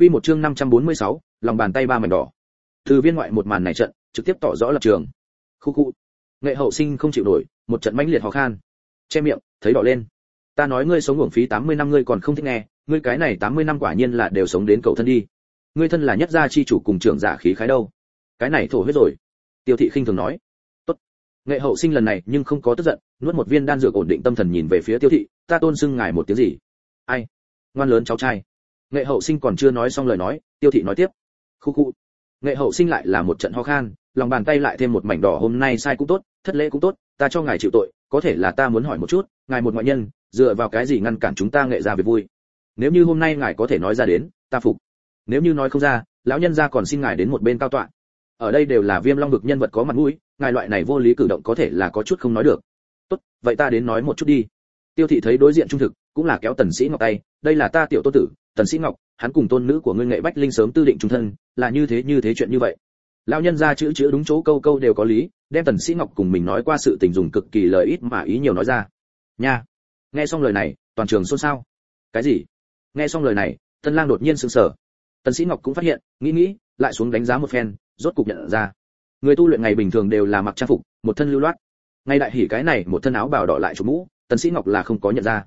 Quy một chương 546, lòng bàn tay ba mảnh đỏ. Từ viên ngoại một màn này trận, trực tiếp tỏ rõ lập trường. Khu khu. Nghệ hậu sinh không chịu nổi, một trận mãnh liệt ho khan. Che miệng, thấy đỏ lên. Ta nói ngươi sống uổng phí 80 năm ngươi còn không thích nghe, ngươi cái này 80 năm quả nhiên là đều sống đến cầu thân đi. Ngươi thân là nhất gia chi chủ cùng trưởng giả khí khái đâu. Cái này thổ huyết rồi. Tiêu thị khinh thường nói. Tốt. Nghệ hậu sinh lần này nhưng không có tức giận, nuốt một viên đan dược ổn định tâm thần nhìn về phía Tiêu thị, ta tôn xưng ngài một tiếng gì? Ai? Ngoan lớn cháu trai nghệ hậu sinh còn chưa nói xong lời nói, tiêu thị nói tiếp. Khu khu. Nghệ hậu sinh lại là một trận ho khan, lòng bàn tay lại thêm một mảnh đỏ hôm nay sai cũng tốt, thất lễ cũng tốt, ta cho ngài chịu tội, có thể là ta muốn hỏi một chút, ngài một ngoại nhân, dựa vào cái gì ngăn cản chúng ta nghệ ra về vui? Nếu như hôm nay ngài có thể nói ra đến, ta phục. Nếu như nói không ra, lão nhân gia còn xin ngài đến một bên cao tọa. Ở đây đều là viêm long vực nhân vật có mặt mũi, ngài loại này vô lý cử động có thể là có chút không nói được. Tốt, vậy ta đến nói một chút đi. Tiêu thị thấy đối diện trung thực, cũng là kéo tần sĩ ngọc tay, đây là ta tiểu tô tử tần sĩ ngọc, hắn cùng tôn nữ của ngươi nghệ bách linh sớm tư định trung thân, là như thế như thế chuyện như vậy. Lão nhân ra chữ chữ đúng chỗ câu câu đều có lý, đem tần sĩ ngọc cùng mình nói qua sự tình dùng cực kỳ lời ít mà ý nhiều nói ra. Nha! Nghe xong lời này, toàn trường xôn xao. Cái gì? Nghe xong lời này, tân lang đột nhiên sững sờ. Tần sĩ ngọc cũng phát hiện, nghĩ nghĩ, lại xuống đánh giá một phen, rốt cục nhận ra. Người tu luyện ngày bình thường đều là mặc trang phục, một thân lưu loát. Ngay đại hỉ cái này, một thân áo bào đỏ lại chủ mũ, tần sĩ ngọc là không có nhận ra.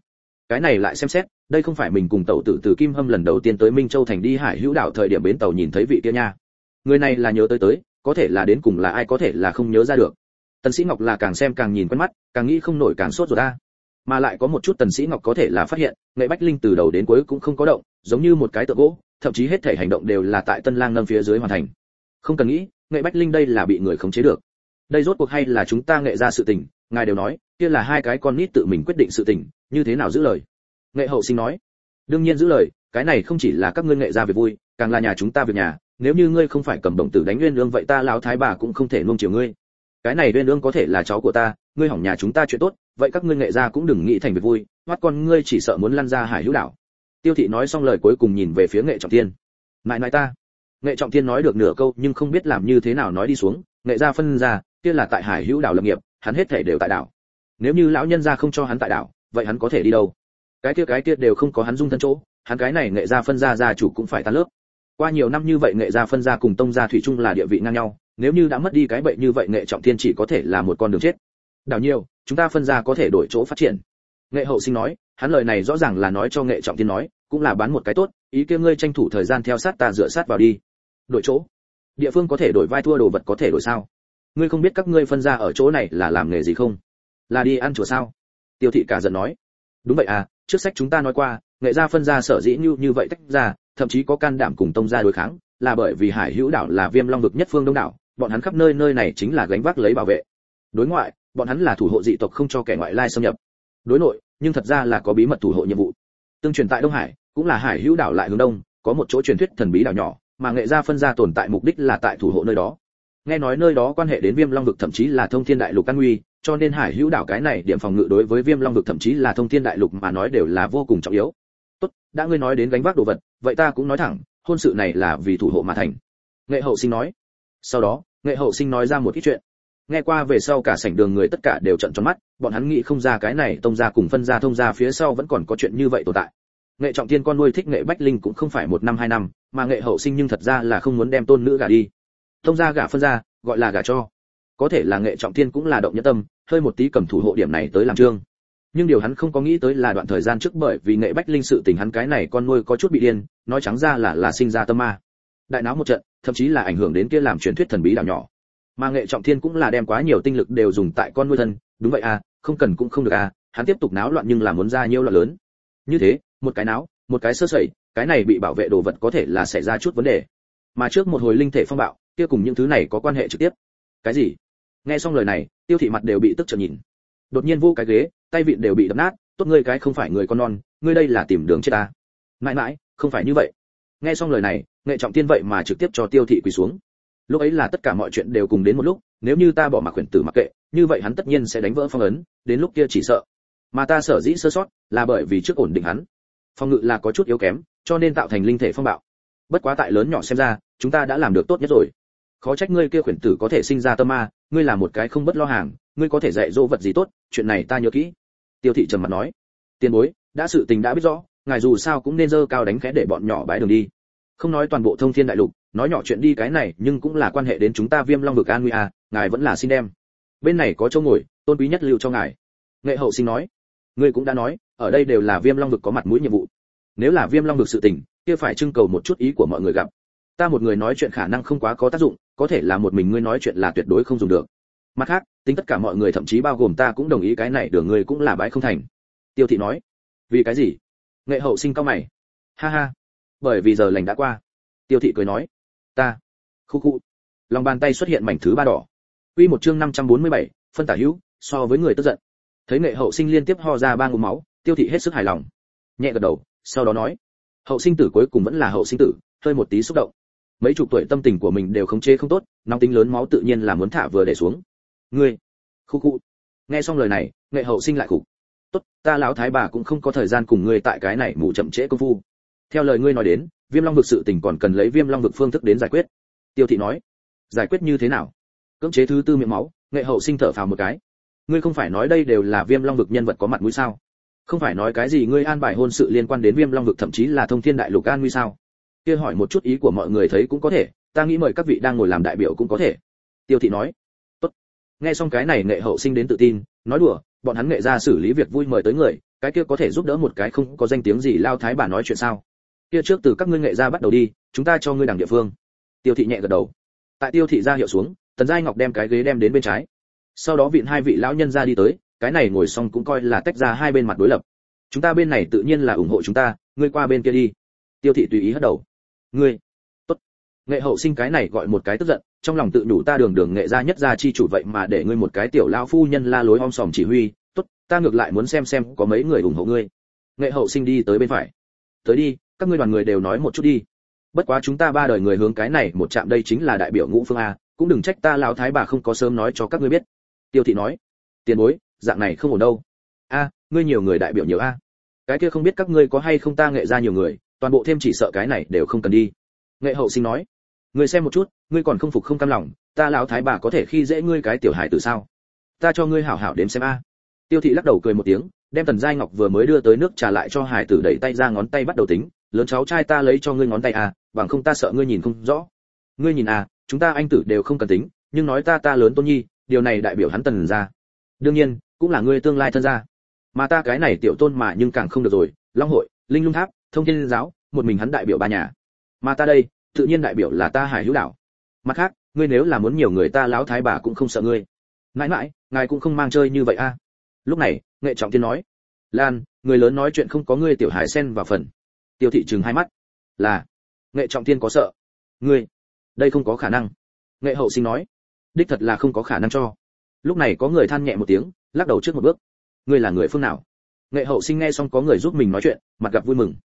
Cái này lại xem xét đây không phải mình cùng tàu tử từ kim hâm lần đầu tiên tới minh châu thành đi hải hữu đảo thời điểm bến tàu nhìn thấy vị kia nha. Người này là nhớ tới tới, có thể là đến cùng là ai có thể là không nhớ ra được. Tần sĩ ngọc là càng xem càng nhìn quen mắt, càng nghĩ không nổi càng sốt ruột ta mà lại có một chút tần sĩ ngọc có thể là phát hiện, nghệ bách linh từ đầu đến cuối cũng không có động, giống như một cái tượng gỗ, thậm chí hết thể hành động đều là tại tân lang nâng phía dưới hoàn thành. Không cần nghĩ, nghệ bách linh đây là bị người khống chế được. Đây rốt cuộc hay là chúng ta nghệ ra sự tình, ngài đều nói, kia là hai cái con nít tự mình quyết định sự tình, như thế nào giữ lời? Nghệ hậu sinh nói, đương nhiên giữ lời, cái này không chỉ là các ngươi nghệ ra việc vui, càng là nhà chúng ta việc nhà. Nếu như ngươi không phải cầm đồng tử đánh nguyên lương vậy ta lão thái bà cũng không thể nuông chiều ngươi. Cái này nguyên lương có thể là cháu của ta, ngươi hỏng nhà chúng ta chuyện tốt, vậy các ngươi nghệ gia cũng đừng nghĩ thành việc vui Mắt con ngươi chỉ sợ muốn lăn ra hải hữu đảo. Tiêu thị nói xong lời cuối cùng nhìn về phía nghệ trọng thiên. Mãi mãi ta. Nghệ trọng thiên nói được nửa câu nhưng không biết làm như thế nào nói đi xuống, nghệ gia phân ra, kia là tại hải hữu đảo lập nghiệp, hắn hết thể đều tại đảo. Nếu như lão nhân gia không cho hắn tại đảo, vậy hắn có thể đi đâu? Cái kia cái kia đều không có hắn dung thân chỗ, hắn cái này nghệ gia phân gia gia chủ cũng phải tan lớp. Qua nhiều năm như vậy nghệ gia phân gia cùng tông gia thủy chung là địa vị ngang nhau, nếu như đã mất đi cái bệnh như vậy nghệ trọng thiên chỉ có thể là một con đường chết. Đảo nhiều chúng ta phân gia có thể đổi chỗ phát triển. Nghệ hậu sinh nói, hắn lời này rõ ràng là nói cho nghệ trọng thiên nói, cũng là bán một cái tốt, ý kia ngươi tranh thủ thời gian theo sát ta dựa sát vào đi. Đổi chỗ? Địa phương có thể đổi vai thua đồ vật có thể đổi sao? Ngươi không biết các ngươi phân gia ở chỗ này là làm nghề gì không? Là đi ăn chùa sao? Tiêu thị cả giận nói. Đúng vậy à trước sách chúng ta nói qua, nghệ gia phân gia sở dĩ như như vậy tách ra, thậm chí có can đảm cùng tông gia đối kháng, là bởi vì hải hữu đảo là viêm long vực nhất phương đông đảo, bọn hắn khắp nơi nơi này chính là gánh vác lấy bảo vệ. Đối ngoại, bọn hắn là thủ hộ dị tộc không cho kẻ ngoại lai xâm nhập. Đối nội, nhưng thật ra là có bí mật thủ hộ nhiệm vụ. Tương truyền tại đông hải, cũng là hải hữu đảo lại hướng đông, có một chỗ truyền thuyết thần bí đảo nhỏ, mà nghệ gia phân gia tồn tại mục đích là tại thủ hộ nơi đó. Nghe nói nơi đó quan hệ đến viêm long vực thậm chí là thông thiên đại lục căn nguy cho nên hải hữu đảo cái này điểm phòng ngự đối với viêm long vực thậm chí là thông thiên đại lục mà nói đều là vô cùng trọng yếu. Tốt, đã ngươi nói đến gánh vác đồ vật, vậy ta cũng nói thẳng, hôn sự này là vì thủ hộ mà thành. Nghệ hậu sinh nói. Sau đó, nghệ hậu sinh nói ra một ít chuyện. Nghe qua về sau cả sảnh đường người tất cả đều trận tròn mắt, bọn hắn nghĩ không ra cái này tông ra cùng phân ra thông ra phía sau vẫn còn có chuyện như vậy tồn tại. Nghệ trọng thiên con nuôi thích nghệ bách linh cũng không phải một năm hai năm, mà nghệ hậu sinh nhưng thật ra là không muốn đem tôn nữ gả đi. Thông ra gả phân ra gọi là gả cho có thể là nghệ trọng thiên cũng là động nhân tâm, hơi một tí cầm thủ hộ điểm này tới làm trương. Nhưng điều hắn không có nghĩ tới là đoạn thời gian trước bởi vì nghệ bách linh sự tình hắn cái này con nuôi có chút bị điên, nói trắng ra là là sinh ra tâm ma. Đại náo một trận, thậm chí là ảnh hưởng đến kia làm truyền thuyết thần bí đảo nhỏ. Mà nghệ trọng thiên cũng là đem quá nhiều tinh lực đều dùng tại con nuôi thân, đúng vậy à không cần cũng không được à hắn tiếp tục náo loạn nhưng là muốn ra nhiều loạn lớn. Như thế, một cái náo, một cái sơ sẩy, cái này bị bảo vệ đồ vật có thể là xảy ra chút vấn đề. Mà trước một hồi linh thể phong bạo, kia cùng những thứ này có quan hệ trực tiếp. Cái gì? Nghe xong lời này, tiêu thị mặt đều bị tức trợn nhìn. Đột nhiên vô cái ghế, tay vịn đều bị đập nát, tốt ngươi cái không phải người con non, ngươi đây là tìm đường chết ta. Mãi mãi, không phải như vậy. Nghe xong lời này, nghệ trọng tiên vậy mà trực tiếp cho tiêu thị quỳ xuống. Lúc ấy là tất cả mọi chuyện đều cùng đến một lúc, nếu như ta bỏ mặc quyền tử mặc kệ, như vậy hắn tất nhiên sẽ đánh vỡ phong ấn, đến lúc kia chỉ sợ. Mà ta sở dĩ sơ sót, là bởi vì trước ổn định hắn. Phong ngự là có chút yếu kém, cho nên tạo thành linh thể phong bạo. Bất quá tại lớn nhỏ xem ra, chúng ta đã làm được tốt nhất rồi. Khó trách ngươi kia khuyển tử có thể sinh ra tâm ma ngươi là một cái không bất lo hàng, ngươi có thể dạy dỗ vật gì tốt, chuyện này ta nhớ kỹ. Tiêu thị trầm mặt nói. Tiền bối, đã sự tình đã biết rõ, ngài dù sao cũng nên dơ cao đánh khẽ để bọn nhỏ bái đường đi. Không nói toàn bộ thông thiên đại lục, nói nhỏ chuyện đi cái này nhưng cũng là quan hệ đến chúng ta viêm long vực an nguy à ngài vẫn là xin đem. Bên này có chỗ ngồi, tôn quý nhất lưu cho ngài. Nghệ hậu xin nói. Ngươi cũng đã nói, ở đây đều là viêm long vực có mặt mũi nhiệm vụ. Nếu là viêm long vực sự tình, kia phải trưng cầu một chút ý của mọi người gặp. Ta một người nói chuyện khả năng không quá có tác dụng có thể là một mình ngươi nói chuyện là tuyệt đối không dùng được. Mặt khác tính tất cả mọi người thậm chí bao gồm ta cũng đồng ý cái này đường ngươi cũng là bãi không thành. Tiêu thị nói vì cái gì? Nghệ hậu sinh cao mày. Ha ha bởi vì giờ lành đã qua. Tiêu thị cười nói ta khu khu. Lòng bàn tay xuất hiện mảnh thứ ba đỏ. Quy một chương 547, phân tả hữu, so với người tức giận. Thấy nghệ hậu sinh liên tiếp ho ra ba ngụm máu, Tiêu thị hết sức hài lòng. Nhẹ gật đầu, sau đó nói: "Hậu sinh tử cuối cùng vẫn là hậu sinh tử, hơi một tí xúc động. Mấy chục tuổi tâm tình của mình đều khống chế không tốt, nóng tính lớn máu tự nhiên là muốn thả vừa để xuống." "Ngươi?" Khu khu. Nghe xong lời này, nghệ hậu sinh lại khục. "Tốt, ta lão thái bà cũng không có thời gian cùng ngươi tại cái này mù chậm trễ công phu. Theo lời ngươi nói đến, Viêm Long vực sự tình còn cần lấy Viêm Long vực phương thức đến giải quyết." Tiêu thị nói: "Giải quyết như thế nào?" cưỡng chế thứ tư miệng máu nghệ hậu sinh thở phào một cái ngươi không phải nói đây đều là viêm long vực nhân vật có mặt mũi sao không phải nói cái gì ngươi an bài hôn sự liên quan đến viêm long vực thậm chí là thông thiên đại lục an nguy sao kia hỏi một chút ý của mọi người thấy cũng có thể, ta nghĩ mời các vị đang ngồi làm đại biểu cũng có thể. Tiêu thị nói. Tốt. Nghe xong cái này nghệ hậu sinh đến tự tin, nói đùa, bọn hắn nghệ ra xử lý việc vui mời tới người, cái kia có thể giúp đỡ một cái không có danh tiếng gì lao thái bà nói chuyện sao? Kia trước từ các ngươi nghệ ra bắt đầu đi, chúng ta cho ngươi đảng địa phương. Tiêu thị nhẹ gật đầu. Tại tiêu thị ra hiệu xuống, tần giai ngọc đem cái ghế đem đến bên trái. Sau đó viện hai vị lão nhân ra đi tới, cái này ngồi xong cũng coi là tách ra hai bên mặt đối lập. Chúng ta bên này tự nhiên là ủng hộ chúng ta, ngươi qua bên kia đi. Tiêu thị tùy ý hất đầu ngươi. Tốt. Nghệ hậu sinh cái này gọi một cái tức giận, trong lòng tự đủ ta đường đường nghệ gia nhất gia chi chủ vậy mà để ngươi một cái tiểu lao phu nhân la lối om sòm chỉ huy. Tốt, ta ngược lại muốn xem xem có mấy người ủng hộ ngươi. Nghệ hậu sinh đi tới bên phải. Tới đi, các ngươi đoàn người đều nói một chút đi. Bất quá chúng ta ba đời người hướng cái này một chạm đây chính là đại biểu ngũ phương a, cũng đừng trách ta lão thái bà không có sớm nói cho các ngươi biết. Tiêu thị nói. Tiền bối, dạng này không ổn đâu. A, ngươi nhiều người đại biểu nhiều a. Cái kia không biết các ngươi có hay không ta nghệ ra nhiều người toàn bộ thêm chỉ sợ cái này đều không cần đi. Nghệ hậu sinh nói, người xem một chút, ngươi còn không phục không cam lòng, ta lão thái bà có thể khi dễ ngươi cái tiểu hải tử sao? Ta cho ngươi hảo hảo đếm xem a. Tiêu thị lắc đầu cười một tiếng, đem tần giai ngọc vừa mới đưa tới nước trà lại cho hải tử đẩy tay ra ngón tay bắt đầu tính, lớn cháu trai ta lấy cho ngươi ngón tay a, bằng không ta sợ ngươi nhìn không rõ. Ngươi nhìn à chúng ta anh tử đều không cần tính, nhưng nói ta ta lớn tôn nhi, điều này đại biểu hắn tần ra đương nhiên, cũng là ngươi tương lai thân gia. Mà ta cái này tiểu tôn mà nhưng càng không được rồi, long hội, linh lung tháp thông thiên giáo, một mình hắn đại biểu ba nhà. Mà ta đây, tự nhiên đại biểu là ta hải hữu đảo. Mặt khác, ngươi nếu là muốn nhiều người ta lão thái bà cũng không sợ ngươi. Mãi mãi, ngài cũng không mang chơi như vậy a. Lúc này, nghệ trọng tiên nói, lan, người lớn nói chuyện không có ngươi tiểu hải sen vào phần. Tiêu thị chừng hai mắt, là, nghệ trọng tiên có sợ ngươi? Đây không có khả năng. Nghệ hậu sinh nói, đích thật là không có khả năng cho. Lúc này có người than nhẹ một tiếng, lắc đầu trước một bước, ngươi là người phương nào? Nghệ hậu sinh nghe xong có người giúp mình nói chuyện, mặt gặp vui mừng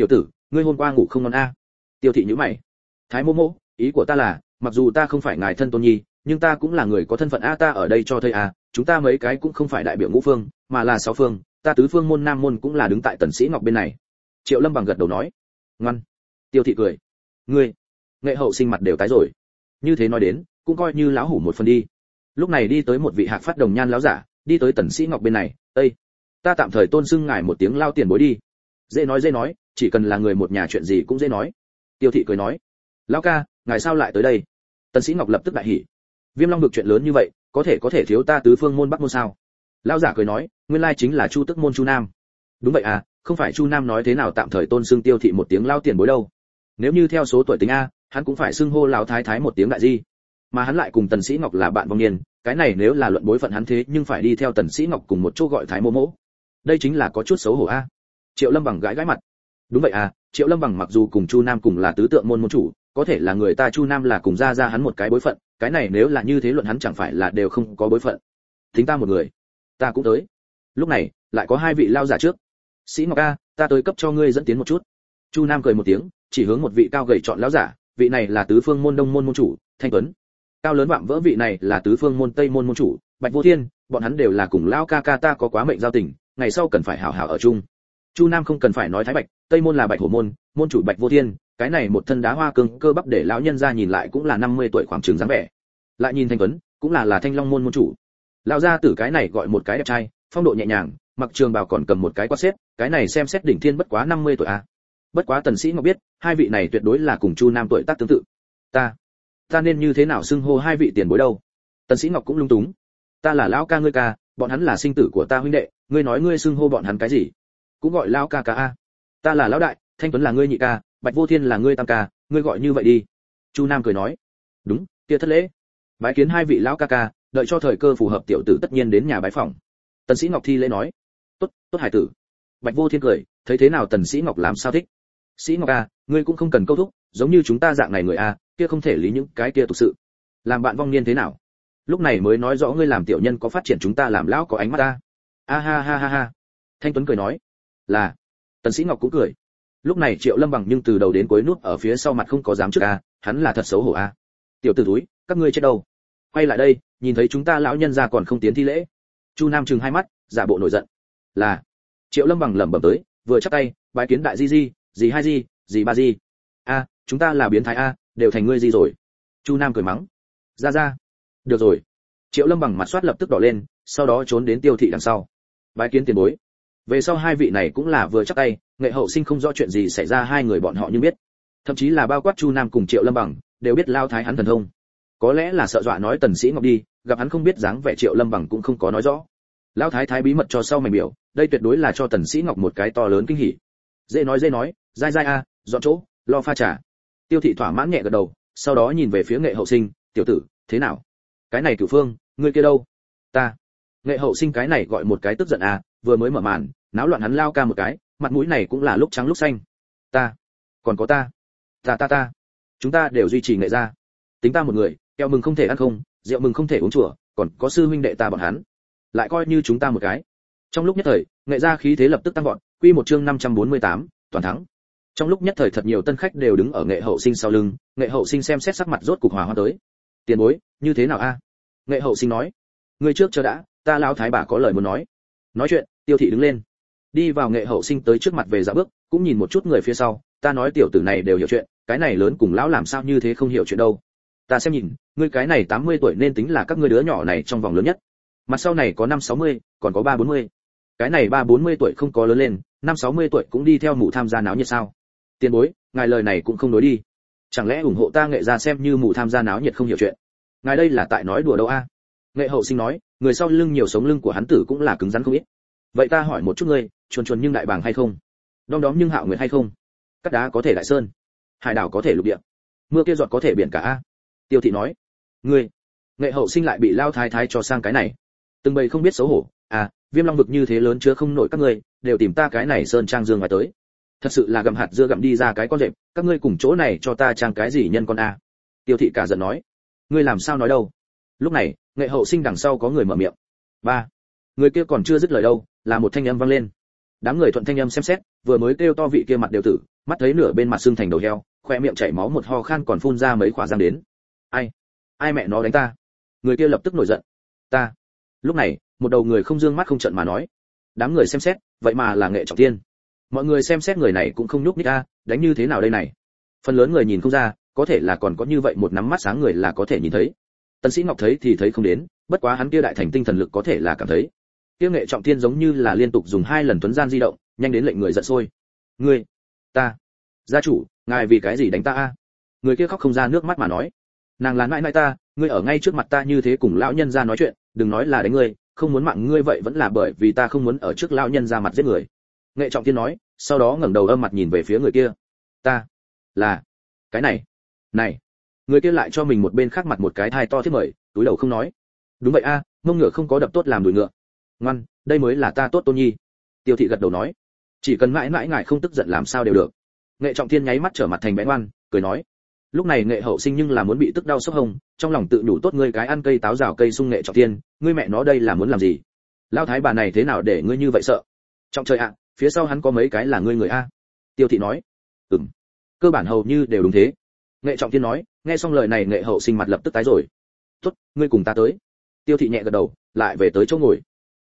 tiểu tử, ngươi hôm qua ngủ không ngon a? Tiêu thị nhữ mày. Thái mô mô, ý của ta là, mặc dù ta không phải ngài thân tôn nhi, nhưng ta cũng là người có thân phận a, ta ở đây cho thấy a, chúng ta mấy cái cũng không phải đại biểu ngũ phương, mà là sáu phương, ta tứ phương môn nam môn cũng là đứng tại tần sĩ ngọc bên này. Triệu lâm bằng gật đầu nói. Ngoan. Tiêu thị cười. Ngươi, nghệ hậu sinh mặt đều tái rồi. Như thế nói đến, cũng coi như lão hủ một phần đi. Lúc này đi tới một vị hạc phát đồng nhan lão giả, đi tới tần sĩ ngọc bên này. Ây ta tạm thời tôn xưng ngài một tiếng lao tiền bối đi dễ nói dễ nói, chỉ cần là người một nhà chuyện gì cũng dễ nói. Tiêu thị cười nói, lão ca, ngài sao lại tới đây? Tần sĩ ngọc lập tức đại hỉ. Viêm long được chuyện lớn như vậy, có thể có thể thiếu ta tứ phương môn bắc môn sao? Lão giả cười nói, nguyên lai chính là chu tức môn chu nam. Đúng vậy à không phải chu nam nói thế nào tạm thời tôn xưng tiêu thị một tiếng lao tiền bối đâu. Nếu như theo số tuổi tính a, hắn cũng phải xưng hô lão thái thái một tiếng đại di. Mà hắn lại cùng tần sĩ ngọc là bạn vong niên, cái này nếu là luận bối phận hắn thế nhưng phải đi theo tần sĩ ngọc cùng một chỗ gọi thái mô mỗ. Đây chính là có chút xấu hổ a triệu lâm bằng gãi gãi mặt. Đúng vậy à triệu lâm bằng mặc dù cùng chu nam cùng là tứ tượng môn môn chủ, có thể là người ta chu nam là cùng ra ra hắn một cái bối phận, cái này nếu là như thế luận hắn chẳng phải là đều không có bối phận. Thính ta một người, ta cũng tới. Lúc này, lại có hai vị lao giả trước. Sĩ ngọc a, ta tới cấp cho ngươi dẫn tiến một chút. Chu nam cười một tiếng, chỉ hướng một vị cao gầy chọn lão giả, vị này là tứ phương môn đông môn môn chủ, thanh tuấn. Cao lớn vạm vỡ vị này là tứ phương môn tây môn môn chủ, bạch vô thiên, bọn hắn đều là cùng lão ca ca ta có quá mệnh giao tình, ngày sau cần phải hảo hảo ở chung chu nam không cần phải nói thái bạch, tây môn là bạch hổ môn môn chủ bạch vô thiên, cái này một thân đá hoa cương cơ bắp để lão nhân ra nhìn lại cũng là 50 tuổi khoảng trường dáng vẻ. Lại nhìn thanh tuấn, cũng là là thanh long môn môn chủ. Lão gia tử cái này gọi một cái đẹp trai, phong độ nhẹ nhàng, mặc trường bào còn cầm một cái quát xếp, cái này xem xét đỉnh thiên bất quá 50 tuổi a. À. bất quá tần sĩ ngọc biết, hai vị này tuyệt đối là cùng chu nam tuổi tác tương tự. Ta ta nên như thế nào xưng hô hai vị tiền bối đâu? Tần sĩ ngọc cũng lung túng. Ta là lão ca ngươi ca, bọn hắn là sinh tử của ta huynh đệ, ngươi nói ngươi xưng hô bọn hắn cái gì? Cũng gọi lão ca ca a. Ta là lão đại, thanh tuấn là ngươi nhị ca, bạch vô thiên là ngươi tam ca, ngươi gọi như vậy đi. Chu nam cười nói. Đúng, kia thất lễ. Bái kiến hai vị lão ca ca, đợi cho thời cơ phù hợp tiểu tử tất nhiên đến nhà bái phòng tần sĩ ngọc thi lễ nói. Tốt tốt hải tử. Bạch vô thiên cười, thấy thế nào tần sĩ ngọc làm sao thích? Sĩ ngọc a ngươi cũng không cần câu thúc, giống như chúng ta dạng này người a kia không thể lý những cái kia tục sự. Làm bạn vong niên thế nào? Lúc này mới nói rõ ngươi làm tiểu nhân có phát triển chúng ta làm lão có ánh mắt ta. A ha ha ha ha. Thanh tuấn cười nói là, tần sĩ ngọc cũng cười. Lúc này triệu lâm bằng nhưng từ đầu đến cuối nút ở phía sau mặt không có dám trước a, hắn là thật xấu hổ a. Tiểu tử túi, các ngươi chết đâu? Quay lại đây, nhìn thấy chúng ta lão nhân gia còn không tiến thi lễ. Chu nam chừng hai mắt, giả bộ nổi giận. Là, triệu lâm bằng lẩm bẩm tới, vừa chắp tay, bái kiến đại di di gì hai di gì ba di. A, chúng ta là biến thái a, đều thành ngươi di rồi. Chu nam cười mắng. Ra ra. Được rồi. Triệu lâm bằng mặt soát lập tức đỏ lên, sau đó trốn đến tiêu thị đằng sau. Bái kiến tiền bối về sau hai vị này cũng là vừa chắc tay, nghệ hậu sinh không rõ chuyện gì xảy ra hai người bọn họ nhưng biết. Thậm chí là bao quát chu nam cùng triệu lâm bằng, đều biết lao thái hắn thần thông. Có lẽ là sợ dọa nói tần sĩ ngọc đi, gặp hắn không biết dáng vẻ triệu lâm bằng cũng không có nói rõ. Lao thái thái bí mật cho sau mày biểu, đây tuyệt đối là cho tần sĩ ngọc một cái to lớn kinh hỉ. Dễ nói dễ nói, dai dai a, dọn chỗ, lo pha trà. Tiêu thị thỏa mãn nhẹ gật đầu, sau đó nhìn về phía nghệ hậu sinh, tiểu tử, thế nào? Cái này cửu phương, ngươi kia đâu? Ta. Nghệ hậu sinh cái này gọi một cái tức giận à vừa mới mở màn náo loạn hắn lao ca một cái mặt mũi này cũng là lúc trắng lúc xanh. Ta còn có ta. Ta ta ta. Chúng ta đều duy trì nghệ gia. Tính ta một người kẹo mừng không thể ăn không rượu mừng không thể uống chùa còn có sư huynh đệ ta bọn hắn. Lại coi như chúng ta một cái. Trong lúc nhất thời nghệ gia khí thế lập tức tăng vọt quy một chương 548, toàn thắng. Trong lúc nhất thời thật nhiều tân khách đều đứng ở nghệ hậu sinh sau lưng nghệ hậu sinh xem xét sắc mặt rốt cục hòa hoa tới. Tiền bối như thế nào a? Nghệ hậu sinh nói. Người trước chờ đã ta lão thái bà có lời muốn nói. Nói chuyện tiêu thị đứng lên đi vào nghệ hậu sinh tới trước mặt về dạ bước cũng nhìn một chút người phía sau ta nói tiểu tử này đều hiểu chuyện cái này lớn cùng lão làm sao như thế không hiểu chuyện đâu. Ta xem nhìn ngươi cái này 80 tuổi nên tính là các ngươi đứa nhỏ này trong vòng lớn nhất. Mặt sau này có năm 60, còn có ba 40. cái này ba 40 tuổi không có lớn lên năm 60 tuổi cũng đi theo mụ tham gia náo nhiệt sao? Tiền bối ngài lời này cũng không đối đi. Chẳng lẽ ủng hộ ta nghệ ra xem như mụ tham gia náo nhiệt không hiểu chuyện? Ngài đây là tại nói đùa đâu a? Nghệ hậu sinh nói người sau lưng nhiều sống lưng của hắn tử cũng là cứng rắn không ít vậy ta hỏi một chút ngươi, chuồn chuồn nhưng đại bàng hay không? Đom đóm nhưng hạo nguyệt hay không? Cắt đá có thể đại sơn, hải đảo có thể lục địa, mưa kia giọt có thể biển cả a. Tiêu thị nói, ngươi, nghệ hậu sinh lại bị lao thái thái cho sang cái này. Từng bầy không biết xấu hổ à viêm long vực như thế lớn chứa không nổi các ngươi, đều tìm ta cái này sơn trang dương ngoài tới. Thật sự là gặm hạt dưa gặm đi ra cái con rệp, các ngươi cùng chỗ này cho ta trang cái gì nhân con a? Tiêu thị cả giận nói, ngươi làm sao nói đâu? Lúc này, nghệ hậu sinh đằng sau có người mở miệng, ba, người kia còn chưa dứt lời đâu là một thanh âm vang lên. Đám người thuận thanh âm xem xét, vừa mới kêu to vị kia mặt đều tử, mắt thấy nửa bên mặt xương thành đầu heo, khoe miệng chảy máu một ho khan còn phun ra mấy khỏa răng đến. Ai? Ai mẹ nó đánh ta? Người kia lập tức nổi giận. Ta. Lúc này, một đầu người không dương mắt không trận mà nói. Đám người xem xét, vậy mà là nghệ trọng tiên. Mọi người xem xét người này cũng không nhúc nhích a đánh như thế nào đây này? Phần lớn người nhìn không ra, có thể là còn có như vậy một nắm mắt sáng người là có thể nhìn thấy. Tần sĩ ngọc thấy thì thấy không đến, bất quá hắn kia đại thành tinh thần lực có thể là cảm thấy tiêu nghệ trọng thiên giống như là liên tục dùng hai lần tuấn gian di động nhanh đến lệnh người giận sôi. Ngươi ta. Gia chủ ngài vì cái gì đánh ta a? Người kia khóc không ra nước mắt mà nói. Nàng là nãi nãi ta ngươi ở ngay trước mặt ta như thế cùng lão nhân ra nói chuyện đừng nói là đánh ngươi không muốn mạng ngươi vậy vẫn là bởi vì ta không muốn ở trước lão nhân ra mặt giết người. Nghệ trọng thiên nói sau đó ngẩng đầu âm mặt nhìn về phía người kia. Ta là cái này này. Người kia lại cho mình một bên khác mặt một cái thai to thiết mời túi đầu không nói. Đúng vậy a à, mông ngựa không có đập tốt làm đuổi ngựa ngoan, đây mới là ta tốt tôn nhi. Tiêu thị gật đầu nói. Chỉ cần mãi mãi ngài không tức giận làm sao đều được. Nghệ trọng thiên nháy mắt trở mặt thành bé ngoan, cười nói. Lúc này nghệ hậu sinh nhưng là muốn bị tức đau sốc hồng, trong lòng tự đủ tốt ngươi cái ăn cây táo rào cây sung nghệ trọng thiên, ngươi mẹ nó đây là muốn làm gì? Lao thái bà này thế nào để ngươi như vậy sợ? Trọng trời ạ, phía sau hắn có mấy cái là ngươi người a. Tiêu thị nói. Ừm. Cơ bản hầu như đều đúng thế. Nghệ trọng thiên nói, nghe xong lời này nghệ hậu sinh mặt lập tức tái rồi. Tốt, ngươi cùng ta tới. Tiêu thị nhẹ gật đầu, lại về tới chỗ ngồi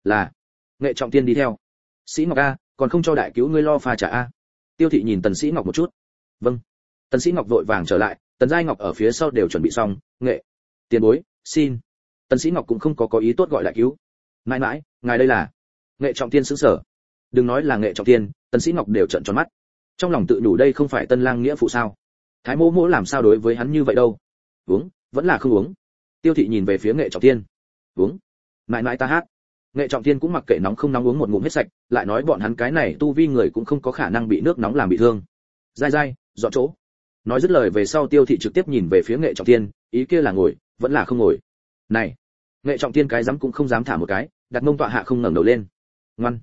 là, nghệ trọng thiên đi theo. Sĩ ngọc a, còn không cho đại cứu ngươi lo pha trả a. Tiêu thị nhìn tần sĩ ngọc một chút. Vâng. Tần sĩ ngọc vội vàng trở lại, tần giai ngọc ở phía sau đều chuẩn bị xong, nghệ, tiền bối, xin. Tần sĩ ngọc cũng không có có ý tốt gọi đại cứu. Mãi mãi, ngài đây là, nghệ trọng thiên sững sở. Đừng nói là nghệ trọng thiên tần sĩ ngọc đều trợn tròn mắt. Trong lòng tự đủ đây không phải tân lang nghĩa phụ sao? Thái mô mỗ làm sao đối với hắn như vậy đâu? Uống, vẫn là không uống. Tiêu thị nhìn về phía nghệ trọng tiên. Uống. Mãi mãi ta hát nghệ trọng Thiên cũng mặc kệ nóng không nóng uống một ngụm hết sạch lại nói bọn hắn cái này tu vi người cũng không có khả năng bị nước nóng làm bị thương. Dai dai dọn chỗ. Nói dứt lời về sau tiêu thị trực tiếp nhìn về phía nghệ trọng Thiên, ý kia là ngồi vẫn là không ngồi. Này nghệ trọng Thiên cái dám cũng không dám thả một cái đặt mông tọa hạ không ngẩng đầu lên. Ngoan.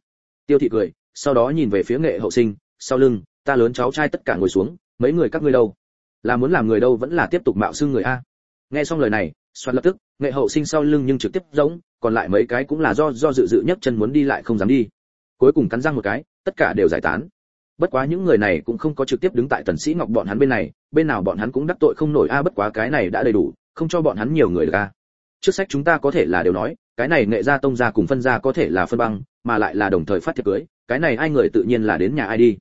Tiêu thị cười sau đó nhìn về phía nghệ hậu sinh sau lưng ta lớn cháu trai tất cả ngồi xuống mấy người các ngươi đâu? Là muốn làm người đâu vẫn là tiếp tục mạo xưng người a. Nghe xong lời này xoan lập tức, nghệ hậu sinh sau lưng nhưng trực tiếp giống, còn lại mấy cái cũng là do do dự dự nhất chân muốn đi lại không dám đi. Cuối cùng cắn răng một cái, tất cả đều giải tán. Bất quá những người này cũng không có trực tiếp đứng tại tần sĩ ngọc bọn hắn bên này, bên nào bọn hắn cũng đắc tội không nổi, a, bất quá cái này đã đầy đủ, không cho bọn hắn nhiều người được, a. Trước sách chúng ta có thể là đều nói, cái này nghệ gia tông gia cùng phân gia có thể là phân băng, mà lại là đồng thời phát thiệp cưới, cái này ai người tự nhiên là đến nhà ai đi.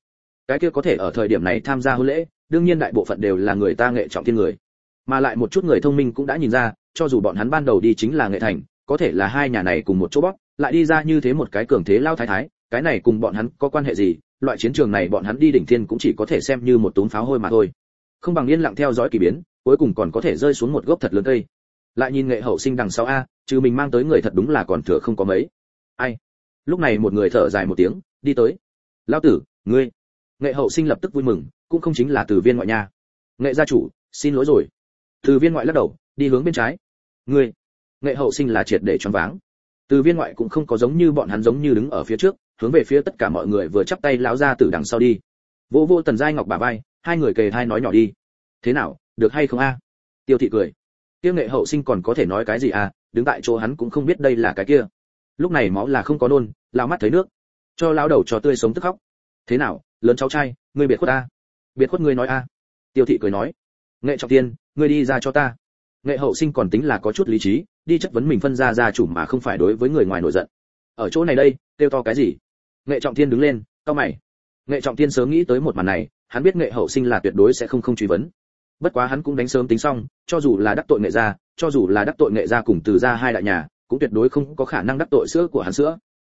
Cái kia có thể ở thời điểm này tham gia hôn lễ, đương nhiên đại bộ phận đều là người ta nghệ trọng thiên người. Mà lại một chút người thông minh cũng đã nhìn ra cho dù bọn hắn ban đầu đi chính là nghệ thành, có thể là hai nhà này cùng một chỗ bóc lại đi ra như thế một cái cường thế lao thái thái, cái này cùng bọn hắn có quan hệ gì, loại chiến trường này bọn hắn đi đỉnh thiên cũng chỉ có thể xem như một túm pháo hôi mà thôi. Không bằng yên lặng theo dõi kỳ biến, cuối cùng còn có thể rơi xuống một gốc thật lớn cây. Lại nhìn nghệ hậu sinh đằng sau a, trừ mình mang tới người thật đúng là còn thừa không có mấy. Ai? Lúc này một người thở dài một tiếng, đi tới. Lao tử, ngươi. Nghệ hậu sinh lập tức vui mừng, cũng không chính là từ viên ngoại nha. Nghệ gia chủ, xin lỗi rồi. Từ viên ngoại lắc đầu đi hướng bên trái. Ngươi, nghệ hậu sinh là triệt để choáng váng. Từ viên ngoại cũng không có giống như bọn hắn giống như đứng ở phía trước, hướng về phía tất cả mọi người vừa chắp tay láo ra từ đằng sau đi. Vô vô tần giai ngọc bà vai, hai người kề hai nói nhỏ đi. Thế nào, được hay không a? Tiêu thị cười. Tiêu nghệ hậu sinh còn có thể nói cái gì à đứng tại chỗ hắn cũng không biết đây là cái kia. Lúc này máu là không có nôn lao mắt thấy nước. Cho lao đầu cho tươi sống tức khóc. Thế nào, lớn cháu trai, ngươi biệt khuất a? Biệt khuất ngươi nói a? Tiêu thị cười nói. Nghệ trọng tiên, ngươi đi ra cho ta nghệ hậu sinh còn tính là có chút lý trí, đi chất vấn mình phân ra gia chủ mà không phải đối với người ngoài nổi giận. Ở chỗ này đây, kêu to cái gì? Nghệ trọng thiên đứng lên, cao mày. Nghệ trọng thiên sớm nghĩ tới một màn này, hắn biết nghệ hậu sinh là tuyệt đối sẽ không không truy vấn. Bất quá hắn cũng đánh sớm tính xong, cho dù là đắc tội nghệ gia, cho dù là đắc tội nghệ gia cùng từ gia hai đại nhà, cũng tuyệt đối không có khả năng đắc tội sữa của hắn sữa.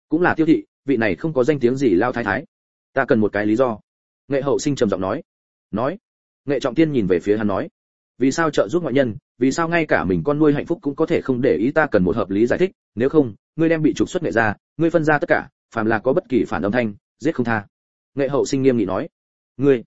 Cũng là tiêu thị, vị này không có danh tiếng gì lao thái thái. Ta cần một cái lý do. Nghệ hậu sinh trầm giọng nói. Nói. Nghệ trọng tiên nhìn về phía hắn nói. Vì sao trợ giúp ngoại nhân vì sao ngay cả mình con nuôi hạnh phúc cũng có thể không để ý ta cần một hợp lý giải thích, nếu không, ngươi đem bị trục xuất nghệ ra, ngươi phân ra tất cả, phàm là có bất kỳ phản âm thanh, giết không tha. Nghệ hậu sinh nghiêm nghị nói, ngươi,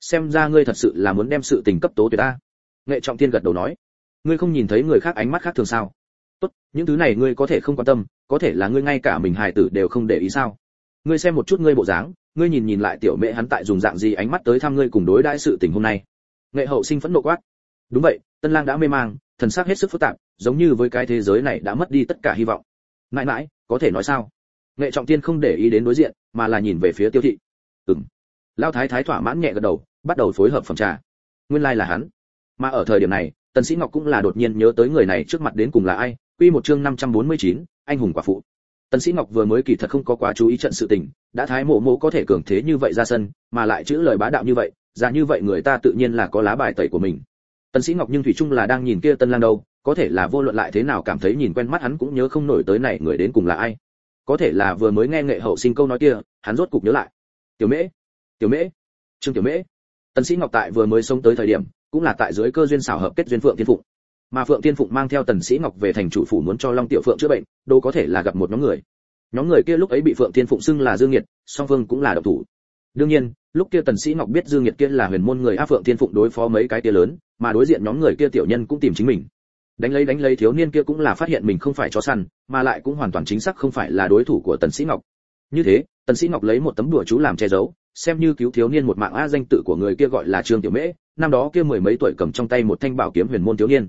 xem ra ngươi thật sự là muốn đem sự tình cấp tố tuyệt ta. Nghệ trọng tiên gật đầu nói, ngươi không nhìn thấy người khác ánh mắt khác thường sao? Tốt, những thứ này ngươi có thể không quan tâm, có thể là ngươi ngay cả mình hài tử đều không để ý sao? Ngươi xem một chút ngươi bộ dáng, ngươi nhìn nhìn lại tiểu mẹ hắn tại dùng dạng gì ánh mắt tới thăm ngươi cùng đối đãi sự tình hôm nay. Nghệ hậu sinh phẫn nộ quát đúng vậy tân lang đã mê mang thần sắc hết sức phức tạp giống như với cái thế giới này đã mất đi tất cả hy vọng. Mãi mãi có thể nói sao? Nghệ trọng tiên không để ý đến đối diện mà là nhìn về phía tiêu thị. Ừm. Lao thái thái thỏa mãn nhẹ gật đầu bắt đầu phối hợp phẩm trà. Nguyên lai like là hắn. Mà ở thời điểm này tần sĩ ngọc cũng là đột nhiên nhớ tới người này trước mặt đến cùng là ai quy một chương 549, anh hùng quả phụ. Tần sĩ ngọc vừa mới kỳ thật không có quá chú ý trận sự tình đã thái mộ mộ có thể cường thế như vậy ra sân mà lại chữ lời bá đạo như vậy ra như vậy người ta tự nhiên là có lá bài tẩy của mình tần sĩ ngọc nhưng thủy Trung là đang nhìn kia tân lang đâu, có thể là vô luận lại thế nào cảm thấy nhìn quen mắt hắn cũng nhớ không nổi tới này người đến cùng là ai. Có thể là vừa mới nghe nghệ hậu sinh câu nói kia, hắn rốt cục nhớ lại. Tiểu mễ tiểu mễ, trương tiểu mễ. Tần sĩ ngọc tại vừa mới sống tới thời điểm, cũng là tại dưới cơ duyên xảo hợp kết duyên phượng thiên phụng. Mà phượng thiên phụng mang theo tần sĩ ngọc về thành chủ phủ muốn cho long tiểu phượng chữa bệnh đâu có thể là gặp một nhóm người. Nhóm người kia lúc ấy bị phượng thiên phụng xưng là dương nhiệt song phương cũng là độc thủ. Đương nhiên lúc kia tần sĩ ngọc biết dương nhiệt kia là huyền môn người a phượng thiên phụng đối phó mấy cái kia lớn, mà đối diện nhóm người kia tiểu nhân cũng tìm chính mình. Đánh lấy đánh lấy thiếu niên kia cũng là phát hiện mình không phải chó săn, mà lại cũng hoàn toàn chính xác không phải là đối thủ của tần sĩ ngọc. Như thế, tần sĩ ngọc lấy một tấm đùa chú làm che giấu, xem như cứu thiếu niên một mạng a danh tự của người kia gọi là trương tiểu mễ, năm đó kia mười mấy tuổi cầm trong tay một thanh bảo kiếm huyền môn thiếu niên.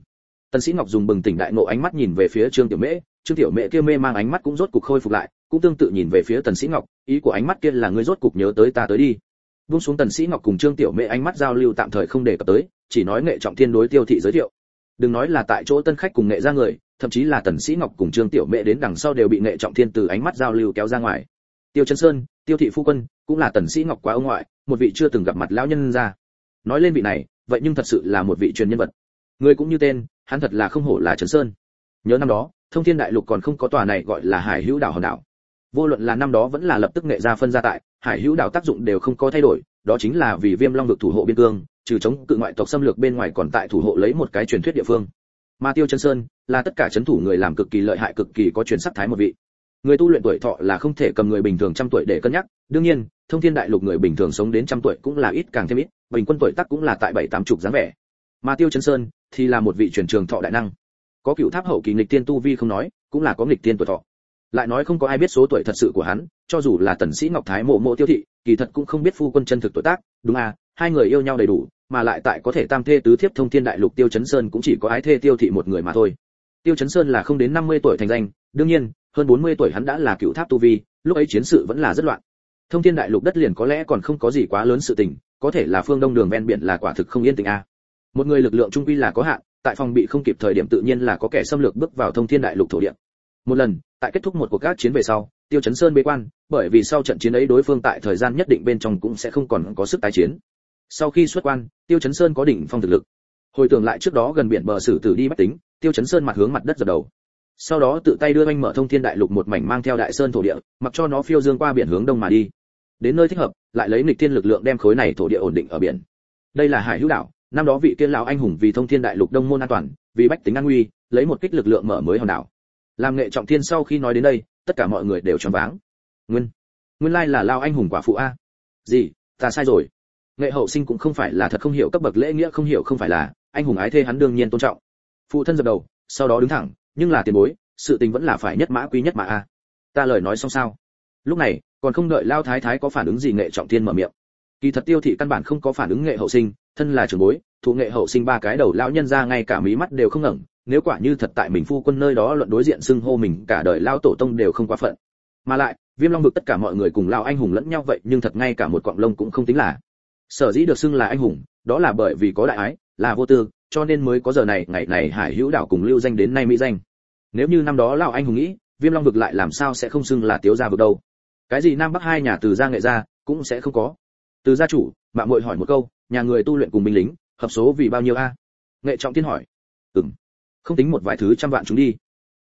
Tần sĩ ngọc dùng bừng tỉnh đại ngộ ánh mắt nhìn về phía trương tiểu mễ, trương tiểu mễ kia mê mang ánh mắt cũng rốt cục khôi phục lại, cũng tương tự nhìn về phía tần sĩ ngọc, ý của ánh mắt kia là ngươi rốt cục nhớ tới ta tới đi buông xuống tần sĩ ngọc cùng trương tiểu mễ ánh mắt giao lưu tạm thời không để cập tới, chỉ nói nghệ trọng thiên đối tiêu thị giới thiệu. Đừng nói là tại chỗ tân khách cùng nghệ ra người, thậm chí là tần sĩ ngọc cùng trương tiểu mễ đến đằng sau đều bị nghệ trọng thiên từ ánh mắt giao lưu kéo ra ngoài. Tiêu chân sơn, tiêu thị phu quân, cũng là tần sĩ ngọc quá ông ngoại, một vị chưa từng gặp mặt lão nhân ra. Nói lên vị này, vậy nhưng thật sự là một vị truyền nhân vật. Người cũng như tên, hắn thật là không hổ là trần sơn. Nhớ năm đó, thông thiên đại lục còn không có tòa này gọi là hải hữu đảo hòn đảo vô luận là năm đó vẫn là lập tức nghệ ra phân ra tại, hải hữu đảo tác dụng đều không có thay đổi, đó chính là vì viêm long vực thủ hộ biên cương, trừ chống cự ngoại tộc xâm lược bên ngoài còn tại thủ hộ lấy một cái truyền thuyết địa phương. Mà tiêu chân sơn là tất cả chấn thủ người làm cực kỳ lợi hại cực kỳ có truyền sắc thái một vị. Người tu luyện tuổi thọ là không thể cầm người bình thường trăm tuổi để cân nhắc, đương nhiên, thông thiên đại lục người bình thường sống đến trăm tuổi cũng là ít càng thêm ít, bình quân tuổi tác cũng là tại bảy tám chục dáng vẻ. Mà tiêu chân sơn thì là một vị truyền trường thọ đại năng. Có cựu tháp hậu kỳ nghịch tiên tu vi không nói, cũng là có nghịch tiên tuổi thọ lại nói không có ai biết số tuổi thật sự của hắn, cho dù là tần sĩ ngọc thái mộ mộ tiêu thị, kỳ thật cũng không biết phu quân chân thực tuổi tác, đúng à hai người yêu nhau đầy đủ, mà lại tại có thể tam thê tứ thiếp thông thiên đại lục tiêu chấn sơn cũng chỉ có ái thê tiêu thị một người mà thôi. Tiêu chấn sơn là không đến 50 tuổi thành danh, đương nhiên, hơn 40 tuổi hắn đã là cựu tháp tu vi, lúc ấy chiến sự vẫn là rất loạn. Thông thiên đại lục đất liền có lẽ còn không có gì quá lớn sự tình, có thể là phương đông đường ven biển là quả thực không yên tĩnh a à. một người lực lượng trung quy là có hạn, tại phòng bị không kịp thời điểm tự nhiên là có kẻ xâm lược bước vào thông thiên đại lục thổ địa. Một lần tại kết thúc một cuộc các chiến về sau, tiêu chấn sơn bế quan, bởi vì sau trận chiến ấy đối phương tại thời gian nhất định bên trong cũng sẽ không còn có sức tái chiến. Sau khi xuất quan, tiêu chấn sơn có đỉnh phong thực lực. Hồi tưởng lại trước đó gần biển bờ sử tử đi bách tính, tiêu chấn sơn mặt hướng mặt đất giật đầu. Sau đó tự tay đưa anh mở thông thiên đại lục một mảnh mang theo đại sơn thổ địa, mặc cho nó phiêu dương qua biển hướng đông mà đi. Đến nơi thích hợp, lại lấy nghịch thiên lực lượng đem khối này thổ địa ổn định ở biển. Đây là hải hữu đảo, năm đó vị tiên lão anh hùng vì thông thiên đại lục đông môn an toàn, vì bách tính an nguy, lấy một kích lực lượng mở mới hòn đảo làm nghệ trọng thiên sau khi nói đến đây, tất cả mọi người đều choáng váng. Nguyên nguyên lai là lao anh hùng quả phụ a. Gì, ta sai rồi. Nghệ hậu sinh cũng không phải là thật không hiểu cấp bậc lễ nghĩa, không hiểu không phải là, anh hùng ái thê hắn đương nhiên tôn trọng. Phụ thân dập đầu, sau đó đứng thẳng, nhưng là tiền bối, sự tình vẫn là phải nhất mã quý nhất mã a. Ta lời nói xong sao? Lúc này, còn không đợi lao thái thái có phản ứng gì, nghệ trọng thiên mở miệng. Kỳ thật tiêu thị căn bản không có phản ứng nghệ hậu sinh, thân là trưởng bối, thụ nghệ hậu sinh ba cái đầu, lão nhân ra ngay cả mí mắt đều không ngẩng nếu quả như thật tại mình phu quân nơi đó luận đối diện xưng hô mình, cả đời lao tổ tông đều không quá phận. Mà lại, viêm long vực tất cả mọi người cùng lao anh hùng lẫn nhau vậy, nhưng thật ngay cả một quặng lông cũng không tính là. Sở dĩ được xưng là anh hùng, đó là bởi vì có đại ái, là vô tư, cho nên mới có giờ này, ngày này hải hữu đảo cùng lưu danh đến nay mỹ danh. Nếu như năm đó lao anh hùng nghĩ, viêm long vực lại làm sao sẽ không xưng là tiếu gia vực đâu? Cái gì nam bắc hai nhà từ gia nghệ gia, cũng sẽ không có. Từ gia chủ mạng muội hỏi một câu, nhà người tu luyện cùng binh lính, hợp số vì bao nhiêu a? Nghệ trọng tiên hỏi. Ừm không tính một vài thứ trăm vạn chúng đi.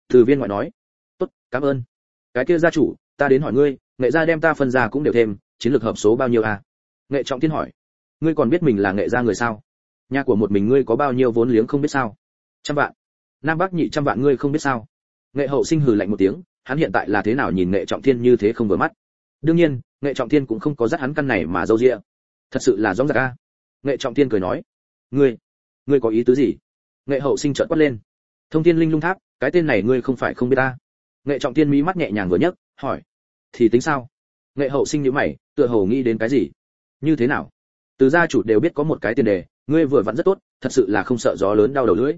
Từ viên ngoại nói, tốt, cảm ơn. Cái kia gia chủ, ta đến hỏi ngươi, nghệ gia đem ta phân ra cũng đều thêm, chiến lược hợp số bao nhiêu à? nghệ trọng tiên hỏi, ngươi còn biết mình là nghệ gia người sao? Nhà của một mình ngươi có bao nhiêu vốn liếng không biết sao? Trăm vạn. Nam bắc nhị trăm vạn ngươi không biết sao? Nghệ hậu sinh hừ lạnh một tiếng, hắn hiện tại là thế nào nhìn nghệ trọng thiên như thế không vừa mắt? Đương nhiên, nghệ trọng thiên cũng không có dắt hắn căn này mà dâu dịa. Thật sự là rõ ràng a. Nghệ trọng thiên cười nói, ngươi ngươi có ý tứ gì? Nghệ hậu sinh trợn quát lên thông thiên linh lung tháp, cái tên này ngươi không phải không biết ta. Nghệ trọng thiên mí mắt nhẹ nhàng vừa nhấc, hỏi, thì tính sao? Nghệ hậu sinh nhữ mày, tựa hồ nghĩ đến cái gì? Như thế nào? Từ gia chủ đều biết có một cái tiền đề, ngươi vừa vặn rất tốt, thật sự là không sợ gió lớn đau đầu lưỡi.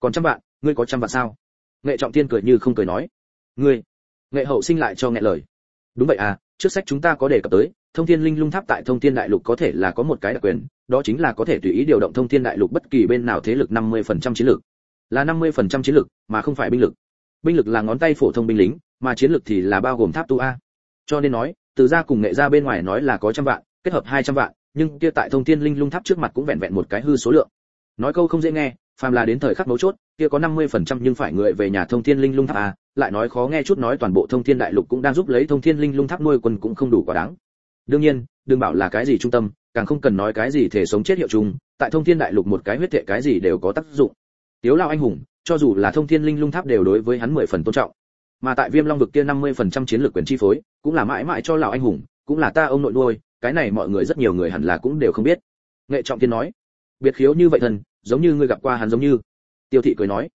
Còn trăm vạn, ngươi có trăm vạn sao? Nghệ trọng thiên cười như không cười nói, ngươi, nghệ hậu sinh lại cho nghệ lời. Đúng vậy à trước sách chúng ta có đề cập tới, thông thiên linh lung tháp tại thông thiên đại lục có thể là có một cái đặc quyền, đó chính là có thể tùy ý điều động thông thiên đại lục bất kỳ bên nào thế lực 50% chiến lực là 50% chiến lực, mà không phải binh lực. Binh lực là ngón tay phổ thông binh lính, mà chiến lực thì là bao gồm tháp tu a. Cho nên nói, từ gia cùng nghệ gia bên ngoài nói là có trăm vạn, kết hợp 200 vạn, nhưng kia tại thông thiên linh lung tháp trước mặt cũng vẹn vẹn một cái hư số lượng. Nói câu không dễ nghe, phàm là đến thời khắc mấu chốt, kia có 50% nhưng phải người về nhà thông thiên linh lung tháp a, lại nói khó nghe chút nói toàn bộ thông thiên đại lục cũng đang giúp lấy thông thiên linh lung tháp nuôi quân cũng không đủ quá đáng. Đương nhiên, đừng bảo là cái gì trung tâm, càng không cần nói cái gì thể sống chết hiệu chung, tại thông thiên đại lục một cái huyết thệ cái gì đều có tác dụng tiếu lao anh hùng, cho dù là thông thiên linh lung tháp đều đối với hắn mười phần tôn trọng. Mà tại viêm long vực kia 50% chiến lược quyền chi phối, cũng là mãi mãi cho lão anh hùng, cũng là ta ông nội nuôi, cái này mọi người rất nhiều người hẳn là cũng đều không biết. Nghệ trọng tiên nói, biệt khiếu như vậy thần, giống như ngươi gặp qua hắn giống như. Tiêu thị cười nói,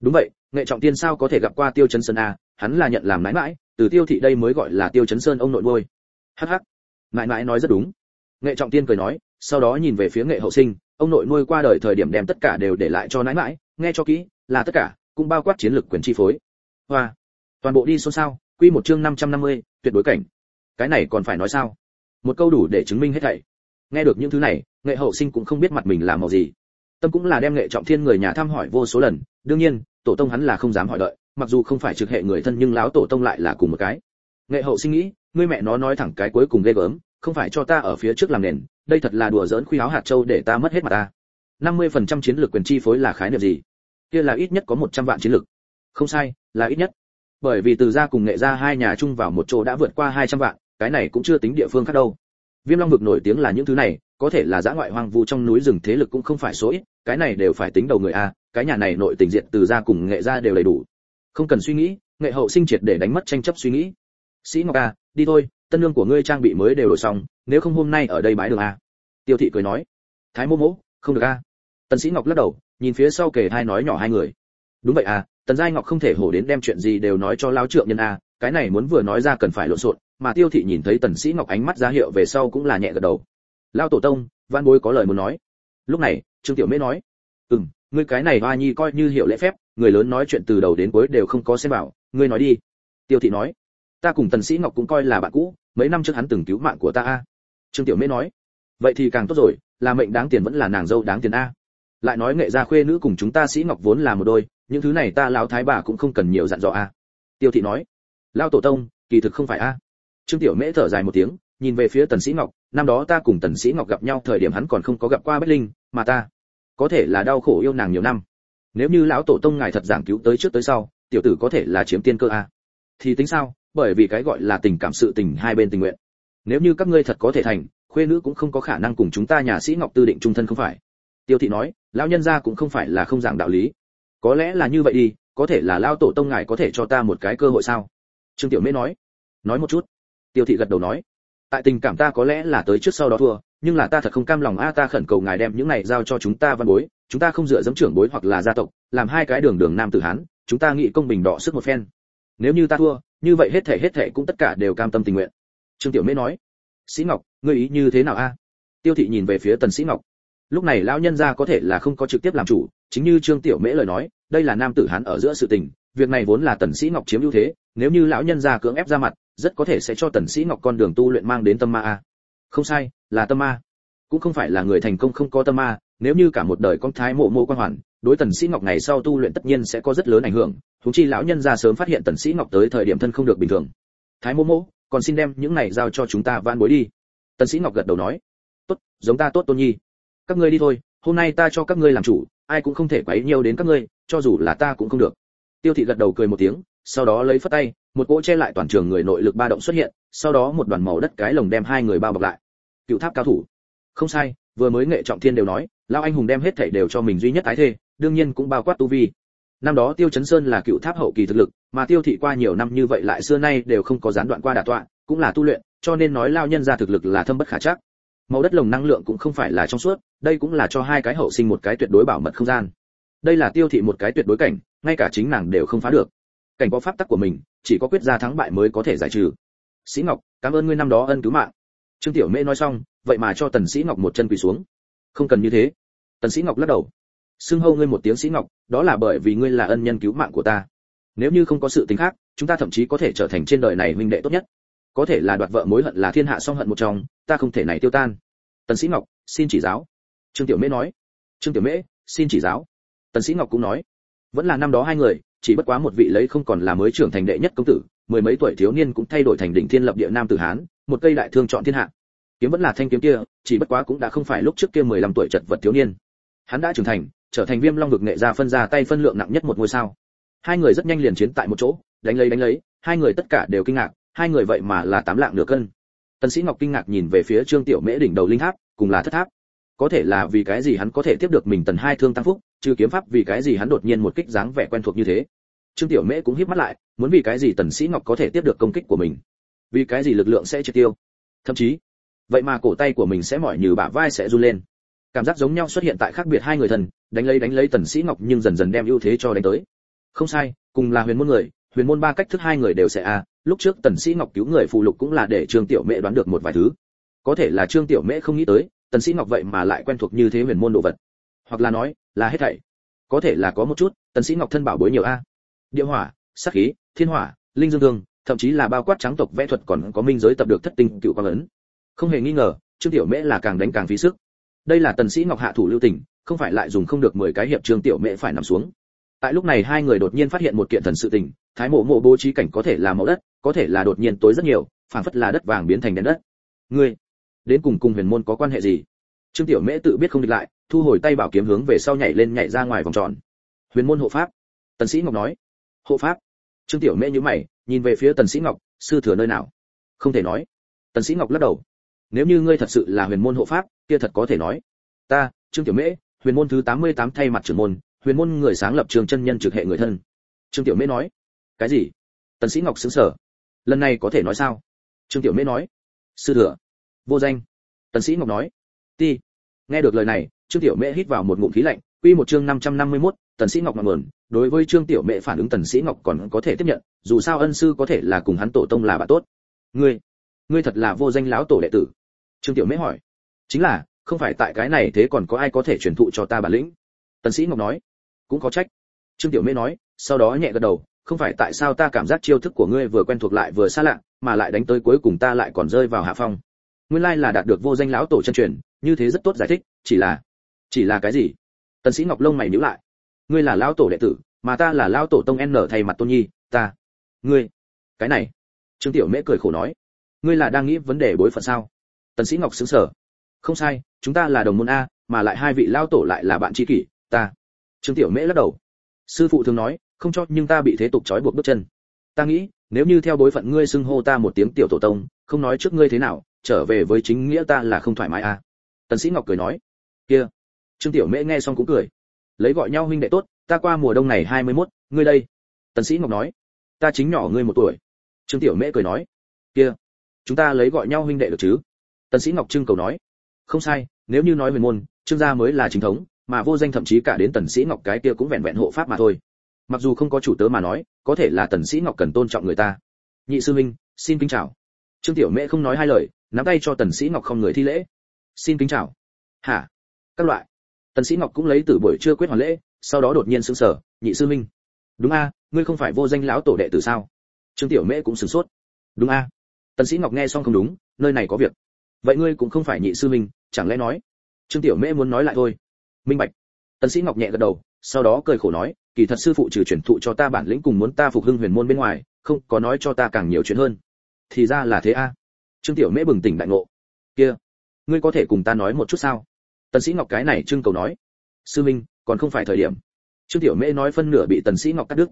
đúng vậy, nghệ trọng tiên sao có thể gặp qua tiêu chấn sơn a hắn là nhận làm mãi mãi, từ tiêu thị đây mới gọi là tiêu chấn sơn ông nội nuôi. Hắc hắc, mãi mãi nói rất đúng. Nghệ trọng tiên cười nói, sau đó nhìn về phía nghệ hậu sinh, ông nội nuôi qua đời thời điểm đem tất cả đều để lại cho nãi mãi nghe cho kỹ là tất cả cũng bao quát chiến lược quyền chi phối. Hoa. Toàn bộ đi xôn xao quy một chương 550, tuyệt đối cảnh. Cái này còn phải nói sao? Một câu đủ để chứng minh hết thảy. Nghe được những thứ này nghệ hậu sinh cũng không biết mặt mình làm màu gì. Tâm cũng là đem nghệ trọng thiên người nhà thăm hỏi vô số lần đương nhiên tổ tông hắn là không dám hỏi đợi mặc dù không phải trực hệ người thân nhưng lão tổ tông lại là cùng một cái. Nghệ hậu sinh nghĩ ngươi mẹ nó nói thẳng cái cuối cùng ghê gớm không phải cho ta ở phía trước làm nền đây thật là đùa giỡn khuy áo hạt châu để ta mất hết mặt ta. 50% chiến lược quyền chi phối là khái niệm gì? Kia là ít nhất có 100 vạn chiến lực, không sai là ít nhất. Bởi vì từ gia cùng nghệ gia hai nhà chung vào một chỗ đã vượt qua 200 vạn cái này cũng chưa tính địa phương khác đâu. Viêm long vực nổi tiếng là những thứ này có thể là giã ngoại hoang vu trong núi rừng thế lực cũng không phải số ít cái này đều phải tính đầu người a cái nhà này nội tình diện từ gia cùng nghệ gia đều đầy đủ. Không cần suy nghĩ nghệ hậu sinh triệt để đánh mất tranh chấp suy nghĩ. Sĩ ngọc a đi thôi tân lương của ngươi trang bị mới đều đổi xong nếu không hôm nay ở đây bãi đường a. Tiêu thị cười nói. Thái mô mỗ không được a. Tần sĩ ngọc lắc đầu nhìn phía sau kề hai nói nhỏ hai người. Đúng vậy à tần giai ngọc không thể hổ đến đem chuyện gì đều nói cho lão trượng nhân a, cái này muốn vừa nói ra cần phải lộn xộn, mà tiêu thị nhìn thấy tần sĩ ngọc ánh mắt ra hiệu về sau cũng là nhẹ gật đầu. Lao tổ tông, văn bối có lời muốn nói. Lúc này, trương tiểu mễ nói, ừm, ngươi cái này hoa nhi coi như hiểu lễ phép, người lớn nói chuyện từ đầu đến cuối đều không có xem bảo ngươi nói đi. Tiêu thị nói, ta cùng tần sĩ ngọc cũng coi là bạn cũ, mấy năm trước hắn từng cứu mạng của ta a. Trương tiểu mễ nói, vậy thì càng tốt rồi, là mệnh đáng tiền vẫn là nàng dâu đáng tiền a lại nói nghệ gia khuê nữ cùng chúng ta sĩ ngọc vốn là một đôi, những thứ này ta lão thái bà cũng không cần nhiều dặn dò a. Tiêu thị nói lao tổ tông, kỳ thực không phải a. Trương tiểu mễ thở dài một tiếng, nhìn về phía tần sĩ ngọc, năm đó ta cùng tần sĩ ngọc gặp nhau thời điểm hắn còn không có gặp qua bách linh, mà ta có thể là đau khổ yêu nàng nhiều năm. Nếu như lão tổ tông ngài thật giảng cứu tới trước tới sau, tiểu tử có thể là chiếm tiên cơ a. Thì tính sao? Bởi vì cái gọi là tình cảm sự tình hai bên tình nguyện. Nếu như các ngươi thật có thể thành, khuê nữ cũng không có khả năng cùng chúng ta nhà sĩ ngọc tư định trung thân không phải tiêu thị nói, lão nhân gia cũng không phải là không giảng đạo lý. Có lẽ là như vậy đi, có thể là lão tổ tông ngài có thể cho ta một cái cơ hội sao? Trương tiểu mễ nói. Nói một chút. Tiêu thị gật đầu nói. Tại tình cảm ta có lẽ là tới trước sau đó thua, nhưng là ta thật không cam lòng, a, ta khẩn cầu ngài đem những này giao cho chúng ta văn bối, chúng ta không dựa dẫm trưởng bối hoặc là gia tộc, làm hai cái đường đường nam tử hán, chúng ta nghĩ công bình đọ sức một phen. Nếu như ta thua, như vậy hết thể hết thể cũng tất cả đều cam tâm tình nguyện. Trương tiểu mễ nói. Sĩ ngọc, ngươi ý như thế nào, a? Tiêu thị nhìn về phía tần sĩ ngọc lúc này lão nhân gia có thể là không có trực tiếp làm chủ, chính như trương tiểu mễ lời nói, đây là nam tử hán ở giữa sự tình, việc này vốn là tần sĩ ngọc chiếm ưu thế, nếu như lão nhân gia cưỡng ép ra mặt, rất có thể sẽ cho tần sĩ ngọc con đường tu luyện mang đến tâm ma a. Không sai, là tâm ma. Cũng không phải là người thành công không có tâm ma, nếu như cả một đời con thái mộ mộ quan hoàn, đối tần sĩ ngọc ngày sau tu luyện tất nhiên sẽ có rất lớn ảnh hưởng chúng chi lão nhân gia sớm phát hiện tần sĩ ngọc tới thời điểm thân không được bình thường. Thái mộ mộ, còn xin đem những này giao cho chúng ta van bối đi. Tần sĩ ngọc gật đầu nói, tốt, giống ta tốt tôn nhi các ngươi đi thôi, hôm nay ta cho các ngươi làm chủ, ai cũng không thể quấy nhiều đến các ngươi, cho dù là ta cũng không được. Tiêu thị gật đầu cười một tiếng, sau đó lấy phất tay, một cỗ che lại toàn trường người nội lực ba động xuất hiện, sau đó một đoàn màu đất cái lồng đem hai người bao bọc lại. Cựu tháp cao thủ. Không sai, vừa mới nghệ trọng thiên đều nói lao anh hùng đem hết thảy đều cho mình duy nhất tái thê, đương nhiên cũng bao quát tu vi. Năm đó tiêu chấn sơn là cựu tháp hậu kỳ thực lực, mà tiêu thị qua nhiều năm như vậy lại xưa nay đều không có gián đoạn qua đả tọa, cũng là tu luyện, cho nên nói lao nhân ra thực lực là thâm bất khả chắc màu đất lồng năng lượng cũng không phải là trong suốt, đây cũng là cho hai cái hậu sinh một cái tuyệt đối bảo mật không gian. Đây là tiêu thị một cái tuyệt đối cảnh, ngay cả chính nàng đều không phá được. Cảnh có pháp tắc của mình, chỉ có quyết ra thắng bại mới có thể giải trừ. Sĩ ngọc, cảm ơn ngươi năm đó ân cứu mạng. Trương tiểu mễ nói xong, vậy mà cho tần sĩ ngọc một chân quỳ xuống. Không cần như thế. Tần sĩ ngọc lắc đầu. Xưng hô ngươi một tiếng sĩ ngọc, đó là bởi vì ngươi là ân nhân cứu mạng của ta. Nếu như không có sự tình khác, chúng ta thậm chí có thể trở thành trên đời này huynh đệ tốt nhất có thể là đoạt vợ mối hận là thiên hạ song hận một trong, ta không thể này tiêu tan. Tần sĩ ngọc, xin chỉ giáo. Trương tiểu mễ nói. Trương tiểu mễ, xin chỉ giáo. Tần sĩ ngọc cũng nói. Vẫn là năm đó hai người, chỉ bất quá một vị lấy không còn là mới trưởng thành đệ nhất công tử, mười mấy tuổi thiếu niên cũng thay đổi thành đỉnh thiên lập địa nam tử hán, một cây đại thương chọn thiên hạ. Kiếm vẫn là thanh kiếm kia, chỉ bất quá cũng đã không phải lúc trước kia 15 tuổi chật vật thiếu niên. Hắn đã trưởng thành, trở thành viêm long vực nghệ gia phân ra tay phân lượng nặng nhất một ngôi sao. Hai người rất nhanh liền chiến tại một chỗ, đánh lấy đánh lấy, hai người tất cả đều kinh ngạc hai người vậy mà là tám lạng nửa cân. Tần sĩ ngọc kinh ngạc nhìn về phía trương tiểu mễ đỉnh đầu linh tháp, cùng là thất tháp. Có thể là vì cái gì hắn có thể tiếp được mình tần hai thương tăng phúc trừ kiếm pháp vì cái gì hắn đột nhiên một kích dáng vẻ quen thuộc như thế. Trương tiểu mễ cũng híp mắt lại, muốn vì cái gì tần sĩ ngọc có thể tiếp được công kích của mình? Vì cái gì lực lượng sẽ triệt tiêu? Thậm chí, vậy mà cổ tay của mình sẽ mỏi như bả vai sẽ run lên. Cảm giác giống nhau xuất hiện tại khác biệt hai người thần, đánh lấy đánh lấy tần sĩ ngọc nhưng dần dần đem ưu thế cho đánh tới. Không sai, cùng là huyền môn người, huyền môn ba cách thức hai người đều sẽ a lúc trước tần sĩ ngọc cứu người phụ lục cũng là để trương tiểu mễ đoán được một vài thứ. Có thể là trương tiểu mễ không nghĩ tới, tần sĩ ngọc vậy mà lại quen thuộc như thế huyền môn đồ vật. Hoặc là nói, là hết thảy. Có thể là có một chút, tần sĩ ngọc thân bảo bối nhiều a. Địa hỏa, sát khí, thiên hỏa, linh dương thương, thậm chí là bao quát trắng tộc vẽ thuật còn có minh giới tập được thất tinh cựu quang ấn. Không hề nghi ngờ, trương tiểu mễ là càng đánh càng phí sức. Đây là tần sĩ ngọc hạ thủ lưu tình, không phải lại dùng không được 10 cái hiệp trương tiểu mễ phải nằm xuống. Tại lúc này hai người đột nhiên phát hiện một kiện thần sự tình, thái mộ mộ bố trí cảnh có thể là mẫu đất có thể là đột nhiên tối rất nhiều phản phất là đất vàng biến thành đen đất. Ngươi, đến cùng cùng huyền môn có quan hệ gì? Trương tiểu mễ tự biết không địch lại, thu hồi tay bảo kiếm hướng về sau nhảy lên nhảy ra ngoài vòng tròn. Huyền môn hộ pháp. Tần sĩ ngọc nói. Hộ pháp. Trương tiểu mễ nhíu mày, nhìn về phía tần sĩ ngọc, sư thừa nơi nào? Không thể nói. Tần sĩ ngọc lắc đầu. Nếu như ngươi thật sự là huyền môn hộ pháp, kia thật có thể nói. Ta, trương tiểu mễ, huyền môn thứ 88 thay mặt trưởng môn, huyền môn người sáng lập trường chân nhân trực hệ người thân. Trương tiểu mễ nói. Cái gì? Tần sĩ ngọc sững sờ lần này có thể nói sao? Trương tiểu mễ nói. Sư thừa. Vô danh. Tần sĩ ngọc nói. Ti. Nghe được lời này trương tiểu mễ hít vào một ngụm khí lạnh. Quy một chương 551, tần sĩ ngọc ngậm nguồn. Đối với trương tiểu mễ phản ứng tần sĩ ngọc còn có thể tiếp nhận dù sao ân sư có thể là cùng hắn tổ tông là bạn tốt. Ngươi ngươi thật là vô danh lão tổ đệ tử. Trương tiểu mễ hỏi. Chính là không phải tại cái này thế còn có ai có thể truyền thụ cho ta bản lĩnh? Tần sĩ ngọc nói. Cũng có trách. Trương tiểu mễ nói sau đó nhẹ gật đầu không phải tại sao ta cảm giác chiêu thức của ngươi vừa quen thuộc lại vừa xa lạ, mà lại đánh tới cuối cùng ta lại còn rơi vào hạ phong. Nguyên lai là đạt được vô danh lão tổ chân truyền, như thế rất tốt giải thích, chỉ là chỉ là cái gì? Tần sĩ ngọc lông mày nhíu lại. Ngươi là lão tổ đệ tử, mà ta là lão tổ tông n thay mặt tôn nhi, ta, ngươi, cái này. Trương tiểu mễ cười khổ nói. Ngươi là đang nghĩ vấn đề bối phận sao? Tần sĩ ngọc sững sờ. Không sai, chúng ta là đồng môn a, mà lại hai vị lão tổ lại là bạn tri kỷ, ta. Trương tiểu mễ lắc đầu. Sư phụ thường nói không cho nhưng ta bị thế tục trói buộc bước chân. Ta nghĩ nếu như theo bối phận ngươi xưng hô ta một tiếng tiểu tổ tông không nói trước ngươi thế nào trở về với chính nghĩa ta là không thoải mái à? tần sĩ ngọc cười nói kia. Trương tiểu mễ nghe xong cũng cười. Lấy gọi nhau huynh đệ tốt ta qua mùa đông này 21, ngươi đây. Tần sĩ ngọc nói ta chính nhỏ ngươi một tuổi. Trương tiểu mễ cười nói kia. Chúng ta lấy gọi nhau huynh đệ được chứ? Tần sĩ ngọc trưng cầu nói không sai nếu như nói huyền môn trương gia mới là chính thống mà vô danh thậm chí cả đến tần sĩ ngọc cái kia cũng vẹn vẹn hộ pháp mà thôi mặc dù không có chủ tớ mà nói, có thể là tần sĩ ngọc cần tôn trọng người ta. Nhị sư minh xin kính chào. Trương tiểu mễ không nói hai lời, nắm tay cho tần sĩ ngọc không người thi lễ. Xin kính chào. Hả? Các loại. Tần sĩ ngọc cũng lấy từ buổi trưa quyết hoàn lễ, sau đó đột nhiên sững sờ, nhị sư minh đúng a, ngươi không phải vô danh lão tổ đệ tử sao? Trương tiểu mễ cũng sửng sốt. Đúng a. Tần sĩ ngọc nghe xong không đúng, nơi này có việc. Vậy ngươi cũng không phải nhị sư minh chẳng lẽ nói? Trương tiểu mễ muốn nói lại thôi. Minh bạch. Tần sĩ ngọc nhẹ gật đầu, sau đó cười khổ nói kỳ thật sư phụ trừ truyền thụ cho ta bản lĩnh cùng muốn ta phục hưng huyền môn bên ngoài, không, có nói cho ta càng nhiều chuyện hơn. Thì ra là thế a. Trương tiểu mễ bừng tỉnh đại ngộ. Kia, ngươi có thể cùng ta nói một chút sao? Tần sĩ ngọc cái này trương cầu nói. Sư minh, còn không phải thời điểm. Trương tiểu mễ nói phân nửa bị tần sĩ ngọc cắt đứt.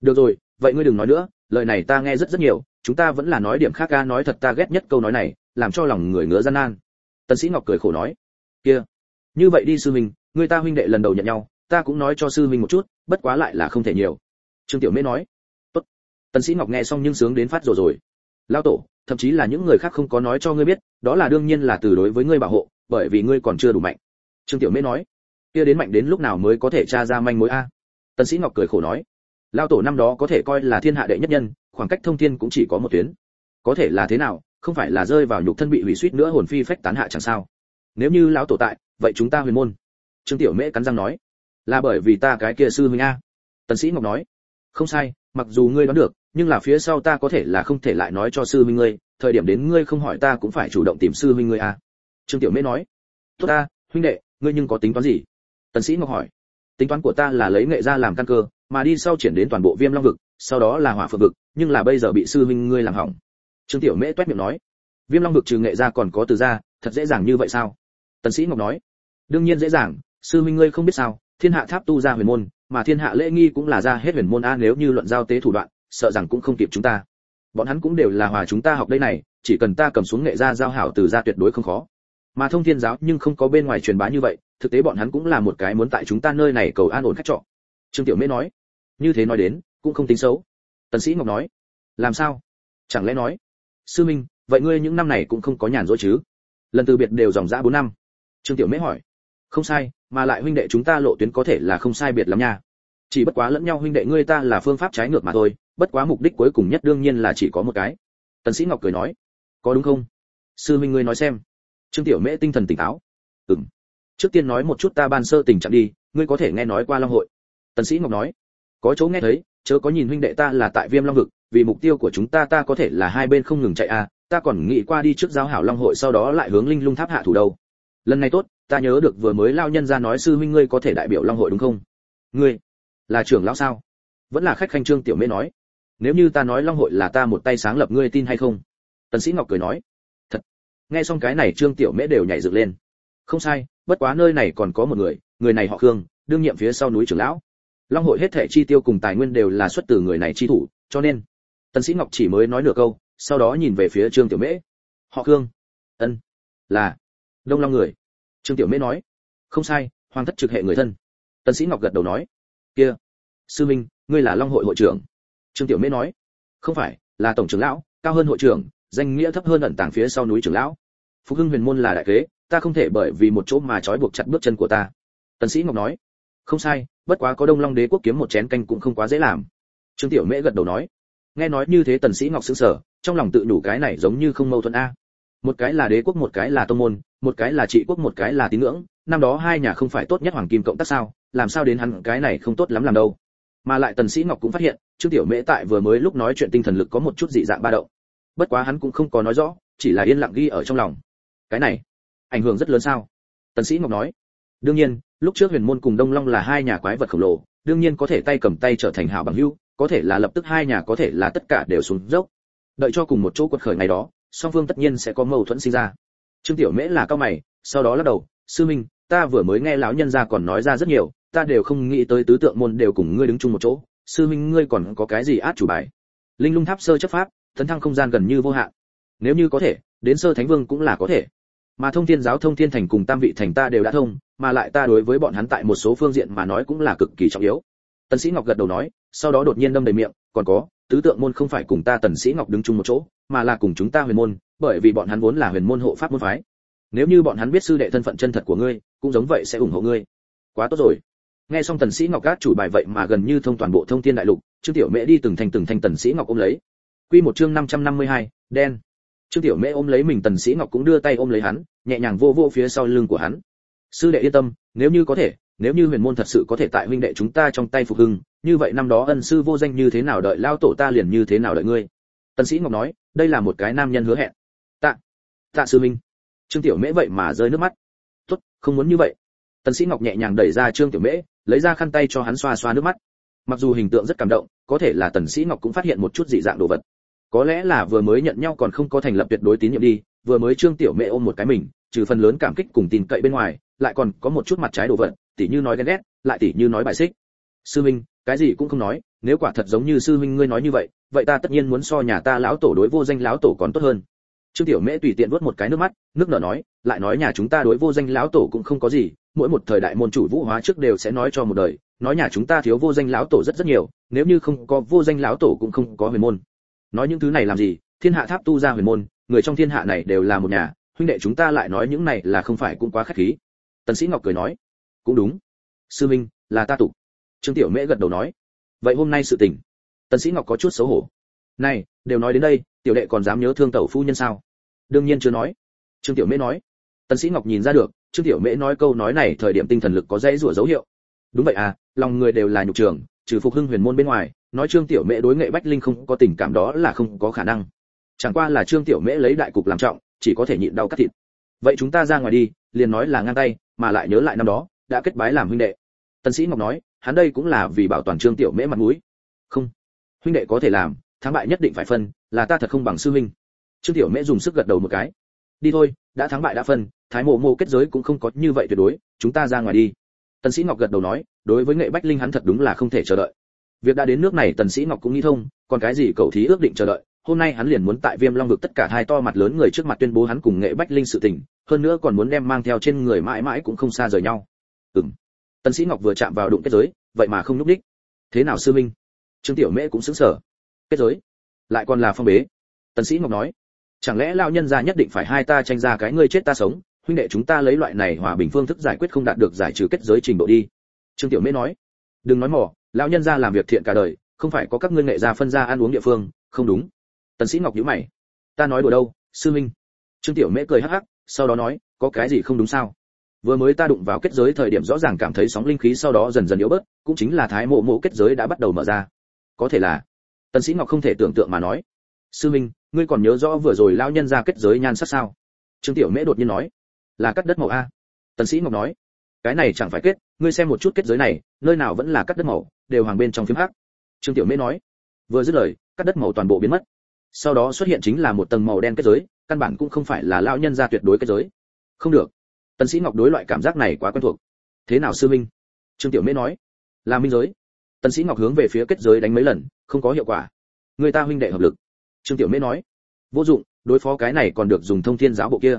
Được rồi, vậy ngươi đừng nói nữa, lời này ta nghe rất rất nhiều, chúng ta vẫn là nói điểm khác ca nói thật ta ghét nhất câu nói này, làm cho lòng người ngứa gian nan. Tần sĩ ngọc cười khổ nói. Kia, như vậy đi sư minh, người ta huynh đệ lần đầu nhận nhau ta cũng nói cho sư minh một chút, bất quá lại là không thể nhiều. Trương tiểu mễ nói, tốt. Tần sĩ ngọc nghe xong nhưng sướng đến phát rồi rồi. Lao tổ, thậm chí là những người khác không có nói cho ngươi biết, đó là đương nhiên là từ đối với ngươi bảo hộ, bởi vì ngươi còn chưa đủ mạnh. Trương tiểu mễ nói, kia đến mạnh đến lúc nào mới có thể tra ra manh mối a? Tần sĩ ngọc cười khổ nói lao tổ năm đó có thể coi là thiên hạ đệ nhất nhân, khoảng cách thông thiên cũng chỉ có một tuyến. Có thể là thế nào, không phải là rơi vào nhục thân bị hủy suýt nữa hồn phi phách tán hạ chẳng sao. Nếu như lão tổ tại, vậy chúng ta huyền môn. Trương tiểu mễ cắn răng nói là bởi vì ta cái kia sư huynh a. Tần sĩ ngọc nói, không sai, mặc dù ngươi đoán được, nhưng là phía sau ta có thể là không thể lại nói cho sư huynh ngươi, thời điểm đến ngươi không hỏi ta cũng phải chủ động tìm sư huynh ngươi a. Trương tiểu mễ nói, tốt ta, huynh đệ, ngươi nhưng có tính toán gì? Tần sĩ ngọc hỏi, tính toán của ta là lấy nghệ ra làm căn cơ, mà đi sau chuyển đến toàn bộ viêm long vực, sau đó là hỏa phượng vực, nhưng là bây giờ bị sư huynh ngươi làm hỏng. Trương tiểu mễ toét miệng nói, viêm long vực trừ nghệ ra còn có từ ra thật dễ dàng như vậy sao? Tần sĩ ngọc nói, đương nhiên dễ dàng, sư huynh ngươi không biết sao thiên hạ tháp tu ra huyền môn, mà thiên hạ lễ nghi cũng là ra hết huyền môn a, nếu như luận giao tế thủ đoạn, sợ rằng cũng không kịp chúng ta. Bọn hắn cũng đều là hòa chúng ta học đây này, chỉ cần ta cầm xuống nghệ ra giao hảo từ ra tuyệt đối không khó. Mà thông thiên giáo nhưng không có bên ngoài truyền bá như vậy, thực tế bọn hắn cũng là một cái muốn tại chúng ta nơi này cầu an ổn khách trọ. Trương tiểu mễ nói, như thế nói đến, cũng không tính xấu. Tần sĩ ngọc nói, làm sao? Chẳng lẽ nói, sư minh, vậy ngươi những năm này cũng không có nhàn rỗi chứ? Lần từ biệt đều dòng dã bốn năm. Trương tiểu mễ hỏi không sai, mà lại huynh đệ chúng ta lộ tuyến có thể là không sai biệt lắm nha. Chỉ bất quá lẫn nhau huynh đệ ngươi ta là phương pháp trái ngược mà thôi, bất quá mục đích cuối cùng nhất đương nhiên là chỉ có một cái. Tần sĩ ngọc cười nói, có đúng không? Sư minh ngươi nói xem. Trương tiểu mễ tinh thần tỉnh táo. Ừm. Trước tiên nói một chút ta ban sơ tình trạng đi, ngươi có thể nghe nói qua long hội. Tần sĩ ngọc nói, có chỗ nghe thấy, chớ có nhìn huynh đệ ta là tại viêm long vực, vì mục tiêu của chúng ta ta có thể là hai bên không ngừng chạy à ta còn nghĩ qua đi trước giao hảo long hội sau đó lại hướng linh lung tháp hạ thủ đâu. Lần này tốt ta nhớ được vừa mới lao nhân ra nói sư huynh ngươi có thể đại biểu long hội đúng không? Ngươi là trưởng lão sao? Vẫn là khách khanh trương tiểu mễ nói. Nếu như ta nói long hội là ta một tay sáng lập ngươi tin hay không? Tần sĩ ngọc cười nói. Thật. Nghe xong cái này trương tiểu mễ đều nhảy dựng lên. Không sai, bất quá nơi này còn có một người người này họ khương, đương nhiệm phía sau núi trưởng lão. Long hội hết thảy chi tiêu cùng tài nguyên đều là xuất từ người này chi thủ, cho nên, tần sĩ ngọc chỉ mới nói nửa câu, sau đó nhìn về phía trương tiểu mễ. Họ khương. Ân. Là đông long người trương tiểu mễ nói, không sai, hoàng thất trực hệ người thân. Tần sĩ ngọc gật đầu nói, kia, sư minh, ngươi là long hội hội trưởng. Trương tiểu mễ nói, không phải, là tổng trưởng lão, cao hơn hội trưởng, danh nghĩa thấp hơn ẩn tàng phía sau núi trưởng lão. Phục hưng huyền môn là đại kế, ta không thể bởi vì một chỗ mà trói buộc chặt bước chân của ta. Tần sĩ ngọc nói, không sai, bất quá có đông long đế quốc kiếm một chén canh cũng không quá dễ làm. Trương tiểu mễ gật đầu nói, nghe nói như thế tần sĩ ngọc sững sờ, trong lòng tự đủ cái này giống như không mâu thuẫn a một cái là đế quốc, một cái là tông môn, một cái là trị quốc, một cái là tín ngưỡng. Năm đó hai nhà không phải tốt nhất hoàng kim cộng tác sao? Làm sao đến hắn cái này không tốt lắm làm đâu? Mà lại tần sĩ ngọc cũng phát hiện, trương tiểu mễ tại vừa mới lúc nói chuyện tinh thần lực có một chút dị dạng ba động. Bất quá hắn cũng không có nói rõ, chỉ là yên lặng ghi ở trong lòng. Cái này, ảnh hưởng rất lớn sao? Tần sĩ ngọc nói. Đương nhiên, lúc trước huyền môn cùng đông long là hai nhà quái vật khổng lồ, đương nhiên có thể tay cầm tay trở thành hảo bằng hữu, có thể là lập tức hai nhà có thể là tất cả đều xuống dốc. Đợi cho cùng một chỗ quật khởi ngày đó song phương tất nhiên sẽ có mâu thuẫn sinh ra. Trương tiểu mễ là cao mày, sau đó lắc đầu, sư minh, ta vừa mới nghe lão nhân gia còn nói ra rất nhiều, ta đều không nghĩ tới tứ tượng môn đều cùng ngươi đứng chung một chỗ. Sư minh, ngươi còn có cái gì át chủ bài? Linh lung tháp sơ chấp pháp, tấn thăng không gian gần như vô hạn. Nếu như có thể, đến sơ thánh vương cũng là có thể. Mà thông thiên giáo, thông thiên thành cùng tam vị thành ta đều đã thông, mà lại ta đối với bọn hắn tại một số phương diện mà nói cũng là cực kỳ trọng yếu. Tần sĩ ngọc gật đầu nói, sau đó đột nhiên đâm đầy miệng, còn có tứ tượng môn không phải cùng ta tần sĩ ngọc đứng chung một chỗ mà là cùng chúng ta huyền môn bởi vì bọn hắn vốn là huyền môn hộ pháp môn phái. Nếu như bọn hắn biết sư đệ thân phận chân thật của ngươi cũng giống vậy sẽ ủng hộ ngươi. Quá tốt rồi. Nghe xong tần sĩ ngọc cát chủ bài vậy mà gần như thông toàn bộ thông thiên đại lục trương tiểu mễ đi từng thành từng thành tần sĩ ngọc ôm lấy. Quy một chương 552, đen. Trương tiểu mễ ôm lấy mình tần sĩ ngọc cũng đưa tay ôm lấy hắn nhẹ nhàng vô vô phía sau lưng của hắn. Sư đệ yên tâm nếu như có thể nếu như huyền môn thật sự có thể tại huynh đệ chúng ta trong tay phục hưng, như vậy năm đó ân sư vô danh như thế nào đợi lao tổ ta liền như thế nào đợi ngươi. Tần sĩ ngọc nói, đây là một cái nam nhân hứa hẹn. Tạ tạ sư minh trương tiểu mễ vậy mà rơi nước mắt. Tốt, không muốn như vậy. Tần sĩ ngọc nhẹ nhàng đẩy ra trương tiểu mễ, lấy ra khăn tay cho hắn xoa xoa nước mắt. Mặc dù hình tượng rất cảm động, có thể là tần sĩ ngọc cũng phát hiện một chút dị dạng đồ vật. Có lẽ là vừa mới nhận nhau còn không có thành lập tuyệt đối tín nhiệm đi, vừa mới trương tiểu mễ ôm một cái mình, trừ phần lớn cảm kích cùng tin cậy bên ngoài, lại còn có một chút mặt trái đồ vật tỉ như nói ghen ghét, lại tỉ như nói bài xích. Sư minh, cái gì cũng không nói, nếu quả thật giống như sư minh ngươi nói như vậy vậy ta tất nhiên muốn so nhà ta lão tổ đối vô danh lão tổ còn tốt hơn. Trương tiểu mễ tùy tiện vuốt một cái nước mắt, nước nở nói, lại nói nhà chúng ta đối vô danh lão tổ cũng không có gì, mỗi một thời đại môn chủ vũ hóa trước đều sẽ nói cho một đời, nói nhà chúng ta thiếu vô danh lão tổ rất rất nhiều, nếu như không có vô danh lão tổ cũng không có huyền môn. Nói những thứ này làm gì, thiên hạ tháp tu ra huyền môn, người trong thiên hạ này đều là một nhà, huynh đệ chúng ta lại nói những này là không phải cũng quá khách khí. Tần sĩ ngọc cười nói cũng đúng. Sư minh, là ta tục trương tiểu mễ gật đầu nói. Vậy hôm nay sự tình, tần sĩ ngọc có chút xấu hổ. Này, đều nói đến đây, tiểu đệ còn dám nhớ thương tẩu phu nhân sao? Đương nhiên chưa nói. Trương tiểu mễ nói. Tần sĩ ngọc nhìn ra được, trương tiểu mễ nói câu nói này thời điểm tinh thần lực có dãy rủa dấu hiệu. Đúng vậy à lòng người đều là nhục trường trừ phục hưng huyền môn bên ngoài, nói trương tiểu mễ đối nghệ bách linh không có tình cảm đó là không có khả năng. Chẳng qua là trương tiểu mễ lấy đại cục làm trọng, chỉ có thể nhịn đau cắt thịt. Vậy chúng ta ra ngoài đi, liền nói là ngang tay, mà lại nhớ lại năm đó đã kết bái làm huynh đệ. Tần sĩ ngọc nói, hắn đây cũng là vì bảo toàn trương tiểu mễ mặt mũi. Không, huynh đệ có thể làm, thắng bại nhất định phải phân, là ta thật không bằng sư huynh. Trương tiểu mễ dùng sức gật đầu một cái. Đi thôi, đã thắng bại đã phân, thái mộ mộ kết giới cũng không có như vậy tuyệt đối, chúng ta ra ngoài đi. Tần sĩ ngọc gật đầu nói, đối với nghệ bách linh hắn thật đúng là không thể chờ đợi. Việc đã đến nước này, tần sĩ ngọc cũng nghĩ thông, còn cái gì cậu thí ước định chờ đợi, hôm nay hắn liền muốn tại viêm long vực tất cả hai to mặt lớn người trước mặt tuyên bố hắn cùng nghệ bách linh sự tình, hơn nữa còn muốn đem mang theo trên người mãi mãi cũng không xa rời nhau ừm. Tần sĩ ngọc vừa chạm vào đụng kết giới, vậy mà không núp đích thế nào sư minh? Trương tiểu mễ cũng sững sờ. Kết giới? Lại còn là phong bế. Tần sĩ ngọc nói. Chẳng lẽ lão nhân gia nhất định phải hai ta tranh ra cái ngươi chết ta sống, huynh đệ chúng ta lấy loại này hòa bình phương thức giải quyết không đạt được giải trừ kết giới trình độ đi. Trương tiểu mễ nói. Đừng nói mỏ lão nhân gia làm việc thiện cả đời, không phải có các ngươi nghệ gia phân ra ăn uống địa phương, không đúng. Tần sĩ ngọc nhíu mày. Ta nói đùa đâu, sư minh? Trương tiểu mễ cười hắc hắc, sau đó nói, có cái gì không đúng sao? Vừa mới ta đụng vào kết giới thời điểm rõ ràng cảm thấy sóng linh khí sau đó dần dần yếu bớt, cũng chính là thái mộ mộ kết giới đã bắt đầu mở ra. Có thể là, tần sĩ ngọc không thể tưởng tượng mà nói. Sư minh, ngươi còn nhớ rõ vừa rồi lão nhân gia kết giới nhan sắc sao? Trương tiểu mễ đột nhiên nói. Là cắt đất màu a. Tần sĩ ngọc nói. Cái này chẳng phải kết, ngươi xem một chút kết giới này, nơi nào vẫn là cắt đất màu, đều hàng bên trong phím hắc. Trương tiểu mễ nói. Vừa dứt lời, cắt đất màu toàn bộ biến mất. Sau đó xuất hiện chính là một tầng màu đen kết giới, căn bản cũng không phải là lão nhân gia tuyệt đối kết giới. Không được tần sĩ ngọc đối loại cảm giác này quá quen thuộc. Thế nào sư minh trương tiểu mễ nói. Là minh giới. Tần sĩ ngọc hướng về phía kết giới đánh mấy lần, không có hiệu quả. Người ta huynh đệ hợp lực. Trương tiểu mễ nói. Vô dụng, đối phó cái này còn được dùng thông thiên giáo bộ kia.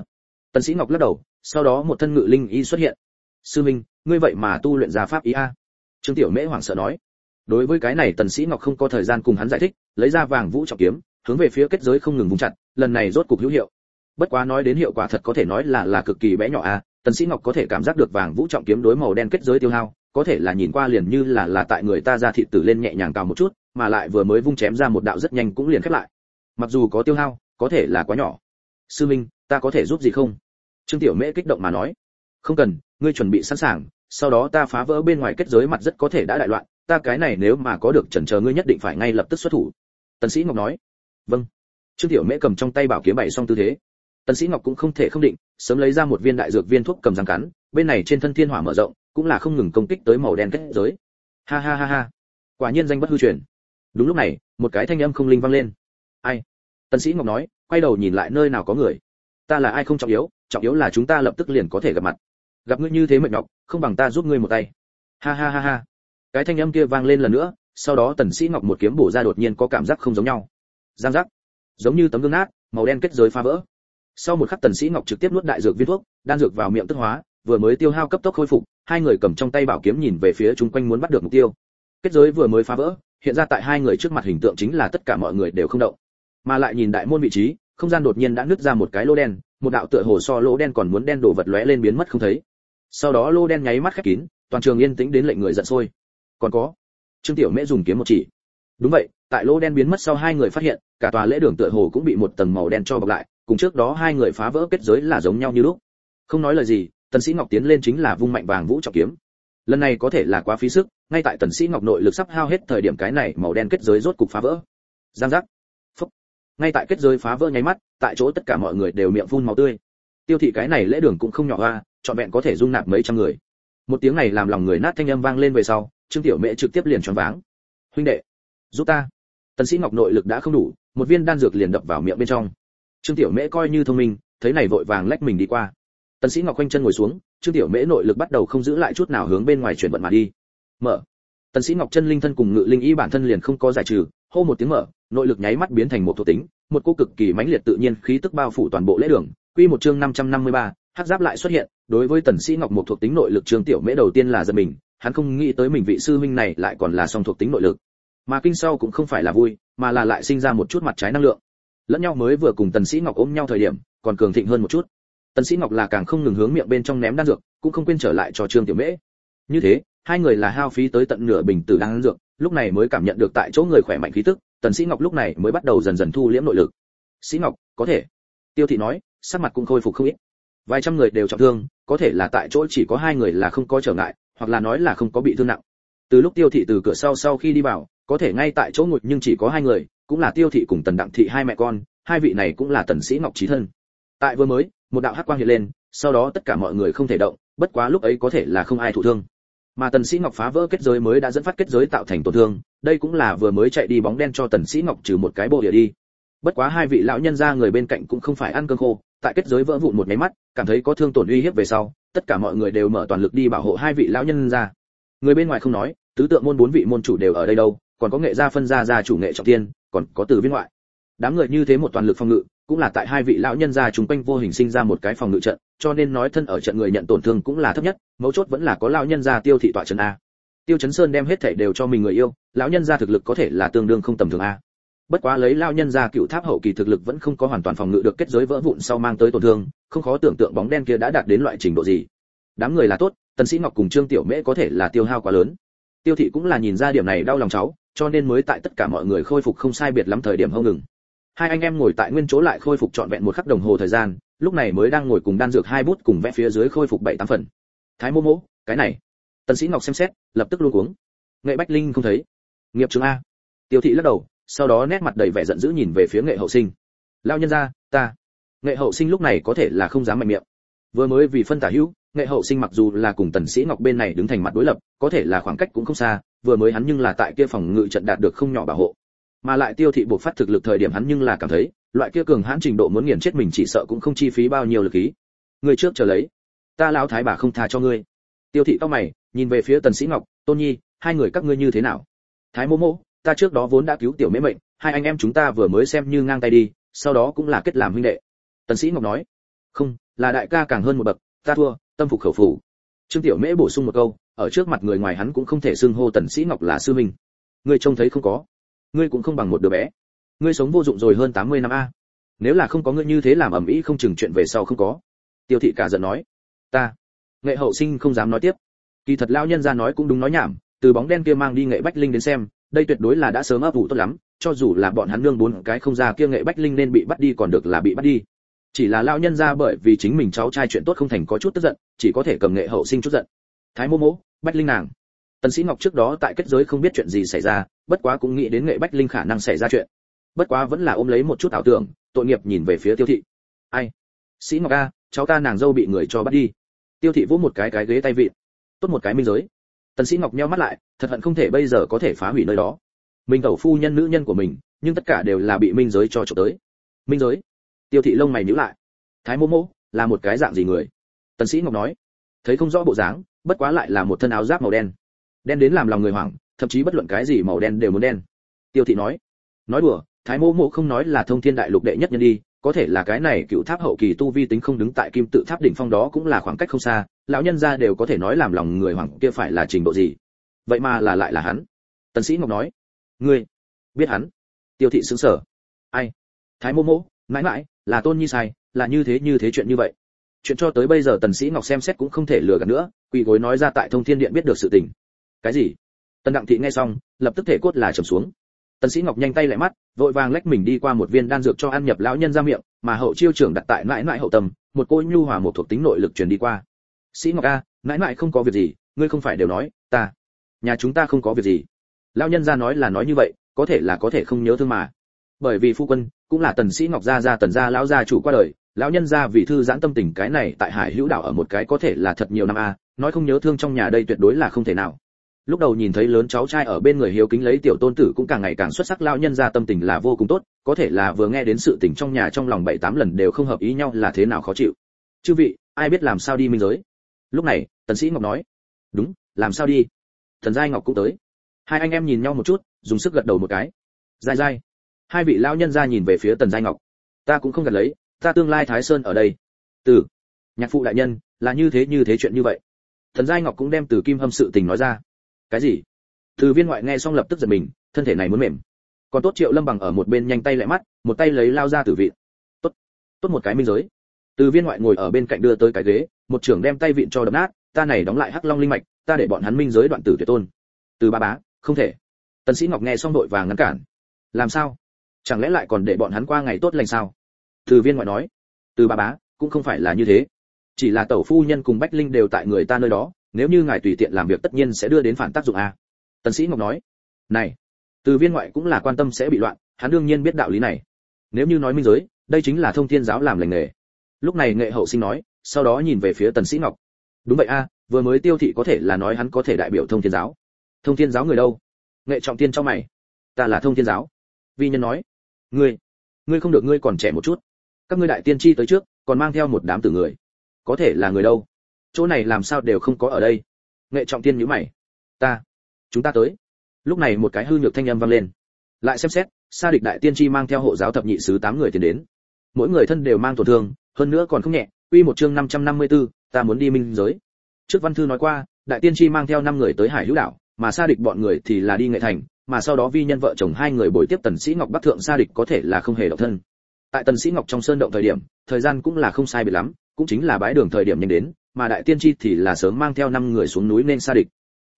Tần sĩ ngọc lắc đầu, sau đó một thân ngự linh y xuất hiện. Sư minh ngươi vậy mà tu luyện ra pháp ý a? Trương tiểu mễ hoảng sợ nói. Đối với cái này tần sĩ ngọc không có thời gian cùng hắn giải thích, lấy ra vàng vũ trọng kiếm, hướng về phía kết giới không ngừng vùng chặt, lần này rốt cục hữu hiệu. Bất quá nói đến hiệu quả thật có thể nói là là cực kỳ bé nhỏ a tần sĩ ngọc có thể cảm giác được vàng vũ trọng kiếm đối màu đen kết giới tiêu hao, có thể là nhìn qua liền như là là tại người ta ra thị tử lên nhẹ nhàng cào một chút, mà lại vừa mới vung chém ra một đạo rất nhanh cũng liền khép lại. Mặc dù có tiêu hao, có thể là quá nhỏ. Sư minh, ta có thể giúp gì không? Trương tiểu mễ kích động mà nói. Không cần, ngươi chuẩn bị sẵn sàng, sau đó ta phá vỡ bên ngoài kết giới mặt rất có thể đã đại loạn, ta cái này nếu mà có được chần chờ ngươi nhất định phải ngay lập tức xuất thủ. Tần sĩ ngọc nói. Vâng. Trương tiểu mễ cầm trong tay bảo kiếm bày xong tư thế tần sĩ ngọc cũng không thể không định, sớm lấy ra một viên đại dược viên thuốc cầm răng cắn, bên này trên thân thiên hỏa mở rộng, cũng là không ngừng công kích tới màu đen kết giới. Ha ha ha ha. Quả nhiên danh bất hư truyền. Đúng lúc này, một cái thanh âm không linh vang lên. Ai? Tần sĩ ngọc nói, quay đầu nhìn lại nơi nào có người. Ta là ai không trọng yếu trọng yếu là chúng ta lập tức liền có thể gặp mặt. Gặp ngươi như thế mệt nhọc, không bằng ta giúp ngươi một tay. Ha ha ha ha. Cái thanh âm kia vang lên lần nữa, sau đó tần sĩ ngọc một kiếm bổ ra đột nhiên có cảm giác không giống nhau. Giang giác. Giống như tấm gương nát, màu đen kết giới phá vỡ sau một khắc tần sĩ ngọc trực tiếp nuốt đại dược viên thuốc, đan dược vào miệng tức hóa, vừa mới tiêu hao cấp tốc khôi phục, hai người cầm trong tay bảo kiếm nhìn về phía chúng quanh muốn bắt được mục tiêu. Kết giới vừa mới phá vỡ, hiện ra tại hai người trước mặt hình tượng chính là tất cả mọi người đều không động. Mà lại nhìn đại môn vị trí, không gian đột nhiên đã nứt ra một cái lỗ đen, một đạo tựa hồ so lỗ đen còn muốn đen đổ vật lóe lên biến mất không thấy. Sau đó lỗ đen nháy mắt khép kín, toàn trường yên tĩnh đến lệnh người giận sôi. Còn có, trương tiểu mễ dùng kiếm một chỉ. Đúng vậy, tại lỗ đen biến mất sau hai người phát hiện, cả tòa lễ đường tựa hồ cũng bị một tầng màu đen cho bọc lại cùng trước đó hai người phá vỡ kết giới là giống nhau như lúc. Không nói lời gì, tần sĩ ngọc tiến lên chính là vung mạnh vàng vũ trọng kiếm. Lần này có thể là quá phí sức, ngay tại tần sĩ ngọc nội lực sắp hao hết thời điểm cái này màu đen kết giới rốt cục phá vỡ. Giang giác. Phúc. Ngay tại kết giới phá vỡ nháy mắt, tại chỗ tất cả mọi người đều miệng phun máu tươi. Tiêu thị cái này lễ đường cũng không nhỏ hoa trọn vẹn có thể dung nạp mấy trăm người. Một tiếng này làm lòng người nát thanh âm vang lên về sau, trương tiểu mẹ trực tiếp liền choáng váng. Huynh đệ, giúp ta. Tần sĩ ngọc nội lực đã không đủ, một viên đan dược liền đập vào miệng bên trong trương tiểu mễ coi như thông minh thấy này vội vàng lách mình đi qua. Tần sĩ ngọc quanh chân ngồi xuống trương tiểu mễ nội lực bắt đầu không giữ lại chút nào hướng bên ngoài chuyển vận mà đi. Mở. Tần sĩ ngọc chân linh thân cùng ngự linh y bản thân liền không có giải trừ hô một tiếng mở nội lực nháy mắt biến thành một thuộc tính một cô cực kỳ mãnh liệt tự nhiên khí tức bao phủ toàn bộ lễ đường. Quy một chương 553, hắc giáp lại xuất hiện đối với tần sĩ ngọc một thuộc tính nội lực trương tiểu mễ đầu tiên là giật mình hắn không nghĩ tới mình vị sư huynh này lại còn là song thuộc tính nội lực. Mà kinh sau cũng không phải là vui mà là lại sinh ra một chút mặt trái năng lượng lẫn nhau mới vừa cùng tần sĩ ngọc ôm nhau thời điểm, còn cường thịnh hơn một chút. Tần sĩ ngọc là càng không ngừng hướng miệng bên trong ném đan dược, cũng không quên trở lại cho trương tiểu mễ. Như thế, hai người là hao phí tới tận nửa bình tử đan dược, lúc này mới cảm nhận được tại chỗ người khỏe mạnh khí tức, tần sĩ ngọc lúc này mới bắt đầu dần dần thu liễm nội lực. Sĩ ngọc, có thể. Tiêu thị nói, sắc mặt cũng khôi phục không ít. Vài trăm người đều trọng thương, có thể là tại chỗ chỉ có hai người là không có trở ngại, hoặc là nói là không có bị thương nặng. Từ lúc tiêu thị từ cửa sau sau khi đi vào, có thể ngay tại chỗ ngồi nhưng chỉ có hai người cũng là tiêu thị cùng tần đặng thị hai mẹ con, hai vị này cũng là tần sĩ ngọc trí thân. Tại vừa mới, một đạo hắc quang hiện lên, sau đó tất cả mọi người không thể động, bất quá lúc ấy có thể là không ai thụ thương. Mà tần sĩ ngọc phá vỡ kết giới mới đã dẫn phát kết giới tạo thành tổn thương, đây cũng là vừa mới chạy đi bóng đen cho tần sĩ ngọc trừ một cái bộ địa đi. Bất quá hai vị lão nhân gia người bên cạnh cũng không phải ăn cơm khô, tại kết giới vỡ vụn một máy mắt, cảm thấy có thương tổn uy hiếp về sau, tất cả mọi người đều mở toàn lực đi bảo hộ hai vị lão nhân gia người bên ngoài không nói, tứ tượng môn bốn vị môn chủ đều ở đây đâu, còn có nghệ gia phân gia gia chủ nghệ trọng tiên còn có từ viên ngoại. Đám người như thế một toàn lực phòng ngự, cũng là tại hai vị lão nhân gia chúng quanh vô hình sinh ra một cái phòng ngự trận, cho nên nói thân ở trận người nhận tổn thương cũng là thấp nhất, mấu chốt vẫn là có lão nhân gia tiêu thị tọa trận a. Tiêu chấn sơn đem hết thảy đều cho mình người yêu, lão nhân gia thực lực có thể là tương đương không tầm thường a. Bất quá lấy lão nhân gia cựu tháp hậu kỳ thực lực vẫn không có hoàn toàn phòng ngự được kết giới vỡ vụn sau mang tới tổn thương, không khó tưởng tượng bóng đen kia đã đạt đến loại trình độ gì. Đám người là tốt, tần sĩ ngọc cùng trương tiểu mễ có thể là tiêu hao quá lớn tiêu thị cũng là nhìn ra điểm này đau lòng cháu, cho nên mới tại tất cả mọi người khôi phục không sai biệt lắm thời điểm hông ngừng. Hai anh em ngồi tại nguyên chỗ lại khôi phục trọn vẹn một khắc đồng hồ thời gian, lúc này mới đang ngồi cùng đan dược hai bút cùng vẽ phía dưới khôi phục bảy tám phần. Thái mô mỗ cái này. Tần sĩ ngọc xem xét, lập tức luôn cuống. Nghệ bách linh không thấy. Nghiệp trường a. Tiêu thị lắc đầu, sau đó nét mặt đầy vẻ giận dữ nhìn về phía nghệ hậu sinh. Lao nhân gia, ta. Nghệ hậu sinh lúc này có thể là không dám mạnh miệng. Vừa mới vì phân tả hữu nghệ hậu sinh mặc dù là cùng tần sĩ ngọc bên này đứng thành mặt đối lập, có thể là khoảng cách cũng không xa, vừa mới hắn nhưng là tại kia phòng ngự trận đạt được không nhỏ bảo hộ. Mà lại tiêu thị buộc phát thực lực thời điểm hắn nhưng là cảm thấy, loại kia cường hãn trình độ muốn nghiền chết mình chỉ sợ cũng không chi phí bao nhiêu lực khí người trước chờ lấy. Ta lão thái bà không tha cho ngươi. Tiêu thị cao mày, nhìn về phía tần sĩ ngọc, tôn nhi, hai người các ngươi như thế nào? Thái mô mô, ta trước đó vốn đã cứu tiểu mễ mệnh, hai anh em chúng ta vừa mới xem như ngang tay đi, sau đó cũng là kết làm huynh đệ. Tần sĩ ngọc nói, không, là đại ca càng hơn một bậc, ta thua tâm phục khẩu phục trương tiểu mễ bổ sung một câu, ở trước mặt người ngoài hắn cũng không thể xưng hô tần sĩ ngọc là sư minh ngươi trông thấy không có. Ngươi cũng không bằng một đứa bé. Ngươi sống vô dụng rồi hơn 80 năm a. Nếu là không có ngươi như thế làm ẩm ĩ không chừng chuyện về sau không có. Tiêu thị cả giận nói. Ta. Nghệ hậu sinh không dám nói tiếp. Kỳ thật lao nhân ra nói cũng đúng nói nhảm, từ bóng đen kia mang đi nghệ bách linh đến xem, đây tuyệt đối là đã sớm ấp ủ tốt lắm, cho dù là bọn hắn nương bốn cái không ra kia nghệ bách linh nên bị bắt đi còn được là bị bắt đi chỉ là lao nhân ra bởi vì chính mình cháu trai chuyện tốt không thành có chút tức giận, chỉ có thể cầm nghệ hậu sinh chút giận. Thái mô mỗ bách linh nàng. Tần sĩ ngọc trước đó tại kết giới không biết chuyện gì xảy ra, bất quá cũng nghĩ đến nghệ bách linh khả năng xảy ra chuyện. Bất quá vẫn là ôm lấy một chút ảo tưởng, tội nghiệp nhìn về phía tiêu thị. Ai? Sĩ ngọc a, cháu ta nàng dâu bị người cho bắt đi. Tiêu thị vỗ một cái cái ghế tay vịn. Tốt một cái minh giới. Tần sĩ ngọc nheo mắt lại, thật hận không thể bây giờ có thể phá hủy nơi đó. Minh tẩu phu nhân nữ nhân của mình, nhưng tất cả đều là bị minh giới cho trộm tới. Minh giới? Tiêu thị lông mày nhíu lại. Thái mô mô, là một cái dạng gì người? Tần sĩ ngọc nói. Thấy không rõ bộ dáng, bất quá lại là một thân áo giáp màu đen. Đen đến làm lòng người hoảng, thậm chí bất luận cái gì màu đen đều muốn đen. Tiêu thị nói. Nói đùa, thái mô mô không nói là thông thiên đại lục đệ nhất nhân đi, có thể là cái này cựu tháp hậu kỳ tu vi tính không đứng tại kim tự tháp đỉnh phong đó cũng là khoảng cách không xa, lão nhân gia đều có thể nói làm lòng người hoảng kia phải là trình độ gì. Vậy mà là lại là hắn. Tần sĩ ngọc nói. Ngươi, biết hắn. Tiêu thị sững sờ. Ai? Thái mô mô mãi mãi, là tôn nhi sai, là như thế như thế chuyện như vậy. Chuyện cho tới bây giờ tần sĩ ngọc xem xét cũng không thể lừa gạt nữa, quỳ gối nói ra tại thông thiên điện biết được sự tình. Cái gì? Tần đặng thị nghe xong, lập tức thể cốt là trầm xuống. Tần sĩ ngọc nhanh tay lại mắt, vội vàng lách mình đi qua một viên đan dược cho ăn nhập lão nhân ra miệng, mà hậu chiêu trưởng đặt tại mãi mãi hậu tâm, một cô nhu hòa một thuộc tính nội lực truyền đi qua. Sĩ ngọc a, mãi mãi không có việc gì, ngươi không phải đều nói, ta, nhà chúng ta không có việc gì. Lão nhân gia nói là nói như vậy, có thể là có thể không nhớ thương mà bởi vì phu quân cũng là tần sĩ ngọc gia gia tần gia lão gia chủ qua đời, lão nhân gia vì thư giãn tâm tình cái này tại hải hữu đảo ở một cái có thể là thật nhiều năm a, nói không nhớ thương trong nhà đây tuyệt đối là không thể nào. Lúc đầu nhìn thấy lớn cháu trai ở bên người hiếu kính lấy tiểu tôn tử cũng càng ngày càng xuất sắc, lão nhân gia tâm tình là vô cùng tốt, có thể là vừa nghe đến sự tình trong nhà trong lòng bảy tám lần đều không hợp ý nhau là thế nào khó chịu. Chư vị, ai biết làm sao đi minh giới? Lúc này, tần sĩ ngọc nói, đúng, làm sao đi? Thần giai ngọc cũng tới. Hai anh em nhìn nhau một chút, dùng sức gật đầu một cái. Giai giai hai vị lão nhân ra nhìn về phía tần giai ngọc. Ta cũng không gạt lấy, ta tương lai thái sơn ở đây. Từ, nhạc phụ đại nhân, là như thế như thế chuyện như vậy. Thần giai ngọc cũng đem từ kim hâm sự tình nói ra. Cái gì? Từ viên ngoại nghe xong lập tức giật mình, thân thể này muốn mềm. Còn tốt triệu lâm bằng ở một bên nhanh tay lại mắt, một tay lấy lao ra từ vị. Tốt tốt một cái minh giới. Từ viên ngoại ngồi ở bên cạnh đưa tới cái ghế, một trưởng đem tay vịn cho đập nát, ta này đóng lại hắc long linh mạch, ta để bọn hắn minh giới đoạn tử tuyệt tôn. Từ ba bá, không thể. Tần sĩ ngọc nghe xong đội vàng ngăn cản. Làm sao? Chẳng lẽ lại còn để bọn hắn qua ngày tốt lành sao? Từ viên ngoại nói. Từ ba bá, cũng không phải là như thế. Chỉ là tẩu phu nhân cùng bách linh đều tại người ta nơi đó, nếu như ngài tùy tiện làm việc tất nhiên sẽ đưa đến phản tác dụng a. Tần sĩ ngọc nói. Này, từ viên ngoại cũng là quan tâm sẽ bị loạn, hắn đương nhiên biết đạo lý này. Nếu như nói minh giới, đây chính là thông thiên giáo làm lành nghề. Lúc này nghệ hậu sinh nói, sau đó nhìn về phía tần sĩ ngọc. Đúng vậy a, vừa mới tiêu thị có thể là nói hắn có thể đại biểu thông thiên giáo. Thông thiên giáo người đâu? Nghệ trọng tiên cho mày. Ta là thông thiên giáo. Vi nhân nói ngươi ngươi không được ngươi còn trẻ một chút. Các ngươi đại tiên tri tới trước còn mang theo một đám tử người. Có thể là người đâu? Chỗ này làm sao đều không có ở đây. Nghệ trọng tiên nhíu mày. Ta chúng ta tới. Lúc này một cái hư nhược thanh âm vang lên. Lại xem xét sa địch đại tiên tri mang theo hộ giáo thập nhị sứ tám người tiến đến. Mỗi người thân đều mang tổn thương hơn nữa còn không nhẹ. Quy một chương 554, ta muốn đi minh giới. Trước văn thư nói qua đại tiên tri mang theo năm người tới hải hữu đảo mà sa địch bọn người thì là đi nghệ thành mà sau đó vi nhân vợ chồng hai người bồi tiếp tần sĩ ngọc bắc thượng xa địch có thể là không hề độc thân. Tại tần sĩ ngọc trong sơn động thời điểm, thời gian cũng là không sai biệt lắm, cũng chính là bãi đường thời điểm nhanh đến, mà đại tiên tri thì là sớm mang theo năm người xuống núi nên xa địch.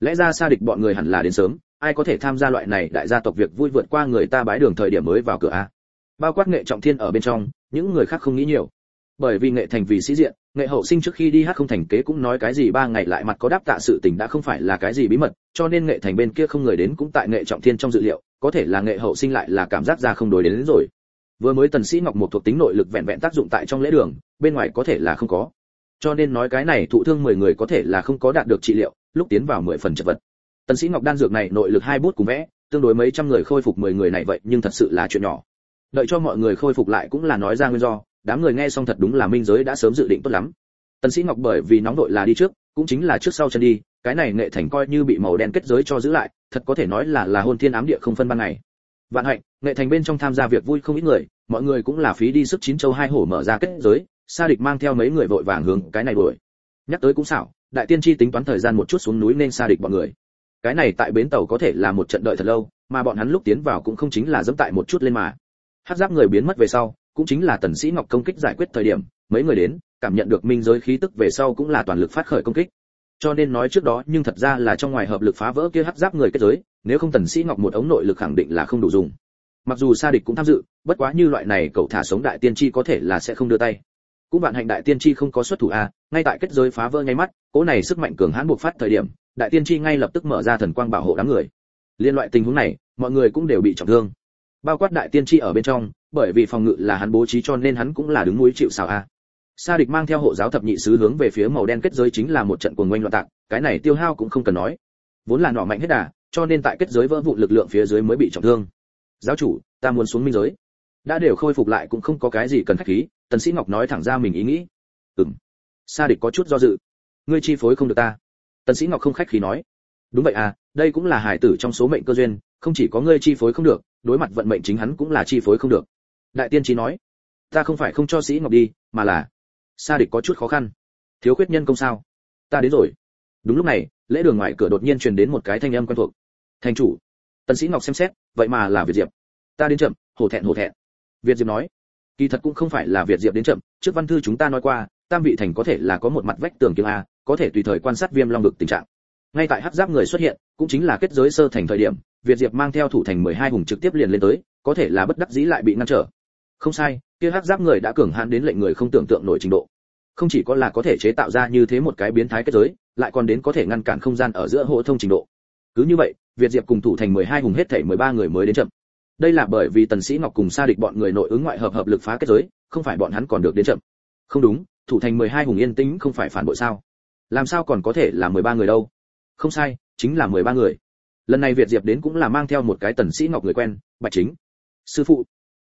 Lẽ ra xa địch bọn người hẳn là đến sớm, ai có thể tham gia loại này đại gia tộc việc vui vượt qua người ta bái đường thời điểm mới vào cửa a? Bao quát nghệ trọng thiên ở bên trong, những người khác không nghĩ nhiều. Bởi vì nghệ thành vì sĩ diện nghệ hậu sinh trước khi đi hát không thành kế cũng nói cái gì ba ngày lại mặt có đáp tạ sự tình đã không phải là cái gì bí mật cho nên nghệ thành bên kia không người đến cũng tại nghệ trọng thiên trong dự liệu có thể là nghệ hậu sinh lại là cảm giác ra không đối đến, đến rồi. Vừa mới tần sĩ ngọc một thuộc tính nội lực vẹn vẹn tác dụng tại trong lễ đường bên ngoài có thể là không có. Cho nên nói cái này thụ thương 10 người có thể là không có đạt được trị liệu lúc tiến vào 10 phần chật vật. Tần sĩ ngọc đan dược này nội lực hai bút cùng vẽ tương đối mấy trăm người khôi phục 10 người này vậy nhưng thật sự là chuyện nhỏ. Đợi cho mọi người khôi phục lại cũng là nói ra nguyên do đám người nghe xong thật đúng là minh giới đã sớm dự định tốt lắm. Tần sĩ ngọc bởi vì nóng đội là đi trước, cũng chính là trước sau chân đi, cái này nghệ thành coi như bị màu đen kết giới cho giữ lại, thật có thể nói là là hôn thiên ám địa không phân ban ngày. Vạn hạnh, nghệ thành bên trong tham gia việc vui không ít người, mọi người cũng là phí đi sức chín châu hai hổ mở ra kết giới, sa địch mang theo mấy người vội vàng hướng cái này đuổi. Nhắc tới cũng xảo, đại tiên tri tính toán thời gian một chút xuống núi nên sa địch bọn người. Cái này tại bến tàu có thể là một trận đợi thật lâu, mà bọn hắn lúc tiến vào cũng không chính là dẫm tại một chút lên mà. Hát giáp người biến mất về sau cũng chính là tần sĩ ngọc công kích giải quyết thời điểm, mấy người đến, cảm nhận được minh giới khí tức về sau cũng là toàn lực phát khởi công kích. Cho nên nói trước đó, nhưng thật ra là trong ngoài hợp lực phá vỡ kia hắc giáp người kết giới, nếu không tần sĩ ngọc một ống nội lực khẳng định là không đủ dùng. Mặc dù sa địch cũng tham dự, bất quá như loại này cậu thả sống đại tiên tri có thể là sẽ không đưa tay. Cũng bạn hạnh đại tiên tri không có xuất thủ a ngay tại kết giới phá vỡ ngay mắt cỗ này sức mạnh cường hãn buộc phát thời điểm, đại tiên tri ngay lập tức mở ra thần quang bảo hộ đám người. Liên loại tình huống này, mọi người cũng đều bị trọng thương. Bao quát đại tiên tri ở bên trong bởi vì phòng ngự là hắn bố trí cho nên hắn cũng là đứng núi chịu sào a. Sa địch mang theo hộ giáo thập nhị sứ hướng về phía màu đen kết giới chính là một trận cuồng ngoanh loạn tạc, cái này tiêu hao cũng không cần nói. Vốn là nọ mạnh hết đà, cho nên tại kết giới vỡ vụn lực lượng phía dưới mới bị trọng thương. Giáo chủ, ta muốn xuống minh giới. Đã đều khôi phục lại cũng không có cái gì cần khách khí, tần sĩ ngọc nói thẳng ra mình ý nghĩ. Ừm. Sa địch có chút do dự. Ngươi chi phối không được ta. Tần sĩ ngọc không khách khí nói. Đúng vậy à đây cũng là hải tử trong số mệnh cơ duyên, không chỉ có ngươi chi phối không được, đối mặt vận mệnh chính hắn cũng là chi phối không được đại tiên trí nói, ta không phải không cho sĩ ngọc đi, mà là, sa địch có chút khó khăn. Thiếu khuyết nhân công sao? Ta đến rồi. Đúng lúc này, lễ đường ngoài cửa đột nhiên truyền đến một cái thanh âm quen thuộc. Thành chủ, tần sĩ ngọc xem xét, vậy mà là việt diệp. Ta đến chậm, hổ thẹn hổ thẹn. Việt diệp nói, kỳ thật cũng không phải là việt diệp đến chậm. Trước văn thư chúng ta nói qua, tam vị thành có thể là có một mặt vách tường kiêng a, có thể tùy thời quan sát viêm long vực tình trạng. Ngay tại hắc giáp người xuất hiện, cũng chính là kết giới sơ thành thời điểm, việt diệp mang theo thủ thành 12 hùng trực tiếp liền lên tới, có thể là bất đắc dĩ lại bị ngăn trở không sai, kia hắc giáp người đã cường hãn đến lệnh người không tưởng tượng nổi trình độ. Không chỉ có là có thể chế tạo ra như thế một cái biến thái kết giới, lại còn đến có thể ngăn cản không gian ở giữa hộ thông trình độ. Cứ như vậy, việt diệp cùng thủ thành 12 hùng hết thảy 13 người mới đến chậm. Đây là bởi vì tần sĩ ngọc cùng sa địch bọn người nội ứng ngoại hợp hợp lực phá kết giới, không phải bọn hắn còn được đến chậm. Không đúng, thủ thành 12 hùng yên tĩnh không phải phản bội sao? Làm sao còn có thể là 13 người đâu? Không sai, chính là 13 người. Lần này việt diệp đến cũng là mang theo một cái tần sĩ ngọc người quen, bạch chính. Sư phụ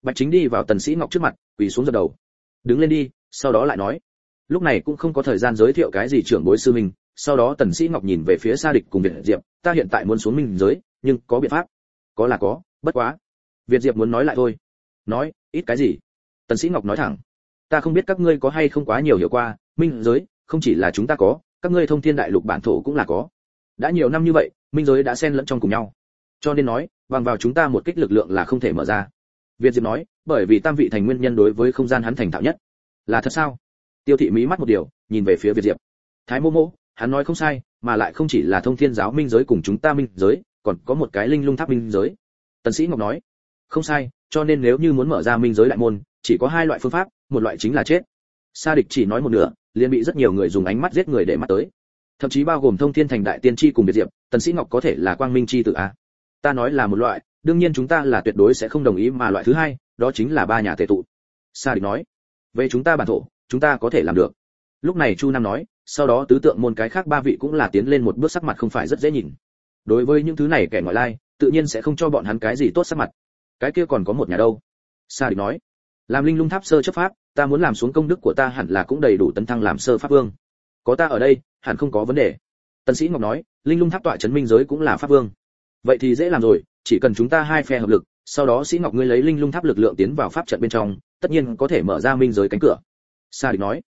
bạch chính đi vào tần sĩ ngọc trước mặt, quỳ xuống dập đầu. Đứng lên đi, sau đó lại nói. Lúc này cũng không có thời gian giới thiệu cái gì trưởng bối sư mình sau đó tần sĩ ngọc nhìn về phía sa địch cùng việt diệp, ta hiện tại muốn xuống minh giới, nhưng có biện pháp. Có là có, bất quá. Việt diệp muốn nói lại thôi. Nói, ít cái gì? Tần sĩ ngọc nói thẳng. Ta không biết các ngươi có hay không quá nhiều hiểu qua, minh giới không chỉ là chúng ta có, các ngươi thông thiên đại lục bản thổ cũng là có. Đã nhiều năm như vậy, minh giới đã xen lẫn trong cùng nhau. Cho nên nói, bằng vào chúng ta một kích lực lượng là không thể mở ra việt diệp nói, bởi vì tam vị thành nguyên nhân đối với không gian hắn thành thạo nhất. Là thật sao? Tiêu thị mí mắt một điều, nhìn về phía việt diệp. Thái mô mô, hắn nói không sai, mà lại không chỉ là thông thiên giáo minh giới cùng chúng ta minh giới, còn có một cái linh lung tháp minh giới. Tần sĩ ngọc nói, không sai, cho nên nếu như muốn mở ra minh giới đại môn, chỉ có hai loại phương pháp, một loại chính là chết. Sa địch chỉ nói một nửa, liền bị rất nhiều người dùng ánh mắt giết người để mắt tới. Thậm chí bao gồm thông thiên thành đại tiên tri cùng biệt diệp, tần sĩ ngọc có thể là quang minh chi tự a. Ta nói là một loại đương nhiên chúng ta là tuyệt đối sẽ không đồng ý mà loại thứ hai, đó chính là ba nhà tề tụ. Sa địch nói, về chúng ta bản thổ, chúng ta có thể làm được. Lúc này chu nam nói, sau đó tứ tượng môn cái khác ba vị cũng là tiến lên một bước sắc mặt không phải rất dễ nhìn. Đối với những thứ này kẻ ngoại lai, tự nhiên sẽ không cho bọn hắn cái gì tốt sắc mặt. Cái kia còn có một nhà đâu? Sa địch nói, làm linh lung tháp sơ chấp pháp, ta muốn làm xuống công đức của ta hẳn là cũng đầy đủ tấn thăng làm sơ pháp vương. Có ta ở đây, hẳn không có vấn đề. Tần sĩ ngọc nói, linh lung tháp tọa chấn minh giới cũng là pháp vương. Vậy thì dễ làm rồi chỉ cần chúng ta hai phe hợp lực, sau đó sĩ ngọc ngươi lấy linh lung tháp lực lượng tiến vào pháp trận bên trong, tất nhiên có thể mở ra minh giới cánh cửa. Sa địch nói.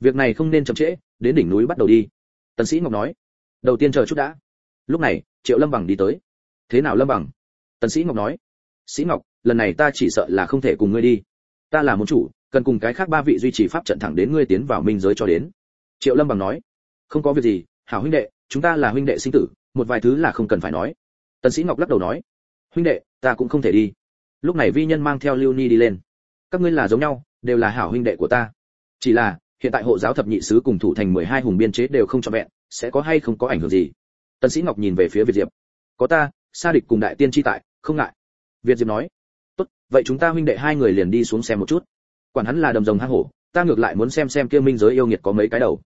Việc này không nên chậm trễ, đến đỉnh núi bắt đầu đi. Tần sĩ ngọc nói. Đầu tiên chờ chút đã. Lúc này, triệu lâm bằng đi tới. Thế nào lâm bằng? Tần sĩ ngọc nói. Sĩ ngọc, lần này ta chỉ sợ là không thể cùng ngươi đi. Ta là môn chủ, cần cùng cái khác ba vị duy trì pháp trận thẳng đến ngươi tiến vào minh giới cho đến. Triệu lâm bằng nói. Không có việc gì, hảo huynh đệ, chúng ta là huynh đệ sinh tử, một vài thứ là không cần phải nói. Tần sĩ ngọc lắc đầu nói huynh đệ, ta cũng không thể đi. Lúc này vi nhân mang theo lưu ni đi lên. Các ngươi là giống nhau, đều là hảo huynh đệ của ta. Chỉ là, hiện tại hộ giáo thập nhị sứ cùng thủ thành 12 hùng biên chế đều không cho vẹn, sẽ có hay không có ảnh hưởng gì? Tần sĩ ngọc nhìn về phía việt diệp. Có ta, sa địch cùng đại tiên chi tại, không ngại. Việt diệp nói. Tốt, vậy chúng ta huynh đệ hai người liền đi xuống xem một chút. Quản hắn là đầm rồng hang hổ, ta ngược lại muốn xem xem kia minh giới yêu nghiệt có mấy cái đầu.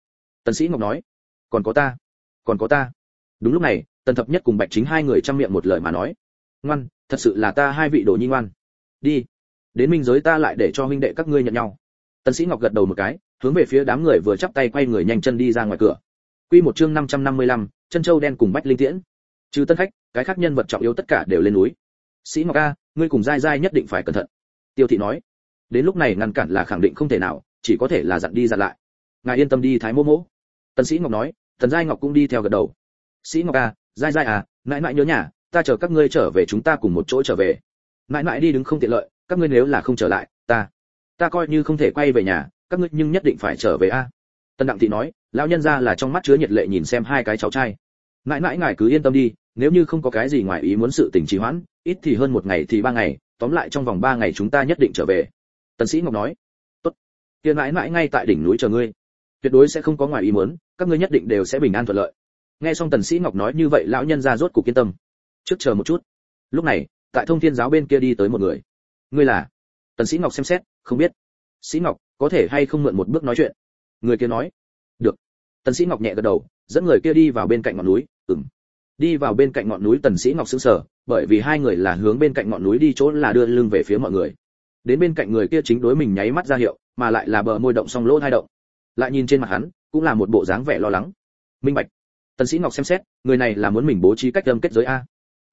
Tần sĩ ngọc nói. Còn có ta, còn có ta. Đúng lúc này, tần thập nhất cùng bạch chính hai người chăm miệng một lời mà nói ngoan thật sự là ta hai vị đồ nhi ngoan. Đi đến minh giới ta lại để cho huynh đệ các ngươi nhận nhau. Tần sĩ ngọc gật đầu một cái hướng về phía đám người vừa chắp tay quay người nhanh chân đi ra ngoài cửa. Quy một chương 555, chân châu đen cùng bách linh tiễn. Trừ tân khách cái khác nhân vật trọng yếu tất cả đều lên núi. Sĩ ngọc a ngươi cùng giai giai nhất định phải cẩn thận. Tiêu thị nói đến lúc này ngăn cản là khẳng định không thể nào chỉ có thể là dặn đi dặn lại. Ngài yên tâm đi thái mô mỗ. Tần sĩ ngọc nói tần giai ngọc cũng đi theo gật đầu. Sĩ ngọc A, giai giai à mãi mãi nhớ nhà ta chờ các ngươi trở về chúng ta cùng một chỗ trở về. Mãi mãi đi đứng không tiện lợi, các ngươi nếu là không trở lại, ta ta coi như không thể quay về nhà, các ngươi nhưng nhất định phải trở về a. Tần đặng thị nói, lão nhân gia là trong mắt chứa nhiệt lệ nhìn xem hai cái cháu trai. Mãi mãi ngài cứ yên tâm đi, nếu như không có cái gì ngoài ý muốn sự tình trì hoãn, ít thì hơn một ngày thì ba ngày, tóm lại trong vòng ba ngày chúng ta nhất định trở về. Tần sĩ ngọc nói, tốt tiền mãi mãi ngay tại đỉnh núi chờ ngươi. Tuyệt đối sẽ không có ngoài ý muốn, các ngươi nhất định đều sẽ bình an thuận lợi. Nghe xong tần sĩ ngọc nói như vậy, lão nhân gia rốt cục kiên tâm trước chờ một chút. Lúc này, tại thông thiên giáo bên kia đi tới một người. Ngươi là? Tần sĩ ngọc xem xét, không biết. Sĩ ngọc, có thể hay không mượn một bước nói chuyện? Người kia nói. Được. Tần sĩ ngọc nhẹ gật đầu, dẫn người kia đi vào bên cạnh ngọn núi. Ừm. Đi vào bên cạnh ngọn núi, tần sĩ ngọc sững sờ, bởi vì hai người là hướng bên cạnh ngọn núi đi chỗ là đưa lưng về phía mọi người. Đến bên cạnh người kia chính đối mình nháy mắt ra hiệu, mà lại là bờ môi động song lỗ hai động. Lại nhìn trên mặt hắn, cũng là một bộ dáng vẻ lo lắng. Minh bạch. Tần sĩ ngọc xem xét, người này là muốn mình bố trí cách âm kết giới a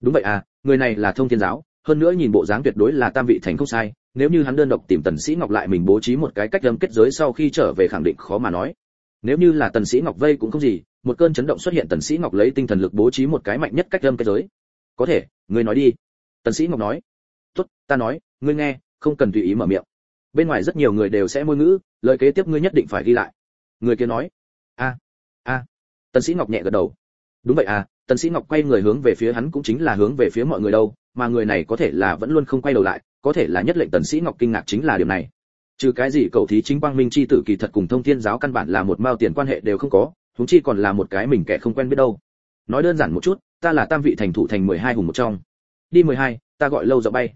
đúng vậy à người này là thông thiên giáo, hơn nữa nhìn bộ dáng tuyệt đối là tam vị thành không sai, nếu như hắn đơn độc tìm tần sĩ ngọc lại mình bố trí một cái cách lâm kết giới sau khi trở về khẳng định khó mà nói. Nếu như là tần sĩ ngọc vây cũng không gì, một cơn chấn động xuất hiện tần sĩ ngọc lấy tinh thần lực bố trí một cái mạnh nhất cách lâm kết giới. Có thể ngươi nói đi. Tần sĩ ngọc nói. Tốt, ta nói, ngươi nghe, không cần tùy ý mở miệng. Bên ngoài rất nhiều người đều sẽ môi ngữ, lời kế tiếp ngươi nhất định phải ghi lại. Người kia nói. A a. Tần sĩ ngọc nhẹ gật đầu. Đúng vậy à tần sĩ ngọc quay người hướng về phía hắn cũng chính là hướng về phía mọi người đâu mà người này có thể là vẫn luôn không quay đầu lại có thể là nhất lệnh tần sĩ ngọc kinh ngạc chính là điều này. Trừ cái gì cầu thí chính quang minh chi tử kỳ thật cùng thông thiên giáo căn bản là một mao tiền quan hệ đều không có chúng chi còn là một cái mình kẻ không quen biết đâu. Nói đơn giản một chút ta là tam vị thành thủ thành 12 hùng một trong. Đi 12, ta gọi lâu dạo bay.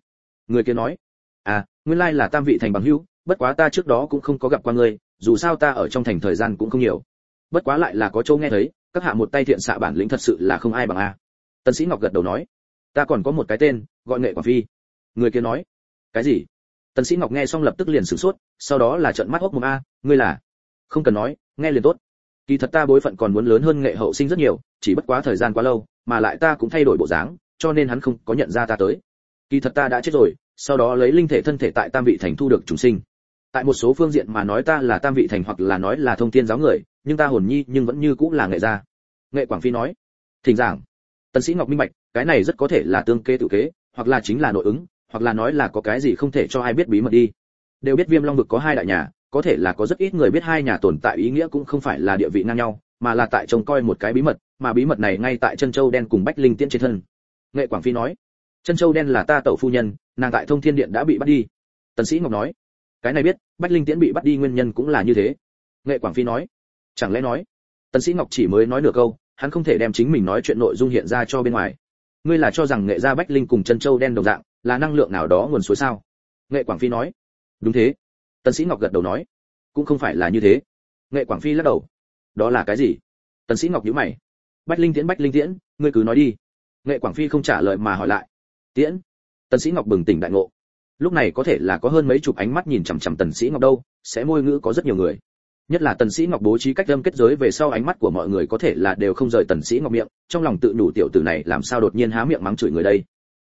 Người kia nói à nguyên lai là tam vị thành bằng hữu bất quá ta trước đó cũng không có gặp qua ngươi dù sao ta ở trong thành thời gian cũng không nhiều bất quá lại là có châu nghe thấy, các hạ một tay thiện xạ bản lĩnh thật sự là không ai bằng a. Tần sĩ ngọc gật đầu nói, ta còn có một cái tên, gọi nghệ quảng phi. Người kia nói, cái gì? Tần sĩ ngọc nghe xong lập tức liền sửng sốt, sau đó là trợn mắt hốc mồm a, ngươi là? Không cần nói, nghe liền tốt. Kỳ thật ta bối phận còn muốn lớn hơn nghệ hậu sinh rất nhiều, chỉ bất quá thời gian quá lâu, mà lại ta cũng thay đổi bộ dáng, cho nên hắn không có nhận ra ta tới. Kỳ thật ta đã chết rồi, sau đó lấy linh thể thân thể tại tam vị thành thu được chúng sinh. Tại một số phương diện mà nói ta là tam vị thành hoặc là nói là thông thiên giáo người nhưng ta hồn nhi nhưng vẫn như cũng là nghệ gia. Nghệ quảng phi nói, thỉnh giảng. Tần sĩ ngọc minh bạch, cái này rất có thể là tương kê tự kế, hoặc là chính là nội ứng, hoặc là nói là có cái gì không thể cho ai biết bí mật đi. Đều biết viêm long vực có hai đại nhà, có thể là có rất ít người biết hai nhà tồn tại ý nghĩa cũng không phải là địa vị ngang nhau, mà là tại trông coi một cái bí mật, mà bí mật này ngay tại chân châu đen cùng bách linh tiễn trên thân. Nghệ quảng phi nói, chân châu đen là ta tẩu phu nhân, nàng tại thông thiên điện đã bị bắt đi. Tần sĩ ngọc nói, cái này biết, bách linh tiễn bị bắt đi nguyên nhân cũng là như thế. Nghệ quảng phi nói chẳng lẽ nói, tần sĩ ngọc chỉ mới nói nửa câu, hắn không thể đem chính mình nói chuyện nội dung hiện ra cho bên ngoài. Ngươi là cho rằng nghệ gia bách linh cùng chân châu đen đồng dạng, là năng lượng nào đó nguồn suối sao? Nghệ quảng phi nói. Đúng thế. Tần sĩ ngọc gật đầu nói. Cũng không phải là như thế. Nghệ quảng phi lắc đầu. Đó là cái gì? Tần sĩ ngọc nhíu mày. Bách linh tiễn, bách linh tiễn, ngươi cứ nói đi. Nghệ quảng phi không trả lời mà hỏi lại. Tiễn. Tần sĩ ngọc bừng tỉnh đại ngộ. Lúc này có thể là có hơn mấy chục ánh mắt nhìn chằm chằm tần sĩ ngọc đâu, sẽ môi ngữ có rất nhiều người nhất là tần sĩ ngọc bố trí cách âm kết giới về sau ánh mắt của mọi người có thể là đều không rời tần sĩ ngọc miệng, trong lòng tự đủ tiểu tử này làm sao đột nhiên há miệng mắng chửi người đây.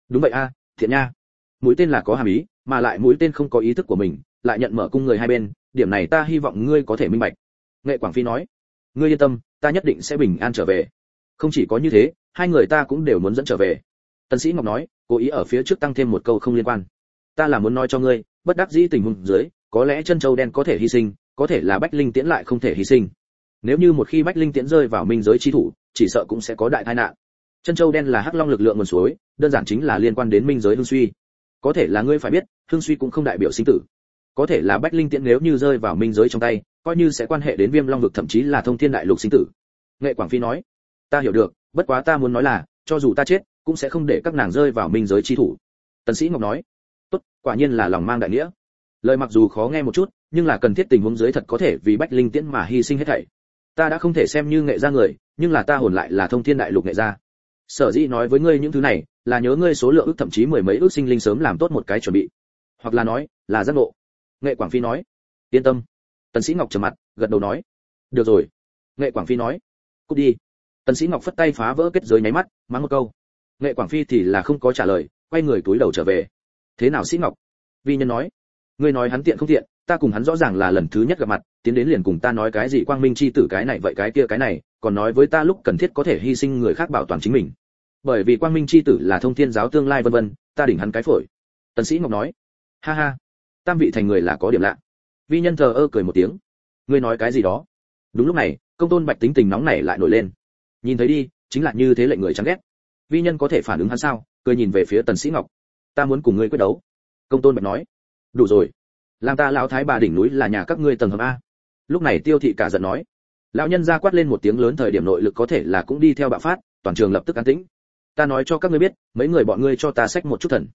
Đúng vậy a, thiện nha. Mũi tên là có hàm ý, mà lại mũi tên không có ý thức của mình, lại nhận mở cung người hai bên, điểm này ta hy vọng ngươi có thể minh bạch. Nghệ quảng phi nói, ngươi yên tâm, ta nhất định sẽ bình an trở về. Không chỉ có như thế, hai người ta cũng đều muốn dẫn trở về. Tần sĩ ngọc nói, cố ý ở phía trước tăng thêm một câu không liên quan. Ta là muốn nói cho ngươi, bất đắc dĩ tình huống dưới, có lẽ chân châu đen có thể hy sinh có thể là bách linh tiễn lại không thể hy sinh. Nếu như một khi bách linh tiễn rơi vào minh giới chi thủ, chỉ sợ cũng sẽ có đại tai nạn. Chân châu đen là hắc long lực lượng nguồn suối, đơn giản chính là liên quan đến minh giới hương suy. Có thể là ngươi phải biết hương suy cũng không đại biểu sinh tử. Có thể là bách linh tiễn nếu như rơi vào minh giới trong tay, coi như sẽ quan hệ đến viêm long vực thậm chí là thông thiên đại lục sinh tử. Nghệ quảng phi nói, ta hiểu được, bất quá ta muốn nói là, cho dù ta chết, cũng sẽ không để các nàng rơi vào minh giới chi thủ. Tần sĩ ngọc nói, tốt, quả nhiên là lòng mang đại nghĩa lời mặc dù khó nghe một chút, nhưng là cần thiết tình huống dưới thật có thể vì bách linh tiễn mà hy sinh hết thảy. Ta đã không thể xem như nghệ gia người, nhưng là ta hồn lại là thông thiên đại lục nghệ gia. Sở dĩ nói với ngươi những thứ này, là nhớ ngươi số lượng ước thậm chí mười mấy ước sinh linh sớm làm tốt một cái chuẩn bị. Hoặc là nói, là giác ngộ. Nghệ quảng phi nói. Yên tâm. Tần sĩ ngọc trầm mặt, gật đầu nói. Được rồi. Nghệ quảng phi nói. Cút đi. Tần sĩ ngọc phất tay phá vỡ kết giới nháy mắt, mắng một câu. Nghệ quảng phi thì là không có trả lời, quay người túi đầu trở về. Thế nào sĩ ngọc? Vi nhân nói ngươi nói hắn tiện không tiện, ta cùng hắn rõ ràng là lần thứ nhất gặp mặt, tiến đến liền cùng ta nói cái gì quang minh chi tử cái này vậy cái kia cái này, còn nói với ta lúc cần thiết có thể hy sinh người khác bảo toàn chính mình. Bởi vì quang minh chi tử là thông thiên giáo tương lai vân vân, ta đỉnh hắn cái phổi. Tần sĩ ngọc nói, ha ha, tam vị thành người là có điểm lạ. Vi nhân thờ ơ cười một tiếng, ngươi nói cái gì đó? Đúng lúc này, công tôn bạch tính tình nóng nảy lại nổi lên. Nhìn thấy đi, chính là như thế lệnh người chán ghét. Vi nhân có thể phản ứng hắn sao? Cười nhìn về phía tần sĩ ngọc, ta muốn cùng ngươi quyết đấu. Công tôn bạch nói đủ rồi. Làm ta lão thái bà đỉnh núi là nhà các ngươi tầng hầm a. Lúc này tiêu thị cả giận nói. Lão nhân ra quát lên một tiếng lớn thời điểm nội lực có thể là cũng đi theo bạo phát toàn trường lập tức an tĩnh. Ta nói cho các ngươi biết mấy người bọn ngươi cho ta xách một chút thần.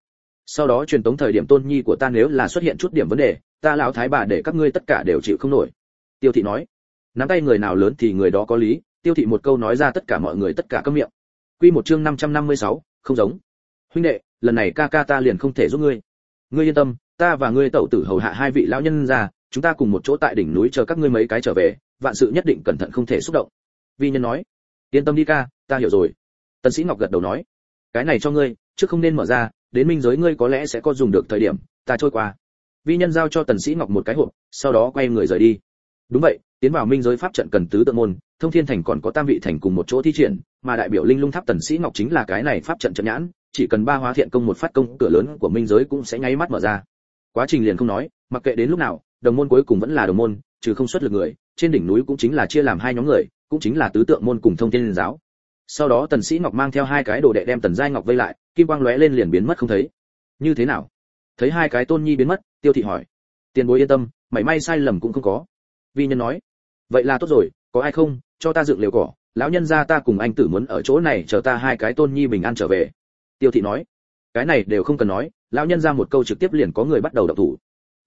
Sau đó truyền tống thời điểm tôn nhi của ta nếu là xuất hiện chút điểm vấn đề ta lão thái bà để các ngươi tất cả đều chịu không nổi. Tiêu thị nói. Nắm tay người nào lớn thì người đó có lý tiêu thị một câu nói ra tất cả mọi người tất cả câm miệng. Quy một chương 556, không giống. Huynh đệ lần này ca ca ta liền không thể giúp ngươi. Ngươi yên tâm ta và ngươi tẩu tử hầu hạ hai vị lão nhân ra, chúng ta cùng một chỗ tại đỉnh núi chờ các ngươi mấy cái trở về, vạn sự nhất định cẩn thận không thể xúc động. Vi nhân nói. Yên tâm đi ca, ta hiểu rồi. Tần sĩ ngọc gật đầu nói. Cái này cho ngươi trước không nên mở ra, đến minh giới ngươi có lẽ sẽ có dùng được thời điểm, ta trôi qua. Vi nhân giao cho tần sĩ ngọc một cái hộp, sau đó quay người rời đi. Đúng vậy, tiến vào minh giới pháp trận cần tứ tự môn, thông thiên thành còn có tam vị thành cùng một chỗ thi triển, mà đại biểu linh lung tháp tần sĩ ngọc chính là cái này pháp trận trận nhãn, chỉ cần ba hóa thiện công một phát công, cửa lớn của minh giới cũng sẽ nháy mắt mở ra quá trình liền không nói, mặc kệ đến lúc nào, đồng môn cuối cùng vẫn là đồng môn, trừ không xuất lực người, trên đỉnh núi cũng chính là chia làm hai nhóm người, cũng chính là tứ tượng môn cùng thông thiên giáo. Sau đó tần sĩ ngọc mang theo hai cái đồ đệ đem tần giai ngọc vây lại, kim quang lóe lên liền biến mất không thấy. Như thế nào? Thấy hai cái tôn nhi biến mất, tiêu thị hỏi. Tiền bối yên tâm, mảy may sai lầm cũng không có. Vi nhân nói. Vậy là tốt rồi, có ai không? Cho ta dựng liều cỏ, lão nhân gia ta cùng anh tử muốn ở chỗ này chờ ta hai cái tôn nhi bình an trở về. Tiêu thị nói cái này đều không cần nói, lão nhân ra một câu trực tiếp liền có người bắt đầu động thủ.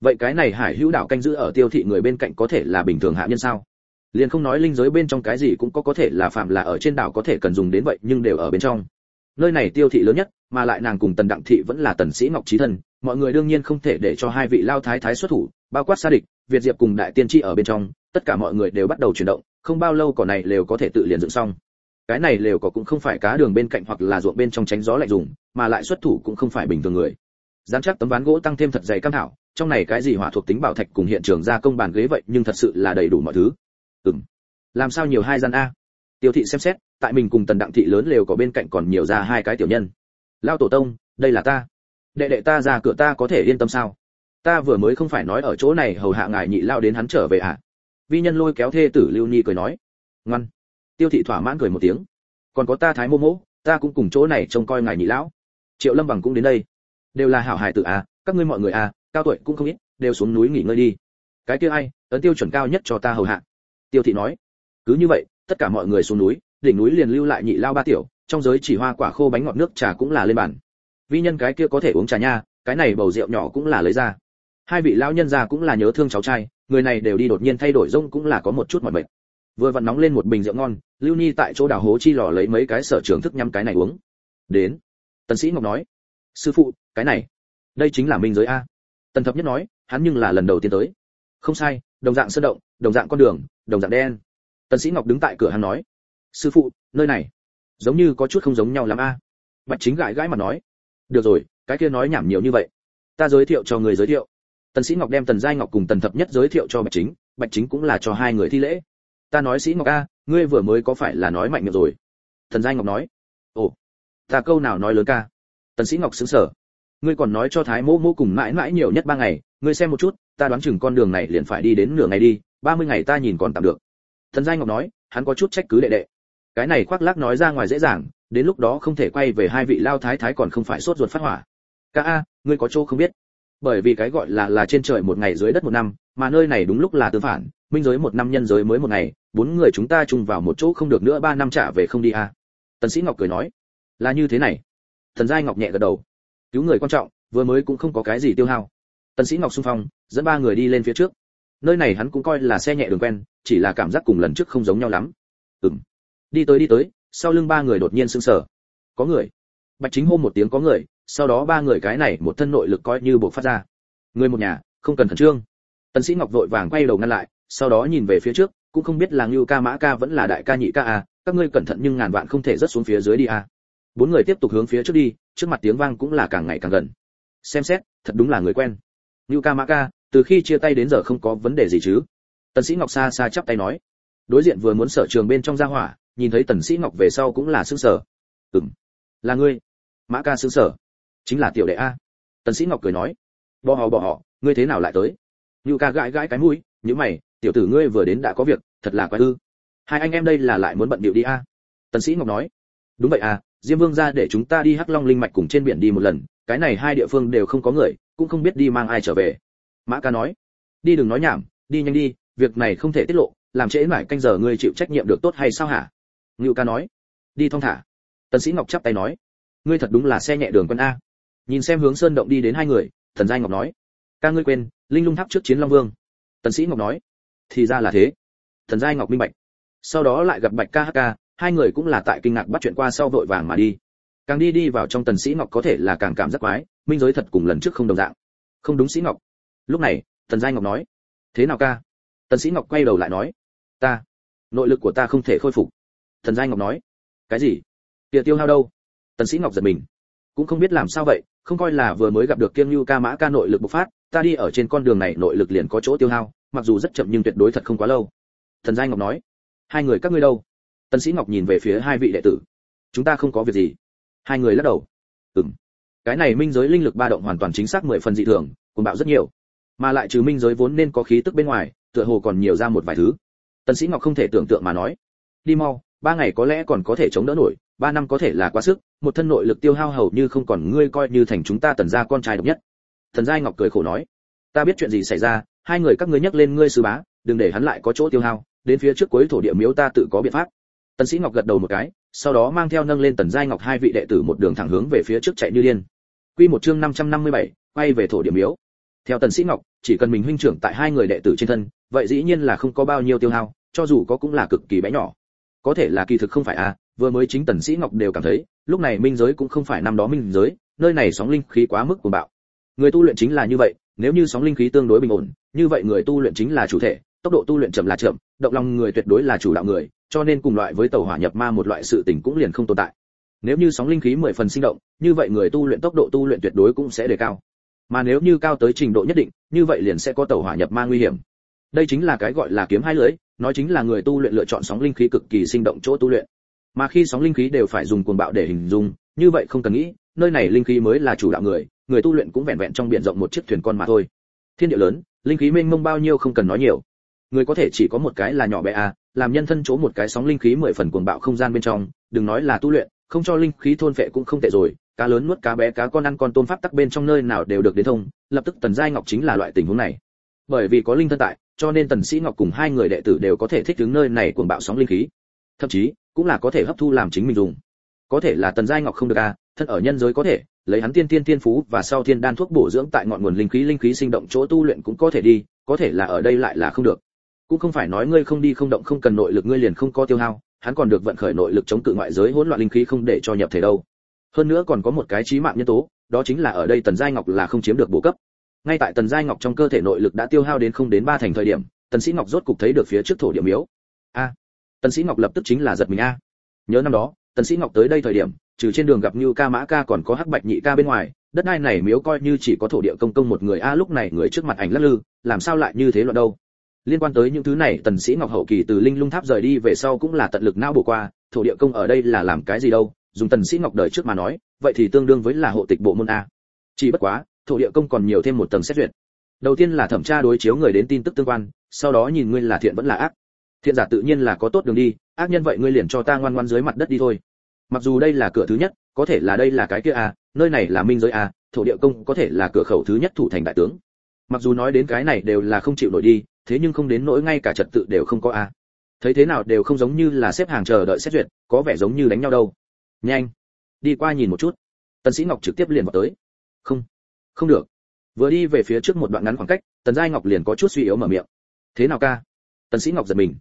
Vậy cái này hải hữu đảo canh giữ ở tiêu thị người bên cạnh có thể là bình thường hạ nhân sao? Liền không nói linh giới bên trong cái gì cũng có có thể là phạm là ở trên đảo có thể cần dùng đến vậy, nhưng đều ở bên trong. Nơi này tiêu thị lớn nhất, mà lại nàng cùng tần đặng thị vẫn là tần sĩ ngọc trí thân, mọi người đương nhiên không thể để cho hai vị lao thái thái xuất thủ, bao quát xa địch, việt diệp cùng đại tiên tri ở bên trong, tất cả mọi người đều bắt đầu chuyển động, không bao lâu cỏ này đều có thể tự liền dựng xong cái này lều có cũng không phải cá đường bên cạnh hoặc là ruộng bên trong tránh gió lạnh dùng, mà lại xuất thủ cũng không phải bình thường người. Dán chắc tấm ván gỗ tăng thêm thật dày cam thảo, trong này cái gì hỏa thuộc tính bảo thạch cùng hiện trường gia công bàn ghế vậy, nhưng thật sự là đầy đủ mọi thứ. Ừm. Làm sao nhiều hai gian a? Tiêu thị xem xét, tại mình cùng tần đặng thị lớn lều có bên cạnh còn nhiều ra hai cái tiểu nhân. Lao tổ tông, đây là ta. Đệ đệ ta ra cửa ta có thể yên tâm sao? Ta vừa mới không phải nói ở chỗ này, hầu hạ ngài nhị lao đến hắn trở về à? Vi nhân lôi kéo thê tử lưu ni cười nói. Ngoan tiêu thị thỏa mãn cười một tiếng. Còn có ta thái mô mỗ, ta cũng cùng chỗ này trông coi ngài nhị lão. Triệu lâm bằng cũng đến đây. Đều là hảo hài tử à các ngươi mọi người à cao tuổi cũng không ít, đều xuống núi nghỉ ngơi đi. Cái kia ai, ấn tiêu chuẩn cao nhất cho ta hầu hạ. Tiêu thị nói. Cứ như vậy, tất cả mọi người xuống núi, đỉnh núi liền lưu lại nhị lao ba tiểu, trong giới chỉ hoa quả khô bánh ngọt nước trà cũng là lên bàn. Vi nhân cái kia có thể uống trà nha, cái này bầu rượu nhỏ cũng là lấy ra. Hai vị lão nhân già cũng là nhớ thương cháu trai, người này đều đi đột nhiên thay đổi rông cũng là có một chút mọi bệnh vừa vặn nóng lên một bình rượu ngon, lưu Nhi tại chỗ đào hố chi lò lấy mấy cái sở trường thức nhắm cái này uống. Đến, tần sĩ ngọc nói, sư phụ, cái này, đây chính là minh giới a. Tần thập nhất nói, hắn nhưng là lần đầu tiên tới. Không sai, đồng dạng sơn động, đồng dạng con đường, đồng dạng đen. Tần sĩ ngọc đứng tại cửa hắn nói, sư phụ, nơi này, giống như có chút không giống nhau lắm a. Bạch chính gãi gãi mặt nói, được rồi, cái kia nói nhảm nhiều như vậy, ta giới thiệu cho người giới thiệu. Tần sĩ ngọc đem tần giai ngọc cùng tần thập nhất giới thiệu cho bạch chính bạch chính cũng là cho hai người thi lễ ta nói sĩ ngọc a, ngươi vừa mới có phải là nói mạnh miệng rồi? Thần giai ngọc nói. Ồ, ta câu nào nói lớn ca? Tần sĩ ngọc sững sờ. Ngươi còn nói cho thái mỗ mỗ cùng mãi mãi nhiều nhất ba ngày, ngươi xem một chút, ta đoán chừng con đường này liền phải đi đến nửa ngày đi, ba mươi ngày ta nhìn còn tạm được. Thần giai ngọc nói, hắn có chút trách cứ đệ đệ. Cái này khoác lác nói ra ngoài dễ dàng, đến lúc đó không thể quay về hai vị lao thái thái còn không phải sốt ruột phát hỏa. Ca a, ngươi có chỗ không biết. Bởi vì cái gọi là là trên trời một ngày dưới đất một năm, mà nơi này đúng lúc là tương phản minh giới một năm nhân giới mới một ngày, bốn người chúng ta chung vào một chỗ không được nữa ba năm trả về không đi à. tần sĩ ngọc cười nói, là như thế này. Thần giai ngọc nhẹ gật đầu. Cứu người quan trọng, vừa mới cũng không có cái gì tiêu hao. Tần sĩ ngọc xung phong, dẫn ba người đi lên phía trước. Nơi này hắn cũng coi là xe nhẹ đường quen, chỉ là cảm giác cùng lần trước không giống nhau lắm. Ừm. Đi tới đi tới, sau lưng ba người đột nhiên sững sờ. Có người. Bạch chính hô một tiếng có người, sau đó ba người cái này một thân nội lực coi như buộc phát ra. Người một nhà, không cần khẩn trương. Tần sĩ ngọc vội vàng quay đầu ngăn lại sau đó nhìn về phía trước cũng không biết là Ngưu ca Mã ca vẫn là đại ca nhị ca à, các ngươi cẩn thận nhưng ngàn vạn không thể rớt xuống phía dưới đi à. Bốn người tiếp tục hướng phía trước đi, trước mặt tiếng vang cũng là càng ngày càng gần. Xem xét, thật đúng là người quen. Ngưu ca Mã ca, từ khi chia tay đến giờ không có vấn đề gì chứ? Tần sĩ ngọc xa xa chắp tay nói. Đối diện vừa muốn sở trường bên trong gia hỏa nhìn thấy tần sĩ ngọc về sau cũng là sững sờ. Ừm là ngươi. Mã ca sững sờ. Chính là tiểu đệ a. Tần sĩ ngọc cười nói. Bỏ họ bỏ họ ngươi thế nào lại tới? Nưu ca gãi gãi cái mũi, những mày, tiểu tử ngươi vừa đến đã có việc, thật là quái ư. Hai anh em đây là lại muốn bận điệu đi a. Tần Sĩ Ngọc nói. Đúng vậy à, Diêm Vương gia để chúng ta đi Hắc Long linh mạch cùng trên biển đi một lần, cái này hai địa phương đều không có người, cũng không biết đi mang ai trở về. Mã Ca nói. Đi đừng nói nhảm, đi nhanh đi, việc này không thể tiết lộ, làm trễ mãi canh giờ ngươi chịu trách nhiệm được tốt hay sao hả? Ngưu Ca nói. Đi thong thả. Tần Sĩ Ngọc chắp tay nói. Ngươi thật đúng là xe nhẹ đường quân a. Nhìn xem hướng sơn động đi đến hai người, Thần Giai Ngọc nói. Ca ngươi quên, linh lung tháp trước chiến long vương tần sĩ ngọc nói, thì ra là thế. Thần giai ngọc minh bạch. Sau đó lại gặp bạch ca ca, hai người cũng là tại kinh ngạc bắt chuyện qua sau vội vàng mà đi. Càng đi đi vào trong tần sĩ ngọc có thể là càng cảm giác quái, minh giới thật cùng lần trước không đồng dạng. Không đúng sĩ ngọc. Lúc này, tần giai ngọc nói, thế nào ca? Tần sĩ ngọc quay đầu lại nói, ta, nội lực của ta không thể khôi phục. Thần giai ngọc nói, cái gì? Tiệt tiêu hao đâu? Tần sĩ ngọc giật mình, cũng không biết làm sao vậy không coi là vừa mới gặp được kiêng lưu ca mã ca nội lực bộc phát, ta đi ở trên con đường này nội lực liền có chỗ tiêu hao, mặc dù rất chậm nhưng tuyệt đối thật không quá lâu. Thần giai ngọc nói, hai người các ngươi đâu? Tần sĩ ngọc nhìn về phía hai vị đệ tử. Chúng ta không có việc gì. Hai người lắc đầu. Ừm. Cái này minh giới linh lực ba động hoàn toàn chính xác mười phần dị thường, cuồng bạo rất nhiều. Mà lại trừ minh giới vốn nên có khí tức bên ngoài, tựa hồ còn nhiều ra một vài thứ. Tần sĩ ngọc không thể tưởng tượng mà nói, đi mau, ba ngày có lẽ còn có thể chống đỡ nổi ba năm có thể là quá sức một thân nội lực tiêu hao hầu như không còn ngươi coi như thành chúng ta tần gia con trai độc nhất. Thần giai ngọc cười khổ nói ta biết chuyện gì xảy ra hai người các ngươi nhắc lên ngươi sư bá đừng để hắn lại có chỗ tiêu hao đến phía trước cuối thổ địa miếu ta tự có biện pháp. Tần sĩ ngọc gật đầu một cái sau đó mang theo nâng lên tần giai ngọc hai vị đệ tử một đường thẳng hướng về phía trước chạy như điên. Quy một chương 557, quay về thổ địa miếu. Theo tần sĩ ngọc chỉ cần mình huynh trưởng tại hai người đệ tử trên thân vậy dĩ nhiên là không có bao nhiêu tiêu hao cho dù có cũng là cực kỳ bé nhỏ. Có thể là kỳ thực không phải à vừa mới chính tần sĩ ngọc đều cảm thấy, lúc này minh giới cũng không phải năm đó minh giới, nơi này sóng linh khí quá mức cuồng bạo. Người tu luyện chính là như vậy, nếu như sóng linh khí tương đối bình ổn, như vậy người tu luyện chính là chủ thể, tốc độ tu luyện chậm là chậm, động lòng người tuyệt đối là chủ đạo người, cho nên cùng loại với tàu hỏa nhập ma một loại sự tình cũng liền không tồn tại. Nếu như sóng linh khí mười phần sinh động, như vậy người tu luyện tốc độ tu luyện tuyệt đối cũng sẽ đề cao. Mà nếu như cao tới trình độ nhất định, như vậy liền sẽ có tàu hỏa nhập ma nguy hiểm. Đây chính là cái gọi là kiếm hai lưỡi nói chính là người tu luyện lựa chọn sóng linh khí cực kỳ sinh động chỗ tu luyện mà khi sóng linh khí đều phải dùng cuồng bạo để hình dung, như vậy không cần nghĩ, nơi này linh khí mới là chủ đạo người người tu luyện cũng vẹn vẹn trong biển rộng một chiếc thuyền con mà thôi. Thiên địa lớn, linh khí mênh mông bao nhiêu không cần nói nhiều. Người có thể chỉ có một cái là nhỏ bé à làm nhân thân chỗ một cái sóng linh khí mười phần cuồng bạo không gian bên trong, đừng nói là tu luyện, không cho linh khí thôn phệ cũng không tệ rồi, cá lớn nuốt cá bé, cá con ăn con tôm pháp tắc bên trong nơi nào đều được đến thông, lập tức tần giai ngọc chính là loại tình huống này. Bởi vì có linh thân tại, cho nên tần sĩ ngọc cùng hai người đệ tử đều có thể thích ứng nơi này cuồng bạo sóng linh khí. Thậm chí cũng là có thể hấp thu làm chính mình dùng. Có thể là tần giai ngọc không được à thân ở nhân giới có thể, lấy hắn tiên tiên tiên phú và sau thiên đan thuốc bổ dưỡng tại ngọn nguồn linh khí linh khí sinh động chỗ tu luyện cũng có thể đi, có thể là ở đây lại là không được. Cũng không phải nói ngươi không đi không động không cần nội lực ngươi liền không có tiêu hao, hắn còn được vận khởi nội lực chống cự ngoại giới hỗn loạn linh khí không để cho nhập thể đâu. Hơn nữa còn có một cái chí mạng nhân tố, đó chính là ở đây tần giai ngọc là không chiếm được bổ cấp. Ngay tại tần giai ngọc trong cơ thể nội lực đã tiêu hao đến không đến ba thành thời điểm, tần sĩ ngọc rốt cục thấy được phía trước thổ địa miếu. A tần sĩ ngọc lập tức chính là giật mình a. Nhớ năm đó, tần sĩ ngọc tới đây thời điểm, trừ trên đường gặp như ca mã ca còn có hắc bạch nhị ca bên ngoài, đất đai này miếu coi như chỉ có thổ địa công công một người a, lúc này người trước mặt ảnh lắc lư, làm sao lại như thế loạn đâu? Liên quan tới những thứ này, tần sĩ ngọc hậu kỳ từ linh lung tháp rời đi về sau cũng là tận lực não bổ qua, thổ địa công ở đây là làm cái gì đâu? Dùng tần sĩ ngọc đời trước mà nói, vậy thì tương đương với là hộ tịch bộ môn a. Chỉ bất quá, thổ địa công còn nhiều thêm một tầng xét duyệt. Đầu tiên là thẩm tra đối chiếu người đến tin tức tương quan, sau đó nhìn ngươi là thiện vẫn là ác thiện giả tự nhiên là có tốt đường đi, ác nhân vậy ngươi liền cho ta ngoan ngoan dưới mặt đất đi thôi. Mặc dù đây là cửa thứ nhất, có thể là đây là cái kia à nơi này là minh giới à thổ địa công có thể là cửa khẩu thứ nhất thủ thành đại tướng. Mặc dù nói đến cái này đều là không chịu nổi đi, thế nhưng không đến nỗi ngay cả trật tự đều không có à. Thấy thế nào đều không giống như là xếp hàng chờ đợi xét duyệt, có vẻ giống như đánh nhau đâu. Nhanh, đi qua nhìn một chút. Tần sĩ ngọc trực tiếp liền vào tới. Không không được. Vừa đi về phía trước một đoạn ngắn khoảng cách, tần giai ngọc liền có chút suy yếu mở miệng. Thế nào ca? Tần sĩ ngọc giật mình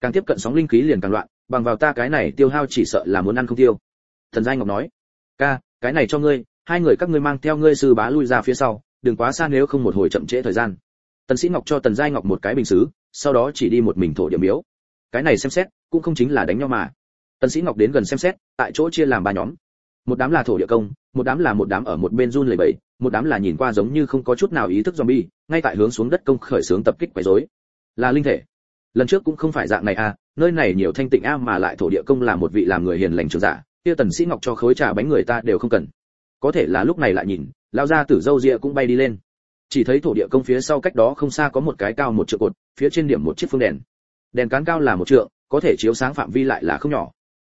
càng tiếp cận sóng linh khí liền càng loạn bằng vào ta cái này tiêu hao chỉ sợ là muốn ăn không tiêu. Thần giai ngọc nói ca cái này cho ngươi hai người các ngươi mang theo ngươi sư bá lui ra phía sau đừng quá xa nếu không một hồi chậm trễ thời gian. Tần sĩ ngọc cho tần giai ngọc một cái bình sứ sau đó chỉ đi một mình thổ điểm miếu. Cái này xem xét cũng không chính là đánh nhau mà. Tần sĩ ngọc đến gần xem xét tại chỗ chia làm ba nhóm. Một đám là thổ địa công một đám là một đám ở một bên run lẩy bẩy một đám là nhìn qua giống như không có chút nào ý thức zombie, ngay tại hướng xuống đất công khởi sướng tập kích quấy rối. Là linh thể. Lần trước cũng không phải dạng này à, nơi này nhiều thanh tịnh a mà lại thổ địa công là một vị làm người hiền lành trưởng giả, kia Tần Sĩ Ngọc cho khối trà bánh người ta đều không cần. Có thể là lúc này lại nhìn, lao ra tử dâu ria cũng bay đi lên. Chỉ thấy thổ địa công phía sau cách đó không xa có một cái cao một trượng cột, phía trên điểm một chiếc phương đèn. Đèn cán cao là một trượng, có thể chiếu sáng phạm vi lại là không nhỏ.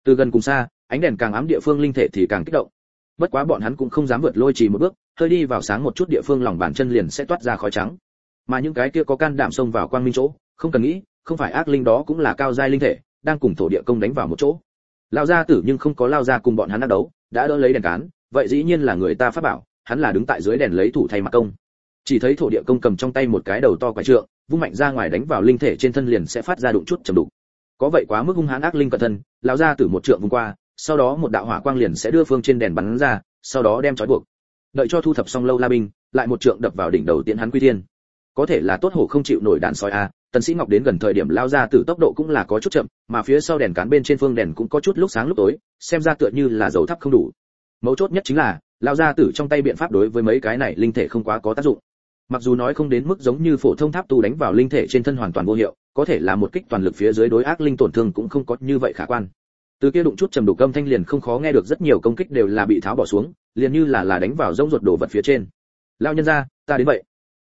Từ gần cùng xa, ánh đèn càng ám địa phương linh thể thì càng kích động bất quá bọn hắn cũng không dám vượt lôi trì một bước hơi đi vào sáng một chút địa phương lòng bàn chân liền sẽ toát ra khói trắng mà những cái kia có can đảm xông vào quang minh chỗ không cần nghĩ không phải ác linh đó cũng là cao giai linh thể, đang cùng thổ địa công đánh vào một chỗ. Lao ra tử nhưng không có lao ra cùng bọn hắn đắc đấu, đã đỡ lấy đèn cán, vậy dĩ nhiên là người ta phát bảo, hắn là đứng tại dưới đèn lấy thủ thay mặt công. Chỉ thấy thổ địa công cầm trong tay một cái đầu to quả trượng, vung mạnh ra ngoài đánh vào linh thể trên thân liền sẽ phát ra đụng chút trầm đục. Có vậy quá mức hung hãn ác linh cẩn thân lao ra tử một trượng vung qua, sau đó một đạo hỏa quang liền sẽ đưa phương trên đèn bắn ra, sau đó đem trói buộc. Đợi cho thu thập xong lâu la binh, lại một trượng đập vào đỉnh đầu tiễn hắn quy thiên có thể là tốt hổ không chịu nổi đạn sói a tần sĩ ngọc đến gần thời điểm lao ra từ tốc độ cũng là có chút chậm, mà phía sau đèn cán bên trên phương đèn cũng có chút lúc sáng lúc tối, xem ra tựa như là dầu thắp không đủ. Mấu chốt nhất chính là, lao ra tử trong tay biện pháp đối với mấy cái này linh thể không quá có tác dụng. Mặc dù nói không đến mức giống như phổ thông tháp tu đánh vào linh thể trên thân hoàn toàn vô hiệu, có thể là một kích toàn lực phía dưới đối ác linh tổn thương cũng không có như vậy khả quan. Từ kia đụng chút trầm đủ âm thanh liền không khó nghe được rất nhiều công kích đều là bị tháo bỏ xuống, liền như là là đánh vào rông ruột đổ vật phía trên. Lao nhân ra ta đến vậy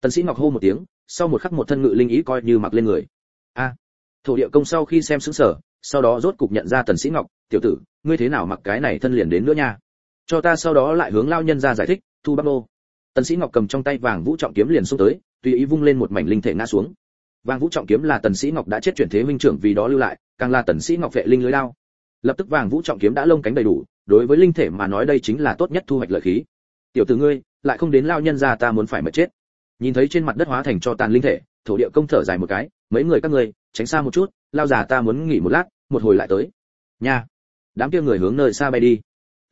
tần sĩ ngọc hô một tiếng sau một khắc một thân ngự linh ý coi như mặc lên người. A thổ địa công sau khi xem sững sở, sau đó rốt cục nhận ra tần sĩ ngọc tiểu tử ngươi thế nào mặc cái này thân liền đến nữa nha? Cho ta sau đó lại hướng lao nhân ra giải thích thu bắc đô tần sĩ ngọc cầm trong tay vàng vũ trọng kiếm liền xuống tới tùy ý vung lên một mảnh linh thể ngã xuống. Vàng vũ trọng kiếm là tần sĩ ngọc đã chết chuyển thế minh trưởng vì đó lưu lại càng là tần sĩ ngọc vệ linh lưới đao. Lập tức vàng vũ trọng kiếm đã lông cánh đầy đủ đối với linh thể mà nói đây chính là tốt nhất thu hoạch lợi khí. Tiểu tử ngươi lại không đến lao nhân ra ta muốn phải mà chết nhìn thấy trên mặt đất hóa thành cho tàn linh thể, thổ địa công thở dài một cái, mấy người các ngươi, tránh xa một chút, lao già ta muốn nghỉ một lát, một hồi lại tới. Nha. Đám kia người hướng nơi xa bay đi.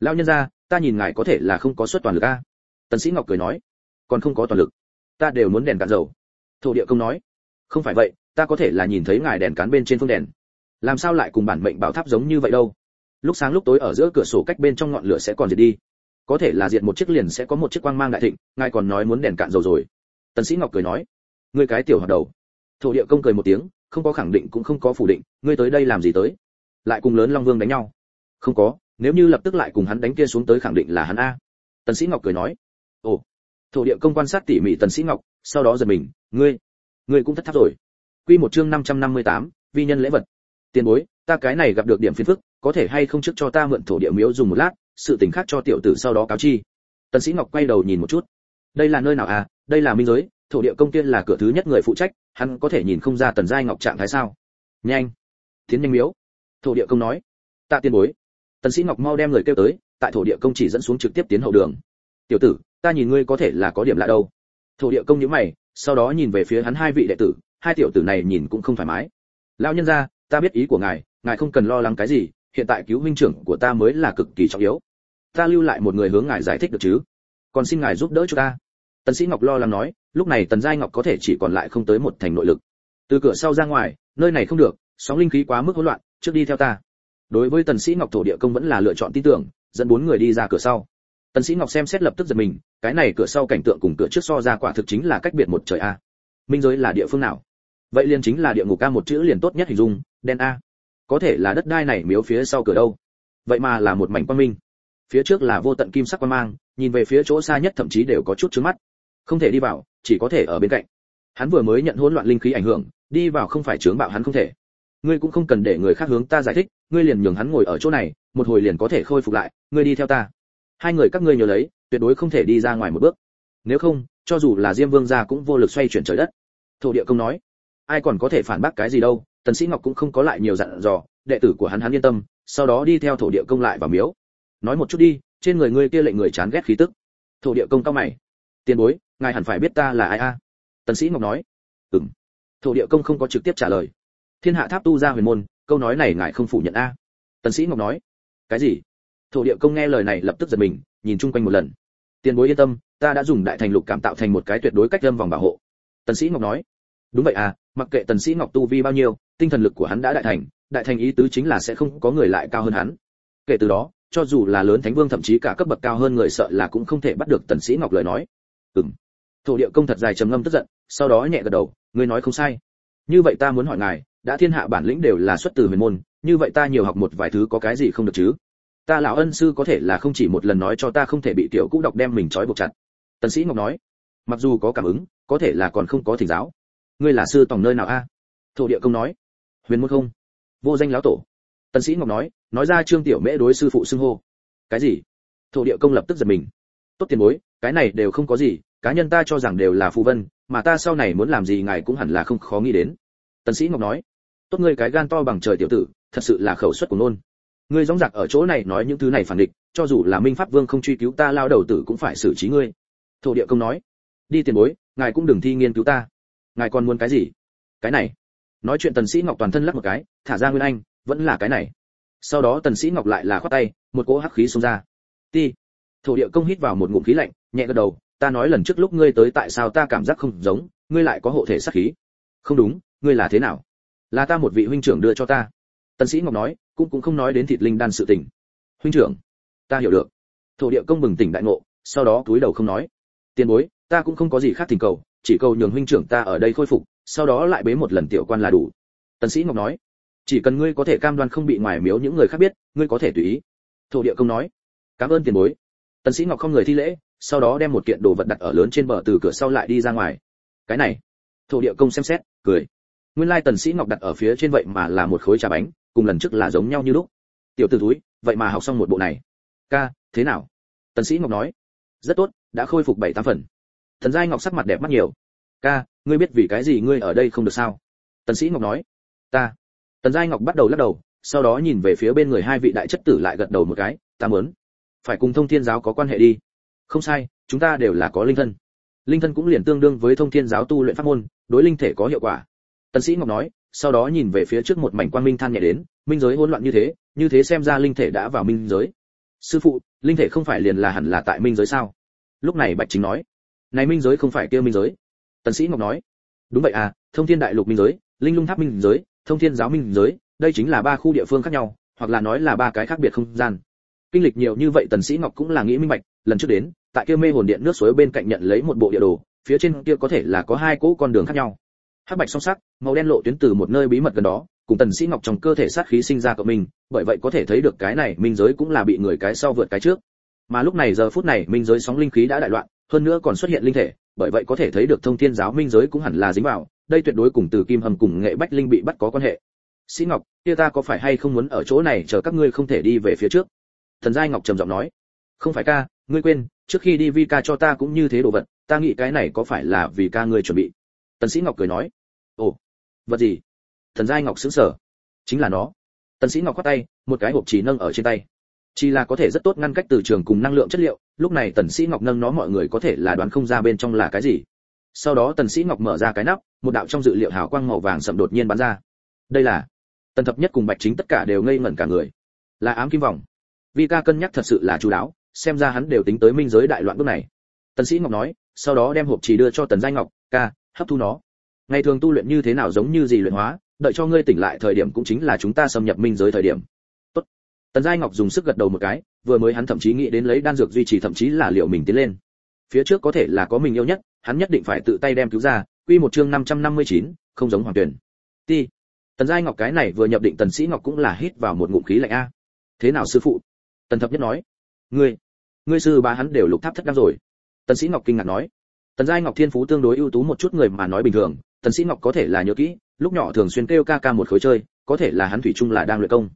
Lao nhân ra ta nhìn ngài có thể là không có suất toàn lực a. Tần sĩ ngọc cười nói. Còn không có toàn lực. Ta đều muốn đèn cạn dầu. Thổ địa công nói. Không phải vậy, ta có thể là nhìn thấy ngài đèn cán bên trên phương đèn. Làm sao lại cùng bản mệnh bảo tháp giống như vậy đâu? Lúc sáng lúc tối ở giữa cửa sổ cách bên trong ngọn lửa sẽ còn diệt đi. Có thể là diệt một chiếc liền sẽ có một chiếc quang mang đại thịnh, ngài còn nói muốn đèn cạn dầu rồi tần sĩ ngọc cười nói ngươi cái tiểu hoạt đầu. Thổ địa công cười một tiếng không có khẳng định cũng không có phủ định ngươi tới đây làm gì tới? Lại cùng lớn long vương đánh nhau. Không có nếu như lập tức lại cùng hắn đánh kia xuống tới khẳng định là hắn a. Tần sĩ ngọc cười nói ồ. Thổ địa công quan sát tỉ mỉ tần sĩ ngọc sau đó giật mình ngươi ngươi cũng thất tháp rồi. Quy một chương 558, vi nhân lễ vật. Tiền bối ta cái này gặp được điểm phiền phức có thể hay không trước cho ta mượn thổ địa miếu dùng một lát sự tình khác cho tiểu tử sau đó cáo chi. Tần sĩ ngọc quay đầu nhìn một chút. Đây là nơi nào à? Đây là minh giới, thổ địa công tiên là cửa thứ nhất người phụ trách, hắn có thể nhìn không ra tần giai ngọc trạng thái sao? Nhanh, tiến nhanh miếu. Thổ địa công nói. Tạ tiên bối. Tần sĩ ngọc mau đem người kêu tới, tại thổ địa công chỉ dẫn xuống trực tiếp tiến hậu đường. Tiểu tử, ta nhìn ngươi có thể là có điểm lạ đâu. Thổ địa công nhíu mày, sau đó nhìn về phía hắn hai vị đệ tử, hai tiểu tử này nhìn cũng không thoải mái. Lão nhân gia, ta biết ý của ngài ngài không cần lo lắng cái gì, hiện tại cứu huynh trưởng của ta mới là cực kỳ trọng yếu. Ta lưu lại một người hướng ngài giải thích được chứ. Còn xin ngài giúp đỡ cho ta tần sĩ ngọc lo lắng nói, lúc này tần giai ngọc có thể chỉ còn lại không tới một thành nội lực. Từ cửa sau ra ngoài, nơi này không được, sóng linh khí quá mức hỗn loạn, trước đi theo ta. Đối với tần sĩ ngọc thổ địa công vẫn là lựa chọn tin tưởng, dẫn bốn người đi ra cửa sau. Tần sĩ ngọc xem xét lập tức giật mình, cái này cửa sau cảnh tượng cùng cửa trước so ra quả thực chính là cách biệt một trời a. Minh giới là địa phương nào? Vậy liền chính là địa ngục ca một chữ liền tốt nhất hình dung, đen a. Có thể là đất đai này miếu phía sau cửa đâu? Vậy mà là một mảnh quang minh. Phía trước là vô tận kim sắc quang mang, nhìn về phía chỗ xa nhất thậm chí đều có chút chướng mắt không thể đi vào, chỉ có thể ở bên cạnh. Hắn vừa mới nhận hỗn loạn linh khí ảnh hưởng, đi vào không phải chướng bạo hắn không thể. Ngươi cũng không cần để người khác hướng ta giải thích, ngươi liền nhường hắn ngồi ở chỗ này, một hồi liền có thể khôi phục lại, ngươi đi theo ta. Hai người các ngươi nhớ lấy, tuyệt đối không thể đi ra ngoài một bước. Nếu không, cho dù là diêm vương gia cũng vô lực xoay chuyển trời đất. Thổ địa công nói, ai còn có thể phản bác cái gì đâu, tần sĩ ngọc cũng không có lại nhiều dặn dò, đệ tử của hắn hắn yên tâm, sau đó đi theo thổ địa công lại vào miếu. Nói một chút đi, trên người ngươi kia lệnh người chán ghét khí tức. Thổ địa công cao mày tiền bối, ngài hẳn phải biết ta là ai a? Tần sĩ ngọc nói. Ừm. Thổ địa công không có trực tiếp trả lời. Thiên hạ tháp tu ra huyền môn, câu nói này ngài không phủ nhận a? Tần sĩ ngọc nói. Cái gì? Thổ địa công nghe lời này lập tức giật mình, nhìn chung quanh một lần. Tiền bối yên tâm, ta đã dùng đại thành lục cảm tạo thành một cái tuyệt đối cách lâm vòng bảo hộ. Tần sĩ ngọc nói. Đúng vậy à mặc kệ tần sĩ ngọc tu vi bao nhiêu, tinh thần lực của hắn đã đại thành đại thành ý tứ chính là sẽ không có người lại cao hơn hắn. Kể từ đó, cho dù là lớn thánh vương thậm chí cả cấp bậc cao hơn người sợ là cũng không thể bắt được tần sĩ ngọc lời nói ừm. Thổ địa công thật dài trầm ngâm tức giận, sau đó nhẹ gật đầu, ngươi nói không sai. Như vậy ta muốn hỏi ngài, đã thiên hạ bản lĩnh đều là xuất từ huyền môn, như vậy ta nhiều học một vài thứ có cái gì không được chứ? Ta lão ân sư có thể là không chỉ một lần nói cho ta không thể bị tiểu cũ đọc đem mình trói buộc chặt. Tần sĩ ngọc nói, mặc dù có cảm ứng, có thể là còn không có thỉnh giáo. Ngươi là sư tòng nơi nào a? Thổ địa công nói, huyền môn không. Vô danh lão tổ. Tần sĩ ngọc nói nói ra trương tiểu mễ đối sư phụ xưng hô. Cái gì? Thổ địa công lập tức giật mình. Tốt tiền bối cái này đều không có gì, cá nhân ta cho rằng đều là phù vân, mà ta sau này muốn làm gì ngài cũng hẳn là không khó nghĩ đến. Tần sĩ ngọc nói, tốt ngươi cái gan to bằng trời tiểu tử, thật sự là khẩu suất của nôn. Ngươi dõng dạc ở chỗ này nói những thứ này phản địch, cho dù là minh pháp vương không truy cứu ta, lao đầu tử cũng phải xử trí ngươi. Thổ địa công nói, đi tiền bối, ngài cũng đừng thi nghiên cứu ta. Ngài còn muốn cái gì? Cái này. Nói chuyện tần sĩ ngọc toàn thân lắc một cái, thả ra nguyên anh, vẫn là cái này. Sau đó tần sĩ ngọc lại là khoát tay, một cỗ hắc khí xông ra. Ti. Thổ địa công hít vào một ngụm khí lạnh nhẹ gật đầu, ta nói lần trước lúc ngươi tới tại sao ta cảm giác không giống, ngươi lại có hộ thể sát khí. Không đúng, ngươi là thế nào? Là ta một vị huynh trưởng đưa cho ta. Tần sĩ ngọc nói, cũng cũng không nói đến thịt linh đan sự tình. Huynh trưởng, ta hiểu được. Thổ địa công bừng tỉnh đại ngộ, sau đó cúi đầu không nói. Tiền bối, ta cũng không có gì khác thỉnh cầu, chỉ cầu nhường huynh trưởng ta ở đây khôi phục, sau đó lại bế một lần tiểu quan là đủ. Tần sĩ ngọc nói, chỉ cần ngươi có thể cam đoan không bị ngoài miếu những người khác biết, ngươi có thể tùy ý. Thổ địa công nói, cảm ơn tiền bối. Tần sĩ ngọc không người thi lễ sau đó đem một kiện đồ vật đặt ở lớn trên bờ từ cửa sau lại đi ra ngoài. Cái này, thổ địa công xem xét, cười. Nguyên lai tần sĩ ngọc đặt ở phía trên vậy mà là một khối trà bánh, cùng lần trước là giống nhau như lúc. Tiểu tử túi vậy mà học xong một bộ này. Ca, thế nào? Tần sĩ ngọc nói. Rất tốt, đã khôi phục bảy tám phần. Thần giai ngọc sắc mặt đẹp mắt nhiều. Ca, ngươi biết vì cái gì ngươi ở đây không được sao? Tần sĩ ngọc nói. Ta. Tần giai ngọc bắt đầu lắc đầu, sau đó nhìn về phía bên người hai vị đại chất tử lại gật đầu một cái. Ta muốn. Phải cùng thông thiên giáo có quan hệ đi không sai, chúng ta đều là có linh thân. Linh thân cũng liền tương đương với thông thiên giáo tu luyện pháp môn, đối linh thể có hiệu quả. Tần sĩ ngọc nói, sau đó nhìn về phía trước một mảnh quang minh than nhẹ đến, minh giới hỗn loạn như thế như thế xem ra linh thể đã vào minh giới. Sư phụ, linh thể không phải liền là hẳn là tại minh giới sao? Lúc này bạch chính nói, này minh giới không phải kia minh giới. Tần sĩ ngọc nói, đúng vậy à thông thiên đại lục minh giới, linh lung tháp minh giới, thông thiên giáo minh giới, đây chính là ba khu địa phương khác nhau, hoặc là nói là ba cái khác biệt không gian. Kinh lịch nhiều như vậy tần sĩ ngọc cũng là nghĩ minh bạch lần trước đến, tại kia mê hồn điện nước suối bên cạnh nhận lấy một bộ địa đồ, phía trên kia có thể là có hai cỗ con đường khác nhau. Hắc bạch song sắc, màu đen lộ tuyến từ một nơi bí mật gần đó, cùng tần sĩ ngọc trong cơ thể sát khí sinh ra cộng mình, bởi vậy có thể thấy được cái này minh giới cũng là bị người cái sau vượt cái trước. Mà lúc này giờ phút này, minh giới sóng linh khí đã đại loạn, hơn nữa còn xuất hiện linh thể, bởi vậy có thể thấy được thông thiên giáo minh giới cũng hẳn là dính vào, đây tuyệt đối cùng từ kim hầm cùng nghệ bách linh bị bắt có quan hệ. Sĩ ngọc, kia ta có phải hay không muốn ở chỗ này chờ các ngươi không thể đi về phía trước? Thần giai ngọc trầm giọng nói. Không phải ca ngươi quên, trước khi đi vi ca cho ta cũng như thế đồ vật, ta nghĩ cái này có phải là vì ca ngươi chuẩn bị? Tần sĩ ngọc cười nói. Ồ, vật gì? Thần giai ngọc sững sờ. Chính là nó. Tần sĩ ngọc quát tay, một cái hộp chỉ nâng ở trên tay. Chỉ là có thể rất tốt ngăn cách từ trường cùng năng lượng chất liệu, lúc này tần sĩ ngọc nâng nó mọi người có thể là đoán không ra bên trong là cái gì. Sau đó tần sĩ ngọc mở ra cái nắp, một đạo trong dự liệu hào quang màu vàng sậm đột nhiên bắn ra. Đây là tần thập nhất cùng bạch chính tất cả đều ngây ngẩn cả người. Là ám kim vòng. Vi ca cân nhắc thật sự là chú đáo xem ra hắn đều tính tới minh giới đại loạn bước này. Tần sĩ ngọc nói sau đó đem hộp chỉ đưa cho tần giai ngọc ca hấp thu nó. Ngày thường tu luyện như thế nào giống như gì luyện hóa đợi cho ngươi tỉnh lại thời điểm cũng chính là chúng ta xâm nhập minh giới thời điểm. Tốt. Tần giai ngọc dùng sức gật đầu một cái vừa mới hắn thậm chí nghĩ đến lấy đan dược duy trì thậm chí là liệu mình tiến lên. Phía trước có thể là có mình yêu nhất hắn nhất định phải tự tay đem cứu ra quy một chương 559, không giống hoàng tuyển ti. Tần giai ngọc cái này vừa nhập định tần sĩ ngọc cũng là hít vào một ngụm khí lạnh a. Thế nào sư phụ? Tần thập nhất nói. Ngươi ngươi sư ba hắn đều lục tháp thất đăng rồi. Tần sĩ ngọc kinh ngạc nói. Tần giai ngọc thiên phú tương đối ưu tú một chút người mà nói bình thường, tần sĩ ngọc có thể là nhớ kỹ, lúc nhỏ thường xuyên kêu ca ca một khối chơi, có thể là hắn thủy chung là đang luyện công.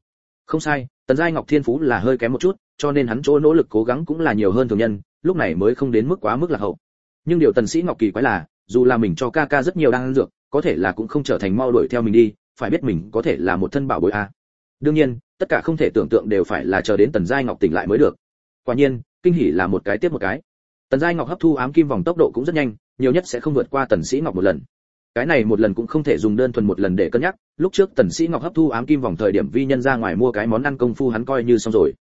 Không sai, tần giai ngọc thiên phú là hơi kém một chút, cho nên hắn chỗ nỗ lực cố gắng cũng là nhiều hơn thường nhân, lúc này mới không đến mức quá mức là hậu. Nhưng điều tần sĩ ngọc kỳ quái là, dù là mình cho ca ca rất nhiều đang dược, có thể là cũng không trở thành mau đuổi theo mình đi, phải biết mình có thể là một thân bảo bối a. Đương nhiên, tất cả không thể tưởng tượng đều phải là chờ đến tần giai ngọc tỉnh lại mới được. Quả nhiên kinh hỉ là một cái tiếp một cái. Tần giai ngọc hấp thu ám kim vòng tốc độ cũng rất nhanh, nhiều nhất sẽ không vượt qua tần sĩ ngọc một lần. Cái này một lần cũng không thể dùng đơn thuần một lần để cân nhắc, lúc trước tần sĩ ngọc hấp thu ám kim vòng thời điểm vi nhân ra ngoài mua cái món ăn công phu hắn coi như xong rồi.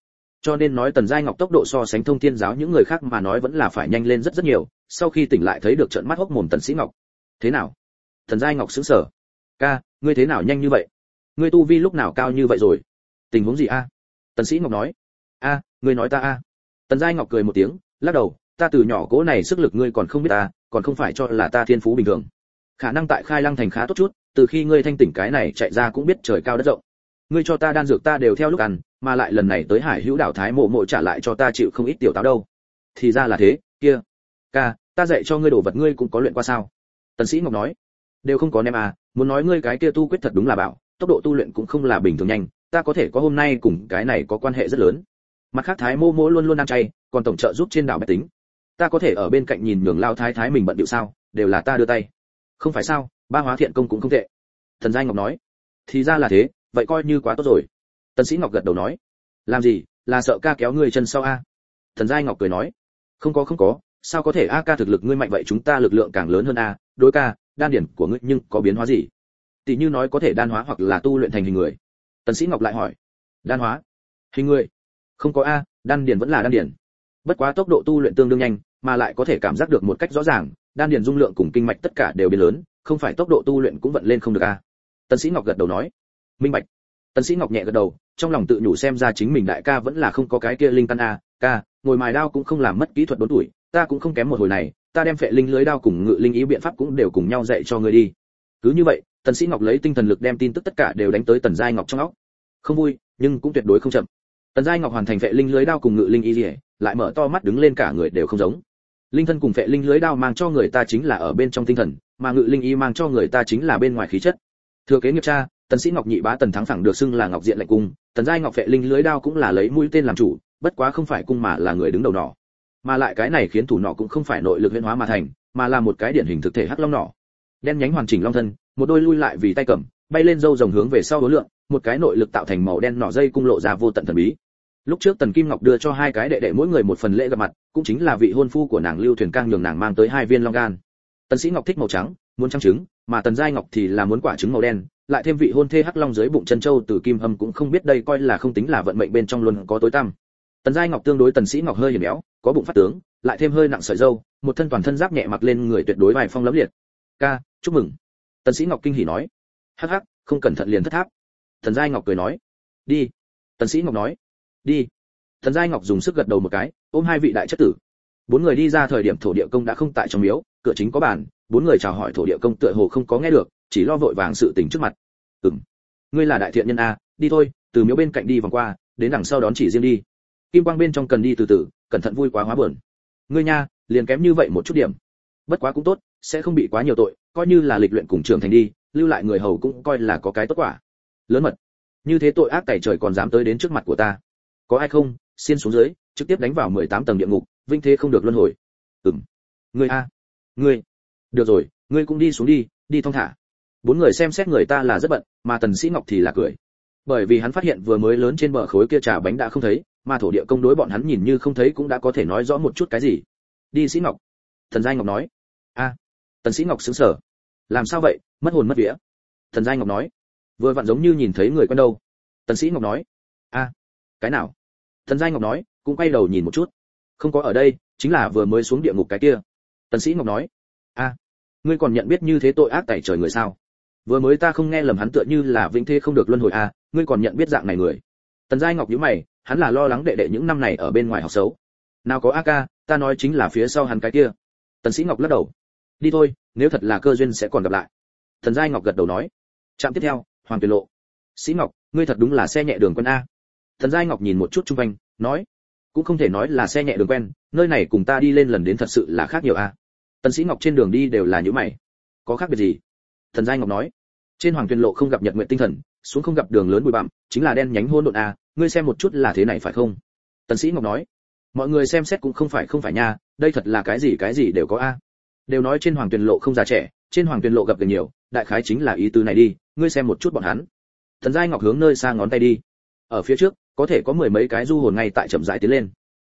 Cho nên nói tần giai ngọc tốc độ so sánh thông thiên giáo những người khác mà nói vẫn là phải nhanh lên rất rất nhiều, sau khi tỉnh lại thấy được trận mắt hốc mồm tần sĩ ngọc. Thế nào? Tần giai ngọc sững sờ. Ca, ngươi thế nào nhanh như vậy? Ngươi tu vi lúc nào cao như vậy rồi? Tình huống gì a? Tần sĩ ngọc nói. A, ngươi nói ta a tần giai ngọc cười một tiếng, lắc đầu, ta từ nhỏ cố này sức lực ngươi còn không biết ta, còn không phải cho là ta thiên phú bình thường. Khả năng tại khai lăng thành khá tốt chút, từ khi ngươi thanh tỉnh cái này chạy ra cũng biết trời cao đất rộng. Ngươi cho ta đan dược ta đều theo lúc ăn, mà lại lần này tới hải hữu đảo thái mộ mộ trả lại cho ta chịu không ít tiểu táo đâu. Thì ra là thế, kia, ca, ta dạy cho ngươi đồ vật ngươi cũng có luyện qua sao? Tần sĩ ngọc nói. Đều không có nem à muốn nói ngươi cái kia tu quyết thật đúng là bảo, tốc độ tu luyện cũng không là bình thường nhanh, ta có thể có hôm nay cùng cái này có quan hệ rất lớn mặt khác thái mô mô luôn luôn ăn chay, còn tổng trợ giúp trên đảo bách tính. Ta có thể ở bên cạnh nhìn nhường lao thái thái mình bận điệu sao, đều là ta đưa tay. Không phải sao, ba hóa thiện công cũng không tệ. Thần giai ngọc nói. Thì ra là thế, vậy coi như quá tốt rồi. Tần sĩ ngọc gật đầu nói. Làm gì, là sợ ca kéo ngươi chân sau a? Thần giai ngọc cười nói. Không có không có, sao có thể a ca thực lực ngươi mạnh vậy chúng ta lực lượng càng lớn hơn a? Đối ca, đan điển của ngươi nhưng có biến hóa gì? Tỷ như nói có thể đan hóa hoặc là tu luyện thành hình người. Tần sĩ ngọc lại hỏi. Đan hóa? Hình người? Không có a, đan điển vẫn là đan điển bất quá tốc độ tu luyện tương đương nhanh, mà lại có thể cảm giác được một cách rõ ràng, đan điển dung lượng cùng kinh mạch tất cả đều biến lớn, không phải tốc độ tu luyện cũng vận lên không được a. Tần sĩ ngọc gật đầu nói. Minh bạch. Tần sĩ ngọc nhẹ gật đầu, trong lòng tự nhủ xem ra chính mình đại ca vẫn là không có cái kia linh căn a. Ca, ngồi mài đao cũng không làm mất kỹ thuật đốn tuổi, ta cũng không kém một hồi này, ta đem phệ linh lưới đao cùng ngự linh ý biện pháp cũng đều cùng nhau dạy cho ngươi đi. Cứ như vậy, tần sĩ ngọc lấy tinh thần lực đem tin tức tất cả đều đánh tới tần giai ngọc trong óc. Không vui, nhưng cũng tuyệt đối không chậm tần giai ngọc hoàn thành vệ linh lưới đao cùng ngự linh y liễu lại mở to mắt đứng lên cả người đều không giống. Linh thân cùng vệ linh lưới đao mang cho người ta chính là ở bên trong tinh thần, mà ngự linh y mang cho người ta chính là bên ngoài khí chất. Thừa kế nghiệp cha, tần sĩ ngọc nhị bá tần thắng phẳng được xưng là ngọc diện lệnh cung, tần giai ngọc vệ linh lưới đao cũng là lấy mũi tên làm chủ, bất quá không phải cung mà là người đứng đầu nỏ. Mà lại cái này khiến thủ nỏ cũng không phải nội lực huyễn hóa mà thành, mà là một cái điển hình thực thể hắc long nỏ. Đen nhánh hoàn chỉnh long thân, một đôi lui lại vì tay cầm, bay lên dâu rồng hướng về sau đối lượng, một cái nội lực tạo thành màu đen nỏ dây cung lộ ra vô tận thần bí lúc trước tần kim ngọc đưa cho hai cái đệ đệ mỗi người một phần lễ gặp mặt, cũng chính là vị hôn phu của nàng lưu thuyền cang nhường nàng mang tới hai viên long gan. Tần sĩ ngọc thích màu trắng, muốn trắng trứng, mà tần giai ngọc thì là muốn quả trứng màu đen, lại thêm vị hôn thê hắc long dưới bụng chân châu từ kim hâm cũng không biết đây coi là không tính là vận mệnh bên trong luôn có tối tăm. Tần giai ngọc tương đối tần sĩ ngọc hơi hiểm béo, có bụng phát tướng, lại thêm hơi nặng sợi dâu một thân toàn thân giáp nhẹ mặc lên người tuyệt đối vài phong lẫm liệt. Ca, chúc mừng. Tần sĩ ngọc kinh hỉ nói. Hắc hắc, không cẩn thận liền thất tháp. Tần giai ngọc cười nói. Đi. Tần sĩ ngọc nói đi. Thần giai ngọc dùng sức gật đầu một cái, ôm hai vị đại chất tử. Bốn người đi ra thời điểm thổ địa công đã không tại trong miếu, cửa chính có bàn, bốn người chào hỏi thổ địa công tựa hồ không có nghe được, chỉ lo vội vàng sự tình trước mặt. Ừm. Ngươi là đại thiện nhân a, đi thôi, từ miếu bên cạnh đi vòng qua, đến đằng sau đón chỉ riêng đi. Kim quang bên trong cần đi từ từ, cẩn thận vui quá hóa buồn. Ngươi nha, liền kém như vậy một chút điểm. Bất quá cũng tốt, sẽ không bị quá nhiều tội, coi như là lịch luyện cùng trường thành đi, lưu lại người hầu cũng coi là có cái tốt quả. Lớn mật. Như thế tội ác tẩy trời còn dám tới đến trước mặt của ta có ai không? Xin xuống dưới, trực tiếp đánh vào 18 tầng địa ngục, vinh thế không được luân hồi. Ừm. Ngươi a. Ngươi. Được rồi, ngươi cũng đi xuống đi đi thong thả. Bốn người xem xét người ta là rất bận, mà tần sĩ ngọc thì là cười. Bởi vì hắn phát hiện vừa mới lớn trên bờ khối kia trà bánh đã không thấy, mà thổ địa công đối bọn hắn nhìn như không thấy cũng đã có thể nói rõ một chút cái gì. Đi, sĩ ngọc. Thần giai ngọc nói. A. Tần sĩ ngọc sững sờ. Làm sao vậy? Mất hồn mất vía. Thần giai ngọc nói. Vừa vặn giống như nhìn thấy người quen đâu. Tần sĩ ngọc nói. A. Cái nào? Thần giai ngọc nói, cũng quay đầu nhìn một chút. Không có ở đây, chính là vừa mới xuống địa ngục cái kia. Tần sĩ ngọc nói, a, ngươi còn nhận biết như thế tội ác tẩy trời người sao? Vừa mới ta không nghe lầm hắn tựa như là vĩnh thế không được luân hồi a, ngươi còn nhận biết dạng này người? Tần giai ngọc nhíu mày, hắn là lo lắng đệ đệ những năm này ở bên ngoài học xấu. Nào có a ca, ta nói chính là phía sau hắn cái kia. Tần sĩ ngọc lắc đầu, đi thôi, nếu thật là cơ duyên sẽ còn gặp lại. Thần giai ngọc gật đầu nói, trạm tiếp theo, hoàng tuyệt lộ. Sĩ ngọc, ngươi thật đúng là xe nhẹ đường quân a thần giai ngọc nhìn một chút trung quanh, nói, cũng không thể nói là xe nhẹ đường quen, nơi này cùng ta đi lên lần đến thật sự là khác nhiều a. Tần sĩ ngọc trên đường đi đều là những mày. Có khác biệt gì? Thần giai ngọc nói. Trên hoàng tuyên lộ không gặp nhật nguyện tinh thần, xuống không gặp đường lớn bụi bặm, chính là đen nhánh hôn độn a, ngươi xem một chút là thế này phải không? Tần sĩ ngọc nói. Mọi người xem xét cũng không phải không phải nha, đây thật là cái gì cái gì đều có a. Đều nói trên hoàng tuyên lộ không già trẻ, trên hoàng tuyên lộ gặp được nhiều, đại khái chính là ý tứ này đi, ngươi xem một chút bọn hắn. Thần giai ngọc hướng nơi xa ngón tay đi. Ở phía trước có thể có mười mấy cái du hồn ngay tại chậm rãi tiến lên.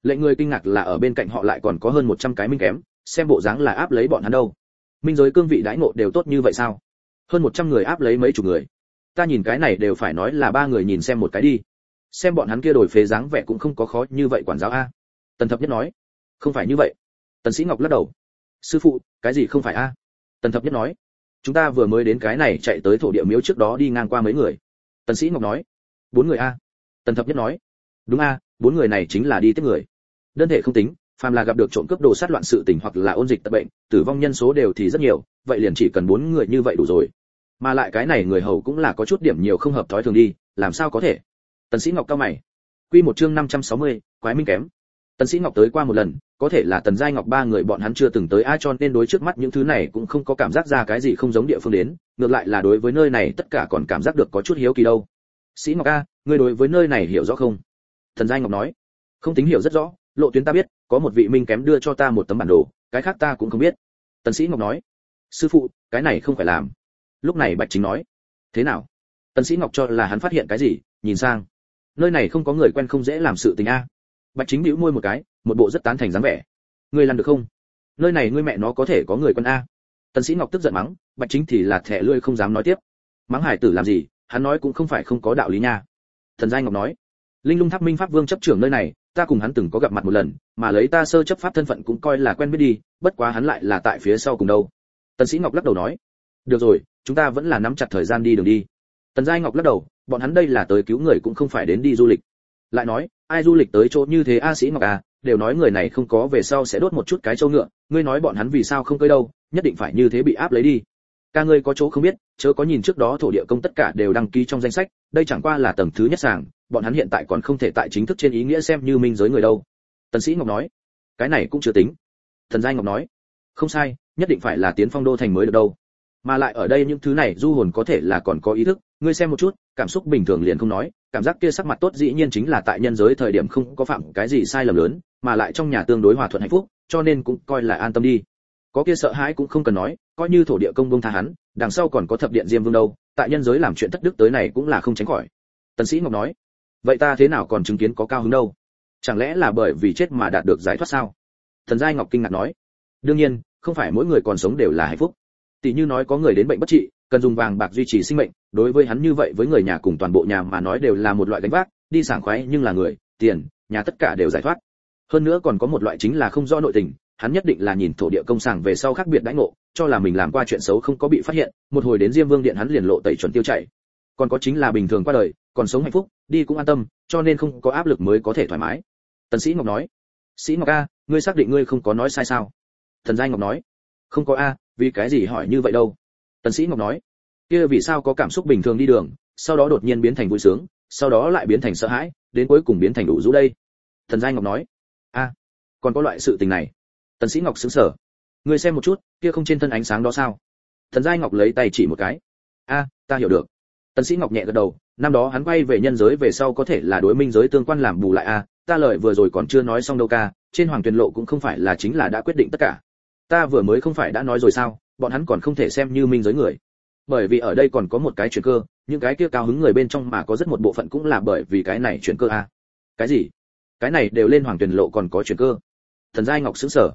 Lệnh người kinh ngạc là ở bên cạnh họ lại còn có hơn một trăm cái minh kém, xem bộ dáng là áp lấy bọn hắn đâu. Minh giới cương vị đãi ngộ đều tốt như vậy sao? Hơn một trăm người áp lấy mấy chục người. Ta nhìn cái này đều phải nói là ba người nhìn xem một cái đi. Xem bọn hắn kia đổi phế dáng vẻ cũng không có khó như vậy quản giáo a. Tần thập nhất nói. Không phải như vậy. Tần sĩ ngọc lắc đầu. Sư phụ, cái gì không phải a? Tần thập nhất nói. Chúng ta vừa mới đến cái này chạy tới thổ địa miếu trước đó đi ngang qua mấy người. Tần sĩ ngọc nói. Bốn người a tần thập nhất nói đúng a bốn người này chính là đi tiếp người. Đơn thể không tính phàm là gặp được trộm cướp đồ sát loạn sự tình hoặc là ôn dịch tật bệnh tử vong nhân số đều thì rất nhiều vậy liền chỉ cần bốn người như vậy đủ rồi. Mà lại cái này người hầu cũng là có chút điểm nhiều không hợp thói thường đi làm sao có thể? Tần sĩ ngọc cao mày. Quy một chương 560, quái minh kém. Tần sĩ ngọc tới qua một lần có thể là tần giai ngọc ba người bọn hắn chưa từng tới ai cho nên đối trước mắt những thứ này cũng không có cảm giác ra cái gì không giống địa phương đến ngược lại là đối với nơi này tất cả còn cảm giác được có chút hiếu kỳ đâu sĩ ngọc a, ngươi đối với nơi này hiểu rõ không? Thần giai ngọc nói. Không tính hiểu rất rõ, lộ tuyến ta biết, có một vị minh kém đưa cho ta một tấm bản đồ, cái khác ta cũng không biết. Tần sĩ ngọc nói. Sư phụ, cái này không phải làm. Lúc này bạch chính nói. Thế nào? Tần sĩ ngọc cho là hắn phát hiện cái gì, nhìn sang. Nơi này không có người quen không dễ làm sự tình a. Bạch chính bĩu môi một cái, một bộ rất tán thành dáng vẻ. Ngươi làm được không? Nơi này ngươi mẹ nó có thể có người quen a. Tần sĩ ngọc tức giận mắng, bạch chính thì là thẻ lưỡi không dám nói tiếp. Mắng hải tử làm gì hắn nói cũng không phải không có đạo lý nha. Thần giai ngọc nói, linh lung tháp minh pháp vương chấp trưởng nơi này, ta cùng hắn từng có gặp mặt một lần, mà lấy ta sơ chấp pháp thân phận cũng coi là quen biết đi, bất quá hắn lại là tại phía sau cùng đâu. Tần sĩ ngọc lắc đầu nói, được rồi, chúng ta vẫn là nắm chặt thời gian đi đường đi. Tần giai ngọc lắc đầu, bọn hắn đây là tới cứu người cũng không phải đến đi du lịch. Lại nói, ai du lịch tới chỗ như thế a sĩ ngọc à đều nói người này không có về sau sẽ đốt một chút cái châu ngựa, ngươi nói bọn hắn vì sao không cơi đâu, nhất định phải như thế bị áp lấy đi ca ngươi có chỗ không biết, chớ có nhìn trước đó thổ địa công tất cả đều đăng ký trong danh sách, đây chẳng qua là tầng thứ nhất sàng, bọn hắn hiện tại còn không thể tại chính thức trên ý nghĩa xem như minh giới người đâu. Tần sĩ ngọc nói. Cái này cũng chưa tính. Thần giai ngọc nói. Không sai, nhất định phải là tiến phong đô thành mới được đâu. Mà lại ở đây những thứ này du hồn có thể là còn có ý thức, ngươi xem một chút, cảm xúc bình thường liền không nói, cảm giác kia sắc mặt tốt dĩ nhiên chính là tại nhân giới thời điểm không có phạm cái gì sai lầm lớn, mà lại trong nhà tương đối hòa thuận hạnh phúc, cho nên cũng coi là an tâm đi có kia sợ hãi cũng không cần nói, coi như thổ địa công bông tha hắn, đằng sau còn có thập điện diêm vương đâu, tại nhân giới làm chuyện thất đức tới này cũng là không tránh khỏi. Tần sĩ ngọc nói, vậy ta thế nào còn chứng kiến có cao hứng đâu? Chẳng lẽ là bởi vì chết mà đạt được giải thoát sao? Thần giai ngọc kinh ngạc nói, đương nhiên, không phải mỗi người còn sống đều là hạnh phúc. Tỷ như nói có người đến bệnh bất trị, cần dùng vàng bạc duy trì sinh mệnh, đối với hắn như vậy với người nhà cùng toàn bộ nhà mà nói đều là một loại gánh vác, đi sảng khoái nhưng là người, tiền, nhà tất cả đều giải thoát. Hơn nữa còn có một loại chính là không rõ nội tình hắn nhất định là nhìn thổ địa công sàng về sau khác biệt đãi ngộ, cho là mình làm qua chuyện xấu không có bị phát hiện, một hồi đến diêm vương điện hắn liền lộ tẩy chuẩn tiêu chảy. Còn có chính là bình thường qua đời, còn sống hạnh phúc, đi cũng an tâm, cho nên không có áp lực mới có thể thoải mái. Tần sĩ ngọc nói, sĩ ngọc a, ngươi xác định ngươi không có nói sai sao? Thần giai ngọc nói, không có a, vì cái gì hỏi như vậy đâu? Tần sĩ ngọc nói, kia vì sao có cảm xúc bình thường đi đường, sau đó đột nhiên biến thành vui sướng, sau đó lại biến thành sợ hãi, đến cuối cùng biến thành đủ rũ đây? Thần giai ngọc nói, a, còn có loại sự tình này tần sĩ ngọc sững sờ ngươi xem một chút, kia không trên thân ánh sáng đó sao? Thần giai ngọc lấy tay chỉ một cái. A, ta hiểu được. Tần sĩ ngọc nhẹ gật đầu, năm đó hắn quay về nhân giới về sau có thể là đối minh giới tương quan làm bù lại a, ta lời vừa rồi còn chưa nói xong đâu ca, trên hoàng tuyền lộ cũng không phải là chính là đã quyết định tất cả. Ta vừa mới không phải đã nói rồi sao, bọn hắn còn không thể xem như minh giới người. Bởi vì ở đây còn có một cái chuyển cơ, những cái kia cao hứng người bên trong mà có rất một bộ phận cũng là bởi vì cái này chuyển cơ a. Cái gì? Cái này đều lên hoàng tuyền lộ còn có chuyển cơ. Thần giai ngọc sững sờ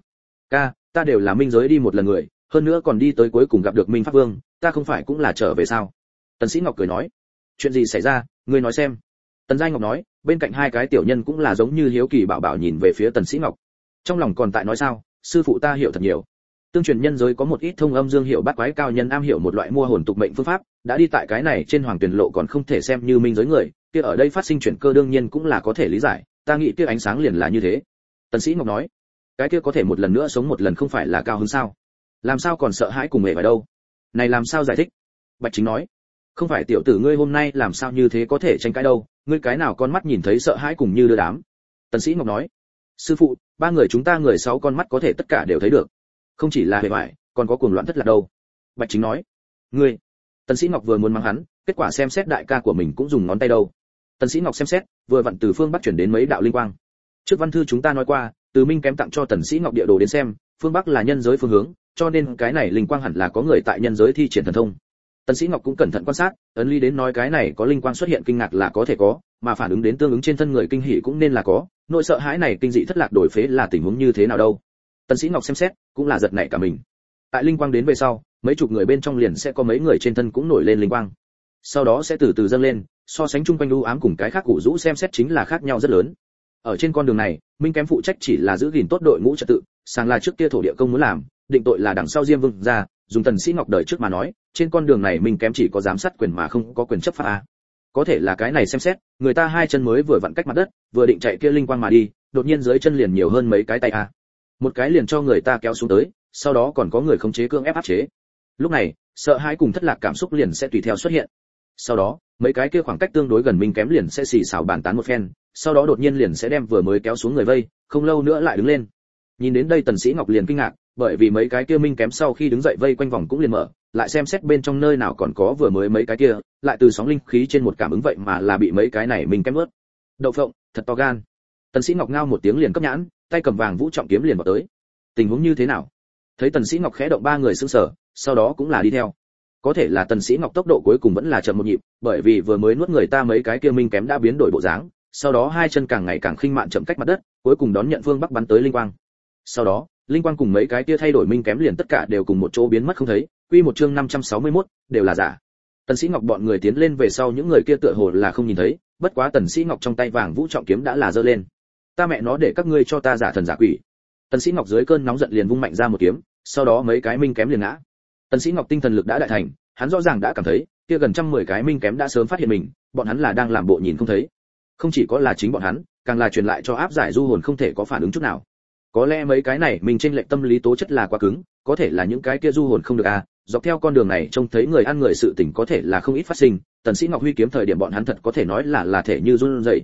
ca, ta đều là minh giới đi một lần người, hơn nữa còn đi tới cuối cùng gặp được minh pháp vương, ta không phải cũng là trở về sao? Tần sĩ ngọc cười nói. Chuyện gì xảy ra? Ngươi nói xem. Tần giai ngọc nói, bên cạnh hai cái tiểu nhân cũng là giống như hiếu kỳ bảo bảo nhìn về phía tần sĩ ngọc. Trong lòng còn tại nói sao, sư phụ ta hiểu thật nhiều. Tương truyền nhân giới có một ít thông âm dương hiệu bắt quái cao nhân am hiểu một loại mua hồn tục mệnh phương pháp, đã đi tại cái này trên hoàng tuyển lộ còn không thể xem như minh giới người, kia ở đây phát sinh chuyển cơ đương nhiên cũng là có thể lý giải, ta nghĩ kia ánh sáng liền là như thế. Tần sĩ ngọc nói cái kia có thể một lần nữa sống một lần không phải là cao hứng sao? Làm sao còn sợ hãi cùng mẹ vào đâu? Này làm sao giải thích? Bạch chính nói, không phải tiểu tử ngươi hôm nay làm sao như thế có thể tranh cãi đâu? Ngươi cái nào con mắt nhìn thấy sợ hãi cùng như đưa đám? Tần sĩ ngọc nói, sư phụ, ba người chúng ta người sáu con mắt có thể tất cả đều thấy được. Không chỉ là bề ngoài còn có cuồng loạn thất lạc đâu. Bạch chính nói, ngươi. Tần sĩ ngọc vừa muốn mắng hắn, kết quả xem xét đại ca của mình cũng dùng ngón tay đâu. Tần sĩ ngọc xem xét, vừa vặn từ phương bắc chuyển đến mấy đạo linh quang. Trước văn thư chúng ta nói qua từ minh kém tặng cho tần sĩ ngọc địa đồ đến xem, phương bắc là nhân giới phương hướng, cho nên cái này linh quang hẳn là có người tại nhân giới thi triển thần thông. Tần sĩ ngọc cũng cẩn thận quan sát, ấn ly đến nói cái này có linh quang xuất hiện kinh ngạc là có thể có, mà phản ứng đến tương ứng trên thân người kinh hỉ cũng nên là có, nỗi sợ hãi này kinh dị thất lạc đổi phế là tình huống như thế nào đâu. Tần sĩ ngọc xem xét, cũng là giật nảy cả mình. Tại linh quang đến về sau, mấy chục người bên trong liền sẽ có mấy người trên thân cũng nổi lên linh quang. Sau đó sẽ từ từ dâng lên, so sánh chung quanh u ám cùng cái khác cụ rũ xem xét chính là khác nhau rất lớn ở trên con đường này, minh kém phụ trách chỉ là giữ gìn tốt đội ngũ trật tự sang là trước kia thổ địa công muốn làm, định tội là đằng sau diêm vương ra, dùng tần sĩ ngọc đời trước mà nói, trên con đường này minh kém chỉ có giám sát quyền mà không có quyền chấp pháp a. Có thể là cái này xem xét, người ta hai chân mới vừa vặn cách mặt đất, vừa định chạy kia linh quang mà đi, đột nhiên dưới chân liền nhiều hơn mấy cái tay a. Một cái liền cho người ta kéo xuống tới, sau đó còn có người khống chế cương ép áp chế. Lúc này, sợ hãi cùng thất lạc cảm xúc liền sẽ tùy theo xuất hiện. Sau đó, mấy cái kia khoảng cách tương đối gần minh kém liền sẽ xì xào bàn tán một phen sau đó đột nhiên liền sẽ đem vừa mới kéo xuống người vây, không lâu nữa lại đứng lên. Nhìn đến đây tần sĩ ngọc liền kinh ngạc, bởi vì mấy cái kia minh kém sau khi đứng dậy vây quanh vòng cũng liền mở, lại xem xét bên trong nơi nào còn có vừa mới mấy cái kia, lại từ sóng linh khí trên một cảm ứng vậy mà là bị mấy cái này minh kém ướt đậu phộng, thật to gan. Tần sĩ ngọc ngao một tiếng liền cấp nhãn, tay cầm vàng vũ trọng kiếm liền vào tới. Tình huống như thế nào? Thấy tần sĩ ngọc khẽ động ba người sững sờ, sau đó cũng là đi theo. Có thể là tần sĩ ngọc tốc độ cuối cùng vẫn là chậm một nhịp, bởi vì vừa mới nuốt người ta mấy cái kia minh kém đã biến đổi bộ dáng sau đó hai chân càng ngày càng khinh mạn chậm cách mặt đất cuối cùng đón nhận phương bắc bắn tới linh quang. Sau đó linh quang cùng mấy cái kia thay đổi minh kém liền tất cả đều cùng một chỗ biến mất không thấy quy một chương 561, đều là giả. Tần sĩ ngọc bọn người tiến lên về sau những người kia tựa hồ là không nhìn thấy bất quá tần sĩ ngọc trong tay vàng vũ trọng kiếm đã là giơ lên. Ta mẹ nó để các ngươi cho ta giả thần giả quỷ. Tần sĩ ngọc dưới cơn nóng giận liền vung mạnh ra một kiếm sau đó mấy cái minh kém liền ngã. Tần sĩ ngọc tinh thần lực đã đại thành hắn rõ ràng đã cảm thấy kia gần trăm mười cái minh kém đã sớm phát hiện mình bọn hắn là đang làm bộ nhìn không thấy không chỉ có là chính bọn hắn, càng là truyền lại cho áp giải du hồn không thể có phản ứng chút nào. Có lẽ mấy cái này mình trên lệch tâm lý tố chất là quá cứng, có thể là những cái kia du hồn không được à dọc theo con đường này trông thấy người ăn người sự tình có thể là không ít phát sinh, tần sĩ ngọc huy kiếm thời điểm bọn hắn thật có thể nói là là thể như run rẩy.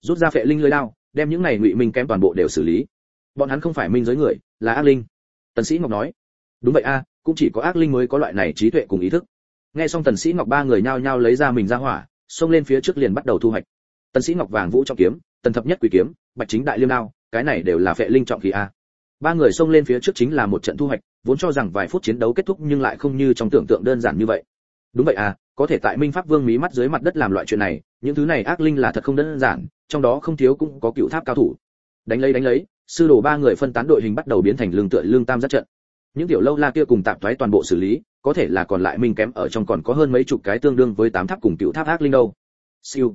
Rút ra phệ linh lưới lao đem những này ngụy minh kém toàn bộ đều xử lý. Bọn hắn không phải minh giới người, là ác linh. Tần sĩ ngọc nói, đúng vậy a, cũng chỉ có ác linh mới có loại này trí tuệ cùng ý thức. Nghe xong tần sĩ ngọc ba người nhao nhao lấy ra mình ra hỏa, xông lên phía trước liền bắt đầu thu hoạch tần sĩ ngọc vàng vũ trọng kiếm, tần thập nhất quỷ kiếm, bạch chính đại liêm đao, cái này đều là vệ linh trọng khí a. Ba người xông lên phía trước chính là một trận thu hoạch, vốn cho rằng vài phút chiến đấu kết thúc nhưng lại không như trong tưởng tượng đơn giản như vậy. Đúng vậy à có thể tại minh pháp vương mí mắt dưới mặt đất làm loại chuyện này, những thứ này ác linh là thật không đơn giản, trong đó không thiếu cũng có cựu tháp cao thủ. Đánh lấy đánh lấy, sư đồ ba người phân tán đội hình bắt đầu biến thành lương tựa lương tam giác trận. Những tiểu lâu la kia cùng tạp thoái toàn bộ xử lý, có thể là còn lại minh kém ở trong còn có hơn mấy chục cái tương đương với tám tháp cùng cựu tháp ác linh đâu. Siêu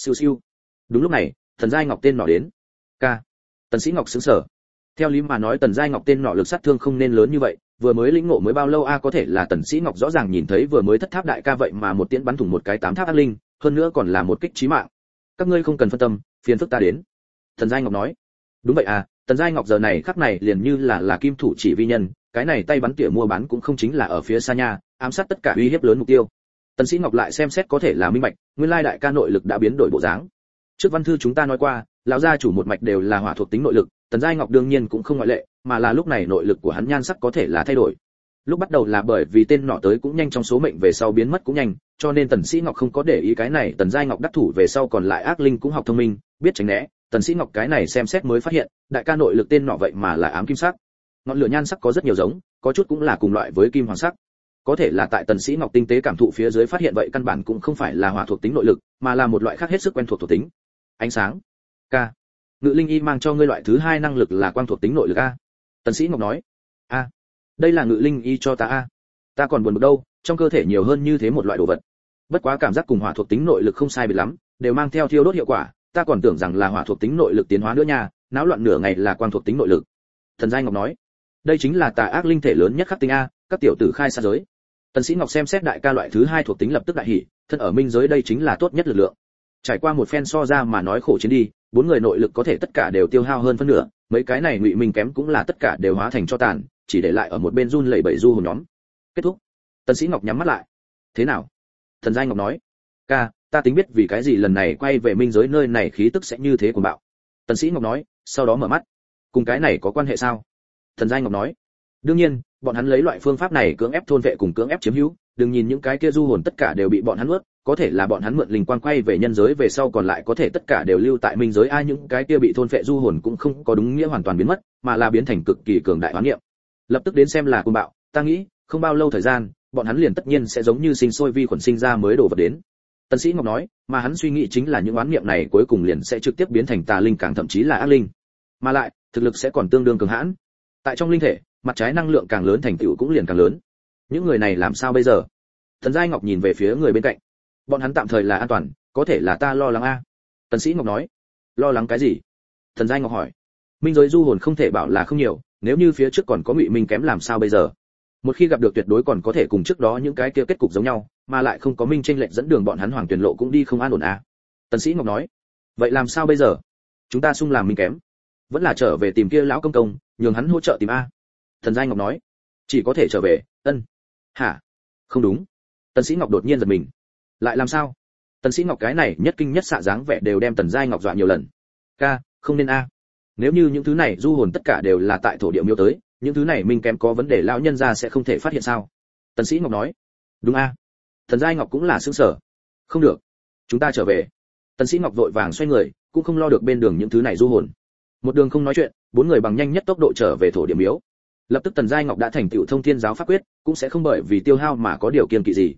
siêu siêu. Đúng lúc này thần giai ngọc tên nọ đến. K tần sĩ ngọc sững sờ. Theo lý mà nói, tần giai ngọc tên nọ lực sát thương không nên lớn như vậy, vừa mới lĩnh ngộ mới bao lâu a, có thể là tần sĩ ngọc rõ ràng nhìn thấy vừa mới thất tháp đại ca vậy mà một tiễn bắn thủng một cái tám tháp ác linh, hơn nữa còn là một kích chí mạng. Các ngươi không cần phân tâm, phiền phức ta đến. Thần giai ngọc nói. Đúng vậy à tần giai ngọc giờ này khắc này liền như là là kim thủ chỉ vi nhân, cái này tay bắn tỉa mua bán cũng không chính là ở phía xa nha, ám sát tất cả uy hiếp lớn mục tiêu tần sĩ ngọc lại xem xét có thể là minh bạch, nguyên lai đại ca nội lực đã biến đổi bộ dáng. Trước văn thư chúng ta nói qua, lão gia chủ một mạch đều là hỏa thuộc tính nội lực, tần giai ngọc đương nhiên cũng không ngoại lệ, mà là lúc này nội lực của hắn nhan sắc có thể là thay đổi. Lúc bắt đầu là bởi vì tên nọ tới cũng nhanh trong số mệnh về sau biến mất cũng nhanh, cho nên tần sĩ ngọc không có để ý cái này, tần giai ngọc đắc thủ về sau còn lại ác linh cũng học thông minh, biết tránh né. Tần sĩ ngọc cái này xem xét mới phát hiện, đại ca nội lực tên nọ vậy mà là ám kim sắc. Ngọn lửa nhan sắc có rất nhiều giống, có chút cũng là cùng loại với kim hoàng sắc có thể là tại tần sĩ ngọc tinh tế cảm thụ phía dưới phát hiện vậy căn bản cũng không phải là hỏa thuộc tính nội lực, mà là một loại khác hết sức quen thuộc thuộc tính. Ánh sáng. K. Ngự linh y mang cho ngươi loại thứ hai năng lực là quang thuộc tính nội lực a. Tần sĩ ngọc nói. A. Đây là ngự linh y cho ta a. Ta còn buồn bực đâu, trong cơ thể nhiều hơn như thế một loại đồ vật. Bất quá cảm giác cùng hỏa thuộc tính nội lực không sai biệt lắm, đều mang theo thiêu đốt hiệu quả, ta còn tưởng rằng là hỏa thuộc tính nội lực tiến hóa nữa nha, náo loạn nửa ngày là quang thuộc tính nội lực. Thần giai ngọc nói đây chính là tà ác linh thể lớn nhất khắc tinh a, các tiểu tử khai xa giới. Tần sĩ ngọc xem xét đại ca loại thứ hai thuộc tính lập tức đại hỉ, thân ở minh giới đây chính là tốt nhất lực lượng. Trải qua một phen so ra mà nói khổ chiến đi, bốn người nội lực có thể tất cả đều tiêu hao hơn phân nửa, mấy cái này ngụy minh kém cũng là tất cả đều hóa thành cho tàn, chỉ để lại ở một bên run lẩy bẩy du hồn nhóm. Kết thúc. Tần sĩ ngọc nhắm mắt lại. Thế nào? Thần giai ngọc nói. Ca, ta tính biết vì cái gì lần này quay về minh giới nơi này khí tức sẽ như thế của bạo. Tần sĩ ngọc nói, sau đó mở mắt. Cùng cái này có quan hệ sao? Thần giai ngọc nói, đương nhiên, bọn hắn lấy loại phương pháp này cưỡng ép thôn vệ cùng cưỡng ép chiếm hữu, đừng nhìn những cái kia du hồn tất cả đều bị bọn hắn nuốt, có thể là bọn hắn mượn linh quan quay về nhân giới về sau còn lại có thể tất cả đều lưu tại minh giới ai những cái kia bị thôn phệ du hồn cũng không có đúng nghĩa hoàn toàn biến mất, mà là biến thành cực kỳ cường đại hoán niệm. Lập tức đến xem là côn bạo, ta nghĩ, không bao lâu thời gian, bọn hắn liền tất nhiên sẽ giống như sinh sôi vi khuẩn sinh ra mới đổ vật đến. Tần sĩ ngọc nói, mà hắn suy nghĩ chính là những oán niệm này cuối cùng liền sẽ trực tiếp biến thành tà linh càng thậm chí là ác linh. Mà lại, thực lực sẽ còn tương đương cường hãn tại trong linh thể, mặt trái năng lượng càng lớn thành tựu cũng liền càng lớn. Những người này làm sao bây giờ? Thần giai ngọc nhìn về phía người bên cạnh. Bọn hắn tạm thời là an toàn, có thể là ta lo lắng a. Tần sĩ ngọc nói. Lo lắng cái gì? Thần giai ngọc hỏi. Minh giới du hồn không thể bảo là không nhiều, nếu như phía trước còn có ngụy minh kém làm sao bây giờ? Một khi gặp được tuyệt đối còn có thể cùng trước đó những cái kia kết cục giống nhau, mà lại không có minh tranh lệch dẫn đường bọn hắn hoàng tuyển lộ cũng đi không an ổn a. Tần sĩ ngọc nói. Vậy làm sao bây giờ? Chúng ta sung làm minh kém vẫn là trở về tìm kia lão công công, nhường hắn hỗ trợ tìm a. Thần giai ngọc nói, chỉ có thể trở về, ân. Hả? Không đúng. Tần sĩ ngọc đột nhiên giật mình. Lại làm sao? Tần sĩ ngọc cái này nhất kinh nhất xạ dáng vẻ đều đem tần giai ngọc dọa nhiều lần. Ca, không nên a. Nếu như những thứ này du hồn tất cả đều là tại thổ địa miêu tới, những thứ này minh kém có vấn đề lão nhân gia sẽ không thể phát hiện sao? Tần sĩ ngọc nói, đúng a. Thần giai ngọc cũng là sướng sở không được. Chúng ta trở về. Tần sĩ ngọc vội vàng xoay người, cũng không lo được bên đường những thứ này du hồn một đường không nói chuyện, bốn người bằng nhanh nhất tốc độ trở về thổ địa miếu. Lập tức tần giai ngọc đã thành tựu thông thiên giáo pháp quyết, cũng sẽ không bởi vì tiêu hao mà có điều kiên kỵ gì.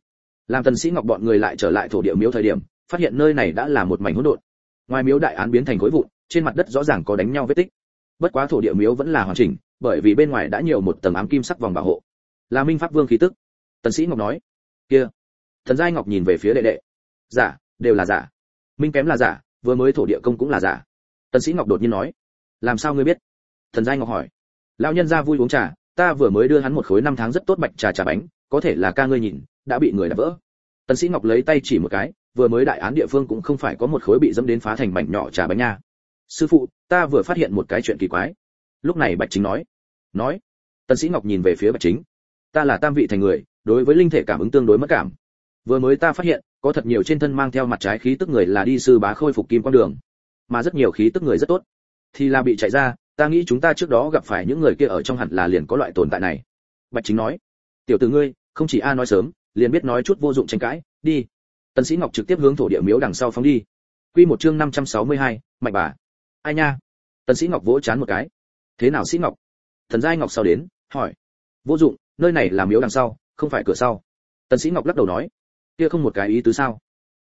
Làm tần sĩ ngọc bọn người lại trở lại thổ địa miếu thời điểm, phát hiện nơi này đã là một mảnh hỗn độn. Ngoài miếu đại án biến thành khối vụn, trên mặt đất rõ ràng có đánh nhau vết tích. Bất quá thổ địa miếu vẫn là hoàn chỉnh, bởi vì bên ngoài đã nhiều một tầng ám kim sắc vòng bảo hộ. Là minh pháp vương khí tức. Tần sĩ ngọc nói, kia. Thần giai ngọc nhìn về phía đệ đệ. Giả, đều là giả. Minh kém là giả, vừa mới thổ địa công cũng là giả. Tần sĩ ngọc đột nhiên nói làm sao ngươi biết? Thần giai ngọc hỏi. Lão nhân gia vui uống trà, ta vừa mới đưa hắn một khối năm tháng rất tốt bạch trà trà bánh, có thể là ca ngươi nhìn, đã bị người đập vỡ. Tần sĩ ngọc lấy tay chỉ một cái, vừa mới đại án địa phương cũng không phải có một khối bị dẫm đến phá thành mảnh nhỏ trà bánh nha. Sư phụ, ta vừa phát hiện một cái chuyện kỳ quái. Lúc này bạch chính nói. Nói. Tần sĩ ngọc nhìn về phía bạch chính. Ta là tam vị thành người, đối với linh thể cảm ứng tương đối mất cảm. Vừa mới ta phát hiện, có thật nhiều trên thân mang theo mặt trái khí tức người là đi sư bá khôi phục kim quang đường. Mà rất nhiều khí tức người rất tốt thì là bị chạy ra ta nghĩ chúng ta trước đó gặp phải những người kia ở trong hẳn là liền có loại tồn tại này. Bạch chính nói tiểu tử ngươi không chỉ a nói sớm liền biết nói chút vô dụng tranh cãi đi. Tần sĩ ngọc trực tiếp hướng thổ địa miếu đằng sau phóng đi. Quy một chương 562, mạnh bà. Ai nha? Tần sĩ ngọc vỗ chán một cái. Thế nào sĩ ngọc? Thần giai ngọc sau đến hỏi. Vô dụng nơi này là miếu đằng sau không phải cửa sau. Tần sĩ ngọc lắc đầu nói. Kia không một cái ý tứ sao?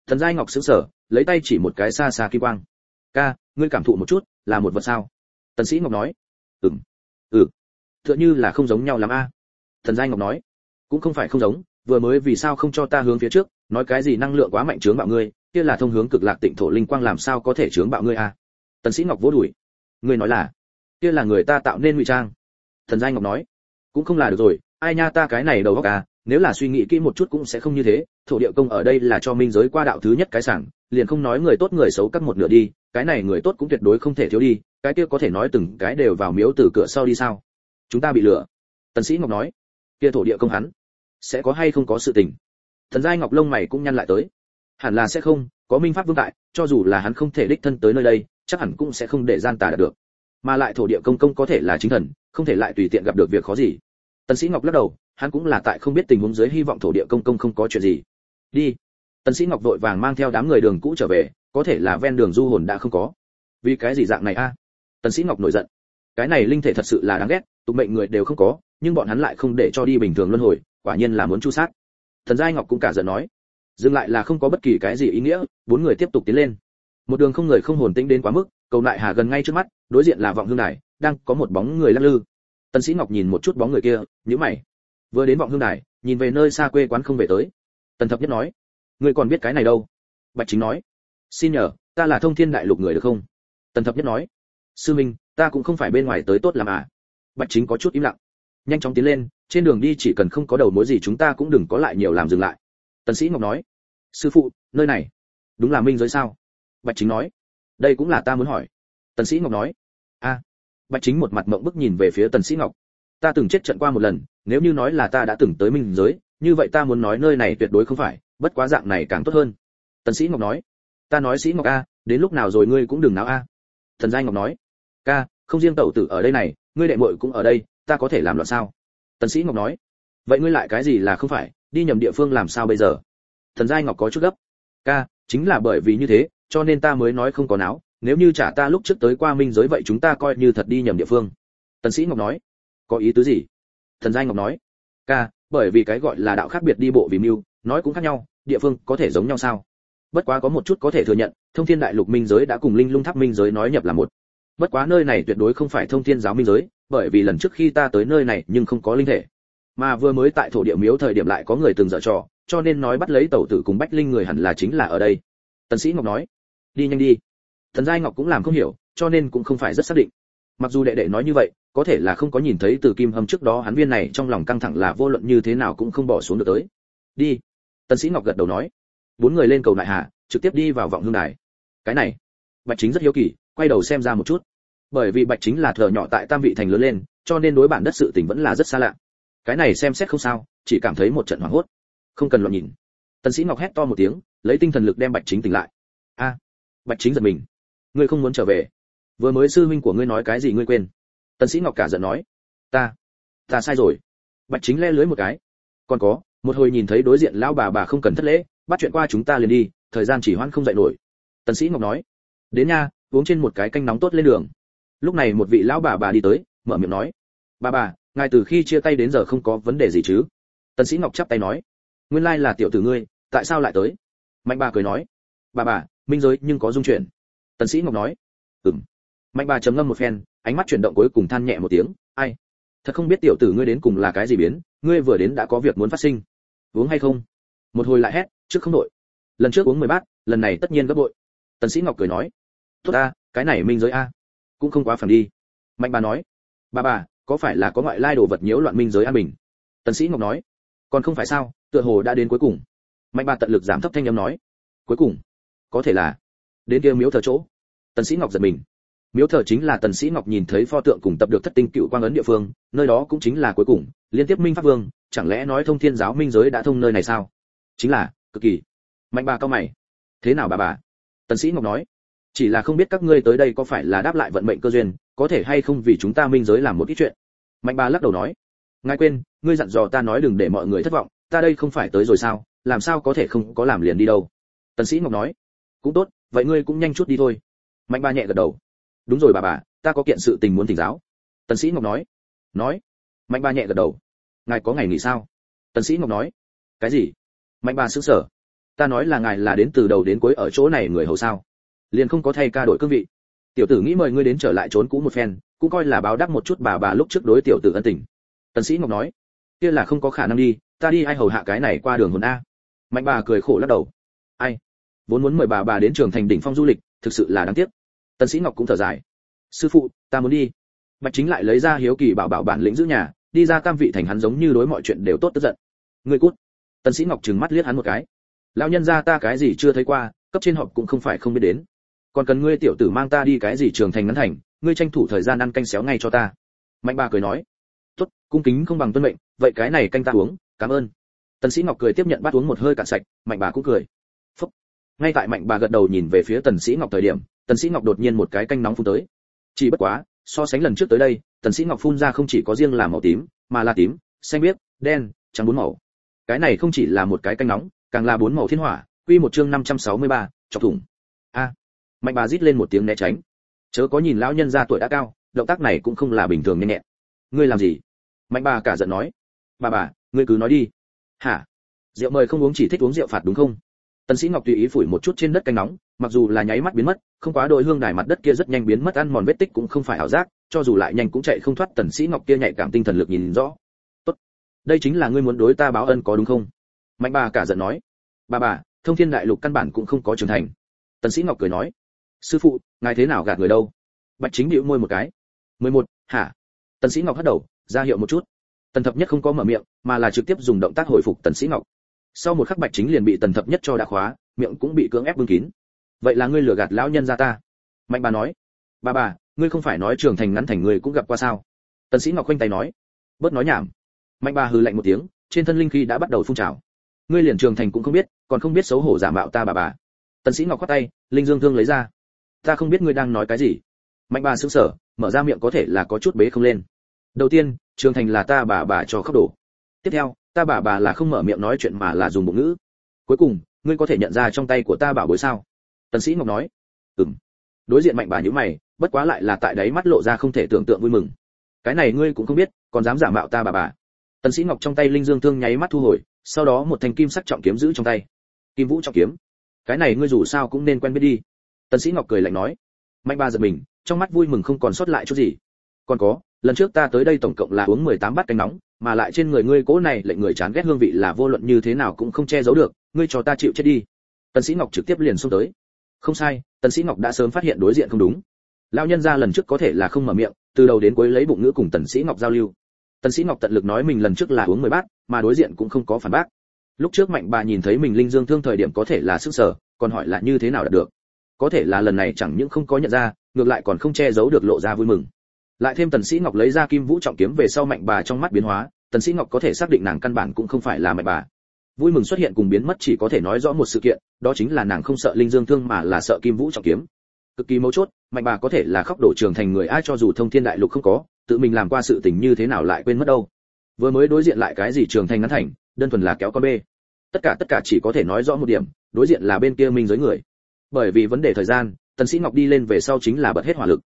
Thần giai ngọc sững sờ lấy tay chỉ một cái xa xa kim quang ca, ngươi cảm thụ một chút, là một vật sao? Tần sĩ ngọc nói. Ừm. Ừ. Tựa như là không giống nhau lắm a. Thần giai ngọc nói. Cũng không phải không giống, vừa mới vì sao không cho ta hướng phía trước, nói cái gì năng lượng quá mạnh chướng bạo ngươi, kia là thông hướng cực lạc tịnh thổ linh quang làm sao có thể chướng bạo ngươi a? Tần sĩ ngọc vỗ đùi. Ngươi nói là, kia là người ta tạo nên ngụy trang. Thần giai ngọc nói. Cũng không là được rồi, ai nha ta cái này đầu óc à nếu là suy nghĩ kỹ một chút cũng sẽ không như thế, thổ địa công ở đây là cho minh giới qua đạo thứ nhất cái sảng, liền không nói người tốt người xấu cắt một nửa đi, cái này người tốt cũng tuyệt đối không thể thiếu đi, cái kia có thể nói từng cái đều vào miếu từ cửa sau đi sao? Chúng ta bị lừa. Tần sĩ ngọc nói. Kia thổ địa công hắn, sẽ có hay không có sự tình? Thần giai ngọc lông mày cũng nhăn lại tới. Hẳn là sẽ không, có minh pháp vương tại, cho dù là hắn không thể đích thân tới nơi đây, chắc hẳn cũng sẽ không để gian tà được. Mà lại thổ địa công công có thể là chính thần, không thể lại tùy tiện gặp được việc khó gì. Tần sĩ ngọc lắc đầu hắn cũng là tại không biết tình huống dưới hy vọng thổ địa công công không có chuyện gì. Đi. Tần sĩ ngọc vội vàng mang theo đám người đường cũ trở về, có thể là ven đường du hồn đã không có. Vì cái gì dạng này a? Tần sĩ ngọc nổi giận. Cái này linh thể thật sự là đáng ghét, tục mệnh người đều không có, nhưng bọn hắn lại không để cho đi bình thường luân hồi, quả nhiên là muốn chu sát. Thần giai ngọc cũng cả giận nói. Dừng lại là không có bất kỳ cái gì ý nghĩa, bốn người tiếp tục tiến lên. Một đường không người không hồn tĩnh đến quá mức, cầu lại hà gần ngay trước mắt, đối diện là vọng hương đài, đang có một bóng người lắc lư. Tần sĩ ngọc nhìn một chút bóng người kia, nhíu mày vừa đến vọng hương đài, nhìn về nơi xa quê quán không về tới. Tần thập nhất nói, ngươi còn biết cái này đâu? Bạch chính nói, xin nhờ, ta là thông thiên đại lục người được không? Tần thập nhất nói, sư minh, ta cũng không phải bên ngoài tới tốt làm à. Bạch chính có chút im lặng, nhanh chóng tiến lên, trên đường đi chỉ cần không có đầu mối gì chúng ta cũng đừng có lại nhiều làm dừng lại. Tần sĩ ngọc nói, sư phụ, nơi này đúng là minh giới sao? Bạch chính nói, đây cũng là ta muốn hỏi. Tần sĩ ngọc nói a bạch chính một mặt mộng bức nhìn về phía tần sĩ ngọc, ta từng chết trận qua một lần nếu như nói là ta đã từng tới minh giới, như vậy ta muốn nói nơi này tuyệt đối không phải, bất quá dạng này càng tốt hơn. Tần sĩ ngọc nói. Ta nói sĩ ngọc a, đến lúc nào rồi ngươi cũng đừng náo a. Thần giai ngọc nói. Ca, không riêng tẩu tử ở đây này, ngươi đệ muội cũng ở đây, ta có thể làm loạn sao? Tần sĩ ngọc nói. Vậy ngươi lại cái gì là không phải, đi nhầm địa phương làm sao bây giờ? Thần giai ngọc có chút gấp. Ca, chính là bởi vì như thế, cho nên ta mới nói không có náo, nếu như trả ta lúc trước tới qua minh giới vậy chúng ta coi như thật đi nhầm địa phương. Tần sĩ ngọc nói. Có ý tứ gì? Thần giai ngọc nói, ca, bởi vì cái gọi là đạo khác biệt đi bộ vì mưu, nói cũng khác nhau, địa phương có thể giống nhau sao? Bất quá có một chút có thể thừa nhận, thông thiên đại lục minh giới đã cùng linh lung tháp minh giới nói nhập là một. Bất quá nơi này tuyệt đối không phải thông thiên giáo minh giới, bởi vì lần trước khi ta tới nơi này nhưng không có linh thể. Mà vừa mới tại thổ địa miếu thời điểm lại có người từng dở trò, cho nên nói bắt lấy tẩu tử cùng bách linh người hẳn là chính là ở đây. Tần sĩ ngọc nói, đi nhanh đi. Thần giai ngọc cũng làm không hiểu, cho nên cũng không phải rất xác định. Mặc dù đệ đệ nói như vậy có thể là không có nhìn thấy từ kim hâm trước đó hắn viên này trong lòng căng thẳng là vô luận như thế nào cũng không bỏ xuống được tới. Đi. Tân sĩ ngọc gật đầu nói. Bốn người lên cầu nại hạ trực tiếp đi vào vọng hương đài. Cái này, bạch chính rất hiếu kỳ, quay đầu xem ra một chút. Bởi vì bạch chính là thợ nhỏ tại tam vị thành lớn lên, cho nên đối bản đất sự tình vẫn là rất xa lạ. Cái này xem xét không sao, chỉ cảm thấy một trận hoảng hốt. Không cần loạn nhìn. Tân sĩ ngọc hét to một tiếng, lấy tinh thần lực đem bạch chính tỉnh lại. A. Bạch chính giật mình. Ngươi không muốn trở về. Vừa mới sư huynh của ngươi nói cái gì ngươi quên tần sĩ ngọc cả giận nói, ta ta sai rồi. Bạch chính le lưới một cái, còn có, một hồi nhìn thấy đối diện lão bà bà không cần thất lễ, bắt chuyện qua chúng ta liền đi, thời gian chỉ hoãn không dậy nổi. Tần sĩ ngọc nói, đến nha, uống trên một cái canh nóng tốt lên đường. Lúc này một vị lão bà bà đi tới, mở miệng nói, bà bà, ngài từ khi chia tay đến giờ không có vấn đề gì chứ? Tần sĩ ngọc chắp tay nói, nguyên lai là tiểu tử ngươi, tại sao lại tới? Mạnh bà cười nói, bà bà, minh giới nhưng có dung chuyện. tần sĩ ngọc nói, ừm mạnh bà chấm ngâm một phen, ánh mắt chuyển động cuối cùng than nhẹ một tiếng, ai? Thật không biết tiểu tử ngươi đến cùng là cái gì biến, ngươi vừa đến đã có việc muốn phát sinh. Uống hay không? Một hồi lại hét, trước không đội. Lần trước uống mười bát, lần này tất nhiên gấp bội. Tần sĩ ngọc cười nói, tốt a cái này minh giới a, cũng không quá phẳng đi. Mạnh bà nói, bà bà, có phải là có ngoại lai đồ vật nhiễu loạn minh giới an bình? Tần sĩ ngọc nói, còn không phải sao, tựa hồ đã đến cuối cùng. Mạnh bà tận lực giảm thấp thanh âm nói, cuối cùng, có thể là đến kia miếu thờ chỗ. Tần sĩ ngọc giật mình miếu thờ chính là tần sĩ ngọc nhìn thấy pho tượng cùng tập được thất tinh cựu quang ấn địa phương, nơi đó cũng chính là cuối cùng, liên tiếp minh pháp vương, chẳng lẽ nói thông thiên giáo minh giới đã thông nơi này sao? Chính là, cực kỳ. Mạnh bà cao mày. Thế nào bà bà? Tần sĩ ngọc nói. Chỉ là không biết các ngươi tới đây có phải là đáp lại vận mệnh cơ duyên, có thể hay không vì chúng ta minh giới làm một ít chuyện. Mạnh bà lắc đầu nói. Ngài quên, ngươi dặn dò ta nói đừng để mọi người thất vọng, ta đây không phải tới rồi sao, làm sao có thể không có làm liền đi đâu? Tần sĩ ngọc nói. Cũng tốt, vậy ngươi cũng nhanh chút đi thôi. Mạnh bà nhẹ gật đầu đúng rồi bà bà, ta có kiện sự tình muốn thỉnh giáo. Tần sĩ ngọc nói. Nói. Mạnh bà nhẹ gật đầu. Ngài có ngày nghỉ sao? Tần sĩ ngọc nói. Cái gì? Mạnh bà sững sờ. Ta nói là ngài là đến từ đầu đến cuối ở chỗ này người hầu sao? Liền không có thay ca đổi cương vị. Tiểu tử nghĩ mời ngươi đến trở lại trốn cũ một phen, cũng coi là báo đáp một chút bà bà lúc trước đối tiểu tử ân tình. Tần sĩ ngọc nói. Kia là không có khả năng đi, ta đi ai hầu hạ cái này qua đường hồn a. Mạnh bà cười khổ lắc đầu. Ai? Vốn muốn mời bà bà đến trường thành đỉnh phong du lịch, thực sự là đáng tiếc tần sĩ ngọc cũng thở dài. Sư phụ, ta muốn đi. Bạch chính lại lấy ra hiếu kỳ bảo bảo bản lĩnh giữ nhà, đi ra tam vị thành hắn giống như đối mọi chuyện đều tốt tức giận. Ngươi cút. Tần sĩ ngọc trừng mắt liếc hắn một cái. Lão nhân gia ta cái gì chưa thấy qua, cấp trên họp cũng không phải không biết đến. Còn cần ngươi tiểu tử mang ta đi cái gì trường thành ngắn thành, ngươi tranh thủ thời gian ăn canh xéo ngay cho ta. Mạnh bà cười nói. Tốt, cung kính không bằng tuân mệnh, vậy cái này canh ta uống, cảm ơn. Tần sĩ ngọc cười tiếp nhận bát uống một hơi cạn sạch, mạnh bà cũng cười. Phúc. ngay tại mạnh bà gật đầu nhìn về phía tần sĩ ngọc thời điểm tần sĩ ngọc đột nhiên một cái canh nóng phun tới. Chỉ bất quá so sánh lần trước tới đây tần sĩ ngọc phun ra không chỉ có riêng là màu tím mà là tím xanh biếc đen trắng bốn màu. Cái này không chỉ là một cái canh nóng càng là bốn màu thiên hỏa quy một chương 563, chọc thủng. A mạnh bà rít lên một tiếng né tránh. Chớ có nhìn lão nhân gia tuổi đã cao động tác này cũng không là bình thường nhanh nhẹn. Ngươi làm gì? Mạnh bà cả giận nói. Bà bà ngươi cứ nói đi. Hả? Rượu mời không uống chỉ thích uống rượu phạt đúng không? Tần sĩ ngọc tùy ý phủi một chút trên đất canh nóng, mặc dù là nháy mắt biến mất, không quá đội hương đài mặt đất kia rất nhanh biến mất, ăn mòn vết tích cũng không phải ảo giác, cho dù lại nhanh cũng chạy không thoát, tần sĩ ngọc kia nhạy cảm tinh thần lực nhìn rõ. Tốt, đây chính là ngươi muốn đối ta báo ân có đúng không? Mạnh bà cả giận nói. Bà bà, thông thiên đại lục căn bản cũng không có trưởng thành. Tần sĩ ngọc cười nói. Sư phụ, ngài thế nào gạt người đâu? Bạch chính bĩu môi một cái. Mười một, hả? Tần sĩ ngọc hất đầu, ra hiệu một chút. Tần thập nhất không có mở miệng, mà là trực tiếp dùng động tác hồi phục tần sĩ ngọc sau một khắc bạch chính liền bị tần thập nhất cho đã khóa, miệng cũng bị cưỡng ép bưng kín. Vậy là ngươi lừa gạt lão nhân gia ta. Mạnh bà nói. Bà bà, ngươi không phải nói trường thành ngắn thành người cũng gặp qua sao? Tần sĩ ngọc khoanh tay nói. Bớt nói nhảm. Mạnh bà hừ lạnh một tiếng, trên thân linh khí đã bắt đầu phun trào. Ngươi liền trường thành cũng không biết, còn không biết xấu hổ giả mạo ta bà bà. Tần sĩ ngọc quát tay, linh dương thương lấy ra. Ta không biết ngươi đang nói cái gì. Mạnh bà sững sờ, mở ra miệng có thể là có chút bế không lên. Đầu tiên, trường thành là ta bà bà cho khắp đổ tiếp theo, ta bà bà là không mở miệng nói chuyện mà là dùng bụng ngữ. Cuối cùng, ngươi có thể nhận ra trong tay của ta bảo bối sao? Tần sĩ ngọc nói. Ừm. Đối diện mạnh bà nhíu mày, bất quá lại là tại đấy mắt lộ ra không thể tưởng tượng vui mừng. Cái này ngươi cũng không biết, còn dám giả mạo ta bà bà. Tần sĩ ngọc trong tay linh dương thương nháy mắt thu hồi, sau đó một thanh kim sắc trọng kiếm giữ trong tay. Kim vũ trọng kiếm. Cái này ngươi dù sao cũng nên quen biết đi. Tần sĩ ngọc cười lạnh nói. Mạnh bà giật mình, trong mắt vui mừng không còn sót lại chút gì. Còn có, lần trước ta tới đây tổng cộng là uống 18 bát canh nóng mà lại trên người ngươi cố này lệnh người chán ghét hương vị là vô luận như thế nào cũng không che giấu được, ngươi cho ta chịu chết đi. Tần sĩ ngọc trực tiếp liền xông tới. Không sai, tần sĩ ngọc đã sớm phát hiện đối diện không đúng. Lão nhân gia lần trước có thể là không mở miệng, từ đầu đến cuối lấy bụng ngữ cùng tần sĩ ngọc giao lưu. Tần sĩ ngọc tận lực nói mình lần trước là uống 10 bát, mà đối diện cũng không có phản bác. Lúc trước mạnh bà nhìn thấy mình linh dương thương thời điểm có thể là sức sở, còn hỏi là như thế nào đạt được. Có thể là lần này chẳng những không có nhận ra, ngược lại còn không che giấu được lộ ra vui mừng lại thêm tần sĩ ngọc lấy ra kim vũ trọng kiếm về sau mạnh bà trong mắt biến hóa, tần sĩ ngọc có thể xác định nàng căn bản cũng không phải là mạnh bà. Vui mừng xuất hiện cùng biến mất chỉ có thể nói rõ một sự kiện, đó chính là nàng không sợ linh dương thương mà là sợ kim vũ trọng kiếm. Cực kỳ mấu chốt, mạnh bà có thể là khóc đổ trường thành người ai cho dù thông thiên đại lục không có, tự mình làm qua sự tình như thế nào lại quên mất đâu. Vừa mới đối diện lại cái gì trường thành ngắn thành, đơn thuần là kéo con bê. Tất cả tất cả chỉ có thể nói rõ một điểm, đối diện là bên kia minh giới người. Bởi vì vấn đề thời gian, tần sĩ ngọc đi lên về sau chính là bật hết hỏa lực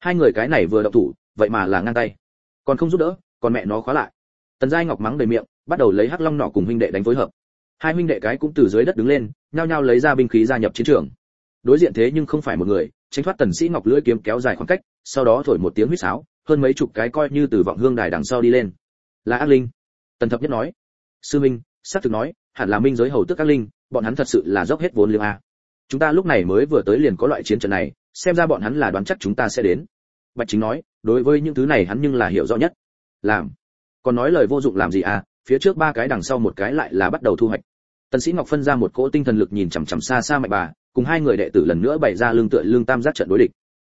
hai người cái này vừa động thủ, vậy mà là ngang tay. Còn không giúp đỡ, còn mẹ nó khóa lại. Tần giai ngọc mắng đầy miệng, bắt đầu lấy hắc long nỏ cùng huynh đệ đánh phối hợp. Hai huynh đệ cái cũng từ dưới đất đứng lên, nhao nhao lấy ra binh khí gia nhập chiến trường. Đối diện thế nhưng không phải một người, tránh thoát tần sĩ ngọc lưỡi kiếm kéo dài khoảng cách, sau đó thổi một tiếng huýt sáo, hơn mấy chục cái coi như từ vọng hương đài đằng sau đi lên. Là ác linh. Tần thập nhất nói. Sư minh, xác thực nói, hẳn là minh giới hầu tước ác linh, bọn hắn thật sự là dốc hết vốn liếng a chúng ta lúc này mới vừa tới liền có loại chiến trận này, xem ra bọn hắn là đoán chắc chúng ta sẽ đến. Bạch chính nói, đối với những thứ này hắn nhưng là hiểu rõ nhất. Làm. Còn nói lời vô dụng làm gì à phía trước ba cái đằng sau một cái lại là bắt đầu thu hoạch. Tần sĩ ngọc phân ra một cỗ tinh thần lực nhìn chằm chằm xa xa mạnh bà, cùng hai người đệ tử lần nữa bày ra lương tựa lương tam giác trận đối địch.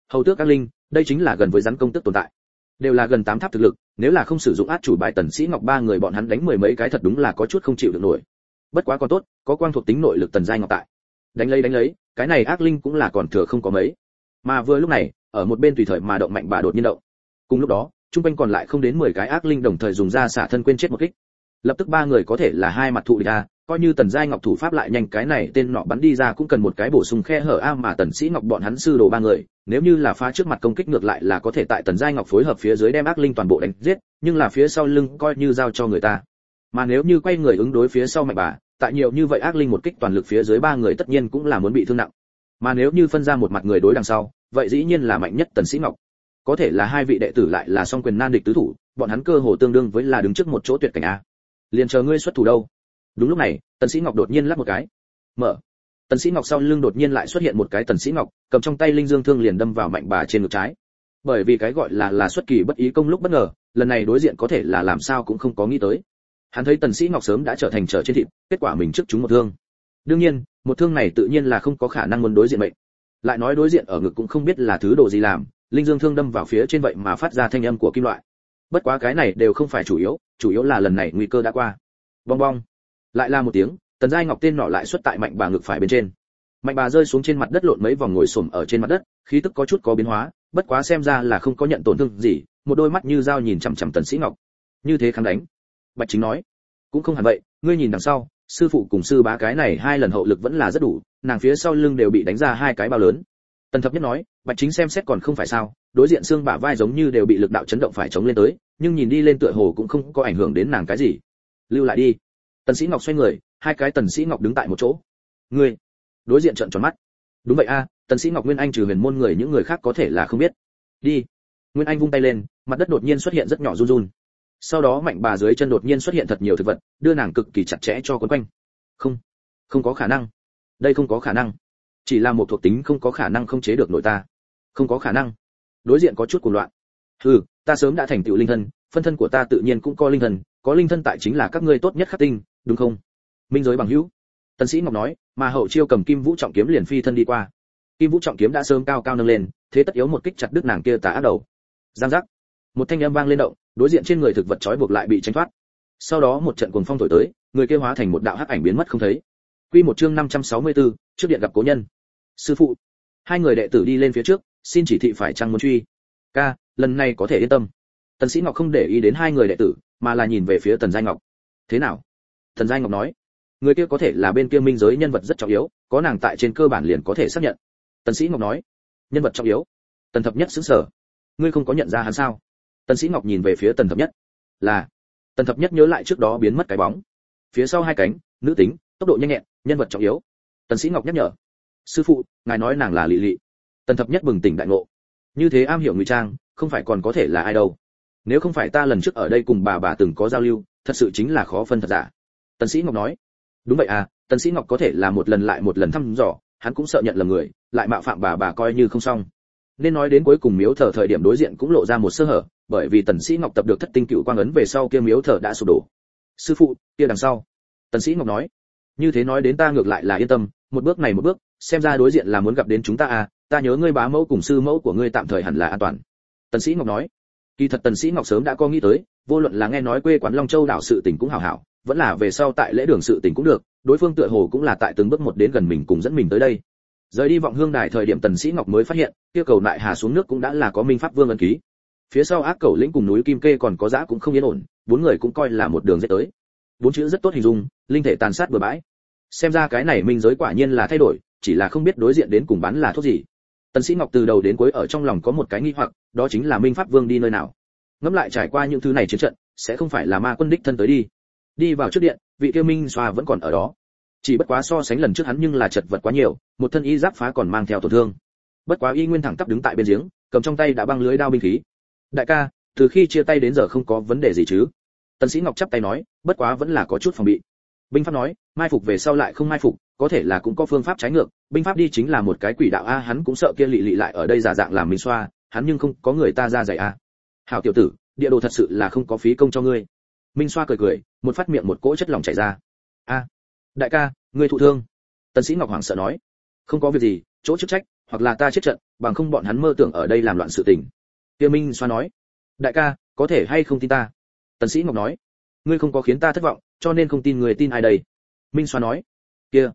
Hầu tước các linh, đây chính là gần với rắn công tước tồn tại. Đều là gần tám tháp thực lực, nếu là không sử dụng át chủ bài tần sĩ ngọc ba người bọn hắn đánh mười mấy cái thật đúng là có chút không chịu được nổi. Bất quá còn tốt, có quang thuộc tính nội lực tần giai ngọc tại đánh lấy đánh lấy, cái này ác linh cũng là còn thừa không có mấy. Mà vừa lúc này, ở một bên tùy thời mà động mạnh bà đột nhiên động. Cùng lúc đó trung quanh còn lại không đến 10 cái ác linh đồng thời dùng ra xả thân quên chết một kích. Lập tức ba người có thể là hai mặt thụ địch a coi như tần giai ngọc thủ pháp lại nhanh, cái này tên nọ bắn đi ra cũng cần một cái bổ sung khe hở a mà tần sĩ ngọc bọn hắn sư đồ ba người, nếu như là phá trước mặt công kích ngược lại là có thể tại tần giai ngọc phối hợp phía dưới đem ác linh toàn bộ đánh giết, nhưng là phía sau lưng coi như giao cho người ta. Mà nếu như quay người ứng đối phía sau mạnh bà tại nhiều như vậy ác linh một kích toàn lực phía dưới ba người tất nhiên cũng là muốn bị thương nặng. Mà nếu như phân ra một mặt người đối đằng sau, vậy dĩ nhiên là mạnh nhất tần sĩ ngọc. Có thể là hai vị đệ tử lại là song quyền nan địch tứ thủ, bọn hắn cơ hồ tương đương với là đứng trước một chỗ tuyệt cảnh a. Liền chờ ngươi xuất thủ đâu? Đúng lúc này, tần sĩ ngọc đột nhiên lắc một cái. Mở. Tần sĩ ngọc sau lưng đột nhiên lại xuất hiện một cái tần sĩ ngọc, cầm trong tay linh dương thương liền đâm vào mạnh bà trên ngực trái. Bởi vì cái gọi là là xuất kỳ bất ý công lúc bất ngờ, lần này đối diện có thể là làm sao cũng không có nghĩ tới hắn thấy tần sĩ ngọc sớm đã trở thành trở trên thịt, kết quả mình trước chúng một thương. Đương nhiên, một thương này tự nhiên là không có khả năng muốn đối diện mệnh. Lại nói đối diện ở ngực cũng không biết là thứ đồ gì làm, linh dương thương đâm vào phía trên vậy mà phát ra thanh âm của kim loại. Bất quá cái này đều không phải chủ yếu chủ yếu là lần này nguy cơ đã qua. Bong bong. Lại là một tiếng, tần giai ngọc tên nọ lại xuất tại mạnh bà ngực phải bên trên. Mạnh bà rơi xuống trên mặt đất lộn mấy vòng ngồi xổm ở trên mặt đất, khí tức có chút có biến hóa, bất quá xem ra là không có nhận tổn thương gì, một đôi mắt như dao nhìn chằm chằm tần sĩ ngọc. Như thế kháng đánh bạch chính nói, cũng không hẳn vậy, ngươi nhìn đằng sau, sư phụ cùng sư bá cái này hai lần hậu lực vẫn là rất đủ, nàng phía sau lưng đều bị đánh ra hai cái bao lớn. Tần thập nhất nói, bạch chính xem xét còn không phải sao, đối diện xương bả vai giống như đều bị lực đạo chấn động phải chống lên tới, nhưng nhìn đi lên tựa hồ cũng không có ảnh hưởng đến nàng cái gì. Lưu lại đi. Tần sĩ ngọc xoay người, hai cái tần sĩ ngọc đứng tại một chỗ. Ngươi? Đối diện trợn tròn mắt. Đúng vậy a, tần sĩ ngọc nguyên anh trừ huyền môn người, những người khác có thể là không biết. Đi. Nguyên anh vung tay lên, mặt đất đột nhiên xuất hiện rất nhỏ run run sau đó mạnh bà dưới chân đột nhiên xuất hiện thật nhiều thực vật, đưa nàng cực kỳ chặt chẽ cho quấn quanh. Không không có khả năng. Đây không có khả năng. Chỉ là một thuộc tính không có khả năng không chế được nội ta. Không có khả năng. Đối diện có chút cuồng loạn. Hừ, ta sớm đã thành tựu linh thân, phân thân của ta tự nhiên cũng có linh thân, có linh thân tại chính là các ngươi tốt nhất khắc tinh, đúng không? Minh giới bằng hữu. Tân sĩ ngọc nói, mà hậu chiêu cầm kim vũ trọng kiếm liền phi thân đi qua. Kim vũ trọng kiếm đã sớm cao cao nâng lên, thế tất yếu một kích chặt đứt nàng kia tà ác đầu. Giang giác. Một thanh âm vang lên động đối diện trên người thực vật trói buộc lại bị tránh thoát. Sau đó một trận cuồng phong thổi tới người kia hóa thành một đạo hắc ảnh biến mất không thấy. Quy một chương 564, trước điện gặp cố nhân. Sư phụ. Hai người đệ tử đi lên phía trước xin chỉ thị phải chăng muốn truy? Ca lần này có thể yên tâm. Tần sĩ ngọc không để ý đến hai người đệ tử mà là nhìn về phía tần giai ngọc. Thế nào? Tần giai ngọc nói người kia có thể là bên kia minh giới nhân vật rất trọng yếu có nàng tại trên cơ bản liền có thể xác nhận. Tần sĩ ngọc nói nhân vật trọng yếu? Tần thập nhất sững sờ. Ngươi không có nhận ra hắn sao? Tần sĩ ngọc nhìn về phía tần thập nhất. Là. Tần thập nhất nhớ lại trước đó biến mất cái bóng. Phía sau hai cánh, nữ tính, tốc độ nhanh nhẹn, nhân vật trọng yếu. Tần sĩ ngọc nhắc nhở. Sư phụ, ngài nói nàng là lị lị. Tần thập nhất bừng tỉnh đại ngộ. Như thế am hiểu ngụy trang, không phải còn có thể là ai đâu. Nếu không phải ta lần trước ở đây cùng bà bà từng có giao lưu, thật sự chính là khó phân thật giả. Tần sĩ ngọc nói. Đúng vậy à tần sĩ ngọc có thể là một lần lại một lần thăm dò, hắn cũng sợ nhận lầm người, lại mạo phạm bà bà coi như không xong. Nên nói đến cuối cùng miếu thờ thời điểm đối diện cũng lộ ra một sơ hở bởi vì tần sĩ ngọc tập được thất tinh cựu quang ấn về sau kia miếu thờ đã sụp đổ. Sư phụ, kia đằng sau. Tần sĩ ngọc nói, như thế nói đến ta ngược lại là yên tâm, một bước này một bước, xem ra đối diện là muốn gặp đến chúng ta à ta nhớ ngươi bá mẫu cùng sư mẫu của ngươi tạm thời hẳn là an toàn. Tần sĩ ngọc nói, kỳ thật tần sĩ ngọc sớm đã có nghĩ tới, vô luận là nghe nói quê quán long châu đảo sự tình cũng hảo hảo, vẫn là về sau tại lễ đường sự tình cũng được, đối phương tựa hồ cũng là tại từng bước một đến gần mình cùng dẫn mình tới đây. Rời đi vọng hương đài thời điểm tần sĩ ngọc mới phát hiện, kia cầu lại hà xuống nước cũng đã là có minh pháp vương ấn ký phía sau ác cẩu lĩnh cùng núi kim kê còn có dã cũng không yên ổn, bốn người cũng coi là một đường dễ tới. Bốn chữ rất tốt hình dung, linh thể tàn sát bừa bãi. Xem ra cái này minh giới quả nhiên là thay đổi, chỉ là không biết đối diện đến cùng bán là thuốc gì. Tần sĩ ngọc từ đầu đến cuối ở trong lòng có một cái nghi hoặc, đó chính là minh pháp vương đi nơi nào. Ngẫm lại trải qua những thứ này chiến trận, sẽ không phải là ma quân đích thân tới đi. Đi vào trước điện, vị kia minh xoa vẫn còn ở đó. Chỉ bất quá so sánh lần trước hắn nhưng là chật vật quá nhiều, một thân y giáp phá còn mang theo tổn thương. Bất quá y nguyên thẳng tắp đứng tại bên giếng, cầm trong tay đã băng lưới đao binh khí đại ca, từ khi chia tay đến giờ không có vấn đề gì chứ? Tần sĩ ngọc chắp tay nói, bất quá vẫn là có chút phòng bị. Binh pháp nói, mai phục về sau lại không mai phục, có thể là cũng có phương pháp trái ngược. Binh pháp đi chính là một cái quỷ đạo a, hắn cũng sợ kia lị lị lại ở đây giả dạng làm mình xoa, hắn nhưng không có người ta ra dạy a. Hảo tiểu tử, địa đồ thật sự là không có phí công cho ngươi. Minh xoa cười cười, một phát miệng một cỗ chất lỏng chảy ra. A, đại ca, ngươi thụ thương. Tần sĩ ngọc hoàng sợ nói, không có việc gì, chỗ chức trách, hoặc là ta chết trận, bằng không bọn hắn mơ tưởng ở đây làm loạn sự tình kia minh xoa nói, đại ca, có thể hay không tin ta? Tần sĩ ngọc nói, ngươi không có khiến ta thất vọng, cho nên không tin người tin ai đây. Minh xoa nói, kia,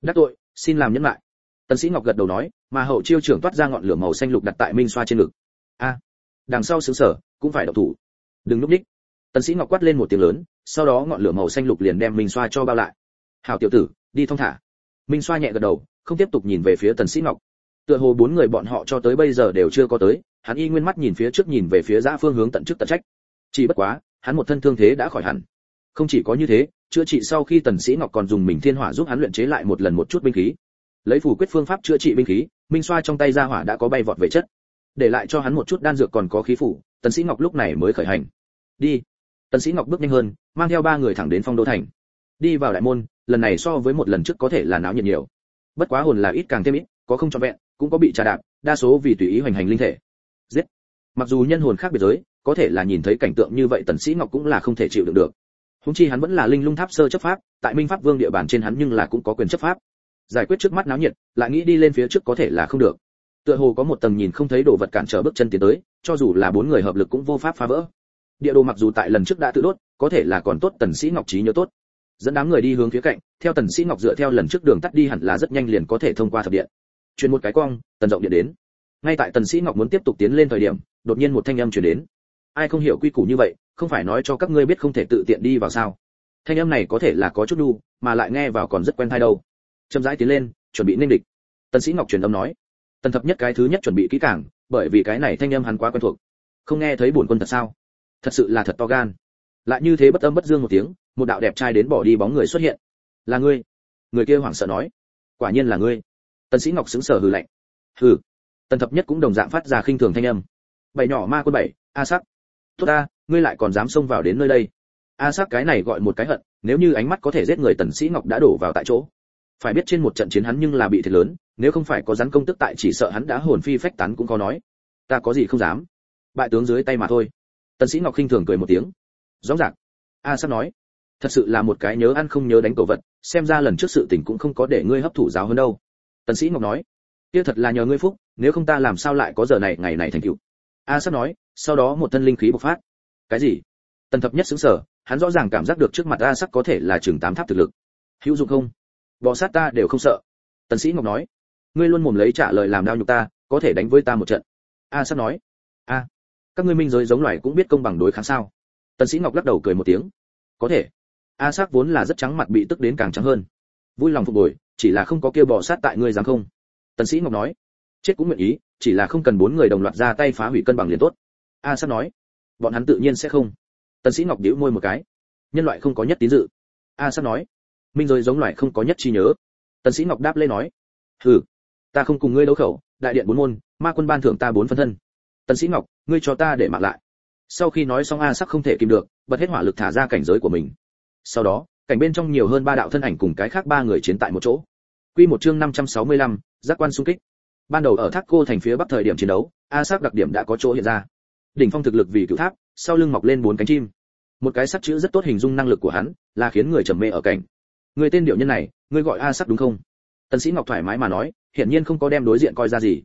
đắc tội, xin làm nhẫn lại. Tần sĩ ngọc gật đầu nói, mà hậu chiêu trưởng toát ra ngọn lửa màu xanh lục đặt tại minh xoa trên ngực. A, đằng sau sướng sở, cũng phải động thủ. Đừng lúc đích tần sĩ ngọc quát lên một tiếng lớn, sau đó ngọn lửa màu xanh lục liền đem minh xoa cho bao lại. Hảo tiểu tử, đi thong thả. Minh xoa nhẹ gật đầu, không tiếp tục nhìn về phía tần sĩ ngọc tựa hồ bốn người bọn họ cho tới bây giờ đều chưa có tới, hắn y nguyên mắt nhìn phía trước nhìn về phía giã phương hướng tận chức tận trách. Chỉ bất quá, hắn một thân thương thế đã khỏi hẳn. Không chỉ có như thế, chữa trị sau khi tần sĩ ngọc còn dùng mình thiên hỏa giúp hắn luyện chế lại một lần một chút binh khí. Lấy phủ quyết phương pháp chữa trị binh khí, minh xoa trong tay ra hỏa đã có bay vọt về chất. Để lại cho hắn một chút đan dược còn có khí phủ, tần sĩ ngọc lúc này mới khởi hành. Đi. Tần sĩ ngọc bước nhanh hơn, mang theo ba người thẳng đến phong đô thành. Đi vào đại môn, lần này so với một lần trước có thể là náo nhiệt nhiều. Bất quá hồn là ít càng thêm ít, có không trọn vẹn cũng có bị trà đạp, đa số vì tùy ý hoành hành linh thể. Giết. Mặc dù nhân hồn khác biệt giới, có thể là nhìn thấy cảnh tượng như vậy tần sĩ ngọc cũng là không thể chịu đựng được. Húng chi hắn vẫn là linh lung tháp sơ chấp pháp, tại minh pháp vương địa bàn trên hắn nhưng là cũng có quyền chấp pháp. Giải quyết trước mắt náo nhiệt, lại nghĩ đi lên phía trước có thể là không được. Tựa hồ có một tầng nhìn không thấy đồ vật cản trở bước chân tiến tới, cho dù là bốn người hợp lực cũng vô pháp phá vỡ. Địa đồ mặc dù tại lần trước đã tự đốt, có thể là còn tốt tần sĩ ngọc trí nhớ tốt. Dẫn đám người đi hướng phía cạnh, theo tần sĩ ngọc dựa theo lần trước đường tắt đi hẳn là rất nhanh liền có thể thông qua thập điện. Chuyển một cái quang, tần rộng điện đến. Ngay tại tần sĩ ngọc muốn tiếp tục tiến lên thời điểm, đột nhiên một thanh âm truyền đến. Ai không hiểu quy củ như vậy, không phải nói cho các ngươi biết không thể tự tiện đi vào sao? Thanh âm này có thể là có chút đu, mà lại nghe vào còn rất quen tai đâu. Chậm rãi tiến lên, chuẩn bị nên địch. Tần sĩ ngọc truyền âm nói. Tần thập nhất cái thứ nhất chuẩn bị kỹ càng, bởi vì cái này thanh âm hắn quá quen thuộc. Không nghe thấy buồn quân thật sao? Thật sự là thật to gan. Lại như thế bất âm bất dương một tiếng, một đạo đẹp trai đến bỏ đi bóng người xuất hiện. Là ngươi. Người kia hoảng sợ nói. Quả nhiên là ngươi tần sĩ ngọc sững sờ hừ lạnh. Hừ. Tần thập nhất cũng đồng dạng phát ra khinh thường thanh âm. Bảy nhỏ ma quân bảy, a sắc. Tốt ta, ngươi lại còn dám xông vào đến nơi đây. A sắc cái này gọi một cái hận, nếu như ánh mắt có thể giết người tần sĩ ngọc đã đổ vào tại chỗ. Phải biết trên một trận chiến hắn nhưng là bị thiệt lớn, nếu không phải có rắn công tức tại chỉ sợ hắn đã hồn phi phách tán cũng có nói. Ta có gì không dám. Bại tướng dưới tay mà thôi. Tần sĩ ngọc khinh thường cười một tiếng. Rõ ràng. A sắc nói. Thật sự là một cái nhớ ăn không nhớ đánh cầu vật, xem ra lần trước sự tình cũng không có để ngươi hấp thụ giáo hơn đâu tần sĩ ngọc nói, kia thật là nhờ ngươi phúc, nếu không ta làm sao lại có giờ này, ngày này thành tựu? A sắc nói, sau đó một thân linh khí bộc phát. Cái gì? Tần thập nhất sững sờ, hắn rõ ràng cảm giác được trước mặt a sắc có thể là trường tám tháp thực lực. Hữu dụng không? Bọ sát ta đều không sợ. Tần sĩ ngọc nói, ngươi luôn mồm lấy trả lời làm đau nhục ta, có thể đánh với ta một trận. A sắc nói, a, các ngươi minh giới giống loài cũng biết công bằng đối kháng sao? Tần sĩ ngọc lắc đầu cười một tiếng, có thể. A sắc vốn là rất trắng mặt bị tức đến càng trắng hơn. Vui lòng phục hồi chỉ là không có kêu bỏ sát tại ngươi dám không? Tần sĩ ngọc nói. Chết cũng nguyện ý, chỉ là không cần bốn người đồng loạt ra tay phá hủy cân bằng liền tốt. A sắc nói. Bọn hắn tự nhiên sẽ không. Tần sĩ ngọc nhíu môi một cái. Nhân loại không có nhất tín dự. A sắc nói. Minh rồi giống loại không có nhất chi nhớ. Tần sĩ ngọc đáp lên nói. Hừ, ta không cùng ngươi đấu khẩu, đại điện bốn môn, ma quân ban thưởng ta bốn phân thân. Tần sĩ ngọc, ngươi cho ta để mạng lại. Sau khi nói xong a sắc không thể kìm được, bật hết hỏa lực thả ra cảnh giới của mình. Sau đó cảnh bên trong nhiều hơn ba đạo thân ảnh cùng cái khác ba người chiến tại một chỗ. Quy một chương 565, giác quan xung kích. Ban đầu ở thác cô thành phía bắc thời điểm chiến đấu a sắc đặc điểm đã có chỗ hiện ra. Đỉnh phong thực lực vì cửu tháp sau lưng mọc lên bốn cánh chim. Một cái sắc chữ rất tốt hình dung năng lực của hắn là khiến người trầm mê ở cảnh. Người tên điệu nhân này ngươi gọi a sắc đúng không? Tần sĩ ngọc thoải mái mà nói hiển nhiên không có đem đối diện coi ra gì.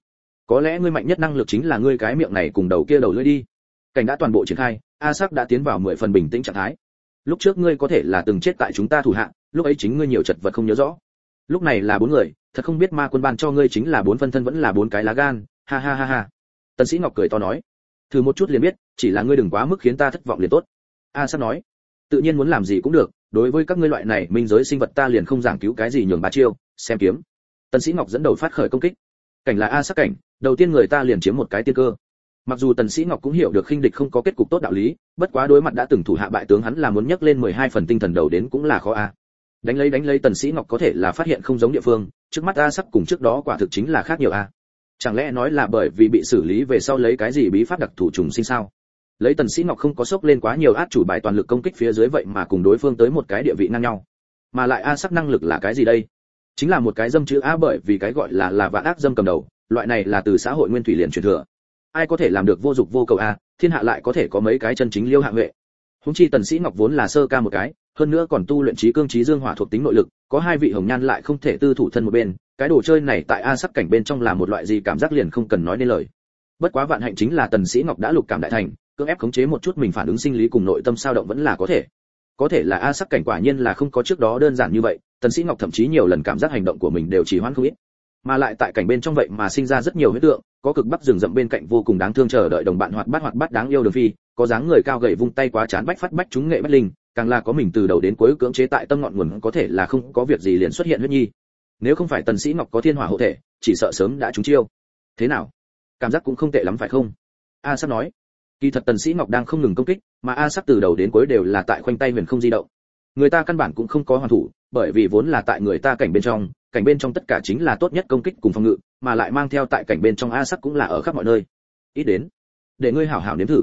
Có lẽ ngươi mạnh nhất năng lực chính là ngươi cái miệng này cùng đầu kia đầu lưỡi đi. Cảnh đã toàn bộ triển khai a sắc đã tiến vào mười phần bình tĩnh trạng thái lúc trước ngươi có thể là từng chết tại chúng ta thủ hạ, lúc ấy chính ngươi nhiều chật vật không nhớ rõ. Lúc này là bốn người, thật không biết ma quân ban cho ngươi chính là bốn phân thân vẫn là bốn cái lá gan, ha ha ha ha. Tần sĩ ngọc cười to nói, thử một chút liền biết, chỉ là ngươi đừng quá mức khiến ta thất vọng liền tốt. A sắp nói, tự nhiên muốn làm gì cũng được, đối với các ngươi loại này minh giới sinh vật ta liền không giảng cứu cái gì nhường ba chiêu, xem kiếm. Tần sĩ ngọc dẫn đầu phát khởi công kích. Cảnh là a sắc cảnh, đầu tiên người ta liền chiếm một cái tiên cơ mặc dù tần sĩ ngọc cũng hiểu được khinh địch không có kết cục tốt đạo lý, bất quá đối mặt đã từng thủ hạ bại tướng hắn là muốn nhấc lên 12 phần tinh thần đầu đến cũng là khó a. Đánh lấy đánh lấy tần sĩ ngọc có thể là phát hiện không giống địa phương, trước mắt a sắc cùng trước đó quả thực chính là khác nhiều a. Chẳng lẽ nói là bởi vì bị xử lý về sau lấy cái gì bí pháp đặc thủ trùng sinh sao? Lấy tần sĩ ngọc không có sốc lên quá nhiều át chủ bài toàn lực công kích phía dưới vậy mà cùng đối phương tới một cái địa vị ngang nhau. Mà lại a sắc năng lực là cái gì đây? Chính là một cái dâm chữ a bởi vì cái gọi là là vạn ác dâm cầm đầu, loại này là từ xã hội nguyên thủy liền truyền thừa ai có thể làm được vô dục vô cầu a thiên hạ lại có thể có mấy cái chân chính liêu hạ huệ. Húng chi tần sĩ ngọc vốn là sơ ca một cái, hơn nữa còn tu luyện trí cương trí dương hỏa thuộc tính nội lực, có hai vị hồng nhan lại không thể tư thủ thân một bên, cái đồ chơi này tại a sắc cảnh bên trong là một loại gì cảm giác liền không cần nói nên lời. Bất quá vạn hạnh chính là tần sĩ ngọc đã lục cảm đại thành, cưỡng ép khống chế một chút mình phản ứng sinh lý cùng nội tâm sao động vẫn là có thể. Có thể là a sắc cảnh quả nhiên là không có trước đó đơn giản như vậy, tần sĩ ngọc thậm chí nhiều lần cảm giác hành động của mình đều chỉ hoãn không ít mà lại tại cảnh bên trong vậy mà sinh ra rất nhiều huyết tượng, có cực bắc rừng rậm bên cạnh vô cùng đáng thương chờ đợi đồng bạn hoạt bát hoạt bát đáng yêu đường phi, có dáng người cao gầy vung tay quá chán bách phát bách chúng nghệ bách linh, càng là có mình từ đầu đến cuối cưỡng chế tại tâm ngọn nguồn có thể là không có việc gì liền xuất hiện huyết nhi. Nếu không phải tần sĩ ngọc có thiên hỏa hộ thể, chỉ sợ sớm đã trúng chiêu. Thế nào? Cảm giác cũng không tệ lắm phải không? A sắc nói. Kỳ thật tần sĩ ngọc đang không ngừng công kích, mà a sắc từ đầu đến cuối đều là tại khoanh tay huyền không di động người ta căn bản cũng không có hoàn thủ, bởi vì vốn là tại người ta cảnh bên trong, cảnh bên trong tất cả chính là tốt nhất công kích cùng phòng ngự, mà lại mang theo tại cảnh bên trong a sắc cũng là ở khắp mọi nơi. Ít đến, để ngươi hảo hảo nếm thử.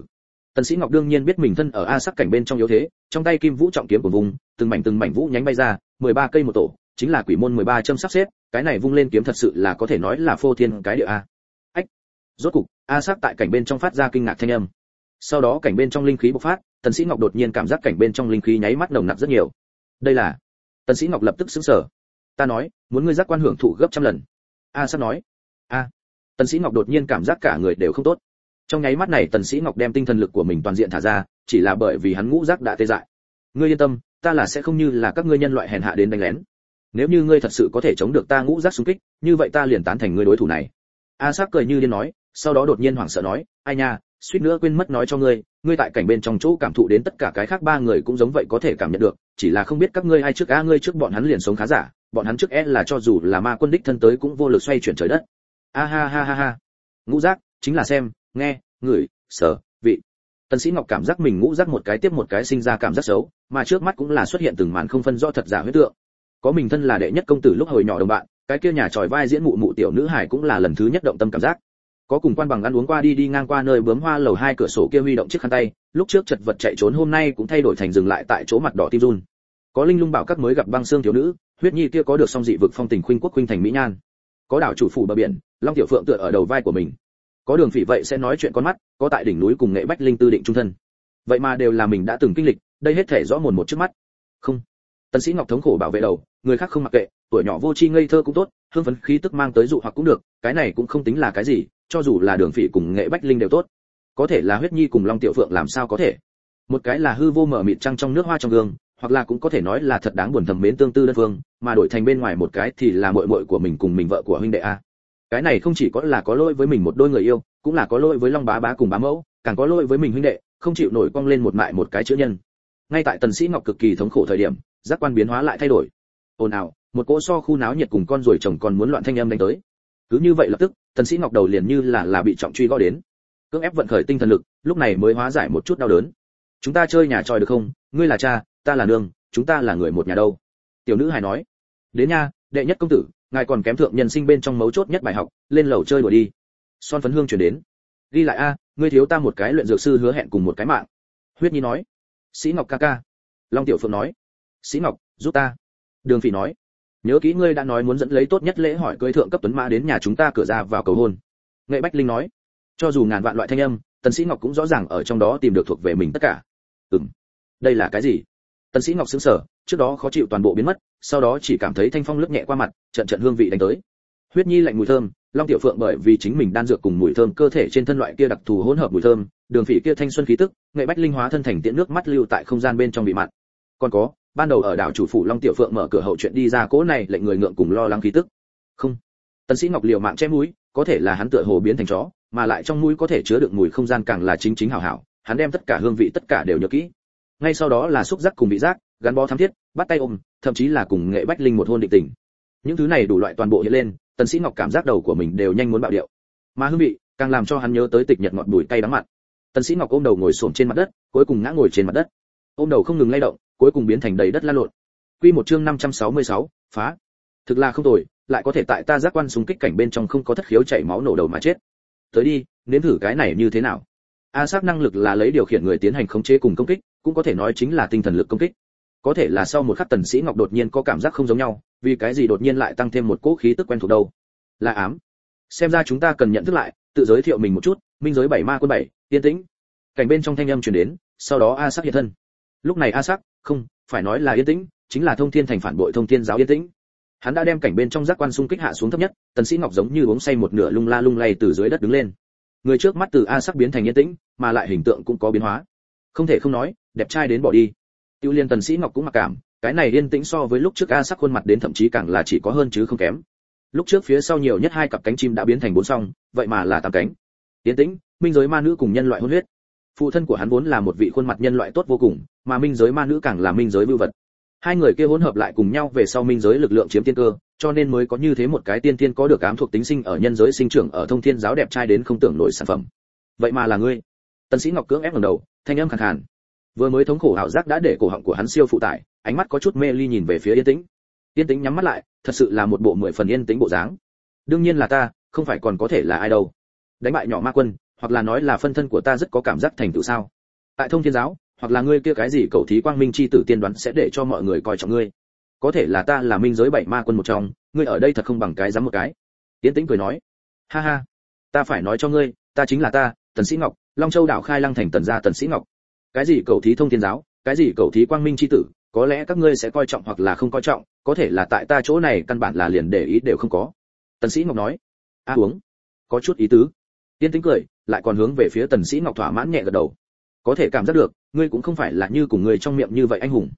Tần sĩ ngọc đương nhiên biết mình thân ở a sắc cảnh bên trong yếu thế, trong tay kim vũ trọng kiếm của vùng, từng mảnh từng mảnh vũ nhánh bay ra 13 cây một tổ, chính là quỷ môn 13 châm sắp xếp, cái này vung lên kiếm thật sự là có thể nói là phô thiên cái địa a. Ách, rốt cục, a sắc tại cảnh bên trong phát ra kinh ngạc thanh âm. Sau đó cảnh bên trong linh khí bộc phát tần sĩ ngọc đột nhiên cảm giác cảnh bên trong linh khí nháy mắt nồng nặc rất nhiều. Đây là, tần sĩ ngọc lập tức sững sờ. Ta nói, muốn ngươi giác quan hưởng thụ gấp trăm lần. A sắc nói. A. Tần sĩ ngọc đột nhiên cảm giác cả người đều không tốt. Trong nháy mắt này, tần sĩ ngọc đem tinh thần lực của mình toàn diện thả ra, chỉ là bởi vì hắn ngũ giác đã tê dại. Ngươi yên tâm, ta là sẽ không như là các ngươi nhân loại hèn hạ đến đánh lén. Nếu như ngươi thật sự có thể chống được ta ngũ giác xung kích, như vậy ta liền tán thành ngươi đối thủ này. A sắc cười như điên nói, sau đó đột nhiên hoảng sợ nói, ai nha suýt nữa quên mất nói cho ngươi ngươi tại cảnh bên trong chỗ cảm thụ đến tất cả cái khác ba người cũng giống vậy có thể cảm nhận được, chỉ là không biết các ngươi ai trước, a ngươi trước bọn hắn liền sống khá giả, bọn hắn trước e là cho dù là ma quân đích thân tới cũng vô lực xoay chuyển trời đất. A ha ha ha ha. Ngũ giác, chính là xem, nghe, ngửi sở vị. Tần sĩ ngọc cảm giác mình ngũ giác một cái tiếp một cái sinh ra cảm giác xấu, mà trước mắt cũng là xuất hiện từng màn không phân rõ thật giả huyết tượng. Có mình thân là đệ nhất công tử lúc hồi nhỏ đồng bạn, cái kia nhà tròi vai diễn mụ mụ tiểu nữ hải cũng là lần thứ nhất động tâm cảm giác có cùng quan bằng ăn uống qua đi đi ngang qua nơi bướm hoa lầu hai cửa sổ kia huy động chiếc khăn tay, lúc trước chật vật chạy trốn hôm nay cũng thay đổi thành dừng lại tại chỗ mặt đỏ tim run. Có linh lung bảo các mới gặp băng xương thiếu nữ, huyết nhi kia có được song dị vực phong tình khuynh quốc khuynh thành mỹ nhan. Có đảo chủ phủ bờ biển, long tiểu phượng tựa ở đầu vai của mình. Có đường phỉ vậy sẽ nói chuyện con mắt, có tại đỉnh núi cùng nghệ bách linh tư định trung thân. Vậy mà đều là mình đã từng kinh lịch, đây hết thể rõ mồn một trước mắt. Không. Tần sĩ ngọc thống khổ bảo vệ đầu, người khác không mặc kệ, tuổi nhỏ vô tri ngây thơ cũng tốt, hương phấn khí tức mang tới dụ hoặc cũng được, cái này cũng không tính là cái gì cho dù là đường phỉ cùng nghệ bách linh đều tốt. Có thể là huyết nhi cùng long tiểu phượng làm sao có thể? Một cái là hư vô mở mịt trăng trong nước hoa trong gương, hoặc là cũng có thể nói là thật đáng buồn thầm mến tương tư đơn phương, mà đổi thành bên ngoài một cái thì là muội muội của mình cùng mình vợ của huynh đệ a. Cái này không chỉ có là có lỗi với mình một đôi người yêu, cũng là có lỗi với long bá bá cùng bá mẫu, càng có lỗi với mình huynh đệ, không chịu nổi cong lên một mại một cái chữ nhân. Ngay tại tần sĩ ngọc cực kỳ thống khổ thời điểm, giác quan biến hóa lại thay đổi. Ồn ào, một cỗ so khu náo nhiệt cùng con ruồi chồng còn muốn loạn thanh âm đánh tới cứ như vậy lập tức, thần sĩ ngọc đầu liền như là là bị trọng truy gõ đến. Cưỡng ép vận khởi tinh thần lực, lúc này mới hóa giải một chút đau đớn. Chúng ta chơi nhà tròi được không? Ngươi là cha, ta là nương, chúng ta là người một nhà đâu? Tiểu nữ hài nói. Đến nha, đệ nhất công tử, ngài còn kém thượng nhân sinh bên trong mấu chốt nhất bài học, lên lầu chơi đùa đi. Son phấn hương chuyển đến. Ghi lại a, ngươi thiếu ta một cái luyện dược sư hứa hẹn cùng một cái mạng. Huyết nhi nói. Sĩ ngọc ca ca. Long tiểu phượng nói. Sĩ ngọc, giúp ta. Đường phỉ nói nhớ kỹ ngươi đã nói muốn dẫn lấy tốt nhất lễ hỏi cưới thượng cấp tuấn mã đến nhà chúng ta cửa ra vào cầu hôn. Nghệ bách linh nói. Cho dù ngàn vạn loại thanh âm, tần sĩ ngọc cũng rõ ràng ở trong đó tìm được thuộc về mình tất cả. Ừm. Đây là cái gì? Tần sĩ ngọc sững sờ, trước đó khó chịu toàn bộ biến mất, sau đó chỉ cảm thấy thanh phong lướt nhẹ qua mặt, trận trận hương vị đánh tới. Huyết nhi lạnh mùi thơm, long tiểu phượng bởi vì chính mình đan dược cùng mùi thơm cơ thể trên thân loại kia đặc thù hỗn hợp mùi thơm, đường phỉ kia thanh xuân khí tức, nghệ bách linh hóa thân thành tiễn nước mắt lưu tại không gian bên trong bị mặn. Còn có ban đầu ở đảo chủ phủ long tiểu phượng mở cửa hậu chuyện đi ra cỗ này, lệnh người ngượng cùng lo lắng khí tức. Không. Tần sĩ ngọc liều mạng che mũi, có thể là hắn tựa hồ biến thành chó, mà lại trong mũi có thể chứa được mùi không gian càng là chính chính hảo hảo, hắn đem tất cả hương vị tất cả đều nhớ kỹ. Ngay sau đó là xúc giác cùng vị giác, gắn bó thắm thiết, bắt tay ôm, thậm chí là cùng nghệ bách linh một hôn định tình. Những thứ này đủ loại toàn bộ hiện lên, tần sĩ ngọc cảm giác đầu của mình đều nhanh muốn bạo điệu. Mà hương vị càng làm cho hắn nhớ tới tịch nhật ngọt bùi cay đắng mặn. Tần sĩ ngọc ôm đầu ngồi xổm trên mặt đất, cuối cùng ngã ngồi trên mặt đất. Ôm đầu không ngừng lay động cuối cùng biến thành đầy đất lan lộn. Quy một chương 566, phá. Thực là không tồi lại có thể tại ta giác quan súng kích cảnh bên trong không có thất khiếu chảy máu nổ đầu mà chết. Tới đi nếm thử cái này như thế nào? A sát năng lực là lấy điều khiển người tiến hành khống chế cùng công kích cũng có thể nói chính là tinh thần lực công kích. Có thể là sau một khắc tần sĩ ngọc đột nhiên có cảm giác không giống nhau vì cái gì đột nhiên lại tăng thêm một cỗ khí tức quen thuộc đâu? Là ám. Xem ra chúng ta cần nhận thức lại tự giới thiệu mình một chút minh giới bảy ma quân bảy tiên tĩnh. Cảnh bên trong thanh âm truyền đến sau đó a sắc hiện thân. Lúc này a sắc không, phải nói là yên tĩnh, chính là thông thiên thành phản bội thông thiên giáo yên tĩnh. Hắn đã đem cảnh bên trong giác quan xung kích hạ xuống thấp nhất, tần sĩ ngọc giống như uống say một nửa lung la lung lay từ dưới đất đứng lên. Người trước mắt từ a sắc biến thành yên tĩnh, mà lại hình tượng cũng có biến hóa. Không thể không nói, đẹp trai đến bỏ đi. Tiêu liên tần sĩ ngọc cũng mặc cảm, cái này yên tĩnh so với lúc trước a sắc khuôn mặt đến thậm chí càng là chỉ có hơn chứ không kém. Lúc trước phía sau nhiều nhất hai cặp cánh chim đã biến thành bốn song, vậy mà là tám cánh. Yên tĩnh, minh giới ma nữ cùng nhân loại hôn huyết phụ thân của hắn vốn là một vị khuôn mặt nhân loại tốt vô cùng, mà minh giới ma nữ càng là minh giới vưu vật. Hai người kia hỗn hợp lại cùng nhau về sau minh giới lực lượng chiếm tiên cơ, cho nên mới có như thế một cái tiên tiên có được ám thuộc tính sinh ở nhân giới sinh trưởng ở thông thiên giáo đẹp trai đến không tưởng nổi sản phẩm. Vậy mà là ngươi. Tần sĩ ngọc cưỡng ép ngẩng đầu, thanh âm khàn khàn. Vừa mới thống khổ ảo giác đã để cổ họng của hắn siêu phụ tải, ánh mắt có chút mê ly nhìn về phía yên tĩnh. Yên tĩnh nhắm mắt lại, thật sự là một bộ mười phần yên tĩnh bộ dáng. Đương nhiên là ta, không phải còn có thể là ai đâu. Đánh bại nhỏ ma quân hoặc là nói là phân thân của ta rất có cảm giác thành tựu sao? Tại thông thiên giáo, hoặc là ngươi kia cái gì cầu thí quang minh chi tử tiên đoán sẽ để cho mọi người coi trọng ngươi. Có thể là ta là minh giới bảy ma quân một trong, ngươi ở đây thật không bằng cái dám một cái. Tiến tĩnh cười nói. Ha ha, ta phải nói cho ngươi, ta chính là ta, tần sĩ ngọc, long châu đảo khai lăng thành tần gia tần sĩ ngọc. Cái gì cầu thí thông thiên giáo, cái gì cầu thí quang minh chi tử, có lẽ các ngươi sẽ coi trọng hoặc là không coi trọng, có thể là tại ta chỗ này căn bản là liền để ý đều không có. Tần sĩ ngọc nói. A uống, có chút ý tứ. Tiên tĩnh cười lại còn hướng về phía tần sĩ ngọc thỏa mãn nhẹ gật đầu. Có thể cảm giác được, ngươi cũng không phải là như cùng người trong miệng như vậy anh hùng.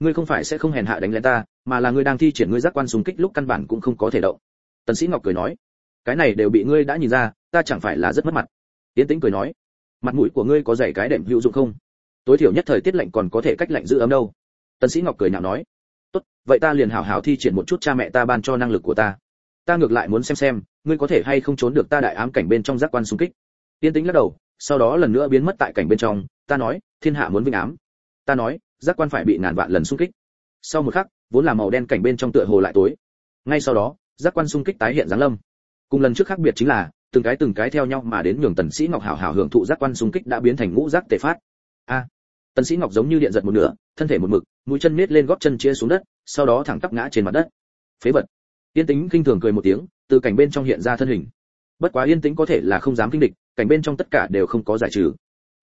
Ngươi không phải sẽ không hèn hạ đánh lén ta, mà là ngươi đang thi triển ngươi giác quan súng kích lúc căn bản cũng không có thể động. Tần sĩ ngọc cười nói, cái này đều bị ngươi đã nhìn ra, ta chẳng phải là rất mất mặt. Tiến tĩnh cười nói, mặt mũi của ngươi có dày cái đệm hữu dụng không? Tối thiểu nhất thời tiết lạnh còn có thể cách lạnh giữ ấm đâu. Tần sĩ ngọc cười nhạo nói, tốt, vậy ta liền hảo hảo thi triển một chút cha mẹ ta ban cho năng lực của ta. Ta ngược lại muốn xem xem, ngươi có thể hay không trốn được ta đại ám cảnh bên trong giác quan xung kích tiên tĩnh lắc đầu, sau đó lần nữa biến mất tại cảnh bên trong, ta nói, thiên hạ muốn vinh ám. Ta nói, giác quan phải bị ngàn vạn lần xung kích. Sau một khắc, vốn là màu đen cảnh bên trong tựa hồ lại tối. Ngay sau đó, giác quan xung kích tái hiện giáng lâm. Cùng lần trước khác biệt chính là, từng cái từng cái theo nhau mà đến nhường tần sĩ ngọc hảo hảo hưởng thụ giác quan xung kích đã biến thành ngũ giác tề phát. A! Tần sĩ ngọc giống như điện giật một nửa, thân thể một mực, mũi chân nết lên gót chân chia xuống đất, sau đó thẳng tắp ngã trên mặt đất. Phế vật. Yên tĩnh kinh thường cười một tiếng, từ cảnh bên trong hiện ra thân hình. Bất quá yên tĩnh có thể là không dám kinh địch cảnh bên trong tất cả đều không có giải trừ.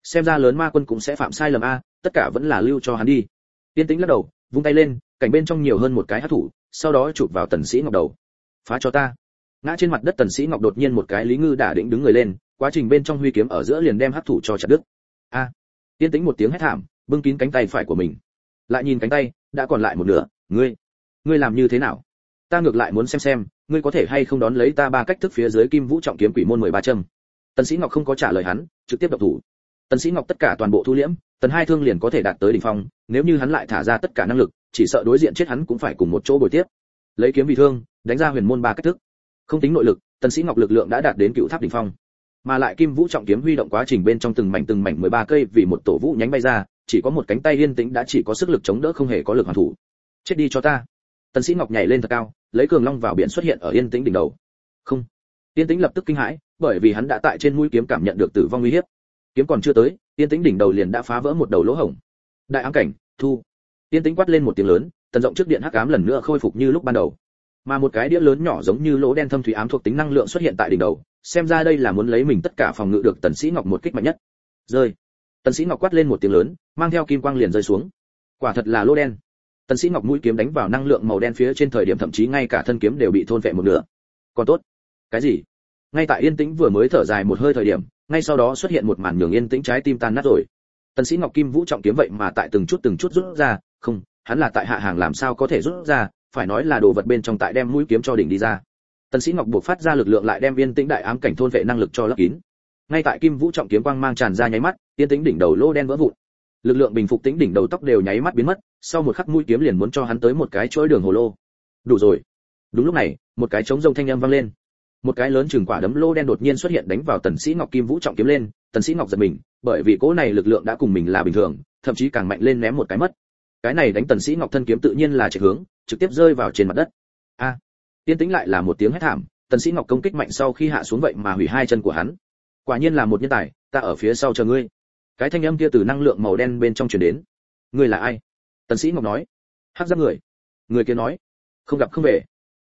Xem ra lớn ma quân cũng sẽ phạm sai lầm a, tất cả vẫn là lưu cho hắn đi. Tiên tĩnh lắc đầu, vung tay lên, cảnh bên trong nhiều hơn một cái hát thủ, sau đó chụp vào tần sĩ ngọc đầu. Phá cho ta. Ngã trên mặt đất tần sĩ ngọc đột nhiên một cái lý ngư đả định đứng người lên, quá trình bên trong huy kiếm ở giữa liền đem hát thủ cho chặt đứt. A. Tiên tĩnh một tiếng hét thảm, bưng kín cánh tay phải của mình. Lại nhìn cánh tay, đã còn lại một nửa, ngươi ngươi làm như thế nào? Ta ngược lại muốn xem xem, ngươi có thể hay không đón lấy ta ba cách thức phía dưới kim vũ trọng kiếm quỷ môn mười ba châm tần sĩ ngọc không có trả lời hắn, trực tiếp độc thủ. tần sĩ ngọc tất cả toàn bộ thu liễm, tần hai thương liền có thể đạt tới đỉnh phong, nếu như hắn lại thả ra tất cả năng lực, chỉ sợ đối diện chết hắn cũng phải cùng một chỗ bồi tiếp. lấy kiếm vì thương, đánh ra huyền môn ba cách thức. không tính nội lực, tần sĩ ngọc lực lượng đã đạt đến cựu tháp đỉnh phong. mà lại kim vũ trọng kiếm huy động quá trình bên trong từng mảnh từng mảnh 13 cây vì một tổ vũ nhánh bay ra, chỉ có một cánh tay yên tĩnh đã chỉ có sức lực chống đỡ không hề có lực hoàn thủ. chết đi cho ta. tần sĩ ngọc nhảy lên thật cao, lấy cường long vào biển xuất hiện ở yên tĩnh đỉnh đầu. không. yên tĩnh lập tức kinh hãi bởi vì hắn đã tại trên mũi kiếm cảm nhận được tử vong nguy hiểm kiếm còn chưa tới, tiên tĩnh đỉnh đầu liền đã phá vỡ một đầu lỗ hổng. Đại ám cảnh, thu. Tiên tĩnh quát lên một tiếng lớn, tần rộng trước điện hắc ám lần nữa khôi phục như lúc ban đầu. Mà một cái đĩa lớn nhỏ giống như lỗ đen thâm thủy ám thuộc tính năng lượng xuất hiện tại đỉnh đầu, xem ra đây là muốn lấy mình tất cả phòng ngự được tần sĩ ngọc một kích mạnh nhất. Rơi. Tần sĩ ngọc quát lên một tiếng lớn, mang theo kim quang liền rơi xuống. Quả thật là lỗ đen. Tần sĩ ngọc mũi kiếm đánh vào năng lượng màu đen phía trên thời điểm thậm chí ngay cả thân kiếm đều bị thôn vẹn một nửa. Còn tốt. Cái gì? Ngay tại yên tĩnh vừa mới thở dài một hơi thời điểm, ngay sau đó xuất hiện một màn nhường yên tĩnh trái tim tan nát rồi. Tần sĩ ngọc kim vũ trọng kiếm vậy mà tại từng chút từng chút rút ra, không, hắn là tại hạ hàng làm sao có thể rút ra, phải nói là đồ vật bên trong tại đem mũi kiếm cho đỉnh đi ra. Tần sĩ ngọc buộc phát ra lực lượng lại đem yên tĩnh đại ám cảnh thôn vệ năng lực cho lấp kín. Ngay tại kim vũ trọng kiếm quang mang tràn ra nháy mắt, yên tĩnh đỉnh đầu lô đen vỡ vụn. Lực lượng bình phục tĩnh đỉnh đầu tóc đều nháy mắt biến mất, sau một khắc mũi kiếm liền muốn cho hắn tới một cái chuỗi đường hồ lô. Đủ rồi. Đúng lúc này, một cái trống rông thanh âm vang lên một cái lớn chừng quả đấm lô đen đột nhiên xuất hiện đánh vào tần sĩ ngọc kim vũ trọng kiếm lên tần sĩ ngọc giật mình bởi vì cỗ này lực lượng đã cùng mình là bình thường thậm chí càng mạnh lên ném một cái mất. Cái này đánh tần sĩ ngọc thân kiếm tự nhiên là chạy hướng trực tiếp rơi vào trên mặt đất. A! À, tiên tĩnh lại là một tiếng hét thảm tần sĩ ngọc công kích mạnh sau khi hạ xuống vậy mà hủy hai chân của hắn. Quả nhiên là một nhân tài ta ở phía sau chờ ngươi. Cái thanh âm kia từ năng lượng màu đen bên trong truyền đến. Ngươi là ai? Tần sĩ ngọc nói. Hắc giáp người. Người kia nói. Không gặp không về.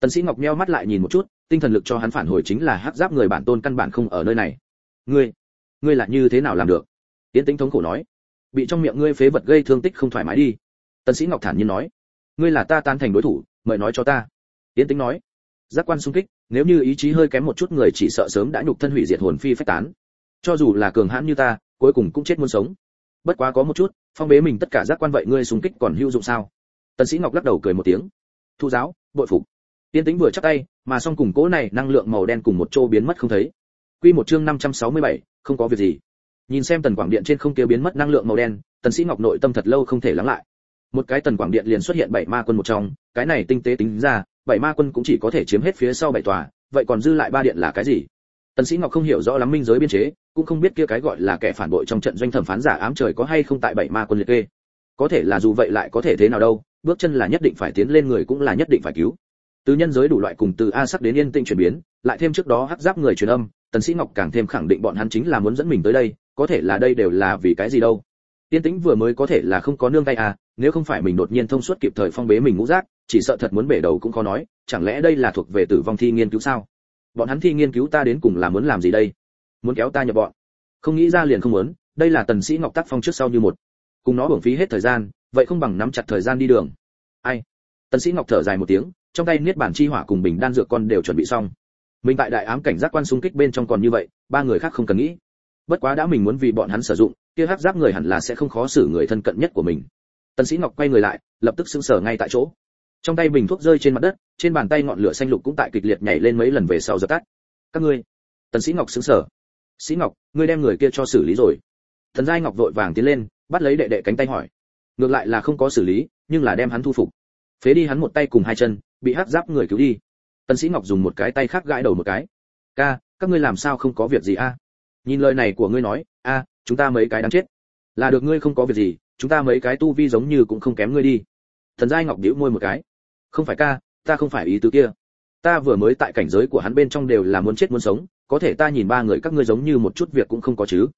Tần sĩ ngọc nheo mắt lại nhìn một chút tinh thần lực cho hắn phản hồi chính là hắc giáp người bản tôn căn bản không ở nơi này. Ngươi ngươi là như thế nào làm được? Tiến tĩnh thống khổ nói. Bị trong miệng ngươi phế vật gây thương tích không thoải mái đi. Tần sĩ ngọc thản nhiên nói. Ngươi là ta tan thành đối thủ, mời nói cho ta. Tiến tĩnh nói. Giác quan sung kích, nếu như ý chí hơi kém một chút người chỉ sợ sớm đã nhục thân hủy diệt hồn phi phách tán. Cho dù là cường hãn như ta, cuối cùng cũng chết muốn sống. Bất quá có một chút, phong bế mình tất cả giác quan vậy ngươi sung kích còn hữu dụng sao? Tần sĩ ngọc lắc đầu cười một tiếng. Thu giáo, bội phục. Tiến tĩnh vừa chắp tay mà song cùng cố này năng lượng màu đen cùng một chỗ biến mất không thấy. Quy một chương 567, không có việc gì. Nhìn xem tần quảng điện trên không kia biến mất năng lượng màu đen tần sĩ ngọc nội tâm thật lâu không thể lắng lại. Một cái tần quảng điện liền xuất hiện bảy ma quân một trong cái này tinh tế tính ra bảy ma quân cũng chỉ có thể chiếm hết phía sau bảy tòa vậy còn dư lại ba điện là cái gì? Tần sĩ ngọc không hiểu rõ lắm minh giới biên chế cũng không biết kia cái gọi là kẻ phản bội trong trận doanh thẩm phán giả ám trời có hay không tại bảy ma quân liệt kê. Có thể là dù vậy lại có thể thế nào đâu bước chân là nhất định phải tiến lên người cũng là nhất định phải cứu từ nhân giới đủ loại cùng từ a sắc đến yên tĩnh chuyển biến, lại thêm trước đó hắc giáp người truyền âm, tần sĩ ngọc càng thêm khẳng định bọn hắn chính là muốn dẫn mình tới đây, có thể là đây đều là vì cái gì đâu. Tiên tĩnh vừa mới có thể là không có nương tay à nếu không phải mình đột nhiên thông suốt kịp thời phong bế mình ngũ giác, chỉ sợ thật muốn bể đầu cũng khó nói, chẳng lẽ đây là thuộc về tử vong thi nghiên cứu sao? Bọn hắn thi nghiên cứu ta đến cùng là muốn làm gì đây? Muốn kéo ta nhập bọn? Không nghĩ ra liền không muốn, đây là tần sĩ ngọc tác phong trước sau như một. Cùng nó hưởng phí hết thời gian, vậy không bằng nắm chặt thời gian đi đường. Ai? Tần sĩ ngọc thở dài một tiếng trong tay niết bản chi hỏa cùng bình đan dược con đều chuẩn bị xong. Mình tại đại ám cảnh giác quan xung kích bên trong còn như vậy, ba người khác không cần nghĩ. Bất quá đã mình muốn vì bọn hắn sử dụng, kia hắc giáp người hẳn là sẽ không khó xử người thân cận nhất của mình. Tần sĩ ngọc quay người lại, lập tức sững sờ ngay tại chỗ. Trong tay bình thuốc rơi trên mặt đất, trên bàn tay ngọn lửa xanh lục cũng tại kịch liệt nhảy lên mấy lần về sau dập tắt. Các ngươi. Tần sĩ ngọc sững sờ. Sĩ ngọc, ngươi đem người kia cho xử lý rồi. Thần giai ngọc vội vàng tiến lên, bắt lấy đệ đệ cánh tay hỏi. Ngược lại là không có xử lý, nhưng là đem hắn thu phục. Phế đi hắn một tay cùng hai chân bị hắc giáp người cứu đi. Tần sĩ ngọc dùng một cái tay khác gãi đầu một cái. Ca, các ngươi làm sao không có việc gì a? Nhìn lời này của ngươi nói, a, chúng ta mấy cái đáng chết. Là được ngươi không có việc gì, chúng ta mấy cái tu vi giống như cũng không kém ngươi đi. Thần giai ngọc điếu môi một cái. Không phải ca, ta không phải ý tứ kia. Ta vừa mới tại cảnh giới của hắn bên trong đều là muốn chết muốn sống, có thể ta nhìn ba người các ngươi giống như một chút việc cũng không có chứ.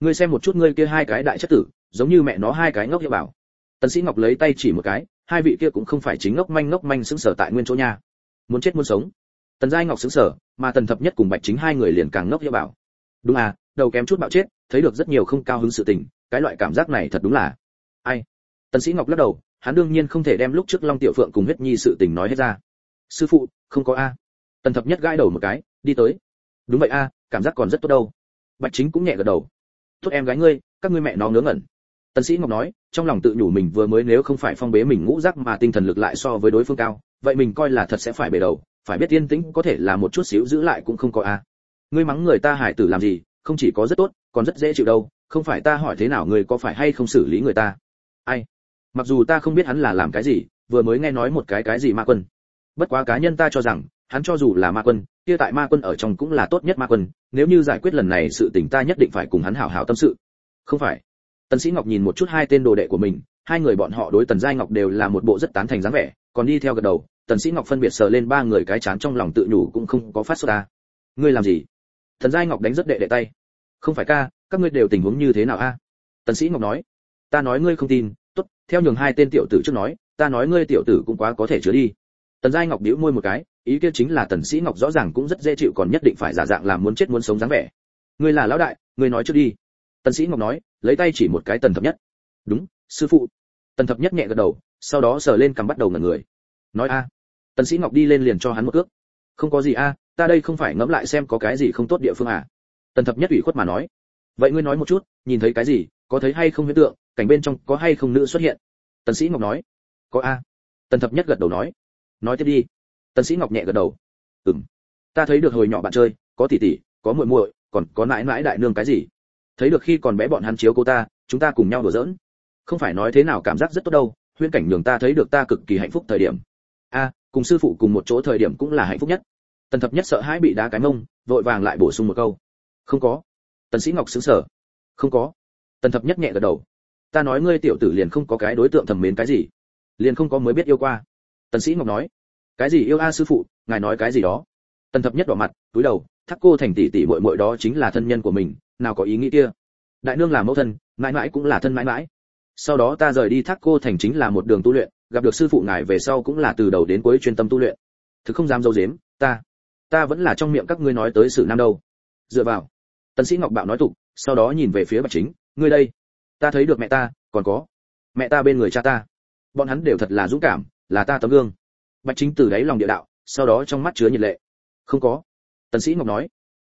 Ngươi xem một chút ngươi kia hai cái đại chất tử, giống như mẹ nó hai cái ngốc hiệu bảo tần sĩ ngọc lấy tay chỉ một cái, hai vị kia cũng không phải chính ngốc manh ngốc manh sững sờ tại nguyên chỗ nha. Muốn chết muốn sống. Tần giai ngọc sững sờ, mà tần thập nhất cùng bạch chính hai người liền càng ngốc như bảo. Đúng à đầu kém chút bạo chết, thấy được rất nhiều không cao hứng sự tình, cái loại cảm giác này thật đúng là ai? Tần sĩ ngọc lắc đầu, hắn đương nhiên không thể đem lúc trước long tiểu phượng cùng huyết nhi sự tình nói hết ra. Sư phụ, không có a. Tần thập nhất gãi đầu một cái, đi tới. Đúng vậy a, cảm giác còn rất tốt đâu. Bạch chính cũng nhẹ gật đầu. Tốt em gái ngươi, các ngươi mẹ nó ngớ ngẩn tần sĩ ngọc nói, trong lòng tự nhủ mình vừa mới nếu không phải phong bế mình ngũ giác mà tinh thần lực lại so với đối phương cao, vậy mình coi là thật sẽ phải bể đầu, phải biết yên tĩnh, có thể là một chút xíu giữ lại cũng không có a. Ngươi mắng người ta hải tử làm gì, không chỉ có rất tốt, còn rất dễ chịu đâu, không phải ta hỏi thế nào ngươi có phải hay không xử lý người ta? Ai? Mặc dù ta không biết hắn là làm cái gì, vừa mới nghe nói một cái cái gì ma quân. Bất quá cá nhân ta cho rằng, hắn cho dù là ma quân, kia tại ma quân ở trong cũng là tốt nhất ma quân, nếu như giải quyết lần này sự tình ta nhất định phải cùng hắn hảo hảo tâm sự. Không phải tần sĩ ngọc nhìn một chút hai tên đồ đệ của mình, hai người bọn họ đối tần giai ngọc đều là một bộ rất tán thành dáng vẻ, còn đi theo gật đầu, tần sĩ ngọc phân biệt sờ lên ba người cái chán trong lòng tự nhủ cũng không có phát xuất ra à. ngươi làm gì? Tần giai ngọc đánh rất đệ đệ tay. Không phải ca, các ngươi đều tình huống như thế nào a? Tần sĩ ngọc nói. Ta nói ngươi không tin, tốt, theo nhường hai tên tiểu tử trước nói, ta nói ngươi tiểu tử cũng quá có thể chứa đi. Tần giai ngọc bĩu môi một cái, ý kia chính là tần sĩ ngọc rõ ràng cũng rất dễ chịu còn nhất định phải giả dạng làm muốn chết muốn sống dáng vẻ. Ngươi là lão đại, ngươi nói trước đi tần sĩ ngọc nói, lấy tay chỉ một cái tần thập nhất. Đúng, sư phụ. Tần thập nhất nhẹ gật đầu, sau đó sờ lên cằm bắt đầu ngẩn người. Nói a. Tần sĩ ngọc đi lên liền cho hắn một cước. Không có gì a, ta đây không phải ngẫm lại xem có cái gì không tốt địa phương à. Tần thập nhất ủy khuất mà nói. Vậy ngươi nói một chút, nhìn thấy cái gì, có thấy hay không hiện tượng, cảnh bên trong có hay không nữ xuất hiện? Tần sĩ ngọc nói. Có a. Tần thập nhất gật đầu nói. Nói tiếp đi. Tần sĩ ngọc nhẹ gật đầu. Ừm. Ta thấy được hồi nhỏ bạn chơi, có tỷ tỷ, có muội muội, còn có nãi nãi đại nương cái gì? Thấy được khi còn bé bọn hắn chiếu cô ta, chúng ta cùng nhau đùa giỡn. Không phải nói thế nào cảm giác rất tốt đâu, huyễn cảnh nhường ta thấy được ta cực kỳ hạnh phúc thời điểm. A, cùng sư phụ cùng một chỗ thời điểm cũng là hạnh phúc nhất. Tần thập nhất sợ hãi bị đá cái mông, vội vàng lại bổ sung một câu. Không có. Tần sĩ ngọc sững sờ. Không có. Tần thập nhất nhẹ gật đầu. Ta nói ngươi tiểu tử liền không có cái đối tượng thầm mến cái gì. Liền không có mới biết yêu qua. Tần sĩ ngọc nói. Cái gì yêu a sư phụ, ngài nói cái gì đó. Tần thập nhất đỏ mặt cúi đầu, thắc cô thành tỷ tỷ muội muội đó chính là thân nhân của mình nào có ý nghĩ kia. Đại nương là mẫu thân, mãi mãi cũng là thân mãi mãi. Sau đó ta rời đi thác cô thành chính là một đường tu luyện, gặp được sư phụ ngài về sau cũng là từ đầu đến cuối chuyên tâm tu luyện. Thực không dám dâu dếm, ta ta vẫn là trong miệng các ngươi nói tới sự nam đâu. Dựa vào, tần sĩ ngọc bạo nói tục, sau đó nhìn về phía bạch chính, ngươi đây, ta thấy được mẹ ta, còn có, mẹ ta bên người cha ta. Bọn hắn đều thật là dũng cảm, là ta tấm gương. Bạch chính từ đáy lòng địa đạo, sau đó trong mắt chứa nhiệt lệ. Không có, tần sĩ ngọc nói,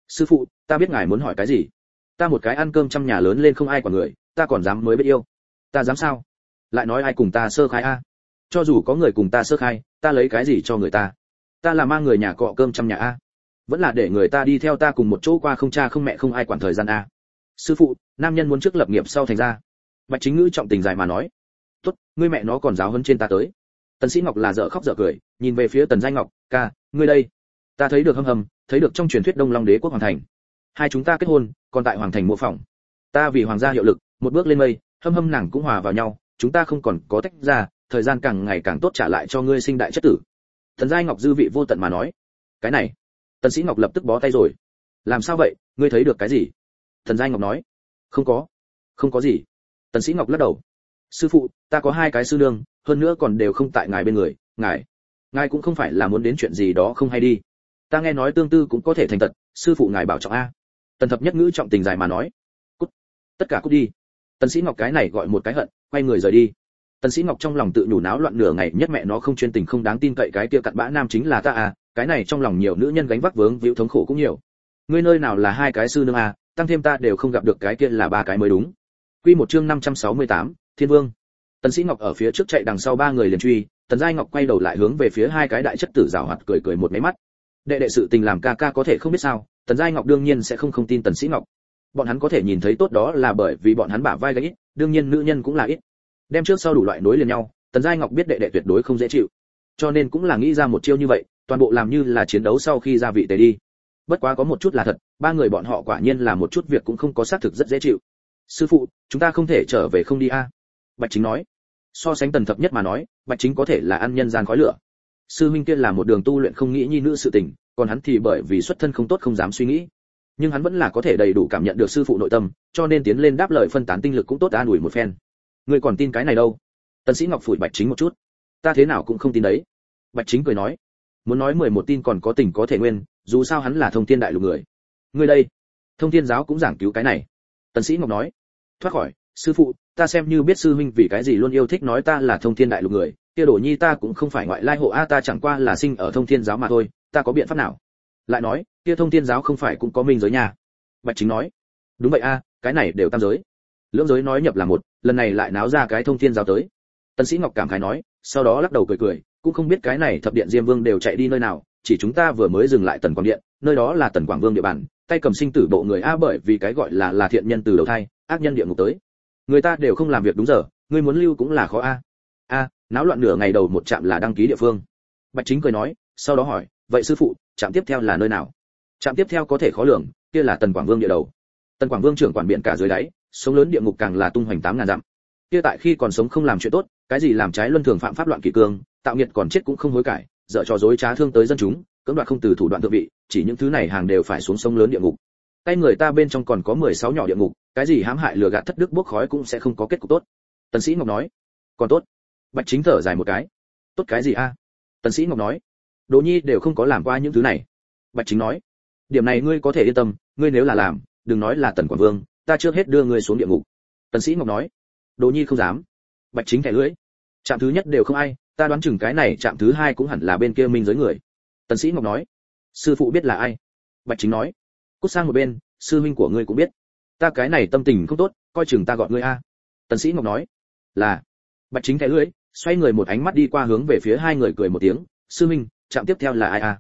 sư phụ, ta biết ngài muốn hỏi cái gì ta một cái ăn cơm trong nhà lớn lên không ai quản người, ta còn dám mới biết yêu. Ta dám sao? Lại nói ai cùng ta sơ khai a? Cho dù có người cùng ta sơ khai, ta lấy cái gì cho người ta? Ta là mang người nhà cọ cơm trong nhà a? Vẫn là để người ta đi theo ta cùng một chỗ qua không cha không mẹ không ai quản thời gian a. Sư phụ, nam nhân muốn trước lập nghiệp sau thành ra. Bạch chính ngữ trọng tình dài mà nói. Tốt, ngươi mẹ nó còn giáo hơn trên ta tới. Tần sĩ ngọc là dở khóc dở cười, nhìn về phía tần danh ngọc, ca, ngươi đây. Ta thấy được hâm hầm thấy được trong truyền thuyết đông long đế quốc hoàng thành hai chúng ta kết hôn, còn tại hoàng thành mua phòng ta vì hoàng gia hiệu lực, một bước lên mây, hâm hâm nàng cũng hòa vào nhau, chúng ta không còn có tách ra, thời gian càng ngày càng tốt trả lại cho ngươi sinh đại chất tử. Thần giai ngọc dư vị vô tận mà nói. Cái này, tần sĩ ngọc lập tức bó tay rồi. Làm sao vậy, ngươi thấy được cái gì? Thần giai ngọc nói. Không có. Không có gì. Tần sĩ ngọc lắc đầu. Sư phụ, ta có hai cái sư nương, hơn nữa còn đều không tại ngài bên người, ngài. Ngài cũng không phải là muốn đến chuyện gì đó không hay đi. Ta nghe nói tương tư cũng có thể thành tật sư phụ ngài bảo trọng a tần thập nhất ngữ trọng tình dài mà nói cút tất cả cút đi. Tần sĩ ngọc cái này gọi một cái hận quay người rời đi. Tần sĩ ngọc trong lòng tự nhủ náo loạn nửa ngày nhất mẹ nó không chuyên tình không đáng tin cậy cái kia cặn bã nam chính là ta à cái này trong lòng nhiều nữ nhân gánh vác vướng víu thống khổ cũng nhiều. Ngươi nơi nào là hai cái sư nương à tăng thêm ta đều không gặp được cái kia là ba cái mới đúng. Quy một chương 568, thiên vương. Tần sĩ ngọc ở phía trước chạy đằng sau ba người liền truy tần giai ngọc quay đầu lại hướng về phía hai cái đại chất tử rào hoạt cười cười một mấy mắt. Đệ đệ sự tình làm ca ca có thể không biết sao tần giai ngọc đương nhiên sẽ không không tin tần sĩ ngọc. Bọn hắn có thể nhìn thấy tốt đó là bởi vì bọn hắn bả vai gãy đương nhiên nữ nhân cũng là ít. Đem trước sau đủ loại nối liền nhau, tần giai ngọc biết đệ đệ tuyệt đối không dễ chịu. Cho nên cũng là nghĩ ra một chiêu như vậy, toàn bộ làm như là chiến đấu sau khi ra vị tề đi. Bất quá có một chút là thật, ba người bọn họ quả nhiên là một chút việc cũng không có xác thực rất dễ chịu. Sư phụ, chúng ta không thể trở về không đi a. Bạch chính nói. So sánh tần thập nhất mà nói, bạch chính có thể là ăn nhân gian khói lửa sư minh kia là một đường tu luyện không nghĩ nhi nữ sự tình, còn hắn thì bởi vì xuất thân không tốt không dám suy nghĩ. Nhưng hắn vẫn là có thể đầy đủ cảm nhận được sư phụ nội tâm, cho nên tiến lên đáp lời phân tán tinh lực cũng tốt an ủi một phen. Ngươi còn tin cái này đâu? Tần sĩ ngọc phủi bạch chính một chút. Ta thế nào cũng không tin đấy. Bạch chính cười nói. Muốn nói mười một tin còn có tình có thể nguyên, dù sao hắn là thông thiên đại lục người. Ngươi đây. Thông thiên giáo cũng giảng cứu cái này. Tần sĩ ngọc nói. Thoát khỏi, sư phụ, ta xem như biết sư huynh vì cái gì luôn yêu thích nói ta là thông thiên đại lục người kia đồ nhi ta cũng không phải ngoại lai hộ a, ta chẳng qua là sinh ở thông thiên giáo mà thôi, ta có biện pháp nào? Lại nói, kia thông thiên giáo không phải cũng có minh giới nhà bạch chính nói, đúng vậy a, cái này đều tam giới. Lưỡng giới nói nhập là một, lần này lại náo ra cái thông thiên giáo tới. Tân sĩ ngọc cảm khái nói, sau đó lắc đầu cười cười, cũng không biết cái này thập điện diêm vương đều chạy đi nơi nào, chỉ chúng ta vừa mới dừng lại tần quảng điện, nơi đó là tần quảng vương địa bàn, tay cầm sinh tử bộ người a bởi vì cái gọi là là thiện nhân từ đầu thai, ác nhân địa ngục tới. Người ta đều không làm việc đúng giờ ngươi muốn lưu cũng là khó a a, náo loạn nửa ngày đầu một trạm là đăng ký địa phương. Bạch chính cười nói, sau đó hỏi, vậy sư phụ, trạm tiếp theo là nơi nào? Trạm tiếp theo có thể khó lường, kia là tần quảng vương địa đầu. Tần quảng vương trưởng quản biển cả dưới đáy, sống lớn địa ngục càng là tung hoành tám ngàn dặm. Kia tại khi còn sống không làm chuyện tốt, cái gì làm trái luân thường phạm pháp loạn kỷ cương, tạo nghiệt còn chết cũng không hối cải, dở trò dối trá thương tới dân chúng, cưỡng đoạt không từ thủ đoạn thượng vị, chỉ những thứ này hàng đều phải xuống sông lớn địa ngục. Tay người ta bên trong còn có 16 nhỏ địa ngục, cái gì hãm hại lừa gạt thất đức bốc khói cũng sẽ không có kết cục tốt. Tần sĩ ngọc nói, còn tốt bạch chính thở dài một cái. Tốt cái gì a? Tần sĩ ngọc nói. Đỗ nhi đều không có làm qua những thứ này. Bạch chính nói. Điểm này ngươi có thể yên tâm, ngươi nếu là làm, đừng nói là tần quảng vương, ta chưa hết đưa ngươi xuống địa ngục. Tần sĩ ngọc nói. Đỗ nhi không dám. Bạch chính thẻ lưỡi. Trạm thứ nhất đều không ai, ta đoán chừng cái này trạm thứ hai cũng hẳn là bên kia minh giới người. Tần sĩ ngọc nói. Sư phụ biết là ai? Bạch chính nói. Cút sang một bên, sư huynh của ngươi cũng biết. Ta cái này tâm tình không tốt, coi chừng ta gọi ngươi a. Tần sĩ ngọc nói. Là. Bạch chính thẻ lưỡi xoay người một ánh mắt đi qua hướng về phía hai người cười một tiếng, sư minh chạm tiếp theo là ai a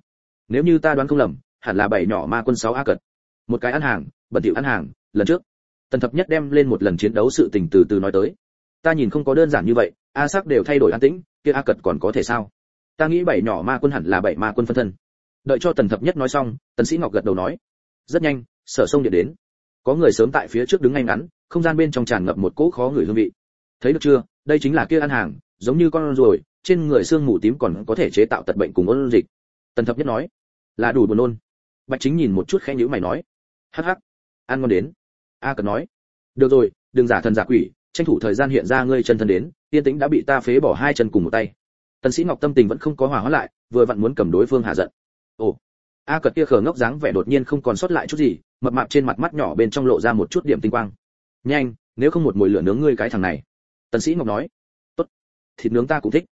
nếu như ta đoán không lầm, hẳn là bảy nhỏ ma quân sáu a cật. Một cái ăn hàng, bẩn tiểu ăn hàng, lần trước, tần thập nhất đem lên một lần chiến đấu sự tình từ từ nói tới. Ta nhìn không có đơn giản như vậy, a sắc đều thay đổi an tĩnh, kia a cật còn có thể sao? Ta nghĩ bảy nhỏ ma quân hẳn là bảy ma quân phân thân. Đợi cho tần thập nhất nói xong, tần sĩ ngọc gật đầu nói, rất nhanh, sở sông điện đến. Có người sớm tại phía trước đứng ngay ngắn, không gian bên trong tràn ngập một cỗ khó người hương vị. Thấy được chưa? Đây chính là kia ăn hàng giống như con ruồi, trên người xương mù tím còn có thể chế tạo tật bệnh cùng ôn dịch. Tần thập nhất nói, là đủ buồn nôn. Bạch chính nhìn một chút khẽ nhíu mày nói, hắc hắc, ăn ngon đến. A cần nói, được rồi, đừng giả thần giả quỷ, tranh thủ thời gian hiện ra ngươi chân thân đến tiên tĩnh đã bị ta phế bỏ hai chân cùng một tay. Tần sĩ ngọc tâm tình vẫn không có hòa hóa lại, vừa vặn muốn cầm đối phương hạ giận. Ồ, a cật kia khờ ngốc dáng vẻ đột nhiên không còn sót lại chút gì, mập mạp trên mặt mắt nhỏ bên trong lộ ra một chút điểm tinh quang. Nhanh, nếu không một mùi lửa nướng ngươi cái thằng này. Tần sĩ ngọc nói thịt nướng ta cũng thích.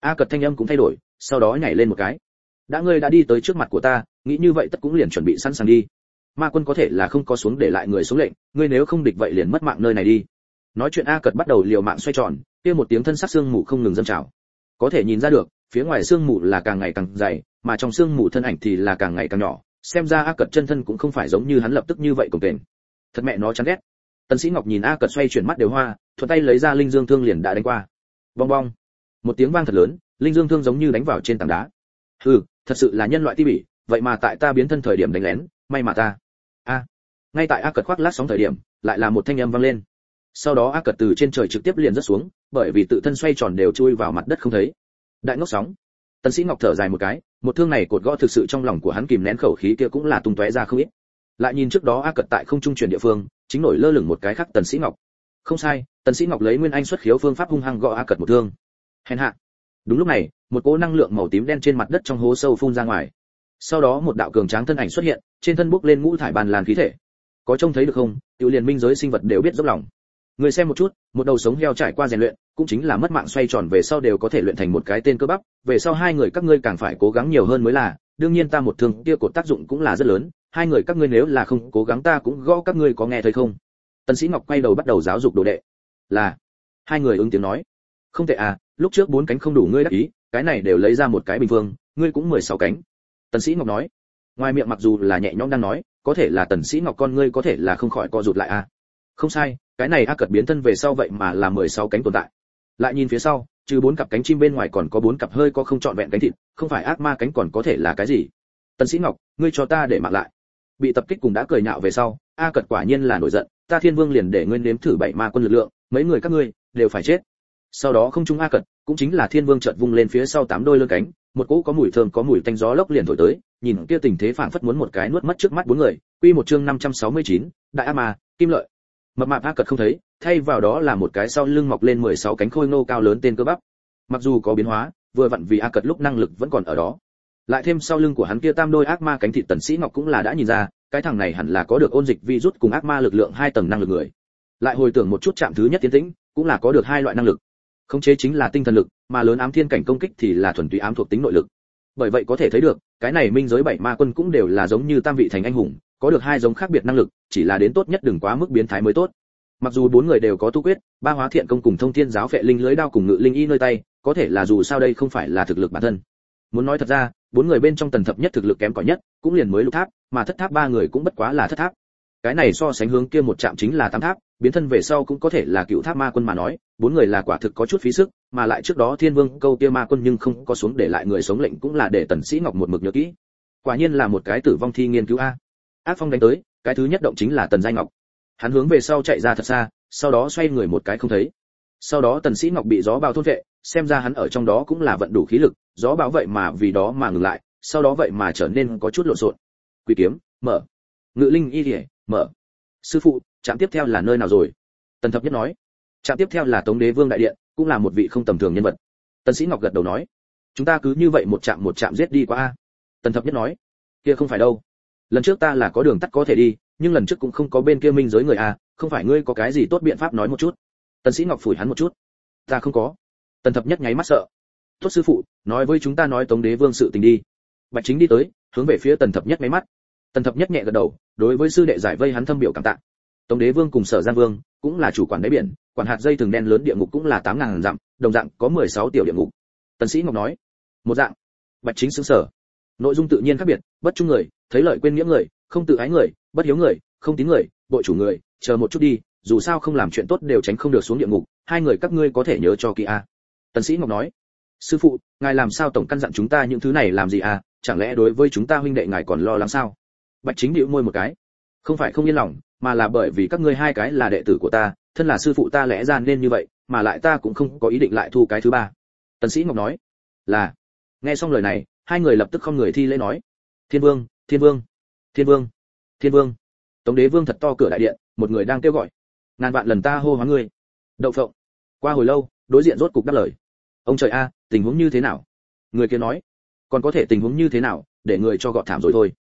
A cật thanh âm cũng thay đổi, sau đó nhảy lên một cái. Đã ngươi đã đi tới trước mặt của ta, nghĩ như vậy tất cũng liền chuẩn bị sẵn sàng đi. Ma quân có thể là không có xuống để lại người xuống lệnh, ngươi nếu không địch vậy liền mất mạng nơi này đi. Nói chuyện a cật bắt đầu liều mạng xoay tròn, kia một tiếng thân sắc xương mù không ngừng dâng trào. Có thể nhìn ra được, phía ngoài xương mù là càng ngày càng dày, mà trong xương mù thân ảnh thì là càng ngày càng nhỏ. Xem ra a cật chân thân cũng không phải giống như hắn lập tức như vậy cùng kềnh. Thật mẹ nó chán ghét. Tần sĩ ngọc nhìn a cật xoay chuyển mắt đều hoa, thuận tay lấy ra linh dương thương liền đã đánh qua bong bong. Một tiếng vang thật lớn, linh dương thương giống như đánh vào trên tảng đá. Hừ, thật sự là nhân loại ti bỉ, vậy mà tại ta biến thân thời điểm đánh lén, may mà ta. A. Ngay tại a cật khoác lát sóng thời điểm, lại là một thanh âm vang lên. Sau đó a cật từ trên trời trực tiếp liền rớt xuống, bởi vì tự thân xoay tròn đều chui vào mặt đất không thấy. Đại ngốc sóng. Tần sĩ ngọc thở dài một cái, một thương này cột gõ thực sự trong lòng của hắn kìm nén khẩu khí kia cũng là tung tóe ra không ít. Lại nhìn trước đó a cật tại không trung truyền địa phương, chính nổi lơ lửng một cái khác tần sĩ ngọc không sai, tần sĩ ngọc lấy nguyên anh xuất khiếu phương pháp hung hăng gõ a cật một thương. Hèn hạ. Đúng lúc này, một cỗ năng lượng màu tím đen trên mặt đất trong hố sâu phun ra ngoài. Sau đó một đạo cường tráng thân ảnh xuất hiện, trên thân bốc lên ngũ thải bàn làn khí thể. Có trông thấy được không? Tiểu liền minh giới sinh vật đều biết dốc lòng. Người xem một chút, một đầu sống heo trải qua rèn luyện, cũng chính là mất mạng xoay tròn về sau đều có thể luyện thành một cái tên cơ bắp, về sau hai người các ngươi càng phải cố gắng nhiều hơn mới là. Đương nhiên ta một thương kia cột tác dụng cũng là rất lớn, hai người các ngươi nếu là không cố gắng ta cũng gõ các ngươi có nghe thấy không? Tần sĩ ngọc quay đầu bắt đầu giáo dục đồ đệ. Là, hai người ứng tiếng nói. Không tệ à lúc trước bốn cánh không đủ ngươi đắc ý, cái này đều lấy ra một cái bình phương, ngươi cũng mười sáu cánh. Tần sĩ ngọc nói. Ngoài miệng mặc dù là nhẹ nhõm đang nói, có thể là tần sĩ ngọc con ngươi có thể là không khỏi co rụt lại à. Không sai, cái này a cật biến thân về sau vậy mà là mười sáu cánh tồn tại. Lại nhìn phía sau, trừ bốn cặp cánh chim bên ngoài còn có bốn cặp hơi có không trọn vẹn cánh thịt, không phải ác ma cánh còn có thể là cái gì? Tần sĩ ngọc, ngươi cho ta để mặc lại. Bị tập kích cùng đã cười nhạo về sau, a cật quả nhiên là nổi giận ta thiên vương liền để ngươi nếm thử bảy ma quân lực lượng mấy người các ngươi đều phải chết. Sau đó không trung a cật cũng chính là thiên vương chợt vung lên phía sau tám đôi lưỡi cánh một cỗ có mùi thơm có mùi tanh gió lốc liền thổi tới nhìn kia tình thế phảng phất muốn một cái nuốt mất trước mắt bốn người. Quy một chương 569, đại a ma kim lợi. Mập mạp a cật không thấy thay vào đó là một cái sau lưng mọc lên 16 cánh khôi nô cao lớn tên cơ bắp. Mặc dù có biến hóa vừa vặn vì a cật lúc năng lực vẫn còn ở đó. Lại thêm sau lưng của hắn kia tam đôi ác ma cánh thịt tần sĩ ngọc cũng là đã nhìn ra cái thằng này hẳn là có được ôn dịch virus cùng ác ma lực lượng hai tầng năng lực người. Lại hồi tưởng một chút chạm thứ nhất tiến tĩnh, cũng là có được hai loại năng lực. Khống chế chính là tinh thần lực, mà lớn ám thiên cảnh công kích thì là thuần túy ám thuộc tính nội lực. Bởi vậy có thể thấy được, cái này minh giới bảy ma quân cũng đều là giống như tam vị thành anh hùng, có được hai giống khác biệt năng lực, chỉ là đến tốt nhất đừng quá mức biến thái mới tốt. Mặc dù bốn người đều có tu quyết, ba hóa thiện công cùng thông thiên giáo phệ linh lưới đao cùng ngự linh y nơi tay, có thể là dù sao đây không phải là thực lực bản thân. Muốn nói thật ra bốn người bên trong tần thập nhất thực lực kém cỏi nhất, cũng liền mới lục tháp, mà thất tháp ba người cũng bất quá là thất tháp. Cái này so sánh hướng kia một chạm chính là tam tháp, biến thân về sau cũng có thể là cựu tháp ma quân mà nói, bốn người là quả thực có chút phí sức, mà lại trước đó thiên vương câu kia ma quân nhưng không có xuống để lại người sống lệnh cũng là để tần sĩ ngọc một mực nhớ kỹ. Quả nhiên là một cái tử vong thi nghiên cứu a. Ác phong đánh tới, cái thứ nhất động chính là tần giai ngọc. Hắn hướng về sau chạy ra thật xa, sau đó xoay người một cái không thấy. Sau đó tần sĩ ngọc bị gió bao thôn vệ xem ra hắn ở trong đó cũng là vận đủ khí lực, gió bão vậy mà vì đó mà ngừng lại, sau đó vậy mà trở nên có chút lộn xộn. Quỷ kiếm, mở. Ngự linh y thể mở. Sư phụ, trạm tiếp theo là nơi nào rồi? Tần thập nhất nói. Trạm tiếp theo là tống đế vương đại điện, cũng là một vị không tầm thường nhân vật. Tần sĩ ngọc gật đầu nói. Chúng ta cứ như vậy một trạm một trạm giết đi qua a. Tần thập nhất nói. Kia không phải đâu. Lần trước ta là có đường tắt có thể đi, nhưng lần trước cũng không có bên kia minh giới người a, không phải ngươi có cái gì tốt biện pháp nói một chút. Tần sĩ ngọc phủi hắn một chút. Ta không có tần thập nhất nháy mắt sợ. Tốt sư phụ, nói với chúng ta nói tống đế vương sự tình đi. Bạch chính đi tới, hướng về phía tần thập nhất máy mắt. Tần thập nhất nhẹ gật đầu, đối với sư đệ giải vây hắn thâm biểu cảm tạ. Tống đế vương cùng sở giang vương, cũng là chủ quản đáy biển, quản hạt dây thường đen lớn địa ngục cũng là tám ngàn dặm, đồng dạng có mười sáu tiểu địa ngục. Tần sĩ ngọc nói, một dạng. Bạch chính xứng sở nội dung tự nhiên khác biệt, bất trung người, thấy lợi quên nghĩa người, không tự ái người, bất hiếu người, không tín người, bội chủ người, chờ một chút đi, dù sao không làm chuyện tốt đều tránh không được xuống địa ngục, hai người các ngươi có thể nhớ cho kỹ a tần sĩ ngọc nói, sư phụ, ngài làm sao tổng căn dặn chúng ta những thứ này làm gì à? Chẳng lẽ đối với chúng ta huynh đệ ngài còn lo lắng sao? Bạch chính điệu môi một cái, không phải không yên lòng, mà là bởi vì các ngươi hai cái là đệ tử của ta, thân là sư phụ ta lẽ ra nên như vậy, mà lại ta cũng không có ý định lại thu cái thứ ba. Tần sĩ ngọc nói, là. Nghe xong lời này, hai người lập tức không người thi lễ nói, thiên vương thiên vương thiên vương thiên vương. Tống đế vương thật to cửa đại điện, một người đang kêu gọi, ngàn vạn lần ta hô hoán ngươi. Đậu phộng, qua hồi lâu đối diện rốt cục đáp lời. Ông trời a, tình huống như thế nào? Người kia nói, còn có thể tình huống như thế nào để người cho gọt thảm rồi thôi?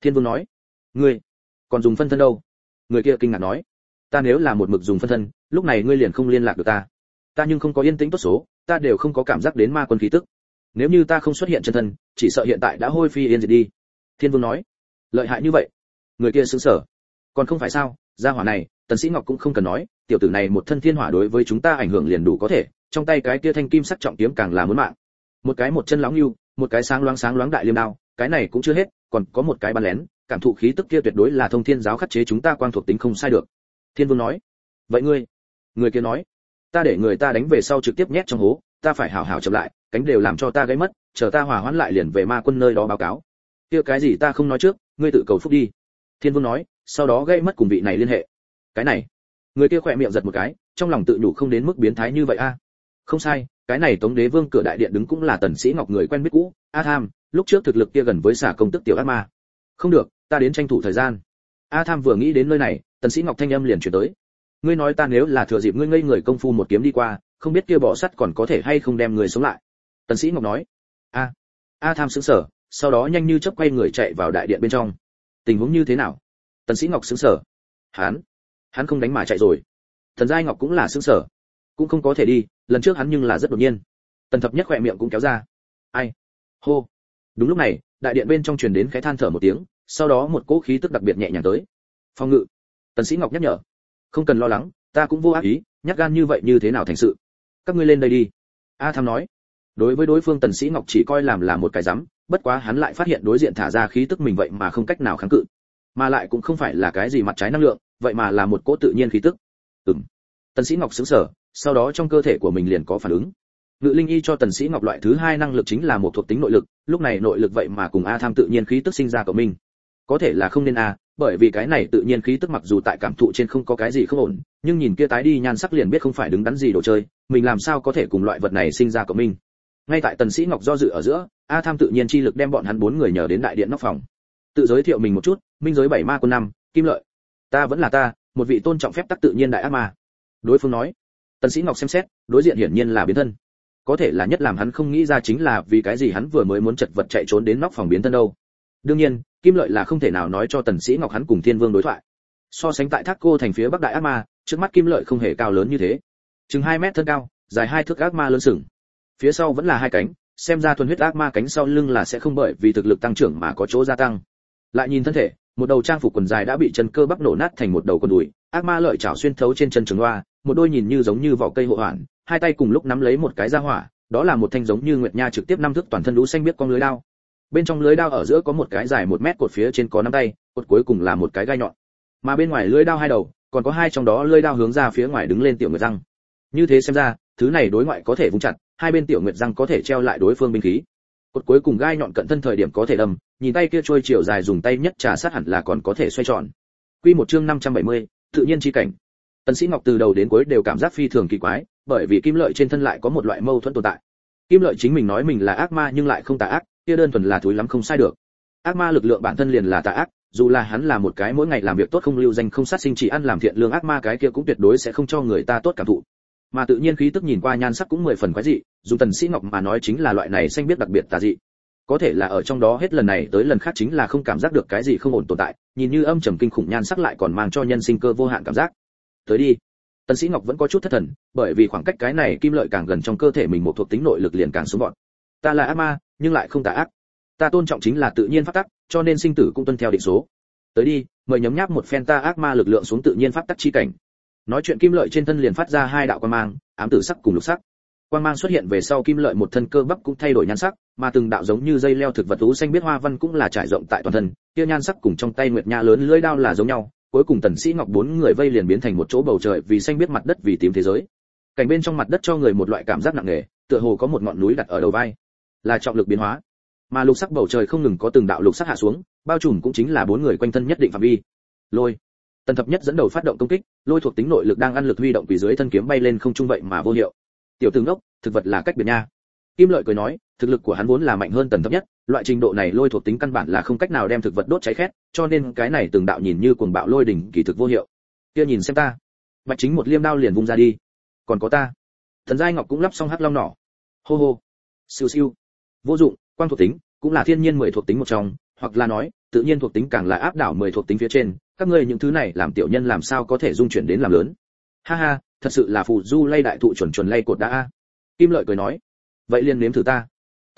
Thiên vương nói, ngươi còn dùng phân thân đâu? Người kia kinh ngạc nói, ta nếu là một mực dùng phân thân, lúc này ngươi liền không liên lạc được ta. Ta nhưng không có yên tĩnh tốt số, ta đều không có cảm giác đến ma quân khí tức. Nếu như ta không xuất hiện chân thân, chỉ sợ hiện tại đã hôi phi yên diệt đi. Thiên vương nói, lợi hại như vậy. Người kia sững sờ. Còn không phải sao, gia hỏa này, tần sĩ ngọc cũng không cần nói, tiểu tử này một thân thiên hỏa đối với chúng ta ảnh hưởng liền đủ có thể trong tay cái kia thanh kim sắc trọng kiếm càng là muốn mạng. Một cái một chân lóng lưu một cái sáng loáng sáng loáng đại liêm đao, cái này cũng chưa hết, còn có một cái bắn lén, cảm thụ khí tức kia tuyệt đối là thông thiên giáo khắc chế chúng ta quang thuộc tính không sai được. Thiên vương nói, vậy ngươi, người kia nói, ta để người ta đánh về sau trực tiếp nhét trong hố, ta phải hảo hảo chậm lại, cánh đều làm cho ta gãy mất, chờ ta hòa hoãn lại liền về ma quân nơi đó báo cáo. Kia cái gì ta không nói trước, ngươi tự cầu phúc đi. Thiên vương nói, sau đó gây mất cùng vị này liên hệ. Cái này. Người kia khỏe miệng giật một cái, trong lòng tự nhủ không đến mức biến thái như vậy a không sai, cái này tống đế vương cửa đại điện đứng cũng là tần sĩ ngọc người quen biết cũ. A tham, lúc trước thực lực kia gần với xả công tức tiểu ác ma. Không được, ta đến tranh thủ thời gian. A tham vừa nghĩ đến nơi này, tần sĩ ngọc thanh âm liền chuyển tới. Ngươi nói ta nếu là thừa dịp ngươi ngây người công phu một kiếm đi qua, không biết kia bọ sắt còn có thể hay không đem người sống lại. Tần sĩ ngọc nói. A a tham sững sờ, sau đó nhanh như chớp quay người chạy vào đại điện bên trong. Tình huống như thế nào? Tần sĩ ngọc sững sờ. Hắn hắn không đánh mà chạy rồi. Thần giai ngọc cũng là sững sờ. Cũng không có thể đi lần trước hắn nhưng là rất đột nhiên. Tần thập nhất khỏe miệng cũng kéo ra. Ai? Hô. Đúng lúc này đại điện bên trong truyền đến cái than thở một tiếng sau đó một cỗ khí tức đặc biệt nhẹ nhàng tới. Phong ngự. Tần sĩ ngọc nhắc nhở. Không cần lo lắng ta cũng vô ác ý nhát gan như vậy như thế nào thành sự? Các ngươi lên đây đi. A tham nói. Đối với đối phương tần sĩ ngọc chỉ coi làm là một cái dám, bất quá hắn lại phát hiện đối diện thả ra khí tức mình vậy mà không cách nào kháng cự. Mà lại cũng không phải là cái gì mặt trái năng lượng vậy mà là một cỗ tự nhiên khí tức. Ừm. Tần sĩ ngọc sững sờ sau đó trong cơ thể của mình liền có phản ứng. Ngự linh y cho tần sĩ ngọc loại thứ hai năng lực chính là một thuộc tính nội lực, lúc này nội lực vậy mà cùng a tham tự nhiên khí tức sinh ra của mình có thể là không nên a, bởi vì cái này tự nhiên khí tức mặc dù tại cảm thụ trên không có cái gì không ổn, nhưng nhìn kia tái đi nhan sắc liền biết không phải đứng đắn gì đồ chơi, mình làm sao có thể cùng loại vật này sinh ra của mình ngay tại tần sĩ ngọc do dự ở giữa, a tham tự nhiên chi lực đem bọn hắn bốn người nhờ đến đại điện nóc phòng. Tự giới thiệu mình một chút, minh giới bảy ma quân năm, kim lợi. Ta vẫn là ta, một vị tôn trọng phép tắc tự nhiên đại ác ma. Đối phương nói tần sĩ ngọc xem xét, đối diện hiển nhiên là biến thân. Có thể là nhất làm hắn không nghĩ ra chính là vì cái gì hắn vừa mới muốn chật vật chạy trốn đến nóc phòng biến thân đâu. Đương nhiên, kim lợi là không thể nào nói cho tần sĩ ngọc hắn cùng thiên vương đối thoại. So sánh tại thác cô thành phía bắc đại ác ma, trước mắt kim lợi không hề cao lớn như thế. Chừng 2 mét thân cao, dài hai thước ác ma lớn sừng. Phía sau vẫn là hai cánh, xem ra thuần huyết ác ma cánh sau lưng là sẽ không bởi vì thực lực tăng trưởng mà có chỗ gia tăng. Lại nhìn thân thể, một đầu trang phục quần dài đã bị chân cơ bắp nổ nát thành một đầu con đùi, ác ma lợi chảo xuyên thấu trên chân trường loa một đôi nhìn như giống như vỏ cây hộ hoàn hai tay cùng lúc nắm lấy một cái ra hỏa đó là một thanh giống như nguyệt nha trực tiếp năm thước toàn thân lũ xanh biết con lưới đao. Bên trong lưới đao ở giữa có một cái dài một mét cột phía trên có năm tay cột cuối cùng là một cái gai nhọn. Mà bên ngoài lưới đao hai đầu còn có hai trong đó lưới đao hướng ra phía ngoài đứng lên tiểu nguyệt răng. Như thế xem ra thứ này đối ngoại có thể vung chặt hai bên tiểu nguyệt răng có thể treo lại đối phương binh khí. Cột cuối cùng gai nhọn cận thân thời điểm có thể đâm nhìn tay kia trôi chiều dài dùng tay nhất trà sát hẳn là còn có thể xoay tròn. Quy một chương 570, tự nhiên chi cảnh tần sĩ ngọc từ đầu đến cuối đều cảm giác phi thường kỳ quái, bởi vì kim lợi trên thân lại có một loại mâu thuẫn tồn tại. Kim lợi chính mình nói mình là ác ma nhưng lại không tà ác, kia đơn thuần là thúi lắm không sai được. Ác ma lực lượng bản thân liền là tà ác, dù là hắn là một cái mỗi ngày làm việc tốt không lưu danh không sát sinh chỉ ăn làm thiện lương ác ma cái kia cũng tuyệt đối sẽ không cho người ta tốt cảm thụ. Mà tự nhiên khí tức nhìn qua nhan sắc cũng mười phần quái dị, dù tần sĩ ngọc mà nói chính là loại này xanh biết đặc biệt tà dị. Có thể là ở trong đó hết lần này tới lần khác chính là không cảm giác được cái gì không ổn tồn tại, nhìn như âm trầm kinh khủng nhan sắc lại còn mang cho nhân sinh cơ vô hạn cảm giác tới đi. Tần sĩ ngọc vẫn có chút thất thần, bởi vì khoảng cách cái này kim lợi càng gần trong cơ thể mình một thuộc tính nội lực liền càng xuống bọn ta là ác ma, nhưng lại không tà ác. Ta tôn trọng chính là tự nhiên pháp tắc, cho nên sinh tử cũng tuân theo định số. Tới đi, mời nhấm nháp một phen ta ác ma lực lượng xuống tự nhiên pháp tắc chi cảnh. Nói chuyện kim lợi trên thân liền phát ra hai đạo quan mang, ám tử sắc cùng lục sắc. Quang mang xuất hiện về sau kim lợi một thân cơ bắp cũng thay đổi nhan sắc, mà từng đạo giống như dây leo thực vật tú xanh biết hoa văn cũng là trải rộng tại toàn thân, kia nhan sắc cùng trong tay nguyệt nha lớn lưỡi đao là giống nhau cuối cùng tần sĩ ngọc bốn người vây liền biến thành một chỗ bầu trời vì xanh biết mặt đất vì tím thế giới. Cảnh bên trong mặt đất cho người một loại cảm giác nặng nề, tựa hồ có một ngọn núi đặt ở đầu vai. Là trọng lực biến hóa. Mà lục sắc bầu trời không ngừng có từng đạo lục sắc hạ xuống, bao trùm cũng chính là bốn người quanh thân nhất định phạm vi. Lôi. Tần thập nhất dẫn đầu phát động công kích, lôi thuộc tính nội lực đang ăn lực huy động vì dưới thân kiếm bay lên không trung vậy mà vô hiệu. Tiểu tướng đốc, thực vật là cách biệt nha. Kim lợi cười nói, thực lực của hắn vốn là mạnh hơn tần thập nhất loại trình độ này lôi thuộc tính căn bản là không cách nào đem thực vật đốt cháy khét, cho nên cái này từng đạo nhìn như cuồng bạo lôi đỉnh kỳ thực vô hiệu. Kia nhìn xem ta. Bạch chính một liêm đao liền vung ra đi. Còn có ta. Thần giai ngọc cũng lắp xong hắc long nỏ. Hô hô. Siêu siêu. Vô dụng, quang thuộc tính cũng là thiên nhiên mười thuộc tính một trong, hoặc là nói, tự nhiên thuộc tính càng là áp đảo mười thuộc tính phía trên, các ngươi những thứ này làm tiểu nhân làm sao có thể dung chuyển đến làm lớn? Ha ha, thật sự là phù du lay đại thụ chuẩn chuẩn lay cột đã a. Kim lợi cười nói. Vậy liền nếm thử ta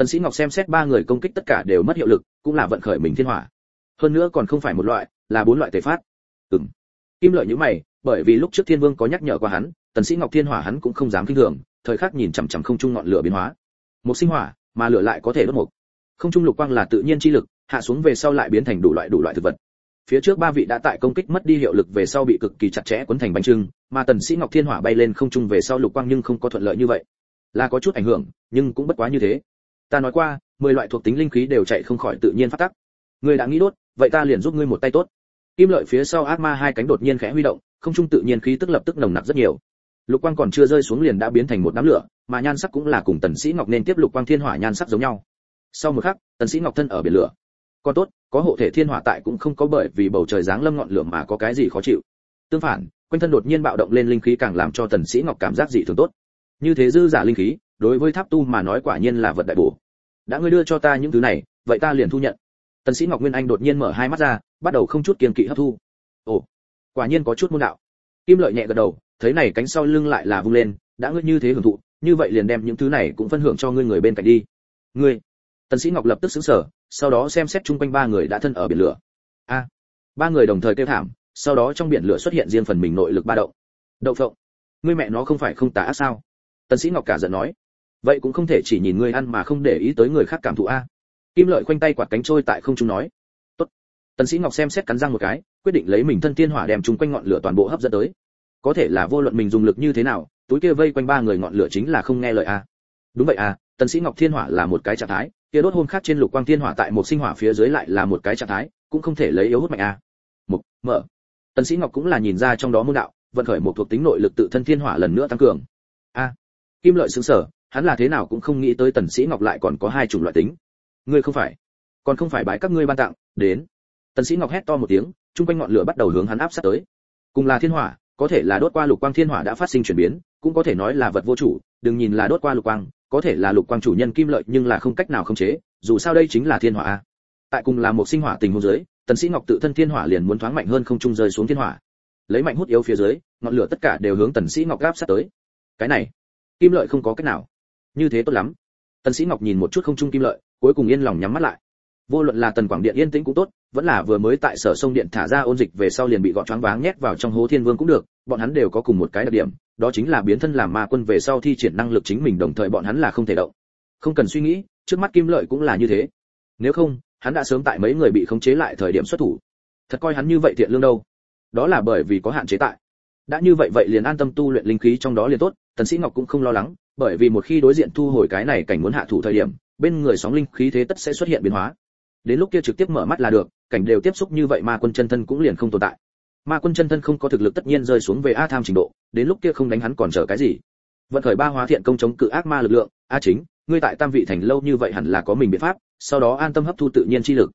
tần sĩ ngọc xem xét ba người công kích tất cả đều mất hiệu lực, cũng là vận khởi mình thiên hỏa. Hơn nữa còn không phải một loại, là bốn loại tề phát. Ừm. Kim lợi như mày, bởi vì lúc trước thiên vương có nhắc nhở qua hắn, tần sĩ ngọc thiên hỏa hắn cũng không dám kinh thường, thời khắc nhìn chằm chằm không trung ngọn lửa biến hóa. Một sinh hỏa, mà lửa lại có thể đốt một không trung lục quang là tự nhiên chi lực, hạ xuống về sau lại biến thành đủ loại đủ loại thực vật. Phía trước ba vị đã tại công kích mất đi hiệu lực về sau bị cực kỳ chặt chẽ cuốn thành bánh trưng, mà tần sĩ ngọc thiên hỏa bay lên không trung về sau lục quang nhưng không có thuận lợi như vậy. Là có chút ảnh hưởng, nhưng cũng bất quá như thế ta nói qua, mười loại thuộc tính linh khí đều chạy không khỏi tự nhiên phát tắc. Ngươi đã nghĩ đốt, vậy ta liền giúp ngươi một tay tốt. Kim lợi phía sau ác ma hai cánh đột nhiên khẽ huy động, không trung tự nhiên khí tức lập tức nồng nặc rất nhiều. Lục quang còn chưa rơi xuống liền đã biến thành một đám lửa, mà nhan sắc cũng là cùng tần sĩ ngọc nên tiếp lục quang thiên hỏa nhan sắc giống nhau. Sau một khắc, tần sĩ ngọc thân ở biển lửa. Còn tốt, có hộ thể thiên hỏa tại cũng không có bởi vì bầu trời giáng lâm ngọn lửa mà có cái gì khó chịu. Tương phản, quanh thân đột nhiên bạo động lên linh khí càng làm cho tần sĩ ngọc cảm giác dị thường tốt. Như thế dư giả linh khí đối với tháp tu mà nói quả nhiên là vật đại bổ. Đã ngươi đưa cho ta những thứ này, vậy ta liền thu nhận. Tần sĩ ngọc nguyên anh đột nhiên mở hai mắt ra, bắt đầu không chút kiên kỵ hấp thu. Ồ, quả nhiên có chút môn đạo. Kim lợi nhẹ gật đầu, thấy này cánh sau lưng lại là vung lên, đã ngươi như thế hưởng thụ, như vậy liền đem những thứ này cũng phân hưởng cho ngươi người bên cạnh đi. Ngươi. Tần sĩ ngọc lập tức sững sờ, sau đó xem xét chung quanh ba người đã thân ở biển lửa. A. Ba người đồng thời kêu thảm, sau đó trong biển lửa xuất hiện riêng phần mình nội lực ba động. Đậu phộng. Ngươi mẹ nó không phải không tà ác sao? Tần sĩ ngọc cả giận nói vậy cũng không thể chỉ nhìn ngươi ăn mà không để ý tới người khác cảm thụ a. Kim lợi khoanh tay quạt cánh trôi tại không trung nói, tốt. Tần sĩ ngọc xem xét cắn răng một cái, quyết định lấy mình thân tiên hỏa đem chúng quanh ngọn lửa toàn bộ hấp dẫn tới. Có thể là vô luận mình dùng lực như thế nào, túi kia vây quanh ba người ngọn lửa chính là không nghe lời a. Đúng vậy a, tần sĩ ngọc thiên hỏa là một cái trạng thái, kia đốt hôn khác trên lục quang thiên hỏa tại một sinh hỏa phía dưới lại là một cái trạng thái, cũng không thể lấy yếu hút mạnh a. Mục, mở. Tần sĩ ngọc cũng là nhìn ra trong đó môn đạo, vận khởi một thuộc tính nội lực tự thân thiên hỏa lần nữa tăng cường. A. Kim lợi sướng sở hắn là thế nào cũng không nghĩ tới tần sĩ ngọc lại còn có hai chủng loại tính. Ngươi không phải. Còn không phải bái các ngươi ban tặng, đến. Tần sĩ ngọc hét to một tiếng trung quanh ngọn lửa bắt đầu hướng hắn áp sát tới. Cùng là thiên hỏa, có thể là đốt qua lục quang thiên hỏa đã phát sinh chuyển biến, cũng có thể nói là vật vô chủ, đừng nhìn là đốt qua lục quang, có thể là lục quang chủ nhân kim lợi nhưng là không cách nào không chế, dù sao đây chính là thiên hỏa a. Tại cùng là một sinh hỏa tình huống dưới, tần sĩ ngọc tự thân thiên hỏa liền muốn thoáng mạnh hơn không trung rơi xuống thiên hỏa. Lấy mạnh hút yếu phía dưới, ngọn lửa tất cả đều hướng tần sĩ ngọc áp sát tới. Cái này, kim lợi không có cách nào như thế tốt lắm. Tần sĩ ngọc nhìn một chút không trung kim lợi, cuối cùng yên lòng nhắm mắt lại. Vô luận là tần quảng điện yên tĩnh cũng tốt, vẫn là vừa mới tại sở sông điện thả ra ôn dịch về sau liền bị gọn choáng váng nhét vào trong hố thiên vương cũng được, bọn hắn đều có cùng một cái đặc điểm, đó chính là biến thân làm ma quân về sau thi triển năng lực chính mình đồng thời bọn hắn là không thể động. Không cần suy nghĩ, trước mắt kim lợi cũng là như thế. Nếu không, hắn đã sớm tại mấy người bị khống chế lại thời điểm xuất thủ. Thật coi hắn như vậy thiện lương đâu. Đó là bởi vì có hạn chế tại. Đã như vậy vậy liền an tâm tu luyện linh khí trong đó liền tốt, tần sĩ ngọc cũng không lo lắng bởi vì một khi đối diện thu hồi cái này cảnh muốn hạ thủ thời điểm, bên người sóng linh khí thế tất sẽ xuất hiện biến hóa. Đến lúc kia trực tiếp mở mắt là được, cảnh đều tiếp xúc như vậy ma quân chân thân cũng liền không tồn tại. Ma quân chân thân không có thực lực tất nhiên rơi xuống về a tham trình độ, đến lúc kia không đánh hắn còn chờ cái gì. Vận khởi ba hóa thiện công chống cự ác ma lực lượng, a chính, ngươi tại tam vị thành lâu như vậy hẳn là có mình biện pháp, sau đó an tâm hấp thu tự nhiên chi lực.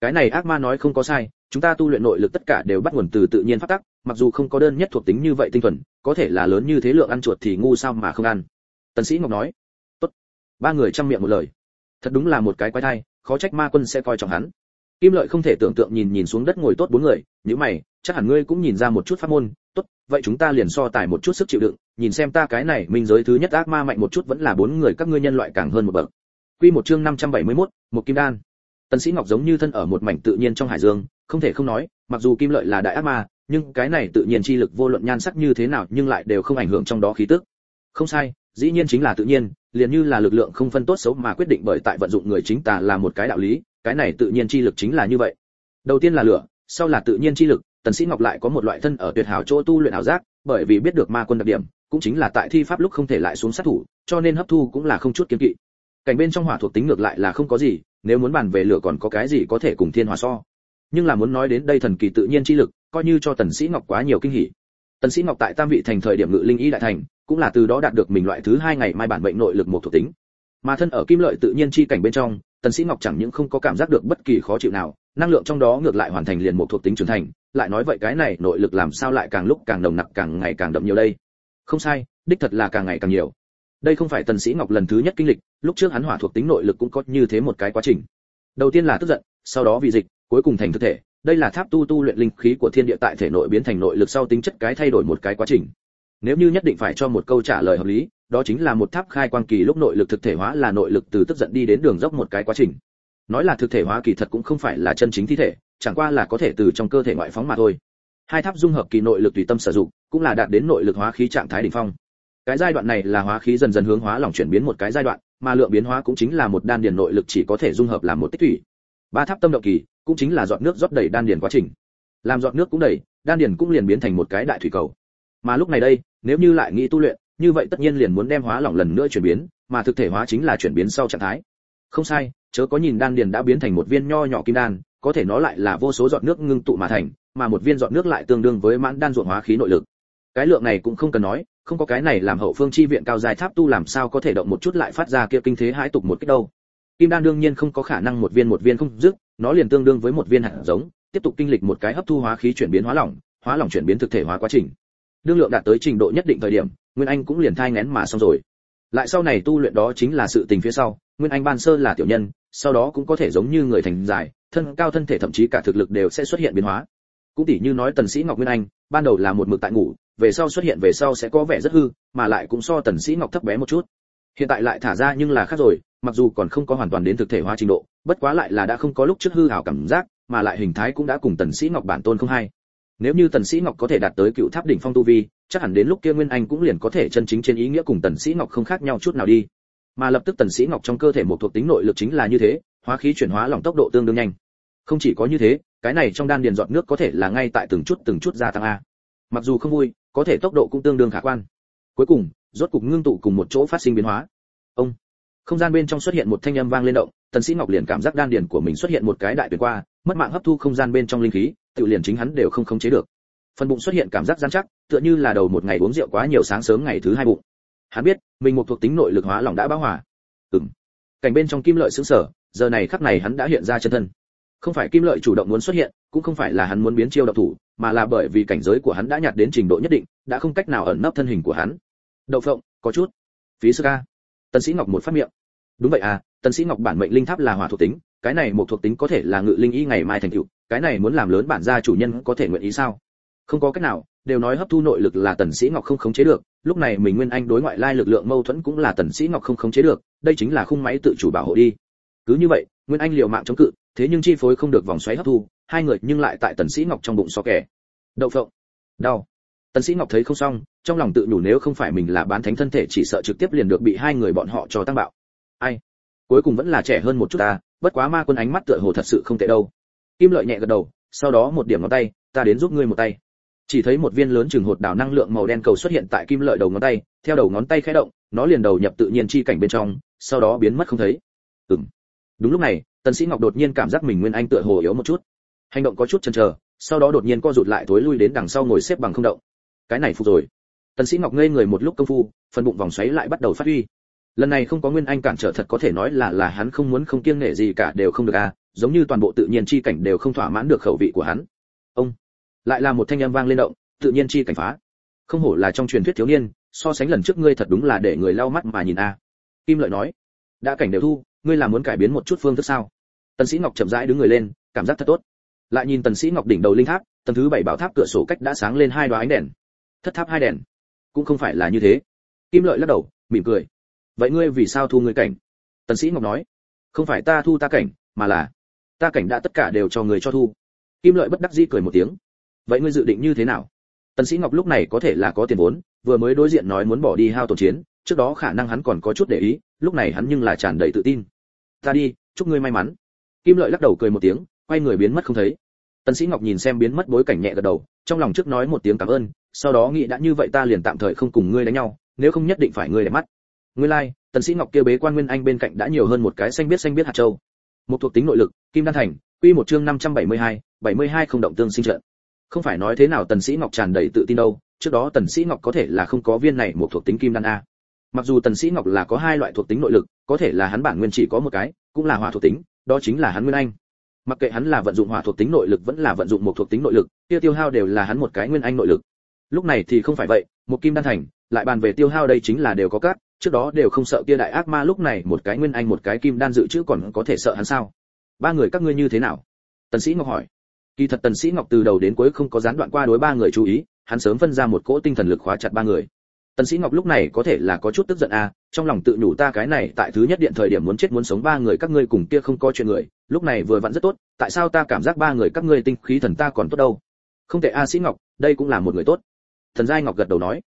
Cái này ác ma nói không có sai, chúng ta tu luyện nội lực tất cả đều bắt nguồn từ tự nhiên phát tắc, mặc dù không có đơn nhất thuộc tính như vậy tinh thuần, có thể là lớn như thế lượng ăn chuột thì ngu sao mà không ăn tần sĩ ngọc nói tốt. Ba người chăm miệng một lời. Thật đúng là một cái quái thai khó trách ma quân sẽ coi trọng hắn. Kim lợi không thể tưởng tượng nhìn nhìn xuống đất ngồi tốt bốn người nếu mày chắc hẳn ngươi cũng nhìn ra một chút pháp môn. Tốt vậy chúng ta liền so tài một chút sức chịu đựng nhìn xem ta cái này minh giới thứ nhất ác ma mạnh một chút vẫn là bốn người các ngươi nhân loại càng hơn một bậc. Quy một chương 571, một kim đan. Tần sĩ ngọc giống như thân ở một mảnh tự nhiên trong hải dương không thể không nói mặc dù kim lợi là đại ác ma nhưng cái này tự nhiên chi lực vô luận nhan sắc như thế nào nhưng lại đều không ảnh hưởng trong đó khí tức. Không sai dĩ nhiên chính là tự nhiên, liền như là lực lượng không phân tốt xấu mà quyết định bởi tại vận dụng người chính tà là một cái đạo lý, cái này tự nhiên chi lực chính là như vậy. Đầu tiên là lửa, sau là tự nhiên chi lực, tần sĩ ngọc lại có một loại thân ở tuyệt hảo chỗ tu luyện ảo giác, bởi vì biết được ma quân đặc điểm, cũng chính là tại thi pháp lúc không thể lại xuống sát thủ, cho nên hấp thu cũng là không chút kiên kỵ. Cảnh bên trong hỏa thuộc tính ngược lại là không có gì, nếu muốn bàn về lửa còn có cái gì có thể cùng thiên hỏa so. Nhưng là muốn nói đến đây thần kỳ tự nhiên chi lực, coi như cho tần sĩ ngọc quá nhiều kinh hỉ. Tần sĩ ngọc tại tam vị thành thời điểm ngự linh y đại thành cũng là từ đó đạt được mình loại thứ hai ngày mai bản bệnh nội lực một thuộc tính. Mà thân ở kim lợi tự nhiên chi cảnh bên trong, tần sĩ ngọc chẳng những không có cảm giác được bất kỳ khó chịu nào, năng lượng trong đó ngược lại hoàn thành liền một thuộc tính trưởng thành, lại nói vậy cái này nội lực làm sao lại càng lúc càng nồng nặc càng ngày càng đậm nhiều đây? Không sai, đích thật là càng ngày càng nhiều. Đây không phải tần sĩ ngọc lần thứ nhất kinh lịch, lúc trước hắn hỏa thuộc tính nội lực cũng có như thế một cái quá trình. Đầu tiên là tức giận, sau đó vì dịch, cuối cùng thành thực thể. Đây là tháp tu tu luyện linh khí của thiên địa tại thể nội biến thành nội lực sau tính chất cái thay đổi một cái quá trình nếu như nhất định phải cho một câu trả lời hợp lý, đó chính là một tháp khai quang kỳ lúc nội lực thực thể hóa là nội lực từ tức giận đi đến đường dốc một cái quá trình. Nói là thực thể hóa kỳ thật cũng không phải là chân chính thi thể, chẳng qua là có thể từ trong cơ thể ngoại phóng mà thôi. Hai tháp dung hợp kỳ nội lực tùy tâm sử dụng, cũng là đạt đến nội lực hóa khí trạng thái đỉnh phong. Cái giai đoạn này là hóa khí dần dần hướng hóa lỏng chuyển biến một cái giai đoạn, mà lượng biến hóa cũng chính là một đan điền nội lực chỉ có thể dung hợp làm một tích thủy. Ba tháp tâm động kỳ, cũng chính là giọt nước rót đầy đan điền quá trình. Làm giọt nước cũng đầy, đan điền cũng liền biến thành một cái đại thủy cầu. Mà lúc này đây nếu như lại nghĩ tu luyện, như vậy tất nhiên liền muốn đem hóa lỏng lần nữa chuyển biến, mà thực thể hóa chính là chuyển biến sau trạng thái. Không sai, chớ có nhìn đan điền đã biến thành một viên nho nhỏ kim đan, có thể nó lại là vô số giọt nước ngưng tụ mà thành, mà một viên giọt nước lại tương đương với mãn đan ruộng hóa khí nội lực. Cái lượng này cũng không cần nói, không có cái này làm hậu phương chi viện cao dài tháp tu làm sao có thể động một chút lại phát ra kia kinh thế hãi tục một cách đâu. Kim đan đương nhiên không có khả năng một viên một viên không dứt, nó liền tương đương với một viên hạt giống, tiếp tục kinh lịch một cái hấp thu hóa khí chuyển biến hóa lỏng hóa lỏng chuyển biến thực thể hóa quá trình đương lượng đạt tới trình độ nhất định thời điểm, nguyên anh cũng liền thai ngén mà xong rồi. Lại sau này tu luyện đó chính là sự tình phía sau, nguyên anh ban sơ là tiểu nhân, sau đó cũng có thể giống như người thành dài, thân cao thân thể thậm chí cả thực lực đều sẽ xuất hiện biến hóa. Cũng tỉ như nói tần sĩ ngọc nguyên anh, ban đầu là một mực tại ngủ, về sau xuất hiện về sau sẽ có vẻ rất hư, mà lại cũng so tần sĩ ngọc thấp bé một chút. Hiện tại lại thả ra nhưng là khác rồi, mặc dù còn không có hoàn toàn đến thực thể hóa trình độ, bất quá lại là đã không có lúc trước hư hảo cảm giác, mà lại hình thái cũng đã cùng tần sĩ ngọc bản tôn không hay nếu như tần sĩ ngọc có thể đạt tới cựu tháp đỉnh phong tu vi, chắc hẳn đến lúc kia nguyên anh cũng liền có thể chân chính trên ý nghĩa cùng tần sĩ ngọc không khác nhau chút nào đi. Mà lập tức tần sĩ ngọc trong cơ thể một thuộc tính nội lực chính là như thế, hóa khí chuyển hóa lòng tốc độ tương đương nhanh. Không chỉ có như thế, cái này trong đan điền giọt nước có thể là ngay tại từng chút từng chút gia tăng a. Mặc dù không vui, có thể tốc độ cũng tương đương khả quan. Cuối cùng, rốt cục ngưng tụ cùng một chỗ phát sinh biến hóa. Ông. Không gian bên trong xuất hiện một thanh âm vang lên động, tần sĩ ngọc liền cảm giác đan điền của mình xuất hiện một cái đại tuyệt qua mất mạng hấp thu không gian bên trong linh khí, tự liền chính hắn đều không khống chế được. Phần bụng xuất hiện cảm giác gian chắc, tựa như là đầu một ngày uống rượu quá nhiều sáng sớm ngày thứ hai bụng. Hắn biết, mình một thuộc tính nội lực hóa lỏng đã bão hòa. Ừm. Cảnh bên trong kim lợi sững sở giờ này khắc này hắn đã hiện ra chân thân. Không phải kim lợi chủ động muốn xuất hiện, cũng không phải là hắn muốn biến chiêu độc thủ, mà là bởi vì cảnh giới của hắn đã nhạt đến trình độ nhất định, đã không cách nào ẩn nấp thân hình của hắn. Đậu phộng, có chút. Phí sư ca tần sĩ ngọc một phát miệng. Đúng vậy à tần sĩ ngọc bản mệnh linh tháp là hỏa thuộc tính, cái này một thuộc tính có thể là ngự linh y ngày mai thành tựu, cái này muốn làm lớn bản gia chủ nhân có thể nguyện ý sao? Không có cách nào, đều nói hấp thu nội lực là tần sĩ ngọc không khống chế được, lúc này mình nguyên anh đối ngoại lai lực lượng mâu thuẫn cũng là tần sĩ ngọc không khống chế được, đây chính là khung máy tự chủ bảo hộ đi. Cứ như vậy, nguyên anh liều mạng chống cự, thế nhưng chi phối không được vòng xoáy hấp thu, hai người nhưng lại tại tần sĩ ngọc trong bụng so kẻ đậu phộng. Đau. Tần sĩ ngọc thấy không xong, trong lòng tự nhủ nếu không phải mình là bán thánh thân thể chỉ sợ trực tiếp liền được bị hai người bọn họ cho tăng bạo. Ai? Cuối cùng vẫn là trẻ hơn một chút ta, bất quá ma quân ánh mắt tựa hồ thật sự không tệ đâu. Kim lợi nhẹ gật đầu, sau đó một điểm ngón tay, ta đến giúp ngươi một tay. Chỉ thấy một viên lớn chừng hột đảo năng lượng màu đen cầu xuất hiện tại kim lợi đầu ngón tay, theo đầu ngón tay khẽ động, nó liền đầu nhập tự nhiên chi cảnh bên trong, sau đó biến mất không thấy. Ừm. Đúng lúc này, tần sĩ ngọc đột nhiên cảm giác mình nguyên anh tựa hồ yếu một chút. Hành động có chút chần chờ, sau đó đột nhiên co rụt lại thối lui đến đằng sau ngồi xếp bằng không động. Cái này phục rồi. Tần sĩ ngọc ngây người một lúc công phu, phần bụng vòng xoáy lại bắt đầu phát huy lần này không có nguyên anh cản trở thật có thể nói là là hắn không muốn không kiêng nể gì cả đều không được à giống như toàn bộ tự nhiên chi cảnh đều không thỏa mãn được khẩu vị của hắn. Ông, lại là một thanh âm vang lên động, tự nhiên chi cảnh phá. Không hổ là trong truyền thuyết thiếu niên, so sánh lần trước ngươi thật đúng là để người lau mắt mà nhìn a kim lợi nói, đã cảnh đều thu, ngươi là muốn cải biến một chút phương thức sao? Tần sĩ ngọc chậm rãi đứng người lên, cảm giác thật tốt. Lại nhìn tần sĩ ngọc đỉnh đầu linh tháp, tầng thứ bảy bảo tháp cửa sổ cách đã sáng lên hai đóa ánh đèn. Thất tháp hai đèn. Cũng không phải là như thế. Kim lợi lắc đầu, mỉm cười vậy ngươi vì sao thu ngươi cảnh? Tần sĩ ngọc nói, không phải ta thu ta cảnh, mà là ta cảnh đã tất cả đều cho người cho thu. Kim lợi bất đắc dĩ cười một tiếng, vậy ngươi dự định như thế nào? Tần sĩ ngọc lúc này có thể là có tiền vốn, vừa mới đối diện nói muốn bỏ đi hao tổn chiến, trước đó khả năng hắn còn có chút để ý, lúc này hắn nhưng là tràn đầy tự tin. Ta đi, chúc ngươi may mắn. Kim lợi lắc đầu cười một tiếng, quay người biến mất không thấy. Tần sĩ ngọc nhìn xem biến mất bối cảnh nhẹ gật đầu, trong lòng trước nói một tiếng cảm ơn, sau đó nghĩ đã như vậy ta liền tạm thời không cùng ngươi đánh nhau, nếu không nhất định phải ngươi để mắt nguyên lai like, tần sĩ ngọc kia bế quan nguyên anh bên cạnh đã nhiều hơn một cái xanh biết xanh biết hạt châu. Một thuộc tính nội lực kim đan thành quy một chương 572, 72 không động tương sinh trận. Không phải nói thế nào tần sĩ ngọc tràn đầy tự tin đâu trước đó tần sĩ ngọc có thể là không có viên này một thuộc tính kim đan a. Mặc dù tần sĩ ngọc là có hai loại thuộc tính nội lực có thể là hắn bản nguyên chỉ có một cái cũng là hỏa thuộc tính đó chính là hắn nguyên anh. Mặc kệ hắn là vận dụng hỏa thuộc tính nội lực vẫn là vận dụng một thuộc tính nội lực tiêu tiêu hao đều là hắn một cái nguyên anh nội lực. Lúc này thì không phải vậy một kim đan thành lại bàn về tiêu hao đây chính là đều có cát trước đó đều không sợ kia đại ác ma lúc này một cái nguyên anh một cái kim đan dự trữ còn có thể sợ hắn sao? Ba người các ngươi như thế nào? Tần sĩ ngọc hỏi. Kỳ thật tần sĩ ngọc từ đầu đến cuối không có gián đoạn qua đối ba người chú ý, hắn sớm phân ra một cỗ tinh thần lực khóa chặt ba người. Tần sĩ ngọc lúc này có thể là có chút tức giận a trong lòng tự nhủ ta cái này tại thứ nhất điện thời điểm muốn chết muốn sống ba người các ngươi cùng kia không có chuyện người, lúc này vừa vặn rất tốt, tại sao ta cảm giác ba người các ngươi tinh khí thần ta còn tốt đâu? Không thể a sĩ ngọc, đây cũng là một người tốt. Thần giai ngọc gật đầu nói.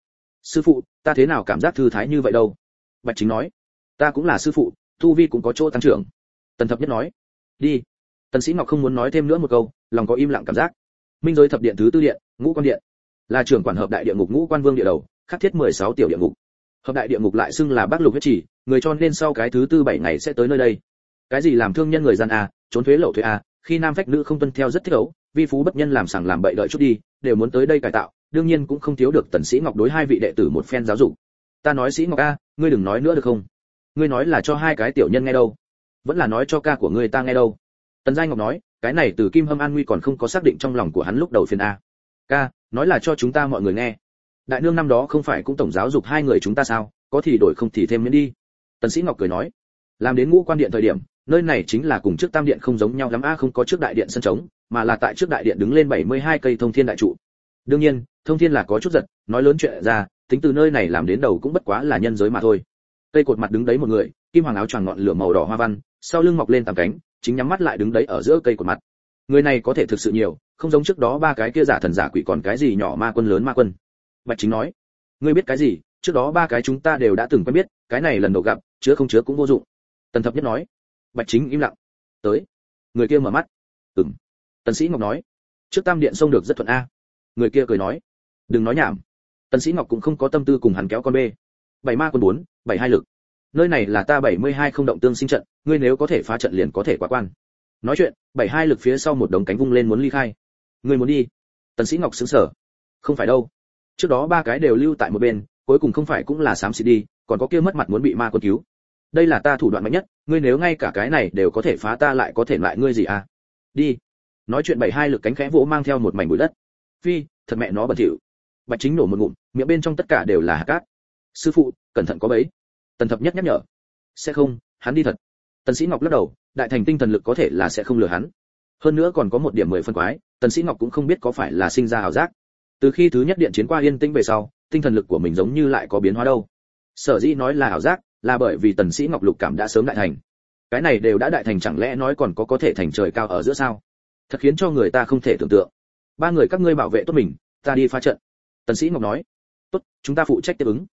Sư phụ, ta thế nào cảm giác thư thái như vậy đâu? Bạch chính nói, ta cũng là sư phụ thu vi cũng có chỗ tăng trưởng. Tần thập nhất nói, đi. Tần sĩ ngọc không muốn nói thêm nữa một câu, lòng có im lặng cảm giác. Minh giới thập điện thứ tư điện, ngũ quan điện, là trưởng quản hợp đại địa ngục ngũ quan vương địa đầu, khắc thiết 16 tiểu địa ngục. Hợp đại địa ngục lại xưng là bắc lục huyết chỉ người cho nên sau cái thứ tư bảy ngày sẽ tới nơi đây. Cái gì làm thương nhân người gian a, trốn thuế lậu thuế a, khi nam phách nữ không tuân theo rất thích ấu, vi phú bất nhân làm sảng làm bậy đợi chút đi, đều muốn tới đây cải tạo, đương nhiên cũng không thiếu được tần sĩ ngọc đối hai vị đệ tử một phen giáo dục ta nói sĩ ngọc a, ngươi đừng nói nữa được không? Ngươi nói là cho hai cái tiểu nhân nghe đâu. Vẫn là nói cho ca của ngươi ta nghe đâu. Tần giai ngọc nói, cái này từ kim hâm an nguy còn không có xác định trong lòng của hắn lúc đầu phiền a. Ca, nói là cho chúng ta mọi người nghe. Đại nương năm đó không phải cũng tổng giáo dục hai người chúng ta sao? Có thì đổi không thì thêm miễn đi. Tần sĩ ngọc cười nói, làm đến ngũ quan điện thời điểm, nơi này chính là cùng trước tam điện không giống nhau lắm a, không có trước đại điện sân trống, mà là tại trước đại điện đứng lên 72 cây thông thiên đại trụ. Đương nhiên, thông thiên là có chút giật, nói lớn chuyện ra tính từ nơi này làm đến đầu cũng bất quá là nhân giới mà thôi. Cây cột mặt đứng đấy một người, kim hoàng áo choàng ngọn lửa màu đỏ hoa văn, sau lưng mọc lên tầm cánh, chính nhắm mắt lại đứng đấy ở giữa cây cột mặt. Người này có thể thực sự nhiều, không giống trước đó ba cái kia giả thần giả quỷ còn cái gì nhỏ ma quân lớn ma quân. Bạch chính nói, ngươi biết cái gì? Trước đó ba cái chúng ta đều đã từng quen biết, cái này lần đầu gặp, chứa không chứa cũng vô dụng. Tần thập nhất nói. Bạch chính im lặng. Tới. Người kia mở mắt. Ừm. Tần sĩ ngọc nói. Trước tam điện xông được rất thuận a. Người kia cười nói. Đừng nói nhảm tần sĩ ngọc cũng không có tâm tư cùng hắn kéo con bê. Bảy ma quân bốn, bảy hai lực. Nơi này là ta bảy mươi hai không động tương sinh trận, ngươi nếu có thể phá trận liền có thể qua quan. Nói chuyện, bảy hai lực phía sau một đống cánh vung lên muốn ly khai. Ngươi muốn đi? Tần sĩ ngọc sững sờ. Không phải đâu. Trước đó ba cái đều lưu tại một bên, cuối cùng không phải cũng là sám xịt đi, còn có kia mất mặt muốn bị ma quân cứu. Đây là ta thủ đoạn mạnh nhất, ngươi nếu ngay cả cái này đều có thể phá ta lại có thể lại ngươi gì à? Đi. Nói chuyện bảy hai lực cánh khẽ vỗ mang theo một mảnh bụi đất. Phi, thật mẹ nó bẩn thỉu bạch chính nổ một ngụm, miệng bên trong tất cả đều là hạt cát. Sư phụ, cẩn thận có bấy. Tần thập nhất nhắc nhở. Sẽ không, hắn đi thật. Tần sĩ ngọc lắc đầu, đại thành tinh thần lực có thể là sẽ không lừa hắn. Hơn nữa còn có một điểm mười phân quái, tần sĩ ngọc cũng không biết có phải là sinh ra hào giác. Từ khi thứ nhất điện chiến qua yên tĩnh về sau, tinh thần lực của mình giống như lại có biến hóa đâu. Sở dĩ nói là hào giác, là bởi vì tần sĩ ngọc lục cảm đã sớm đại thành. Cái này đều đã đại thành chẳng lẽ nói còn có có thể thành trời cao ở giữa sao? Thật khiến cho người ta không thể tưởng tượng. Ba người các ngươi bảo vệ tốt mình, ta đi phá trận tần sĩ ngọc nói, tốt, chúng ta phụ trách tiếp ứng.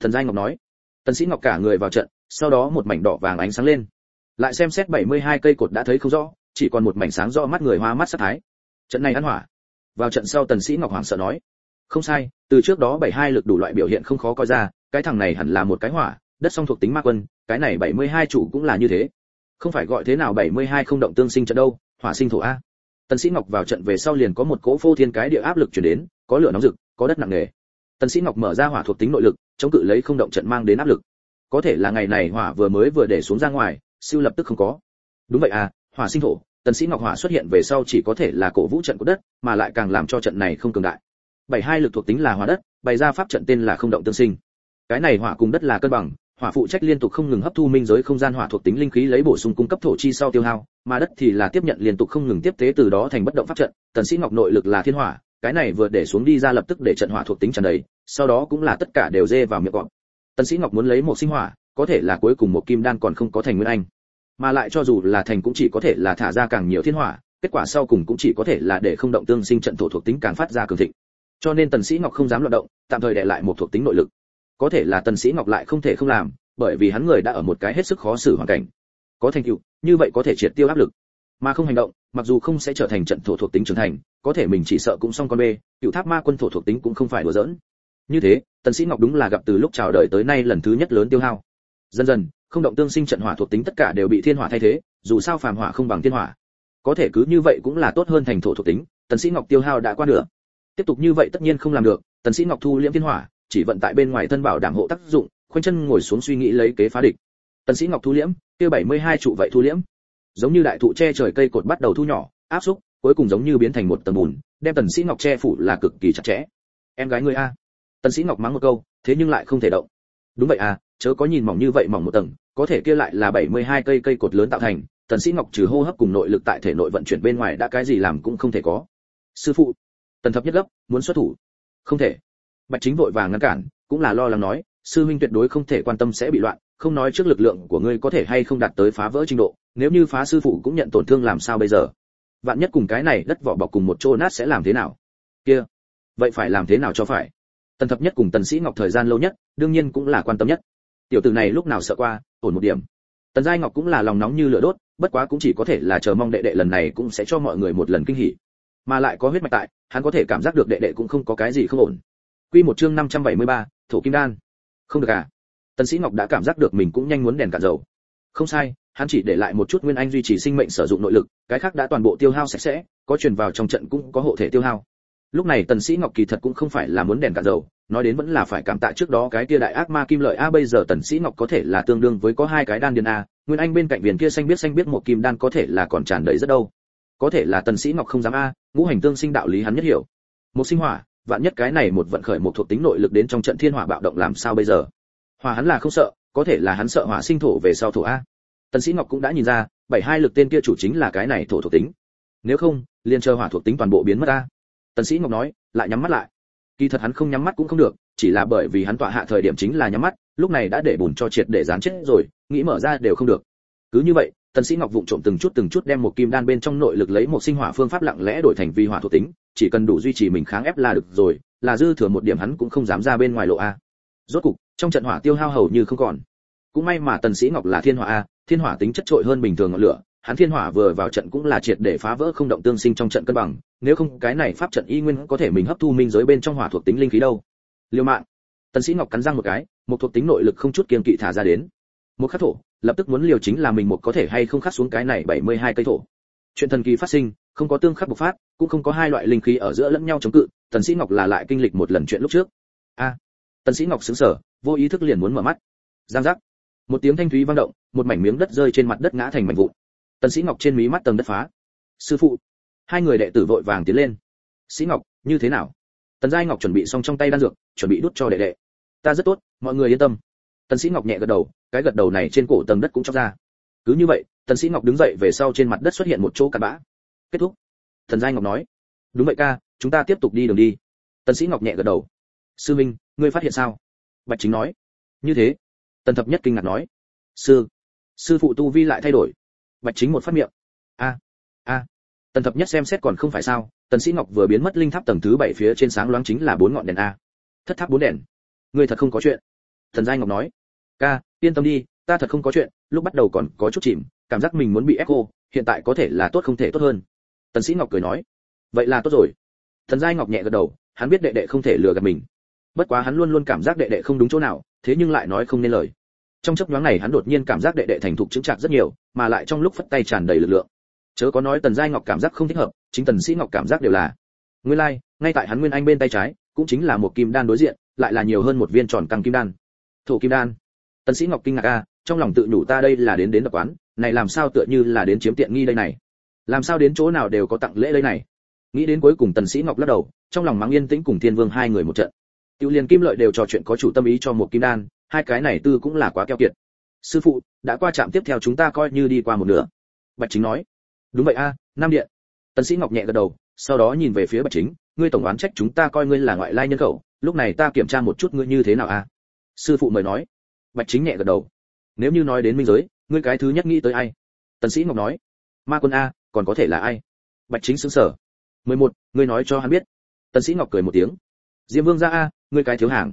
Thần giai ngọc nói, tần sĩ ngọc cả người vào trận, sau đó một mảnh đỏ vàng ánh sáng lên. Lại xem xét 72 cây cột đã thấy không rõ, chỉ còn một mảnh sáng rõ mắt người hoa mắt sát thái. Trận này ăn hỏa. Vào trận sau tần sĩ ngọc hoảng sợ nói, không sai, từ trước đó 72 lực đủ loại biểu hiện không khó coi ra, cái thằng này hẳn là một cái hỏa, đất song thuộc tính ma quân, cái này 72 chủ cũng là như thế. Không phải gọi thế nào 72 không động tương sinh trận đâu, hỏa sinh thổ a. Tần sĩ ngọc vào trận về sau liền có một cỗ phô thiên cái địa áp lực truyền đến, có lửa nóng rực có đất nặng nề tần sĩ ngọc mở ra hỏa thuộc tính nội lực, chống cự lấy không động trận mang đến áp lực. Có thể là ngày này hỏa vừa mới vừa để xuống ra ngoài, siêu lập tức không có. Đúng vậy à hỏa sinh thổ, tần sĩ ngọc hỏa xuất hiện về sau chỉ có thể là cổ vũ trận của đất, mà lại càng làm cho trận này không cường đại. Bảy hai lực thuộc tính là hỏa đất, bày ra pháp trận tên là không động tương sinh. Cái này hỏa cùng đất là cân bằng, hỏa phụ trách liên tục không ngừng hấp thu minh giới không gian hỏa thuộc tính linh khí lấy bổ sung cung cấp thổ chi sau tiêu hao, mà đất thì là tiếp nhận liên tục không ngừng tiếp tế từ đó thành bất động pháp trận. Tần sĩ ngọc nội lực là thiên hỏa cái này vừa để xuống đi ra lập tức để trận hỏa thuộc tính tràn đầy, sau đó cũng là tất cả đều dê vào miệng gọn tần sĩ ngọc muốn lấy một sinh hỏa, có thể là cuối cùng một kim đan còn không có thành nguyên anh. Mà lại cho dù là thành cũng chỉ có thể là thả ra càng nhiều thiên hỏa, kết quả sau cùng cũng chỉ có thể là để không động tương sinh trận thổ thuộc tính càng phát ra cường thịnh. Cho nên tần sĩ ngọc không dám loạn động, tạm thời để lại một thuộc tính nội lực. Có thể là tần sĩ ngọc lại không thể không làm, bởi vì hắn người đã ở một cái hết sức khó xử hoàn cảnh. Có thành tựu, như vậy có thể triệt tiêu áp lực. Mà không hành động mặc dù không sẽ trở thành trận thổ thuộc tính trưởng thành, có thể mình chỉ sợ cũng xong con bê, cựu tháp ma quân thổ thuộc tính cũng không phải đùa giỡn. Như thế, tần sĩ ngọc đúng là gặp từ lúc chào đời tới nay lần thứ nhất lớn tiêu hao. Dần dần, không động tương sinh trận hỏa thuộc tính tất cả đều bị thiên hỏa thay thế, dù sao phàm hỏa không bằng thiên hỏa. Có thể cứ như vậy cũng là tốt hơn thành thổ thuộc tính, tần sĩ ngọc tiêu hao đã qua nửa. Tiếp tục như vậy tất nhiên không làm được, tần sĩ ngọc thu liễm thiên hỏa, chỉ vận tại bên ngoài thân bảo đảm hộ tác dụng, khoanh chân ngồi xuống suy nghĩ lấy kế phá địch. Tần sĩ ngọc thu liễm kia 72 trụ vậy thu liễm giống như đại thụ che trời cây cột bắt đầu thu nhỏ, áp xúc, cuối cùng giống như biến thành một tầng bùn, đem tần sĩ ngọc che phủ là cực kỳ chặt chẽ. Em gái ngươi a. Tần sĩ ngọc mắng một câu, thế nhưng lại không thể động. Đúng vậy à chớ có nhìn mỏng như vậy mỏng một tầng, có thể kia lại là 72 cây cây cột lớn tạo thành, tần sĩ ngọc trừ hô hấp cùng nội lực tại thể nội vận chuyển bên ngoài đã cái gì làm cũng không thể có. Sư phụ, tần thập nhất gấp, muốn xuất thủ. Không thể. Bạch chính vội vàng ngăn cản, cũng là lo lắng nói, sư huynh tuyệt đối không thể quan tâm sẽ bị loạn không nói trước lực lượng của ngươi có thể hay không đạt tới phá vỡ trình độ nếu như phá sư phụ cũng nhận tổn thương làm sao bây giờ? Vạn nhất cùng cái này đất vỏ bọc cùng một chỗ nát sẽ làm thế nào? Kia vậy phải làm thế nào cho phải? Tần thập nhất cùng tần sĩ ngọc thời gian lâu nhất đương nhiên cũng là quan tâm nhất. Tiểu tử này lúc nào sợ qua ổn một điểm. Tần giai ngọc cũng là lòng nóng như lửa đốt bất quá cũng chỉ có thể là chờ mong đệ đệ lần này cũng sẽ cho mọi người một lần kinh hỉ. Mà lại có huyết mạch tại hắn có thể cảm giác được đệ đệ cũng không có cái gì không ổn. Quy một chương 573, thổ kim đan. Không được à? Tần sĩ ngọc đã cảm giác được mình cũng nhanh muốn đèn cạn dầu. Không sai, hắn chỉ để lại một chút nguyên anh duy trì sinh mệnh sử dụng nội lực, cái khác đã toàn bộ tiêu hao sạch sẽ, có truyền vào trong trận cũng có hộ thể tiêu hao. Lúc này tần sĩ ngọc kỳ thật cũng không phải là muốn đèn cạn dầu, nói đến vẫn là phải cảm tạ trước đó cái kia đại ác ma kim lợi. A, bây giờ tần sĩ ngọc có thể là tương đương với có hai cái đan điền a, nguyên anh bên cạnh viền kia xanh biết xanh biết một kim đan có thể là còn tràn đầy rất đâu. Có thể là tần sĩ ngọc không dám a, ngũ hành tương sinh đạo lý hắn nhất hiểu. Một sinh hỏa, vạn nhất cái này một vận khởi một thuộc tính nội lực đến trong trận thiên hỏa bạo động làm sao bây giờ? Hòa hắn là không sợ, có thể là hắn sợ hỏa sinh thổ về sau thổ a. Tần sĩ ngọc cũng đã nhìn ra, bảy hai lực tên kia chủ chính là cái này thổ thuộc tính. Nếu không, liền chờ hỏa thuộc tính toàn bộ biến mất a. Tần sĩ ngọc nói, lại nhắm mắt lại. Kỳ thật hắn không nhắm mắt cũng không được, chỉ là bởi vì hắn tọa hạ thời điểm chính là nhắm mắt, lúc này đã để bùn cho triệt để dán chết rồi, nghĩ mở ra đều không được. Cứ như vậy, tần sĩ ngọc vụng trộm từng chút từng chút đem một kim đan bên trong nội lực lấy một sinh hỏa phương pháp lặng lẽ đổi thành vi hỏa thuộc tính, chỉ cần đủ duy trì mình kháng ép là được rồi, là dư thừa một điểm hắn cũng không dám ra bên ngoài lộ a rốt cục, trong trận hỏa tiêu hao hầu như không còn. Cũng may mà tần sĩ ngọc là thiên hỏa a, thiên hỏa tính chất trội hơn bình thường ngọn lửa, hắn thiên hỏa vừa vào trận cũng là triệt để phá vỡ không động tương sinh trong trận cân bằng, nếu không cái này pháp trận y nguyên có thể mình hấp thu minh giới bên trong hỏa thuộc tính linh khí đâu. Liều mạng tần sĩ ngọc cắn răng một cái, một thuộc tính nội lực không chút kiên kỵ thả ra đến. Một khắc thổ, lập tức muốn liều chính là mình một có thể hay không khắc xuống cái này 72 cây thổ. Chuyện thần kỳ phát sinh, không có tương khắc bộc phát, cũng không có hai loại linh khí ở giữa lẫn nhau chống cự, tần sĩ ngọc là lại kinh lịch một lần chuyện lúc trước. A tần sĩ ngọc sững sờ, vô ý thức liền muốn mở mắt. Giang giác. Một tiếng thanh thúy vang động, một mảnh miếng đất rơi trên mặt đất ngã thành mảnh vụn. Tần sĩ ngọc trên mí mắt tầng đất phá. Sư phụ. Hai người đệ tử vội vàng tiến lên. Sĩ ngọc, như thế nào? Tần giai ngọc chuẩn bị xong trong tay đan dược, chuẩn bị đút cho đệ đệ. Ta rất tốt, mọi người yên tâm. Tần sĩ ngọc nhẹ gật đầu, cái gật đầu này trên cổ tầng đất cũng chóc ra. Cứ như vậy, tần sĩ ngọc đứng dậy về sau trên mặt đất xuất hiện một chỗ cặn bã. Kết thúc. Tần giai ngọc nói, đúng vậy ca, chúng ta tiếp tục đi đường đi. Tần sĩ ngọc nhẹ gật đầu sư minh, ngươi phát hiện sao? Bạch chính nói. Như thế. Tần thập nhất kinh ngạc nói. Sư. Sư phụ tu vi lại thay đổi. Bạch chính một phát miệng. A. A. Tần thập nhất xem xét còn không phải sao, tần sĩ ngọc vừa biến mất linh tháp tầng thứ bảy phía trên sáng loáng chính là bốn ngọn đèn a. Thất tháp bốn đèn. Ngươi thật không có chuyện. Thần giai ngọc nói. Ca, yên tâm đi, ta thật không có chuyện, lúc bắt đầu còn có chút chìm, cảm giác mình muốn bị ép cô hiện tại có thể là tốt không thể tốt hơn. Tần sĩ ngọc cười nói. Vậy là tốt rồi. Thần giai ngọc nhẹ gật đầu, hắn biết đệ đệ không thể lừa gạt mình bất quá hắn luôn luôn cảm giác đệ đệ không đúng chỗ nào thế nhưng lại nói không nên lời. Trong chấp nhoáng này hắn đột nhiên cảm giác đệ đệ thành thục chứng chặt rất nhiều mà lại trong lúc phất tay tràn đầy lực lượng. Chớ có nói tần giai ngọc cảm giác không thích hợp chính tần sĩ ngọc cảm giác đều là. Nguyên lai like, ngay tại hắn nguyên anh bên tay trái cũng chính là một kim đan đối diện lại là nhiều hơn một viên tròn căng kim đan. Thổ kim đan. Tần sĩ ngọc kinh ngạc a trong lòng tự nhủ ta đây là đến đến đập quán này làm sao tựa như là đến chiếm tiện nghi đây này? Làm sao đến chỗ nào đều có tặng lễ đây này? Nghĩ đến cuối cùng tần sĩ ngọc lắc đầu trong lòng mắng yên tĩnh cùng thiên vương hai người một trận tiểu liên kim lợi đều trò chuyện có chủ tâm ý cho một kim đan hai cái này tư cũng là quá keo kiệt. Sư phụ đã qua trạm tiếp theo chúng ta coi như đi qua một nửa. Bạch chính nói. Đúng vậy a nam điện. Tần sĩ ngọc nhẹ gật đầu sau đó nhìn về phía bạch chính. Ngươi tổng oán trách chúng ta coi ngươi là ngoại lai nhân khẩu lúc này ta kiểm tra một chút ngươi như thế nào a? Sư phụ mời nói. Bạch chính nhẹ gật đầu. Nếu như nói đến minh giới ngươi cái thứ nhất nghĩ tới ai? Tần sĩ ngọc nói. Ma quân a còn có thể là ai? Bạch chính sững sờ. 11, ngươi nói cho hắn biết. Tần sĩ ngọc cười một tiếng. Diêm vương gia a ngươi cái thiếu hàng.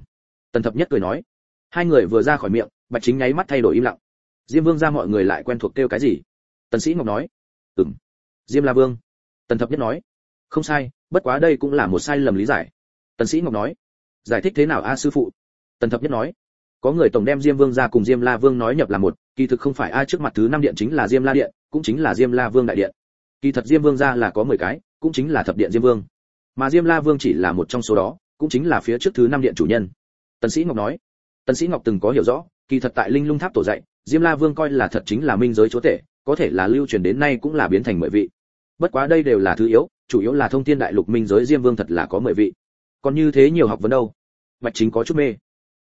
Tần thập nhất cười nói. Hai người vừa ra khỏi miệng, bạch chính nháy mắt thay đổi im lặng. Diêm vương gia mọi người lại quen thuộc kêu cái gì? Tần sĩ ngọc nói. Ừm. Diêm la vương. Tần thập nhất nói. Không sai, bất quá đây cũng là một sai lầm lý giải. Tần sĩ ngọc nói. Giải thích thế nào a sư phụ? Tần thập nhất nói. Có người tổng đem diêm vương gia cùng diêm la vương nói nhập là một, kỳ thực không phải ai trước mặt thứ năm điện chính là diêm la điện, cũng chính là diêm la vương đại điện. Kỳ thật diêm vương gia là có 10 cái, cũng chính là thập điện diêm vương. Mà diêm la vương chỉ là một trong số đó cũng chính là phía trước thứ năm điện chủ nhân. Tần sĩ ngọc nói. Tần sĩ ngọc từng có hiểu rõ, kỳ thật tại linh lung tháp tổ dạy, diêm la vương coi là thật chính là minh giới chúa tể, có thể là lưu truyền đến nay cũng là biến thành mười vị. Bất quá đây đều là thứ yếu, chủ yếu là thông thiên đại lục minh giới diêm vương thật là có mười vị. Còn như thế nhiều học vấn đâu? Bạch chính có chút mê.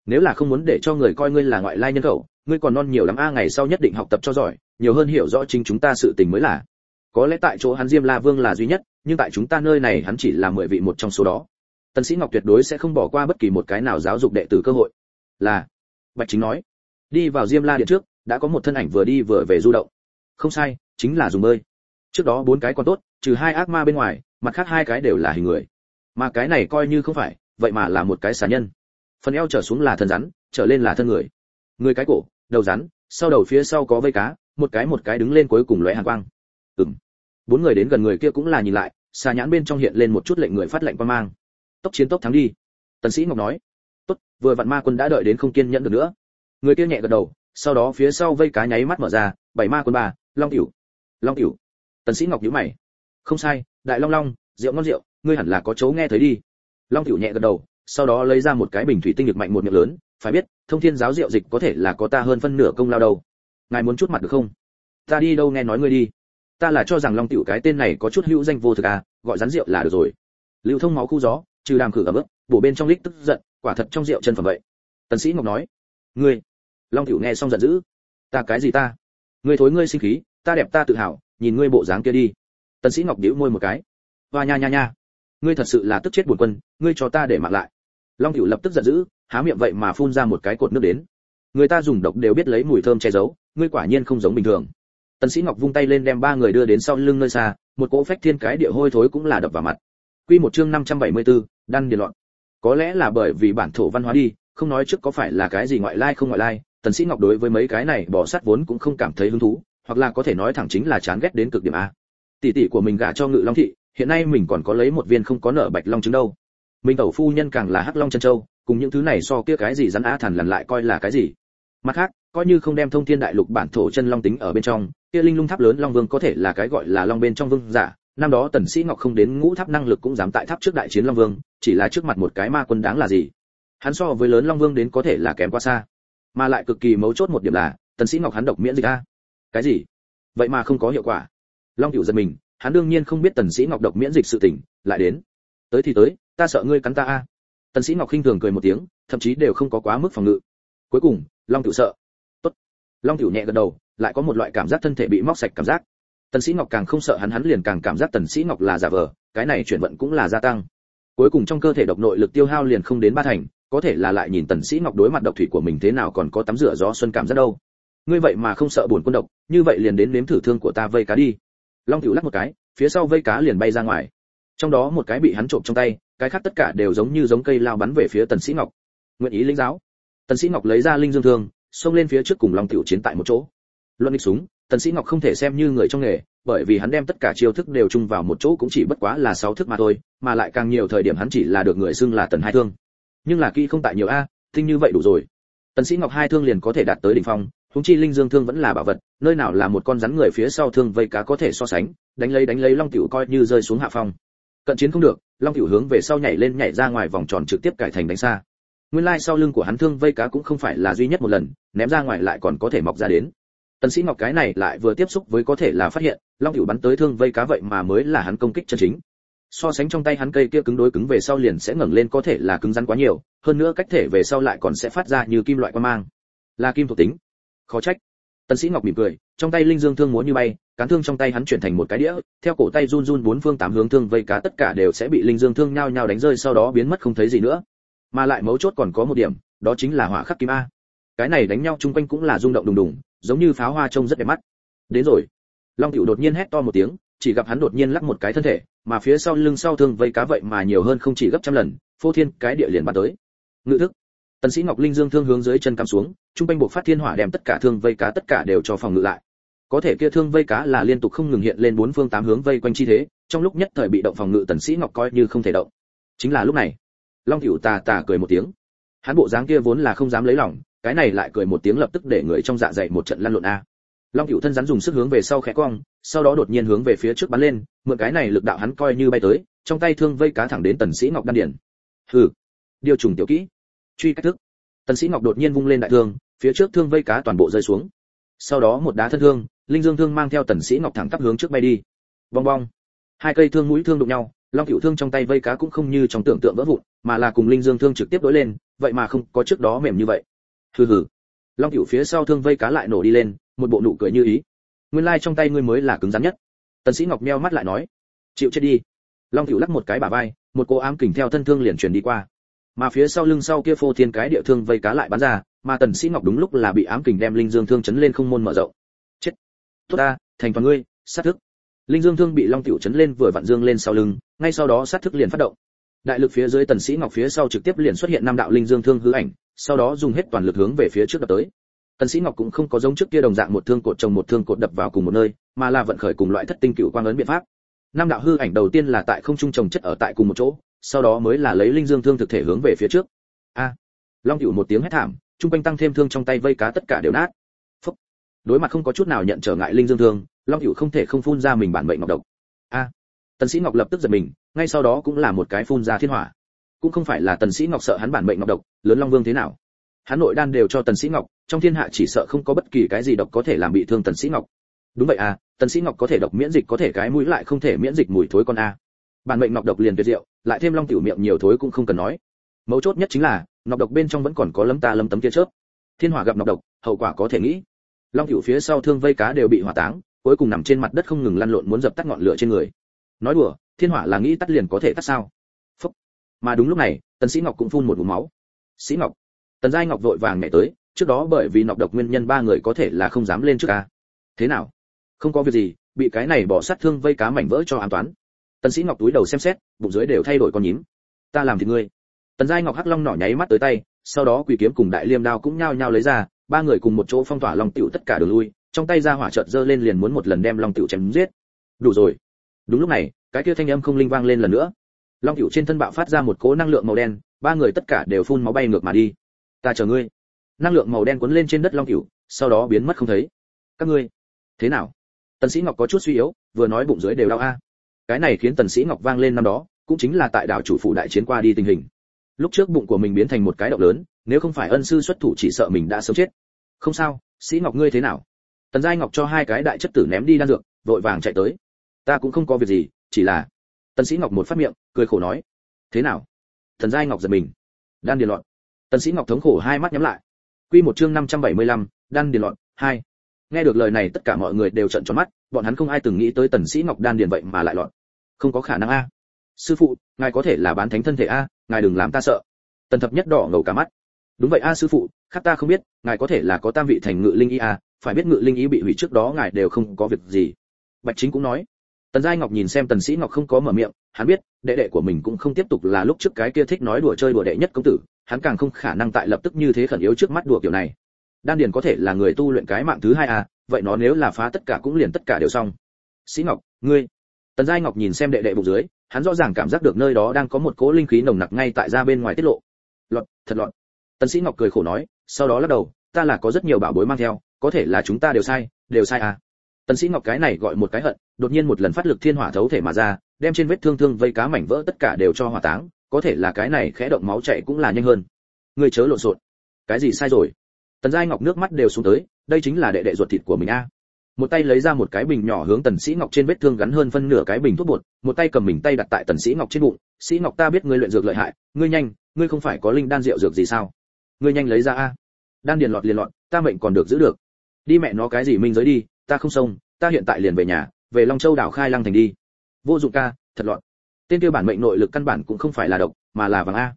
Nếu là không muốn để cho người coi ngươi là ngoại lai nhân khẩu, ngươi còn non nhiều lắm a, ngày sau nhất định học tập cho giỏi, nhiều hơn hiểu rõ chính chúng ta sự tình mới là. Có lẽ tại chỗ hắn diêm la vương là duy nhất, nhưng tại chúng ta nơi này hắn chỉ là mười vị một trong số đó tần sĩ ngọc tuyệt đối sẽ không bỏ qua bất kỳ một cái nào giáo dục đệ tử cơ hội. Là, bạch chính nói, đi vào diêm la điện trước, đã có một thân ảnh vừa đi vừa về du động. Không sai, chính là dùng bơi. Trước đó bốn cái còn tốt, trừ hai ác ma bên ngoài, mặt khác hai cái đều là hình người. Mà cái này coi như không phải, vậy mà là một cái xà nhân. Phần eo trở xuống là thân rắn, trở lên là thân người. Người cái cổ, đầu rắn, sau đầu phía sau có vây cá, một cái một cái đứng lên cuối cùng lóe hàn quang. Ừm. Bốn người đến gần người kia cũng là nhìn lại, xà nhãn bên trong hiện lên một chút lệnh người phát lệnh quan mang tốc chiến tốc thắng đi. Tần sĩ ngọc nói tốt vừa vạn ma quân đã đợi đến không kiên nhẫn được nữa. Người kia nhẹ gật đầu sau đó phía sau vây cá nháy mắt mở ra bảy ma quân bà, long tiểu long tiểu tần sĩ ngọc nhíu mày không sai đại long long rượu ngon rượu ngươi hẳn là có chỗ nghe thấy đi. Long tiểu nhẹ gật đầu sau đó lấy ra một cái bình thủy tinh lực mạnh một miệng lớn phải biết thông thiên giáo rượu dịch có thể là có ta hơn phân nửa công lao đâu. Ngài muốn chút mặt được không? Ta đi đâu nghe nói ngươi đi. Ta là cho rằng long tiểu cái tên này có chút hữu danh vô thực à gọi rắn rượu là được rồi. Lưu thông máu khu gió trừ đàm khử cả bước, bổ bên trong lít tức giận quả thật trong rượu chân phẩm vậy. Tần sĩ ngọc nói ngươi long tiểu nghe xong giận dữ ta cái gì ta? Ngươi thối ngươi sinh khí ta đẹp ta tự hào nhìn ngươi bộ dáng kia đi. Tần sĩ ngọc điếu môi một cái và nha nha nha ngươi thật sự là tức chết buồn quân ngươi cho ta để mạng lại. Long tiểu lập tức giận dữ há miệng vậy mà phun ra một cái cột nước đến. Người ta dùng độc đều biết lấy mùi thơm che giấu ngươi quả nhiên không giống bình thường. Tần sĩ ngọc vung tay lên đem ba người đưa đến sau lưng nơi xa một cỗ phách thiên cái địa hôi thối cũng là đập vào mặt quy một chương 574, đan điền loạn. Có lẽ là bởi vì bản thổ văn hóa đi không nói trước có phải là cái gì ngoại lai không ngoại lai tần sĩ ngọc đối với mấy cái này bỏ sát vốn cũng không cảm thấy hứng thú hoặc là có thể nói thẳng chính là chán ghét đến cực điểm a. Tỷ tỷ của mình gả cho ngự long thị hiện nay mình còn có lấy một viên không có nợ bạch long trứng đâu. Mình tẩu phu nhân càng là hắc long chân châu cùng những thứ này so kia cái gì rắn á thần lần lại coi là cái gì. Mặt khác coi như không đem thông thiên đại lục bản thổ chân long tính ở bên trong kia linh lung tháp lớn long vương có thể là cái gọi là long bên trong vương giả năm đó tần sĩ ngọc không đến ngũ tháp năng lực cũng dám tại tháp trước đại chiến long vương, chỉ là trước mặt một cái ma quân đáng là gì? Hắn so với lớn long vương đến có thể là kém quá xa, mà lại cực kỳ mấu chốt một điểm là, tần sĩ ngọc hắn độc miễn dịch a. Cái gì? Vậy mà không có hiệu quả. Long tiểu giật mình, hắn đương nhiên không biết tần sĩ ngọc độc miễn dịch sự tình, lại đến. Tới thì tới, ta sợ ngươi cắn ta a. Tần sĩ ngọc khinh thường cười một tiếng, thậm chí đều không có quá mức phòng ngự. Cuối cùng, long tiểu sợ. Tốt. Long tiểu nhẹ gật đầu, lại có một loại cảm giác thân thể bị móc sạch cảm giác tần sĩ ngọc càng không sợ hắn hắn liền càng cảm giác tần sĩ ngọc là giả vờ, cái này chuyển vận cũng là gia tăng. Cuối cùng trong cơ thể độc nội lực tiêu hao liền không đến ba thành, có thể là lại nhìn tần sĩ ngọc đối mặt độc thủy của mình thế nào còn có tắm rửa gió xuân cảm giác đâu. Ngươi vậy mà không sợ buồn quân độc, như vậy liền đến nếm thử thương của ta vây cá đi. Long tiểu lắc một cái, phía sau vây cá liền bay ra ngoài. Trong đó một cái bị hắn trộm trong tay, cái khác tất cả đều giống như giống cây lao bắn về phía tần sĩ ngọc. Nguyện ý linh giáo. Tần sĩ ngọc lấy ra linh dương thương, xông lên phía trước cùng long tiểu chiến tại một chỗ. Luận địch súng tần sĩ ngọc không thể xem như người trong nghề, bởi vì hắn đem tất cả chiêu thức đều chung vào một chỗ cũng chỉ bất quá là sáu thức mà thôi, mà lại càng nhiều thời điểm hắn chỉ là được người xưng là tần hai thương. Nhưng là kỹ không tại nhiều a tinh như vậy đủ rồi. Tần sĩ ngọc hai thương liền có thể đạt tới đỉnh phong chúng chi linh dương thương vẫn là bảo vật, nơi nào là một con rắn người phía sau thương vây cá có thể so sánh, đánh lấy đánh lấy long tiểu coi như rơi xuống hạ phong. Cận chiến không được, long tiểu hướng về sau nhảy lên nhảy ra ngoài vòng tròn trực tiếp cải thành đánh xa. Nguyên lai sau lưng của hắn thương vây cá cũng không phải là duy nhất một lần, ném ra ngoài lại còn có thể mọc ra đến tần sĩ ngọc cái này lại vừa tiếp xúc với có thể là phát hiện, long hữu bắn tới thương vây cá vậy mà mới là hắn công kích chân chính. So sánh trong tay hắn cây kia cứng đối cứng về sau liền sẽ ngẩng lên có thể là cứng rắn quá nhiều, hơn nữa cách thể về sau lại còn sẽ phát ra như kim loại qua mang. Là kim thuộc tính. Khó trách. Tần sĩ ngọc mỉm cười, trong tay linh dương thương múa như bay, cán thương trong tay hắn chuyển thành một cái đĩa, theo cổ tay run run bốn phương tám hướng thương vây cá tất cả đều sẽ bị linh dương thương nhao nhao đánh rơi, sau đó biến mất không thấy gì nữa. Mà lại mấu chốt còn có một điểm, đó chính là hỏa khắc kim a. Cái này đánh nhau chung quanh cũng là rung động đùng đùng giống như pháo hoa trông rất đẹp mắt. Đến rồi. Long cửu đột nhiên hét to một tiếng, chỉ gặp hắn đột nhiên lắc một cái thân thể, mà phía sau lưng sau thương vây cá vậy mà nhiều hơn không chỉ gấp trăm lần, phô thiên cái địa liền bắn tới. Ngự thức. Tần sĩ ngọc linh dương thương hướng dưới chân cắm xuống, trung quanh buộc phát thiên hỏa đem tất cả thương vây cá tất cả đều cho phòng ngự lại. Có thể kia thương vây cá là liên tục không ngừng hiện lên bốn phương tám hướng vây quanh chi thế, trong lúc nhất thời bị động phòng ngự tần sĩ ngọc coi như không thể động. Chính là lúc này, long cửu tà tà cười một tiếng hắn bộ dáng kia vốn là không dám lấy lòng, cái này lại cười một tiếng lập tức để người trong dạ dày một trận lăn lộn a. Long cựu thân rắn dùng sức hướng về sau khẽ cong, sau đó đột nhiên hướng về phía trước bắn lên, mượn cái này lực đạo hắn coi như bay tới, trong tay thương vây cá thẳng đến tần sĩ ngọc đan điển hừ, điều trùng tiểu kỹ. Truy cách thức. Tần sĩ ngọc đột nhiên vung lên đại thương, phía trước thương vây cá toàn bộ rơi xuống. Sau đó một đá thân thương, linh dương thương mang theo tần sĩ ngọc thẳng tắp hướng trước bay đi. Bong bong. Hai cây thương mũi thương đụng nhau long cựu thương trong tay vây cá cũng không như trong tưởng tượng vỡ vụn, mà là cùng linh dương thương trực tiếp đối lên, vậy mà không có trước đó mềm như vậy. Hừ hừ. Long cựu phía sau thương vây cá lại nổ đi lên, một bộ nụ cười như ý. Nguyên lai trong tay ngươi mới là cứng rắn nhất. Tần sĩ ngọc meo mắt lại nói, chịu chết đi. Long cựu lắc một cái bả vai, một cô ám kình theo thân thương liền truyền đi qua. Mà phía sau lưng sau kia phô thiên cái địa thương vây cá lại bắn ra, mà tần sĩ ngọc đúng lúc là bị ám kình đem linh dương thương chấn lên không môn mở rộng. Chết. Tốt ta, thành toàn ngươi, sát thức. Linh dương thương bị long tiểu chấn lên vừa vặn dương lên sau lưng ngay sau đó sát thức liền phát động. Đại lực phía dưới tần sĩ ngọc phía sau trực tiếp liền xuất hiện năm đạo linh dương thương hư ảnh, sau đó dùng hết toàn lực hướng về phía trước đập tới. Tần sĩ ngọc cũng không có giống trước kia đồng dạng một thương cột chồng một thương cột đập vào cùng một nơi, mà là vận khởi cùng loại thất tinh cựu quang ấn biện pháp. Năm đạo hư ảnh đầu tiên là tại không trung trồng chất ở tại cùng một chỗ, sau đó mới là lấy linh dương thương thực thể hướng về phía trước. A! Long diệu một tiếng hét thảm trung quanh tăng thêm thương trong tay vây cá tất cả đều nát. Phúc. đối mặt không có chút nào nhận trở ngại linh dương thương, long diệu không thể không phun ra mình bản mệnh ngọc độc. A! Tần sĩ ngọc lập tức giật mình, ngay sau đó cũng là một cái phun ra thiên hỏa. Cũng không phải là tần sĩ ngọc sợ hắn bản mệnh ngọc độc, lớn long vương thế nào. Hắn nội đan đều cho tần sĩ ngọc, trong thiên hạ chỉ sợ không có bất kỳ cái gì độc có thể làm bị thương tần sĩ ngọc. Đúng vậy à tần sĩ ngọc có thể độc miễn dịch có thể cái mũi lại không thể miễn dịch mùi thối con a. Bản mệnh ngọc độc liền tuyệt diệu, lại thêm long tiểu miệng nhiều thối cũng không cần nói. Mấu chốt nhất chính là, ngọc độc bên trong vẫn còn có lấm ta lấm tấm kia chớp. Thiên hỏa gặp ngọc độc, hậu quả có thể nghĩ. Long tiểu phía sau thương vây cá đều bị hỏa táng, cuối cùng nằm trên mặt đất không ngừng lăn lộn muốn dập tắt ngọn lửa trên người nói đùa, thiên hỏa là nghĩ tắt liền có thể tắt sao? Phúc. mà đúng lúc này, tần sĩ ngọc cũng phun một ngụm máu. Sĩ ngọc. Tần giai ngọc vội vàng nhảy tới, trước đó bởi vì nọc độc nguyên nhân ba người có thể là không dám lên trước ca thế nào? Không có việc gì, bị cái này bỏ sát thương vây cá mảnh vỡ cho an toán tần sĩ ngọc túi đầu xem xét, bụng dưới đều thay đổi con nhím. Ta làm thì ngươi. Tần giai ngọc hắc long nỏ nháy mắt tới tay, sau đó quỷ kiếm cùng đại liêm đao cũng nhao nhao lấy ra, ba người cùng một chỗ phong tỏa long tiểu tất cả đường lui, trong tay ra hỏa chợt giơ lên liền muốn một lần đem long tiểu chém giết. Đủ rồi đúng lúc này, cái kia thanh âm không linh vang lên lần nữa. Long cựu trên thân bạo phát ra một cỗ năng lượng màu đen, ba người tất cả đều phun máu bay ngược mà đi. Ta chờ ngươi. Năng lượng màu đen cuốn lên trên đất long cựu sau đó biến mất không thấy. Các ngươi, thế nào? Tần sĩ ngọc có chút suy yếu, vừa nói bụng dưới đều đau a. À. Cái này khiến tần sĩ ngọc vang lên năm đó, cũng chính là tại đảo chủ phủ đại chiến qua đi tình hình. Lúc trước bụng của mình biến thành một cái động lớn, nếu không phải ân sư xuất thủ chỉ sợ mình đã sớm chết. Không sao, sĩ ngọc ngươi thế nào? Tần giai ngọc cho hai cái đại chất tử ném đi đan dược, vội vàng chạy tới ta cũng không có việc gì chỉ là tần sĩ ngọc một phát miệng cười khổ nói thế nào? Thần giai ngọc giật mình đan điền loạn. Tần sĩ ngọc thống khổ hai mắt nhắm lại. Quy một chương 575, đan điền loạn hai. Nghe được lời này tất cả mọi người đều trợn tròn mắt bọn hắn không ai từng nghĩ tới tần sĩ ngọc đan điền vậy mà lại loạn. Không có khả năng a. Sư phụ ngài có thể là bán thánh thân thể a ngài đừng làm ta sợ. Tần thập nhất đỏ ngầu cả mắt. Đúng vậy a sư phụ khác ta không biết ngài có thể là có tam vị thành ngự linh y a phải biết ngự linh y bị hủy trước đó ngài đều không có việc gì. Bạch chính cũng nói tần giai ngọc nhìn xem tần sĩ ngọc không có mở miệng, hắn biết, đệ đệ của mình cũng không tiếp tục là lúc trước cái kia thích nói đùa chơi đùa đệ nhất công tử, hắn càng không khả năng tại lập tức như thế khẩn yếu trước mắt đùa kiểu này. Đan điền có thể là người tu luyện cái mạng thứ hai à vậy nó nếu là phá tất cả cũng liền tất cả đều xong. Sĩ ngọc, ngươi. Tần giai ngọc nhìn xem đệ đệ bụng dưới, hắn rõ ràng cảm giác được nơi đó đang có một cỗ linh khí nồng nặc ngay tại ra bên ngoài tiết lộ. Lọt, thật lọt. Tần sĩ ngọc cười khổ nói, sau đó lắc đầu, ta là có rất nhiều bảo bối mang theo, có thể là chúng ta đều sai đều sai à tần sĩ ngọc cái này gọi một cái hận, đột nhiên một lần phát lực thiên hỏa thấu thể mà ra, đem trên vết thương thương vây cá mảnh vỡ tất cả đều cho hỏa táng, có thể là cái này khẽ động máu chảy cũng là nhanh hơn. Người chớ lộn xộn. Cái gì sai rồi? Tần giai ngọc nước mắt đều xuống tới, đây chính là đệ đệ ruột thịt của mình a. Một tay lấy ra một cái bình nhỏ hướng tần sĩ ngọc trên vết thương gắn hơn phân nửa cái bình thuốc bột, một tay cầm mình tay đặt tại tần sĩ ngọc trên bụng. Sĩ ngọc, ta biết ngươi luyện dược lợi hại, ngươi nhanh, ngươi không phải có linh đan rượu dược gì sao? Ngươi nhanh lấy ra a. Đan điền lọt liền lọt, ta mệnh còn được giữ được. Đi mẹ nó cái gì minh giới đi ta không xông, ta hiện tại liền về nhà, về long châu đảo khai lăng thành đi. Vô dụng ca, thật loạn. Tên kia bản mệnh nội lực căn bản cũng không phải là độc, mà là vàng a.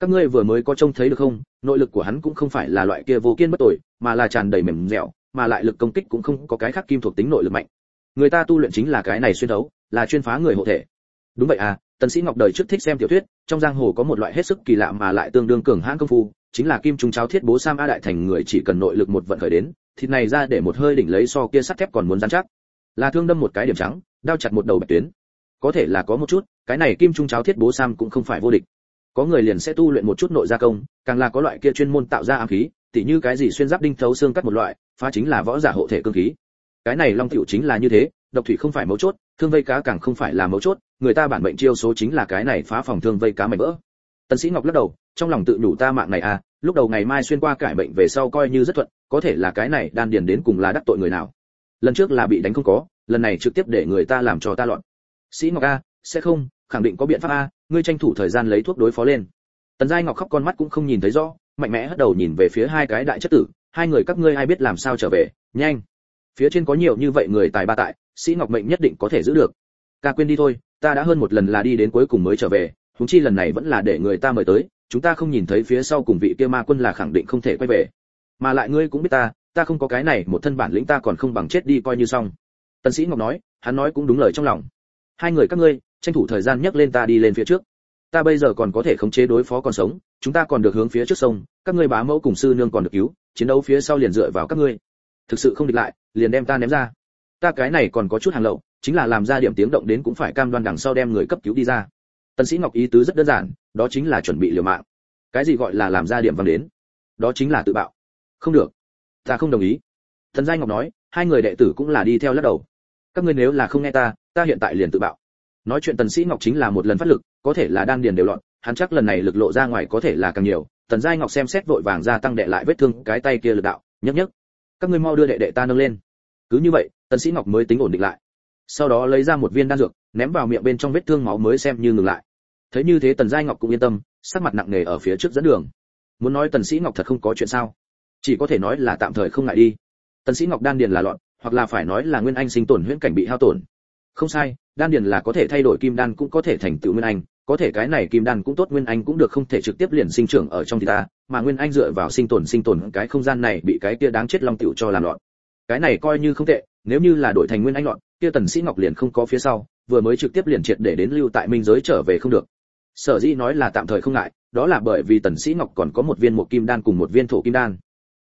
Các ngươi vừa mới có trông thấy được không? Nội lực của hắn cũng không phải là loại kia vô kiên bất tội mà là tràn đầy mềm dẻo, mà lại lực công kích cũng không có cái khác kim thuộc tính nội lực mạnh. Người ta tu luyện chính là cái này xuyên đấu, là chuyên phá người hộ thể. Đúng vậy à tần sĩ ngọc đời trước thích xem tiểu thuyết, trong giang hồ có một loại hết sức kỳ lạ mà lại tương đương cường hãn công phu, chính là kim trung cháo thiết bố sam a đại thành người chỉ cần nội lực một vận khởi đến thịt này ra để một hơi đỉnh lấy so kia sắt thép còn muốn rắn chắc. Là thương đâm một cái điểm trắng, đao chặt một đầu bạch tuyến. Có thể là có một chút, cái này kim trung cháo thiết bố sam cũng không phải vô địch. Có người liền sẽ tu luyện một chút nội gia công, càng là có loại kia chuyên môn tạo ra ám khí, tỉ như cái gì xuyên giáp đinh thấu xương cắt một loại, phá chính là võ giả hộ thể cương khí. Cái này long tiểu chính là như thế, độc thủy không phải mấu chốt, thương vây cá càng không phải là mấu chốt, người ta bản mệnh chiêu số chính là cái này phá phòng thương vây cá mạnh vỡ. Tần sĩ ngọc lắc đầu, trong lòng tự nhủ ta mạng này à lúc đầu ngày mai xuyên qua cải bệnh về sau coi như rất thuận, có thể là cái này đan điền đến cùng là đắc tội người nào. Lần trước là bị đánh không có, lần này trực tiếp để người ta làm cho ta loạn. Sĩ ngọc a, sẽ không, khẳng định có biện pháp a, ngươi tranh thủ thời gian lấy thuốc đối phó lên. Tần giai ngọc khóc con mắt cũng không nhìn thấy rõ, mạnh mẽ hất đầu nhìn về phía hai cái đại chất tử, hai người các ngươi ai biết làm sao trở về, nhanh. Phía trên có nhiều như vậy người tài ba tại, sĩ ngọc mệnh nhất định có thể giữ được. Ca quên đi thôi, ta đã hơn một lần là đi đến cuối cùng mới trở về chúng chi lần này vẫn là để người ta mời tới, chúng ta không nhìn thấy phía sau cùng vị kia ma quân là khẳng định không thể quay về. Mà lại ngươi cũng biết ta ta không có cái này, một thân bản lĩnh ta còn không bằng chết đi coi như xong. Tần sĩ ngọc nói, hắn nói cũng đúng lời trong lòng. Hai người các ngươi, tranh thủ thời gian nhấc lên ta đi lên phía trước. Ta bây giờ còn có thể khống chế đối phó còn sống, chúng ta còn được hướng phía trước sông, các ngươi bá mẫu cùng sư nương còn được cứu, chiến đấu phía sau liền dựa vào các ngươi. Thực sự không địch lại, liền đem ta ném ra. Ta cái này còn có chút hàng lậu, chính là làm ra điểm tiếng động đến cũng phải cam đoan đằng sau đem người cấp cứu đi ra tần sĩ ngọc ý tứ rất đơn giản, đó chính là chuẩn bị liều mạng. Cái gì gọi là làm ra điểm văn đến? Đó chính là tự bạo. Không được. Ta không đồng ý. Thần giai ngọc nói, hai người đệ tử cũng là đi theo lắc đầu. Các ngươi nếu là không nghe ta ta hiện tại liền tự bạo. Nói chuyện tần sĩ ngọc chính là một lần phát lực, có thể là đan điền đều loạn, hắn chắc lần này lực lộ ra ngoài có thể là càng nhiều. Tần giai ngọc xem xét vội vàng ra tăng đệ lại vết thương, cái tay kia lực đạo, nhấc nhấc. Các ngươi mau đưa đệ đệ ta nâng lên. Cứ như vậy, tần sĩ ngọc mới tính ổn định lại. Sau đó lấy ra một viên đan dược ném vào miệng bên trong vết thương máu mới xem như ngừng lại. Thấy như thế tần giai ngọc cũng yên tâm, sắc mặt nặng nề ở phía trước dẫn đường. Muốn nói tần sĩ ngọc thật không có chuyện sao? Chỉ có thể nói là tạm thời không ngại đi. Tần sĩ ngọc đan điền là loạn, hoặc là phải nói là nguyên anh sinh tổn huyễn cảnh bị hao tổn. Không sai, đan điền là có thể thay đổi kim đan cũng có thể thành tựu nguyên anh, có thể cái này kim đan cũng tốt, nguyên anh cũng được không thể trực tiếp liền sinh trưởng ở trong thì ta, mà nguyên anh dựa vào sinh tồn sinh tồn, cái không gian này bị cái kia đáng chết long tiểu cho làm loạn. Cái này coi như không tệ, nếu như là đổi thành nguyên anh loạn, kia tần sĩ ngọc liền không có phía sau vừa mới trực tiếp liền triệt để đến lưu tại minh giới trở về không được. Sở dĩ nói là tạm thời không ngại, đó là bởi vì tần sĩ ngọc còn có một viên một kim đan cùng một viên thổ kim đan.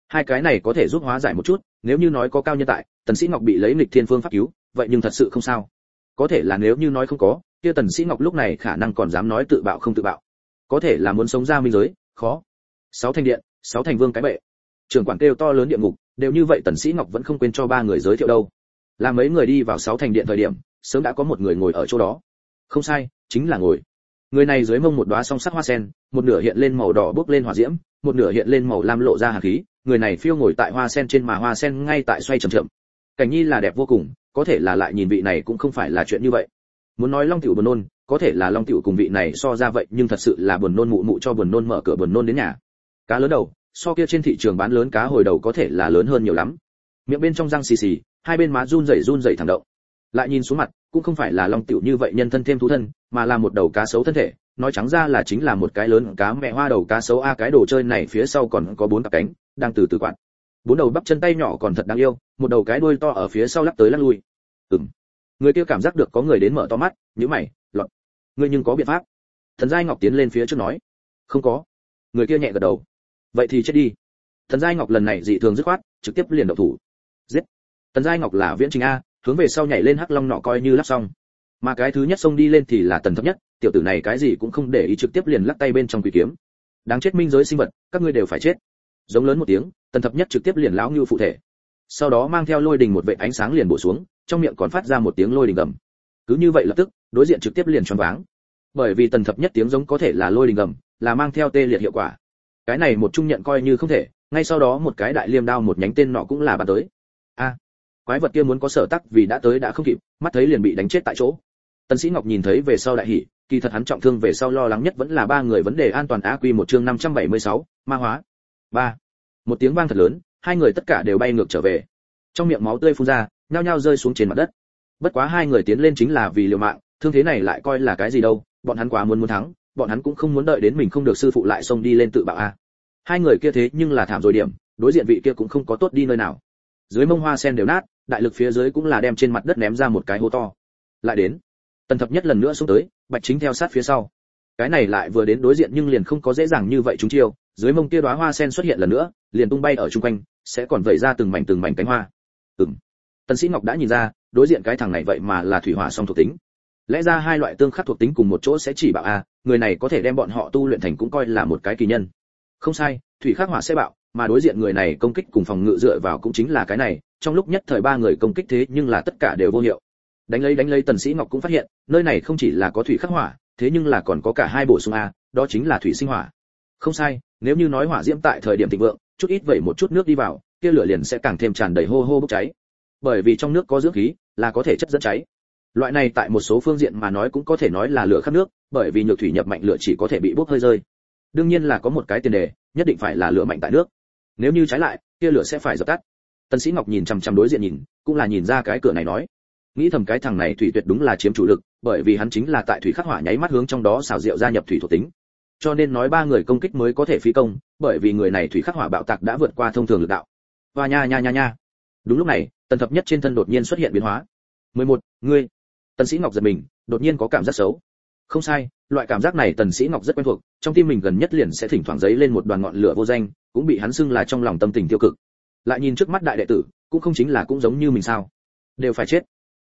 Hai cái này có thể giúp hóa giải một chút, nếu như nói có cao nhân tại, tần sĩ ngọc bị lấy nghịch thiên phương pháp cứu, vậy nhưng thật sự không sao. Có thể là nếu như nói không có, kia tần sĩ ngọc lúc này khả năng còn dám nói tự bạo không tự bạo. Có thể là muốn sống ra minh giới, khó. Sáu thành điện, sáu thành vương cái bệ. Trưởng quản kêu to lớn địa ngục, đều như vậy tần sĩ ngọc vẫn không quên cho ba người giới thiệu đâu. Là mấy người đi vào sáu thành điện thời điểm sớm đã có một người ngồi ở chỗ đó. Không sai, chính là ngồi. Người này dưới mông một đóa song sắc hoa sen, một nửa hiện lên màu đỏ bốc lên hỏa diễm, một nửa hiện lên màu lam lộ ra hàn khí. Người này phiêu ngồi tại hoa sen trên mà hoa sen ngay tại xoay chậm chậm. Cảnh nhi là đẹp vô cùng, có thể là lại nhìn vị này cũng không phải là chuyện như vậy. Muốn nói long tiểu buồn nôn, có thể là long tiểu cùng vị này so ra vậy, nhưng thật sự là buồn nôn mụ mụ cho buồn nôn mở cửa buồn nôn đến nhà. Cá lớn đầu, so kia trên thị trường bán lớn cá hồi đầu có thể là lớn hơn nhiều lắm. Miệng bên trong răng xì xì, hai bên má run rẩy run rẩy thẳng động lại nhìn xuống mặt, cũng không phải là long tiểu như vậy nhân thân thêm thú thân, mà là một đầu cá sấu thân thể, nói trắng ra là chính là một cái lớn cá mẹ hoa đầu cá sấu a, cái đồ chơi này phía sau còn có bốn cặp cánh, đang từ từ quạt. Bốn đầu bắp chân tay nhỏ còn thật đáng yêu, một đầu cái đuôi to ở phía sau lắc tới lắc lui. Ừm. Người kia cảm giác được có người đến mở to mắt, nhíu mày, lọt. Ngươi nhưng có biện pháp. Thần giai ngọc tiến lên phía trước nói. Không có. Người kia nhẹ gật đầu. Vậy thì chết đi. Thần giai ngọc lần này dị thường dứt khoát, trực tiếp liền động thủ. Giết. Thần giai ngọc là viễn trình a hướng về sau nhảy lên hắc long nọ coi như lắp xong. Mà cái thứ nhất xông đi lên thì là tần thấp nhất, tiểu tử này cái gì cũng không để ý trực tiếp liền lắc tay bên trong quỷ kiếm. Đáng chết minh giới sinh vật, các ngươi đều phải chết. Giống lớn một tiếng, tần thập nhất trực tiếp liền lão như phụ thể. Sau đó mang theo lôi đình một vệ ánh sáng liền bổ xuống, trong miệng còn phát ra một tiếng lôi đình gầm. Cứ như vậy lập tức, đối diện trực tiếp liền choáng váng. Bởi vì tần thập nhất tiếng giống có thể là lôi đình gầm, là mang theo tê liệt hiệu quả. Cái này một trung nhận coi như không thể, ngay sau đó một cái đại liêm đao một nhánh tên nọ cũng là bắn tới. A quái vật kia muốn có sở tắc vì đã tới đã không kịp mắt thấy liền bị đánh chết tại chỗ. Tần sĩ ngọc nhìn thấy về sau đại hỉ kỳ thật hắn trọng thương về sau lo lắng nhất vẫn là ba người vấn đề an toàn a quy một chương 576, ma hóa. Ba. Một tiếng vang thật lớn hai người tất cả đều bay ngược trở về. Trong miệng máu tươi phun ra nhao nhao rơi xuống trên mặt đất. Bất quá hai người tiến lên chính là vì liều mạng thương thế này lại coi là cái gì đâu bọn hắn quá muốn muốn thắng bọn hắn cũng không muốn đợi đến mình không được sư phụ lại xông đi lên tự bạo a. Hai người kia thế nhưng là thảm rồi điểm đối diện vị kia cũng không có tốt đi nơi nào. Dưới mông hoa sen đều nát đại lực phía dưới cũng là đem trên mặt đất ném ra một cái hố to. Lại đến, tần thập nhất lần nữa xuống tới, bạch chính theo sát phía sau. Cái này lại vừa đến đối diện nhưng liền không có dễ dàng như vậy chúng chiêu, dưới mông kia đóa hoa sen xuất hiện lần nữa, liền tung bay ở chung quanh, sẽ còn vẩy ra từng mảnh từng mảnh cánh hoa. Ừm. Tần sĩ ngọc đã nhìn ra, đối diện cái thằng này vậy mà là thủy hỏa song thuộc tính. Lẽ ra hai loại tương khắc thuộc tính cùng một chỗ sẽ chỉ bạo a, người này có thể đem bọn họ tu luyện thành cũng coi là một cái kỳ nhân. Không sai, thủy khắc hỏa sẽ bạo, mà đối diện người này công kích cùng phòng ngự dựa vào cũng chính là cái này trong lúc nhất thời ba người công kích thế nhưng là tất cả đều vô hiệu. Đánh lấy đánh lấy tần sĩ ngọc cũng phát hiện, nơi này không chỉ là có thủy khắc hỏa, thế nhưng là còn có cả hai bổ sung a, đó chính là thủy sinh hỏa. Không sai, nếu như nói hỏa diễm tại thời điểm thịnh vượng, chút ít vậy một chút nước đi vào, kia lửa liền sẽ càng thêm tràn đầy hô hô bốc cháy. Bởi vì trong nước có dưỡng khí, là có thể chất dẫn cháy. Loại này tại một số phương diện mà nói cũng có thể nói là lửa khắc nước, bởi vì nhược thủy nhập mạnh lửa chỉ có thể bị bốc hơi rơi. Đương nhiên là có một cái tiền đề, nhất định phải là lửa mạnh tại nước. Nếu như trái lại, kia lửa sẽ phải dập tắt tần sĩ ngọc nhìn chằm chằm đối diện nhìn cũng là nhìn ra cái cửa này nói. Nghĩ thầm cái thằng này thủy tuyệt đúng là chiếm chủ lực bởi vì hắn chính là tại thủy khắc hỏa nháy mắt hướng trong đó xào rượu gia nhập thủy thuộc tính. Cho nên nói ba người công kích mới có thể phi công bởi vì người này thủy khắc hỏa bạo tạc đã vượt qua thông thường lực đạo. Và nha nha nha nha. Đúng lúc này tần thập nhất trên thân đột nhiên xuất hiện biến hóa. 11, ngươi. Tần sĩ ngọc giật mình đột nhiên có cảm giác xấu. Không sai loại cảm giác này tần sĩ ngọc rất quen thuộc trong tim mình gần nhất liền sẽ thỉnh thoảng giấy lên một đoàn ngọn lửa vô danh cũng bị hắn xưng là trong lòng tâm tình tiêu cực lại nhìn trước mắt đại đệ tử, cũng không chính là cũng giống như mình sao? Đều phải chết.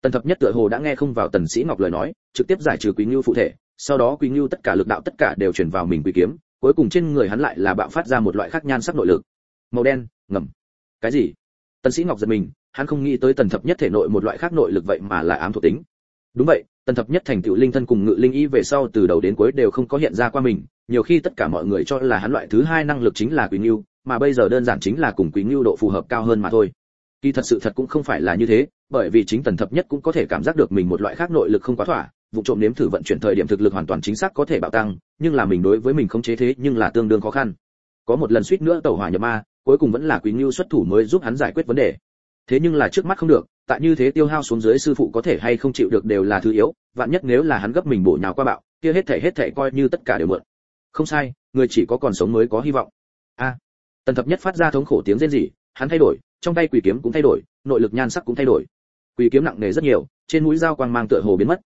Tần thập nhất tựa hồ đã nghe không vào tần sĩ ngọc lời nói, trực tiếp giải trừ quý ngưu phụ thể, sau đó quý ngưu tất cả lực đạo tất cả đều chuyển vào mình quý kiếm, cuối cùng trên người hắn lại là bạo phát ra một loại khác nhan sắc nội lực. Màu đen, ngầm. Cái gì? Tần sĩ ngọc giật mình, hắn không nghĩ tới tần thập nhất thể nội một loại khác nội lực vậy mà là ám thuộc tính. Đúng vậy tần thập nhất thành tựu linh thân cùng ngự linh y về sau từ đầu đến cuối đều không có hiện ra qua mình, nhiều khi tất cả mọi người cho là hắn loại thứ hai năng lực chính là quý ngưu, mà bây giờ đơn giản chính là cùng quý ngưu độ phù hợp cao hơn mà thôi. Kỳ thật sự thật cũng không phải là như thế, bởi vì chính tần thập nhất cũng có thể cảm giác được mình một loại khác nội lực không quá thỏa, vụ trộm nếm thử vận chuyển thời điểm thực lực hoàn toàn chính xác có thể bạo tăng, nhưng là mình đối với mình không chế thế nhưng là tương đương khó khăn. Có một lần suýt nữa tẩu hỏa nhập ma, cuối cùng vẫn là quý ngưu xuất thủ mới giúp hắn giải quyết vấn đề. Thế nhưng là trước mắt không được tại như thế tiêu hao xuống dưới sư phụ có thể hay không chịu được đều là thứ yếu, vạn nhất nếu là hắn gấp mình bổ nhào qua bạo, kia hết thể hết thể coi như tất cả đều mượn. Không sai, người chỉ có còn sống mới có hy vọng. A. Tần thập nhất phát ra thống khổ tiếng rên rỉ, hắn thay đổi, trong tay quỷ kiếm cũng thay đổi, nội lực nhan sắc cũng thay đổi. Quỷ kiếm nặng nề rất nhiều, trên mũi dao quang mang tựa hồ biến mất.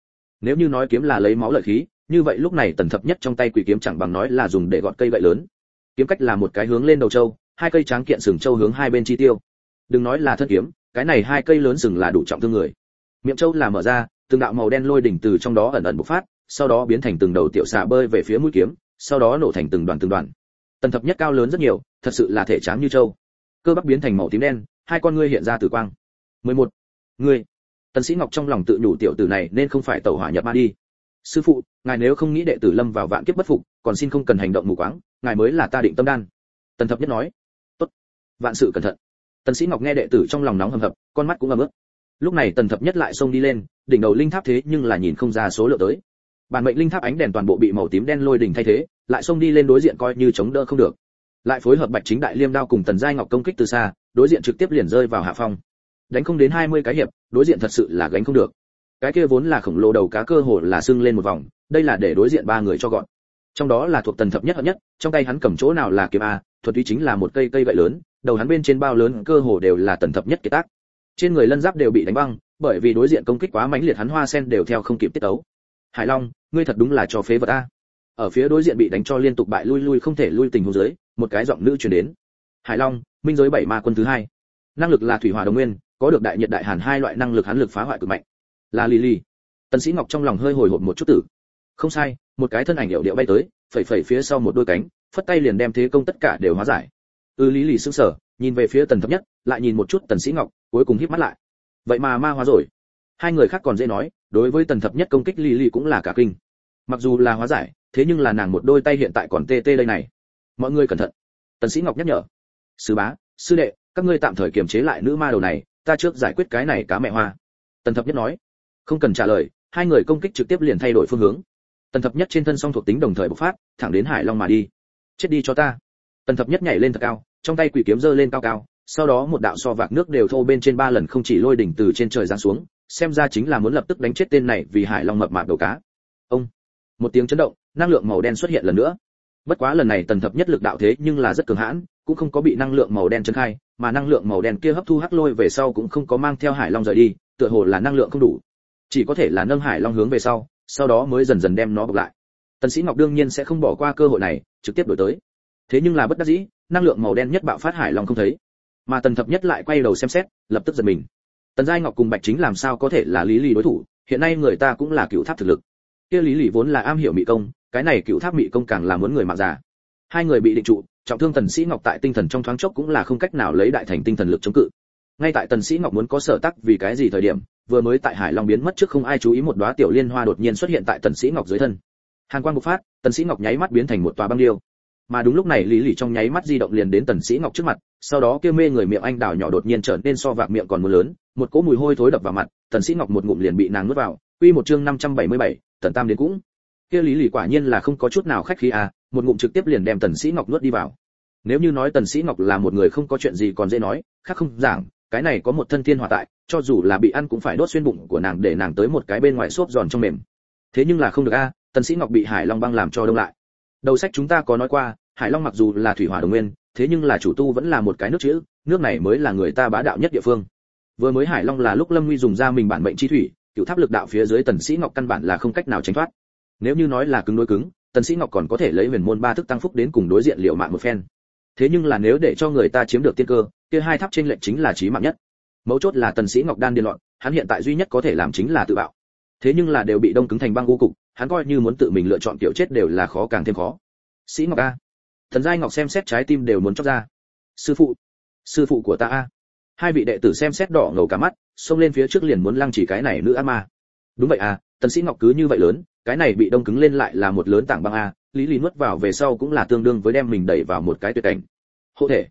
Nếu như nói kiếm là lấy máu lợi khí, như vậy lúc này tần thập nhất trong tay quỷ kiếm chẳng bằng nói là dùng để gọt cây gậy lớn. Kiếm cách là một cái hướng lên đầu châu, hai cây tráng kiện sừng châu hướng hai bên chi tiêu. Đừng nói là thân kiếm cái này hai cây lớn rừng là đủ trọng thương người. Miệng châu là mở ra, từng đạo màu đen lôi đỉnh từ trong đó ẩn ẩn bộc phát, sau đó biến thành từng đầu tiểu xà bơi về phía mũi kiếm, sau đó nổ thành từng đoàn từng đoàn. Tần thập nhất cao lớn rất nhiều, thật sự là thể tráng như châu cơ bắp biến thành màu tím đen, hai con ngươi hiện ra tử quang. 11. ngươi. Tần sĩ ngọc trong lòng tự nhủ tiểu tử này nên không phải tẩu hỏa nhập ma đi. Sư phụ, ngài nếu không nghĩ đệ tử lâm vào vạn kiếp bất phục, còn xin không cần hành động mù quáng, ngài mới là ta định tâm đan. Tần thập nhất nói. Tốt. Vạn sự cẩn thận tần sĩ ngọc nghe đệ tử trong lòng nóng hầm hập, con mắt cũng ấm ướt lúc này tần thập nhất lại xông đi lên, đỉnh đầu linh tháp thế nhưng là nhìn không ra số lượng tới. Bản mệnh linh tháp ánh đèn toàn bộ bị màu tím đen lôi đỉnh thay thế, lại xông đi lên đối diện coi như chống đỡ không được. Lại phối hợp bạch chính đại liêm đao cùng tần giai ngọc công kích từ xa, đối diện trực tiếp liền rơi vào hạ phong. Đánh không đến 20 cái hiệp, đối diện thật sự là gánh không được. Cái kia vốn là khổng lồ đầu cá cơ hồ là sưng lên một vòng, đây là để đối diện ba người cho gọn. Trong đó là thuộc tần thập nhất hợp nhất, trong tay hắn cầm chỗ nào là kiếm a, thuật ý chính là một cây cây gậy lớn đầu hắn bên trên bao lớn cơ hồ đều là tần thập nhất kiệt tác. Trên người lân giáp đều bị đánh băng, bởi vì đối diện công kích quá mãnh liệt hắn hoa sen đều theo không kịp tiết tấu. Hải long, ngươi thật đúng là cho phế vật a. Ở phía đối diện bị đánh cho liên tục bại lui lui không thể lui tình huống dưới, một cái giọng nữ truyền đến. Hải long, minh giới bảy ma quân thứ hai. Năng lực là thủy hỏa đồng nguyên, có được đại nhiệt đại hàn hai loại năng lực hắn lực phá hoại cực mạnh. Là lili tần sĩ ngọc trong lòng hơi hồi hộp một chút tử. Không sai, một cái thân ảnh điệu điệu bay tới, phẩy phẩy phía sau một đôi cánh, phất tay liền đem thế công tất cả đều hóa giải ư lý lì sững sờ, nhìn về phía tần thập nhất, lại nhìn một chút tần sĩ ngọc, cuối cùng híp mắt lại. Vậy mà ma hóa rồi. Hai người khác còn dễ nói, đối với tần thập nhất công kích lì lì cũng là cả kinh. Mặc dù là hóa giải, thế nhưng là nàng một đôi tay hiện tại còn tê tê đây này. Mọi người cẩn thận. Tần sĩ ngọc nhắc nhở. Sư bá, sư đệ, các ngươi tạm thời kiềm chế lại nữ ma đầu này, ta trước giải quyết cái này cá mẹ hoa. Tần thập nhất nói. Không cần trả lời, hai người công kích trực tiếp liền thay đổi phương hướng. Tần thập nhất trên thân song thuộc tính đồng thời bộc phát, thẳng đến hải long mà đi. Chết đi cho ta tần thập nhất nhảy lên thật cao, trong tay quỷ kiếm giơ lên cao cao, sau đó một đạo so vạc nước đều thô bên trên ba lần không chỉ lôi đỉnh từ trên trời giáng xuống, xem ra chính là muốn lập tức đánh chết tên này vì hải long mập mạp đầu cá. Ông, một tiếng chấn động, năng lượng màu đen xuất hiện lần nữa. Bất quá lần này tần thập nhất lực đạo thế nhưng là rất cường hãn, cũng không có bị năng lượng màu đen chấn khai, mà năng lượng màu đen kia hấp thu hắc lôi về sau cũng không có mang theo hải long rời đi, tựa hồ là năng lượng không đủ. Chỉ có thể là nâng hải long hướng về sau sau đó mới dần dần đem nó bọc lại. Tần sĩ ngọc đương nhiên sẽ không bỏ qua cơ hội này, trực tiếp đổi tới thế nhưng là bất đắc dĩ, năng lượng màu đen nhất bạo phát hải long không thấy. Mà tần thập nhất lại quay đầu xem xét, lập tức giật mình. Tần giai ngọc cùng bạch chính làm sao có thể là lý lì đối thủ, hiện nay người ta cũng là cựu tháp thực lực. Kia lý lì vốn là am hiểu mỹ công, cái này cựu tháp mỹ công càng là muốn người mạng già. Hai người bị định trụ, trọng thương tần sĩ ngọc tại tinh thần trong thoáng chốc cũng là không cách nào lấy đại thành tinh thần lực chống cự. Ngay tại tần sĩ ngọc muốn có sở tắc vì cái gì thời điểm, vừa mới tại hải long biến mất trước không ai chú ý một đóa tiểu liên hoa đột nhiên xuất hiện tại tần sĩ ngọc dưới thân. Hàn quang bộc phát, tần sĩ ngọc nháy mắt biến thành một tòa băng điêu mà đúng lúc này lý lì trong nháy mắt di động liền đến tần sĩ ngọc trước mặt sau đó kia mê người miệng anh đào nhỏ đột nhiên trở nên so vạc miệng còn mưa lớn một cỗ mùi hôi thối đập vào mặt tần sĩ ngọc một ngụm liền bị nàng nuốt vào quy một chương 577, tần tam đến cũng. Kia lý lì quả nhiên là không có chút nào khách khí à một ngụm trực tiếp liền đem tần sĩ ngọc nuốt đi vào. Nếu như nói tần sĩ ngọc là một người không có chuyện gì còn dễ nói khác không giảng cái này có một thân thiên hỏa tại cho dù là bị ăn cũng phải đốt xuyên bụng của nàng để nàng tới một cái bên ngoài xốp giòn trong mềm. Thế nhưng là không được a tần sĩ ngọc bị hải long băng làm cho đông lại đầu sách chúng ta có nói qua, hải long mặc dù là thủy hỏa đồng nguyên, thế nhưng là chủ tu vẫn là một cái nước chữ, nước này mới là người ta bá đạo nhất địa phương. Vừa mới hải long là lúc lâm nguy dùng ra mình bản mệnh chi thủy, cựu tháp lực đạo phía dưới tần sĩ ngọc căn bản là không cách nào tránh thoát. Nếu như nói là cứng đối cứng, tần sĩ ngọc còn có thể lấy huyền môn ba thức tăng phúc đến cùng đối diện liệu mạng một phen. Thế nhưng là nếu để cho người ta chiếm được tiên cơ, kia hai tháp trên lệnh chính là chí mạng nhất. Mấu chốt là tần sĩ ngọc đan điên loạn, hắn hiện tại duy nhất có thể làm chính là tự bạo. Thế nhưng là đều bị đông cứng thành băng vô cục hắn coi như muốn tự mình lựa chọn tiểu chết đều là khó càng thêm khó. Sĩ ngọc a. Thần giai ngọc xem xét trái tim đều muốn chóc ra. Sư phụ. Sư phụ của ta a. Hai vị đệ tử xem xét đỏ ngầu cả mắt, xông lên phía trước liền muốn lăng chỉ cái này nữ ác ma. Đúng vậy à tần sĩ ngọc cứ như vậy lớn, cái này bị đông cứng lên lại là một lớn tảng băng a, lý lý nuốt vào về sau cũng là tương đương với đem mình đẩy vào một cái tuyệt cảnh. Hộ thể.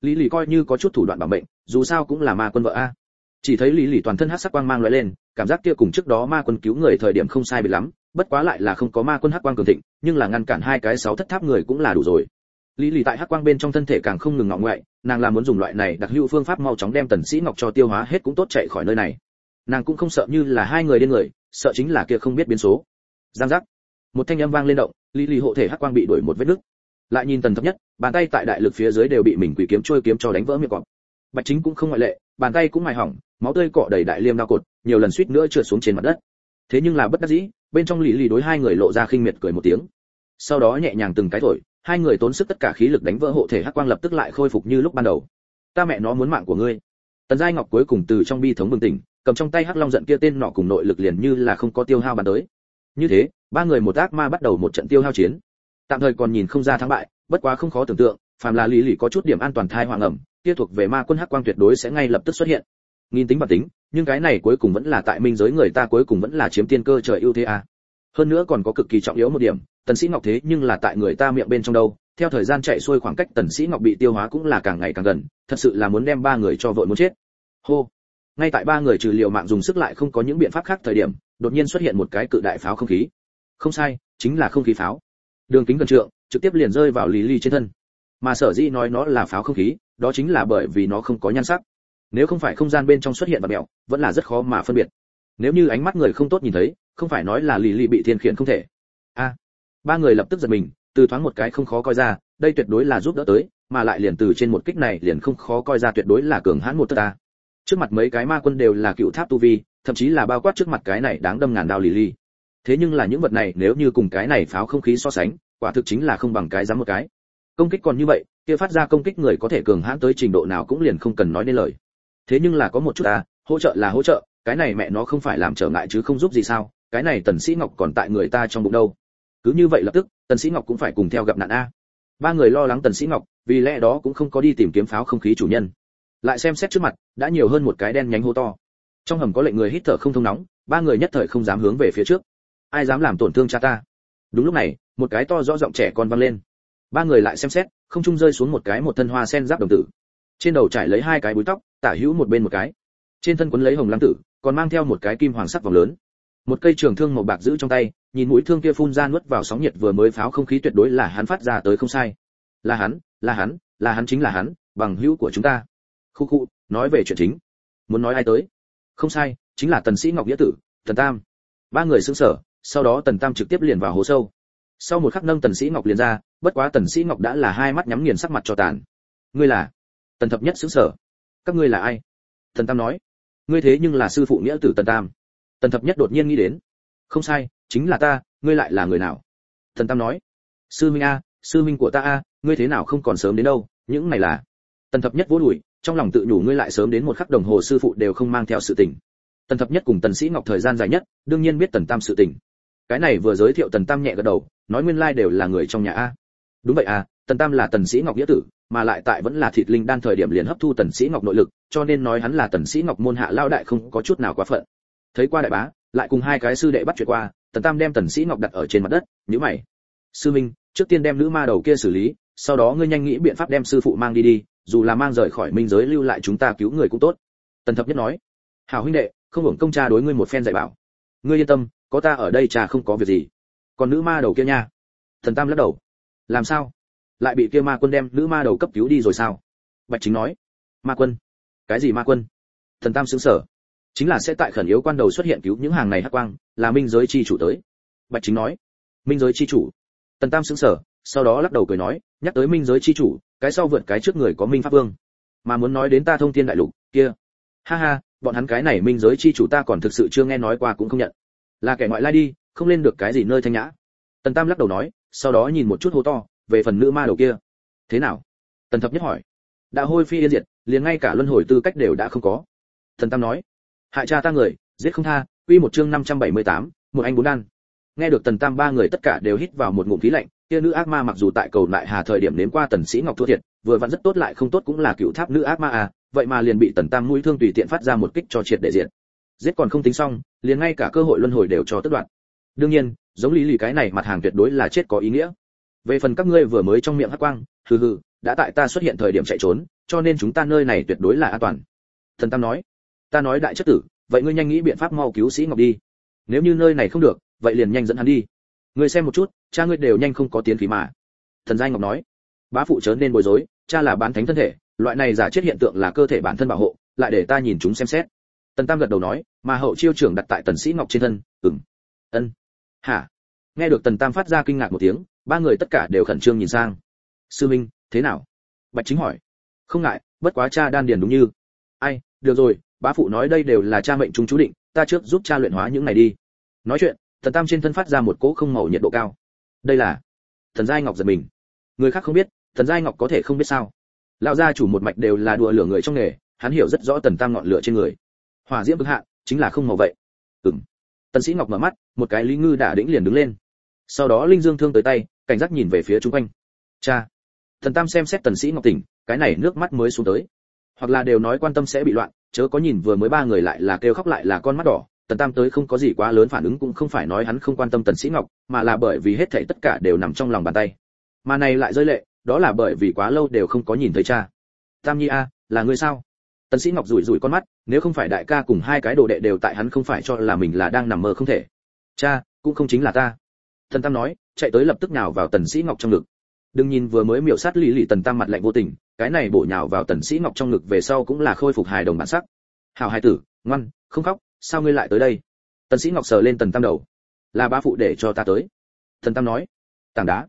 Lý lý coi như có chút thủ đoạn bảo mệnh, dù sao cũng là ma quân vợ a. Chỉ thấy lý lý toàn thân hắc sắc quang mang lóe lên, cảm giác kia cùng trước đó ma quân cứu người thời điểm không sai biệt lắm bất quá lại là không có ma quân hắc quang cường thịnh, nhưng là ngăn cản hai cái sáu thất tháp người cũng là đủ rồi. Lý lì tại hắc quang bên trong thân thể càng không ngừng ngọng ngoại, nàng là muốn dùng loại này đặc hữu phương pháp mau chóng đem tần sĩ ngọc cho tiêu hóa hết cũng tốt chạy khỏi nơi này. Nàng cũng không sợ như là hai người điên người, sợ chính là kia không biết biến số. Giang giác. Một thanh âm vang lên động, lý lì hộ thể hắc quang bị đuổi một vết nứt. Lại nhìn tần thấp nhất, bàn tay tại đại lực phía dưới đều bị mình quỷ kiếm trôi kiếm cho đánh vỡ miệng cọp. Bạch chính cũng không ngoại lệ, bàn tay cũng mài hỏng, máu tươi cọ đầy đại liêm đao cột, nhiều lần suýt nữa trượt xuống trên mặt đất. Thế nhưng là bất đắc dĩ bên trong lì lì đối hai người lộ ra khinh miệt cười một tiếng. Sau đó nhẹ nhàng từng cái thổi, hai người tốn sức tất cả khí lực đánh vỡ hộ thể hắc quang lập tức lại khôi phục như lúc ban đầu. Ta mẹ nó muốn mạng của ngươi. Tần giai ngọc cuối cùng từ trong bi thống bừng tỉnh, cầm trong tay hắc long giận kia tên nọ cùng nội lực liền như là không có tiêu hao bàn tới. Như thế, ba người một ác ma bắt đầu một trận tiêu hao chiến. Tạm thời còn nhìn không ra thắng bại, bất quá không khó tưởng tượng, phàm là lý lì có chút điểm an toàn thai hoàng ẩm, kia thuộc về ma quân hắc quang tuyệt đối sẽ ngay lập tức xuất hiện. Nghìn tính bản tính nhưng cái này cuối cùng vẫn là tại minh giới người ta cuối cùng vẫn là chiếm tiên cơ trời ưu thế a hơn nữa còn có cực kỳ trọng yếu một điểm, tần sĩ ngọc thế nhưng là tại người ta miệng bên trong đâu, theo thời gian chạy xuôi khoảng cách tần sĩ ngọc bị tiêu hóa cũng là càng ngày càng gần, thật sự là muốn đem ba người cho vội muốn chết. Hô. Ngay tại ba người trừ liều mạng dùng sức lại không có những biện pháp khác thời điểm, đột nhiên xuất hiện một cái cự đại pháo không khí. Không sai, chính là không khí pháo. Đường kính gần trượng, trực tiếp liền rơi vào lý ly trên thân. Mà sở dĩ nói nó là pháo không khí, đó chính là bởi vì nó không có nhan sắc nếu không phải không gian bên trong xuất hiện vật mèo vẫn là rất khó mà phân biệt. Nếu như ánh mắt người không tốt nhìn thấy, không phải nói là lì lì bị thiên khiển không thể. A. Ba người lập tức giật mình, từ thoáng một cái không khó coi ra, đây tuyệt đối là giúp đỡ tới, mà lại liền từ trên một kích này liền không khó coi ra tuyệt đối là cường hãn một tấc ta trước mặt mấy cái ma quân đều là cựu tháp tu vi, thậm chí là bao quát trước mặt cái này đáng đâm ngàn đao lì lì. thế nhưng là những vật này nếu như cùng cái này pháo không khí so sánh, quả thực chính là không bằng cái dám một cái. Công kích còn như vậy, kia phát ra công kích người có thể cường hãn tới trình độ nào cũng liền không cần nói nên lời thế nhưng là có một chút à hỗ trợ là hỗ trợ, cái này mẹ nó không phải làm trở ngại chứ không giúp gì sao, cái này tần sĩ ngọc còn tại người ta trong bụng đâu. Cứ như vậy lập tức, tần sĩ ngọc cũng phải cùng theo gặp nạn a. Ba người lo lắng tần sĩ ngọc, vì lẽ đó cũng không có đi tìm kiếm pháo không khí chủ nhân. Lại xem xét trước mặt, đã nhiều hơn một cái đen nhánh hô to. Trong hầm có lệnh người hít thở không thông nóng, ba người nhất thời không dám hướng về phía trước. Ai dám làm tổn thương cha ta? Đúng lúc này, một cái to rõ giọng trẻ con vang lên. Ba người lại xem xét, không trung rơi xuống một cái một thân hoa sen giáp đồng tử. Trên đầu trải lấy hai cái búi tóc tả hữu một bên một cái. Trên thân quấn lấy hồng lăng tử, còn mang theo một cái kim hoàng sắc vòng lớn. Một cây trường thương màu bạc giữ trong tay, nhìn mũi thương kia phun ra nuốt vào sóng nhiệt vừa mới pháo không khí tuyệt đối là hắn phát ra tới không sai. Là hắn là hắn là hắn chính là hắn, bằng hữu của chúng ta. Khu khu, nói về chuyện chính. Muốn nói ai tới? Không sai, chính là tần sĩ ngọc nghĩa tử, tần tam. Ba người sững sờ, sau đó tần tam trực tiếp liền vào hố sâu. Sau một khắc nâng tần sĩ ngọc liền ra, bất quá tần sĩ ngọc đã là hai mắt nhắm nghiền sắc mặt cho tàn. Ngươi là? Tần thập nhất sững sờ các ngươi là ai? Thần tam nói. Ngươi thế nhưng là sư phụ nghĩa tử tần tam. Tần thập nhất đột nhiên nghĩ đến. Không sai, chính là ta, ngươi lại là người nào? Thần tam nói. Sư minh a, sư minh của ta a, ngươi thế nào không còn sớm đến đâu? Những này là. Tần thập nhất vỗ đùi, trong lòng tự nhủ ngươi lại sớm đến một khắc đồng hồ sư phụ đều không mang theo sự tình. Tần thập nhất cùng tần sĩ ngọc thời gian dài nhất, đương nhiên biết tần tam sự tình. Cái này vừa giới thiệu tần tam nhẹ gật đầu, nói nguyên lai đều là người trong nhà a. Đúng vậy à tần tam là tần sĩ ngọc nghĩa tử, mà lại tại vẫn là thịt linh đan thời điểm liền hấp thu tần sĩ ngọc nội lực, cho nên nói hắn là tần sĩ ngọc môn hạ lao đại không có chút nào quá phận. Thấy qua đại bá, lại cùng hai cái sư đệ bắt chuyện qua, tần tam đem tần sĩ ngọc đặt ở trên mặt đất, nhíu mày. Sư minh, trước tiên đem nữ ma đầu kia xử lý, sau đó ngươi nhanh nghĩ biện pháp đem sư phụ mang đi đi, dù là mang rời khỏi minh giới lưu lại chúng ta cứu người cũng tốt. Tần thập nhất nói. Hảo huynh đệ, không hưởng công cha đối ngươi một phen dạy bảo. Ngươi yên tâm, có ta ở đây cha không có việc gì. Còn nữ ma đầu kia nha. Thần tam lắc đầu. Làm sao? Lại bị kia ma quân đem nữ ma đầu cấp cứu đi rồi sao? Bạch chính nói. Ma quân? Cái gì ma quân? Thần tam sững sờ. Chính là sẽ tại khẩn yếu quan đầu xuất hiện cứu những hàng này hắc quang, là minh giới chi chủ tới. Bạch chính nói. Minh giới chi chủ. Tần tam sững sờ, sau đó lắc đầu cười nói, nhắc tới minh giới chi chủ, cái sau vượt cái trước người có minh pháp vương. Mà muốn nói đến ta thông thiên đại lục, kia. Ha ha, bọn hắn cái này minh giới chi chủ ta còn thực sự chưa nghe nói qua cũng không nhận. Là kẻ ngoại lai đi, không lên được cái gì nơi thanh nhã. Tần tam lắc đầu nói, sau đó nhìn một chút hố to về phần nữ ma đầu kia. Thế nào? Tần thập nhất hỏi. Đã hôi phi yên diệt liền ngay cả luân hồi tư cách đều đã không có. Thần tam nói. Hại cha ta người giết không tha quy một chương 578, một anh bốn đan. Nghe được tần tam ba người tất cả đều hít vào một ngụm khí lạnh kia nữ ác ma mặc dù tại cầu lại hà thời điểm nếm qua tần sĩ ngọc thua thiệt vừa vặn rất tốt lại không tốt cũng là cựu tháp nữ ác ma à vậy mà liền bị tần tam mũi thương tùy tiện phát ra một kích cho triệt để diện giết còn không tính xong liền ngay cả cơ hội luân hồi đều cho tất đoạn đương nhiên giống lý lì cái này mặt hàng tuyệt đối là chết có ý nghĩa về phần các ngươi vừa mới trong miệng hắc quang, hừ hừ, đã tại ta xuất hiện thời điểm chạy trốn, cho nên chúng ta nơi này tuyệt đối là an toàn. Thần tam nói, ta nói đại chất tử, vậy ngươi nhanh nghĩ biện pháp mau cứu sĩ ngọc đi. Nếu như nơi này không được, vậy liền nhanh dẫn hắn đi. Ngươi xem một chút, cha ngươi đều nhanh không có tiến khí mà. Thần giai ngọc nói, bá phụ chớ nên bối rối, cha là bán thánh thân thể, loại này giả chết hiện tượng là cơ thể bản thân bảo hộ, lại để ta nhìn chúng xem xét. Tần tam gật đầu nói, mà hậu chiêu trưởng đặt tại tần sĩ ngọc trên thân, ừm, ân. Hả? Nghe được tần tam phát ra kinh ngạc một tiếng ba người tất cả đều khẩn trương nhìn sang. Sư minh, thế nào? Bạch chính hỏi. Không ngại, bất quá cha đan điền đúng như. Ai, được rồi, bá phụ nói đây đều là cha mệnh chúng chú định, ta trước giúp cha luyện hóa những này đi. Nói chuyện, thần tam trên thân phát ra một cỗ không màu nhiệt độ cao. Đây là thần giai ngọc giật mình. Người khác không biết, thần giai ngọc có thể không biết sao? Lão gia chủ một mạch đều là đùa lửa người trong nghề, hắn hiểu rất rõ tần tam ngọn lửa trên người. Hỏa diễm cực hạn, chính là không màu vậy. Ừm. Tần sĩ ngọc mở mắt, một cái lý ngư đã đĩnh liền đứng lên. Sau đó linh dương thương tới tay cảnh giác nhìn về phía chúng quanh. Cha, thần tam xem xét tần sĩ ngọc tỉnh, cái này nước mắt mới xuống tới. Hoặc là đều nói quan tâm sẽ bị loạn, chớ có nhìn vừa mới ba người lại là kêu khóc lại là con mắt đỏ. Tần tam tới không có gì quá lớn phản ứng cũng không phải nói hắn không quan tâm tần sĩ ngọc, mà là bởi vì hết thảy tất cả đều nằm trong lòng bàn tay. Mà này lại rơi lệ, đó là bởi vì quá lâu đều không có nhìn thấy cha. Tam nhi a, là ngươi sao? Tần sĩ ngọc rủi rủi con mắt, nếu không phải đại ca cùng hai cái đồ đệ đều tại hắn không phải cho là mình là đang nằm mơ không thể. Cha, cũng không chính là ta. Thần tam nói chạy tới lập tức nhào vào tần sĩ ngọc trong ngực. Đừng nhìn vừa mới miểu sát lý lì tần tam mặt lạnh vô tình, cái này bổ nhào vào tần sĩ ngọc trong ngực về sau cũng là khôi phục hài đồng bản sắc. Hảo hài tử, ngoan, không khóc, sao ngươi lại tới đây? Tần sĩ ngọc sờ lên tần tam đầu. Là ba phụ để cho ta tới. Tần tam nói. Tảng đá.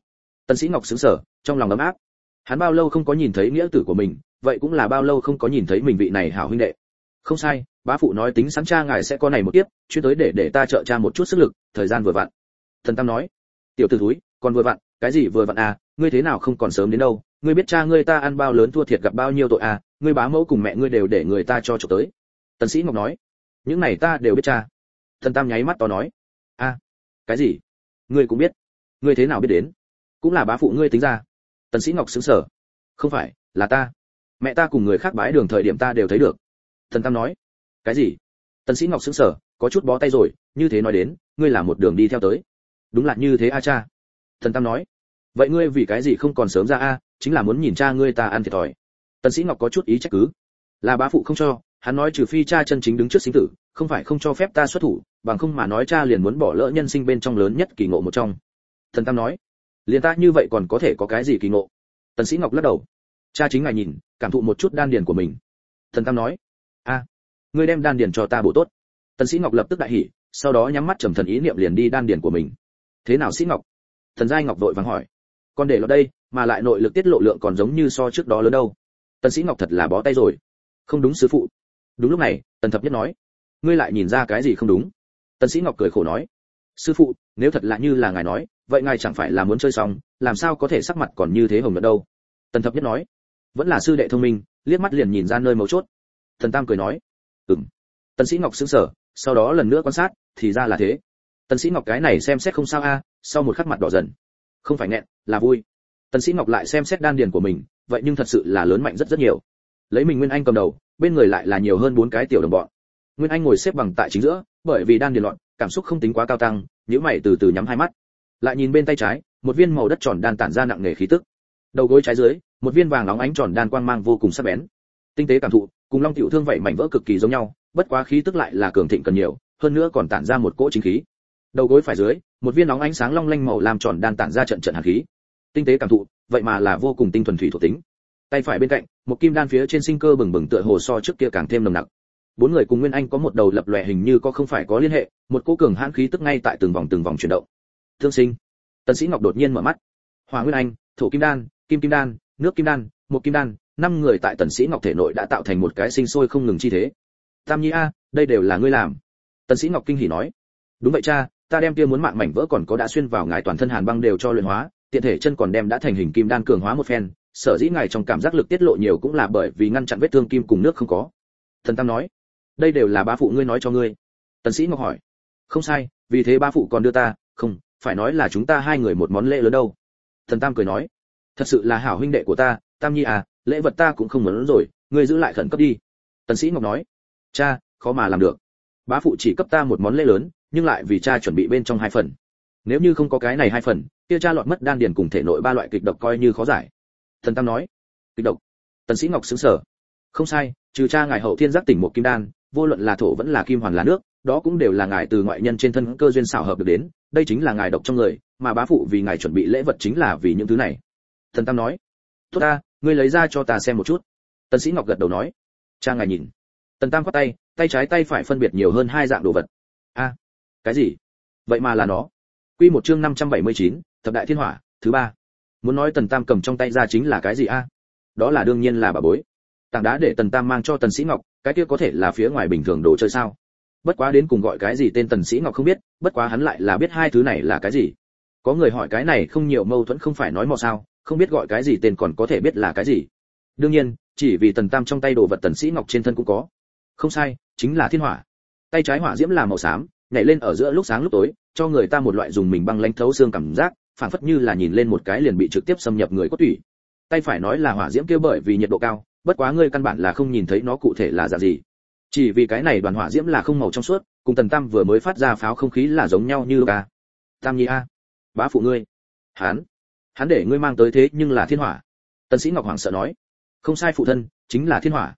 Tần sĩ ngọc sững sờ, trong lòng ấm áp. Hắn bao lâu không có nhìn thấy nghĩa tử của mình, vậy cũng là bao lâu không có nhìn thấy mình vị này hảo huynh đệ. Không sai, bá phụ nói tính sẵn cha ngài sẽ có này một tiếp chuyên tới để để ta trợ cha một chút sức lực, thời gian vừa vặn. Thần tam nói tiểu tử thúi, còn vừa vặn, cái gì vừa vặn à ngươi thế nào không còn sớm đến đâu, ngươi biết cha ngươi ta ăn bao lớn thua thiệt gặp bao nhiêu tội à ngươi bá mẫu cùng mẹ ngươi đều để người ta cho trộm tới. Tần sĩ ngọc nói, những này ta đều biết cha. Thần tam nháy mắt to nói, a, cái gì? Ngươi cũng biết. Ngươi thế nào biết đến? Cũng là bá phụ ngươi tính ra. Tần sĩ ngọc sững sờ. Không phải, là ta. Mẹ ta cùng người khác bái đường thời điểm ta đều thấy được. Thần tam nói, cái gì? Tần sĩ ngọc sững sờ, có chút bó tay rồi, như thế nói đến, ngươi là một đường đi theo tới đúng là như thế a cha. Thần tam nói, vậy ngươi vì cái gì không còn sớm ra a, chính là muốn nhìn cha ngươi ta ăn thiệt thòi. Tần sĩ ngọc có chút ý trách cứ. Là bá phụ không cho, hắn nói trừ phi cha chân chính đứng trước sinh tử, không phải không cho phép ta xuất thủ, bằng không mà nói cha liền muốn bỏ lỡ nhân sinh bên trong lớn nhất kỳ ngộ một trong. Thần tam nói, liền ta như vậy còn có thể có cái gì kỳ ngộ? Tần sĩ ngọc lắc đầu. Cha chính ngài nhìn, cảm thụ một chút đan điền của mình. Thần tam nói, a, ngươi đem đan điền cho ta bổ tốt. Tần sĩ ngọc lập tức đại hỉ, sau đó nhắm mắt trầm thần ý niệm liền đi đan điền của mình thế nào sĩ ngọc? Thần giai ngọc vội vàng hỏi. Còn để lọt đây, mà lại nội lực tiết lộ lượng còn giống như so trước đó lớn đâu. Tần sĩ ngọc thật là bó tay rồi. Không đúng sư phụ. Đúng lúc này, tần thập nhất nói. Ngươi lại nhìn ra cái gì không đúng? Tần sĩ ngọc cười khổ nói. Sư phụ, nếu thật là như là ngài nói, vậy ngài chẳng phải là muốn chơi xong, làm sao có thể sắc mặt còn như thế hồng nhuận đâu? Tần thập nhất nói. Vẫn là sư đệ thông minh, liếc mắt liền nhìn ra nơi mấu chốt. Thần tam cười nói. Ừm. Tần sĩ ngọc sững sờ, sau đó lần nữa quan sát, thì ra là thế tần sĩ ngọc cái này xem xét không sao a sau một khắc mặt đỏ dần. Không phải nẹn, là vui. Tần sĩ ngọc lại xem xét đan điền của mình vậy nhưng thật sự là lớn mạnh rất rất nhiều. Lấy mình nguyên anh cầm đầu bên người lại là nhiều hơn bốn cái tiểu đồng bọn. Nguyên anh ngồi xếp bằng tại chính giữa bởi vì đan điền loạn cảm xúc không tính quá cao tăng nhíu mày từ từ nhắm hai mắt. Lại nhìn bên tay trái một viên màu đất tròn đan tản ra nặng nề khí tức. Đầu gối trái dưới một viên vàng óng ánh tròn đan quang mang vô cùng sắc bén. Tinh tế cảm thụ cùng long tiểu thương vậy mảnh vỡ cực kỳ giống nhau bất quá khí tức lại là cường thịnh cần nhiều hơn nữa còn tản ra một cỗ chính khí đầu gối phải dưới, một viên nóng ánh sáng long lanh màu làm tròn đan tản ra trận trận hàn khí. Tinh tế cảm thụ, vậy mà là vô cùng tinh thuần thủy thuộc tính. Tay phải bên cạnh, một kim đan phía trên sinh cơ bừng bừng tựa hồ so trước kia càng thêm nồng nặc. Bốn người cùng nguyên anh có một đầu lập lòe hình như có không phải có liên hệ, một cỗ cường hãn khí tức ngay tại từng vòng từng vòng chuyển động. Thương sinh, tần sĩ ngọc đột nhiên mở mắt. Hòa nguyên anh, thổ kim đan, kim kim đan, nước kim đan một kim đan, năm người tại tần sĩ ngọc thể nội đã tạo thành một cái sinh sôi không ngừng chi thế. Tam nhi a, đây đều là ngươi làm. Tần sĩ ngọc kinh hỉ nói. Đúng vậy cha ta đem kia muốn mạng mảnh vỡ còn có đã xuyên vào ngài toàn thân hàn băng đều cho luyện hóa, tiện thể chân còn đem đã thành hình kim đan cường hóa một phen, sở dĩ ngài trong cảm giác lực tiết lộ nhiều cũng là bởi vì ngăn chặn vết thương kim cùng nước không có. Thần tam nói, đây đều là ba phụ ngươi nói cho ngươi. Tần sĩ ngọc hỏi, không sai, vì thế ba phụ còn đưa ta, không, phải nói là chúng ta hai người một món lễ lớn đâu. Thần tam cười nói, thật sự là hảo huynh đệ của ta, tam nhi à lễ vật ta cũng không muốn rồi, ngươi giữ lại khẩn cấp đi. Tần sĩ ngọc nói, cha, khó mà làm được. Bá phụ chỉ cấp ta một món lễ lớn nhưng lại vì cha chuẩn bị bên trong hai phần. Nếu như không có cái này hai phần, kia cha lọt mất đan điền cùng thể nội ba loại kịch độc coi như khó giải. Thần tam nói, kịch độc? Tần sĩ ngọc sững sờ. Không sai, trừ cha ngài hậu thiên giác tỉnh một kim đan, vô luận là thổ vẫn là kim hoàn là nước, đó cũng đều là ngài từ ngoại nhân trên thân cơ duyên xảo hợp được đến, đây chính là ngài độc trong người, mà bá phụ vì ngài chuẩn bị lễ vật chính là vì những thứ này. Thần tam nói, tốt ta, ngươi lấy ra cho ta xem một chút. Tần sĩ ngọc gật đầu nói, cha ngài nhìn. Tần tam quát tay tay trái tay phải phân biệt nhiều hơn hai dạng đồ vật. A cái gì? Vậy mà là nó. Quy một chương 579, thập đại thiên hỏa thứ ba. Muốn nói tần tam cầm trong tay ra chính là cái gì a? Đó là đương nhiên là bà bối. Tảng đá để tần tam mang cho tần sĩ ngọc cái kia có thể là phía ngoài bình thường đồ chơi sao? Bất quá đến cùng gọi cái gì tên tần sĩ ngọc không biết bất quá hắn lại là biết hai thứ này là cái gì. Có người hỏi cái này không nhiều mâu thuẫn không phải nói mò sao không biết gọi cái gì tên còn có thể biết là cái gì. Đương nhiên chỉ vì tần tam trong tay đồ vật tần sĩ ngọc trên thân cũng có. Không sai chính là thiên hỏa. Tay trái hỏa diễm là màu xám nhảy lên ở giữa lúc sáng lúc tối, cho người ta một loại dùng mình băng lãnh thấu xương cảm giác, phảng phất như là nhìn lên một cái liền bị trực tiếp xâm nhập người cốt tủy. Tay phải nói là hỏa diễm kia bởi vì nhiệt độ cao, bất quá ngươi căn bản là không nhìn thấy nó cụ thể là dạng gì. Chỉ vì cái này đoàn hỏa diễm là không màu trong suốt, cùng tần tam vừa mới phát ra pháo không khí là giống nhau như ca à. tam nhi a, bá phụ ngươi. Hắn hắn để ngươi mang tới thế nhưng là thiên hỏa. Tần sĩ ngọc hoàng sợ nói. Không sai phụ thân, chính là thiên hỏa.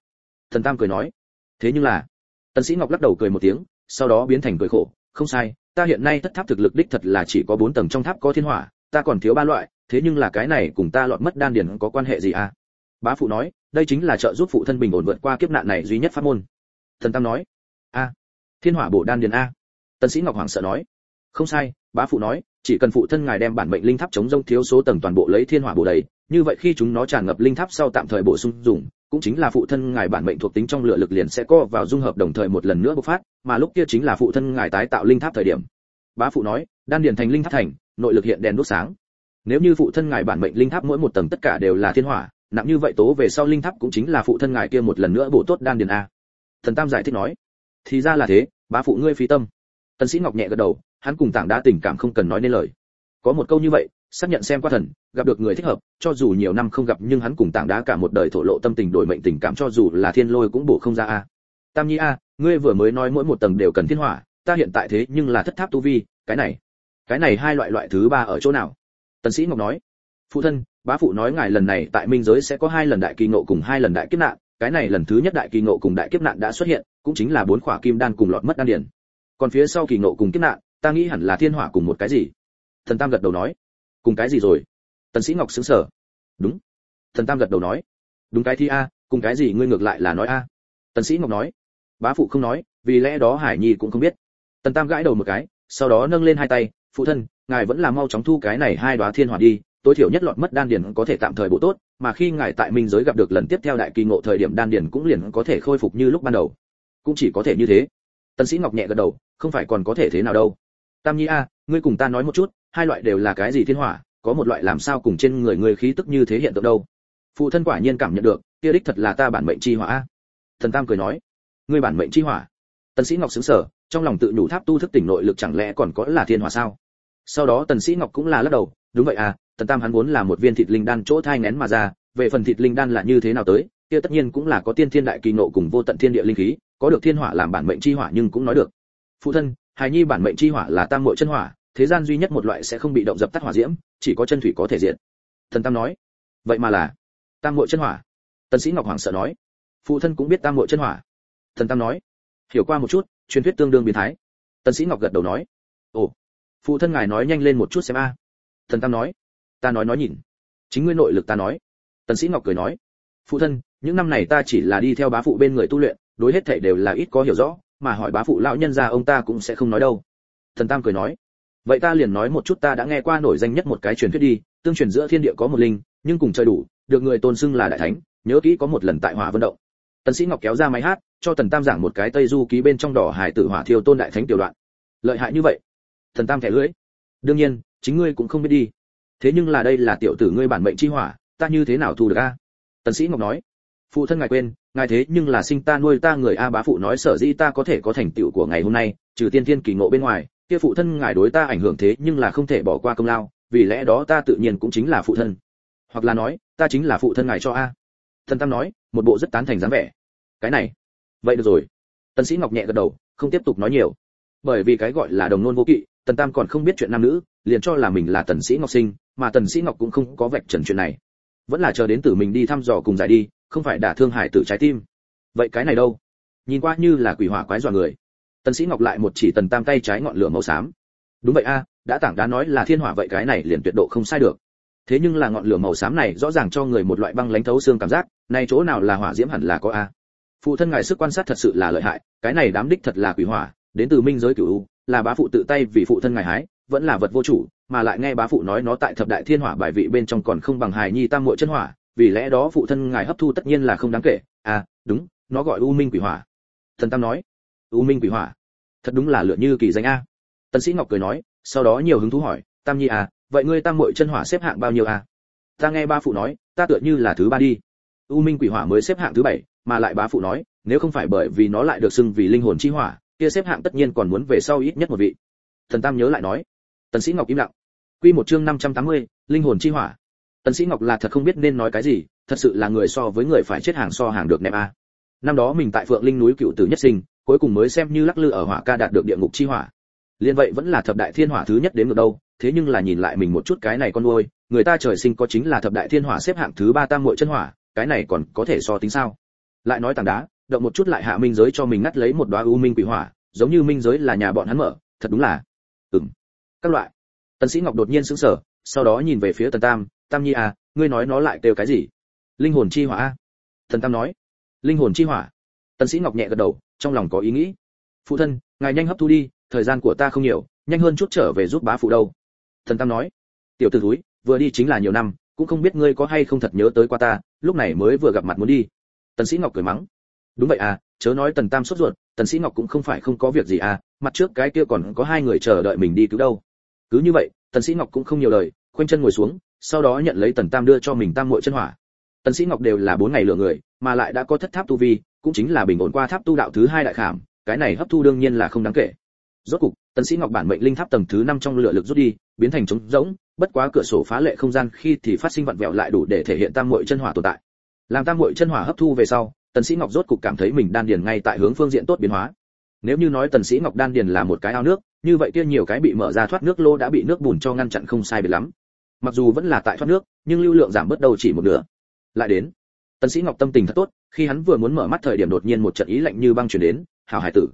Thần tam cười nói. Thế nhưng là, tần sĩ ngọc lắc đầu cười một tiếng sau đó biến thành cười khổ, không sai, ta hiện nay thất tháp thực lực đích thật là chỉ có bốn tầng trong tháp có thiên hỏa, ta còn thiếu ba loại, thế nhưng là cái này cùng ta lọt mất đan điển có quan hệ gì à? Bá phụ nói, đây chính là trợ giúp phụ thân bình ổn vượt qua kiếp nạn này duy nhất pháp môn. Thần tam nói, a, thiên hỏa bổ đan điền a. Tân sĩ ngọc hoàng sợ nói không sai, bá phụ nói, chỉ cần phụ thân ngài đem bản mệnh linh tháp chống rông thiếu số tầng toàn bộ lấy thiên hỏa bổ đầy, như vậy khi chúng nó tràn ngập linh tháp sau tạm thời bổ sung dùng, cũng chính là phụ thân ngài bản mệnh thuộc tính trong lửa lực liền sẽ co vào dung hợp đồng thời một lần nữa bộc phát, mà lúc kia chính là phụ thân ngài tái tạo linh tháp thời điểm. Bá phụ nói, đan điền thành linh tháp thành, nội lực hiện đèn đốt sáng. Nếu như phụ thân ngài bản mệnh linh tháp mỗi một tầng tất cả đều là thiên hỏa, nặng như vậy tố về sau linh tháp cũng chính là phụ thân ngài kia một lần nữa bổ tốt đan điền a. Thần tam giải thích nói, thì ra là thế, bá phụ ngươi phi tâm. Tần sĩ ngọc nhẹ gật đầu hắn cùng tảng đá tình cảm không cần nói nên lời. Có một câu như vậy, xác nhận xem qua thần, gặp được người thích hợp, cho dù nhiều năm không gặp nhưng hắn cùng tảng đá cả một đời thổ lộ tâm tình đổi mệnh tình cảm cho dù là thiên lôi cũng bổ không ra a. Tam nhi a, ngươi vừa mới nói mỗi một tầng đều cần thiên hỏa, ta hiện tại thế nhưng là thất tháp tu vi, cái này cái này hai loại loại thứ ba ở chỗ nào? Tần sĩ ngọc nói, phụ thân, bá phụ nói ngài lần này tại minh giới sẽ có hai lần đại kỳ ngộ cùng hai lần đại kiếp nạn, cái này lần thứ nhất đại kỳ ngộ cùng đại kiếp nạn đã xuất hiện, cũng chính là bốn khỏa kim đan cùng lọt mất đan điển còn phía sau kỳ ngộ cùng kiếp nạn ta nghĩ hẳn là thiên hỏa cùng một cái gì? Thần tam gật đầu nói. Cùng cái gì rồi? Tần sĩ ngọc sững sờ. Đúng. Thần tam gật đầu nói. Đúng cái thi a, cùng cái gì ngươi ngược lại là nói a. Tần sĩ ngọc nói. Bá phụ không nói, vì lẽ đó hải nhi cũng không biết. Tần tam gãi đầu một cái, sau đó nâng lên hai tay. Phụ thân, ngài vẫn là mau chóng thu cái này hai đóa thiên hỏa đi. Tối thiểu nhất lọt mất đan điền có thể tạm thời bộ tốt, mà khi ngài tại minh giới gặp được lần tiếp theo đại kỳ ngộ thời điểm đan điền cũng liền có thể khôi phục như lúc ban đầu. Cũng chỉ có thể như thế. Tần sĩ ngọc nhẹ gật đầu, không phải còn có thể thế nào đâu tam nhi a, ngươi cùng ta nói một chút, hai loại đều là cái gì thiên hỏa, có một loại làm sao cùng trên người ngươi khí tức như thế hiện tượng đâu. Phụ thân quả nhiên cảm nhận được, kia đích thật là ta bản mệnh chi hỏa a. Thần tam cười nói, ngươi bản mệnh chi hỏa. Tần sĩ ngọc sững sờ, trong lòng tự nhủ tháp tu thức tỉnh nội lực chẳng lẽ còn có là thiên hỏa sao? Sau đó tần sĩ ngọc cũng là lắc đầu, đúng vậy à tần tam hắn vốn là một viên thịt linh đan chỗ thai nén mà ra, về phần thịt linh đan là như thế nào tới, kia tất nhiên cũng là có tiên thiên đại kỳ nộ cùng vô tận thiên địa linh khí, có được thiên hỏa làm bản mệnh chi hỏa nhưng cũng nói được. Phụ thân hài nhi bản mệnh chi hỏa là tam muội chân hỏa, thế gian duy nhất một loại sẽ không bị động dập tắt hỏa diễm, chỉ có chân thủy có thể diệt. Thần tam nói, vậy mà là tam muội chân hỏa. Tần sĩ ngọc hoàng sợ nói, phụ thân cũng biết tam muội chân hỏa. Thần tam nói, hiểu qua một chút, truyền thuyết tương đương biến thái. Tần sĩ ngọc gật đầu nói, ồ, phụ thân ngài nói nhanh lên một chút xem a. Thần tam nói, ta nói nói nhìn, chính ngươi nội lực ta nói. Tần sĩ ngọc cười nói, phụ thân, những năm này ta chỉ là đi theo bá phụ bên người tu luyện, đối hết thảy đều là ít có hiểu rõ mà hỏi bá phụ lão nhân gia ông ta cũng sẽ không nói đâu. Thần tam cười nói, vậy ta liền nói một chút ta đã nghe qua nổi danh nhất một cái truyền thuyết đi, tương truyền giữa thiên địa có một linh, nhưng cùng trời đủ, được người tôn xưng là đại thánh, nhớ kỹ có một lần tại hỏa vận động. Tần sĩ ngọc kéo ra máy hát, cho tần tam giảng một cái tây du ký bên trong đỏ hải tử hỏa thiêu tôn đại thánh tiểu đoạn. Lợi hại như vậy. Thần tam thẻ lưỡi, đương nhiên, chính ngươi cũng không biết đi. Thế nhưng là đây là tiểu tử ngươi bản mệnh chi hỏa, ta như thế nào thu được a? Tần sĩ ngọc nói phụ thân ngài quên, ngài thế nhưng là sinh ta nuôi ta người a bá phụ nói sở dĩ ta có thể có thành tựu của ngày hôm nay, trừ tiên thiên kỳ ngộ bên ngoài, kia phụ thân ngài đối ta ảnh hưởng thế nhưng là không thể bỏ qua công lao, vì lẽ đó ta tự nhiên cũng chính là phụ thân. Hoặc là nói, ta chính là phụ thân ngài cho a. Thần tam nói, một bộ rất tán thành dáng vẻ. Cái này. Vậy được rồi. Tần sĩ ngọc nhẹ gật đầu, không tiếp tục nói nhiều. Bởi vì cái gọi là đồng nôn vô kỵ, tần tam còn không biết chuyện nam nữ, liền cho là mình là tần sĩ ngọc sinh, mà tần sĩ ngọc cũng không có vạch trần chuyện này. Vẫn là chờ đến tử mình đi thăm dò cùng giải đi không phải đả thương hải tử trái tim. Vậy cái này đâu? Nhìn qua như là quỷ hỏa quái dọa người. Tần sĩ ngọc lại một chỉ tần tam tay trái ngọn lửa màu xám. Đúng vậy a đã tảng đá nói là thiên hỏa vậy cái này liền tuyệt độ không sai được. Thế nhưng là ngọn lửa màu xám này rõ ràng cho người một loại băng lãnh thấu xương cảm giác này chỗ nào là hỏa diễm hẳn là có a. Phụ thân ngài sức quan sát thật sự là lợi hại cái này đám đích thật là quỷ hỏa đến từ minh giới cửu u, là bá phụ tự tay vì phụ thân ngài hái vẫn là vật vô chủ mà lại nghe bá phụ nói nó tại thập đại thiên hỏa bài vị bên trong còn không bằng hài nhi tam muội chân hỏa vì lẽ đó phụ thân ngài hấp thu tất nhiên là không đáng kể. À đúng nó gọi u minh quỷ hỏa. Thần tam nói u minh quỷ hỏa? Thật đúng là lựa như kỳ danh a. Tần sĩ ngọc cười nói sau đó nhiều hứng thú hỏi tam nhi à vậy ngươi tam muội chân hỏa xếp hạng bao nhiêu a? Ta nghe ba phụ nói ta tựa như là thứ ba đi. U minh quỷ hỏa mới xếp hạng thứ bảy mà lại bá phụ nói nếu không phải bởi vì nó lại được xưng vì linh hồn chi hỏa kia xếp hạng tất nhiên còn muốn về sau ít nhất một vị. Thần tam nhớ lại nói. Tần sĩ ngọc im lặng. Quy một chương 580, linh hồn chi hỏa tần sĩ ngọc là thật không biết nên nói cái gì, thật sự là người so với người phải chết hàng so hàng được nẹp a. Năm đó mình tại phượng linh núi cựu tử nhất sinh, cuối cùng mới xem như lắc lư ở hỏa ca đạt được địa ngục chi hỏa. Liên vậy vẫn là thập đại thiên hỏa thứ nhất đến được đâu, thế nhưng là nhìn lại mình một chút cái này con nuôi, người ta trời sinh có chính là thập đại thiên hỏa xếp hạng thứ ba tam muội chân hỏa, cái này còn có thể so tính sao? Lại nói tảng đá, động một chút lại hạ minh giới cho mình ngắt lấy một đóa u minh quỷ hỏa, giống như minh giới là nhà bọn hắn mở, thật đúng là, ừm. Các loại. Tần sĩ ngọc đột nhiên sững sờ, sau đó nhìn về phía tần tam tam nhi à ngươi nói nó lại kêu cái gì? Linh hồn chi hỏa a thần tam nói. Linh hồn chi hỏa. Tần sĩ ngọc nhẹ gật đầu, trong lòng có ý nghĩ. Phụ thân, ngài nhanh hấp thu đi, thời gian của ta không nhiều, nhanh hơn chút trở về giúp bá phụ đâu. Thần tam nói. Tiểu tử thúi, vừa đi chính là nhiều năm, cũng không biết ngươi có hay không thật nhớ tới qua ta, lúc này mới vừa gặp mặt muốn đi. Tần sĩ ngọc cười mắng. Đúng vậy à chớ nói tần tam sốt ruột, tần sĩ ngọc cũng không phải không có việc gì à mặt trước cái kia còn có hai người chờ đợi mình đi cứu đâu. Cứ như vậy, tần sĩ ngọc cũng không nhiều lời, khoanh chân ngồi xuống sau đó nhận lấy tần tam đưa cho mình tam muội chân hỏa. Tần sĩ ngọc đều là bốn ngày lựa người, mà lại đã có thất tháp tu vi, cũng chính là bình ổn qua tháp tu đạo thứ hai đại khảm, cái này hấp thu đương nhiên là không đáng kể. Rốt cục, tần sĩ ngọc bản mệnh linh tháp tầng thứ năm trong lửa lực rút đi, biến thành trống rỗng, bất quá cửa sổ phá lệ không gian khi thì phát sinh vặn vẹo lại đủ để thể hiện tam muội chân hỏa tồn tại. Làm tam muội chân hỏa hấp thu về sau, tần sĩ ngọc rốt cục cảm thấy mình đan điền ngay tại hướng phương diện tốt biến hóa. Nếu như nói tần sĩ ngọc đan điền là một cái ao nước, như vậy kia nhiều cái bị mở ra thoát nước lô đã bị nước bùn cho ngăn chặn không sai biệt lắm mặc dù vẫn là tại thoát nước, nhưng lưu lượng giảm bớt đầu chỉ một nửa. Lại đến, tần sĩ ngọc tâm tình thật tốt, khi hắn vừa muốn mở mắt thời điểm đột nhiên một trận ý lạnh như băng truyền đến, hảo hải tử.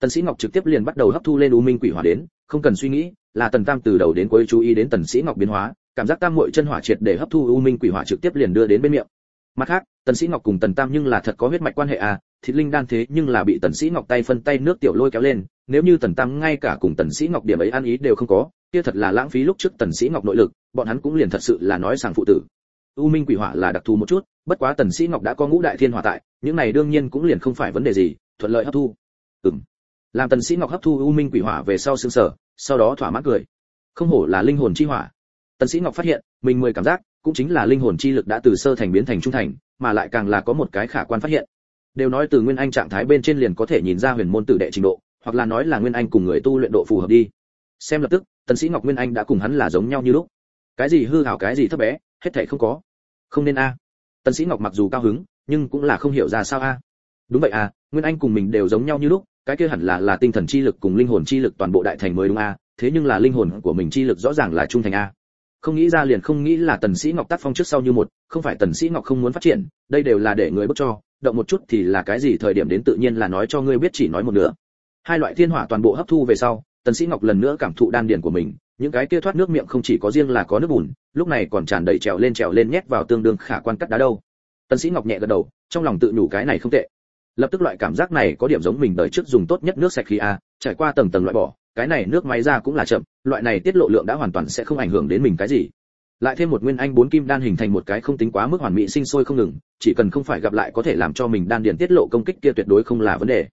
Tần sĩ ngọc trực tiếp liền bắt đầu hấp thu lên u minh quỷ hỏa đến, không cần suy nghĩ, là tần tam từ đầu đến cuối chú ý đến tần sĩ ngọc biến hóa, cảm giác tam muội chân hỏa triệt để hấp thu u minh quỷ hỏa trực tiếp liền đưa đến bên miệng. Mặt khác, tần sĩ ngọc cùng tần tam nhưng là thật có huyết mạch quan hệ à thịt linh đan thế nhưng là bị tần sĩ ngọc tay phân tay nước tiểu lôi kéo lên, nếu như tần tam ngay cả cùng tần sĩ ngọc điểm ấy ăn ý đều không có kia thật là lãng phí lúc trước tần sĩ ngọc nội lực, bọn hắn cũng liền thật sự là nói sang phụ tử. U minh quỷ hỏa là đặc thù một chút, bất quá tần sĩ ngọc đã có ngũ đại thiên hỏa tại, những này đương nhiên cũng liền không phải vấn đề gì, thuận lợi hấp thu. Ừm. Làm tần sĩ ngọc hấp thu u minh quỷ hỏa về sau sương sở sau đó thỏa mãn cười. Không hổ là linh hồn chi hỏa. Tần sĩ ngọc phát hiện, mình mười cảm giác, cũng chính là linh hồn chi lực đã từ sơ thành biến thành trung thành, mà lại càng là có một cái khả quan phát hiện. Đều nói từ nguyên anh trạng thái bên trên liền có thể nhìn ra huyền môn tử đệ trình độ, hoặc là nói là nguyên anh cùng người tu luyện độ phù hợp đi. Xem lập tức tần sĩ ngọc nguyên anh đã cùng hắn là giống nhau như lúc. Cái gì hư hảo, cái gì thấp bé, hết thảy không có. Không nên a. À. Tần sĩ ngọc mặc dù cao hứng, nhưng cũng là không hiểu ra sao a. À. Đúng vậy a à, nguyên anh cùng mình đều giống nhau như lúc, cái kia hẳn là là tinh thần chi lực cùng linh hồn chi lực toàn bộ đại thành mới đúng a. Thế nhưng là linh hồn của mình chi lực rõ ràng là trung thành a. Không nghĩ ra liền không nghĩ là tần sĩ ngọc tác phong trước sau như một, không phải tần sĩ ngọc không muốn phát triển, đây đều là để người bước cho, động một chút thì là cái gì thời điểm đến tự nhiên là nói cho ngươi biết chỉ nói một nửa. Hai loại thiên hỏa toàn bộ hấp thu về sau tần sĩ ngọc lần nữa cảm thụ đan điển của mình, những cái kia thoát nước miệng không chỉ có riêng là có nước bùn, lúc này còn tràn đầy trèo lên trèo lên nhét vào tương đương khả quan cắt đá đâu. Tần sĩ ngọc nhẹ gật đầu, trong lòng tự nhủ cái này không tệ. Lập tức loại cảm giác này có điểm giống mình đời trước dùng tốt nhất nước sạch khí a, trải qua tầng tầng loại bỏ, cái này nước máy ra cũng là chậm, loại này tiết lộ lượng đã hoàn toàn sẽ không ảnh hưởng đến mình cái gì. Lại thêm một nguyên anh bốn kim đan hình thành một cái không tính quá mức hoàn mỹ sinh sôi không ngừng, chỉ cần không phải gặp lại có thể làm cho mình đan điền tiết lộ công kích kia tuyệt đối không là vấn đề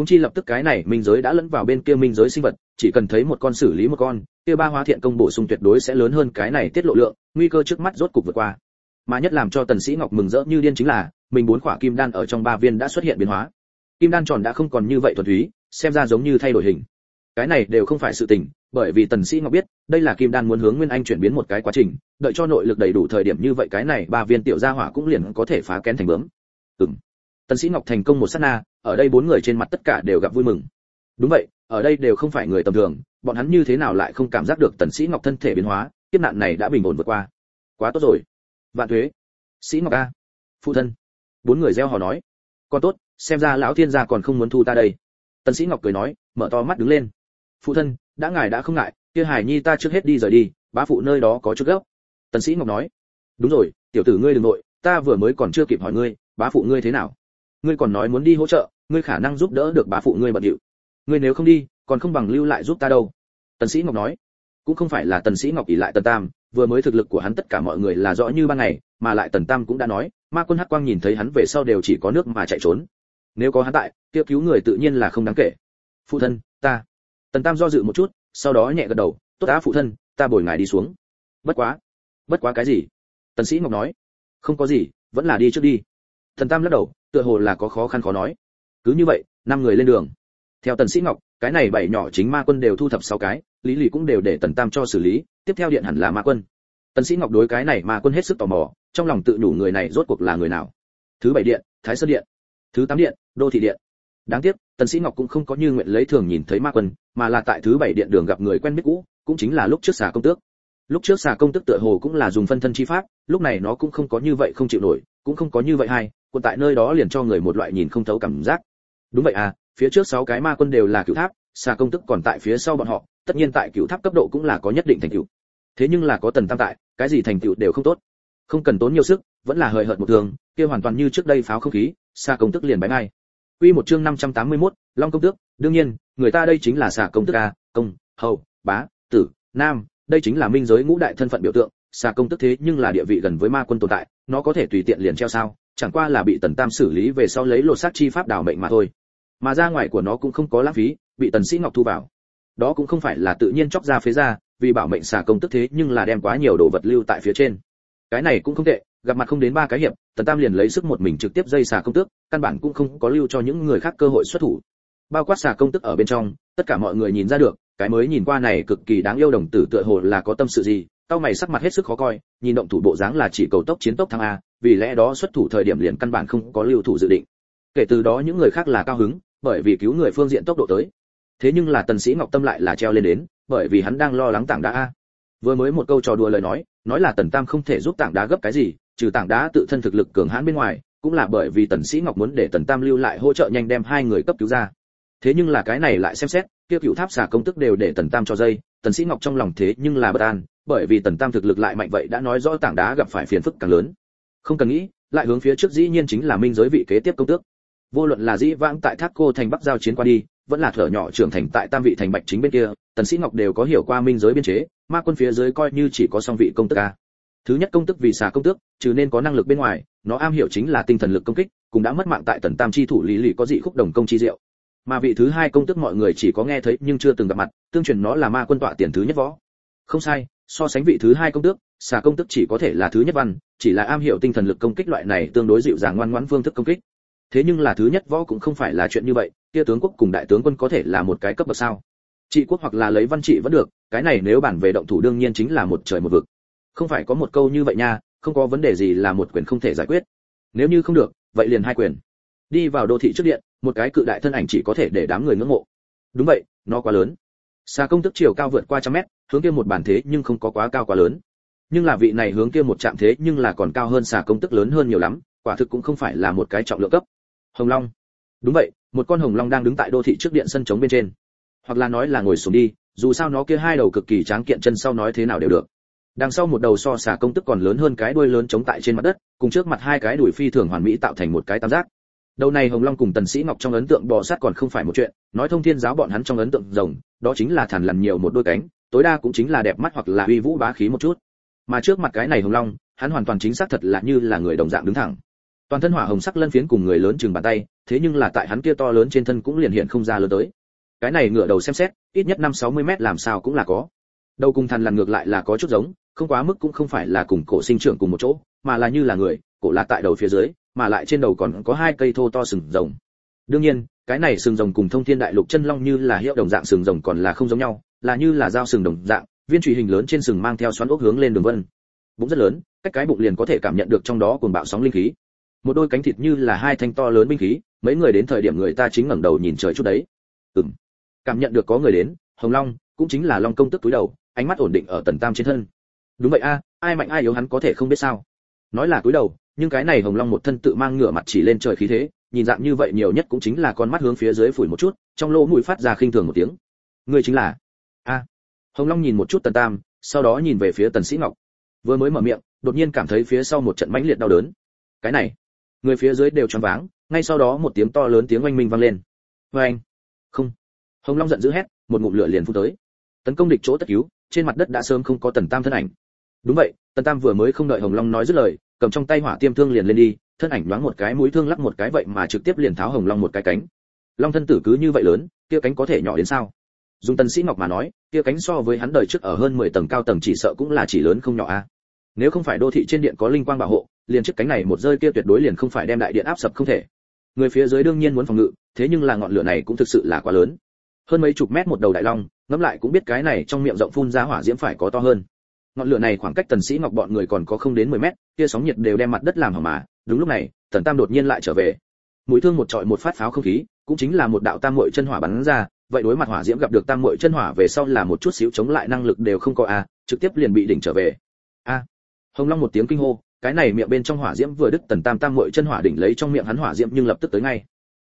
huống chi lập tức cái này minh giới đã lẫn vào bên kia minh giới sinh vật, chỉ cần thấy một con xử lý một con, kia ba hóa thiện công bổ sung tuyệt đối sẽ lớn hơn cái này tiết lộ lượng, nguy cơ trước mắt rốt cục vượt qua. Mà nhất làm cho tần sĩ ngọc mừng rỡ như điên chính là, mình bốn quả kim đan ở trong ba viên đã xuất hiện biến hóa. Kim đan tròn đã không còn như vậy thuần túy, xem ra giống như thay đổi hình. Cái này đều không phải sự tình, bởi vì tần sĩ ngọc biết, đây là kim đan muốn hướng nguyên anh chuyển biến một cái quá trình, đợi cho nội lực đầy đủ thời điểm như vậy cái này ba viên tiểu gia hỏa cũng liền có thể phá kén thành bướm. Ừm tần sĩ ngọc thành công một sát na, ở đây bốn người trên mặt tất cả đều gặp vui mừng. Đúng vậy, ở đây đều không phải người tầm thường, bọn hắn như thế nào lại không cảm giác được tần sĩ ngọc thân thể biến hóa, kiếp nạn này đã bình ổn vượt qua. Quá tốt rồi. Vạn thuế sĩ ngọc a, phụ thân. Bốn người reo hò nói. Con tốt, xem ra lão thiên gia còn không muốn thu ta đây. Tần sĩ ngọc cười nói, mở to mắt đứng lên. Phụ thân, đã ngài đã không ngại, kia hải nhi ta trước hết đi rời đi, bá phụ nơi đó có chút gấp. Tần sĩ ngọc nói. Đúng rồi, tiểu tử ngươi đừng nội, ta vừa mới còn chưa kịp hỏi ngươi, bá phụ ngươi thế nào? Ngươi còn nói muốn đi hỗ trợ, ngươi khả năng giúp đỡ được bá phụ ngươi bận điệu. Ngươi nếu không đi, còn không bằng lưu lại giúp ta đâu. Tần sĩ ngọc nói. Cũng không phải là tần sĩ ngọc ỷ lại tần tam, vừa mới thực lực của hắn tất cả mọi người là rõ như ban ngày, mà lại tần tam cũng đã nói, ma quân hắc quang nhìn thấy hắn về sau đều chỉ có nước mà chạy trốn. Nếu có hắn tại tiêu cứu người tự nhiên là không đáng kể. Phụ thân, ta. Tần tam do dự một chút, sau đó nhẹ gật đầu, tốt đã phụ thân, ta bồi ngài đi xuống. Bất quá. Bất quá cái gì? Tần sĩ ngọc nói. Không có gì, vẫn là đi trước đi. Thần tam lắc đầu tựa hồ là có khó khăn khó nói. Cứ như vậy, năm người lên đường. Theo tần sĩ ngọc, cái này bảy nhỏ chính ma quân đều thu thập sáu cái, lý lì cũng đều để tần tam cho xử lý, tiếp theo điện hẳn là ma quân. Tần sĩ ngọc đối cái này ma quân hết sức tò mò, trong lòng tự đủ người này rốt cuộc là người nào? Thứ bảy điện, thái sơn điện. Thứ tám điện, đô thị điện. Đáng tiếc, tần sĩ ngọc cũng không có như nguyện lấy thường nhìn thấy ma quân, mà là tại thứ bảy điện đường gặp người quen biết cũ, cũng chính là lúc trước xà công tước. Lúc trước xà công tước tựa hồ cũng là dùng phân thân chi pháp, lúc này nó cũng không có như vậy không chịu nổi, cũng không có như vậy hay quân tại nơi đó liền cho người một loại nhìn không thấu cảm giác. Đúng vậy à phía trước sáu cái ma quân đều là cựu tháp xà công tức còn tại phía sau bọn họ tất nhiên tại cựu tháp cấp độ cũng là có nhất định thành tựu. Thế nhưng là có tần tam tại cái gì thành tựu đều không tốt. Không cần tốn nhiều sức vẫn là hời hợt một thường kia hoàn toàn như trước đây pháo không khí xà công tức liền bái ngay. Quy một chương 581, Long công tước, đương nhiên, người ta đây chính là xà công tước a, à, công, hầu, bá, tử, nam, đây chính là minh giới ngũ đại thân phận biểu tượng, xà công tước thế nhưng là địa vị gần với ma quân tồn tại, nó có thể tùy tiện liền treo sao, chẳng qua là bị Tần Tam xử lý về sau lấy lột xác chi pháp đào mệnh mà thôi. Mà ra ngoài của nó cũng không có lãng phí, bị Tần Sĩ Ngọc thu vào. Đó cũng không phải là tự nhiên chọc ra phế ra, vì bảo mệnh xà công tức thế nhưng là đem quá nhiều đồ vật lưu tại phía trên. Cái này cũng không tệ, gặp mặt không đến ba cái hiệp tần tam liền lấy sức một mình trực tiếp dây xà công tước căn bản cũng không có lưu cho những người khác cơ hội xuất thủ bao quát xà công tức ở bên trong tất cả mọi người nhìn ra được cái mới nhìn qua này cực kỳ đáng yêu đồng tử tựa hồ là có tâm sự gì tao mày sắc mặt hết sức khó coi nhìn động thủ bộ dáng là chỉ cầu tốc chiến tốc thăng a vì lẽ đó xuất thủ thời điểm liền căn bản không có lưu thủ dự định. Kể từ đó những người khác là cao hứng, bởi vì cứu người phương diện tốc độ tới. Thế nhưng là tần sĩ ngọc tâm lại là treo lên đến, bởi vì hắn đang lo lắng tảng đá a. Vừa mới một câu trò đùa lời nói nói là tần tam không thể giúp tảng đá gấp cái gì, trừ tảng đá tự thân thực lực cường hãn bên ngoài, cũng là bởi vì tần sĩ ngọc muốn để tần tam lưu lại hỗ trợ nhanh đem hai người cấp cứu ra. Thế nhưng là cái này lại xem xét, kia cựu tháp xà công tức đều để tần tam cho dây, tần sĩ ngọc trong lòng thế nhưng là bất an, bởi vì tần tam thực lực lại mạnh vậy đã nói rõ tảng đá gặp phải phiền phức càng lớn không cần nghĩ, lại hướng phía trước dĩ nhiên chính là minh giới vị kế tiếp công tước. Vô luận là dĩ vãng tại thác cô thành bắc giao chiến qua đi, vẫn là thở nhỏ trưởng thành tại tam vị thành bạch chính bên kia, tần sĩ ngọc đều có hiểu qua minh giới biên chế, ma quân phía dưới coi như chỉ có song vị công tước a. Thứ nhất công tước vì xà công tước, trừ nên có năng lực bên ngoài, nó am hiểu chính là tinh thần lực công kích, cũng đã mất mạng tại tần tam chi thủ lý lì có dị khúc đồng công chi diệu. Mà vị thứ hai công tước mọi người chỉ có nghe thấy nhưng chưa từng gặp mặt, tương truyền nó là ma quân tọa tiền thứ nhất võ. Không sai, so sánh vị thứ hai công tước xà công tức chỉ có thể là thứ nhất văn, chỉ là am hiểu tinh thần lực công kích loại này tương đối dịu dàng ngoan ngoãn phương thức công kích. Thế nhưng là thứ nhất võ cũng không phải là chuyện như vậy, kia tướng quốc cùng đại tướng quân có thể là một cái cấp bậc sao? Trị quốc hoặc là lấy văn trị vẫn được, cái này nếu bản về động thủ đương nhiên chính là một trời một vực. Không phải có một câu như vậy nha, không có vấn đề gì là một quyền không thể giải quyết. Nếu như không được, vậy liền hai quyền. Đi vào đô thị trước điện, một cái cự đại thân ảnh chỉ có thể để đám người ngưỡng mộ. Đúng vậy, nó quá lớn. Xa công tức chiều cao vượt qua trăm mét, hướng kia một bản thế nhưng không có quá cao quá lớn nhưng là vị này hướng kia một chạm thế nhưng là còn cao hơn xà công tức lớn hơn nhiều lắm, quả thực cũng không phải là một cái trọng lượng cấp. Hồng long. Đúng vậy, một con hồng long đang đứng tại đô thị trước điện sân trống bên trên. Hoặc là nói là ngồi xuống đi, dù sao nó kia hai đầu cực kỳ tráng kiện chân sau nói thế nào đều được. Đằng sau một đầu so xà công tức còn lớn hơn cái đuôi lớn chống tại trên mặt đất, cùng trước mặt hai cái đuổi phi thường hoàn mỹ tạo thành một cái tam giác. Đầu này hồng long cùng tần sĩ ngọc trong ấn tượng bò sát còn không phải một chuyện, nói thông thiên giáo bọn hắn trong ấn tượng rồng, đó chính là thản lằn nhiều một đôi cánh, tối đa cũng chính là đẹp mắt hoặc là uy vũ bá khí một chút mà trước mặt cái này hồng long, hắn hoàn toàn chính xác thật là như là người đồng dạng đứng thẳng. Toàn thân hỏa hồng sắc lân phiến cùng người lớn chừng bàn tay, thế nhưng là tại hắn kia to lớn trên thân cũng liền hiện không ra lớn tới. Cái này ngựa đầu xem xét, ít nhất năm sáu mươi mét làm sao cũng là có. Đầu cùng thằn lằn ngược lại là có chút giống, không quá mức cũng không phải là cùng cổ sinh trưởng cùng một chỗ, mà là như là người, cổ là tại đầu phía dưới, mà lại trên đầu còn có hai cây thô to sừng rồng. Đương nhiên, cái này sừng rồng cùng thông thiên đại lục chân long như là hiệu đồng dạng sừng rồng còn là không giống nhau, là như là dao sừng đồng dạng viên trụ hình lớn trên sừng mang theo xoắn ốc hướng lên đường vân. Bụng rất lớn, cách cái bụng liền có thể cảm nhận được trong đó cuồng bạo sóng linh khí. Một đôi cánh thịt như là hai thanh to lớn binh khí, mấy người đến thời điểm người ta chính ngẩng đầu nhìn trời chút đấy. Ừm. Cảm nhận được có người đến, hồng long, cũng chính là long công tức túi đầu, ánh mắt ổn định ở tần tam trên thân. Đúng vậy a, ai mạnh ai yếu hắn có thể không biết sao. Nói là túi đầu, nhưng cái này hồng long một thân tự mang ngửa mặt chỉ lên trời khí thế, nhìn dạng như vậy nhiều nhất cũng chính là con mắt hướng phía dưới phủi một chút, trong lỗ mũi phát ra khinh thường một tiếng. Ngươi chính là? A hồng long nhìn một chút tần tam, sau đó nhìn về phía tần sĩ ngọc. Vừa mới mở miệng, đột nhiên cảm thấy phía sau một trận mãnh liệt đau đớn. Cái này, người phía dưới đều choáng váng, ngay sau đó một tiếng to lớn tiếng oanh minh vang lên. Oanh không. Hồng long giận dữ hét, một ngụm lửa liền phun tới. Tấn công địch chỗ tất cứu, trên mặt đất đã sớm không có tần tam thân ảnh. Đúng vậy, tần tam vừa mới không đợi hồng long nói dứt lời, cầm trong tay hỏa tiêm thương liền lên đi, thân ảnh đoán một cái mũi thương lắc một cái vậy mà trực tiếp liền tháo hồng long một cái cánh. Long thân tử cứ như vậy lớn, kia cánh có thể nhỏ đến sao? Dùng tần sĩ ngọc mà nói, kia cánh so với hắn đời trước ở hơn 10 tầng cao tầng chỉ sợ cũng là chỉ lớn không nhỏ a. Nếu không phải đô thị trên điện có linh quang bảo hộ, liền chiếc cánh này một rơi kia tuyệt đối liền không phải đem đại điện áp sập không thể. Người phía dưới đương nhiên muốn phòng ngự, thế nhưng là ngọn lửa này cũng thực sự là quá lớn. Hơn mấy chục mét một đầu đại long, ngẫm lại cũng biết cái này trong miệng rộng phun ra hỏa diễm phải có to hơn. Ngọn lửa này khoảng cách tần sĩ ngọc bọn người còn có không đến 10 mét, kia sóng nhiệt đều đem mặt đất làm hỏng mà. Đúng lúc này, tần tam đột nhiên lại trở về. Mũi thương một trọi một phát pháo không khí, cũng chính là một đạo tam muội chân hỏa bắn ra vậy đối mặt hỏa diễm gặp được tam muội chân hỏa về sau là một chút xíu chống lại năng lực đều không có a, trực tiếp liền bị đỉnh trở về. A. Hồng long một tiếng kinh hô, cái này miệng bên trong hỏa diễm vừa đứt tần tam tam muội chân hỏa đỉnh lấy trong miệng hắn hỏa diễm nhưng lập tức tới ngay.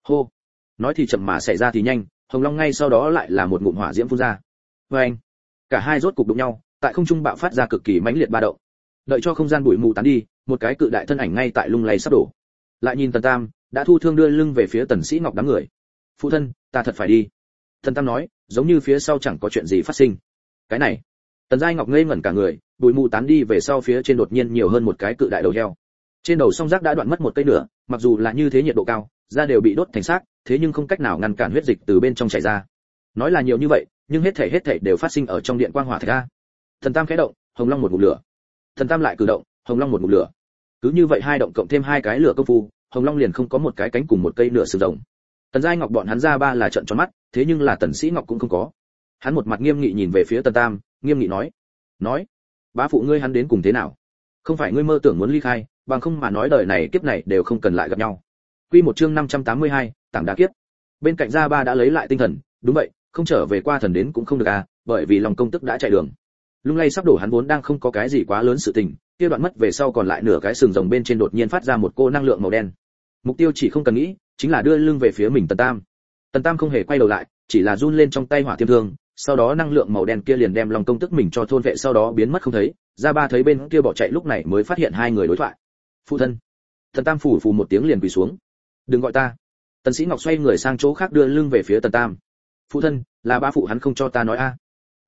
Hô. Nói thì chậm mà xảy ra thì nhanh, hồng long ngay sau đó lại là một ngụm hỏa diễm phun ra. Vê anh, cả hai rốt cục đụng nhau, tại không trung bạo phát ra cực kỳ mãnh liệt ba động. Đợi cho không gian bụi mù tán đi, một cái cự đại thân ảnh ngay tại lung lay sắp đổ. Lại nhìn tần tam, đã thu thương đưa lưng về phía tần sĩ ngọc đám người. Phụ thân, ta thật phải đi thần tam nói, giống như phía sau chẳng có chuyện gì phát sinh. Cái này, tần giai ngọc ngây ngẩn cả người, bụi mù tán đi về sau phía trên đột nhiên nhiều hơn một cái cự đại đầu heo. Trên đầu song giác đã đoạn mất một cây nửa, mặc dù là như thế nhiệt độ cao, da đều bị đốt thành xác, thế nhưng không cách nào ngăn cản huyết dịch từ bên trong chảy ra. Nói là nhiều như vậy, nhưng hết thể hết thể đều phát sinh ở trong điện quang hỏa thạch ra thần tam khẽ động, hồng long một ngụm lửa. Thần tam lại cử động, hồng long một ngụm lửa. Cứ như vậy hai động cộng thêm hai cái lửa công phu, hồng long liền không có một cái cánh cùng một cây nửa sừng rồng tần giai ngọc bọn hắn ra ba là trận tròn mắt thế nhưng là tần sĩ ngọc cũng không có. Hắn một mặt nghiêm nghị nhìn về phía tần tam nghiêm nghị nói nói bá phụ ngươi hắn đến cùng thế nào? Không phải ngươi mơ tưởng muốn ly khai bằng không mà nói đời này kiếp này đều không cần lại gặp nhau. Quy một chương 582, tảng đá kiếp. Bên cạnh gia ba đã lấy lại tinh thần đúng vậy không trở về qua thần đến cũng không được à bởi vì lòng công tức đã chạy đường. Lung lay sắp đổ hắn vốn đang không có cái gì quá lớn sự tình kia đoạn mất về sau còn lại nửa cái sừng rồng bên trên đột nhiên phát ra một cô năng lượng màu đen. Mục tiêu chỉ không cần nghĩ chính là đưa lưng về phía mình tần tam tần tam không hề quay đầu lại, chỉ là run lên trong tay hỏa thiêm thương, sau đó năng lượng màu đen kia liền đem lòng công tức mình cho thôn vệ, sau đó biến mất không thấy, ra ba thấy bên kia bỏ chạy, lúc này mới phát hiện hai người đối thoại. Phụ thân. Tần tam phủ phù một tiếng liền quỳ xuống. Đừng gọi ta. Tần sĩ ngọc xoay người sang chỗ khác đưa lưng về phía tần tam. Phụ thân, là ba phụ hắn không cho ta nói a.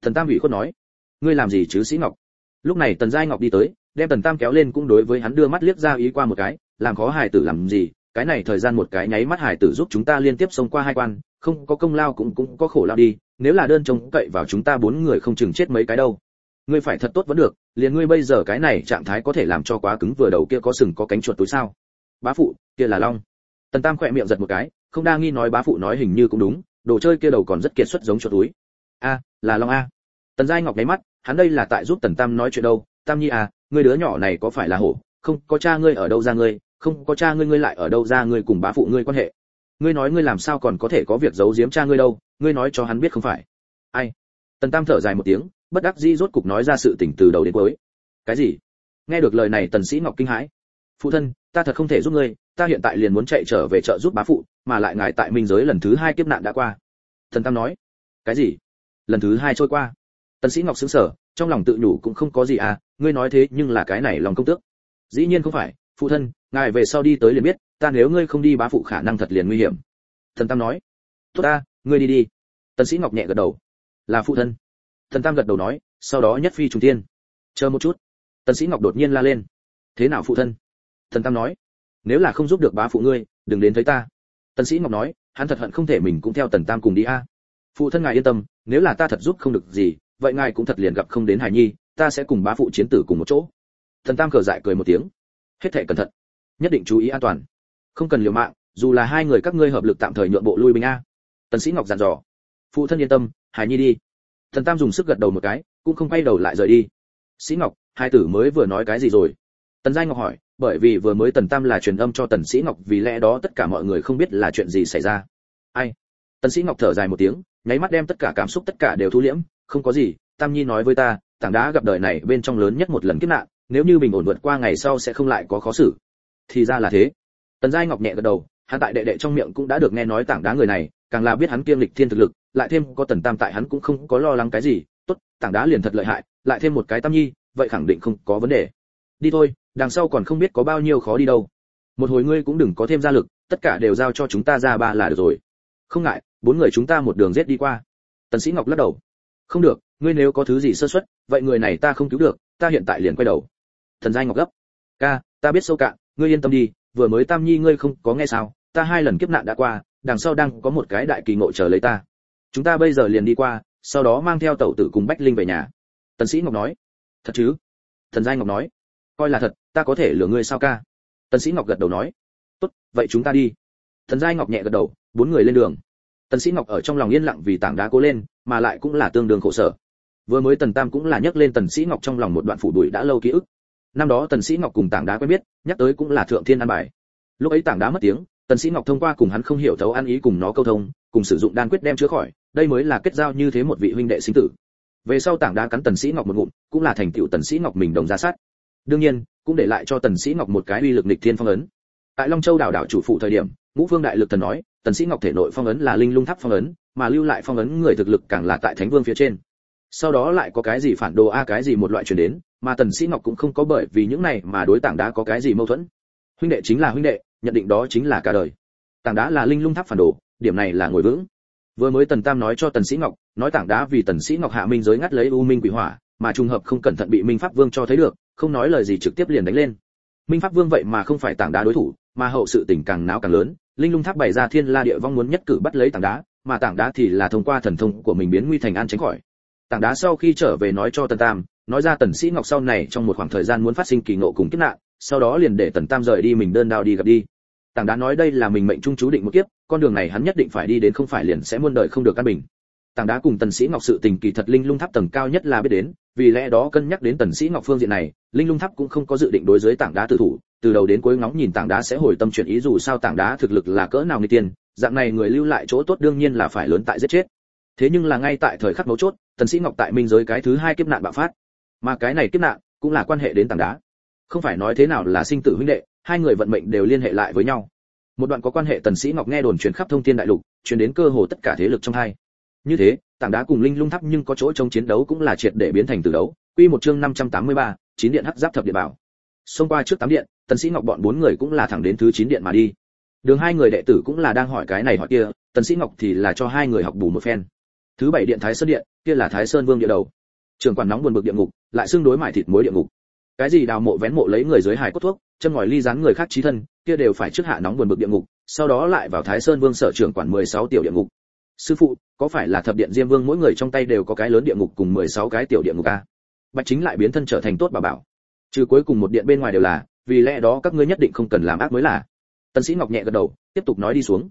Tần tam ủy khuất nói. Ngươi làm gì chứ, sĩ ngọc? Lúc này tần giai ngọc đi tới, đem tần tam kéo lên cũng đối với hắn đưa mắt liếc ra ý qua một cái, làm khó hài tử làm gì cái này thời gian một cái nháy mắt hải tử giúp chúng ta liên tiếp xông qua hai quan, không có công lao cũng cũng có khổ lao đi, nếu là đơn trông cậy vào chúng ta bốn người không chừng chết mấy cái đâu. Ngươi phải thật tốt vẫn được, liền ngươi bây giờ cái này trạng thái có thể làm cho quá cứng vừa đầu kia có sừng có cánh chuột túi sao? Bá phụ, kia là long. Tần tam khỏe miệng giật một cái, không đa nghi nói bá phụ nói hình như cũng đúng, đồ chơi kia đầu còn rất kiệt xuất giống chuột túi. A, là long a. Tần giai ngọc nháy mắt, hắn đây là tại giúp tần tam nói chuyện đâu? Tam nhi à ngươi đứa nhỏ này có phải là hổ? Không, có cha ngươi ở đâu ra ngươi? Không có cha ngươi ngươi lại ở đâu ra, ngươi cùng bá phụ ngươi quan hệ? Ngươi nói ngươi làm sao còn có thể có việc giấu giếm cha ngươi đâu? Ngươi nói cho hắn biết không phải. Ai? Tần tam thở dài một tiếng, bất đắc dĩ rốt cục nói ra sự tình từ đầu đến cuối. Cái gì? Nghe được lời này, tần sĩ ngọc kinh hãi. Phụ thân, ta thật không thể giúp ngươi, ta hiện tại liền muốn chạy trở về chợ giúp bá phụ, mà lại ngài tại minh giới lần thứ hai kiếp nạn đã qua. Thần tam nói. Cái gì? Lần thứ hai trôi qua. Tần sĩ ngọc sững sờ, trong lòng tự nhủ cũng không có gì à ngươi nói thế nhưng là cái này lòng công tước. Dĩ nhiên không phải, phụ thân ngài về sau đi tới liền biết, ta nếu ngươi không đi bá phụ khả năng thật liền nguy hiểm. Thần tam nói. Tốt ta, ngươi đi đi. Tần sĩ ngọc nhẹ gật đầu. Là phụ thân. Thần tam gật đầu nói, sau đó nhất phi trùng tiên. chờ một chút. Tần sĩ ngọc đột nhiên la lên. Thế nào phụ thân? Thần tam nói. Nếu là không giúp được bá phụ ngươi, đừng đến thấy ta. Tần sĩ ngọc nói, hắn thật hận không thể mình cũng theo tần tam cùng đi a. Phụ thân ngài yên tâm, nếu là ta thật giúp không được gì, vậy ngài cũng thật liền gặp không đến hải nhi, ta sẽ cùng bá phụ chiến tử cùng một chỗ. Thần tam cờ dại cười một tiếng. Hết thảy cẩn thận nhất định chú ý an toàn. Không cần liều mạng, dù là hai người các ngươi hợp lực tạm thời nhượng bộ lui binh a. Tần sĩ ngọc dặn dò. Phụ thân yên tâm, hải nhi đi. Thần tam dùng sức gật đầu một cái, cũng không quay đầu lại rời đi. Sĩ ngọc, hai tử mới vừa nói cái gì rồi? Tần giai ngọc hỏi, bởi vì vừa mới tần tam là truyền âm cho tần sĩ ngọc, vì lẽ đó tất cả mọi người không biết là chuyện gì xảy ra. Ai? Tần sĩ ngọc thở dài một tiếng, nháy mắt đem tất cả cảm xúc tất cả đều thu liễm. Không có gì, tam nhi nói với ta, tảng đá gặp đời này bên trong lớn nhất một lần kiếp nạn, nếu như mình ổn vượt qua ngày sau sẽ không lại có khó xử thì ra là thế. Tần giai ngọc nhẹ gật đầu, hắn tại đệ đệ trong miệng cũng đã được nghe nói tảng đá người này, càng là biết hắn kiêm lịch thiên thực lực, lại thêm có tần tam tại hắn cũng không có lo lắng cái gì, tốt, tảng đá liền thật lợi hại, lại thêm một cái tam nhi, vậy khẳng định không có vấn đề. Đi thôi, đằng sau còn không biết có bao nhiêu khó đi đâu. Một hồi ngươi cũng đừng có thêm gia lực, tất cả đều giao cho chúng ta ra ba là được rồi. Không ngại, bốn người chúng ta một đường giết đi qua. Tần sĩ ngọc lắc đầu. Không được, ngươi nếu có thứ gì sơ suất, vậy người này ta không cứu được, ta hiện tại liền quay đầu. Thần giai ngọc gấp. Ca, ta biết sâu cạn ngươi yên tâm đi, vừa mới tam nhi ngươi không có nghe sao, ta hai lần kiếp nạn đã qua, đằng sau đang có một cái đại kỳ ngộ chờ lấy ta. Chúng ta bây giờ liền đi qua, sau đó mang theo tẩu tử cùng bách linh về nhà. Tần sĩ ngọc nói. Thật chứ? Thần giai ngọc nói. Coi là thật, ta có thể lừa ngươi sao ca? Tần sĩ ngọc gật đầu nói. Tốt, vậy chúng ta đi. Thần giai ngọc nhẹ gật đầu, bốn người lên đường. Tần sĩ ngọc ở trong lòng yên lặng vì tảng đá cố lên, mà lại cũng là tương đương khổ sở. Vừa mới tần tam cũng là nhắc lên tần sĩ ngọc trong lòng một đoạn phủ đuổi đã lâu ký ức năm đó tần sĩ ngọc cùng tảng đá quen biết, nhắc tới cũng là thượng thiên an bài. Lúc ấy tảng đá mất tiếng, tần sĩ ngọc thông qua cùng hắn không hiểu thấu ăn ý cùng nó câu thông, cùng sử dụng đan quyết đem chữa khỏi, đây mới là kết giao như thế một vị huynh đệ sinh tử. Về sau tảng đá cắn tần sĩ ngọc một ngụm, cũng là thành tựu tần sĩ ngọc mình đồng ra sát. Đương nhiên, cũng để lại cho tần sĩ ngọc một cái uy lực nghịch thiên phong ấn. Tại long châu đảo đảo chủ phụ thời điểm, ngũ vương đại lực thần nói, tần sĩ ngọc thể nội phong ấn là linh lung tháp phong ấn, mà lưu lại phong ấn người thực lực càng là tại thánh vương phía trên sau đó lại có cái gì phản đồ a, cái gì một loại truyền đến, mà tần sĩ ngọc cũng không có bởi vì những này mà đối tảng đá có cái gì mâu thuẫn. Huynh đệ chính là huynh đệ, nhận định đó chính là cả đời. Tảng đá là linh lung tháp phản đồ, điểm này là ngồi vững. Vừa mới tần tam nói cho tần sĩ ngọc, nói tảng đá vì tần sĩ ngọc hạ minh giới ngắt lấy u minh quỷ hỏa, mà trùng hợp không cẩn thận bị minh pháp vương cho thấy được, không nói lời gì trực tiếp liền đánh lên. Minh pháp vương vậy mà không phải tảng đá đối thủ, mà hậu sự tình càng náo càng lớn, linh lung tháp bày ra thiên la địa vong muốn nhất cử bắt lấy tảng đá, mà tảng đá thì là thông qua thần thông của mình biến nguy thành an tránh khỏi tảng đá sau khi trở về nói cho tần tam, nói ra tần sĩ ngọc sau này trong một khoảng thời gian muốn phát sinh kỳ ngộ cùng kiếp nạn, sau đó liền để tần tam rời đi mình đơn đao đi gặp đi. Tảng đá nói đây là mình mệnh trung chú định một kiếp, con đường này hắn nhất định phải đi đến không phải liền sẽ muôn đời không được căn bình. Tảng đá cùng tần sĩ ngọc sự tình kỳ thật linh lung tháp tầng cao nhất là biết đến, vì lẽ đó cân nhắc đến tần sĩ ngọc phương diện này, linh lung tháp cũng không có dự định đối với tảng đá tự thủ, từ đầu đến cuối ngóng nhìn tảng đá sẽ hồi tâm chuyển ý dù sao tảng đá thực lực là cỡ nào nguy tiền dạng này người lưu lại chỗ tốt đương nhiên là phải lớn tại giết chết. Thế nhưng là ngay tại thời khắc mấu chốt tần sĩ ngọc tại minh giới cái thứ hai kiếp nạn bạo phát. Mà cái này kiếp nạn cũng là quan hệ đến tảng đá. Không phải nói thế nào là sinh tử huynh đệ hai người vận mệnh đều liên hệ lại với nhau. Một đoạn có quan hệ tần sĩ ngọc nghe đồn truyền khắp thông thiên đại lục truyền đến cơ hồ tất cả thế lực trong hai. Như thế tảng đá cùng linh lung tháp nhưng có chỗ trong chiến đấu cũng là triệt để biến thành từ đấu. Quy một chương 583, chín điện hắc giáp thập điện bảo. Xông qua trước tám điện tần sĩ ngọc bọn bốn người cũng là thẳng đến thứ chín điện mà đi. Đường hai người đệ tử cũng là đang hỏi cái này hỏi kia tần sĩ ngọc thì là cho hai người học bù một phen thứ bảy điện thái sơn điện, kia là thái sơn vương địa đầu. Trường quản nóng buồn bực địa ngục, lại xương đối mại thịt muối địa ngục. Cái gì đào mộ vén mộ lấy người dưới hải cốt thuốc chân ngòi ly rán người khác trí thân, kia đều phải trước hạ nóng buồn bực địa ngục, sau đó lại vào thái sơn vương sở trưởng quản 16 tiểu địa ngục. Sư phụ, có phải là thập điện diêm vương mỗi người trong tay đều có cái lớn địa ngục cùng 16 cái tiểu địa ngục a bạch chính lại biến thân trở thành tốt bà bảo. Trừ cuối cùng một điện bên ngoài đều là, vì lẽ đó các ngươi nhất định không cần làm ác mới là. Tân sĩ ngọc nhẹ gật đầu, tiếp tục nói đi xuống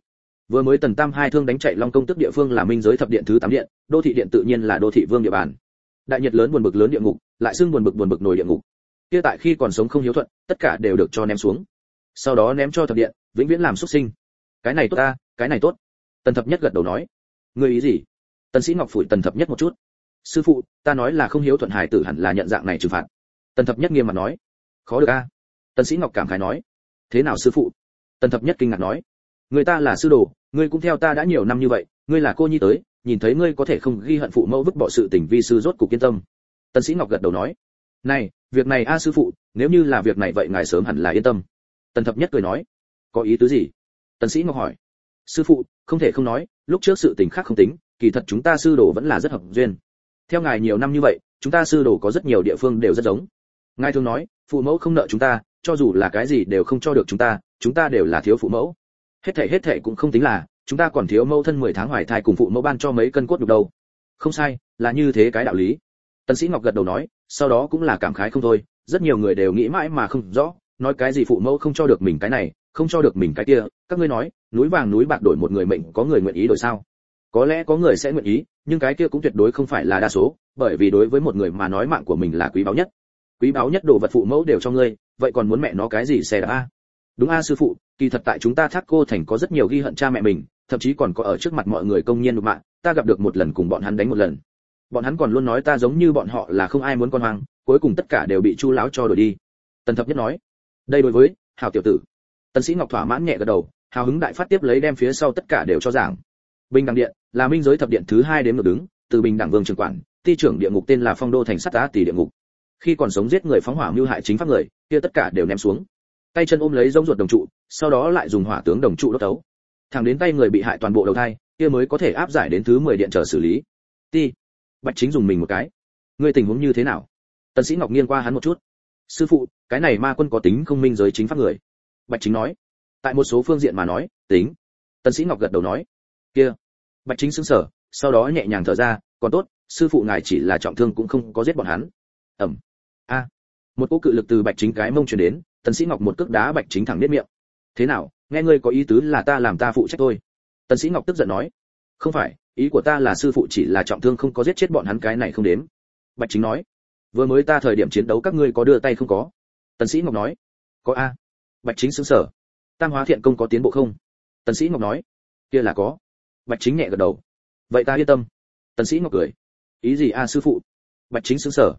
vừa mới tần tam hai thương đánh chạy long công tức địa phương là minh giới thập điện thứ tám điện, đô thị điện tự nhiên là đô thị vương địa bàn. Đại nhiệt lớn buồn bực lớn địa ngục, lại xưng buồn bực buồn bực nổi địa ngục. Kia tại khi còn sống không hiếu thuận, tất cả đều được cho ném xuống. Sau đó ném cho thập điện, vĩnh viễn làm xuất sinh. Cái này tốt ta, cái này tốt. Tần thập nhất gật đầu nói. Người ý gì? Tần sĩ ngọc phủi tần thập nhất một chút. Sư phụ, ta nói là không hiếu thuận hải tử hẳn là nhận dạng này trừng phạt. Tần thập nhất nghiêm mặt nói. Khó được a. Tần sĩ ngọc cảm khái nói. Thế nào sư phụ? Tần thập nhất kinh ngạc nói. Người ta là sư đồ ngươi cũng theo ta đã nhiều năm như vậy, ngươi là cô nhi tới, nhìn thấy ngươi có thể không ghi hận phụ mẫu vứt bỏ sự tình vi sư rốt cục yên tâm. Tần sĩ ngọc gật đầu nói, này, việc này a sư phụ, nếu như là việc này vậy ngài sớm hẳn là yên tâm. Tần thập nhất cười nói, có ý tứ gì? Tần sĩ ngọc hỏi, sư phụ, không thể không nói, lúc trước sự tình khác không tính, kỳ thật chúng ta sư đồ vẫn là rất hợp duyên. Theo ngài nhiều năm như vậy, chúng ta sư đồ có rất nhiều địa phương đều rất giống. Ngài thường nói, phụ mẫu không nợ chúng ta, cho dù là cái gì đều không cho được chúng ta chúng ta đều là thiếu phụ mẫu hết thảy hết thảy cũng không tính là, chúng ta còn thiếu mẫu thân 10 tháng hoài thai cùng phụ mẫu ban cho mấy cân cốt được đâu. Không sai, là như thế cái đạo lý. Tần sĩ ngọc gật đầu nói, sau đó cũng là cảm khái không thôi, rất nhiều người đều nghĩ mãi mà không rõ, nói cái gì phụ mẫu không cho được mình cái này, không cho được mình cái kia, các ngươi nói, núi vàng núi bạc đổi một người mệnh có người nguyện ý đổi sao? Có lẽ có người sẽ nguyện ý, nhưng cái kia cũng tuyệt đối không phải là đa số, bởi vì đối với một người mà nói mạng của mình là quý báu nhất. Quý báu nhất đồ vật phụ mẫu đều cho ngươi, vậy còn muốn mẹ nó cái gì xe a đúng a sư phụ, kỳ thật tại chúng ta thác cô thành có rất nhiều ghi hận cha mẹ mình, thậm chí còn có ở trước mặt mọi người công nhiên đục mạng, ta gặp được một lần cùng bọn hắn đánh một lần. Bọn hắn còn luôn nói ta giống như bọn họ là không ai muốn con hoang, cuối cùng tất cả đều bị chu láo cho đổi đi. Tần thập nhất nói, đây đối với hào tiểu tử. Tần sĩ ngọc thỏa mãn nhẹ gật đầu, hào hứng đại phát tiếp lấy đem phía sau tất cả đều cho giảng. Bình đẳng điện là minh giới thập điện thứ hai đến ngược đứng, từ bình đẳng vương trưởng quản, ti trưởng địa ngục tên là phong đô thành sát tá tỷ địa ngục. Khi còn sống giết người phóng hỏa mưu hại chính pháp người, kia tất cả đều ném xuống tay chân ôm lấy giống ruột đồng trụ, sau đó lại dùng hỏa tướng đồng trụ đốt tấu. Thẳng đến tay người bị hại toàn bộ đầu thai, kia mới có thể áp giải đến thứ 10 điện chờ xử lý. Ti bạch chính dùng mình một cái. Ngươi tình huống như thế nào? Tần sĩ ngọc nghiêng qua hắn một chút. Sư phụ, cái này ma quân có tính không minh giới chính pháp người. Bạch chính nói. Tại một số phương diện mà nói, tính. Tần sĩ ngọc gật đầu nói. Kia. Bạch chính sững sờ, sau đó nhẹ nhàng thở ra, còn tốt, sư phụ ngài chỉ là trọng thương cũng không có giết bọn hắn. Ẩm. A. Một cú cự lực từ bạch chính cái mông truyền đến tần sĩ ngọc một cước đá bạch chính thẳng nết miệng. Thế nào, nghe ngươi có ý tứ là ta làm ta phụ trách thôi. Tần sĩ ngọc tức giận nói. Không phải, ý của ta là sư phụ chỉ là trọng thương không có giết chết bọn hắn cái này không đến bạch chính nói. Vừa mới ta thời điểm chiến đấu các ngươi có đưa tay không có? Tần sĩ ngọc nói. Có a. Bạch chính sững sờ. Tam hóa thiện công có tiến bộ không? Tần sĩ ngọc nói. Kia là có. Bạch chính nhẹ gật đầu. Vậy ta yên tâm. Tần sĩ ngọc cười. Ý gì a sư phụ? Bạch chính sững sờ.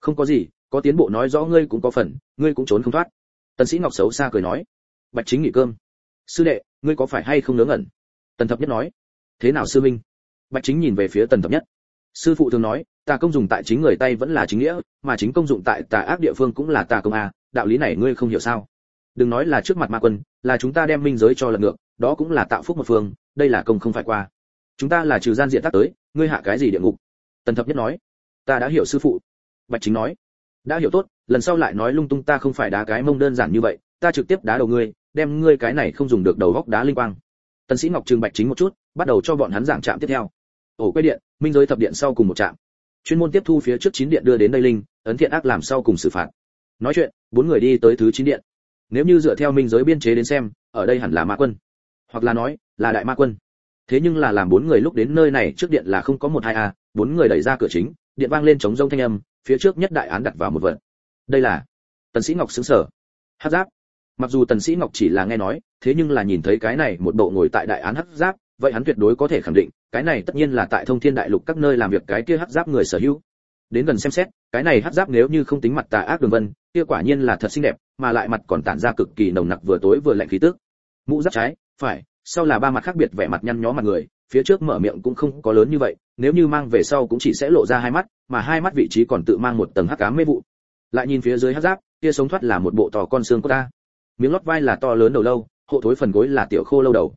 Không có gì, có tiến bộ nói rõ ngươi cũng có phần, ngươi cũng trốn không thoát tần sĩ ngọc xấu xa cười nói, bạch chính nghỉ cơm. Sư đệ, ngươi có phải hay không ngớ ngẩn? Tần thập nhất nói, thế nào sư minh bạch chính nhìn về phía tần thập nhất. Sư phụ thường nói ta công dùng tại chính người tay vẫn là chính nghĩa, mà chính công dụng tại tà ác địa phương cũng là tà công a đạo lý này ngươi không hiểu sao? Đừng nói là trước mặt ma quân, là chúng ta đem minh giới cho lật ngược, đó cũng là tạo phúc một phương, đây là công không phải qua. Chúng ta là trừ gian diện tác tới, ngươi hạ cái gì địa ngục? Tần thập nhất nói, ta đã hiểu sư phụ. Bạch chính nói đã hiểu tốt, lần sau lại nói lung tung ta không phải đá cái mông đơn giản như vậy, ta trực tiếp đá đầu ngươi, đem ngươi cái này không dùng được đầu góc đá linh quang. Tần sĩ ngọc Trường bạch chính một chút, bắt đầu cho bọn hắn giảng trạm tiếp theo. Ổ quay điện, minh giới thập điện sau cùng một trạm. Chuyên môn tiếp thu phía trước chín điện đưa đến đây linh, ấn thiện ác làm sau cùng xử phạt. Nói chuyện, bốn người đi tới thứ chín điện. Nếu như dựa theo minh giới biên chế đến xem, ở đây hẳn là ma quân. Hoặc là nói, là đại ma quân. Thế nhưng là làm bốn người lúc đến nơi này trước điện là không có một hai a, bốn người đẩy ra cửa chính, điện vang lên chống rông thanh âm phía trước nhất đại án đặt vào một vật. Đây là tần sĩ ngọc sững sờ hắc giáp. Mặc dù tần sĩ ngọc chỉ là nghe nói, thế nhưng là nhìn thấy cái này một bộ ngồi tại đại án hắc giáp, vậy hắn tuyệt đối có thể khẳng định, cái này tất nhiên là tại thông thiên đại lục các nơi làm việc cái kia hắc giáp người sở hữu. Đến gần xem xét, cái này hắc giáp nếu như không tính mặt tà ác đường vân, kia quả nhiên là thật xinh đẹp, mà lại mặt còn tản ra cực kỳ nồng nặc vừa tối vừa lạnh khí tức. Mũ giáp trái, phải, sau là ba mặt khác biệt vẻ mặt nhăn nhó mặt người phía trước mở miệng cũng không có lớn như vậy, nếu như mang về sau cũng chỉ sẽ lộ ra hai mắt, mà hai mắt vị trí còn tự mang một tầng hắc ám mê vụ. Lại nhìn phía dưới hắc giáp, kia sống thoát là một bộ tò con xương của ta miếng lót vai là to lớn đầu lâu, hộ thối phần gối là tiểu khô lâu đầu.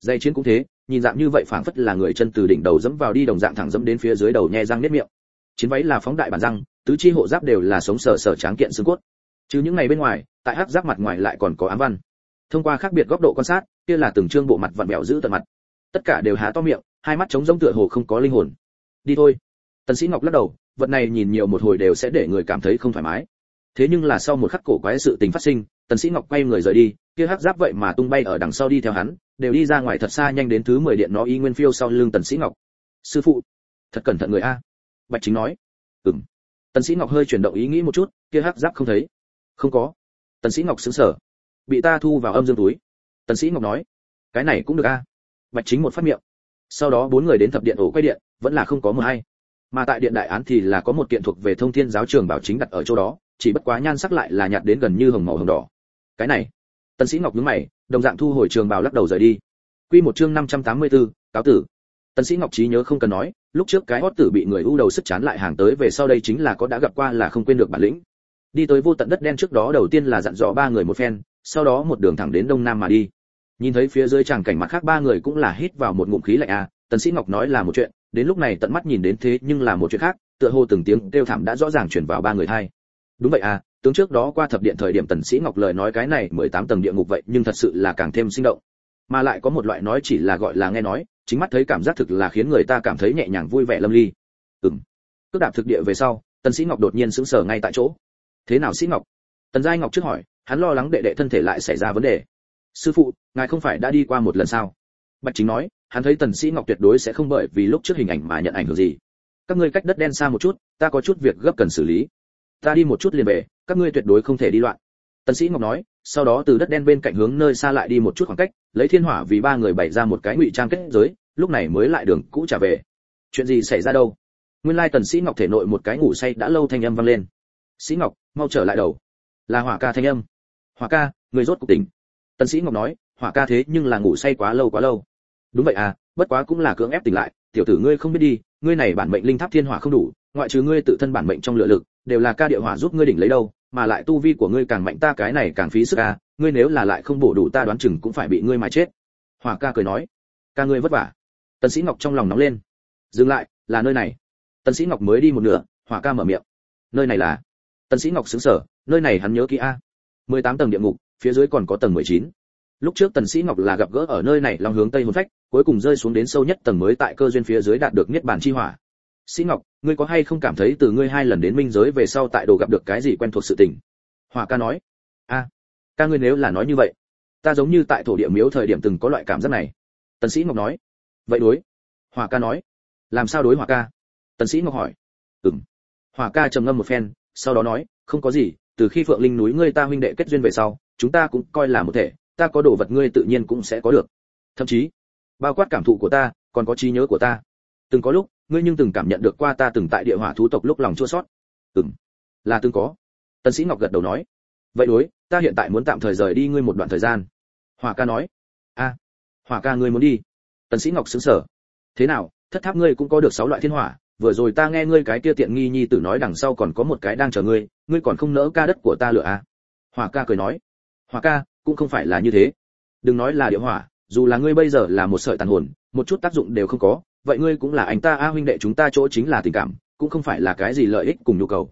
Dây chiến cũng thế, nhìn dạng như vậy phảng phất là người chân từ đỉnh đầu dẫm vào đi đồng dạng thẳng dẫm đến phía dưới đầu nhe răng niết miệng. Chiến váy là phóng đại bản răng, tứ chi hộ giáp đều là sống sờ sờ tráng kiện xương cốt. Chứ những ngày bên ngoài, tại hắc giáp mặt ngoài lại còn có ám văn. Thông qua khác biệt góc độ quan sát, kia là từng trương bộ mặt vặn vẹo giữ tận mặt tất cả đều há to miệng, hai mắt trống rỗng tựa hồ không có linh hồn. Đi thôi. Tần sĩ ngọc lắc đầu, vật này nhìn nhiều một hồi đều sẽ để người cảm thấy không thoải mái. Thế nhưng là sau một khắc cổ quái sự tình phát sinh, tần sĩ ngọc quay người rời đi, kia hắc giáp vậy mà tung bay ở đằng sau đi theo hắn, đều đi ra ngoài thật xa nhanh đến thứ 10 điện nó y nguyên phiêu sau lưng tần sĩ ngọc. Sư phụ, thật cẩn thận người a. Bạch chính nói. Ừm. Tần sĩ ngọc hơi chuyển động ý nghĩ một chút, kia hắc giáp không thấy. Không có. Tần sĩ ngọc sững sờ. Bị ta thu vào âm dương túi. Tần sĩ ngọc nói. Cái này cũng được a bạch chính một phát miệng. Sau đó bốn người đến thập điện ổ quay điện vẫn là không có mờ hay. Mà tại điện đại án thì là có một kiện thuộc về thông thiên giáo trường bảo chính đặt ở chỗ đó chỉ bất quá nhan sắc lại là nhạt đến gần như hồng màu hồng đỏ. Cái này tần sĩ ngọc nhướng mày đồng dạng thu hồi trường bảo lắc đầu rời đi. Quy một chương 584, cáo tử. Tần sĩ ngọc trí nhớ không cần nói lúc trước cái hót tử bị người u đầu sức chán lại hàng tới về sau đây chính là có đã gặp qua là không quên được bản lĩnh. Đi tới vô tận đất đen trước đó đầu tiên là dặn dò ba người một phen sau đó một đường thẳng đến đông nam mà đi nhìn thấy phía dưới chàng cảnh mặt khác ba người cũng là hít vào một ngụm khí lạnh a tần sĩ ngọc nói là một chuyện, đến lúc này tận mắt nhìn đến thế nhưng là một chuyện khác, tựa hồ từng tiếng kêu thảm đã rõ ràng truyền vào ba người thay đúng vậy à tướng trước đó qua thập điện thời điểm tần sĩ ngọc lời nói cái này 18 tầng địa ngục vậy nhưng thật sự là càng thêm sinh động. Mà lại có một loại nói chỉ là gọi là nghe nói, chính mắt thấy cảm giác thực là khiến người ta cảm thấy nhẹ nhàng vui vẻ lâm ly. Ừm. Cước đạp thực địa về sau, tần sĩ ngọc đột nhiên sững sờ ngay tại chỗ. Thế nào sĩ ngọc? Tần giai ngọc trước hỏi, hắn lo lắng đệ đệ thân thể lại xảy ra vấn đề sư phụ, ngài không phải đã đi qua một lần sao? Bạch chính nói, hắn thấy tần sĩ ngọc tuyệt đối sẽ không bởi vì lúc trước hình ảnh mà nhận ảnh hưởng gì. Các ngươi cách đất đen xa một chút, ta có chút việc gấp cần xử lý. Ta đi một chút liền về, các ngươi tuyệt đối không thể đi loạn. Tần sĩ ngọc nói, sau đó từ đất đen bên cạnh hướng nơi xa lại đi một chút khoảng cách, lấy thiên hỏa vì ba người bày ra một cái ngụy trang kết giới, lúc này mới lại đường cũ trả về. Chuyện gì xảy ra đâu? Nguyên lai tần sĩ ngọc thể nội một cái ngủ say đã lâu thanh âm vang lên. Sĩ ngọc, mau trở lại đầu. Là hỏa ca thanh âm. Hỏa ca, người rốt cuộc tỉnh tần sĩ ngọc nói, hỏa ca thế nhưng là ngủ say quá lâu quá lâu. Đúng vậy à bất quá cũng là cưỡng ép tỉnh lại. Tiểu tử ngươi không biết đi, ngươi này bản mệnh linh tháp thiên hỏa không đủ, ngoại trừ ngươi tự thân bản mệnh trong lựa lực, đều là ca địa hỏa giúp ngươi đỉnh lấy đâu, mà lại tu vi của ngươi càng mạnh ta cái này càng phí sức à ngươi nếu là lại không bổ đủ ta đoán chừng cũng phải bị ngươi mà chết. Hỏa ca cười nói, ca ngươi vất vả. Tần sĩ ngọc trong lòng nóng lên, dừng lại, là nơi này. Tần sĩ ngọc mới đi một nửa, hỏa ca mở miệng, nơi này là? Tần sĩ ngọc sững sờ, nơi này hắn nhớ kỹ a. 18 tầng địa ngục phía dưới còn có tầng 19 lúc trước tần sĩ ngọc là gặp gỡ ở nơi này long hướng tây hồn phách, cuối cùng rơi xuống đến sâu nhất tầng mới tại cơ duyên phía dưới đạt được niết bàn chi hỏa. Sĩ ngọc, ngươi có hay không cảm thấy từ ngươi hai lần đến minh giới về sau tại đồ gặp được cái gì quen thuộc sự tình? Hỏa ca nói. A, ca ngươi nếu là nói như vậy, ta giống như tại thổ địa miếu thời điểm từng có loại cảm giác này. Tần sĩ ngọc nói. Vậy đối. Hỏa ca nói. Làm sao đối hỏa ca? Tần sĩ ngọc hỏi. Ừm. Hỏa ca trầm ngâm một phen, sau đó nói, không có gì, từ khi phượng linh núi ngươi ta huynh đệ kết duyên về sau chúng ta cũng coi là một thể, ta có đồ vật ngươi tự nhiên cũng sẽ có được. Thậm chí, bao quát cảm thụ của ta, còn có trí nhớ của ta. Từng có lúc, ngươi nhưng từng cảm nhận được qua ta từng tại địa hỏa thú tộc lúc lòng chua sót ừm, là từng có. Tần sĩ ngọc gật đầu nói. Vậy đối, ta hiện tại muốn tạm thời rời đi ngươi một đoạn thời gian. Hỏa ca nói. A, hỏa ca ngươi muốn đi. Tần sĩ ngọc sững sờ. Thế nào, thất tháp ngươi cũng có được sáu loại thiên hỏa, vừa rồi ta nghe ngươi cái kia tiện nghi nhi tử nói đằng sau còn có một cái đang chờ ngươi ngươi còn không nỡ ca đất của ta lựa à? Hỏa ca cười nói hỏa ca, cũng không phải là như thế. Đừng nói là địa hỏa, dù là ngươi bây giờ là một sợi tàn hồn, một chút tác dụng đều không có, vậy ngươi cũng là anh ta, a huynh đệ chúng ta chỗ chính là tình cảm, cũng không phải là cái gì lợi ích cùng nhu cầu.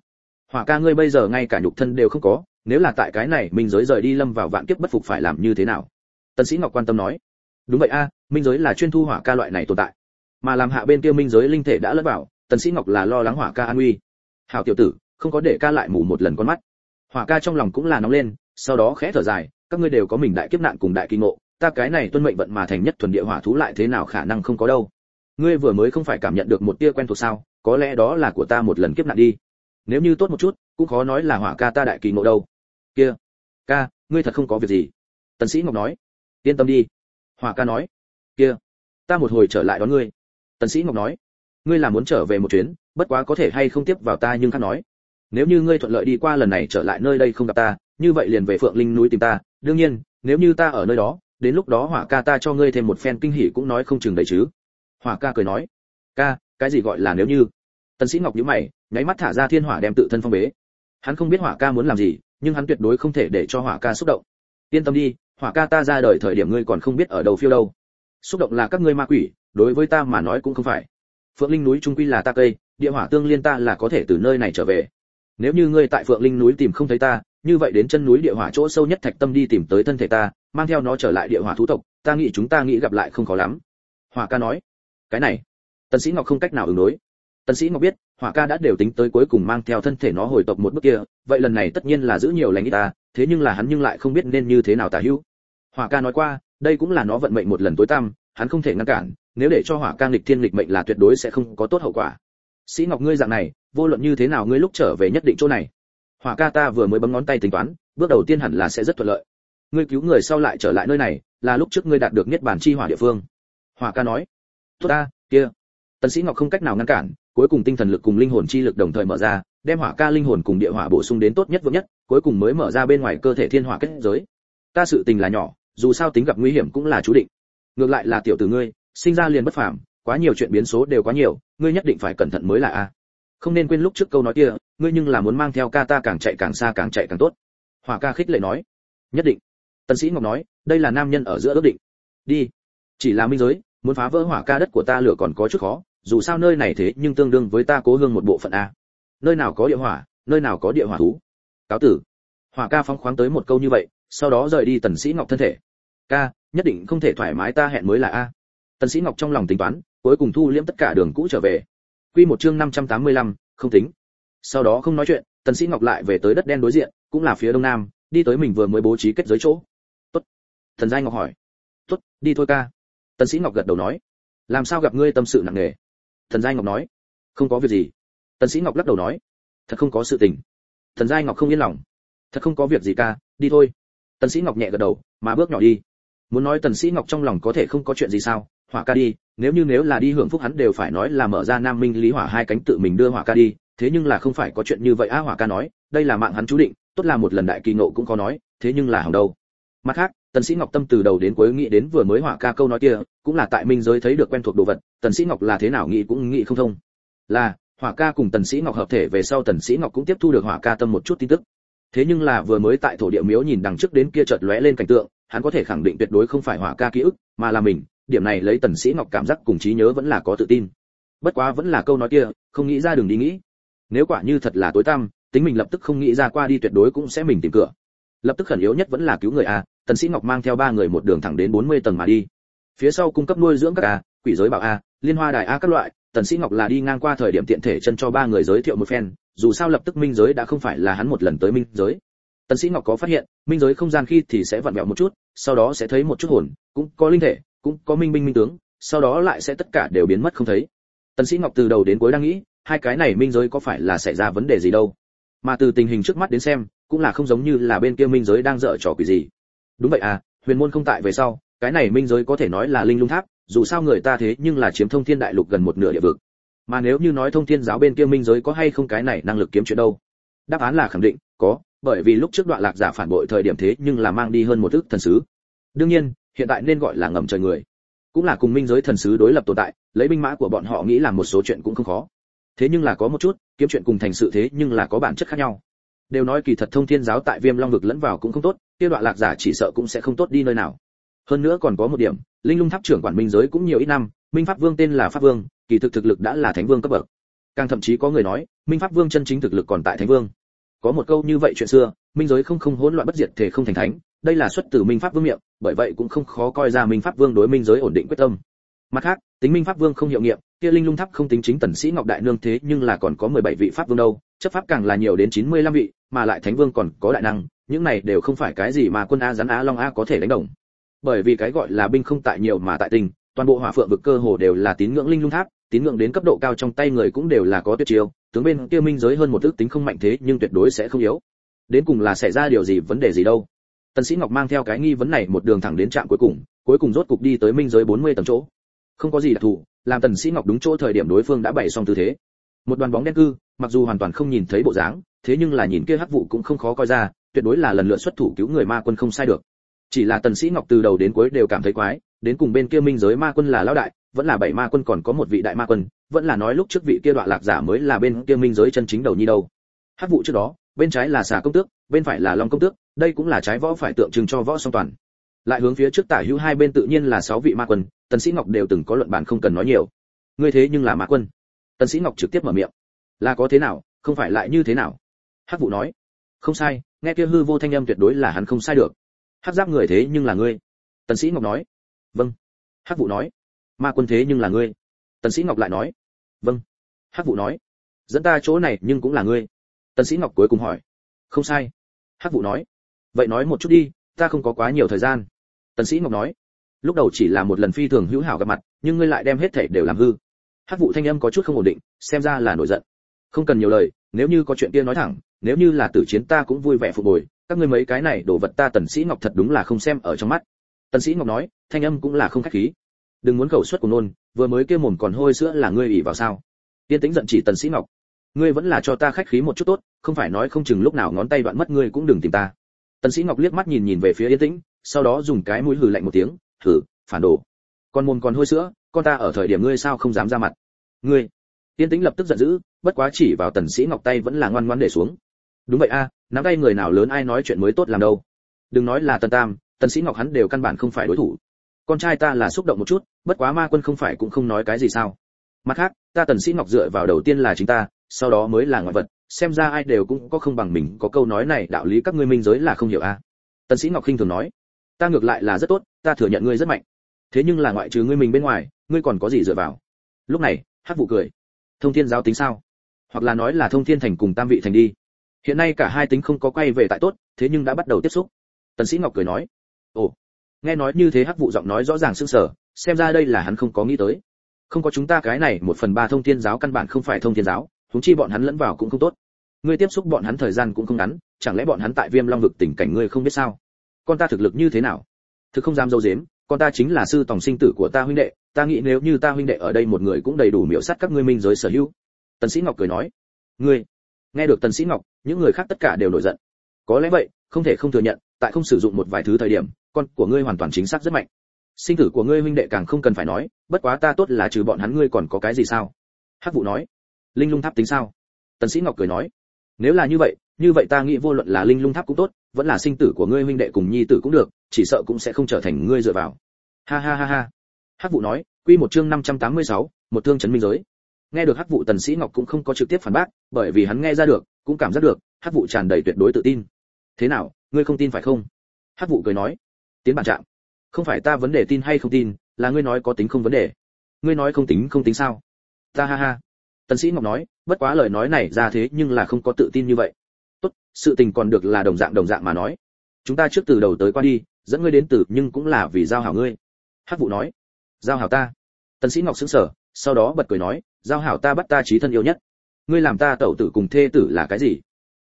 Hỏa ca ngươi bây giờ ngay cả nhục thân đều không có, nếu là tại cái này, minh giới rời đi lâm vào vạn kiếp bất phục phải làm như thế nào? Tần sĩ ngọc quan tâm nói. Đúng vậy a, minh giới là chuyên thu hỏa ca loại này tồn tại. Mà làm hạ bên kia minh giới linh thể đã lẫn vào, tần sĩ ngọc là lo lắng hỏa ca an nguy. Hảo tiểu tử, không có để ca lại mù một lần con mắt. Hỏa ca trong lòng cũng là nóng lên sau đó khẽ thở dài, các ngươi đều có mình đại kiếp nạn cùng đại kinh ngộ, ta cái này tuân mệnh vận mà thành nhất thuần địa hỏa thú lại thế nào khả năng không có đâu? Ngươi vừa mới không phải cảm nhận được một tia quen thuộc sao, có lẽ đó là của ta một lần kiếp nạn đi. Nếu như tốt một chút, cũng khó nói là hỏa ca ta đại kỳ ngộ đâu. Kia, ca, ngươi thật không có việc gì. Tần sĩ ngọc nói, yên tâm đi. Hỏa ca nói, kia, ta một hồi trở lại đón ngươi. Tần sĩ ngọc nói, ngươi là muốn trở về một chuyến, bất quá có thể hay không tiếp vào ta nhưng khác nói. Nếu như ngươi thuận lợi đi qua lần này trở lại nơi đây không gặp ta như vậy liền về phượng linh núi tìm ta, đương nhiên, nếu như ta ở nơi đó, đến lúc đó hỏa ca ta cho ngươi thêm một phen kinh hỉ cũng nói không chừng đấy chứ. Hỏa ca cười nói, ca, cái gì gọi là nếu như? Tần sĩ ngọc nhíu mày, nháy mắt thả ra thiên hỏa đem tự thân phong bế. Hắn không biết hỏa ca muốn làm gì, nhưng hắn tuyệt đối không thể để cho hỏa ca xúc động. Yên tâm đi, hỏa ca ta ra đời thời điểm ngươi còn không biết ở đầu phiêu đâu. Xúc động là các ngươi ma quỷ, đối với ta mà nói cũng không phải. Phượng linh núi trung quy là ta cây, địa hỏa tương liên ta là có thể từ nơi này trở về. Nếu như ngươi tại phượng linh núi tìm không thấy ta như vậy đến chân núi địa hỏa chỗ sâu nhất thạch tâm đi tìm tới thân thể ta, mang theo nó trở lại địa hỏa thú tộc, ta nghĩ chúng ta nghĩ gặp lại không khó lắm. Hỏa ca nói, cái này, tần sĩ ngọc không cách nào ứng đối. Tần sĩ ngọc biết, hỏa ca đã đều tính tới cuối cùng mang theo thân thể nó hồi tộc một bước kia, vậy lần này tất nhiên là giữ nhiều lành ít ta, thế nhưng là hắn nhưng lại không biết nên như thế nào tả hữu. Hỏa ca nói qua, đây cũng là nó vận mệnh một lần tối tăm, hắn không thể ngăn cản, nếu để cho hỏa ca nghịch thiên nghịch mệnh là tuyệt đối sẽ không có tốt hậu quả. Sĩ ngọc ngươi dạng này, vô luận như thế nào ngươi lúc trở về nhất định chỗ này hỏa ca ta vừa mới bấm ngón tay tính toán, bước đầu tiên hẳn là sẽ rất thuận lợi. Ngươi cứu người sau lại trở lại nơi này, là lúc trước ngươi đạt được niết bản chi hỏa địa phương. Hỏa ca nói. Tốt ta, kia. Tần sĩ ngọc không cách nào ngăn cản, cuối cùng tinh thần lực cùng linh hồn chi lực đồng thời mở ra, đem hỏa ca linh hồn cùng địa hỏa bổ sung đến tốt nhất vững nhất, cuối cùng mới mở ra bên ngoài cơ thể thiên hỏa kết giới. Ta sự tình là nhỏ, dù sao tính gặp nguy hiểm cũng là chú định. Ngược lại là tiểu tử ngươi, sinh ra liền bất phàm, quá nhiều chuyện biến số đều quá nhiều, ngươi nhất định phải cẩn thận mới là a. Không nên quên lúc trước câu nói kia ngươi nhưng là muốn mang theo ca ta càng chạy càng xa càng chạy càng tốt. Hỏa ca khích lệ nói. Nhất định. Tần sĩ ngọc nói đây là nam nhân ở giữa ước định. Đi. Chỉ là minh giới muốn phá vỡ hỏa ca đất của ta lửa còn có chút khó dù sao nơi này thế nhưng tương đương với ta cố hương một bộ phận a. Nơi nào có địa hỏa nơi nào có địa hỏa thú. Cáo tử. Hỏa ca phóng khoáng tới một câu như vậy sau đó rời đi tần sĩ ngọc thân thể. Ca nhất định không thể thoải mái ta hẹn mới là a. Tần sĩ ngọc trong lòng tính toán cuối cùng thu liễm tất cả đường cũ trở về. Quy một chương 585, không tính sau đó không nói chuyện, tần sĩ ngọc lại về tới đất đen đối diện, cũng là phía đông nam, đi tới mình vừa mới bố trí kết giới chỗ. Tốt. Thần giai ngọc hỏi. Tốt, đi thôi ca. Tần sĩ ngọc gật đầu nói. Làm sao gặp ngươi tâm sự nặng nề? Thần giai ngọc nói. Không có việc gì. Tần sĩ ngọc lắc đầu nói. Thật không có sự tình. Thần giai ngọc không yên lòng. Thật không có việc gì ca, đi thôi. Tần sĩ ngọc nhẹ gật đầu, mà bước nhỏ đi. Muốn nói tần sĩ ngọc trong lòng có thể không có chuyện gì sao, hỏa ca đi, nếu như nếu là đi hưởng phúc hắn đều phải nói là mở ra nam minh lý hỏa hai cánh tự mình đưa hỏa ca đi thế nhưng là không phải có chuyện như vậy a hỏa ca nói, đây là mạng hắn chú định, tốt là một lần đại kỳ ngộ cũng có nói, thế nhưng là hàng đâu. Mặt khác, tần sĩ ngọc tâm từ đầu đến cuối nghĩ đến vừa mới hỏa ca câu nói kia, cũng là tại minh giới thấy được quen thuộc đồ vật, tần sĩ ngọc là thế nào nghĩ cũng nghĩ không thông. Là, hỏa ca cùng tần sĩ ngọc hợp thể về sau tần sĩ ngọc cũng tiếp thu được hỏa ca tâm một chút tin tức. Thế nhưng là vừa mới tại thổ địa miếu nhìn đằng trước đến kia chợt lóe lên cảnh tượng, hắn có thể khẳng định tuyệt đối không phải hỏa ca ký ức, mà là mình, điểm này lấy tần sĩ ngọc cảm giác cùng trí nhớ vẫn là có tự tin. Bất quá vẫn là câu nói kia, không nghĩ ra đường đi nghĩ nếu quả như thật là tối tăm, tính mình lập tức không nghĩ ra qua đi tuyệt đối cũng sẽ mình tìm cửa. Lập tức khẩn yếu nhất vẫn là cứu người a, tần sĩ ngọc mang theo ba người một đường thẳng đến 40 tầng mà đi. Phía sau cung cấp nuôi dưỡng các a, quỷ giới bảo a, liên hoa đài a các loại, tần sĩ ngọc là đi ngang qua thời điểm tiện thể chân cho ba người giới thiệu một phen, dù sao lập tức minh giới đã không phải là hắn một lần tới minh giới. Tần sĩ ngọc có phát hiện, minh giới không gian khi thì sẽ vặn vẹo một chút, sau đó sẽ thấy một chút hồn, cũng có linh thể, cũng có minh minh minh tướng, sau đó lại sẽ tất cả đều biến mất không thấy. Tần sĩ ngọc từ đầu đến cuối đang nghĩ hai cái này minh giới có phải là xảy ra vấn đề gì đâu? Mà từ tình hình trước mắt đến xem, cũng là không giống như là bên kia minh giới đang dở trò quỷ gì. Đúng vậy à huyền môn không tại về sau, cái này minh giới có thể nói là linh lung tháp, dù sao người ta thế nhưng là chiếm thông thiên đại lục gần một nửa địa vực. Mà nếu như nói thông thiên giáo bên kia minh giới có hay không cái này năng lực kiếm chuyện đâu? Đáp án là khẳng định, có, bởi vì lúc trước đoạn lạc giả phản bội thời điểm thế nhưng là mang đi hơn một thức thần sứ. Đương nhiên, hiện tại nên gọi là ngầm trời người. Cũng là cùng minh giới thần sứ đối lập tồn tại, lấy binh mã của bọn họ nghĩ là một số chuyện cũng không khó thế nhưng là có một chút, kiếm chuyện cùng thành sự thế nhưng là có bản chất khác nhau. Đều nói kỳ thật thông thiên giáo tại viêm long vực lẫn vào cũng không tốt, kia đoạn lạc giả chỉ sợ cũng sẽ không tốt đi nơi nào. Hơn nữa còn có một điểm, linh lung tháp trưởng quản minh giới cũng nhiều ít năm, minh pháp vương tên là pháp vương, kỳ thực thực lực đã là thánh vương cấp bậc. Càng thậm chí có người nói, minh pháp vương chân chính thực lực còn tại thánh vương. Có một câu như vậy chuyện xưa, minh giới không không hỗn loạn bất diệt thể không thành thánh, đây là xuất từ minh pháp vương miệng, bởi vậy cũng không khó coi ra minh pháp vương đối minh giới ổn định quyết tâm mặt khác, tính minh pháp vương không hiệu nghiệm, kia linh lung tháp không tính chính tần sĩ ngọc đại nương thế nhưng là còn có 17 vị pháp vương đâu, chấp pháp càng là nhiều đến 95 vị, mà lại thánh vương còn có đại năng, những này đều không phải cái gì mà quân a rắn a long a có thể đánh đồng. Bởi vì cái gọi là binh không tại nhiều mà tại tình, toàn bộ hỏa phượng vực cơ hồ đều là tín ngưỡng linh lung tháp, tín ngưỡng đến cấp độ cao trong tay người cũng đều là có tuyệt chiêu, tướng bên kia minh giới hơn một thứ tính không mạnh thế nhưng tuyệt đối sẽ không yếu. Đến cùng là xảy ra điều gì, vấn đề gì đâu? Tần sĩ ngọc mang theo cái nghi vấn này một đường thẳng đến trạm cuối cùng cuối cùng rốt cục đi tới minh giới 40 tầng chỗ không có gì đặc thù, làm tần sĩ ngọc đúng chỗ thời điểm đối phương đã bày xong tư thế. Một đoàn bóng đen cư, mặc dù hoàn toàn không nhìn thấy bộ dáng, thế nhưng là nhìn kia hắc vụ cũng không khó coi ra, tuyệt đối là lần lượt xuất thủ cứu người ma quân không sai được. Chỉ là tần sĩ ngọc từ đầu đến cuối đều cảm thấy quái, đến cùng bên kia minh giới ma quân là lão đại, vẫn là bảy ma quân còn có một vị đại ma quân, vẫn là nói lúc trước vị kia đoạn lạc giả mới là bên kia minh giới chân chính đầu nhi đâu. Hắc vụ trước đó, bên trái là xà công tước, bên phải là long công tước, đây cũng là trái võ phải tượng trưng cho võ song toàn. Lại hướng phía trước tả hữu hai bên tự nhiên là sáu vị ma quân tần sĩ ngọc đều từng có luận bàn không cần nói nhiều. Ngươi thế nhưng là ma quân. Tần sĩ ngọc trực tiếp mở miệng. Là có thế nào, không phải lại như thế nào? Hắc vụ nói. Không sai, nghe kia hư vô thanh âm tuyệt đối là hắn không sai được. Hắc giáp người thế nhưng là ngươi. Tần sĩ ngọc nói. Vâng. Hắc vụ nói. Ma quân thế nhưng là ngươi. Tần sĩ ngọc lại nói. Vâng. Hắc vụ nói. Dẫn ta chỗ này nhưng cũng là ngươi. Tần sĩ ngọc cuối cùng hỏi. Không sai. Hắc vụ nói. Vậy nói một chút đi, ta không có quá nhiều thời gian. Tần sĩ ngọc nói lúc đầu chỉ là một lần phi thường hữu hảo gặp mặt, nhưng ngươi lại đem hết thảy đều làm hư. Hát vụ thanh âm có chút không ổn định, xem ra là nổi giận. Không cần nhiều lời, nếu như có chuyện kia nói thẳng, nếu như là tử chiến ta cũng vui vẻ phục hồi, các ngươi mấy cái này đồ vật ta tần sĩ ngọc thật đúng là không xem ở trong mắt. Tần sĩ ngọc nói, thanh âm cũng là không khách khí. Đừng muốn khẩu suất của nôn, vừa mới kia mồm còn hôi sữa là ngươi ủy vào sao? Tiên tĩnh giận chỉ tần sĩ ngọc. Ngươi vẫn là cho ta khách khí một chút tốt, không phải nói không chừng lúc nào ngón tay đoạn mất ngươi cũng đừng tìm ta. Tần sĩ ngọc liếc mắt nhìn nhìn về phía yên tĩnh, sau đó dùng cái mũi hừ lạnh một tiếng thử, phản đồ. Con môn còn hôi sữa, con ta ở thời điểm ngươi sao không dám ra mặt? Ngươi. Tiên tĩnh lập tức giận dữ, bất quá chỉ vào tần sĩ ngọc tay vẫn là ngoan ngoãn để xuống. Đúng vậy a, nắm tay người nào lớn ai nói chuyện mới tốt làm đâu. Đừng nói là tần tam, tần sĩ ngọc hắn đều căn bản không phải đối thủ. Con trai ta là xúc động một chút, bất quá ma quân không phải cũng không nói cái gì sao. Mặt khác, ta tần sĩ ngọc dựa vào đầu tiên là chính ta, sau đó mới là ngoại vật, xem ra ai đều cũng có không bằng mình, có câu nói này, đạo lý các ngươi minh giới là không hiểu a. Tần sĩ ngọc khinh thường nói, ta ngược lại là rất tốt ta thừa nhận ngươi rất mạnh. Thế nhưng là ngoại trừ ngươi mình bên ngoài, ngươi còn có gì dựa vào? Lúc này, hắc vụ cười. Thông thiên giáo tính sao? Hoặc là nói là thông thiên thành cùng tam vị thành đi. Hiện nay cả hai tính không có quay về tại tốt, thế nhưng đã bắt đầu tiếp xúc. Tần sĩ ngọc cười nói. Ồ. Nghe nói như thế hắc vụ giọng nói rõ ràng sưng sở xem ra đây là hắn không có nghĩ tới. Không có chúng ta cái này một phần ba thông thiên giáo căn bản không phải thông thiên giáo chúng chi bọn hắn lẫn vào cũng không tốt. Ngươi tiếp xúc bọn hắn thời gian cũng không ngắn, chẳng lẽ bọn hắn tại viêm long vực tình cảnh ngươi không biết sao? Con ta thực lực như thế nào? Thực không dám dâu dếm, con ta chính là sư tòng sinh tử của ta huynh đệ, ta nghĩ nếu như ta huynh đệ ở đây một người cũng đầy đủ miểu sát các ngươi minh giới sở hữu. Tần sĩ ngọc cười nói, ngươi, nghe được tần sĩ ngọc, những người khác tất cả đều nổi giận. Có lẽ vậy, không thể không thừa nhận, tại không sử dụng một vài thứ thời điểm, con của ngươi hoàn toàn chính xác rất mạnh. Sinh tử của ngươi huynh đệ càng không cần phải nói, bất quá ta tốt là trừ bọn hắn ngươi còn có cái gì sao? Hắc vụ nói, linh lung tháp tính sao? Tần sĩ ngọc cười nói, nếu là như vậy như vậy ta nghĩ vô luận là linh lung tháp cũng tốt vẫn là sinh tử của ngươi huynh đệ cùng nhi tử cũng được chỉ sợ cũng sẽ không trở thành ngươi dựa vào. Ha ha ha ha. Hắc vụ nói quy một chương 586, một thương chấn minh giới. Nghe được hắc vụ tần sĩ ngọc cũng không có trực tiếp phản bác bởi vì hắn nghe ra được cũng cảm giác được hắc vụ tràn đầy tuyệt đối tự tin. Thế nào ngươi không tin phải không? Hắc vụ cười nói tiến bản trạng. Không phải ta vấn đề tin hay không tin là ngươi nói có tính không vấn đề. Ngươi nói không tính không tính sao? Ta ha ha. Tần sĩ ngọc nói bất quá lời nói này ra thế nhưng là không có tự tin như vậy tốt, sự tình còn được là đồng dạng đồng dạng mà nói. Chúng ta trước từ đầu tới qua đi, dẫn ngươi đến từ nhưng cũng là vì giao hảo ngươi. Hắc vụ nói. Giao hảo ta. Tần sĩ ngọc sững sờ, sau đó bật cười nói, giao hảo ta bắt ta trí thân yêu nhất. Ngươi làm ta tẩu tử cùng thê tử là cái gì?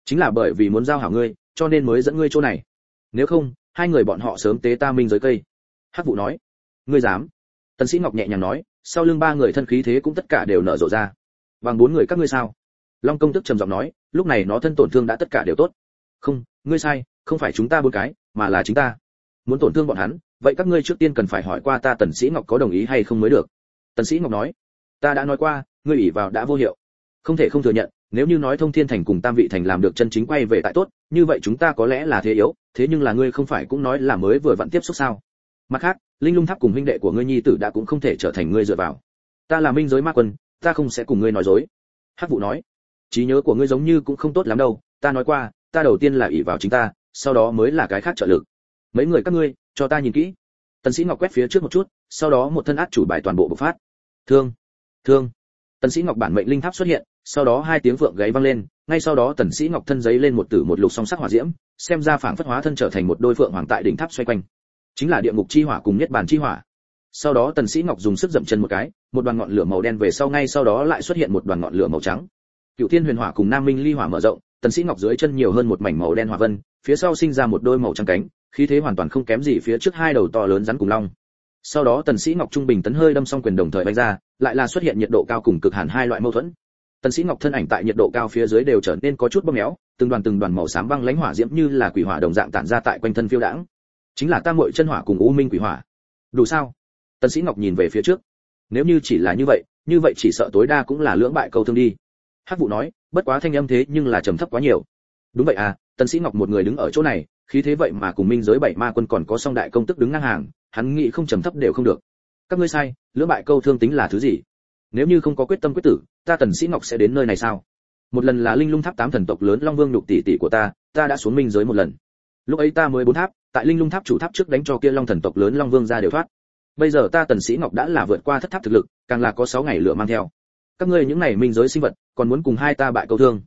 Chính là bởi vì muốn giao hảo ngươi, cho nên mới dẫn ngươi chỗ này. Nếu không, hai người bọn họ sớm tế ta minh dưới cây. Hắc vụ nói. Ngươi dám? Tần sĩ ngọc nhẹ nhàng nói, sau lưng ba người thân khí thế cũng tất cả đều nở rộ ra. Bằng bốn người các ngươi sao? Long công tức trầm giọng nói, lúc này nó thân tổn thương đã tất cả đều tốt. Không, ngươi sai, không phải chúng ta bốn cái, mà là chính ta. Muốn tổn thương bọn hắn, vậy các ngươi trước tiên cần phải hỏi qua ta tần sĩ ngọc có đồng ý hay không mới được. Tần sĩ ngọc nói, ta đã nói qua, ngươi ủy vào đã vô hiệu. Không thể không thừa nhận, nếu như nói thông thiên thành cùng tam vị thành làm được chân chính quay về tại tốt, như vậy chúng ta có lẽ là thế yếu, thế nhưng là ngươi không phải cũng nói là mới vừa vặn tiếp xúc sao? Mặt khác, linh lung tháp cùng huynh đệ của ngươi nhi tử đã cũng không thể trở thành ngươi dựa vào. Ta là minh giới ma quân, ta không sẽ cùng ngươi nói dối. Hắc vụ nói trí nhớ của ngươi giống như cũng không tốt lắm đâu, ta nói qua, ta đầu tiên là ỷ vào chính ta, sau đó mới là cái khác trợ lực. Mấy người các ngươi, cho ta nhìn kỹ. Tần sĩ ngọc quét phía trước một chút, sau đó một thân át chủ bài toàn bộ bộc phát. Thương thương. Tần sĩ ngọc bản mệnh linh tháp xuất hiện, sau đó hai tiếng vượng gáy vang lên, ngay sau đó tần sĩ ngọc thân giấy lên một tử một lục song sắc hỏa diễm, xem ra phảng phất hóa thân trở thành một đôi phượng hoàng tại đỉnh tháp xoay quanh. Chính là địa ngục chi hỏa cùng nhất bản chi hỏa. Sau đó tần sĩ ngọc dùng sức dậm chân một cái, một đoàn ngọn lửa màu đen về sau ngay sau đó lại xuất hiện một đoàn ngọn lửa màu trắng cựu thiên huyền hỏa cùng nam minh ly hỏa mở rộng, tần sĩ ngọc dưới chân nhiều hơn một mảnh màu đen hỏa vân, phía sau sinh ra một đôi màu trắng cánh, khí thế hoàn toàn không kém gì phía trước hai đầu to lớn rắn cùng long. Sau đó tần sĩ ngọc trung bình tấn hơi đâm xong quyền đồng thời bay ra, lại là xuất hiện nhiệt độ cao cùng cực hàn hai loại mâu thuẫn. Tần sĩ ngọc thân ảnh tại nhiệt độ cao phía dưới đều trở nên có chút bơm méo, từng đoàn từng đoàn màu xám băng lãnh hỏa diễm như là quỷ hỏa đồng dạng tản ra tại quanh thân phiêu đãng. Chính là tam muội chân hỏa cùng u minh quỷ hỏa. Đủ sao? Tần sĩ ngọc nhìn về phía trước. Nếu như chỉ là như vậy như vậy chỉ sợ tối đa cũng là lưỡng bại câu thương đi hắc vụ nói, bất quá thanh âm thế nhưng là trầm thấp quá nhiều. Đúng vậy à tần sĩ ngọc một người đứng ở chỗ này, khí thế vậy mà cùng minh giới bảy ma quân còn có song đại công tức đứng ngang hàng, hắn nghĩ không trầm thấp đều không được. Các ngươi sai, lưỡng bại câu thương tính là thứ gì? Nếu như không có quyết tâm quyết tử, ta tần sĩ ngọc sẽ đến nơi này sao? Một lần là linh lung tháp tám thần tộc lớn long vương nhục tỷ tỷ của ta ta đã xuống minh giới một lần. Lúc ấy ta mới bốn tháp, tại linh lung tháp chủ tháp trước đánh cho kia long thần tộc lớn long vương ra đều thoát. Bây giờ ta tần sĩ ngọc đã là vượt qua thất tháp thực lực, càng là có sáu ngày lửa mang theo các ngươi những này minh giới sinh vật, còn muốn cùng hai ta bại câu thương.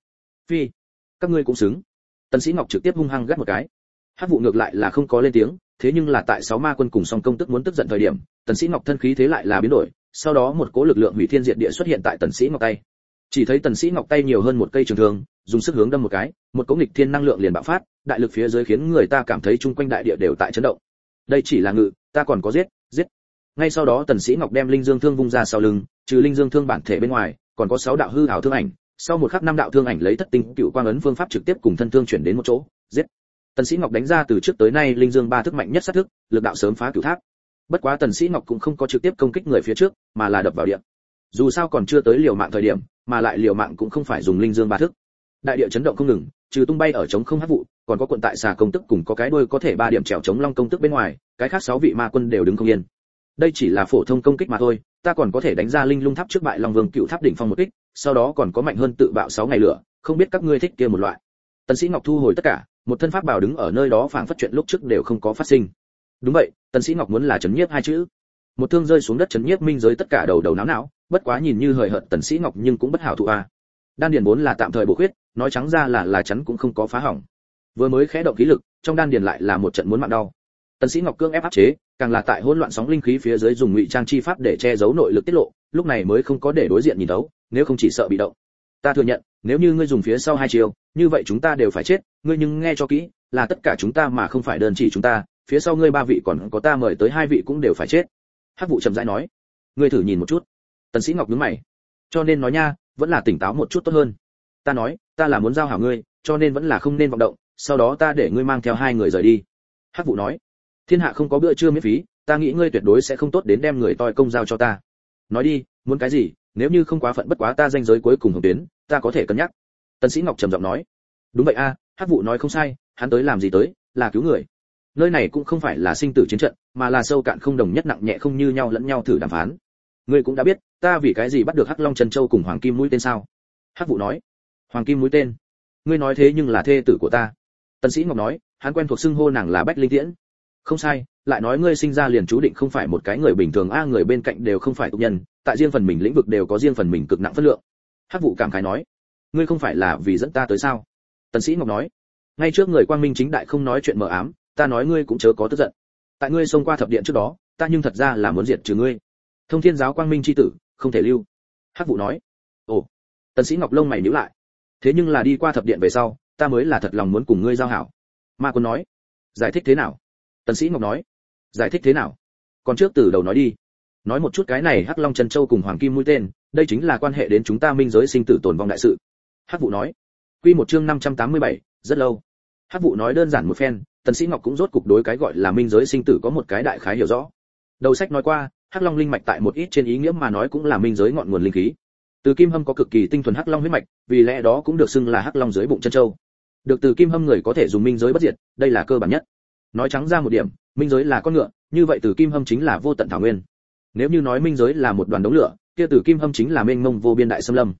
Phi, các ngươi cũng xứng. Tần sĩ ngọc trực tiếp hung hăng gắt một cái. Hắc vụ ngược lại là không có lên tiếng, thế nhưng là tại sáu ma quân cùng song công tức muốn tức giận thời điểm, tần sĩ ngọc thân khí thế lại là biến đổi, sau đó một cỗ lực lượng hủy thiên diệt địa xuất hiện tại tần sĩ ngọc tay. Chỉ thấy tần sĩ ngọc tay nhiều hơn một cây trường thương, dùng sức hướng đâm một cái, một cỗ nghịch thiên năng lượng liền bạo phát, đại lực phía dưới khiến người ta cảm thấy chung quanh đại địa đều tại chấn động. Đây chỉ là ngự, ta còn có giết giết. Ngay sau đó tần sĩ ngọc đem linh dương thương vung ra sau lưng trừ linh dương thương bản thể bên ngoài, còn có sáu đạo hư ảo thương ảnh. Sau một khắc năm đạo thương ảnh lấy thất tinh cựu quang ấn phương pháp trực tiếp cùng thân thương chuyển đến một chỗ, giết. Tần sĩ ngọc đánh ra từ trước tới nay linh dương ba thức mạnh nhất sát thức, lực đạo sớm phá cửu tháp. Bất quá tần sĩ ngọc cũng không có trực tiếp công kích người phía trước, mà là đập vào địa. Dù sao còn chưa tới liều mạng thời điểm, mà lại liều mạng cũng không phải dùng linh dương ba thức. Đại địa chấn động không ngừng, trừ tung bay ở trống không hấp vụ, còn có quận tại xà công tức cùng có cái đuôi có thể ba điểm trèo chống long công tức bên ngoài, cái khác sáu vị ma quân đều đứng không yên. Đây chỉ là phổ thông công kích mà thôi ta còn có thể đánh ra linh lung tháp trước bại long vương cựu tháp đỉnh phong một kích, sau đó còn có mạnh hơn tự bạo sáu ngày lửa, không biết các ngươi thích kia một loại. Tần sĩ ngọc thu hồi tất cả, một thân pháp bảo đứng ở nơi đó phảng phất chuyện lúc trước đều không có phát sinh. Đúng vậy, tần sĩ ngọc muốn là chấn nhiếp hai chữ. Một thương rơi xuống đất chấn nhiếp minh giới tất cả đầu đầu não não, bất quá nhìn như hời hợt tần sĩ ngọc nhưng cũng bất hảo thụ a. Đan điền vốn là tạm thời bổ khuyết, nói trắng ra là là chắn cũng không có phá hỏng. Vừa mới khẽ động khí lực, trong đan điền lại là một trận muốn mạng đau. Tần sĩ ngọc cương ép áp chế càng là tại hỗn loạn sóng linh khí phía dưới dùng ngụy trang chi pháp để che giấu nội lực tiết lộ, lúc này mới không có để đối diện nhìn đấu. nếu không chỉ sợ bị động. Ta thừa nhận, nếu như ngươi dùng phía sau hai chiều, như vậy chúng ta đều phải chết, ngươi nhưng nghe cho kỹ, là tất cả chúng ta mà không phải đơn chỉ chúng ta, phía sau ngươi ba vị còn có ta mời tới hai vị cũng đều phải chết. Hắc vụ trầm rãi nói. Ngươi thử nhìn một chút. Tần sĩ ngọc nhướng mày. Cho nên nói nha, vẫn là tỉnh táo một chút tốt hơn. Ta nói, ta là muốn giao hảo ngươi, cho nên vẫn là không nên vọng động, sau đó ta để ngươi mang theo hai người rời đi. Hắc vụ nói thiên hạ không có bữa trưa miễn phí, ta nghĩ ngươi tuyệt đối sẽ không tốt đến đem người toi công giao cho ta. Nói đi, muốn cái gì, nếu như không quá phận bất quá ta danh giới cuối cùng hồng tuyến, ta có thể cân nhắc. Tần sĩ ngọc trầm giọng nói. Đúng vậy a, hắc vụ nói không sai, hắn tới làm gì tới, là cứu người. Nơi này cũng không phải là sinh tử chiến trận, mà là sâu cạn không đồng nhất nặng nhẹ không như nhau lẫn nhau thử đàm phán. Ngươi cũng đã biết, ta vì cái gì bắt được hắc long Trần châu cùng hoàng kim mũi tên sao? Hắc vụ nói. Hoàng kim mũi tên? Ngươi nói thế nhưng là thê tử của ta. Tần sĩ ngọc nói, hắn quen thuộc xưng hô nàng là bách linh tiễn không sai, lại nói ngươi sinh ra liền chú định không phải một cái người bình thường, a, người bên cạnh đều không phải tục nhân, tại riêng phần mình lĩnh vực đều có riêng phần mình cực nặng phân lượng. Hắc vụ cảm khái nói, ngươi không phải là vì dẫn ta tới sao? Tần sĩ ngọc nói, ngay trước người quang minh chính đại không nói chuyện mờ ám, ta nói ngươi cũng chớ có tức giận. Tại ngươi xông qua thập điện trước đó, ta nhưng thật ra là muốn diệt trừ ngươi. Thông thiên giáo quang minh chi tử, không thể lưu. Hắc vụ nói, ồ. Tần sĩ ngọc lông mày nhíu lại. Thế nhưng là đi qua thập điện về sau, ta mới là thật lòng muốn cùng ngươi giao hảo. Ma quân nói, giải thích thế nào? Tần sĩ ngọc nói giải thích thế nào? Còn trước từ đầu nói đi. Nói một chút cái này hắc long chân châu cùng hoàng kim mũi tên đây chính là quan hệ đến chúng ta minh giới sinh tử tồn vong đại sự. Hắc vụ nói quy một chương 587, rất lâu. Hắc vụ nói đơn giản một phen tần sĩ ngọc cũng rốt cục đối cái gọi là minh giới sinh tử có một cái đại khái hiểu rõ. Đầu sách nói qua hắc long linh mạch tại một ít trên ý nghĩa mà nói cũng là minh giới ngọn nguồn linh khí. Từ kim hâm có cực kỳ tinh thuần hắc long huyết mạch vì lẽ đó cũng được xưng là hắc long dưới bụng chân châu. Được từ kim hâm người có thể dùng minh giới bất diệt đây là cơ bản nhất nói trắng ra một điểm, minh giới là con ngựa, như vậy từ kim hâm chính là vô tận thảo nguyên. Nếu như nói minh giới là một đoàn đống lửa, kia từ kim hâm chính là mênh mông vô biên đại xâm lâm.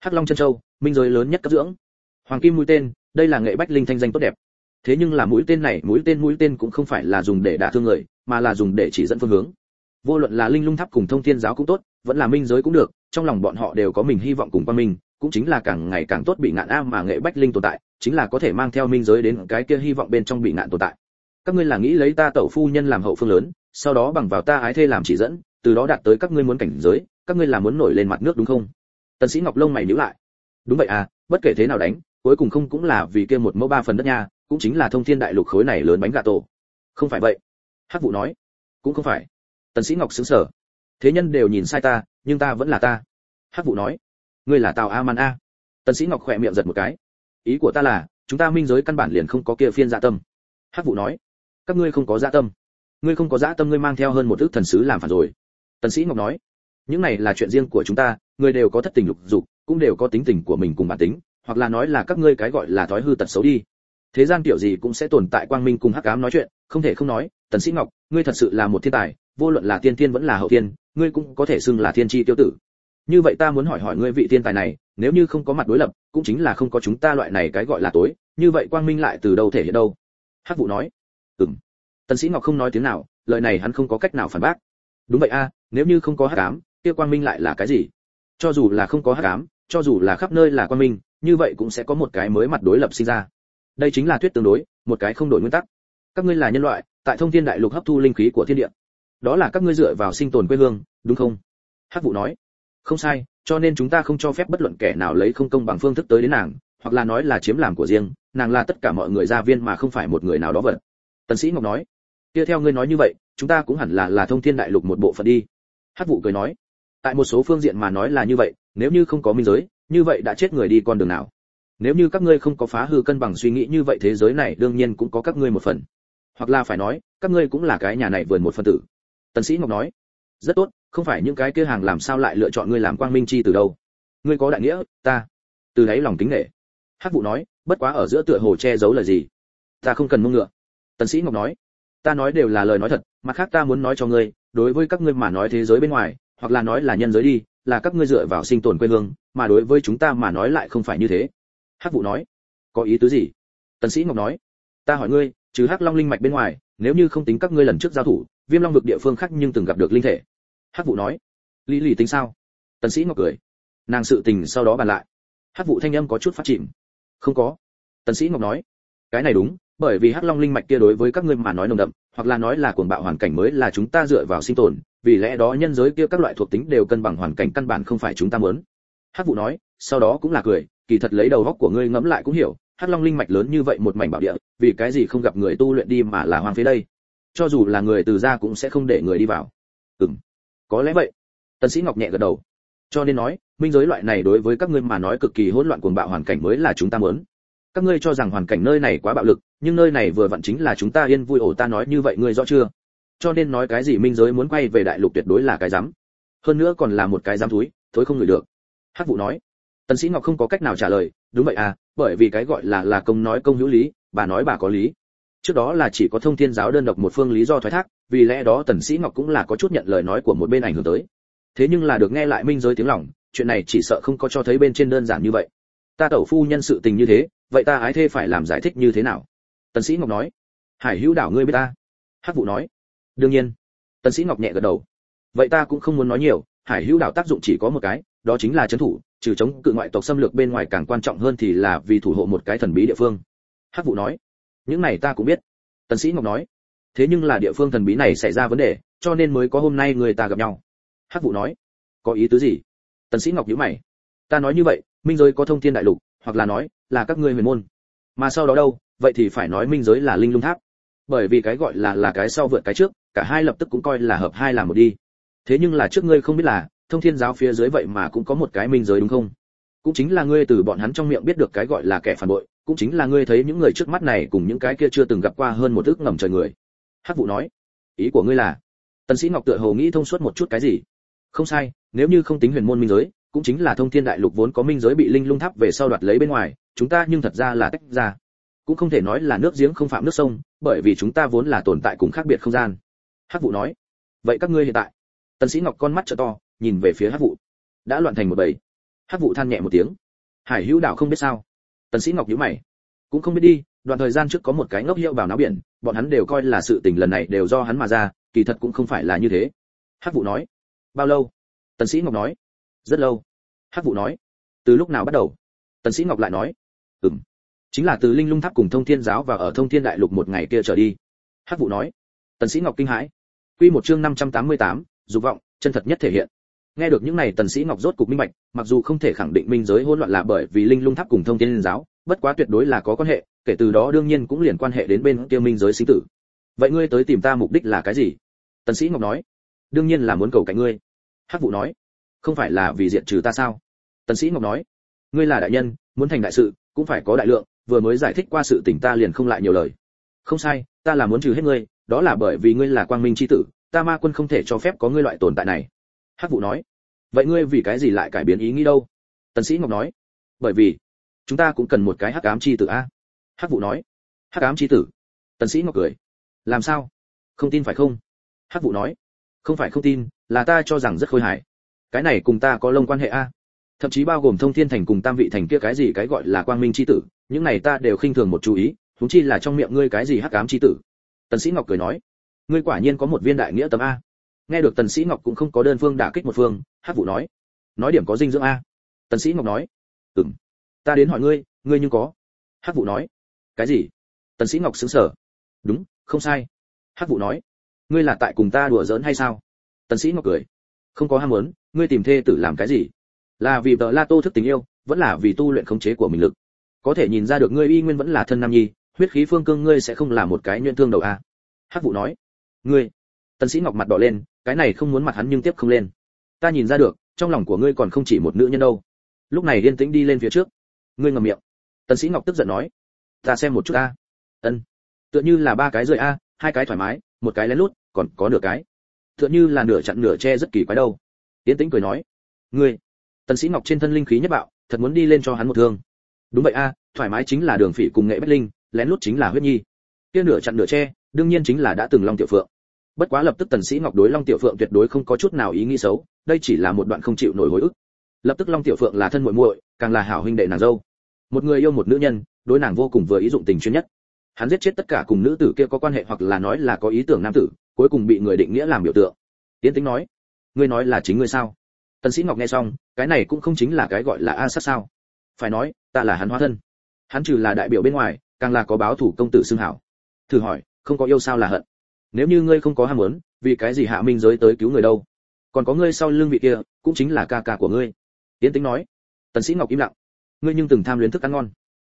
Hắc long chân châu, minh giới lớn nhất cấp dưỡng. Hoàng kim mũi tên, đây là nghệ bách linh thanh danh tốt đẹp. Thế nhưng là mũi tên này, mũi tên mũi tên cũng không phải là dùng để đả thương người, mà là dùng để chỉ dẫn phương hướng. Vô luận là linh lung tháp cùng thông thiên giáo cũng tốt, vẫn là minh giới cũng được, trong lòng bọn họ đều có mình hy vọng cùng qua mình cũng chính là càng ngày càng tốt bị ngạn a mà nghệ bách linh tồn tại, chính là có thể mang theo minh giới đến cái kia hy vọng bên trong bị ngạn tồn tại các ngươi là nghĩ lấy ta tẩu phu nhân làm hậu phương lớn, sau đó bằng vào ta ái thê làm chỉ dẫn, từ đó đạt tới các ngươi muốn cảnh giới, các ngươi là muốn nổi lên mặt nước đúng không? Tần sĩ ngọc lông mày nhíu lại. Đúng vậy à bất kể thế nào đánh, cuối cùng không cũng là vì kia một mẫu ba phần đất nha, cũng chính là thông thiên đại lục khối này lớn bánh gà tổ. Không phải vậy. Hắc vụ nói. Cũng không phải. Tần sĩ ngọc sững sờ. Thế nhân đều nhìn sai ta, nhưng ta vẫn là ta. Hắc vụ nói. Ngươi là tào a man a. Tần sĩ ngọc khoẹt miệng giật một cái. Ý của ta là, chúng ta minh giới căn bản liền không có kia phiên dạ tâm. Hắc vụ nói các ngươi không có dạ tâm. Ngươi không có dạ tâm, ngươi mang theo hơn một ước thần sứ làm phản rồi. Tần sĩ ngọc nói, những này là chuyện riêng của chúng ta, người đều có thất tình lục dục, cũng đều có tính tình của mình cùng bản tính, hoặc là nói là các ngươi cái gọi là thói hư tật xấu đi. Thế gian tiểu gì cũng sẽ tồn tại quang minh cùng hắc ám nói chuyện, không thể không nói, tần sĩ ngọc, ngươi thật sự là một thiên tài, vô luận là tiên tiên vẫn là hậu tiên ngươi cũng có thể xưng là thiên chi tiêu tử. Như vậy ta muốn hỏi hỏi ngươi vị thiên tài này, nếu như không có mặt đối lập, cũng chính là không có chúng ta loại này cái gọi là tối, như vậy quang minh lại từ đâu thể hiện đâu? Hắc vụ nói ừm. Tần sĩ ngọc không nói tiếng nào, lời này hắn không có cách nào phản bác. Đúng vậy a, nếu như không có hắc ám, kia quang minh lại là cái gì? Cho dù là không có hắc ám, cho dù là khắp nơi là quang minh, như vậy cũng sẽ có một cái mới mặt đối lập sinh ra. Đây chính là thuyết tương đối, một cái không đổi nguyên tắc. Các ngươi là nhân loại, tại thông thiên đại lục hấp thu linh khí của thiên địa. Đó là các ngươi dựa vào sinh tồn quê hương, đúng không? Hắc vụ nói. Không sai, cho nên chúng ta không cho phép bất luận kẻ nào lấy không công bằng phương thức tới đến nàng, hoặc là nói là chiếm làm của riêng, nàng là tất cả mọi người gia viên mà không phải một người nào đó vật tần sĩ ngọc nói, kia theo ngươi nói như vậy, chúng ta cũng hẳn là là thông thiên đại lục một bộ phận đi. Hắc vụ cười nói, tại một số phương diện mà nói là như vậy, nếu như không có minh giới, như vậy đã chết người đi con đường nào? Nếu như các ngươi không có phá hư cân bằng suy nghĩ như vậy thế giới này, đương nhiên cũng có các ngươi một phần. Hoặc là phải nói, các ngươi cũng là cái nhà này vườn một phân tử. Tần sĩ ngọc nói, rất tốt, không phải những cái kia hàng làm sao lại lựa chọn ngươi làm quang minh chi từ đâu? Ngươi có đại nghĩa, ta từ đấy lòng kính nể. Hắc vụ nói, bất quá ở giữa tựa hồ che giấu là gì? Ta không cần mông ngựa tần sĩ ngọc nói, ta nói đều là lời nói thật, mặt khác ta muốn nói cho ngươi, đối với các ngươi mà nói thế giới bên ngoài, hoặc là nói là nhân giới đi, là các ngươi dựa vào sinh tồn quê hương, mà đối với chúng ta mà nói lại không phải như thế. Hắc vụ nói, có ý tứ gì? Tần sĩ ngọc nói, ta hỏi ngươi, trừ hắc long linh mạch bên ngoài, nếu như không tính các ngươi lần trước giao thủ, viêm long vực địa phương khác nhưng từng gặp được linh thể. Hắc vụ nói, lý lì tính sao? Tần sĩ ngọc cười, nàng sự tình sau đó bàn lại. Hắc vụ thanh âm có chút phát chìm, không có. Tần sĩ ngọc nói, cái này đúng bởi vì hắc long linh mạch kia đối với các ngươi mà nói nồng đậm, hoặc là nói là cuồng bạo hoàn cảnh mới là chúng ta dựa vào sinh tồn, vì lẽ đó nhân giới kia các loại thuộc tính đều cân bằng hoàn cảnh căn bản không phải chúng ta muốn. Hắc vụ nói, sau đó cũng là cười, kỳ thật lấy đầu góc của ngươi ngẫm lại cũng hiểu, hắc long linh mạch lớn như vậy một mảnh bảo địa, vì cái gì không gặp người tu luyện đi mà là hoang phế đây? Cho dù là người từ gia cũng sẽ không để người đi vào. Ừm, có lẽ vậy. Tần sĩ ngọc nhẹ gật đầu. Cho nên nói, minh giới loại này đối với các ngươi mà nói cực kỳ hỗn loạn cuồng bạo hoàn cảnh mới là chúng ta muốn. Các ngươi cho rằng hoàn cảnh nơi này quá bạo lực nhưng nơi này vừa vặn chính là chúng ta yên vui ổ ta nói như vậy ngươi rõ chưa? Cho nên nói cái gì minh giới muốn quay về đại lục tuyệt đối là cái dám hơn nữa còn là một cái dám thúi, thối không ngửi được. Hắc vụ nói. Tần sĩ ngọc không có cách nào trả lời. Đúng vậy à bởi vì cái gọi là là công nói công hữu lý, bà nói bà có lý. Trước đó là chỉ có thông thiên giáo đơn độc một phương lý do thoái thác, vì lẽ đó tần sĩ ngọc cũng là có chút nhận lời nói của một bên ảnh hưởng tới. Thế nhưng là được nghe lại minh giới tiếng lòng, chuyện này chỉ sợ không có cho thấy bên trên đơn giản như vậy. Ta tẩu phu nhân sự tình như thế, vậy ta ái thê phải làm giải thích như thế nào? Tần sĩ ngọc nói, hải hữu đảo ngươi biết ta? Hắc vụ nói, đương nhiên. Tần sĩ ngọc nhẹ gật đầu, vậy ta cũng không muốn nói nhiều, hải hữu đảo tác dụng chỉ có một cái, đó chính là chấn thủ, trừ chống cự ngoại tộc xâm lược bên ngoài càng quan trọng hơn thì là vì thủ hộ một cái thần bí địa phương. Hắc vụ nói, những này ta cũng biết. Tần sĩ ngọc nói, thế nhưng là địa phương thần bí này xảy ra vấn đề, cho nên mới có hôm nay người ta gặp nhau. Hắc vụ nói, có ý tứ gì? Tần sĩ ngọc nhíu mày, ta nói như vậy, minh giới có thông thiên đại lục, hoặc là nói là các ngươi huyền môn, mà sau đó đâu vậy thì phải nói minh giới là linh lung tháp. Bởi vì cái gọi là là cái sau vượt cái trước, cả hai lập tức cũng coi là hợp hai là một đi. Thế nhưng là trước ngươi không biết là, thông thiên giáo phía dưới vậy mà cũng có một cái minh giới đúng không? Cũng chính là ngươi từ bọn hắn trong miệng biết được cái gọi là kẻ phản bội, cũng chính là ngươi thấy những người trước mắt này cùng những cái kia chưa từng gặp qua hơn một ước ngầm trời người. Hắc vụ nói, ý của ngươi là, tần sĩ ngọc tựa hồ nghĩ thông suốt một chút cái gì? Không sai, nếu như không tính huyền môn minh giới, cũng chính là thông thiên đại lục vốn có minh giới bị linh lung tháp về sau đoạt lấy bên ngoài, chúng ta nhưng thật ra là tách ra cũng không thể nói là nước giếng không phạm nước sông, bởi vì chúng ta vốn là tồn tại cùng khác biệt không gian. Hắc vụ nói, vậy các ngươi hiện tại? Tần sĩ ngọc con mắt trợ to, nhìn về phía hắc vụ đã loạn thành một bầy. Hắc vụ than nhẹ một tiếng. Hải hữu đảo không biết sao? Tần sĩ ngọc nhíu mày. Cũng không biết đi, đoạn thời gian trước có một cái ngốc hiệu vào náo biển, bọn hắn đều coi là sự tình lần này đều do hắn mà ra, kỳ thật cũng không phải là như thế. Hắc vụ nói. Bao lâu? Tần sĩ ngọc nói. Rất lâu. Hắc vụ nói. Từ lúc nào bắt đầu? Tần sĩ ngọc lại nói. Ừm chính là từ linh lung tháp cùng thông thiên giáo và ở thông thiên đại lục một ngày kia trở đi. Hắc vụ nói tần sĩ ngọc kinh hãi. Quy một chương 588, dục vọng chân thật nhất thể hiện. Nghe được những này tần sĩ ngọc rốt cục minh bạch mặc dù không thể khẳng định minh giới hỗn loạn là bởi vì linh lung tháp cùng thông thiên giáo bất quá tuyệt đối là có quan hệ kể từ đó đương nhiên cũng liền quan hệ đến bên kia minh giới sinh tử. Vậy ngươi tới tìm ta mục đích là cái gì? Tần sĩ ngọc nói. Đương nhiên là muốn cầu cạnh ngươi. Hắc vụ nói. Không phải là vì diệt trừ ta sao? Tần sĩ ngọc nói. Ngươi là đại nhân muốn thành đại sự cũng phải có đại lượng vừa mới giải thích qua sự tình ta liền không lại nhiều lời. Không sai, ta là muốn trừ hết ngươi, đó là bởi vì ngươi là quang minh chi tử, ta ma quân không thể cho phép có ngươi loại tồn tại này. Hắc vụ nói. Vậy ngươi vì cái gì lại cải biến ý nghĩ đâu? Tần sĩ ngọc nói. Bởi vì, chúng ta cũng cần một cái hắc ám chi tử a. Hắc vụ nói. Hắc ám chi tử? Tần sĩ ngọc cười. Làm sao? Không tin phải không? Hắc vụ nói. Không phải không tin, là ta cho rằng rất khôi hài. Cái này cùng ta có lông quan hệ a. Thậm chí bao gồm thông thiên thành cùng tam vị thành kia cái gì cái gọi là quang minh chi tử những này ta đều khinh thường một chú ý chúng chi là trong miệng ngươi cái gì hắc ám chi tử. Tần sĩ ngọc cười nói, ngươi quả nhiên có một viên đại nghĩa tấm a. Nghe được tần sĩ ngọc cũng không có đơn phương đả kích một phương, hắc vụ nói nói điểm có dinh dưỡng a. Tần sĩ ngọc nói, ừm, ta đến hỏi ngươi ngươi nhưng có. Hắc vụ nói, cái gì? Tần sĩ ngọc sững sờ, đúng, không sai. Hắc vụ nói, ngươi là tại cùng ta đùa giỡn hay sao? Tần sĩ ngọc cười, không có ham muốn, ngươi tìm thê tử làm cái gì? Là vì vợ la tô thức tình yêu, vẫn là vì tu luyện khống chế của mình lực có thể nhìn ra được ngươi y nguyên vẫn là thân nam nhi, huyết khí phương cương ngươi sẽ không là một cái nhuyễn thương đầu a. Hắc vụ nói. Ngươi. Tần sĩ ngọc mặt đỏ lên, cái này không muốn mặt hắn nhưng tiếp không lên. Ta nhìn ra được, trong lòng của ngươi còn không chỉ một nữ nhân đâu. Lúc này điên tĩnh đi lên phía trước. Ngươi ngậm miệng. Tần sĩ ngọc tức giận nói. Ta xem một chút a. Ân. Tựa như là ba cái rưỡi a, hai cái thoải mái, một cái lén lút, còn có nửa cái. Tựa như là nửa chặn nửa che rất kỳ quái đâu. Tiến tĩnh cười nói. Ngươi. Tần sĩ ngọc trên thân linh khí nhất bạo, thật muốn đi lên cho hắn một thương đúng vậy a, thoải mái chính là đường phỉ cùng nghệ bách linh, lén lút chính là huyết nhi. Kia nửa chặn nửa che, đương nhiên chính là đã từng long tiểu phượng. Bất quá lập tức tần sĩ ngọc đối long tiểu phượng tuyệt đối không có chút nào ý nghĩ xấu, đây chỉ là một đoạn không chịu nổi hồi ức. Lập tức long tiểu phượng là thân muội muội, càng là hảo huynh đệ nàng dâu. Một người yêu một nữ nhân, đối nàng vô cùng vừa ý dụng tình chuyên nhất. Hắn giết chết tất cả cùng nữ tử kia có quan hệ hoặc là nói là có ý tưởng nam tử, cuối cùng bị người định nghĩa làm biểu tượng. Tiến tính nói, ngươi nói là chính ngươi sao? Tần sĩ ngọc nghe xong, cái này cũng không chính là cái gọi là a sát sao phải nói, ta là hắn hóa thân. Hắn trừ là đại biểu bên ngoài, càng là có báo thủ công tử xưng hảo. Thử hỏi, không có yêu sao là hận? Nếu như ngươi không có ham muốn, vì cái gì hạ minh giới tới cứu người đâu? Còn có ngươi sau lưng vị kia, cũng chính là ca ca của ngươi. Tiến tính nói. Tần sĩ ngọc im lặng. Ngươi nhưng từng tham luyến thức ăn ngon.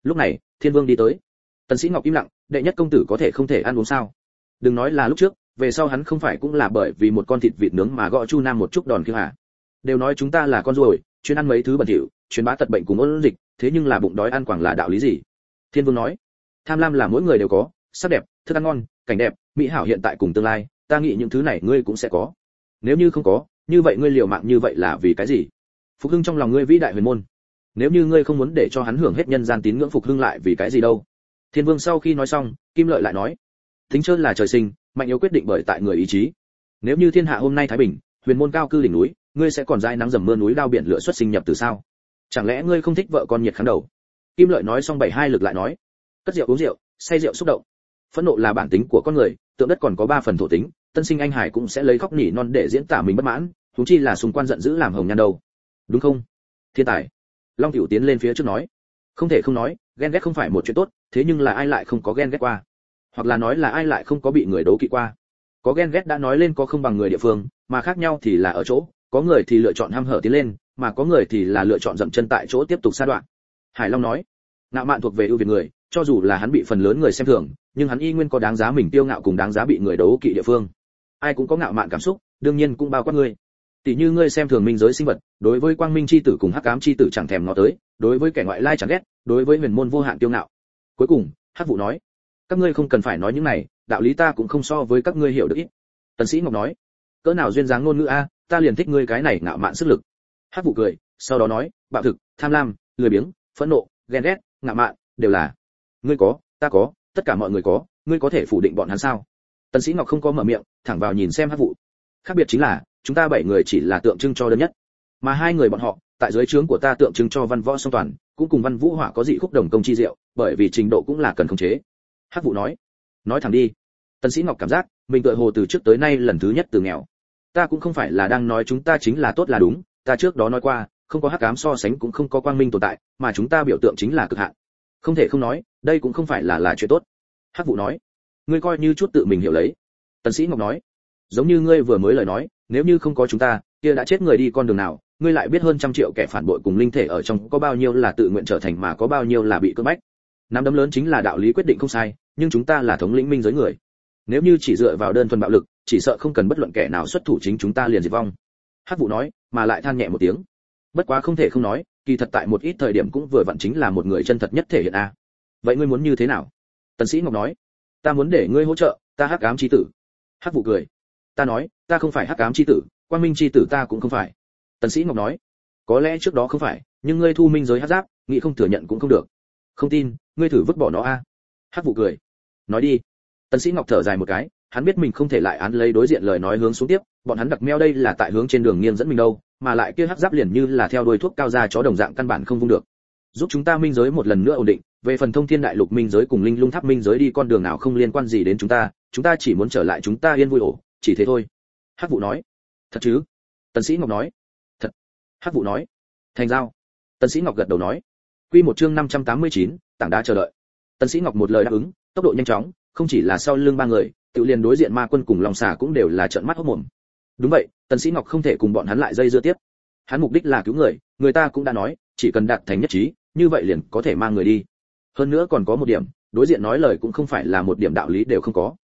Lúc này, thiên vương đi tới. Tần sĩ ngọc im lặng, đệ nhất công tử có thể không thể ăn uống sao? Đừng nói là lúc trước, về sau hắn không phải cũng là bởi vì một con thịt vịt nướng mà gọi chu nam một chút đòn kia hả? Đều nói chúng ta là con ruồi, chuyên ăn mấy thứ bẩn thỉu truyền bá tật bệnh cùng ôn dịch, thế nhưng là bụng đói ăn quảng là đạo lý gì? Thiên vương nói, tham lam là mỗi người đều có, sắc đẹp, thức ăn ngon, cảnh đẹp, mỹ hảo hiện tại cùng tương lai, ta nghĩ những thứ này ngươi cũng sẽ có. Nếu như không có, như vậy ngươi liều mạng như vậy là vì cái gì? Phục hưng trong lòng ngươi vĩ đại huyền môn. Nếu như ngươi không muốn để cho hắn hưởng hết nhân gian tín ngưỡng phục hưng lại vì cái gì đâu? Thiên vương sau khi nói xong, kim lợi lại nói tính chơi là trời sinh, mạnh yếu quyết định bởi tại người ý chí. Nếu như thiên hạ hôm nay thái bình, huyền môn cao cư đỉnh núi, ngươi sẽ còn dai nắng dầm mưa núi đao biển lửa xuất sinh nhập từ sao? Chẳng lẽ ngươi không thích vợ con nhiệt kháng đầu? Kim lợi nói xong bảy hai lực lại nói, cất rượu uống rượu, say rượu xúc động. Phẫn nộ là bản tính của con người, tượng đất còn có ba phần thổ tính, tân sinh anh hải cũng sẽ lấy khóc nỉ non để diễn tả mình bất mãn chúng chi là xung quan giận dữ làm hồng nhan đầu đúng không? Thiên tài. Long tiểu tiến lên phía trước nói. Không thể không nói, ghen ghét không phải một chuyện tốt, thế nhưng là ai lại không có ghen ghét qua? Hoặc là nói là ai lại không có bị người đấu kỵ qua? Có ghen ghét đã nói lên có không bằng người địa phương, mà khác nhau thì là ở chỗ, có người thì lựa chọn ham hở tiến lên mà có người thì là lựa chọn dậm chân tại chỗ tiếp tục sa đoạn. Hải long nói, ngạo mạn thuộc về ưu việt người, cho dù là hắn bị phần lớn người xem thường, nhưng hắn y nguyên có đáng giá mình tiêu ngạo cùng đáng giá bị người đấu kỵ địa phương. Ai cũng có ngạo mạn cảm xúc, đương nhiên cũng bao quát ngươi. Tỷ như ngươi xem thường minh giới sinh vật, đối với quang minh chi tử cùng hắc ám chi tử chẳng thèm ngó tới, đối với kẻ ngoại lai chẳng ghét, đối với huyền môn vô hạn tiêu ngạo. Cuối cùng, hắc Vũ nói, các ngươi không cần phải nói những này, đạo lý ta cũng không so với các ngươi hiểu được ít. Tần sĩ ngọc nói, cỡ nào duyên dáng ngôn ngữ a, ta liền thích ngươi cái này ngạo mạn sức lực hắc vụ cười, sau đó nói, bạo thực, tham lam, lười biếng, phẫn nộ, ghen ghét, ngạo mạn, đều là. Ngươi có, ta có, tất cả mọi người có, ngươi có thể phủ định bọn hắn sao? Tần sĩ ngọc không có mở miệng, thẳng vào nhìn xem hắc vụ khác biệt chính là, chúng ta bảy người chỉ là tượng trưng cho đơn nhất. Mà hai người bọn họ, tại dưới trướng của ta tượng trưng cho văn võ song toàn, cũng cùng văn vũ hỏa có dị khúc đồng công chi diệu, bởi vì trình độ cũng là cần khống chế. Hắc vụ nói. Nói thẳng đi. Tần sĩ ngọc cảm giác, mình tựa hồ từ trước tới nay lần thứ nhất từ nghèo. Ta cũng không phải là đang nói chúng ta chính là tốt là đúng ta trước đó nói qua, không có hắc ám so sánh cũng không có quang minh tồn tại, mà chúng ta biểu tượng chính là cực hạn. Không thể không nói, đây cũng không phải là là chuyện tốt. Hắc vụ nói. Ngươi coi như chút tự mình hiểu lấy. Tần sĩ ngọc nói. Giống như ngươi vừa mới lời nói, nếu như không có chúng ta, kia đã chết người đi con đường nào, ngươi lại biết hơn trăm triệu kẻ phản bội cùng linh thể ở trong có bao nhiêu là tự nguyện trở thành mà có bao nhiêu là bị cưỡng bách. Nắm đấm lớn chính là đạo lý quyết định không sai, nhưng chúng ta là thống lĩnh minh giới người. Nếu như chỉ dựa vào đơn thuần bạo lực, chỉ sợ không cần bất luận kẻ nào xuất thủ chính chúng ta liền diệt vong hắc vụ nói, mà lại than nhẹ một tiếng. Bất quá không thể không nói, kỳ thật tại một ít thời điểm cũng vừa vặn chính là một người chân thật nhất thể hiện a. Vậy ngươi muốn như thế nào? Tần sĩ ngọc nói, ta muốn để ngươi hỗ trợ, ta hắc ám chi tử. Hắc vụ cười, ta nói, ta không phải hắc ám chi tử, quang minh chi tử ta cũng không phải. Tần sĩ ngọc nói, có lẽ trước đó không phải, nhưng ngươi thu minh giới hắc giáp, nghĩ không thừa nhận cũng không được. Không tin, ngươi thử vứt bỏ nó a. Hắc vụ cười, nói đi. Tần sĩ ngọc thở dài một cái, hắn biết mình không thể lại án lấy đối diện lời nói hướng xuống tiếp bọn hắn đặc meo đây là tại hướng trên đường nghiêng dẫn mình đâu mà lại kia hắc giáp liền như là theo đuôi thuốc cao ra chó đồng dạng căn bản không vung được. Giúp chúng ta minh giới một lần nữa ổn định về phần thông thiên đại lục minh giới cùng linh lung tháp minh giới đi con đường nào không liên quan gì đến chúng ta chúng ta chỉ muốn trở lại chúng ta yên vui ổ chỉ thế thôi. Hắc vụ nói. Thật chứ? Tần sĩ ngọc nói. Thật. Hắc vụ nói. Thành giao. Tần sĩ ngọc gật đầu nói. Quy một chương 589, tảng đá chờ đợi. Tần sĩ ngọc một lời đáp ứng tốc độ nhanh chóng không chỉ là sau lưng ba người tự liền đối diện ma quân cùng long xà cũng đều là trợn mắt hốt mồm đúng vậy, tần sĩ ngọc không thể cùng bọn hắn lại dây dưa tiếp. Hắn mục đích là cứu người người ta cũng đã nói, chỉ cần đạt thành nhất trí, như vậy liền có thể mang người đi. Hơn nữa còn có một điểm, đối diện nói lời cũng không phải là một điểm đạo lý đều không có.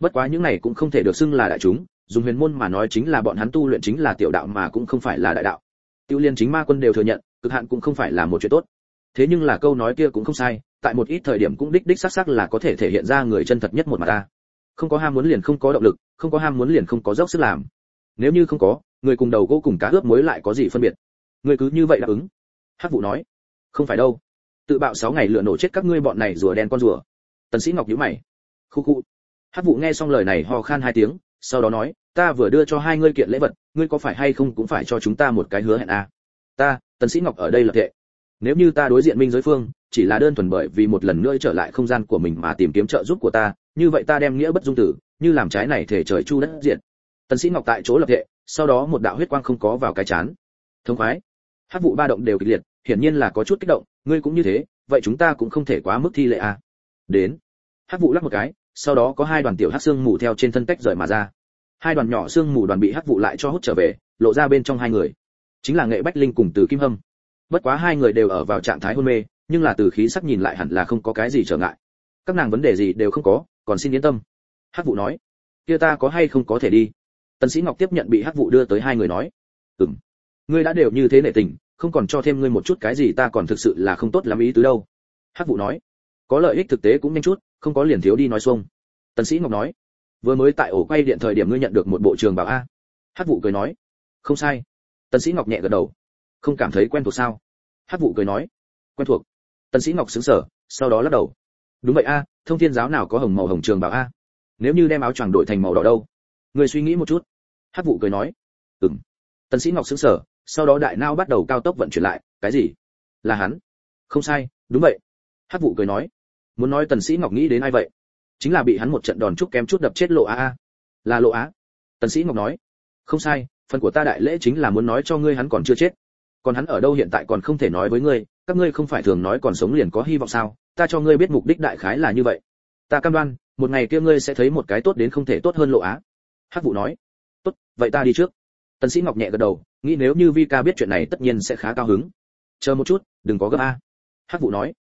Bất quá những này cũng không thể được xưng là đại chúng, dùng huyền môn mà nói chính là bọn hắn tu luyện chính là tiểu đạo mà cũng không phải là đại đạo. Tiêu liên chính ma quân đều thừa nhận, cực hạn cũng không phải là một chuyện tốt. Thế nhưng là câu nói kia cũng không sai, tại một ít thời điểm cũng đích đích xác xác là có thể thể hiện ra người chân thật nhất một mặt ta. Không có ham muốn liền không có động lực, không có ham muốn liền không có dốc sức làm nếu như không có, người cùng đầu gỗ cùng cá ướp muối lại có gì phân biệt? Người cứ như vậy đáp ứng. Hắc vụ nói, không phải đâu. Tự bạo sáu ngày lửa nổ chết các ngươi bọn này rùa đen con rùa. Tần sĩ ngọc nhíu mày. Khu khu. Hắc vụ nghe xong lời này ho khan hai tiếng, sau đó nói, ta vừa đưa cho hai ngươi kiện lễ vật, ngươi có phải hay không cũng phải cho chúng ta một cái hứa hẹn à? Ta, tần sĩ ngọc ở đây là thệ nếu như ta đối diện minh giới phương, chỉ là đơn thuần bởi vì một lần nữa trở lại không gian của mình mà tìm kiếm trợ giúp của ta, như vậy ta đem nghĩa bất dung tử, như làm trái này thể trời chu đất diện tần sĩ ngọc tại chỗ lập thể sau đó một đạo huyết quang không có vào cái chán. Thông khoái. Hắc vụ ba động đều kịch liệt, hiển nhiên là có chút kích động, ngươi cũng như thế, vậy chúng ta cũng không thể quá mức thi lệ à? Đến. Hắc vụ lắc một cái, sau đó có hai đoàn tiểu hắc xương mù theo trên thân tách rời mà ra. Hai đoàn nhỏ xương mù đoàn bị hắc vụ lại cho hút trở về, lộ ra bên trong hai người. Chính là nghệ bách linh cùng từ kim hâm. Bất quá hai người đều ở vào trạng thái hôn mê, nhưng là từ khí sắc nhìn lại hẳn là không có cái gì trở ngại. Các nàng vấn đề gì đều không có, còn xin yên tâm. Hắc vụ nói, kia ta có hay không có thể đi? Tần sĩ ngọc tiếp nhận bị hắc vụ đưa tới hai người nói, ừm, ngươi đã đều như thế nể tình, không còn cho thêm ngươi một chút cái gì ta còn thực sự là không tốt lắm ý tứ đâu. Hắc vụ nói, có lợi ích thực tế cũng nhanh chút, không có liền thiếu đi nói xuông. Tần sĩ ngọc nói, vừa mới tại ổ quay điện thời điểm ngươi nhận được một bộ trường bảo a. Hắc vụ cười nói, không sai. Tần sĩ ngọc nhẹ gật đầu, không cảm thấy quen thuộc sao? Hắc vụ cười nói, quen thuộc. Tần sĩ ngọc sững sờ, sau đó lắc đầu, đúng vậy a, thông thiên giáo nào có hồng màu hồng trường bảo a? Nếu như đem áo choàng đổi thành màu đỏ đâu người suy nghĩ một chút. Hát vụ cười nói. Ừm. Tần sĩ ngọc sững sờ, sau đó đại nao bắt đầu cao tốc vận chuyển lại. Cái gì? Là hắn? Không sai, đúng vậy. Hát vụ cười nói. Muốn nói tần sĩ ngọc nghĩ đến ai vậy? Chính là bị hắn một trận đòn chút kém chút đập chết lộ a a. Là lộ á? Tần sĩ ngọc nói. Không sai, phần của ta đại lễ chính là muốn nói cho ngươi hắn còn chưa chết. Còn hắn ở đâu hiện tại còn không thể nói với ngươi, các ngươi không phải thường nói còn sống liền có hy vọng sao? Ta cho ngươi biết mục đích đại khái là như vậy. Ta cam đoan, một ngày kia ngươi sẽ thấy một cái tốt đến không thể tốt hơn lộ á hắc vụ nói, tốt, vậy ta đi trước. Tần sĩ ngọc nhẹ gật đầu, nghĩ nếu như vi ca biết chuyện này tất nhiên sẽ khá cao hứng. Chờ một chút, đừng có gấp a. Hắc vụ nói,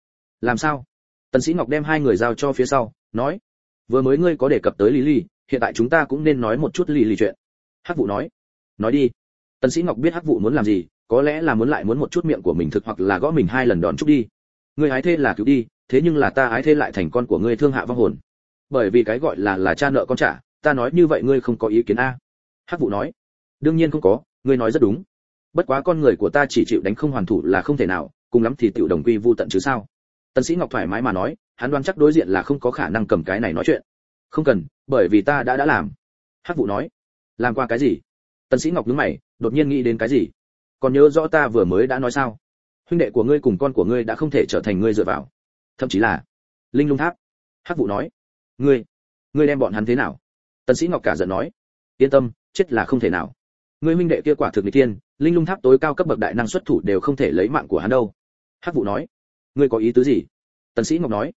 làm sao? Tần sĩ ngọc đem hai người giao cho phía sau, nói, vừa mới ngươi có đề cập tới lý lý hiện tại chúng ta cũng nên nói một chút lý lý chuyện. Hắc vụ nói nói đi. Tần sĩ ngọc biết hắc vụ muốn làm gì, có lẽ là muốn lại muốn một chút miệng của mình thực hoặc là gõ mình hai lần đòn chút đi. Ngươi ái thế là cứu đi, thế nhưng là ta ái thế lại thành con của ngươi thương hạ vong hồn. Bởi vì cái gọi là là cha nợ con trả ta nói như vậy ngươi không có ý kiến a? Hắc vụ nói. Đương nhiên không có, ngươi nói rất đúng. Bất quá con người của ta chỉ chịu đánh không hoàn thủ là không thể nào, cùng lắm thì tiểu đồng quy vu tận chứ sao? Tần sĩ ngọc thoải mái mà nói, hắn đoán chắc đối diện là không có khả năng cầm cái này nói chuyện. Không cần, bởi vì ta đã đã làm. Hắc vụ nói. Làm qua cái gì? Tần sĩ ngọc nhướng mày, đột nhiên nghĩ đến cái gì? Còn nhớ rõ ta vừa mới đã nói sao? Huynh đệ của ngươi cùng con của ngươi đã không thể trở thành ngươi dựa vào. Thậm chí là linh lung tháp. Hắc vụ nói. Ngươi ngươi đem bọn hắn thế nào? Tần sĩ ngọc cả giận nói, yên tâm, chết là không thể nào. Ngươi huynh đệ kia quả thực mỹ tiên linh lung tháp tối cao cấp bậc đại năng xuất thủ đều không thể lấy mạng của hắn đâu. Hắc vụ nói, ngươi có ý tứ gì? Tần sĩ ngọc nói,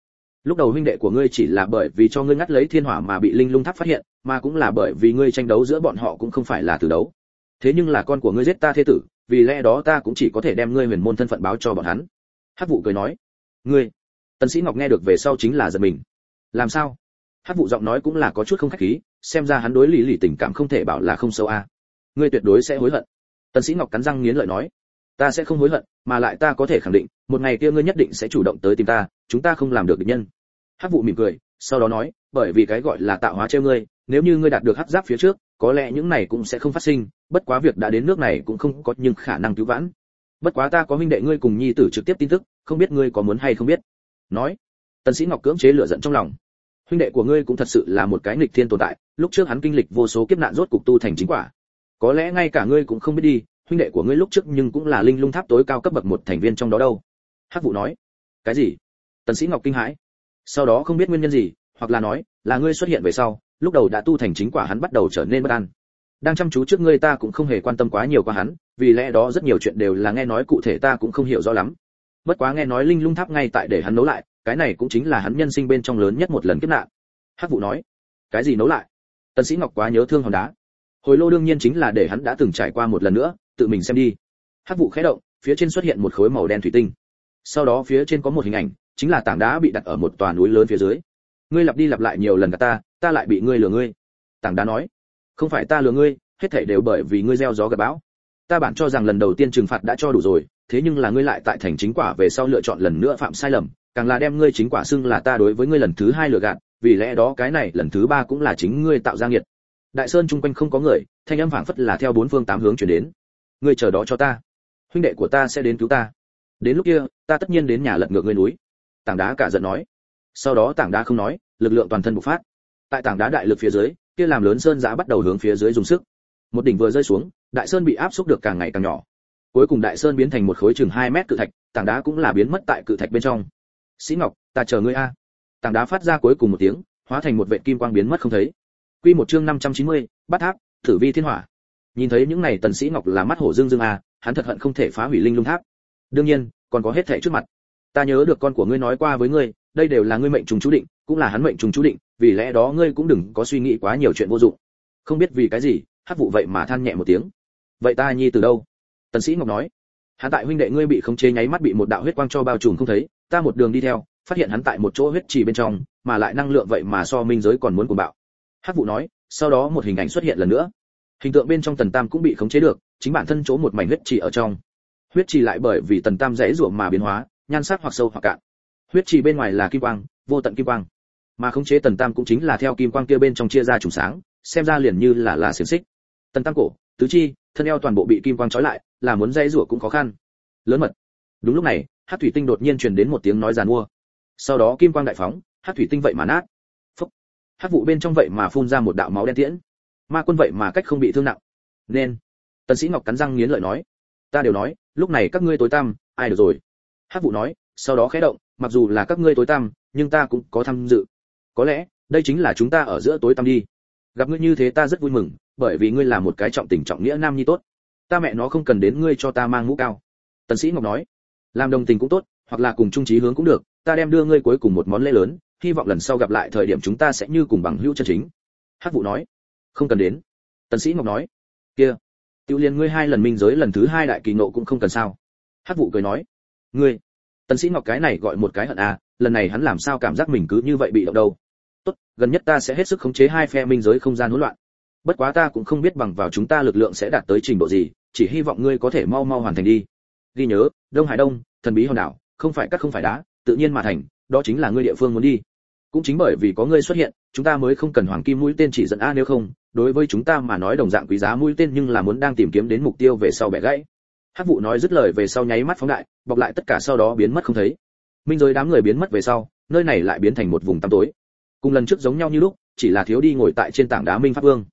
lúc đầu huynh đệ của ngươi chỉ là bởi vì cho ngươi ngắt lấy thiên hỏa mà bị linh lung tháp phát hiện, mà cũng là bởi vì ngươi tranh đấu giữa bọn họ cũng không phải là từ đấu. Thế nhưng là con của ngươi giết ta thế tử, vì lẽ đó ta cũng chỉ có thể đem ngươi huyền môn thân phận báo cho bọn hắn. Hắc vụ cười nói, ngươi? Tần sĩ ngọc nghe được về sau chính là giật mình. Làm sao? Hát vụ giọng nói cũng là có chút không khách khí, xem ra hắn đối lý lì tình cảm không thể bảo là không sâu a. Ngươi tuyệt đối sẽ hối hận. Tần sĩ ngọc cắn răng nghiến lợi nói. Ta sẽ không hối hận, mà lại ta có thể khẳng định, một ngày kia ngươi nhất định sẽ chủ động tới tìm ta, chúng ta không làm được địch nhân. Hát vụ mỉm cười, sau đó nói, bởi vì cái gọi là tạo hóa treo ngươi, nếu như ngươi đạt được hắc giáp phía trước, có lẽ những này cũng sẽ không phát sinh, bất quá việc đã đến nước này cũng không có nhưng khả năng cứu vãn. Bất quá ta có huynh đệ ngươi cùng nhi tử trực tiếp tin tức, không biết ngươi có muốn hay không biết. Nói, tần sĩ ngọc cưỡng chế lửa giận trong lòng huynh đệ của ngươi cũng thật sự là một cái nghịch thiên tồn tại, lúc trước hắn kinh lịch vô số kiếp nạn rốt cục tu thành chính quả. Có lẽ ngay cả ngươi cũng không biết đi, huynh đệ của ngươi lúc trước nhưng cũng là linh lung tháp tối cao cấp bậc một thành viên trong đó đâu. Hắc vụ nói. Cái gì? Tần sĩ ngọc kinh hãi. Sau đó không biết nguyên nhân gì, hoặc là nói, là ngươi xuất hiện về sau, lúc đầu đã tu thành chính quả hắn bắt đầu trở nên bất an. Đang chăm chú trước ngươi ta cũng không hề quan tâm quá nhiều qua hắn, vì lẽ đó rất nhiều chuyện đều là nghe nói cụ thể ta cũng không hiểu rõ lắm. Bất quá nghe nói linh lung tháp ngay tại để hắn nấu lại cái này cũng chính là hắn nhân sinh bên trong lớn nhất một lần kiếp nạn. Hắc vụ nói, cái gì nấu lại? Tần sĩ ngọc quá nhớ thương hòn đá. Hồi lô đương nhiên chính là để hắn đã từng trải qua một lần nữa, tự mình xem đi. Hắc vụ khẽ động, phía trên xuất hiện một khối màu đen thủy tinh. Sau đó phía trên có một hình ảnh, chính là tảng đá bị đặt ở một tòa núi lớn phía dưới. Ngươi lặp đi lặp lại nhiều lần cả ta ta lại bị ngươi lừa ngươi. Tảng đá nói, không phải ta lừa ngươi, hết thảy đều bởi vì ngươi gieo gió gặt bão. Ta bản cho rằng lần đầu tiên trừng phạt đã cho đủ rồi, thế nhưng là ngươi lại tại thành chính quả về sau lựa chọn lần nữa phạm sai lầm càng là đem ngươi chính quả xưng là ta đối với ngươi lần thứ hai lừa gạt, vì lẽ đó cái này lần thứ ba cũng là chính ngươi tạo ra nghiệt. Đại sơn chung quanh không có người, thanh âm phảng phất là theo bốn phương tám hướng chuyển đến. Ngươi chờ đó cho ta. Huynh đệ của ta sẽ đến cứu ta. Đến lúc kia, ta tất nhiên đến nhà lật ngược ngươi núi. Tảng đá cả giận nói. Sau đó tảng đá không nói, lực lượng toàn thân bộc phát. Tại tảng đá đại lực phía dưới, kia làm lớn sơn giã bắt đầu hướng phía dưới dùng sức. Một đỉnh vừa rơi xuống, đại sơn bị áp xúc được càng ngày càng nhỏ. Cuối cùng đại sơn biến thành một khối chừng 2 mét cự thạch, tảng đá cũng là biến mất tại cự thạch bên trong sĩ ngọc ta chờ ngươi a. Tảng đá phát ra cuối cùng một tiếng hóa thành một vệt kim quang biến mất không thấy. Quy một chương 590, bắt tháp thử vi thiên hỏa. Nhìn thấy những này tần sĩ ngọc là mắt hổ dương dương a hắn thật hận không thể phá hủy linh lung tháp. Đương nhiên còn có hết thảy trước mặt. Ta nhớ được con của ngươi nói qua với ngươi đây đều là ngươi mệnh trùng chú định cũng là hắn mệnh trùng chú định vì lẽ đó ngươi cũng đừng có suy nghĩ quá nhiều chuyện vô dụng. Không biết vì cái gì hắc vụ vậy mà than nhẹ một tiếng. Vậy ta nhi từ đâu? Tần sĩ ngọc nói. Hắn tại huynh đệ ngươi bị khống chế nháy mắt bị một đạo huyết quang cho bao trùm không thấy ta một đường đi theo, phát hiện hắn tại một chỗ huyết trì bên trong, mà lại năng lượng vậy mà so minh giới còn muốn cuồng bạo. Hắc vụ nói, sau đó một hình ảnh xuất hiện lần nữa. Hình tượng bên trong tần tam cũng bị khống chế được, chính bản thân chỗ một mảnh huyết trì ở trong. Huyết trì lại bởi vì tần tam dễ ruộng mà biến hóa, nhan sắc hoặc sâu hoặc cạn. Huyết trì bên ngoài là kim quang, vô tận kim quang. Mà khống chế tần tam cũng chính là theo kim quang kia bên trong chia ra trùng sáng, xem ra liền như là là xiển xích. Tần tam cổ, tứ chi, thân eo toàn bộ bị kim quang trói lại, là muốn dây rủa cũng khó khăn. Lớn mật. Đúng lúc này hát thủy tinh đột nhiên truyền đến một tiếng nói giàn mua. Sau đó kim quang đại phóng, hát thủy tinh vậy mà nát. Phúc. Hát vụ bên trong vậy mà phun ra một đạo máu đen tiễn. Ma quân vậy mà cách không bị thương nặng. Nên. Tần sĩ ngọc cắn răng nghiến lợi nói. Ta đều nói, lúc này các ngươi tối tăm, ai được rồi. Hát vụ nói, sau đó khẽ động, mặc dù là các ngươi tối tăm, nhưng ta cũng có tham dự. Có lẽ, đây chính là chúng ta ở giữa tối tăm đi. Gặp ngươi như thế ta rất vui mừng, bởi vì ngươi là một cái trọng tình trọng nghĩa nam nhi tốt. Ta mẹ nó không cần đến ngươi cho ta mang mũ cao. Tần sĩ ngọc nói làm đồng tình cũng tốt, hoặc là cùng trung trí hướng cũng được, ta đem đưa ngươi cuối cùng một món lễ lớn, hy vọng lần sau gặp lại thời điểm chúng ta sẽ như cùng bằng hữu chân chính. Hắc vụ nói. Không cần đến. Tần sĩ ngọc nói. Kia, tiêu liên ngươi hai lần minh giới lần thứ hai đại kỳ nộ cũng không cần sao? Hắc vụ cười nói. Ngươi. Tần sĩ ngọc cái này gọi một cái hận à lần này hắn làm sao cảm giác mình cứ như vậy bị động đâu. Tốt, gần nhất ta sẽ hết sức khống chế hai phe minh giới không gian hỗn loạn. Bất quá ta cũng không biết bằng vào chúng ta lực lượng sẽ đạt tới trình độ gì, chỉ hy vọng ngươi có thể mau mau hoàn thành đi. Ghi nhớ, đông hải đông thần bí hòn đảo, không phải cắt không phải đá, tự nhiên mà thành, đó chính là ngươi địa phương muốn đi. Cũng chính bởi vì có ngươi xuất hiện, chúng ta mới không cần hoàng kim mũi tên chỉ dẫn a nếu không, đối với chúng ta mà nói đồng dạng quý giá mũi tên nhưng là muốn đang tìm kiếm đến mục tiêu về sau bẻ gãy. Hắc vụ nói dứt lời về sau nháy mắt phóng đại, bọc lại tất cả sau đó biến mất không thấy. Minh giới đám người biến mất về sau, nơi này lại biến thành một vùng tăm tối. Cùng lần trước giống nhau như lúc, chỉ là thiếu đi ngồi tại trên tảng đá minh pháp vương.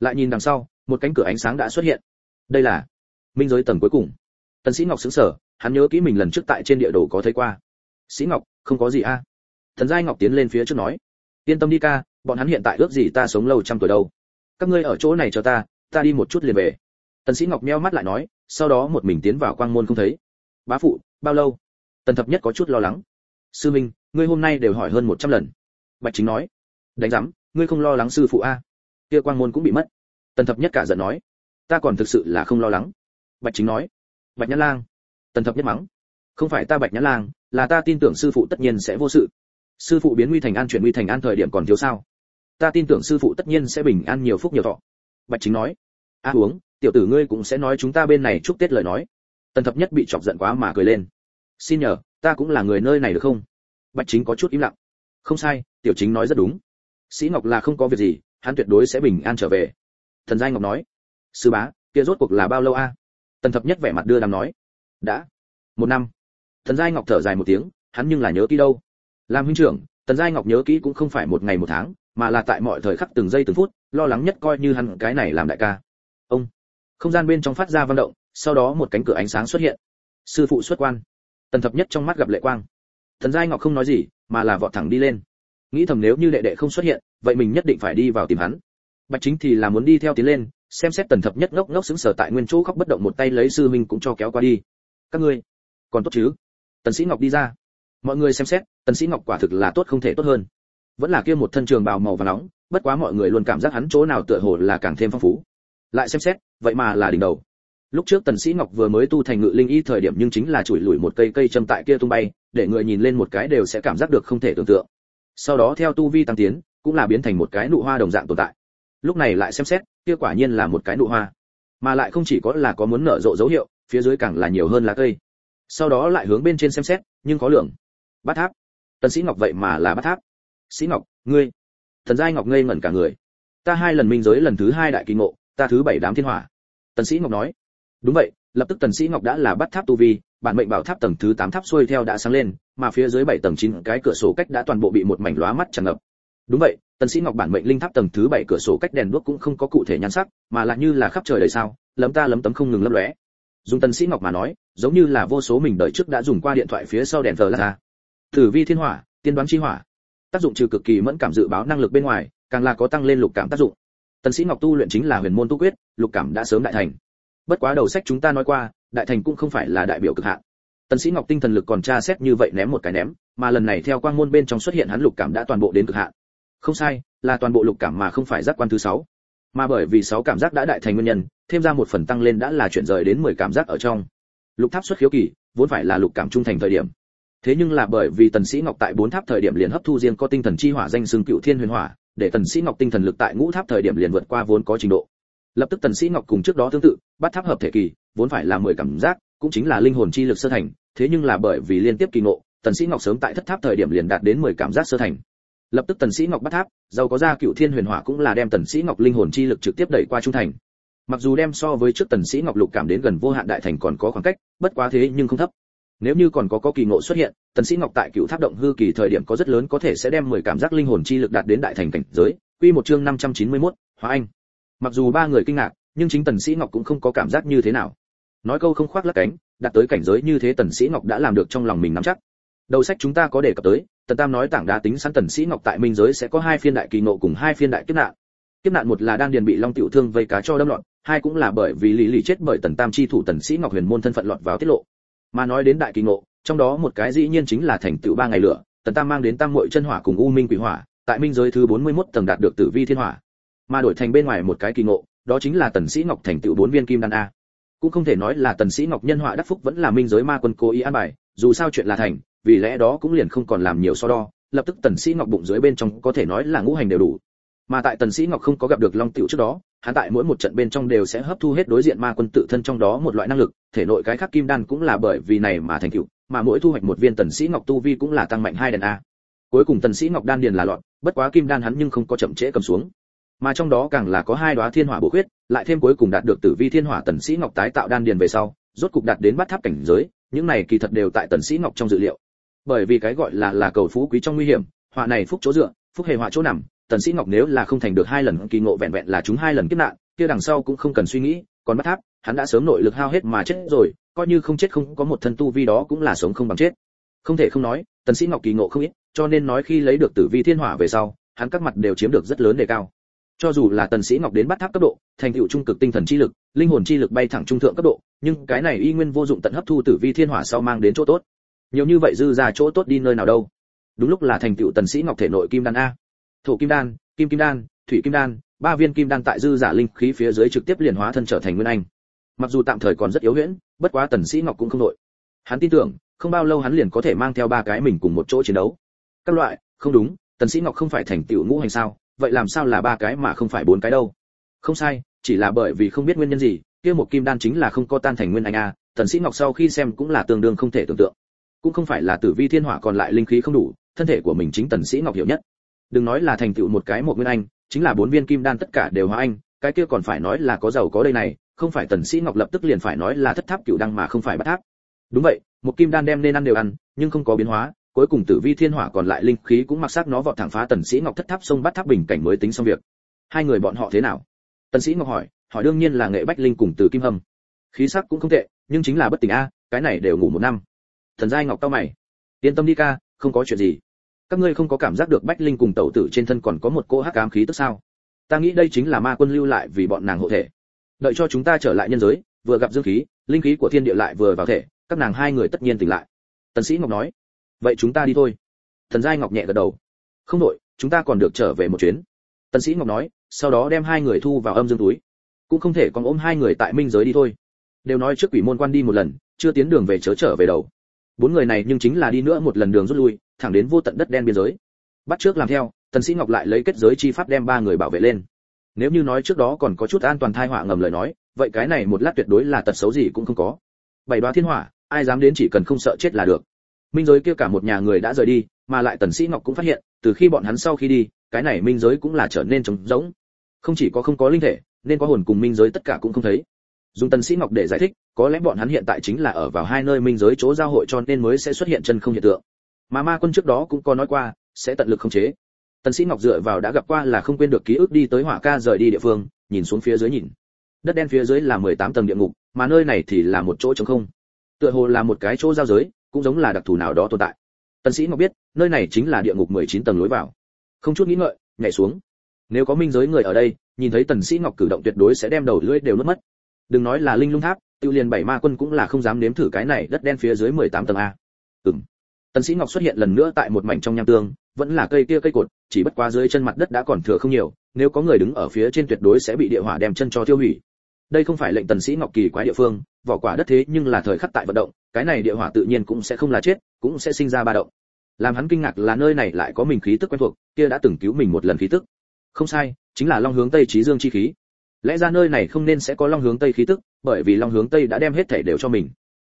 Lại nhìn đằng sau, một cánh cửa ánh sáng đã xuất hiện. Đây là minh giới tầng cuối cùng. Tần sĩ ngọc sững sờ hắn nhớ kỹ mình lần trước tại trên địa đồ có thấy qua. Sĩ ngọc, không có gì a. Thần giai ngọc tiến lên phía trước nói, yên tâm đi ca, bọn hắn hiện tại ước gì ta sống lâu trăm tuổi đâu. Các ngươi ở chỗ này cho ta ta đi một chút liền về. Tần sĩ ngọc meo mắt lại nói, sau đó một mình tiến vào quang môn không thấy. Bá phụ, bao lâu? Tần thập nhất có chút lo lắng. Sư minh, ngươi hôm nay đều hỏi hơn một trăm lần. Bạch chính nói, đánh giám, ngươi không lo lắng sư phụ a? Kia quang môn cũng bị mất. Tần thập nhất cả giận nói, ta còn thực sự là không lo lắng. Bạch chính nói, bạch nhã lang tần thập nhất mắng. Không phải ta bạch nhã lang, là ta tin tưởng sư phụ tất nhiên sẽ vô sự. Sư phụ biến nguy thành an chuyển nguy thành an thời điểm còn thiếu sao? Ta tin tưởng sư phụ tất nhiên sẽ bình an nhiều phúc nhiều thọ. Bạch chính nói. A uống, tiểu tử ngươi cũng sẽ nói chúng ta bên này chúc tết lời nói. Tần thập nhất bị chọc giận quá mà cười lên. Xin nhờ, ta cũng là người nơi này được không? Bạch chính có chút im lặng. Không sai, tiểu chính nói rất đúng. Sĩ ngọc là không có việc gì, hắn tuyệt đối sẽ bình an trở về. Thần giai ngọc nói. Sư bá, kia rốt cuộc là bao lâu a? Tần thập nhất vẻ mặt đưa đàm nói đã. Một năm. Thần giai ngọc thở dài một tiếng, hắn nhưng là nhớ kỹ đâu? Làm huynh trưởng tần giai ngọc nhớ kỹ cũng không phải một ngày một tháng, mà là tại mọi thời khắc từng giây từng phút, lo lắng nhất coi như hắn cái này làm đại ca. Ông. Không gian bên trong phát ra vận động, sau đó một cánh cửa ánh sáng xuất hiện. Sư phụ xuất quan. Tần thập nhất trong mắt gặp lệ quang. Thần giai ngọc không nói gì, mà là vọt thẳng đi lên. Nghĩ thầm nếu như đệ đệ không xuất hiện, vậy mình nhất định phải đi vào tìm hắn. Bạch chính thì là muốn đi theo tiến lên, xem xét tần thập nhất ngốc ngốc xứng sở tại nguyên chỗ khóc bất động một tay lấy sư minh cũng cho kéo qua đi các ngươi còn tốt chứ? Tần sĩ ngọc đi ra. Mọi người xem xét, tần sĩ ngọc quả thực là tốt không thể tốt hơn. Vẫn là kia một thân trường bào màu vàng nóng, bất quá mọi người luôn cảm giác hắn chỗ nào tựa hồ là càng thêm phong phú. Lại xem xét, vậy mà là đỉnh đầu. Lúc trước tần sĩ ngọc vừa mới tu thành ngự linh y thời điểm nhưng chính là chùi lùi một cây cây châm tại kia tung bay, để người nhìn lên một cái đều sẽ cảm giác được không thể tưởng tượng. Sau đó theo tu vi tăng tiến, cũng là biến thành một cái nụ hoa đồng dạng tồn tại. Lúc này lại xem xét, kia quả nhiên là một cái nụ hoa mà lại không chỉ có là có muốn nở rộ dấu hiệu, phía dưới càng là nhiều hơn lá cây. Sau đó lại hướng bên trên xem xét, nhưng có lượng bát tháp. Tần sĩ ngọc vậy mà là bát tháp. Sĩ ngọc, ngươi. Thần giai ngọc ngây ngẩn cả người. Ta hai lần minh giới lần thứ hai đại kỳ ngộ, ta thứ bảy đám thiên hỏa. Tần sĩ ngọc nói. Đúng vậy, lập tức tần sĩ ngọc đã là bát tháp tu vi, bản mệnh bảo tháp tầng thứ 8 tháp xuôi theo đã sáng lên, mà phía dưới bảy tầng 9 cái cửa sổ cách đã toàn bộ bị một mảnh lóa mắt tràn ngập đúng vậy, tần sĩ ngọc bản mệnh linh tháp tầng thứ 7 cửa sổ cách đèn đuốc cũng không có cụ thể nhan sắc, mà là như là khắp trời đầy sao, lấm ta lấm tấm không ngừng lấp lóe. Dùng tần sĩ ngọc mà nói, giống như là vô số mình đợi trước đã dùng qua điện thoại phía sau đèn thờ ra. Thử vi thiên hỏa, tiên đoán chi hỏa. Tác dụng trừ cực kỳ mẫn cảm dự báo năng lực bên ngoài, càng là có tăng lên lục cảm tác dụng. Tần sĩ ngọc tu luyện chính là huyền môn tu quyết, lục cảm đã sớm đại thành. Bất quá đầu sách chúng ta nói qua, đại thành cũng không phải là đại biểu cực hạn. Tần sĩ ngọc tinh thần lực còn tra xét như vậy ném một cái ném, mà lần này theo quang môn bên trong xuất hiện hắn lục cảm đã toàn bộ đến cực hạn không sai, là toàn bộ lục cảm mà không phải giác quan thứ sáu. Mà bởi vì sáu cảm giác đã đại thành nguyên nhân, thêm ra một phần tăng lên đã là chuyển rời đến 10 cảm giác ở trong. Lục tháp xuất khiếu kỳ, vốn phải là lục cảm trung thành thời điểm. Thế nhưng là bởi vì tần sĩ ngọc tại bốn tháp thời điểm liền hấp thu riêng có tinh thần chi hỏa danh xưng cựu thiên huyền hỏa, để tần sĩ ngọc tinh thần lực tại ngũ tháp thời điểm liền vượt qua vốn có trình độ. Lập tức tần sĩ ngọc cùng trước đó tương tự, bắt tháp hợp thể kỳ, vốn phải là mười cảm giác, cũng chính là linh hồn chi lực sơ thành. Thế nhưng là bởi vì liên tiếp kỳ ngộ, tần sĩ ngọc sớm tại thất tháp thời điểm liền đạt đến mười cảm giác sơ thành lập tức tần sĩ ngọc bắt tháp giàu có ra cựu thiên huyền hỏa cũng là đem tần sĩ ngọc linh hồn chi lực trực tiếp đẩy qua trung thành. Mặc dù đem so với trước tần sĩ ngọc lục cảm đến gần vô hạn đại thành còn có khoảng cách bất quá thế nhưng không thấp. Nếu như còn có có kỳ ngộ xuất hiện tần sĩ ngọc tại cựu tháp động hư kỳ thời điểm có rất lớn có thể sẽ đem mười cảm giác linh hồn chi lực đạt đến đại thành cảnh giới quy một chương 591, hóa anh. Mặc dù ba người kinh ngạc nhưng chính tần sĩ ngọc cũng không có cảm giác như thế nào. Nói câu không khoác lác cánh đạt tới cảnh giới như thế tần sĩ ngọc đã làm được trong lòng mình nắm chắc. Đầu sách chúng ta có đề cập tới tần tam nói tảng đá tính sẵn tần sĩ ngọc tại minh giới sẽ có hai phiên đại kỳ ngộ cùng hai phiên đại kiếp nạn. Kiếp nạn một là đang điền bị long tiểu thương vây cá cho đâm loạn, hai cũng là bởi vì lý lì chết bởi tần tam chi thủ tần sĩ ngọc huyền môn thân phận lọt vào tiết lộ. Mà nói đến đại kỳ ngộ, trong đó một cái dĩ nhiên chính là thành tựu ba ngày lửa, tần tam mang đến tam muội chân hỏa cùng u minh quỷ hỏa, tại minh giới thứ 41 tầng đạt được tử vi thiên hỏa. Mà đổi thành bên ngoài một cái kỳ ngộ, đó chính là tần sĩ ngọc thành tựu bốn viên kim đan a. Cũng không thể nói là tần sĩ ngọc nhân họa đắc phúc vẫn là minh giới ma quân cố ý an bài, dù sao chuyện là thành vì lẽ đó cũng liền không còn làm nhiều so đo, lập tức tần sĩ ngọc bụng dưới bên trong có thể nói là ngũ hành đều đủ. Mà tại tần sĩ ngọc không có gặp được long tiểu trước đó, hắn tại mỗi một trận bên trong đều sẽ hấp thu hết đối diện ma quân tự thân trong đó một loại năng lực, thể nội cái khác kim đan cũng là bởi vì này mà thành tựu, mà mỗi thu hoạch một viên tần sĩ ngọc tu vi cũng là tăng mạnh hai đền a. Cuối cùng tần sĩ ngọc đan điền là loạn, bất quá kim đan hắn nhưng không có chậm trễ cầm xuống. Mà trong đó càng là có hai đóa thiên hỏa bổ huyết lại thêm cuối cùng đạt được tử vi thiên hỏa tần sĩ ngọc tái tạo đan điền về sau, rốt cục đạt đến bát tháp cảnh giới, những này kỳ thật đều tại tần sĩ ngọc trong dự liệu bởi vì cái gọi là là cầu phú quý trong nguy hiểm, họa này phúc chỗ dựa, phúc hề họa chỗ nằm, tần sĩ ngọc nếu là không thành được hai lần kỳ ngộ vẹn vẹn là chúng hai lần kiếp nạn, kia đằng sau cũng không cần suy nghĩ, còn bắt tháp, hắn đã sớm nội lực hao hết mà chết rồi, coi như không chết không có một thân tu vi đó cũng là sống không bằng chết. Không thể không nói, tần sĩ ngọc kỳ ngộ không ít, cho nên nói khi lấy được tử vi thiên hỏa về sau, hắn các mặt đều chiếm được rất lớn đề cao. Cho dù là tần sĩ ngọc đến bắt tháp cấp độ, thành tựu trung cực tinh thần chi lực, linh hồn chi lực bay thẳng trung thượng cấp độ, nhưng cái này y nguyên vô dụng tận hấp thu tử vi thiên hỏa sau mang đến chỗ tốt nhiều như vậy dư ra chỗ tốt đi nơi nào đâu. Đúng lúc là thành tựu tần sĩ ngọc thể nội kim đan a. Thổ kim đan, kim kim đan, thủy kim đan, ba viên kim đan tại dư giả linh khí phía dưới trực tiếp liền hóa thân trở thành nguyên anh. Mặc dù tạm thời còn rất yếu huyễn, bất quá tần sĩ ngọc cũng không nội. Hắn tin tưởng, không bao lâu hắn liền có thể mang theo ba cái mình cùng một chỗ chiến đấu. Các loại, không đúng, tần sĩ ngọc không phải thành tựu ngũ hành sao, vậy làm sao là ba cái mà không phải bốn cái đâu? Không sai, chỉ là bởi vì không biết nguyên nhân gì, kia một kim đan chính là không có tan thành nguyên anh a, tần sĩ ngọc sau khi xem cũng là tương đương không thể tưởng tượng cũng không phải là tử vi thiên hỏa còn lại linh khí không đủ, thân thể của mình chính tần sĩ ngọc hiểu nhất. Đừng nói là thành tựu một cái một nguyên anh, chính là bốn viên kim đan tất cả đều hóa anh, cái kia còn phải nói là có giàu có đây này, không phải tần sĩ ngọc lập tức liền phải nói là thất tháp cửu đăng mà không phải bát tháp. Đúng vậy, một kim đan đem nên ăn đều ăn, nhưng không có biến hóa, cuối cùng tử vi thiên hỏa còn lại linh khí cũng mặc sắc nó vọt thẳng phá tần sĩ ngọc thất tháp sông bắt tháp bình cảnh mới tính xong việc. Hai người bọn họ thế nào? Tần sĩ ngọc hỏi hỏi đương nhiên là nghệ bách linh cùng từ kim hâm. Khí sắc cũng không tệ, nhưng chính là bất tỉnh a, cái này đều ngủ một năm thần giai ngọc cao mày. Yên tâm đi ca không có chuyện gì. Các ngươi không có cảm giác được bách linh cùng tẩu tử trên thân còn có một cỗ hắc ám khí tức sao? Ta nghĩ đây chính là ma quân lưu lại vì bọn nàng hộ thể. Đợi cho chúng ta trở lại nhân giới vừa gặp dương khí linh khí của thiên địa lại vừa vào thể các nàng hai người tất nhiên tỉnh lại. Tần sĩ ngọc nói. Vậy chúng ta đi thôi. Thần giai ngọc nhẹ gật đầu. Không đổi, chúng ta còn được trở về một chuyến. Tần sĩ ngọc nói sau đó đem hai người thu vào âm dương túi. Cũng không thể còn ôm hai người tại minh giới đi thôi. Đều nói trước quỷ môn quan đi một lần chưa tiến đường về chớ trở về đầu bốn người này nhưng chính là đi nữa một lần đường rút lui, thẳng đến vô tận đất đen biên giới. Bắt trước làm theo, tần sĩ ngọc lại lấy kết giới chi pháp đem ba người bảo vệ lên. Nếu như nói trước đó còn có chút an toàn thai họa ngầm lời nói, vậy cái này một lát tuyệt đối là tật xấu gì cũng không có. Bảy đoá thiên hỏa ai dám đến chỉ cần không sợ chết là được. Minh giới kia cả một nhà người đã rời đi, mà lại tần sĩ ngọc cũng phát hiện, từ khi bọn hắn sau khi đi, cái này minh giới cũng là trở nên trống rỗng. Không chỉ có không có linh thể, nên có hồn cùng minh giới tất cả cũng không thấy dùng tần sĩ ngọc để giải thích, có lẽ bọn hắn hiện tại chính là ở vào hai nơi minh giới chỗ giao hội cho nên mới sẽ xuất hiện chân không hiện tượng. Mà ma quân trước đó cũng có nói qua, sẽ tận lực khống chế. Tần sĩ ngọc dựa vào đã gặp qua là không quên được ký ức đi tới hỏa ca rời đi địa phương, nhìn xuống phía dưới nhìn. Đất đen phía dưới là 18 tầng địa ngục, mà nơi này thì là một chỗ trống không. Tựa hồ là một cái chỗ giao giới, cũng giống là đặc thù nào đó tồn tại. Tần sĩ ngọc biết, nơi này chính là địa ngục 19 tầng lối vào. Không chút nghĩ ngợi, nhảy xuống. Nếu có minh giới người ở đây, nhìn thấy tần sĩ ngọc cử động tuyệt đối sẽ đem đầu lưỡi đều nuốt mất đừng nói là linh lung tháp, tiêu liền bảy ma quân cũng là không dám nếm thử cái này đất đen phía dưới 18 tầng a. Ừm. Tần sĩ ngọc xuất hiện lần nữa tại một mảnh trong nham tương, vẫn là cây kia cây cột, chỉ bất quá dưới chân mặt đất đã còn thừa không nhiều, nếu có người đứng ở phía trên tuyệt đối sẽ bị địa hỏa đem chân cho tiêu hủy. Đây không phải lệnh tần sĩ ngọc kỳ quái địa phương, vỏ quả đất thế nhưng là thời khắc tại vận động, cái này địa hỏa tự nhiên cũng sẽ không là chết, cũng sẽ sinh ra ba động. Làm hắn kinh ngạc là nơi này lại có mình khí tức quen thuộc, kia đã từng cứu mình một lần khí tức. Không sai, chính là long hướng tây trí dương chi khí lẽ ra nơi này không nên sẽ có long hướng tây khí tức, bởi vì long hướng tây đã đem hết thể đều cho mình.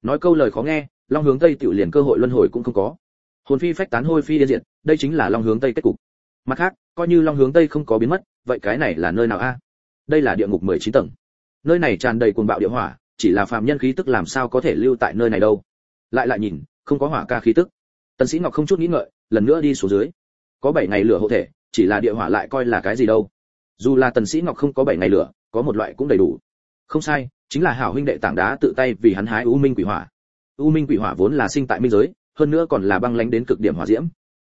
Nói câu lời khó nghe, long hướng tây tự liền cơ hội luân hồi cũng không có. Hồn phi phách tán hôi phi yên diệt, đây chính là long hướng tây kết cục. Mặt khác, coi như long hướng tây không có biến mất, vậy cái này là nơi nào a? Đây là địa ngục 19 tầng. Nơi này tràn đầy cuồng bạo địa hỏa, chỉ là phàm nhân khí tức làm sao có thể lưu tại nơi này đâu. Lại lại nhìn, không có hỏa ca khí tức. Tần sĩ ngọc không chút nghĩ ngợi, lần nữa đi xuống dưới. Có 7 ngày lửa hộ thể, chỉ là địa hỏa lại coi là cái gì đâu dù là tần sĩ ngọc không có bảy ngày lửa, có một loại cũng đầy đủ. Không sai, chính là hảo huynh đệ tảng đá tự tay vì hắn hái u minh quỷ hỏa. U minh quỷ hỏa vốn là sinh tại minh giới, hơn nữa còn là băng lãnh đến cực điểm hỏa diễm.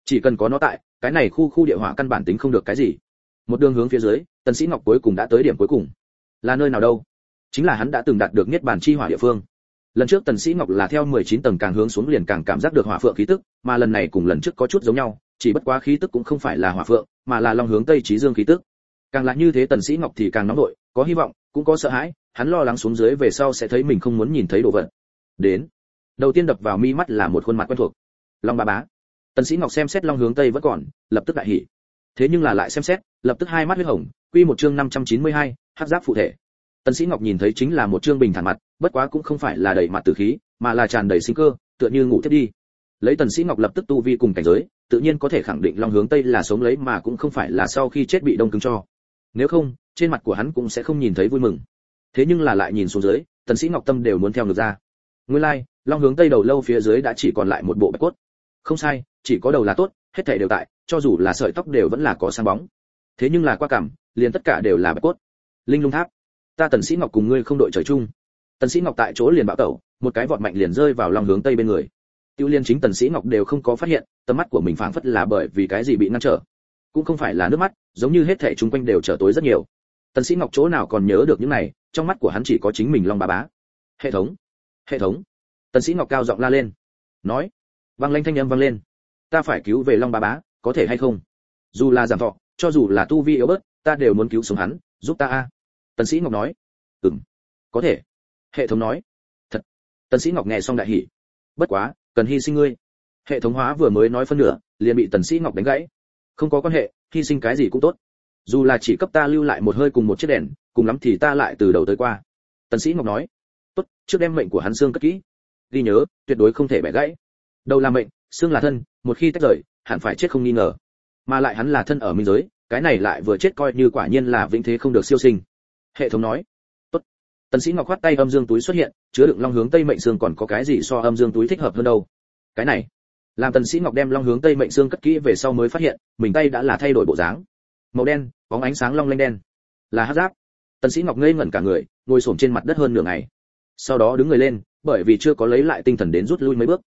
Chỉ cần có nó tại, cái này khu khu địa hỏa căn bản tính không được cái gì. Một đường hướng phía dưới, tần sĩ ngọc cuối cùng đã tới điểm cuối cùng. Là nơi nào đâu? Chính là hắn đã từng đạt được niết bàn chi hỏa địa phương. Lần trước tần sĩ ngọc là theo 19 tầng càng hướng xuống liền càng cảm giác được hỏa phượng khí tức, mà lần này cùng lần trước có chút giống nhau, chỉ bất quá khí tức cũng không phải là hỏa phượng, mà là long hướng tây trí dương khí tức càng là như thế tần sĩ ngọc thì càng nóng nổi có hy vọng cũng có sợ hãi hắn lo lắng xuống dưới về sau sẽ thấy mình không muốn nhìn thấy đồ vật. Đến đầu tiên đập vào mi mắt là một khuôn mặt quen thuộc. Long ba bá. Tần sĩ ngọc xem xét long hướng tây vẫn còn lập tức đại hỉ. Thế nhưng là lại xem xét lập tức hai mắt huyết hồng quy một chương 592, hắc giáp phụ thể. Tần sĩ ngọc nhìn thấy chính là một chương bình thản mặt bất quá cũng không phải là đầy mặt tử khí mà là tràn đầy sinh cơ tựa như ngủ thiết đi. Lấy tần sĩ ngọc lập tức tu vi cùng cảnh giới tự nhiên có thể khẳng định long hướng tây là sống lấy mà cũng không phải là sau khi chết bị đông cứng cho nếu không trên mặt của hắn cũng sẽ không nhìn thấy vui mừng. Thế nhưng là lại nhìn xuống dưới tần sĩ ngọc tâm đều muốn theo ngược ra. Nguyên lai like, long hướng tây đầu lâu phía dưới đã chỉ còn lại một bộ bạch cốt. Không sai chỉ có đầu là tốt hết thảy đều tại cho dù là sợi tóc đều vẫn là có sáng bóng. Thế nhưng là qua cảm liền tất cả đều là bạch cốt. Linh lung tháp ta tần sĩ ngọc cùng ngươi không đội trời chung. Tần sĩ ngọc tại chỗ liền bạo tẩu một cái vọt mạnh liền rơi vào long hướng tây bên người. Tiêu liên chính tần sĩ ngọc đều không có phát hiện tầm mắt của mình phảng phất là bởi vì cái gì bị ngăn trở cũng không phải là nước mắt, giống như hết thảy chúng quanh đều trở tối rất nhiều. Tần sĩ ngọc chỗ nào còn nhớ được những này, trong mắt của hắn chỉ có chính mình long bá bá. Hệ thống hệ thống. Tần sĩ ngọc cao giọng la lên. Nói, vang lên thanh âm vang lên. Ta phải cứu về long bá bá, có thể hay không? Dù là giảm thọ, cho dù là tu vi yếu bớt, ta đều muốn cứu sống hắn, giúp ta a. Tần sĩ ngọc nói. Ừm, có thể. Hệ thống nói. Thật. Tần sĩ ngọc nghe xong đại hỉ. Bất quá, cần hy sinh ngươi. Hệ thống hóa vừa mới nói phân nửa, liền bị tần sĩ ngọc đánh gãy không có quan hệ, hy sinh cái gì cũng tốt. Dù là chỉ cấp ta lưu lại một hơi cùng một chiếc đèn, cùng lắm thì ta lại từ đầu tới qua. Tần sĩ ngọc nói, tốt, trước đem mệnh của hắn xương cất kỹ. Ghi nhớ, tuyệt đối không thể bẻ gãy. Đầu là mệnh, xương là thân, một khi tách rời, hẳn phải chết không nghi ngờ. Mà lại hắn là thân ở minh giới, cái này lại vừa chết coi như quả nhiên là vĩnh thế không được siêu sinh. Hệ thống nói, tốt. Tần sĩ ngọc khoát tay âm dương túi xuất hiện, chứa đựng long hướng tây mệnh xương còn có cái gì so âm dương túi thích hợp hơn đâu? Cái này làm tần sĩ ngọc đem long hướng tây mệnh xương cất kỹ về sau mới phát hiện, mình tay đã là thay đổi bộ dáng. Màu đen, bóng ánh sáng long lanh đen. Là hắc giáp. Tần sĩ ngọc ngây ngẩn cả người, ngồi xổm trên mặt đất hơn nửa ngày. Sau đó đứng người lên, bởi vì chưa có lấy lại tinh thần đến rút lui mấy bước.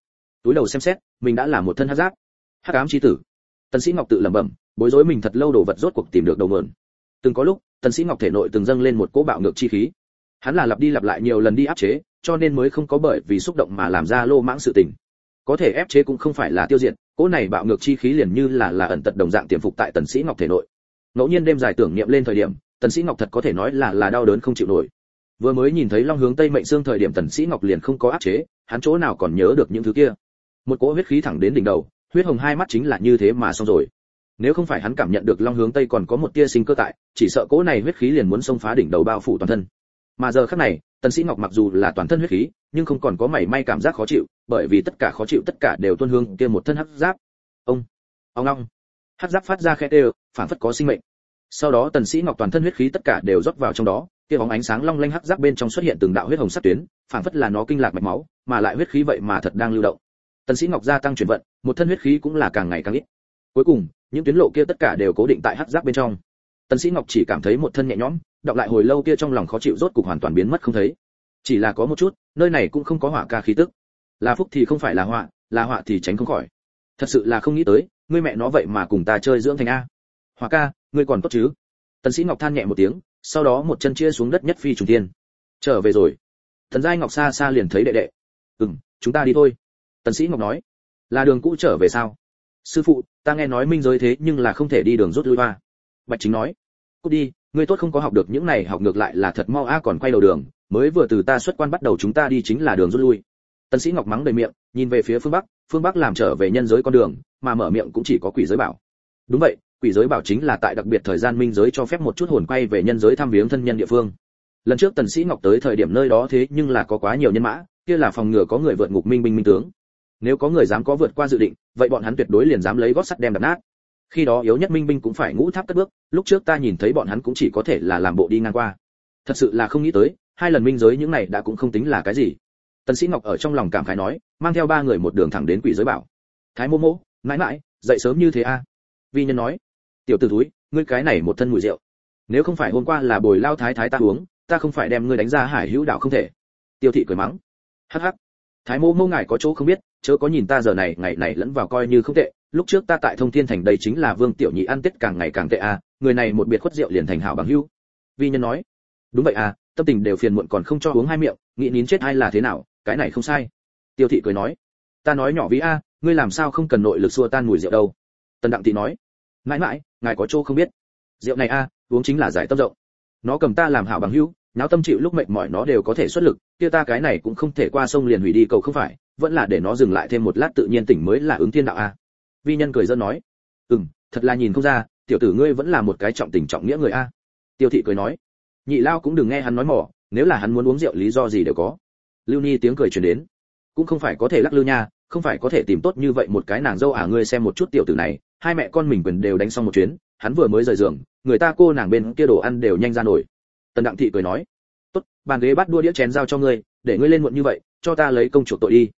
Túi đầu xem xét, mình đã là một thân hắc giáp. Hắc ám chi tử. Tần sĩ ngọc tự lẩm bẩm, bối rối mình thật lâu đồ vật rốt cuộc tìm được đầu nguồn từng có lúc, tần sĩ ngọc thể nội từng dâng lên một cỗ bạo ngược chi khí. Hắn là lặp đi lặp lại nhiều lần đi áp chế, cho nên mới không có bởi vì xúc động mà làm ra lô mãng sự tình có thể ép chế cũng không phải là tiêu diệt, cỗ này bạo ngược chi khí liền như là là ẩn tật đồng dạng tiềm phục tại tần sĩ ngọc thể nội. Ngẫu nhiên đêm dài tưởng niệm lên thời điểm, tần sĩ ngọc thật có thể nói là là đau đớn không chịu nổi. Vừa mới nhìn thấy long hướng tây mệnh xương thời điểm tần sĩ ngọc liền không có áp chế, hắn chỗ nào còn nhớ được những thứ kia. Một cỗ huyết khí thẳng đến đỉnh đầu, huyết hồng hai mắt chính là như thế mà xong rồi. Nếu không phải hắn cảm nhận được long hướng tây còn có một tia sinh cơ tại, chỉ sợ cỗ này huyết khí liền muốn xông phá đỉnh đầu bao phủ toàn thân. Mà giờ khắc này, tần sĩ ngọc mặc dù là toàn thân huyết khí nhưng không còn có mảy may cảm giác khó chịu, bởi vì tất cả khó chịu tất cả đều tuôn hương kia một thân hắc giáp. Ông ông long hắc giáp phát ra khẽ đều phản phất có sinh mệnh. Sau đó tần sĩ ngọc toàn thân huyết khí tất cả đều rót vào trong đó, kia bóng ánh sáng long lanh hắc giáp bên trong xuất hiện từng đạo huyết hồng sắc tuyến, phản phất là nó kinh lạc mạch máu, mà lại huyết khí vậy mà thật đang lưu động. Tần sĩ ngọc gia tăng chuyển vận, một thân huyết khí cũng là càng ngày càng ít. Cuối cùng, những tuyến lộ kia tất cả đều cố định tại hắc giáp bên trong. Tần sĩ ngọc chỉ cảm thấy một thân nhẹ nhõm, đọc lại hồi lâu kia trong lòng khó chịu rốt cục hoàn toàn biến mất không thấy chỉ là có một chút, nơi này cũng không có hỏa ca khí tức. Là phúc thì không phải là họa là họa thì tránh không khỏi. Thật sự là không nghĩ tới, ngươi mẹ nó vậy mà cùng ta chơi dưỡng thành a. Hỏa ca, ngươi còn tốt chứ? Tần sĩ ngọc than nhẹ một tiếng, sau đó một chân chia xuống đất nhất phi trùng thiên. Trở về rồi. Thần giai ngọc xa xa liền thấy đệ đệ. Ừm, chúng ta đi thôi. Tần sĩ ngọc nói. Là đường cũ trở về sao? Sư phụ, ta nghe nói minh giới thế nhưng là không thể đi đường rút lui hoa. Bạch chính nói. Cút đi, ngươi tốt không có học được những này, học ngược lại là thật mau a còn quay đầu đường mới vừa từ ta xuất quan bắt đầu chúng ta đi chính là đường rút lui. Tần sĩ ngọc mắng đầy miệng, nhìn về phía phương bắc phương bắc làm trở về nhân giới con đường, mà mở miệng cũng chỉ có quỷ giới bảo. Đúng vậy, quỷ giới bảo chính là tại đặc biệt thời gian minh giới cho phép một chút hồn quay về nhân giới thăm viếng thân nhân địa phương. Lần trước tần sĩ ngọc tới thời điểm nơi đó thế nhưng là có quá nhiều nhân mã, kia là phòng ngừa có người vượt ngục minh binh minh tướng. Nếu có người dám có vượt qua dự định, vậy bọn hắn tuyệt đối liền dám lấy gót sắt đem đập nát. Khi đó yếu nhất minh binh cũng phải ngũ tháp cất bước, lúc trước ta nhìn thấy bọn hắn cũng chỉ có thể là làm bộ đi ngang qua. Thật sự là không nghĩ tới hai lần minh giới những này đã cũng không tính là cái gì. Tần sĩ ngọc ở trong lòng cảm khái nói, mang theo ba người một đường thẳng đến quỷ giới bảo. Thái mô mô, mãi mãi, dậy sớm như thế a? Vi nhân nói, tiểu tử túi ngươi cái này một thân mùi rượu. Nếu không phải hôm qua là bồi lao thái thái ta uống, ta không phải đem ngươi đánh ra hải hữu đạo không thể. Tiêu thị cười mắng, hắc hắc. Thái mô mô ngài có chỗ không biết, chớ có nhìn ta giờ này, ngày này lẫn vào coi như không tệ, lúc trước ta tại thông thiên thành đây chính là vương tiểu nhị ăn tết càng ngày càng tệ a, người này một biệt khuất rượu liền thành hảo bằng hữu. Vi nhân nói, đúng vậy à tâm tình đều phiền muộn còn không cho uống hai miệng, nghĩ nín chết hay là thế nào, cái này không sai. Tiêu thị cười nói, ta nói nhỏ ví a, ngươi làm sao không cần nội lực xua tan mùi rượu đâu. Tần đặng thị nói, mãi mãi, ngài có chỗ không biết. Rượu này a, uống chính là giải tâm rộng. Nó cầm ta làm hảo bằng hữu náo tâm chịu lúc mệt mỏi nó đều có thể xuất lực, kia ta cái này cũng không thể qua sông liền hủy đi cầu không phải, vẫn là để nó dừng lại thêm một lát tự nhiên tỉnh mới là ứng thiên đạo a. Vi nhân cười dân nói, ừm, thật là nhìn không ra, tiểu tử ngươi vẫn là một cái trọng tình trọng nghĩa người a. Tiêu thị cười nói nhị lao cũng đừng nghe hắn nói mỏ, nếu là hắn muốn uống rượu, lý do gì đều có. Lưu ni tiếng cười truyền đến. Cũng không phải có thể lắc lư nha, không phải có thể tìm tốt như vậy một cái nàng dâu à ngươi xem một chút tiểu tử này, hai mẹ con mình quyền đều đánh xong một chuyến, hắn vừa mới rời giường, người ta cô nàng bên kia đồ ăn đều nhanh ra nổi. Tần đặng thị cười nói, tốt, bàn ghế bắt đua đĩa chén giao cho ngươi, để ngươi lên muộn như vậy, cho ta lấy công chuộc tội đi.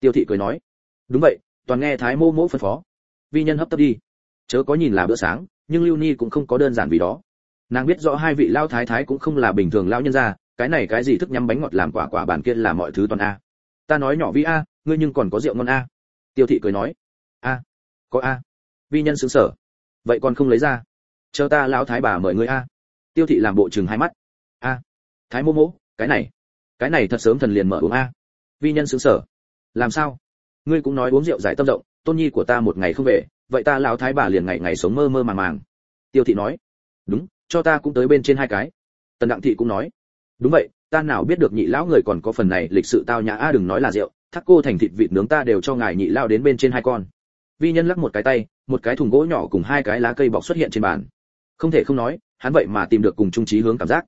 Tiêu thị cười nói, đúng vậy, toàn nghe thái mô mỗ phân phó. Vi nhân hấp tấp đi. Chớ có nhìn là bữa sáng, nhưng lưu ni cũng không có đơn giản vì đó nàng biết rõ hai vị lao thái thái cũng không là bình thường lao nhân gia, cái này cái gì thức nhắm bánh ngọt làm quả quả bàn kia là mọi thứ toàn a. Ta nói nhỏ vi a, ngươi nhưng còn có rượu ngon a. Tiêu thị cười nói. A, có a. Vi nhân xứng sở. Vậy còn không lấy ra. Chờ ta lão thái bà mời ngươi a. Tiêu thị làm bộ chừng hai mắt. A, thái mô mô, cái này cái này thật sớm thần liền mở uống a. Vi nhân xứng sở. Làm sao? Ngươi cũng nói uống rượu giải tâm rộng tôn nhi của ta một ngày không về, vậy ta lão thái bà liền ngày ngày sống mơ mơ màng màng. Tiêu thị nói. Đúng cho ta cũng tới bên trên hai cái. Tần đặng thị cũng nói đúng vậy ta nào biết được nhị lão người còn có phần này lịch sự tao nhã. A đừng nói là rượu thắc cô thành thịt vịt nướng ta đều cho ngài nhị lao đến bên trên hai con. Vi nhân lắc một cái tay một cái thùng gỗ nhỏ cùng hai cái lá cây bọc xuất hiện trên bàn. Không thể không nói hắn vậy mà tìm được cùng trung trí hướng cảm giác.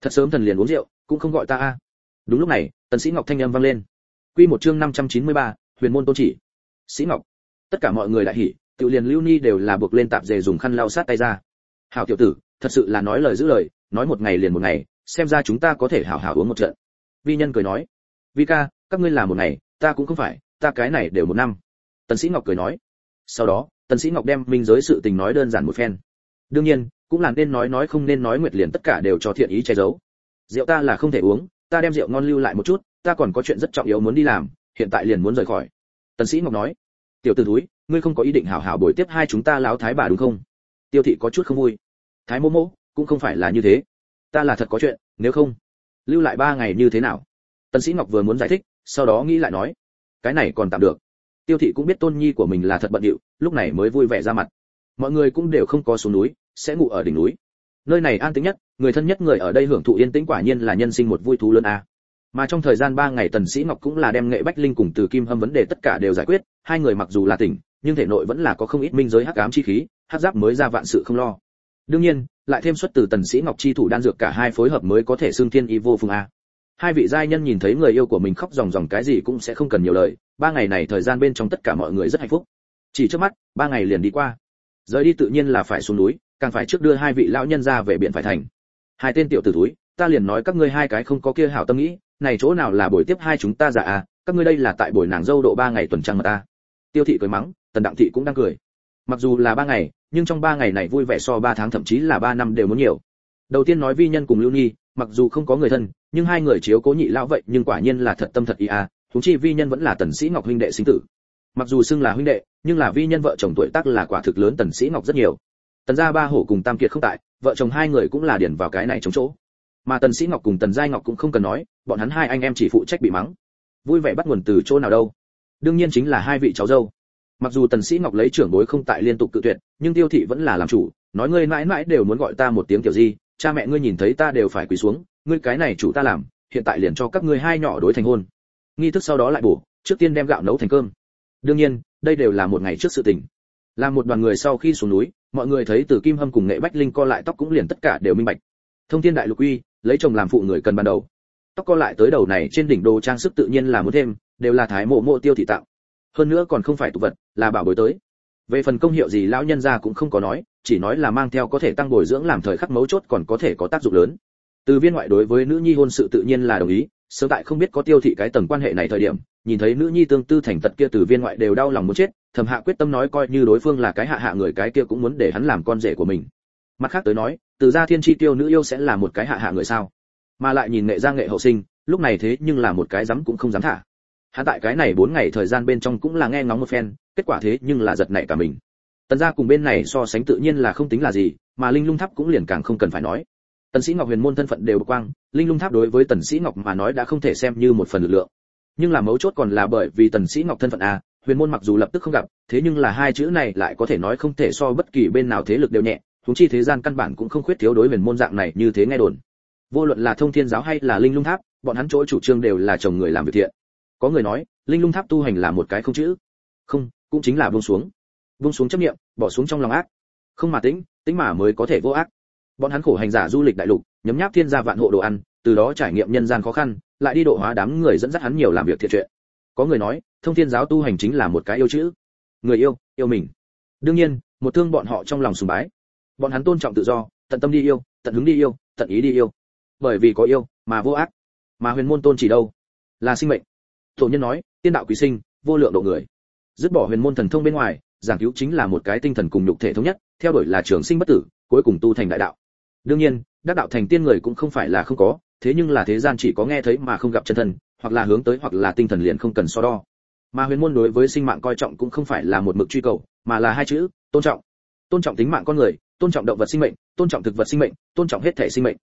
Thật sớm thần liền uống rượu cũng không gọi ta a. Đúng lúc này tần sĩ ngọc thanh âm vang lên. Quy một chương 593, huyền môn tôn chỉ. Sĩ ngọc tất cả mọi người đại hỉ tự liền lưu ni đều là buộc lên tạp dề dùng khăn lau sát tay ra. Hảo tiểu tử thật sự là nói lời giữ lời, nói một ngày liền một ngày, xem ra chúng ta có thể hảo hảo uống một trận. Vi nhân cười nói, vi ca, các ngươi làm một ngày, ta cũng không phải, ta cái này đều một năm. Tần sĩ ngọc cười nói, sau đó, tần sĩ ngọc đem minh giới sự tình nói đơn giản một phen. Đương nhiên, cũng là nên nói nói không nên nói nguyệt liền tất cả đều cho thiện ý che giấu. Rượu ta là không thể uống, ta đem rượu ngon lưu lại một chút, ta còn có chuyện rất trọng yếu muốn đi làm, hiện tại liền muốn rời khỏi. Tần sĩ ngọc nói, tiểu tử thúi, ngươi không có ý định hảo hảo bồi tiếp hai chúng ta láo thái bà đúng không? Tiêu thị có chút không vui thái mô mô cũng không phải là như thế. Ta là thật có chuyện, nếu không, lưu lại ba ngày như thế nào? Tần sĩ ngọc vừa muốn giải thích, sau đó nghĩ lại nói, cái này còn tạm được. Tiêu thị cũng biết tôn nhi của mình là thật bận rộn lúc này mới vui vẻ ra mặt. Mọi người cũng đều không có xuống núi, sẽ ngủ ở đỉnh núi. Nơi này an tĩnh nhất, người thân nhất người ở đây hưởng thụ yên tĩnh quả nhiên là nhân sinh một vui thú lớn a. Mà trong thời gian ba ngày tần sĩ ngọc cũng là đem nghệ bách linh cùng từ kim hâm vấn đề tất cả đều giải quyết, hai người mặc dù là tỉnh, nhưng thể nội vẫn là có không ít minh giới hắc ám chi khí, hắc giáp mới ra vạn sự không lo đương nhiên, lại thêm xuất từ tần sĩ ngọc chi thủ đan dược cả hai phối hợp mới có thể xương thiên y vô phương a. Hai vị giai nhân nhìn thấy người yêu của mình khóc ròng ròng cái gì cũng sẽ không cần nhiều lời, ba ngày này thời gian bên trong tất cả mọi người rất hạnh phúc. Chỉ trước mắt, ba ngày liền đi qua. Rời đi tự nhiên là phải xuống núi, càng phải trước đưa hai vị lão nhân ra về biển phải thành. Hai tên tiểu tử túi, ta liền nói các ngươi hai cái không có kia hảo tâm nghĩ, này chỗ nào là buổi tiếp hai chúng ta dạ giả à các ngươi đây là tại buổi nàng dâu độ ba ngày tuần trăng mà ta. Tiêu thị cười mắng, tần đặng thị cũng đang cười mặc dù là ba ngày, nhưng trong ba ngày này vui vẻ so ba tháng thậm chí là ba năm đều muốn nhiều. Đầu tiên nói vi nhân cùng lưu nhi, mặc dù không có người thân, nhưng hai người chiếu cố nhị lão vậy, nhưng quả nhiên là thật tâm thật ý à thú chi vi nhân vẫn là tần sĩ ngọc huynh đệ sinh tử. Mặc dù xưng là huynh đệ, nhưng là vi nhân vợ chồng tuổi tác là quả thực lớn tần sĩ ngọc rất nhiều. Tần gia ba hổ cùng tam kiệt không tại, vợ chồng hai người cũng là điển vào cái này chống chỗ. Mà tần sĩ ngọc cùng tần giai ngọc cũng không cần nói, bọn hắn hai anh em chỉ phụ trách bị mắng. Vui vẻ bắt nguồn từ chỗ nào đâu. Đương nhiên chính là hai vị cháu dâu mặc dù tần sĩ ngọc lấy trưởng bối không tại liên tục cự tuyệt, nhưng tiêu thị vẫn là làm chủ, nói ngươi mãi mãi đều muốn gọi ta một tiếng tiểu gì cha mẹ ngươi nhìn thấy ta đều phải quỳ xuống, ngươi cái này chủ ta làm, hiện tại liền cho các ngươi hai nhỏ đối thành hôn. Nghi thức sau đó lại bổ, trước tiên đem gạo nấu thành cơm. Đương nhiên, đây đều là một ngày trước sự tình. Làm một đoàn người sau khi xuống núi, mọi người thấy từ kim hâm cùng nghệ bách linh co lại tóc cũng liền tất cả đều minh bạch. Thông thiên đại lục uy, lấy chồng làm phụ người cần ban đầu. Tóc co lại tới đầu này trên đỉnh đồ trang sức tự nhiên là muốn thêm, đều là thái mộ mộ tiêu thị tạo hơn nữa còn không phải tục vật, là bảo bối tới. Về phần công hiệu gì lão nhân gia cũng không có nói, chỉ nói là mang theo có thể tăng bồi dưỡng làm thời khắc mấu chốt còn có thể có tác dụng lớn. Từ viên ngoại đối với nữ nhi hôn sự tự nhiên là đồng ý, sớm tại không biết có tiêu thị cái tầng quan hệ này thời điểm, nhìn thấy nữ nhi tương tư thành tật kia từ viên ngoại đều đau lòng muốn chết, thầm hạ quyết tâm nói coi như đối phương là cái hạ hạ người cái kia cũng muốn để hắn làm con rể của mình. Mặt khác tới nói, từ gia thiên chi tiêu nữ yêu sẽ là một cái hạ hạ người sao? Mà lại nhìn nghệ gia nghệ hậu sinh, lúc này thế nhưng là một cái dám cũng không dám thả hắn tại cái này bốn ngày thời gian bên trong cũng là nghe ngóng một phen, kết quả thế nhưng là giật nảy cả mình. Tần gia cùng bên này so sánh tự nhiên là không tính là gì, mà linh lung tháp cũng liền càng không cần phải nói. Tần sĩ ngọc huyền môn thân phận đều bộc quang, linh lung tháp đối với tần sĩ ngọc mà nói đã không thể xem như một phần lực lượng. Nhưng là mấu chốt còn là bởi vì tần sĩ ngọc thân phận a huyền môn mặc dù lập tức không gặp, thế nhưng là hai chữ này lại có thể nói không thể so bất kỳ bên nào thế lực đều nhẹ chúng chi thế gian căn bản cũng không khuyết thiếu đối huyền môn dạng này như thế nghe đồn. Vô luận là thông thiên giáo hay là linh lung tháp, bọn hắn chỗ chủ trương đều là chồng người làm việc thiện có người nói, linh lung tháp tu hành là một cái không chữ. Không, cũng chính là buông xuống. Buông xuống chấp niệm, bỏ xuống trong lòng ác. Không mà tĩnh tĩnh mà mới có thể vô ác. Bọn hắn khổ hành giả du lịch đại lục, nhấm nháp thiên gia vạn hộ đồ ăn, từ đó trải nghiệm nhân gian khó khăn, lại đi độ hóa đám người dẫn dắt hắn nhiều làm việc thiện chuyện. Có người nói, thông thiên giáo tu hành chính là một cái yêu chữ. Người yêu yêu mình. Đương nhiên, một thương bọn họ trong lòng sùng bái. Bọn hắn tôn trọng tự do, tận tâm đi yêu, tận hứng đi yêu, tận ý đi yêu. Bởi vì có yêu, mà vô ác. Mà huyền môn tôn chỉ đâu? Là sinh mệnh tổ nhân nói, tiên đạo quý sinh, vô lượng độ người. Dứt bỏ huyền môn thần thông bên ngoài, giảng cứu chính là một cái tinh thần cùng nhục thể thống nhất, theo đuổi là trường sinh bất tử, cuối cùng tu thành đại đạo. Đương nhiên, đắc đạo thành tiên người cũng không phải là không có, thế nhưng là thế gian chỉ có nghe thấy mà không gặp chân thân, hoặc là hướng tới hoặc là tinh thần liền không cần so đo. Mà huyền môn đối với sinh mạng coi trọng cũng không phải là một mực truy cầu, mà là hai chữ, tôn trọng. Tôn trọng tính mạng con người, tôn trọng động vật sinh mệnh, tôn trọng thực vật sinh mệnh, tôn trọng hết thể sinh mệnh.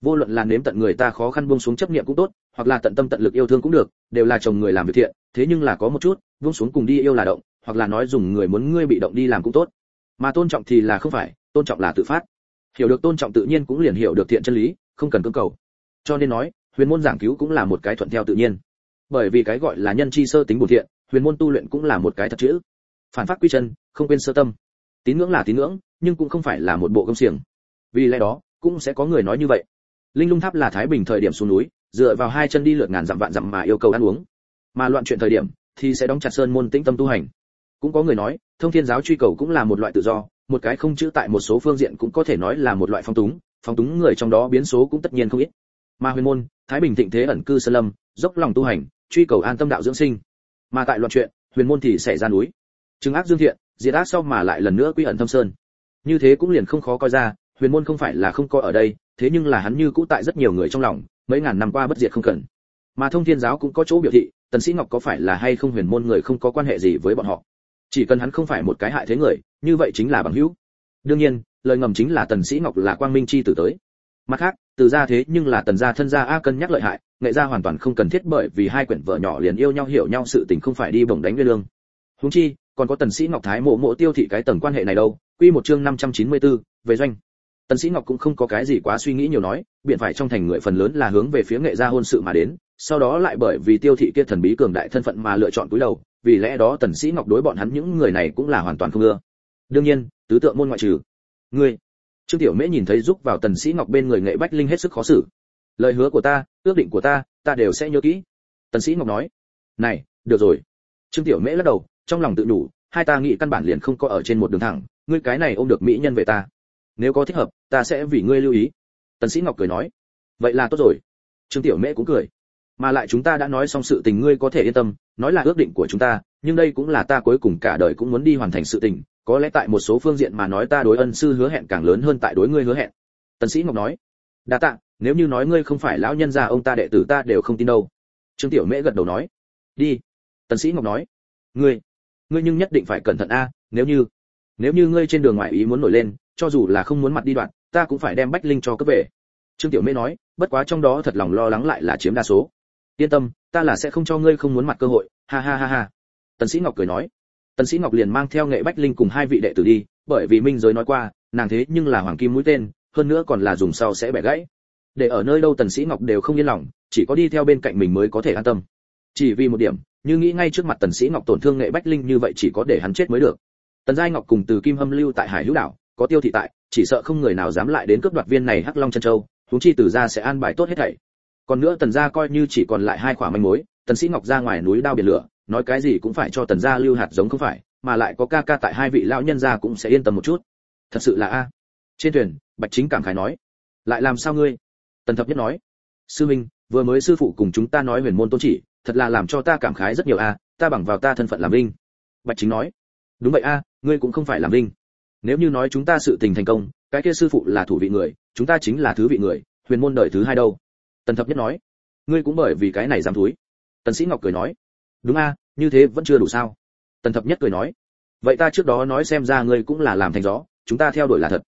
Vô luận là nếm tận người ta khó khăn buông xuống chấp niệm cũng tốt hoặc là tận tâm tận lực yêu thương cũng được, đều là chồng người làm việc thiện, thế nhưng là có một chút vuông xuống cùng đi yêu là động, hoặc là nói dùng người muốn ngươi bị động đi làm cũng tốt. Mà tôn trọng thì là không phải, tôn trọng là tự phát. Hiểu được tôn trọng tự nhiên cũng liền hiểu được thiện chân lý, không cần cưỡng cầu. Cho nên nói, huyền môn giảng cứu cũng là một cái thuận theo tự nhiên. Bởi vì cái gọi là nhân chi sơ tính bổn thiện, huyền môn tu luyện cũng là một cái thật chữ. Phản phát quy chân, không quên sơ tâm. Tín ngưỡng là tín ngưỡng, nhưng cũng không phải là một bộ công xiềng. Vì lẽ đó, cũng sẽ có người nói như vậy. Linh lung tháp là thái bình thời điểm xuống núi dựa vào hai chân đi lượt ngàn dặm vạn dặm mà yêu cầu ăn uống. Mà loạn chuyện thời điểm, thì sẽ đóng chặt sơn môn tĩnh tâm tu hành. Cũng có người nói, thông thiên giáo truy cầu cũng là một loại tự do, một cái không chữ tại một số phương diện cũng có thể nói là một loại phong túng phong túng người trong đó biến số cũng tất nhiên không ít. Mà huyền môn, thái bình thịnh thế ẩn cư sơn lâm, dốc lòng tu hành, truy cầu an tâm đạo dưỡng sinh. Mà tại loạn chuyện, huyền môn thì xảy ra núi. Chứng ác dương thiện, diệt ác sau mà lại lần nữa quy ẩn thâm sơn. Như thế cũng liền không khó coi ra, huyền môn không phải là không có ở đây, thế nhưng là hắn như cũ tại rất nhiều người trong lòng mấy ngàn năm qua bất diệt không cần. Mà thông thiên giáo cũng có chỗ biểu thị tần sĩ ngọc có phải là hay không huyền môn người không có quan hệ gì với bọn họ. Chỉ cần hắn không phải một cái hại thế người như vậy chính là bằng hữu. Đương nhiên lời ngầm chính là tần sĩ ngọc là quang minh chi tử tới. Mặt khác từ gia thế nhưng là tần gia thân gia a cân nhắc lợi hại nghệ gia hoàn toàn không cần thiết bởi vì hai quyển vợ nhỏ liền yêu nhau hiểu nhau sự tình không phải đi bổng đánh nguyên lương. Huống chi còn có tần sĩ ngọc thái mộ mộ tiêu thị cái tầng quan hệ này đâu quy một chương 594, về doanh tần sĩ ngọc cũng không có cái gì quá suy nghĩ nhiều nói, biện phải trong thành người phần lớn là hướng về phía nghệ gia hôn sự mà đến, sau đó lại bởi vì tiêu thị kia thần bí cường đại thân phận mà lựa chọn cúi đầu, vì lẽ đó tần sĩ ngọc đối bọn hắn những người này cũng là hoàn toàn không ưa. Đương nhiên, tứ tượng môn ngoại trừ ngươi. Trương tiểu mễ nhìn thấy giúp vào tần sĩ ngọc bên người nghệ bách linh hết sức khó xử. Lời hứa của ta, ước định của ta ta đều sẽ nhớ kỹ. Tần sĩ ngọc nói, này, được rồi. Trương tiểu mễ lắc đầu, trong lòng tự nhủ hai ta nghĩ căn bản liền không có ở trên một đường thẳng, ngươi cái này ôm được mỹ nhân về ta nếu có thích hợp, ta sẽ vì ngươi lưu ý. Tần sĩ ngọc cười nói. Vậy là tốt rồi. Trương tiểu mễ cũng cười. Mà lại chúng ta đã nói xong sự tình ngươi có thể yên tâm, nói là ước định của chúng ta, nhưng đây cũng là ta cuối cùng cả đời cũng muốn đi hoàn thành sự tình, có lẽ tại một số phương diện mà nói ta đối ân sư hứa hẹn càng lớn hơn tại đối ngươi hứa hẹn. Tần sĩ ngọc nói. Đa tạ, nếu như nói ngươi không phải lão nhân gia ông ta đệ tử ta đều không tin đâu. Trương tiểu mễ gật đầu nói. Đi. Tần sĩ ngọc nói. Ngươi ngươi nhưng nhất định phải cẩn thận a, nếu như nếu như ngươi trên đường ngoại ý muốn nổi lên cho dù là không muốn mặt đi đoạn, ta cũng phải đem bách linh cho cấp về. Trương tiểu mễ nói, bất quá trong đó thật lòng lo lắng lại là chiếm đa số. Yên tâm, ta là sẽ không cho ngươi không muốn mặt cơ hội, ha ha ha ha. Tần sĩ ngọc cười nói. Tần sĩ ngọc liền mang theo nghệ bách linh cùng hai vị đệ tử đi, bởi vì minh giới nói qua, nàng thế nhưng là hoàng kim mũi tên, hơn nữa còn là dùng sau sẽ bẻ gãy. Để ở nơi đâu tần sĩ ngọc đều không yên lòng, chỉ có đi theo bên cạnh mình mới có thể an tâm. Chỉ vì một điểm, như nghĩ ngay trước mặt tần sĩ ngọc tổn thương nghệ bách linh như vậy chỉ có để hắn chết mới được. Tần giai ngọc cùng từ kim hâm lưu tại hải hữu đảo có tiêu thị tại, chỉ sợ không người nào dám lại đến cướp đoạt viên này hắc long chân châu chúng chi từ gia sẽ an bài tốt hết thảy. Còn nữa tần gia coi như chỉ còn lại hai quả manh mối, tần sĩ ngọc ra ngoài núi đao biển lửa, nói cái gì cũng phải cho tần gia lưu hạt giống không phải, mà lại có ca ca tại hai vị lão nhân gia cũng sẽ yên tâm một chút. Thật sự là a. Trên thuyền, bạch chính cảm khái nói, lại làm sao ngươi? Tần thập nhất nói, sư minh, vừa mới sư phụ cùng chúng ta nói huyền môn tôn chỉ, thật là làm cho ta cảm khái rất nhiều a, ta bằng vào ta thân phận làm linh bạch chính nói, đúng vậy a, ngươi cũng không phải làm linh nếu như nói chúng ta sự tình thành công, cái kia sư phụ là thủ vị người, chúng ta chính là thứ vị người, huyền môn đời thứ hai đâu? Tần thập nhất nói. Ngươi cũng bởi vì cái này dám thúi. Tần sĩ ngọc cười nói. Đúng a, như thế vẫn chưa đủ sao? Tần thập nhất cười nói. Vậy ta trước đó nói xem ra ngươi cũng là làm thành gió, chúng ta theo đuổi là thật.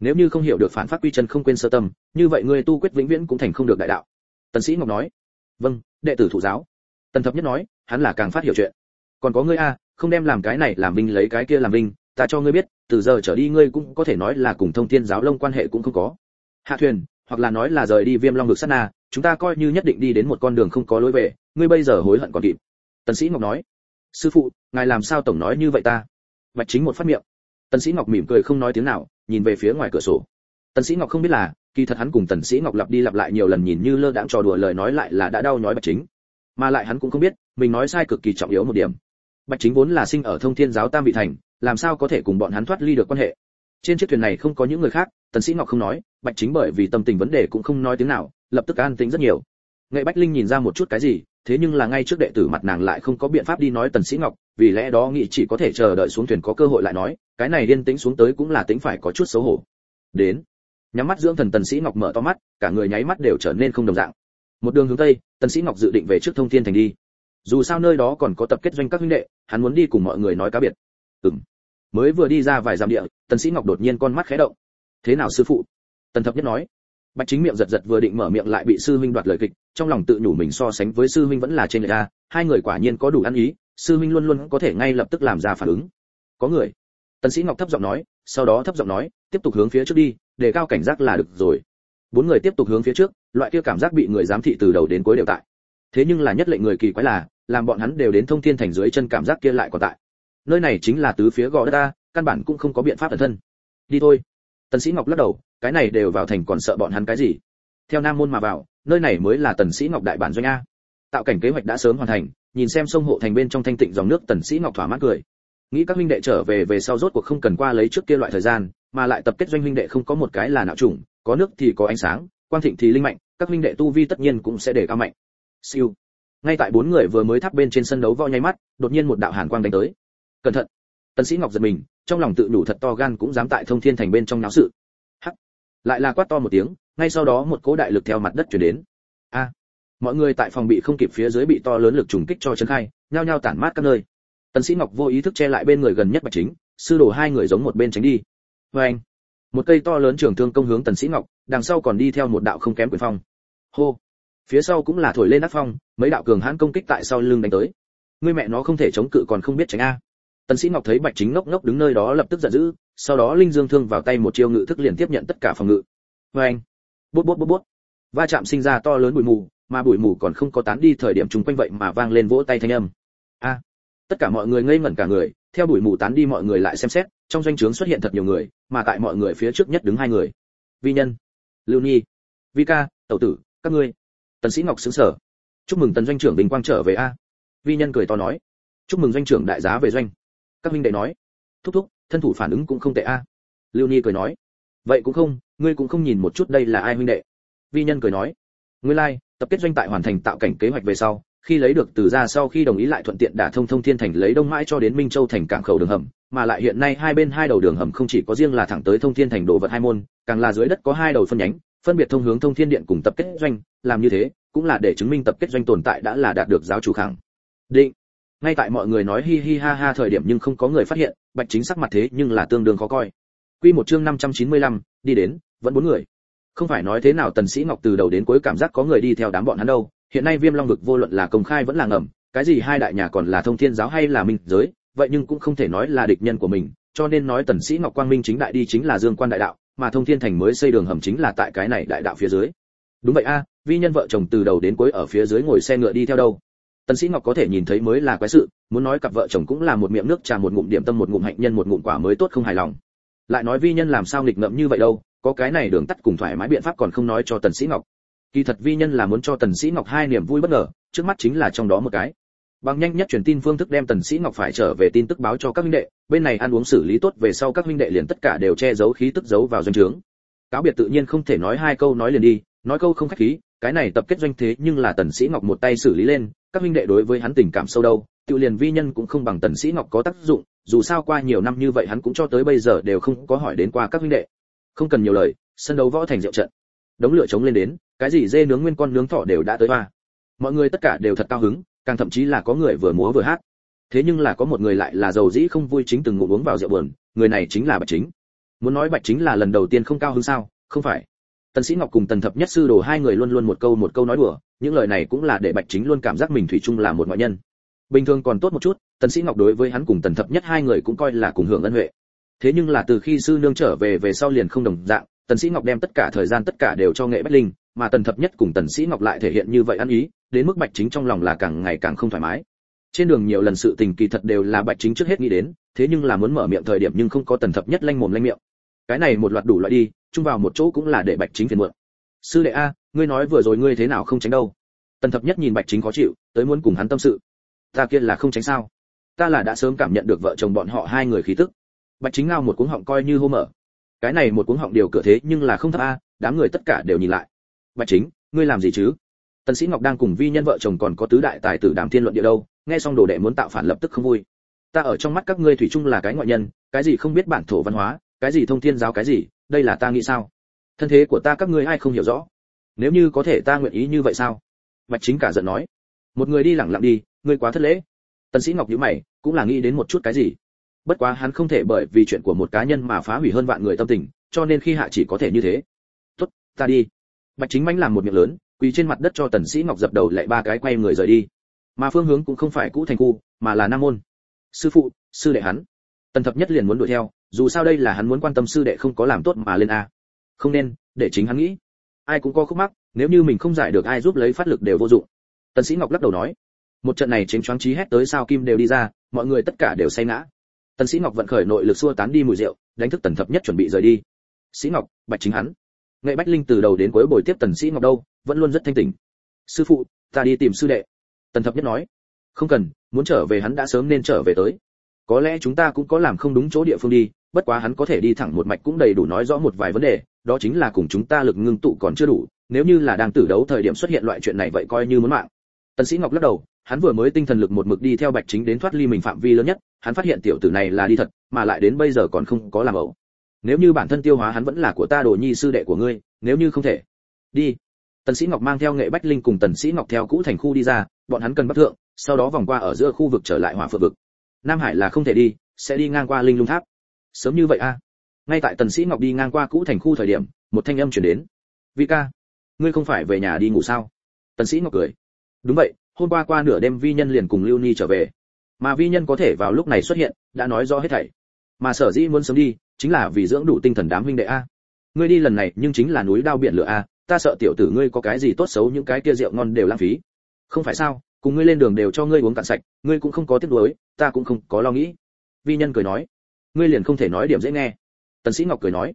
Nếu như không hiểu được phản pháp quy chân không quên sơ tâm, như vậy ngươi tu quyết vĩnh viễn cũng thành không được đại đạo. Tần sĩ ngọc nói. Vâng đệ tử thụ giáo. Tần thập nhất nói, hắn là càng phát hiểu chuyện. Còn có ngươi a, không đem làm cái này làm vinh lấy cái kia làm vinh ta cho ngươi biết từ giờ trở đi ngươi cũng có thể nói là cùng thông thiên giáo lông quan hệ cũng không có. Hạ thuyền, hoặc là nói là rời đi viêm long ngực sát na, chúng ta coi như nhất định đi đến một con đường không có lối về, ngươi bây giờ hối hận còn kịp. Tần sĩ ngọc nói, sư phụ, ngài làm sao tổng nói như vậy ta? Bạch chính một phát miệng. Tần sĩ ngọc mỉm cười không nói tiếng nào, nhìn về phía ngoài cửa sổ. Tần sĩ ngọc không biết là, kỳ thật hắn cùng tần sĩ ngọc lặp đi lặp lại nhiều lần nhìn như lơ đãng trò đùa lời nói lại là đã đau nhói bạch chính. Mà lại hắn cũng không biết, mình nói sai cực kỳ trọng yếu một điểm. Bạch chính vốn là sinh ở thông thiên giáo tam vị thành làm sao có thể cùng bọn hắn thoát ly được quan hệ? Trên chiếc thuyền này không có những người khác, tần sĩ ngọc không nói, bạch chính bởi vì tâm tình vấn đề cũng không nói tiếng nào, lập tức an tĩnh rất nhiều. Nghệ bách linh nhìn ra một chút cái gì, thế nhưng là ngay trước đệ tử mặt nàng lại không có biện pháp đi nói tần sĩ ngọc, vì lẽ đó nghĩ chỉ có thể chờ đợi xuống thuyền có cơ hội lại nói, cái này điên tĩnh xuống tới cũng là tính phải có chút xấu hổ. Đến, nhắm mắt dưỡng thần tần sĩ ngọc mở to mắt, cả người nháy mắt đều trở nên không đồng dạng. Một đường hướng tây, tần sĩ ngọc dự định về trước thông thiên thành đi. Dù sao nơi đó còn có tập kết doanh các huynh đệ, hắn muốn đi cùng mọi người nói cá biệt ừm. Mới vừa đi ra vài dặm địa, tần sĩ ngọc đột nhiên con mắt khẽ động. Thế nào sư phụ? Tần thập nhất nói. Bạch chính miệng giật giật vừa định mở miệng lại bị sư huynh đoạt lời kịch, trong lòng tự nhủ mình so sánh với sư huynh vẫn là trên người ta. hai người quả nhiên có đủ ăn ý, sư huynh luôn luôn có thể ngay lập tức làm ra phản ứng. Có người. Tần sĩ ngọc thấp giọng nói, sau đó thấp giọng nói, tiếp tục hướng phía trước đi, để cao cảnh giác là được rồi. Bốn người tiếp tục hướng phía trước, loại kia cảm giác bị người giám thị từ đầu đến cuối đều tại. Thế nhưng là nhất lệnh người kỳ quái là, làm bọn hắn đều đến thông thiên thành dưới chân cảm giác kia lại còn tại nơi này chính là tứ phía gò đất ta, căn bản cũng không có biện pháp ẩn thân. Đi thôi. Tần sĩ ngọc lắc đầu, cái này đều vào thành còn sợ bọn hắn cái gì? Theo nam môn mà vào, nơi này mới là tần sĩ ngọc đại bản doanh a. Tạo cảnh kế hoạch đã sớm hoàn thành, nhìn xem sông hộ thành bên trong thanh tịnh dòng nước, tần sĩ ngọc thỏa mãn cười. Nghĩ các huynh đệ trở về về sau rốt cuộc không cần qua lấy trước kia loại thời gian, mà lại tập kết doanh huynh đệ không có một cái là nạo trùng có nước thì có ánh sáng, quang thịnh thì linh mạnh, các huynh đệ tu vi tất nhiên cũng sẽ để cao mạnh. Siêu. Ngay tại bốn người vừa mới tháp bên trên sân đấu võ nháy mắt, đột nhiên một đạo hàn quang đánh tới cẩn thận. Tần sĩ ngọc giật mình, trong lòng tự đủ thật to gan cũng dám tại thông thiên thành bên trong náo sự. Hắc. Lại là quát to một tiếng, ngay sau đó một cỗ đại lực theo mặt đất chuyển đến. A. Mọi người tại phòng bị không kịp phía dưới bị to lớn lực trùng kích cho chấn khai, nhao nhao tản mát các nơi. Tần sĩ ngọc vô ý thức che lại bên người gần nhất bạch chính, sư đồ hai người giống một bên tránh đi. Với anh, một cây to lớn trường thương công hướng tần sĩ ngọc, đằng sau còn đi theo một đạo không kém quyền phong. Hô. Phía sau cũng là thổi lên nát phong, mấy đạo cường hãn công kích tại sau lưng đánh tới. Người mẹ nó không thể chống cự còn không biết tránh a tần sĩ ngọc thấy bạch chính ngốc ngốc đứng nơi đó lập tức giận dữ, sau đó linh dương thương vào tay một chiêu ngự thức liền tiếp nhận tất cả phòng ngự. Với bút bút bút bút. Va chạm sinh ra to lớn bụi mù, mà bụi mù còn không có tán đi thời điểm chúng quanh vậy mà vang lên vỗ tay thanh âm. A, tất cả mọi người ngây ngẩn cả người, theo bụi mù tán đi mọi người lại xem xét, trong doanh trướng xuất hiện thật nhiều người, mà tại mọi người phía trước nhất đứng hai người. Vi nhân, lưu nhi, vi ca, tẩu tử, các ngươi. Tần sĩ ngọc sững sờ. Chúc mừng tần doanh trưởng bình quang trở về a. Vi nhân cười to nói. Chúc mừng doanh trưởng đại giá về doanh các huynh đệ nói. Thúc thúc thân thủ phản ứng cũng không tệ a. Lưu nhi cười nói. Vậy cũng không ngươi cũng không nhìn một chút đây là ai huynh đệ. Vi nhân cười nói. Nguyên lai like, tập kết doanh tại hoàn thành tạo cảnh kế hoạch về sau khi lấy được từ ra sau khi đồng ý lại thuận tiện đả thông thông thiên thành lấy đông mãi cho đến minh châu thành cảng khẩu đường hầm mà lại hiện nay hai bên hai đầu đường hầm không chỉ có riêng là thẳng tới thông thiên thành đồ vật hai môn càng là dưới đất có hai đầu phân nhánh phân biệt thông hướng thông thiên điện cùng tập kết doanh làm như thế cũng là để chứng minh tập kết doanh tồn tại đã là đạt được giáo chủ khẳng định ngay tại mọi người nói hi hi ha ha thời điểm nhưng không có người phát hiện bạch chính sắc mặt thế nhưng là tương đương khó coi. Quy một chương 595, đi đến vẫn bốn người. Không phải nói thế nào tần sĩ ngọc từ đầu đến cuối cảm giác có người đi theo đám bọn hắn đâu hiện nay viêm long vực vô luận là công khai vẫn là ngầm cái gì hai đại nhà còn là thông thiên giáo hay là minh giới vậy nhưng cũng không thể nói là địch nhân của mình cho nên nói tần sĩ ngọc quang minh chính đại đi chính là dương quan đại đạo mà thông thiên thành mới xây đường hầm chính là tại cái này đại đạo phía dưới. Đúng vậy a vi nhân vợ chồng từ đầu đến cuối ở phía dưới ngồi xe ngựa đi theo đâu? Tần sĩ ngọc có thể nhìn thấy mới là quái sự, muốn nói cặp vợ chồng cũng là một miệng nước trà, một ngụm điểm tâm, một ngụm hạnh nhân, một ngụm quả mới tốt không hài lòng. Lại nói vi nhân làm sao nghịch ngợm như vậy đâu, có cái này đường tắt cùng thoải mái biện pháp còn không nói cho tần sĩ ngọc. Kỳ thật vi nhân là muốn cho tần sĩ ngọc hai niềm vui bất ngờ, trước mắt chính là trong đó một cái. Bằng nhanh nhất truyền tin phương thức đem tần sĩ ngọc phải trở về tin tức báo cho các huynh đệ, bên này ăn uống xử lý tốt về sau các huynh đệ liền tất cả đều che giấu khí tức giấu vào doanh trướng. Cáo biệt tự nhiên không thể nói hai câu nói liền đi, nói câu không khách khí, cái này tập kết doanh thế nhưng là tần sĩ ngọc một tay xử lý lên các huynh đệ đối với hắn tình cảm sâu đâu, tự liền vi nhân cũng không bằng tần sĩ ngọc có tác dụng, dù sao qua nhiều năm như vậy hắn cũng cho tới bây giờ đều không có hỏi đến qua các huynh đệ. Không cần nhiều lời, sân đấu võ thành rượu trận. Đống lửa chống lên đến, cái gì dê nướng nguyên con nướng thỏ đều đã tới hoa. Mọi người tất cả đều thật cao hứng, càng thậm chí là có người vừa múa vừa hát. Thế nhưng là có một người lại là giàu dĩ không vui chính từng ngủ uống vào rượu buồn, người này chính là bạch chính. Muốn nói bạch chính là lần đầu tiên không cao hứng sao? Không phải. Tần sĩ ngọc cùng tần thập nhất sư đồ hai người luôn luôn một câu một câu nói đùa những lời này cũng là để bạch chính luôn cảm giác mình thủy chung là một ngoại nhân. Bình thường còn tốt một chút, tần sĩ ngọc đối với hắn cùng tần thập nhất hai người cũng coi là cùng hưởng ân huệ. Thế nhưng là từ khi sư nương trở về về sau liền không đồng dạng, tần sĩ ngọc đem tất cả thời gian tất cả đều cho nghệ bách linh, mà tần thập nhất cùng tần sĩ ngọc lại thể hiện như vậy ăn ý, đến mức bạch chính trong lòng là càng ngày càng không thoải mái. Trên đường nhiều lần sự tình kỳ thật đều là bạch chính trước hết nghĩ đến, thế nhưng là muốn mở miệng thời điểm nhưng không có tần thập nhất lanh mồm lanh miệng. Cái này một loạt đủ loại đi, chung vào một chỗ cũng là để bạch chính phiền muộn sư đệ a, ngươi nói vừa rồi ngươi thế nào không tránh đâu? Tần thập nhất nhìn bạch chính khó chịu, tới muốn cùng hắn tâm sự. Ta kia là không tránh sao? Ta là đã sớm cảm nhận được vợ chồng bọn họ hai người khí tức. Bạch chính ngao một cuống họng coi như hô mở. Cái này một cuống họng điều cửa thế nhưng là không thấp a, đám người tất cả đều nhìn lại. Bạch chính, ngươi làm gì chứ? Tần sĩ ngọc đang cùng vi nhân vợ chồng còn có tứ đại tài tử đàm thiên luận địa đâu, nghe xong đồ đệ muốn tạo phản lập tức không vui. Ta ở trong mắt các ngươi thủy chung là cái ngoại nhân, cái gì không biết bản thổ văn hóa, cái gì thông thiên giáo cái gì, đây là ta nghĩ sao? Thân thế của ta các ngươi ai không hiểu rõ? Nếu như có thể ta nguyện ý như vậy sao? Bạch chính cả giận nói. Một người đi lẳng lặng đi, ngươi quá thất lễ. Tần sĩ ngọc nhíu mày, cũng là nghĩ đến một chút cái gì. Bất quá hắn không thể bởi vì chuyện của một cá nhân mà phá hủy hơn vạn người tâm tình, cho nên khi hạ chỉ có thể như thế. Tốt, ta đi. Bạch chính mãnh làm một miệng lớn, quỳ trên mặt đất cho tần sĩ ngọc dập đầu lại ba cái quay người rời đi. Mà phương hướng cũng không phải cũ thành khu, mà là nam môn. Sư phụ, sư đệ hắn. Tần thập nhất liền muốn đuổi theo, dù sao đây là hắn muốn quan tâm sư đệ không có làm tốt mà lên a không nên, để chính hắn nghĩ. Ai cũng có khúc mắc, nếu như mình không giải được ai giúp lấy phát lực đều vô dụng. Tần sĩ ngọc lắc đầu nói, một trận này chính choáng trí hét tới sao kim đều đi ra, mọi người tất cả đều say ngã. Tần sĩ ngọc vận khởi nội lực xua tán đi mùi rượu, đánh thức tần thập nhất chuẩn bị rời đi. Sĩ ngọc, bạch chính hắn. Nghệ bách linh từ đầu đến cuối buổi tiếp tần sĩ ngọc đâu, vẫn luôn rất thanh tỉnh. Sư phụ, ta đi tìm sư đệ. Tần thập nhất nói, không cần, muốn trở về hắn đã sớm nên trở về tới. Có lẽ chúng ta cũng có làm không đúng chỗ địa phương đi, bất quá hắn có thể đi thẳng một mạch cũng đầy đủ nói rõ một vài vấn đề đó chính là cùng chúng ta lực ngưng tụ còn chưa đủ, nếu như là đang tử đấu thời điểm xuất hiện loại chuyện này vậy coi như muốn mạng. Tần sĩ ngọc lắc đầu, hắn vừa mới tinh thần lực một mực đi theo bạch chính đến thoát ly mình phạm vi lớn nhất, hắn phát hiện tiểu tử này là đi thật, mà lại đến bây giờ còn không có làm ẩu. Nếu như bản thân tiêu hóa hắn vẫn là của ta đồ nhi sư đệ của ngươi, nếu như không thể. Đi. Tần sĩ ngọc mang theo nghệ bách linh cùng tần sĩ ngọc theo cũ thành khu đi ra, bọn hắn cần bắt thượng, sau đó vòng qua ở giữa khu vực trở lại hỏa phượng vực. Nam hải là không thể đi, sẽ đi ngang qua linh lung tháp. Sớm như vậy a ngay tại tần sĩ ngọc đi ngang qua cũ thành khu thời điểm, một thanh âm truyền đến. Vi ca, ngươi không phải về nhà đi ngủ sao? Tần sĩ ngọc cười. Đúng vậy, hôm qua qua nửa đêm vi nhân liền cùng lưu ni trở về. Mà vi nhân có thể vào lúc này xuất hiện, đã nói rõ hết thảy. Mà sở dĩ muốn sớm đi, chính là vì dưỡng đủ tinh thần đám huynh đệ a. Ngươi đi lần này, nhưng chính là núi đao biển lửa a, ta sợ tiểu tử ngươi có cái gì tốt xấu những cái kia rượu ngon đều lãng phí. Không phải sao, cùng ngươi lên đường đều cho ngươi uống cạn sạch, ngươi cũng không có tiếc nuối, ta cũng không có lo nghĩ. Vi nhân cười nói. Ngươi liền không thể nói điểm dễ nghe tần sĩ ngọc cười nói,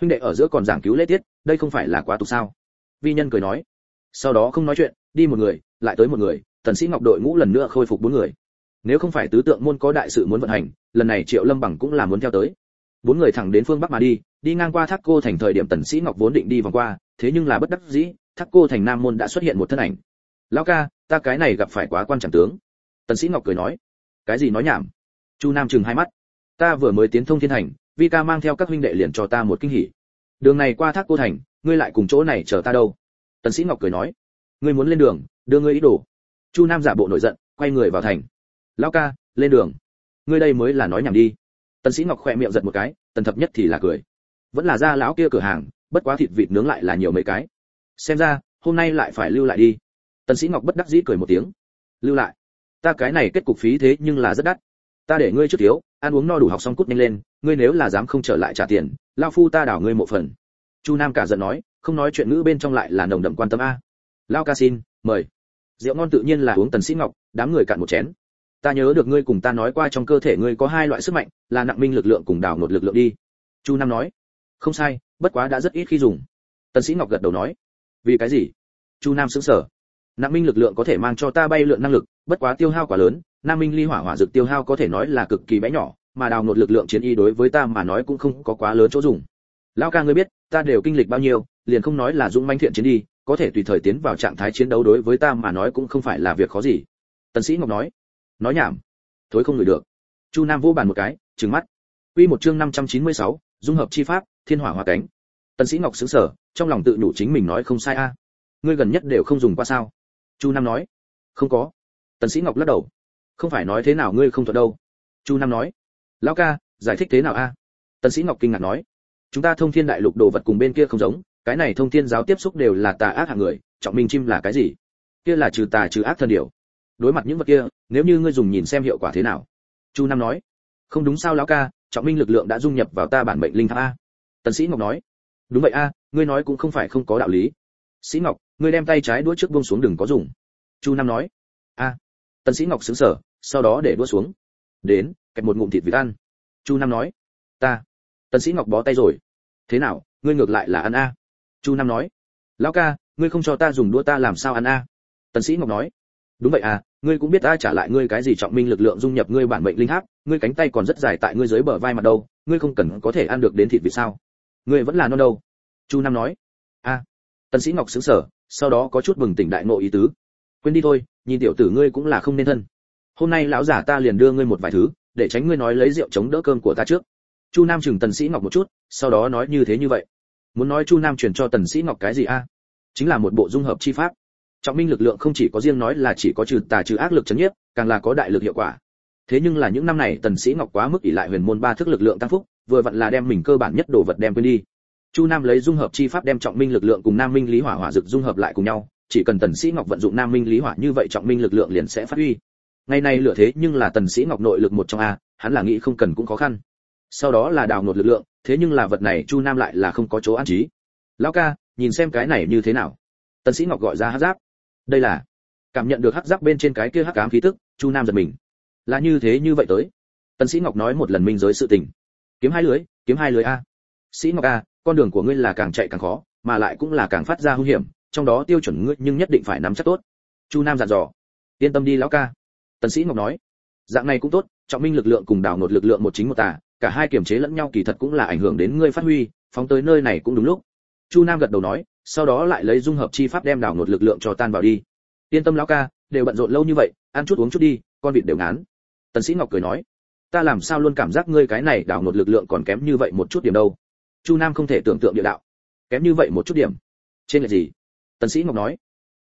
huynh đệ ở giữa còn giảng cứu lễ tiết, đây không phải là quá tục sao? Vi nhân cười nói, sau đó không nói chuyện, đi một người, lại tới một người, tần sĩ ngọc đội ngũ lần nữa khôi phục bốn người. Nếu không phải tứ tượng môn có đại sự muốn vận hành, lần này triệu lâm bằng cũng là muốn theo tới. Bốn người thẳng đến phương bắc mà đi đi ngang qua thác cô thành thời điểm tần sĩ ngọc vốn định đi vòng qua, thế nhưng là bất đắc dĩ, thác cô thành nam môn đã xuất hiện một thân ảnh. Lão ca, ta cái này gặp phải quá quan trọng tướng. Tần sĩ ngọc cười nói, cái gì nói nhảm? Chu nam chừng hai mắt, ta vừa mới tiến thông thiên hành vi ca mang theo các huynh đệ liền cho ta một kinh hỉ. Đường này qua thác cô thành, ngươi lại cùng chỗ này chờ ta đâu? Tần sĩ ngọc cười nói. Ngươi muốn lên đường, đưa ngươi ý đồ. Chu nam giả bộ nổi giận, quay người vào thành. Lão ca, lên đường. Ngươi đây mới là nói nhảm đi. Tần sĩ ngọc khoe miệng giật một cái, tần thập nhất thì là cười. Vẫn là ra lão kia cửa hàng, bất quá thịt vịt nướng lại là nhiều mấy cái. Xem ra, hôm nay lại phải lưu lại đi. Tần sĩ ngọc bất đắc dĩ cười một tiếng. Lưu lại? Ta cái này kết cục phí thế nhưng là rất đắt. Ta để ngươi trước thiếu, ăn uống no đủ học xong cút nhanh lên ngươi nếu là dám không trở lại trả tiền lao phu ta đảo ngươi một phần. Chu nam cả giận nói, không nói chuyện ngữ bên trong lại là nồng đậm quan tâm a. Lao ca xin, mời. Rượu ngon tự nhiên là uống tần sĩ ngọc, đám người cạn một chén. Ta nhớ được ngươi cùng ta nói qua trong cơ thể ngươi có hai loại sức mạnh, là nặng minh lực lượng cùng đảo nột lực lượng đi. Chu nam nói, không sai, bất quá đã rất ít khi dùng. Tần sĩ ngọc gật đầu nói, vì cái gì? Chu nam sững sờ. Nặng minh lực lượng có thể mang cho ta bay lượn năng lực, bất quá tiêu hao quá lớn, nam minh ly hỏa hỏa dược tiêu hao có thể nói là cực kỳ bé nhỏ mà đào nột lực lượng chiến y đối với ta mà nói cũng không có quá lớn chỗ dùng. Lão ca ngươi biết ta đều kinh lịch bao nhiêu liền không nói là dũng manh thiện chiến đi có thể tùy thời tiến vào trạng thái chiến đấu đối với ta mà nói cũng không phải là việc khó gì. Tần sĩ ngọc nói nói nhảm thối không ngửi được. Chu nam vô bàn một cái trừng mắt. Quy một chương 596, dung hợp chi pháp thiên hỏa hỏa cánh. Tần sĩ ngọc sững sờ trong lòng tự nhủ chính mình nói không sai a. Ngươi gần nhất đều không dùng qua sao? Chu nam nói không có. Tần sĩ ngọc lắc đầu không phải nói thế nào ngươi không thuận đâu. Chu nam nói lão ca, giải thích thế nào a? Tần sĩ ngọc kinh ngạc nói. Chúng ta thông thiên đại lục đồ vật cùng bên kia không giống, cái này thông thiên giáo tiếp xúc đều là tà ác hạng người, trọng minh chim là cái gì? Kia là trừ tà trừ ác thân điều đối mặt những vật kia, nếu như ngươi dùng nhìn xem hiệu quả thế nào? Chu nam nói. Không đúng sao lão ca, trọng minh lực lượng đã dung nhập vào ta bản mệnh linh tháp a. Tần sĩ ngọc nói. Đúng vậy a, ngươi nói cũng không phải không có đạo lý. Sĩ ngọc, ngươi đem tay trái đũa trước buông xuống đừng có dùng. Chu nam nói. A. Tần sĩ ngọc sững sờ, sau đó để đũa xuống đến, kẹp một ngụm thịt vịt ăn. Chu nam nói, ta, tần sĩ ngọc bó tay rồi. Thế nào, ngươi ngược lại là ăn a? Chu nam nói, lão ca, ngươi không cho ta dùng đũa ta làm sao ăn a? Tần sĩ ngọc nói, đúng vậy à ngươi cũng biết ta trả lại ngươi cái gì trọng minh lực lượng dung nhập ngươi bản mệnh linh háp, ngươi cánh tay còn rất dài tại ngươi dưới bờ vai mặt đâu, ngươi không cần có thể ăn được đến thịt vịt sao? Ngươi vẫn là non đâu. Chu nam nói, a. Tần sĩ ngọc sững sờ, sau đó có chút bừng tỉnh đại ngộ ý tứ. Quên đi thôi, nhìn tiểu tử ngươi cũng là không nên thân hôm nay lão giả ta liền đưa ngươi một vài thứ, để tránh ngươi nói lấy rượu chống đỡ cơm của ta trước. Chu nam chừng tần sĩ ngọc một chút, sau đó nói như thế như vậy. Muốn nói chu nam truyền cho tần sĩ ngọc cái gì a? Chính là một bộ dung hợp chi pháp. Trọng minh lực lượng không chỉ có riêng nói là chỉ có trừ tà trừ ác lực chấn nhiếp, càng là có đại lực hiệu quả. Thế nhưng là những năm này tần sĩ ngọc quá mức ỷ lại huyền môn ba thức lực lượng tăng phúc, vừa vặn là đem mình cơ bản nhất đồ vật đem quên đi. Chu nam lấy dung hợp chi pháp đem trọng minh lực lượng cùng nam minh lý hỏa hỏa dực dung hợp lại cùng nhau, chỉ cần tần sĩ ngọc vận dụng nam minh lý hỏa như vậy trọng minh lực lượng liền sẽ phát huy ngày nay lửa thế nhưng là tần sĩ ngọc nội lực một trong a, hắn là nghĩ không cần cũng khó khăn. Sau đó là đào nột lực lượng, thế nhưng là vật này chu nam lại là không có chỗ an trí. Lão ca, nhìn xem cái này như thế nào? Tần sĩ ngọc gọi ra hắc giáp. Đây là, cảm nhận được hắc giáp bên trên cái kia hắc ám khí tức, chu nam giật mình. Là như thế như vậy tới? Tần sĩ ngọc nói một lần minh giới sự tình. Kiếm hai lưới, kiếm hai lưới a. Sĩ ngọc a, con đường của ngươi là càng chạy càng khó, mà lại cũng là càng phát ra hung hiểm, trong đó tiêu chuẩn ngươi nhưng nhất định phải nắm chắc tốt. Chu nam dặn dò. Yên tâm đi, lão ca tần sĩ ngọc nói, dạng này cũng tốt, trọng minh lực lượng cùng đảo nột lực lượng một chính một tà cả hai kiềm chế lẫn nhau kỳ thật cũng là ảnh hưởng đến ngươi phát huy, phóng tới nơi này cũng đúng lúc. Chu nam gật đầu nói, sau đó lại lấy dung hợp chi pháp đem đảo nột lực lượng cho tan vào đi. Yên tâm lão ca, đều bận rộn lâu như vậy, ăn chút uống chút đi, con vịt đều ngán. Tần sĩ ngọc cười nói, ta làm sao luôn cảm giác ngươi cái này đảo nột lực lượng còn kém như vậy một chút điểm đâu. Chu nam không thể tưởng tượng địa đạo. Kém như vậy một chút điểm. Trên là gì? Tần sĩ ngọc nói,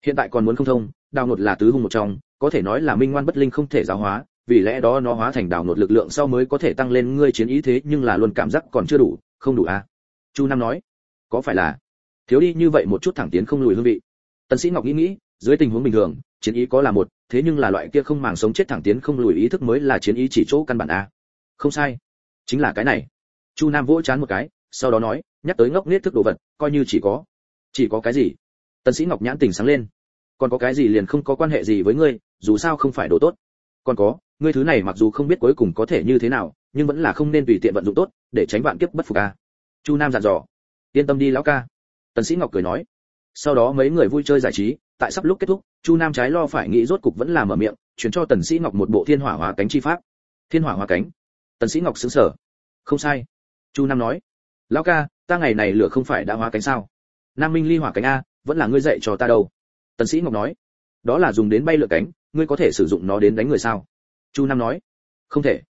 hiện tại còn muốn không thông đào nột là tứ hung một trong có thể nói là minh ngoan bất linh không thể giáo hóa, vì lẽ đó nó hóa thành đào nột lực lượng sau mới có thể tăng lên ngươi chiến ý thế, nhưng là luôn cảm giác còn chưa đủ, không đủ à? Chu nam nói, có phải là? Thiếu đi như vậy một chút thẳng tiến không lùi hương vị. Tần sĩ ngọc nghĩ nghĩ, dưới tình huống bình thường, chiến ý có là một, thế nhưng là loại kia không màng sống chết thẳng tiến không lùi ý thức mới là chiến ý chỉ chỗ căn bản à? Không sai. Chính là cái này. Chu nam vỗ chán một cái, sau đó nói, nhắc tới ngốc nết thức đồ vật, coi như chỉ có. Chỉ có cái gì? Tần sĩ ngọc nhãn tỉnh sáng lên. Còn có cái gì liền không có quan hệ gì với ngươi dù sao không phải đồ tốt. Còn có, ngươi thứ này mặc dù không biết cuối cùng có thể như thế nào, nhưng vẫn là không nên tùy tiện vận dụng tốt, để tránh vạn kiếp bất phục a. Chu nam dặn dò. Yên tâm đi lão ca. Tần sĩ ngọc cười nói. Sau đó mấy người vui chơi giải trí, tại sắp lúc kết thúc, chu nam trái lo phải nghĩ rốt cục vẫn là mở miệng, chuyển cho tần sĩ ngọc một bộ thiên hỏa hóa cánh chi pháp. Thiên hỏa hóa cánh. Tần sĩ ngọc sững sờ. Không sai. Chu nam nói. Lão ca, ta ngày này lửa không phải đã hóa cánh sao? Nam minh ly hỏa cánh a, vẫn là ngươi dạy cho ta đâu. Tần sĩ ngọc nói. Đó là dùng đến bay lượn cánh ngươi có thể sử dụng nó đến đánh người sao? Chu nam nói. Không thể.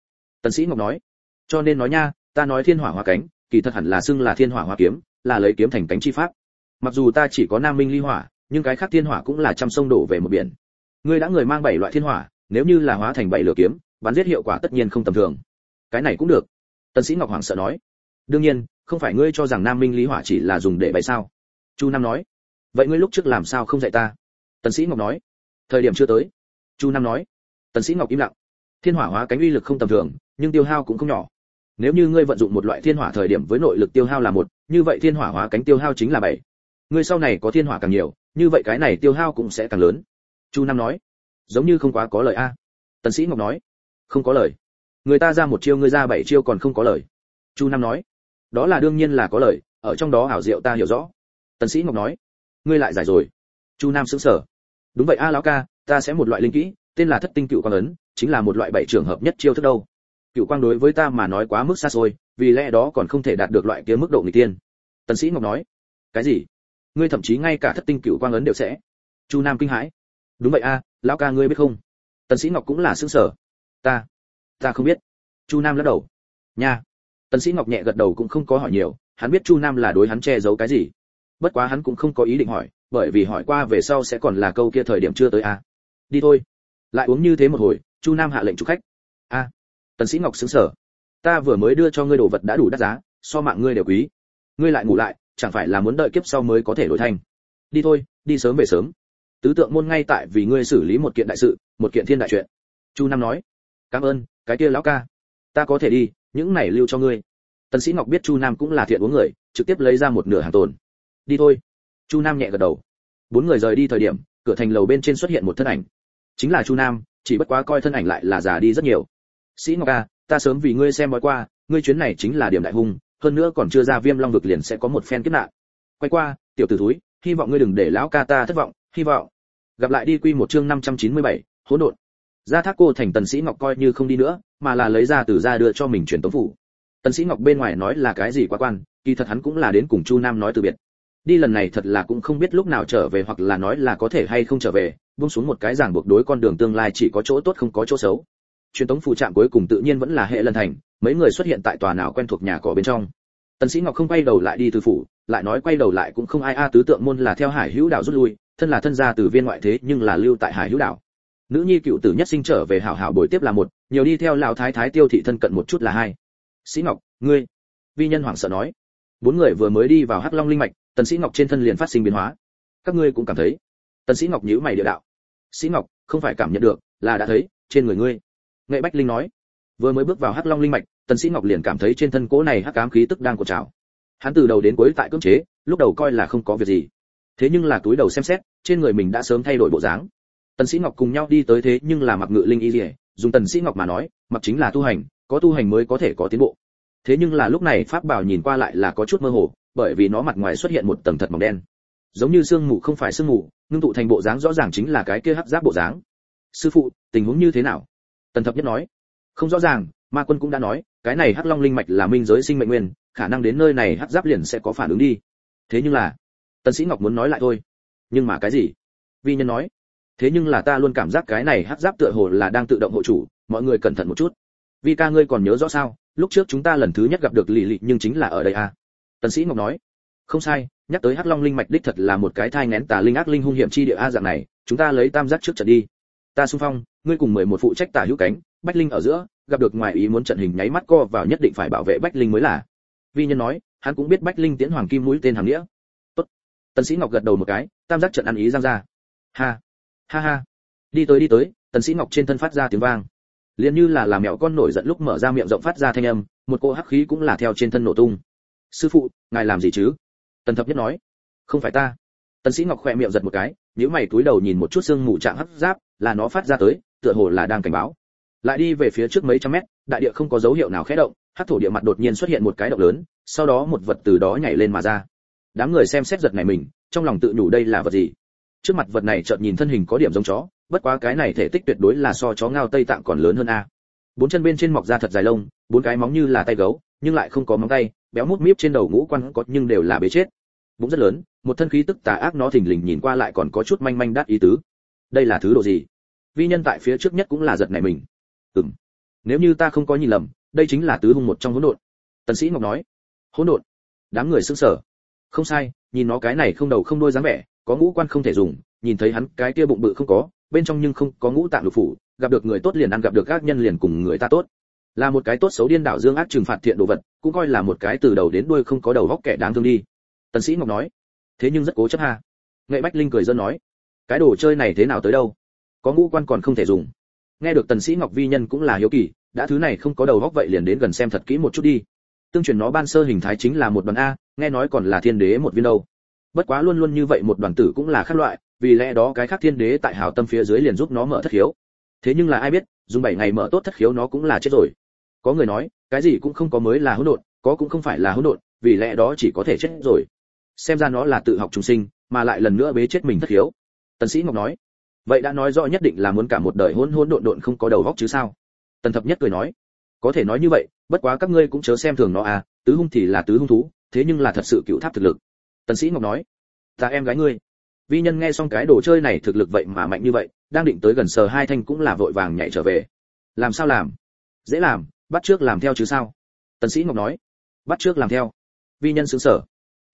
Tần sĩ ngọc nói. Cho nên nói nha, ta nói thiên hỏa hóa cánh, kỳ thật hẳn là xưng là thiên hỏa hóa kiếm, là lấy kiếm thành cánh chi pháp. Mặc dù ta chỉ có nam minh ly hỏa, nhưng cái khác thiên hỏa cũng là trăm sông đổ về một biển. Ngươi đã người mang bảy loại thiên hỏa, nếu như là hóa thành bảy lửa kiếm, bắn giết hiệu quả tất nhiên không tầm thường. Cái này cũng được. Tần sĩ ngọc hoàng sợ nói. Đương nhiên, không phải ngươi cho rằng nam minh lý hỏa chỉ là dùng để bày sao? Chu nam nói. Vậy ngươi lúc trước làm sao không dạy ta? Tần sĩ ngọc nói. Thời điểm chưa tới chu nam nói, tần sĩ ngọc im lặng. Thiên hỏa hóa cánh uy lực không tầm thường, nhưng tiêu hao cũng không nhỏ. Nếu như ngươi vận dụng một loại thiên hỏa thời điểm với nội lực tiêu hao là một, như vậy thiên hỏa hóa cánh tiêu hao chính là bảy. Ngươi sau này có thiên hỏa càng nhiều, như vậy cái này tiêu hao cũng sẽ càng lớn. Chu nam nói, giống như không quá có lời a. Tần sĩ ngọc nói, không có lời. Người ta ra một chiêu, ngươi ra bảy chiêu còn không có lời. Chu nam nói, đó là đương nhiên là có lời, ở trong đó hảo diệu ta hiểu rõ. Tần sĩ ngọc nói, ngươi lại giải rồi. Chu nam sững sờ, đúng vậy a, lão ca ta sẽ một loại linh kỹ, tên là thất tinh cựu quang ấn, chính là một loại bảy trường hợp nhất chiêu thức đâu. Cựu quang đối với ta mà nói quá mức xa xôi, vì lẽ đó còn không thể đạt được loại kia mức độ nghịch tiên. Tần sĩ ngọc nói, cái gì? Ngươi thậm chí ngay cả thất tinh cựu quang ấn đều sẽ. Chu nam kinh hãi, đúng vậy a, lão ca ngươi biết không? Tần sĩ ngọc cũng là sững sờ, ta ta không biết. Chu nam lắc đầu, nha. Tần sĩ ngọc nhẹ gật đầu cũng không có hỏi nhiều, hắn biết chu nam là đối hắn che giấu cái gì. Bất quá hắn cũng không có ý định hỏi, bởi vì hỏi qua về sau sẽ còn là câu kia thời điểm chưa tới a đi thôi. Lại uống như thế một hồi, chu nam hạ lệnh chủ khách. A, tần sĩ ngọc sững sờ. Ta vừa mới đưa cho ngươi đồ vật đã đủ đắt giá, so mạng ngươi đều quý. Ngươi lại ngủ lại, chẳng phải là muốn đợi kiếp sau mới có thể đổi thành. Đi thôi, đi sớm về sớm. Tứ tượng môn ngay tại vì ngươi xử lý một kiện đại sự, một kiện thiên đại chuyện. Chu nam nói. Cảm ơn, cái kia lão ca. Ta có thể đi, những này lưu cho ngươi. Tần sĩ ngọc biết chu nam cũng là thiện uống người, trực tiếp lấy ra một nửa hàng tồn. Đi thôi. Chu nam nhẹ gật đầu. Bốn người rời đi thời điểm, cửa thành lầu bên trên xuất hiện một thân ảnh chính là chu nam chỉ bất quá coi thân ảnh lại là già đi rất nhiều. Sĩ ngọc a ta sớm vì ngươi xem bói qua ngươi chuyến này chính là điểm đại hung hơn nữa còn chưa ra viêm long vực liền sẽ có một phen kiếp nạn. Quay qua tiểu tử thúi hy vọng ngươi đừng để lão ca ta thất vọng hy vọng. Gặp lại đi quy một chương 597, hỗn độn. Gia thác cô thành tần sĩ ngọc coi như không đi nữa mà là lấy ra từ ra đưa cho mình truyền tống phủ. Tần sĩ ngọc bên ngoài nói là cái gì quá quan kỳ thật hắn cũng là đến cùng chu nam nói từ biệt đi lần này thật là cũng không biết lúc nào trở về hoặc là nói là có thể hay không trở về, buông xuống một cái ràng buộc đối con đường tương lai chỉ có chỗ tốt không có chỗ xấu. Truyền thống phụ trạm cuối cùng tự nhiên vẫn là hệ lần thành, mấy người xuất hiện tại tòa nào quen thuộc nhà cỏ bên trong. Tần sĩ ngọc không quay đầu lại đi từ phủ, lại nói quay đầu lại cũng không ai a, tứ tượng môn là theo hải hữu đạo rút lui, thân là thân gia từ viên ngoại thế nhưng là lưu tại hải hữu đảo. nữ nhi cựu tử nhất sinh trở về hảo hảo buổi tiếp là một, nhiều đi theo lão thái thái tiêu thị thân cận một chút là hai. Sĩ ngọc, ngươi, vi nhân hoảng sợ nói. Bốn người vừa mới đi vào hắc long linh mạch tần sĩ ngọc trên thân liền phát sinh biến hóa. Các ngươi cũng cảm thấy. Tần sĩ ngọc nhíu mày địa đạo. Sĩ ngọc, không phải cảm nhận được, là đã thấy, trên người ngươi. Nghệ bách linh nói. Vừa mới bước vào hắc long linh mạch, tần sĩ ngọc liền cảm thấy trên thân cố này hắc ám khí tức đang cuộn trào. Hắn từ đầu đến cuối tại cưỡng chế, lúc đầu coi là không có việc gì. Thế nhưng là túi đầu xem xét, trên người mình đã sớm thay đổi bộ dáng. Tần sĩ ngọc cùng nhau đi tới thế nhưng là mặc ngự linh y lìa dùng tần sĩ ngọc mà nói, mặc chính là tu hành, có tu hành mới có thể có tiến bộ. Thế nhưng là lúc này pháp bảo nhìn qua lại là có chút mơ hồ bởi vì nó mặt ngoài xuất hiện một tầng thật mỏng đen. Giống như sương mù không phải sương mù, ngưng tụ thành bộ dáng rõ ràng chính là cái kia hắc giáp bộ dáng. Sư phụ, tình huống như thế nào? Tần thập nhất nói. Không rõ ràng, ma quân cũng đã nói, cái này hắc long linh mạch là minh giới sinh mệnh nguyên, khả năng đến nơi này hắc giáp liền sẽ có phản ứng đi. Thế nhưng là, tần sĩ ngọc muốn nói lại thôi. Nhưng mà cái gì? Vi nhân nói. Thế nhưng là ta luôn cảm giác cái này hắc giáp tựa hồ là đang tự động hộ chủ, mọi người cẩn thận một chút. Vi ca ngươi còn nhớ rõ sao? Lúc trước chúng ta lần thứ nhất gặp được lì lì nhưng chính là ở đây à? Tần sĩ ngọc nói, không sai, nhắc tới hắc long linh mạch đích thật là một cái thai nén tà linh ác linh hung hiểm chi địa a dạng này, chúng ta lấy tam giác trước trận đi. Ta xung phong, ngươi cùng mười một phụ trách tả hữu cánh, bách linh ở giữa, gặp được ngoài ý muốn trận hình nháy mắt co vào nhất định phải bảo vệ bách linh mới là. Vi nhân nói, hắn cũng biết bách linh tiễn hoàng kim mũi tên hàng nghĩa. Tốt. Tần sĩ ngọc gật đầu một cái, tam giác trận ăn ý giang ra. Ha ha ha. Đi tới đi tới, tần sĩ ngọc trên thân phát ra tiếng vang. Liền như là làm mèo con nổi giận lúc mở ra miệng rộng phát ra thanh âm, một cô hắc khí cũng là theo trên thân nổ tung sư phụ, ngài làm gì chứ? Tần thập nhất nói. Không phải ta. Tần sĩ ngọc khẽ miệng giật một cái nếu mày cúi đầu nhìn một chút xương mù trạng hấp giáp, là nó phát ra tới, tựa hồ là đang cảnh báo. Lại đi về phía trước mấy trăm mét, đại địa không có dấu hiệu nào khẽ động, hắc thổ địa mặt đột nhiên xuất hiện một cái động lớn, sau đó một vật từ đó nhảy lên mà ra. Đám người xem xét giật này mình, trong lòng tự nhủ đây là vật gì? Trước mặt vật này chợt nhìn thân hình có điểm giống chó, bất quá cái này thể tích tuyệt đối là so chó ngao tây tạng còn lớn hơn a. Bốn chân bên trên mọc ra thật dài lông, bốn cái móng như là tay gấu nhưng lại không có móng tay, béo mút míp trên đầu ngũ quan có nhưng đều là bế chết. Bụng rất lớn, một thân khí tức tà ác nó thình lình nhìn qua lại còn có chút manh manh đắt ý tứ. Đây là thứ đồ gì? Vi nhân tại phía trước nhất cũng là giật nảy mình. Ừm. Nếu như ta không có nhìn lầm, đây chính là tứ hung một trong hỗn độn. Tần sĩ ngọc nói. Hỗn độn? Đám người sững sờ. Không sai, nhìn nó cái này không đầu không đuôi dáng vẻ, có ngũ quan không thể dùng, nhìn thấy hắn cái kia bụng bự không có, bên trong nhưng không có ngũ tạng lục phủ, gặp được người tốt liền ăn, gặp được các nhân liền cùng người ta tốt là một cái tốt xấu điên đảo dương ác trừng phạt thiện đồ vật, cũng coi là một cái từ đầu đến đuôi không có đầu góc kẻ đáng thương đi. Tần sĩ ngọc nói. Thế nhưng rất cố chấp ha. Nghệ bách linh cười dân nói. Cái đồ chơi này thế nào tới đâu? Có ngũ quan còn không thể dùng. Nghe được tần sĩ ngọc vi nhân cũng là hiếu kỳ, đã thứ này không có đầu góc vậy liền đến gần xem thật kỹ một chút đi. Tương truyền nó ban sơ hình thái chính là một đoàn a, nghe nói còn là thiên đế một viên đâu. Bất quá luôn luôn như vậy một đoàn tử cũng là khác loại, vì lẽ đó cái khác thiên đế tại hảo tâm phía dưới liền giúp nó mở thất khiếu. Thế nhưng là ai biết, dùng 7 ngày mở tốt thất khiếu nó cũng là chết rồi có người nói, cái gì cũng không có mới là hỗn độn, có cũng không phải là hỗn độn, vì lẽ đó chỉ có thể chết rồi. Xem ra nó là tự học trùng sinh, mà lại lần nữa bế chết mình thất hiếu tần sĩ ngọc nói, vậy đã nói rõ nhất định là muốn cả một đời hỗn hỗn độn độn không có đầu óc chứ sao? Tần thập nhất cười nói, có thể nói như vậy, bất quá các ngươi cũng chớ xem thường nó à tứ hung thì là tứ hung thú, thế nhưng là thật sự cựu tháp thực lực. Tần sĩ ngọc nói, ta em gái ngươi. Vi nhân nghe xong cái đồ chơi này thực lực vậy mà mạnh như vậy, đang định tới gần sờ hai thanh cũng là vội vàng nhảy trở về. Làm sao làm? Dễ làm bắt trước làm theo chứ sao? Tần sĩ ngọc nói, bắt trước làm theo. Vi nhân sướng sở,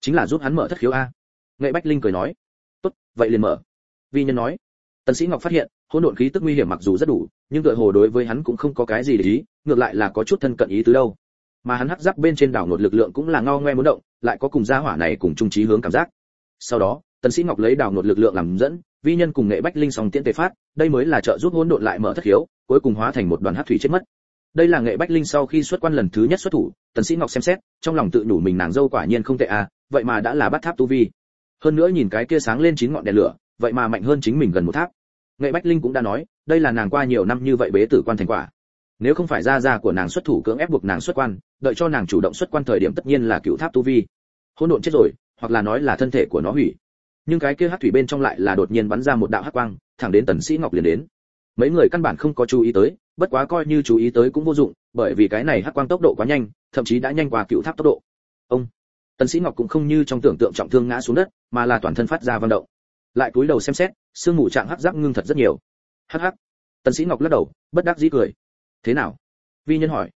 chính là giúp hắn mở thất khiếu a. Nghệ bách linh cười nói, tốt, vậy liền mở. Vi nhân nói, tần sĩ ngọc phát hiện, hỗn độn khí tức nguy hiểm mặc dù rất đủ, nhưng tựa hồ đối với hắn cũng không có cái gì để ý, ngược lại là có chút thân cận ý tứ đâu. Mà hắn hắc giáp bên trên đảo nột lực lượng cũng là ngao ngoe muốn động, lại có cùng gia hỏa này cùng trung trí hướng cảm giác. Sau đó, tần sĩ ngọc lấy đảo nột lực lượng làm dẫn, vi nhân cùng nghệ bách linh song tiễn tề phát, đây mới là trợ giúp hỗn độn lại mở thất khiếu, cuối cùng hóa thành một đoàn hắc thủy chết mất đây là nghệ bách linh sau khi xuất quan lần thứ nhất xuất thủ, tần sĩ ngọc xem xét, trong lòng tự đủ mình nàng dâu quả nhiên không tệ à vậy mà đã là bắt tháp tu vi. Hơn nữa nhìn cái kia sáng lên chín ngọn đèn lửa, vậy mà mạnh hơn chính mình gần một tháp. Nghệ bách linh cũng đã nói, đây là nàng qua nhiều năm như vậy bế tử quan thành quả. Nếu không phải gia gia của nàng xuất thủ cưỡng ép buộc nàng xuất quan, đợi cho nàng chủ động xuất quan thời điểm tất nhiên là cựu tháp tu vi. Hỗn độn chết rồi, hoặc là nói là thân thể của nó hủy. Nhưng cái kia hắc thủy bên trong lại là đột nhiên bắn ra một đạo hắc quang, thẳng đến tần sĩ ngọc liền đến. Mấy người căn bản không có chú ý tới bất quá coi như chú ý tới cũng vô dụng, bởi vì cái này hắc quang tốc độ quá nhanh, thậm chí đã nhanh qua cựu tháp tốc độ. Ông, tần sĩ ngọc cũng không như trong tưởng tượng trọng thương ngã xuống đất, mà là toàn thân phát ra vận động. Lại cúi đầu xem xét xương mù trạng hắc giác ngưng thật rất nhiều. Hắc hắc. Tần sĩ ngọc lắc đầu, bất đắc dĩ cười. Thế nào? Vi nhân hỏi.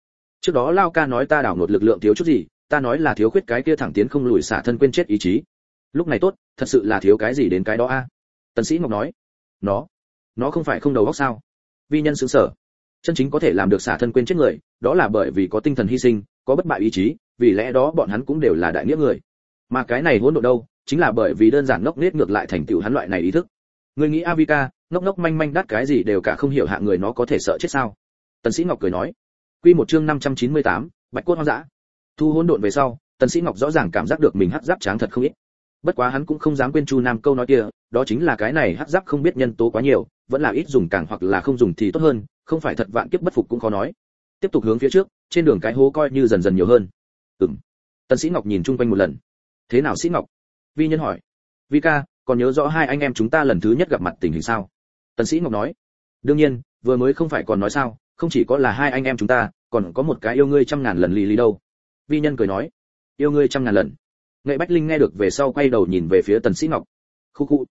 Trước đó lao ca nói ta đảo ngột lực lượng thiếu chút gì, ta nói là thiếu khuyết cái kia thẳng tiến không lùi xả thân quên chết ý chí. Lúc này tốt, thật sự là thiếu cái gì đến cái đó a? Tần sĩ ngọc nói. Nó. Nó không phải không đầu óc sao? Vi nhân sững sờ chân chính có thể làm được xả thân quên chết người đó là bởi vì có tinh thần hy sinh có bất bại ý chí vì lẽ đó bọn hắn cũng đều là đại nghĩa người. Mà cái này hỗn độ đâu chính là bởi vì đơn giản ngốc nết ngược lại thành tựu hắn loại này ý thức. Người nghĩ avika ngốc ngốc manh manh đắt cái gì đều cả không hiểu hạ người nó có thể sợ chết sao? Tần sĩ ngọc cười nói. Quy một chương 598, bạch cốt hoang dã. Thu hỗn độn về sau tần sĩ ngọc rõ ràng cảm giác được mình hắc giáp tráng thật không ít. Bất quá hắn cũng không dám quên chu nam câu nói kia đó chính là cái này hắc giáp không biết nhân tố quá nhiều vẫn là ít dùng càng hoặc là không dùng thì tốt hơn không phải thật vạn kiếp bất phục cũng khó nói. Tiếp tục hướng phía trước, trên đường cái hố coi như dần dần nhiều hơn. Ừm. Tần sĩ ngọc nhìn chung quanh một lần. Thế nào sĩ ngọc? Vi nhân hỏi. Vi ca, còn nhớ rõ hai anh em chúng ta lần thứ nhất gặp mặt tình hình sao? Tần sĩ ngọc nói. Đương nhiên, vừa mới không phải còn nói sao, không chỉ có là hai anh em chúng ta, còn có một cái yêu ngươi trăm ngàn lần lì lì đâu. Vi nhân cười nói. Yêu ngươi trăm ngàn lần. Nghệ bách linh nghe được về sau quay đầu nhìn về phía tần sĩ ngọc. Khu khu.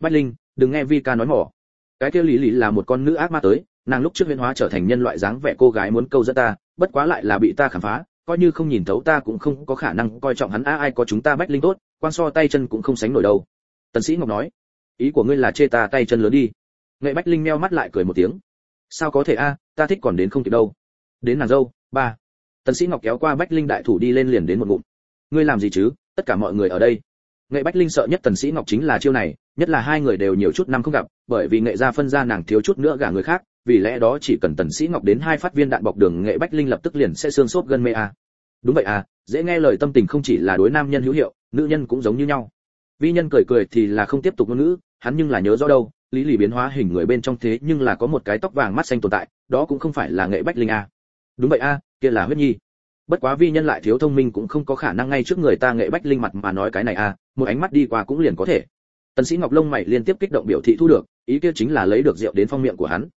Bách linh, đừng nghe vi ca nói mỏ. Cái kia lì lì là một con nữ ác ma tới nàng lúc trước huyễn hóa trở thành nhân loại dáng vẻ cô gái muốn câu dẫn ta, bất quá lại là bị ta khám phá, coi như không nhìn thấu ta cũng không có khả năng coi trọng hắn. A, ai có chúng ta bách linh tốt quan so tay chân cũng không sánh nổi đâu. Tần sĩ ngọc nói, ý của ngươi là chê ta tay chân lớn đi. Nghệ bách linh meo mắt lại cười một tiếng. Sao có thể a, ta thích còn đến không kịp đâu. Đến nàng dâu, ba. Tần sĩ ngọc kéo qua bách linh đại thủ đi lên liền đến một ngụm. Ngươi làm gì chứ? Tất cả mọi người ở đây. Nghệ bách linh sợ nhất tần sĩ ngọc chính là chiêu này, nhất là hai người đều nhiều chút năm không gặp, bởi vì nghệ gia phân gia nàng thiếu chút nữa gả người khác vì lẽ đó chỉ cần tần sĩ ngọc đến hai phát viên đạn bọc đường nghệ bách linh lập tức liền sẽ xương sốt gần mê a. Đúng vậy à dễ nghe lời tâm tình không chỉ là đối nam nhân hữu hiệu, nữ nhân cũng giống như nhau. Vi nhân cười cười thì là không tiếp tục ngôn ngữ, hắn nhưng là nhớ rõ đâu, lý lì biến hóa hình người bên trong thế nhưng là có một cái tóc vàng mắt xanh tồn tại, đó cũng không phải là nghệ bách linh a. Đúng vậy a, kia là huyết nhi. Bất quá vi nhân lại thiếu thông minh cũng không có khả năng ngay trước người ta nghệ bách linh mặt mà nói cái này a, một ánh mắt đi qua cũng liền có thể. Tần sĩ ngọc lông mày liên tiếp kích động biểu thị thu được, ý kia chính là lấy được rượu đến phong miệng của hắn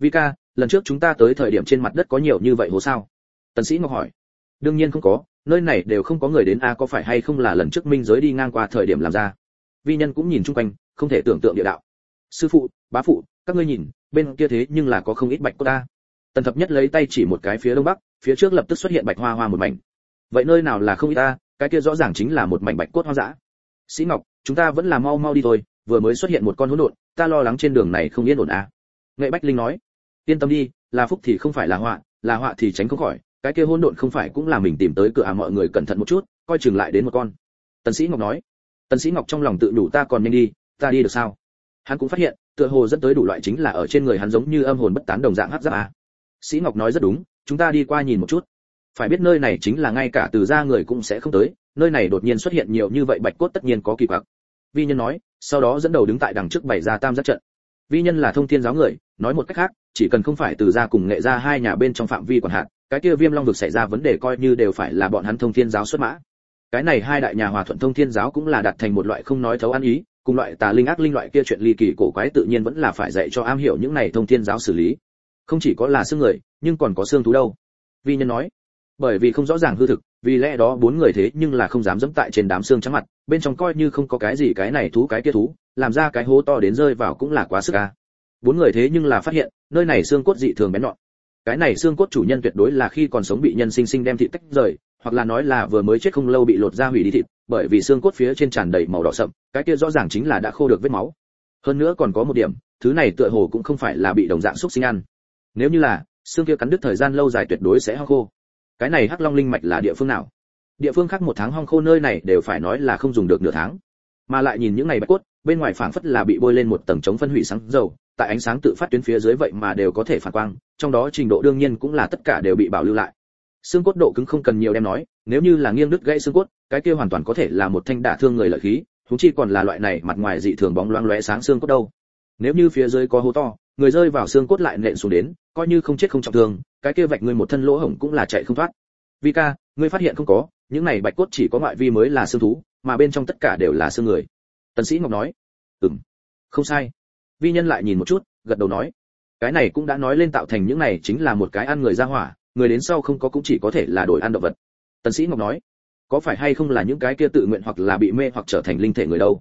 vi ca, lần trước chúng ta tới thời điểm trên mặt đất có nhiều như vậy hố sao? Tần sĩ ngọc hỏi. Đương nhiên không có, nơi này đều không có người đến a, có phải hay không là lần trước minh giới đi ngang qua thời điểm làm ra? Vi nhân cũng nhìn chung quanh, không thể tưởng tượng địa đạo. Sư phụ, bá phụ, các ngươi nhìn, bên kia thế nhưng là có không ít bạch cốt ta. Tần thập nhất lấy tay chỉ một cái phía đông bắc, phía trước lập tức xuất hiện bạch hoa hoa một mảnh. Vậy nơi nào là không ít ta, cái kia rõ ràng chính là một mảnh bạch cốt hoang dã. Sĩ ngọc, chúng ta vẫn là mau mau đi thôi, vừa mới xuất hiện một con hỗn độn, ta lo lắng trên đường này không yên ổn à nghệ bách linh nói yên tâm đi, là phúc thì không phải là họa là họa thì tránh không khỏi, cái kia hỗn độn không phải cũng là mình tìm tới cửa à mọi người cẩn thận một chút, coi chừng lại đến một con. Tần sĩ ngọc nói. Tần sĩ ngọc trong lòng tự đủ ta còn nhanh đi, ta đi được sao? Hắn cũng phát hiện, tựa hồ dẫn tới đủ loại chính là ở trên người hắn giống như âm hồn bất tán đồng dạng hấp giáp à. Sĩ ngọc nói rất đúng, chúng ta đi qua nhìn một chút. Phải biết nơi này chính là ngay cả từ gia người cũng sẽ không tới, nơi này đột nhiên xuất hiện nhiều như vậy bạch cốt tất nhiên có kỳ quặc. Vi nhân nói, sau đó dẫn đầu đứng tại đằng trước bày ra tam giác trận vi nhân là thông thiên giáo người, nói một cách khác, chỉ cần không phải từ gia cùng nghệ gia hai nhà bên trong phạm vi quản hạt, cái kia viêm long vực xảy ra vấn đề coi như đều phải là bọn hắn thông thiên giáo xuất mã. Cái này hai đại nhà hòa thuận thông thiên giáo cũng là đặt thành một loại không nói thấu ăn ý, cùng loại tà linh ác linh loại kia chuyện ly kỳ cổ quái tự nhiên vẫn là phải dạy cho am hiểu những này thông thiên giáo xử lý. Không chỉ có là xương người, nhưng còn có xương thú đâu. Vi nhân nói, bởi vì không rõ ràng hư thực, vì lẽ đó bốn người thế nhưng là không dám dẫm tại trên đám xương trắng mặt, bên trong coi như không có cái gì cái này thú cái kia thú làm ra cái hố to đến rơi vào cũng là quá sức a. Bốn người thế nhưng là phát hiện, nơi này xương cốt dị thường bén nhọn. Cái này xương cốt chủ nhân tuyệt đối là khi còn sống bị nhân sinh sinh đem thịt tách rời, hoặc là nói là vừa mới chết không lâu bị lột ra hủy đi thịt, bởi vì xương cốt phía trên tràn đầy màu đỏ sậm, cái kia rõ ràng chính là đã khô được vết máu. Hơn nữa còn có một điểm, thứ này tựa hồ cũng không phải là bị đồng dạng xúc sinh ăn. Nếu như là, xương kia cắn đứt thời gian lâu dài tuyệt đối sẽ hong khô. Cái này hắc long linh mạch là địa phương nào? Địa phương khác một tháng hong khô nơi này đều phải nói là không dùng được nửa tháng. Mà lại nhìn những ngày bạch cốt bên ngoài phảng phất là bị bôi lên một tầng chống phân hủy sáng dầu, tại ánh sáng tự phát tuyến phía dưới vậy mà đều có thể phản quang, trong đó trình độ đương nhiên cũng là tất cả đều bị bảo lưu lại. Xương cốt độ cứng không cần nhiều đem nói, nếu như là nghiêng đứt gãy xương cốt, cái kia hoàn toàn có thể là một thanh đả thương người lợi khí thú chi còn là loại này mặt ngoài dị thường bóng loáng lóe sáng xương cốt đâu. Nếu như phía dưới có hố to, người rơi vào xương cốt lại nện xuống đến, coi như không chết không trọng thương, cái kia vạch người một thân lỗ hổng cũng là chạy không thoát. Vi ca, ngươi phát hiện không có, những này bạch cốt chỉ có ngoại vi mới là xương thú, mà bên trong tất cả đều là xương người tần sĩ ngọc nói, ừm, không sai. Vi nhân lại nhìn một chút, gật đầu nói, cái này cũng đã nói lên tạo thành những này chính là một cái ăn người ra hỏa, người đến sau không có cũng chỉ có thể là đổi ăn động vật. Tần sĩ ngọc nói, có phải hay không là những cái kia tự nguyện hoặc là bị mê hoặc trở thành linh thể người đâu?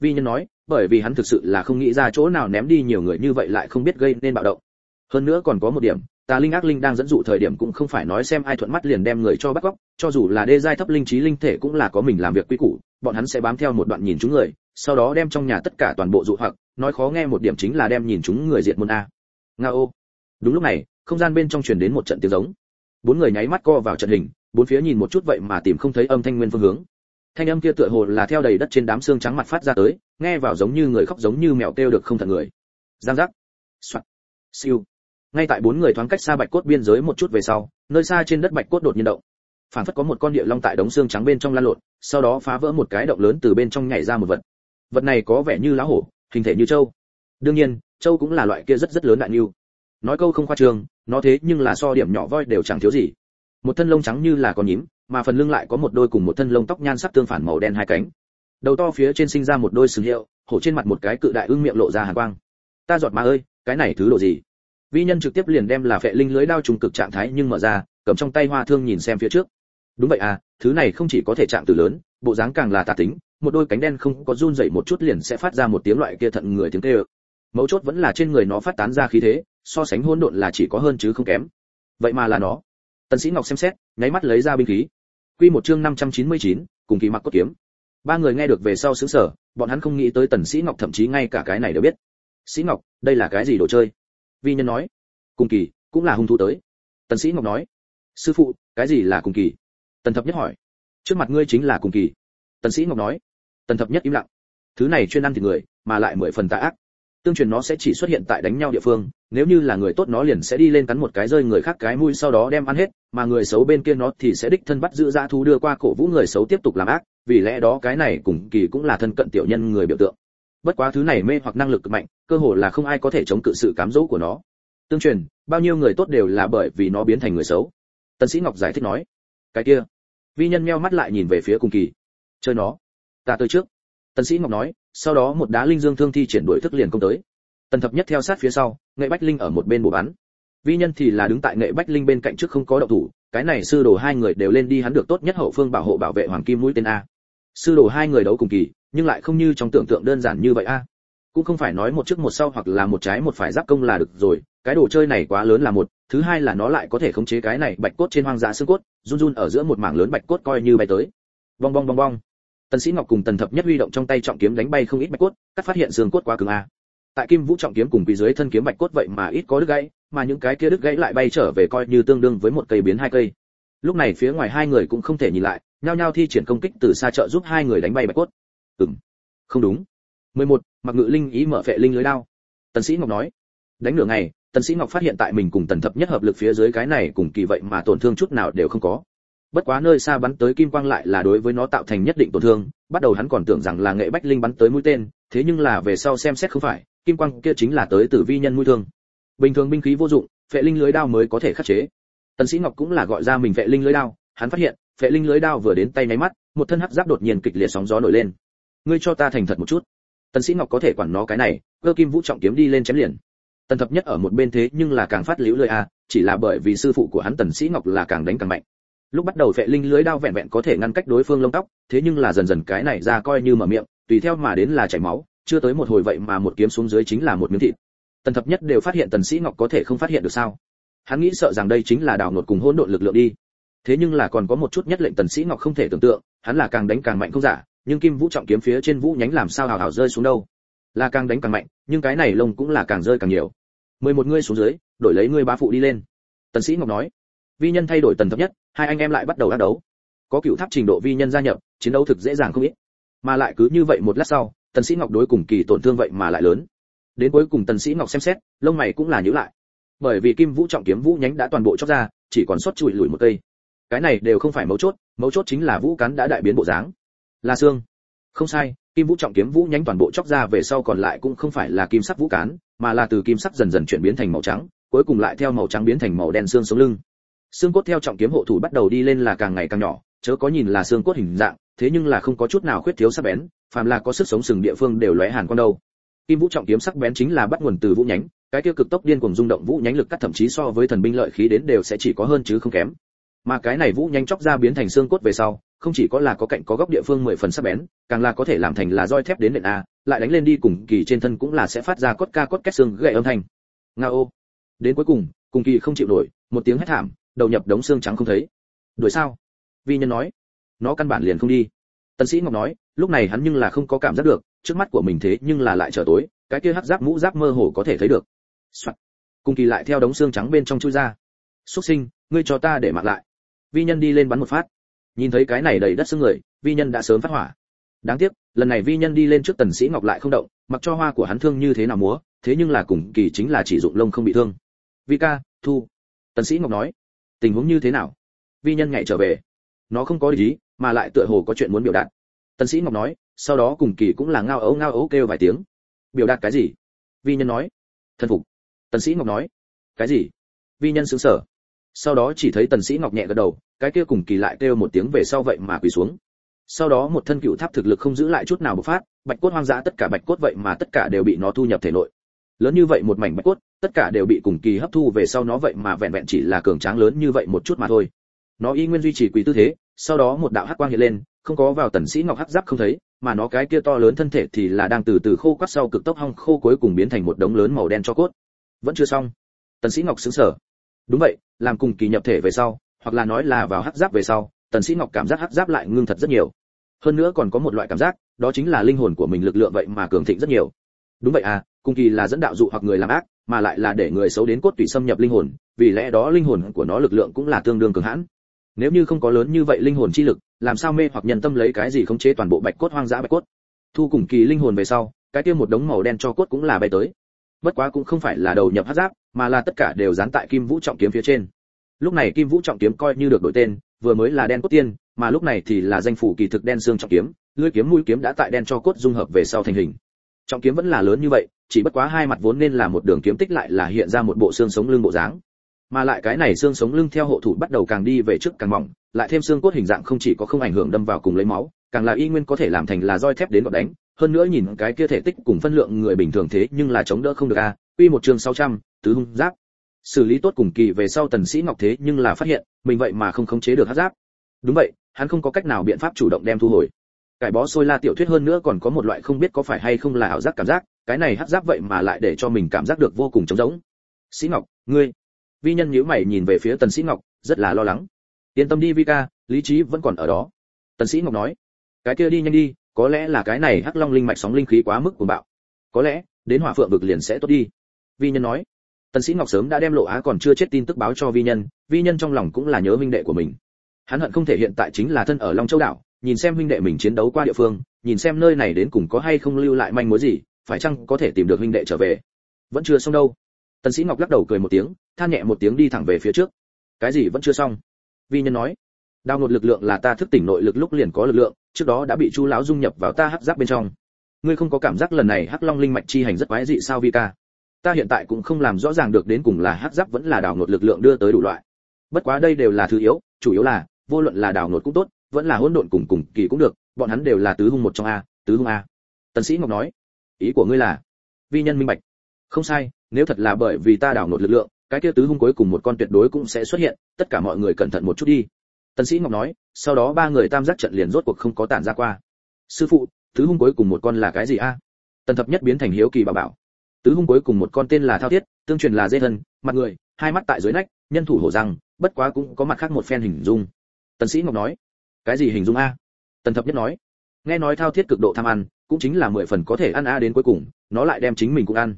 Vi nhân nói, bởi vì hắn thực sự là không nghĩ ra chỗ nào ném đi nhiều người như vậy lại không biết gây nên bạo động. Hơn nữa còn có một điểm, tà linh ác linh đang dẫn dụ thời điểm cũng không phải nói xem ai thuận mắt liền đem người cho bắt góc cho dù là đê giai thấp linh trí linh thể cũng là có mình làm việc quy củ, bọn hắn sẽ bám theo một đoạn nhìn chúng người sau đó đem trong nhà tất cả toàn bộ dụ hoặc, nói khó nghe một điểm chính là đem nhìn chúng người diệt môn a. Nga ô. Đúng lúc này, không gian bên trong truyền đến một trận tiếng giống. Bốn người nháy mắt co vào trận hình, bốn phía nhìn một chút vậy mà tìm không thấy âm thanh nguyên phương hướng. Thanh âm kia tựa hồ là theo đầy đất trên đám xương trắng mặt phát ra tới, nghe vào giống như người khóc giống như mèo kêu được không thật người. Giang giác. Soạt. Siêu. Ngay tại bốn người thoáng cách xa bạch cốt biên giới một chút về sau, nơi xa trên đất bạch cốt đột nhiên động. Phản phất có một con địa long tại đống xương trắng bên trong lan lộn, sau đó phá vỡ một cái động lớn từ bên trong nhảy ra một vật vật này có vẻ như lá hổ, hình thể như trâu. Đương nhiên, trâu cũng là loại kia rất rất lớn đại nhiêu nói câu không khoa trương, nó thế nhưng là so điểm nhỏ voi đều chẳng thiếu gì. Một thân lông trắng như là con nhím, mà phần lưng lại có một đôi cùng một thân lông tóc nhan sắc tương phản màu đen hai cánh. Đầu to phía trên sinh ra một đôi sừng hiệu, hổ trên mặt một cái cự đại ưng miệng lộ ra hàn quang. Ta giọt mà ơi, cái này thứ độ gì? Vi nhân trực tiếp liền đem là phệ linh lưới đao trùng cực trạng thái nhưng mở ra, cầm trong tay hoa thương nhìn xem phía trước. Đúng vậy à thứ này không chỉ có thể trạng từ lớn, bộ dáng càng là tà tính một đôi cánh đen không có run dậy một chút liền sẽ phát ra một tiếng loại kia thận người tiếng kêu. Mấu chốt vẫn là trên người nó phát tán ra khí thế so sánh hỗn độn là chỉ có hơn chứ không kém. Vậy mà là nó. Tần sĩ ngọc xem xét nháy mắt lấy ra binh khí. Quy một chương 599, cùng kỳ mặc cốt kiếm. Ba người nghe được về sau sướng sở bọn hắn không nghĩ tới tần sĩ ngọc thậm chí ngay cả cái này đều biết. Sĩ ngọc đây là cái gì đồ chơi? Vi nhân nói. Cùng kỳ cũng là hung thú tới. Tần sĩ ngọc nói. Sư phụ cái gì là cùng kỳ? Tần thập nhất hỏi. Trước mặt ngươi chính là cùng kỳ. Tần sĩ ngọc nói tần thập nhất im lặng. Thứ này chuyên ăn thịt người, mà lại mười phần tà ác. Tương truyền nó sẽ chỉ xuất hiện tại đánh nhau địa phương, nếu như là người tốt nó liền sẽ đi lên cắn một cái rơi người khác cái mũi sau đó đem ăn hết, mà người xấu bên kia nó thì sẽ đích thân bắt giữ ra thú đưa qua cổ vũ người xấu tiếp tục làm ác, vì lẽ đó cái này cùng kỳ cũng là thân cận tiểu nhân người biểu tượng. Bất quá thứ này mê hoặc năng lực cực mạnh, cơ hồ là không ai có thể chống cự sự cám dỗ của nó. Tương truyền, bao nhiêu người tốt đều là bởi vì nó biến thành người xấu. Tân sĩ ngọc giải thích nói, cái kia. Vi nhân meo mắt lại nhìn về phía cùng kỳ. Chơi nó ta tới trước. Tần sĩ ngọc nói, sau đó một đá linh dương thương thi triển đuổi thức liền công tới. Tần thập nhất theo sát phía sau, nghệ bách linh ở một bên bổ bắn vi nhân thì là đứng tại nghệ bách linh bên cạnh trước không có động thủ, cái này sư đồ hai người đều lên đi hắn được tốt nhất hậu phương bảo hộ bảo vệ hoàng kim mũi tên a. Sư đồ hai người đấu cùng kỳ, nhưng lại không như trong tưởng tượng đơn giản như vậy a. Cũng không phải nói một trước một sau hoặc là một trái một phải giáp công là được rồi, cái đồ chơi này quá lớn là một, thứ hai là nó lại có thể khống chế cái này bạch cốt trên hoang dã xương cốt, run run ở giữa một mảng lớn bạch cốt coi như bay tới. Bong bong bong bong tần sĩ ngọc cùng tần thập nhất huy động trong tay trọng kiếm đánh bay không ít bạch cốt, cắt phát hiện xương cốt quá cứng a. Tại kim vũ trọng kiếm cùng quỳ dưới thân kiếm bạch cốt vậy mà ít có đứt gãy, mà những cái kia đứt gãy lại bay trở về coi như tương đương với một cây biến hai cây. Lúc này phía ngoài hai người cũng không thể nhìn lại, nhao nhao thi triển công kích từ xa trợ giúp hai người đánh bay bạch cốt. Ừm, không đúng. 11. mặc ngự linh ý mở phệ linh lưới đao. Tần sĩ ngọc nói, đánh nửa ngày, tần sĩ ngọc phát hiện tại mình cùng tần thập nhất hợp lực phía dưới cái này cùng kỳ vậy mà tổn thương chút nào đều không có bất quá nơi xa bắn tới kim quang lại là đối với nó tạo thành nhất định tổn thương, bắt đầu hắn còn tưởng rằng là nghệ bách linh bắn tới mũi tên, thế nhưng là về sau xem xét không phải, kim quang kia chính là tới từ vi nhân mũi thương. Bình thường binh khí vô dụng, phệ linh lưới đao mới có thể khắc chế. Tần sĩ ngọc cũng là gọi ra mình phệ linh lưới đao, hắn phát hiện, phệ linh lưới đao vừa đến tay nháy mắt, một thân hắc giáp đột nhiên kịch liệt sóng gió nổi lên. Ngươi cho ta thành thật một chút. Tần sĩ ngọc có thể quản nó cái này, cơ kim vũ trọng kiếm đi lên chém liền. Tần thập nhất ở một bên thế nhưng là càng phát liễu lưỡi a, chỉ là bởi vì sư phụ của hắn tần sĩ ngọc là càng đánh càng mạnh lúc bắt đầu vệ linh lưới đao vẹn vẹn có thể ngăn cách đối phương lông tóc, thế nhưng là dần dần cái này ra coi như mở miệng, tùy theo mà đến là chảy máu, chưa tới một hồi vậy mà một kiếm xuống dưới chính là một miếng thịt. Tần thập nhất đều phát hiện tần sĩ ngọc có thể không phát hiện được sao? Hắn nghĩ sợ rằng đây chính là đào nột cùng hỗn độn lực lượng đi. Thế nhưng là còn có một chút nhất lệnh tần sĩ ngọc không thể tưởng tượng, hắn là càng đánh càng mạnh không giả, nhưng kim vũ trọng kiếm phía trên vũ nhánh làm sao hào hào rơi xuống đâu? Là càng đánh càng mạnh, nhưng cái này lông cũng là càng rơi càng nhiều. Mười một ngươi xuống dưới, đổi lấy ngươi ba phụ đi lên. Tần sĩ ngọc nói vi nhân thay đổi tần thấp nhất, hai anh em lại bắt đầu đá đấu. Có cựu tháp trình độ vi nhân gia nhập, chiến đấu thực dễ dàng không ít. Mà lại cứ như vậy một lát sau, tần sĩ ngọc đối cùng kỳ tổn thương vậy mà lại lớn. Đến cuối cùng tần sĩ ngọc xem xét, lông mày cũng là nhíu lại. Bởi vì kim vũ trọng kiếm vũ nhánh đã toàn bộ chóc ra, chỉ còn sót chùi lùi một cây. Cái này đều không phải mấu chốt mấu chốt chính là vũ cắn đã đại biến bộ dáng. Là xương không sai, kim vũ trọng kiếm vũ nhánh toàn bộ chóc ra về sau còn lại cũng không phải là kim sắc vũ cán, mà là từ kim sắc dần dần chuyển biến thành màu trắng, cuối cùng lại theo màu trắng biến thành màu đen xương sống lưng xương cốt theo trọng kiếm hộ thủ bắt đầu đi lên là càng ngày càng nhỏ, chớ có nhìn là xương cốt hình dạng, thế nhưng là không có chút nào khuyết thiếu sắc bén, phàm là có sức sống sừng địa phương đều lóe hàn con đâu. Kim vũ trọng kiếm sắc bén chính là bắt nguồn từ vũ nhánh, cái kia cực tốc điên cuồng rung động vũ nhánh lực cắt thậm chí so với thần binh lợi khí đến đều sẽ chỉ có hơn chứ không kém. Mà cái này vũ nhanh chóc ra biến thành xương cốt về sau, không chỉ có là có cạnh có góc địa phương mười phần sắc bén, càng là có thể làm thành là roi thép đến nền a, lại đánh lên đi cùng kỳ trên thân cũng là sẽ phát ra cốt ca cốt két xương gậy âm thanh. Nga ô đến cuối cùng cùng kỳ không chịu nổi, một tiếng hét thảm đầu nhập đống xương trắng không thấy. Đuổi sao? Vi nhân nói. Nó căn bản liền không đi. Tần sĩ ngọc nói, lúc này hắn nhưng là không có cảm giác được, trước mắt của mình thế nhưng là lại trở tối, cái kia hắc giáp mũ giáp mơ hồ có thể thấy được. Soạn. cùng kỳ lại theo đống xương trắng bên trong chui ra. Xuất sinh, ngươi cho ta để mặc lại. Vi nhân đi lên bắn một phát. Nhìn thấy cái này đầy đất xương người, vi nhân đã sớm phát hỏa. Đáng tiếc, lần này vi nhân đi lên trước tần sĩ ngọc lại không động, mặc cho hoa của hắn thương như thế nào múa, thế nhưng là cùng kỳ chính là chỉ dụng lông không bị thương. Vi ca, thu. Tần sĩ ngọc nói tình huống như thế nào? Vi nhân nhảy trở về. Nó không có ý, mà lại tựa hồ có chuyện muốn biểu đạt. Tần sĩ ngọc nói, sau đó cùng kỳ cũng là ngao ấu ngao ấu kêu vài tiếng. Biểu đạt cái gì? Vi nhân nói. Thân phục. Tần sĩ ngọc nói. Cái gì? Vi nhân sững sờ. Sau đó chỉ thấy tần sĩ ngọc nhẹ gật đầu, cái kia cùng kỳ lại kêu một tiếng về sau vậy mà quỳ xuống. Sau đó một thân cựu tháp thực lực không giữ lại chút nào bộc phát, bạch cốt hoang dã tất cả bạch cốt vậy mà tất cả đều bị nó thu nhập thể nội. Lớn như vậy một mảnh bạch cốt tất cả đều bị cùng kỳ hấp thu về sau nó vậy mà vẹn vẹn chỉ là cường tráng lớn như vậy một chút mà thôi. Nó y nguyên duy trì quỳ tư thế, sau đó một đạo hắc quang hiện lên, không có vào tần sĩ ngọc hắc giáp không thấy, mà nó cái kia to lớn thân thể thì là đang từ từ khô quắt sau cực tốc hong khô cuối cùng biến thành một đống lớn màu đen cho cốt. Vẫn chưa xong. Tần sĩ ngọc sững sờ. Đúng vậy, làm cùng kỳ nhập thể về sau, hoặc là nói là vào hắc giáp về sau, tần sĩ ngọc cảm giác hắc giáp lại ngưng thật rất nhiều. Hơn nữa còn có một loại cảm giác, đó chính là linh hồn của mình lực lượng vậy mà cường thịnh rất nhiều. Đúng vậy à cùng kỳ là dẫn đạo dụ hoặc người làm ác, mà lại là để người xấu đến cốt tủy xâm nhập linh hồn, vì lẽ đó linh hồn của nó lực lượng cũng là tương đương cường hãn. Nếu như không có lớn như vậy linh hồn chi lực, làm sao mê hoặc nhân tâm lấy cái gì khống chế toàn bộ bạch cốt hoang dã bạch cốt? Thu cùng kỳ linh hồn về sau, cái kia một đống màu đen cho cốt cũng là bay tới. Bất quá cũng không phải là đầu nhập hắc giáp, mà là tất cả đều dán tại kim vũ trọng kiếm phía trên. Lúc này kim vũ trọng kiếm coi như được đổi tên, vừa mới là đen cốt tiên, mà lúc này thì là danh phủ kỳ thực đen xương trọng kiếm, lưỡi kiếm mũi kiếm đã tại đen cho cốt dung hợp về sau thành hình trọng kiếm vẫn là lớn như vậy chỉ bất quá hai mặt vốn nên là một đường kiếm tích lại là hiện ra một bộ xương sống lưng bộ dáng. Mà lại cái này xương sống lưng theo hộ thủ bắt đầu càng đi về trước càng mỏng lại thêm xương cốt hình dạng không chỉ có không ảnh hưởng đâm vào cùng lấy máu càng là y nguyên có thể làm thành là roi thép đến gọt đánh. Hơn nữa nhìn cái kia thể tích cùng phân lượng người bình thường thế nhưng là chống đỡ không được a. Quy một chương 600, tứ hung giáp. Xử lý tốt cùng kỳ về sau tần sĩ ngọc thế nhưng là phát hiện mình vậy mà không khống chế được hắc giáp. Đúng vậy hắn không có cách nào biện pháp chủ động đem thu hồi cải bó xôi la tiểu thuyết hơn nữa còn có một loại không biết có phải hay không là ảo giác cảm giác, cái này hắc giáp vậy mà lại để cho mình cảm giác được vô cùng trống rỗng. Sĩ ngọc, ngươi. Vi nhân nhíu mày nhìn về phía tần sĩ ngọc, rất là lo lắng. Yên tâm đi vi ca, lý trí vẫn còn ở đó. Tần sĩ ngọc nói, cái kia đi nhanh đi, có lẽ là cái này hắc long linh mạch sóng linh khí quá mức của bạo. Có lẽ, đến hỏa phượng vực liền sẽ tốt đi. Vi nhân nói. Tần sĩ ngọc sớm đã đem lộ á còn chưa chết tin tức báo cho vi nhân vi nhân trong lòng cũng là nhớ minh đệ của mình. Hắn hận không thể hiện tại chính là thân ở long châu đảo nhìn xem huynh đệ mình chiến đấu qua địa phương, nhìn xem nơi này đến cùng có hay không lưu lại manh mối gì, phải chăng có thể tìm được huynh đệ trở về. Vẫn chưa xong đâu. Tần sĩ ngọc lắc đầu cười một tiếng, than nhẹ một tiếng đi thẳng về phía trước. Cái gì vẫn chưa xong? Vi nhân nói. Đào ngột lực lượng là ta thức tỉnh nội lực lúc liền có lực lượng, trước đó đã bị chu lão dung nhập vào ta hắc giáp bên trong. Ngươi không có cảm giác lần này hắc long linh mạch chi hành rất quái dị sao vi ca? Ta hiện tại cũng không làm rõ ràng được đến cùng là hắc giáp vẫn là đào ngột lực lượng đưa tới đủ loại. Bất quá đây đều là thứ yếu, chủ yếu là, vô luận là đào ngột cũng tốt vẫn là hỗn độn cùng cùng kỳ cũng được, bọn hắn đều là tứ hung một trong a, tứ hung a. Tần sĩ ngọc nói, ý của ngươi là, vi nhân minh bạch. Không sai, nếu thật là bởi vì ta đảo nột lực lượng, cái kia tứ hung cuối cùng một con tuyệt đối cũng sẽ xuất hiện, tất cả mọi người cẩn thận một chút đi. Tần sĩ ngọc nói, sau đó ba người tam giác trận liền rốt cuộc không có tản ra qua. Sư phụ, tứ hung cuối cùng một con là cái gì a? Tần thập nhất biến thành hiếu kỳ bảo bảo. Tứ hung cuối cùng một con tên là thao thiết, tương truyền là dê thân, mặt người, hai mắt tại dưới nách, nhân thủ hổ răng, bất quá cũng có mặt khác một phen hình dung. Tần sĩ ngọc nói cái gì hình dung a? Tần thập nhất nói. Nghe nói thao thiết cực độ tham ăn, cũng chính là mười phần có thể ăn a đến cuối cùng, nó lại đem chính mình cũng ăn.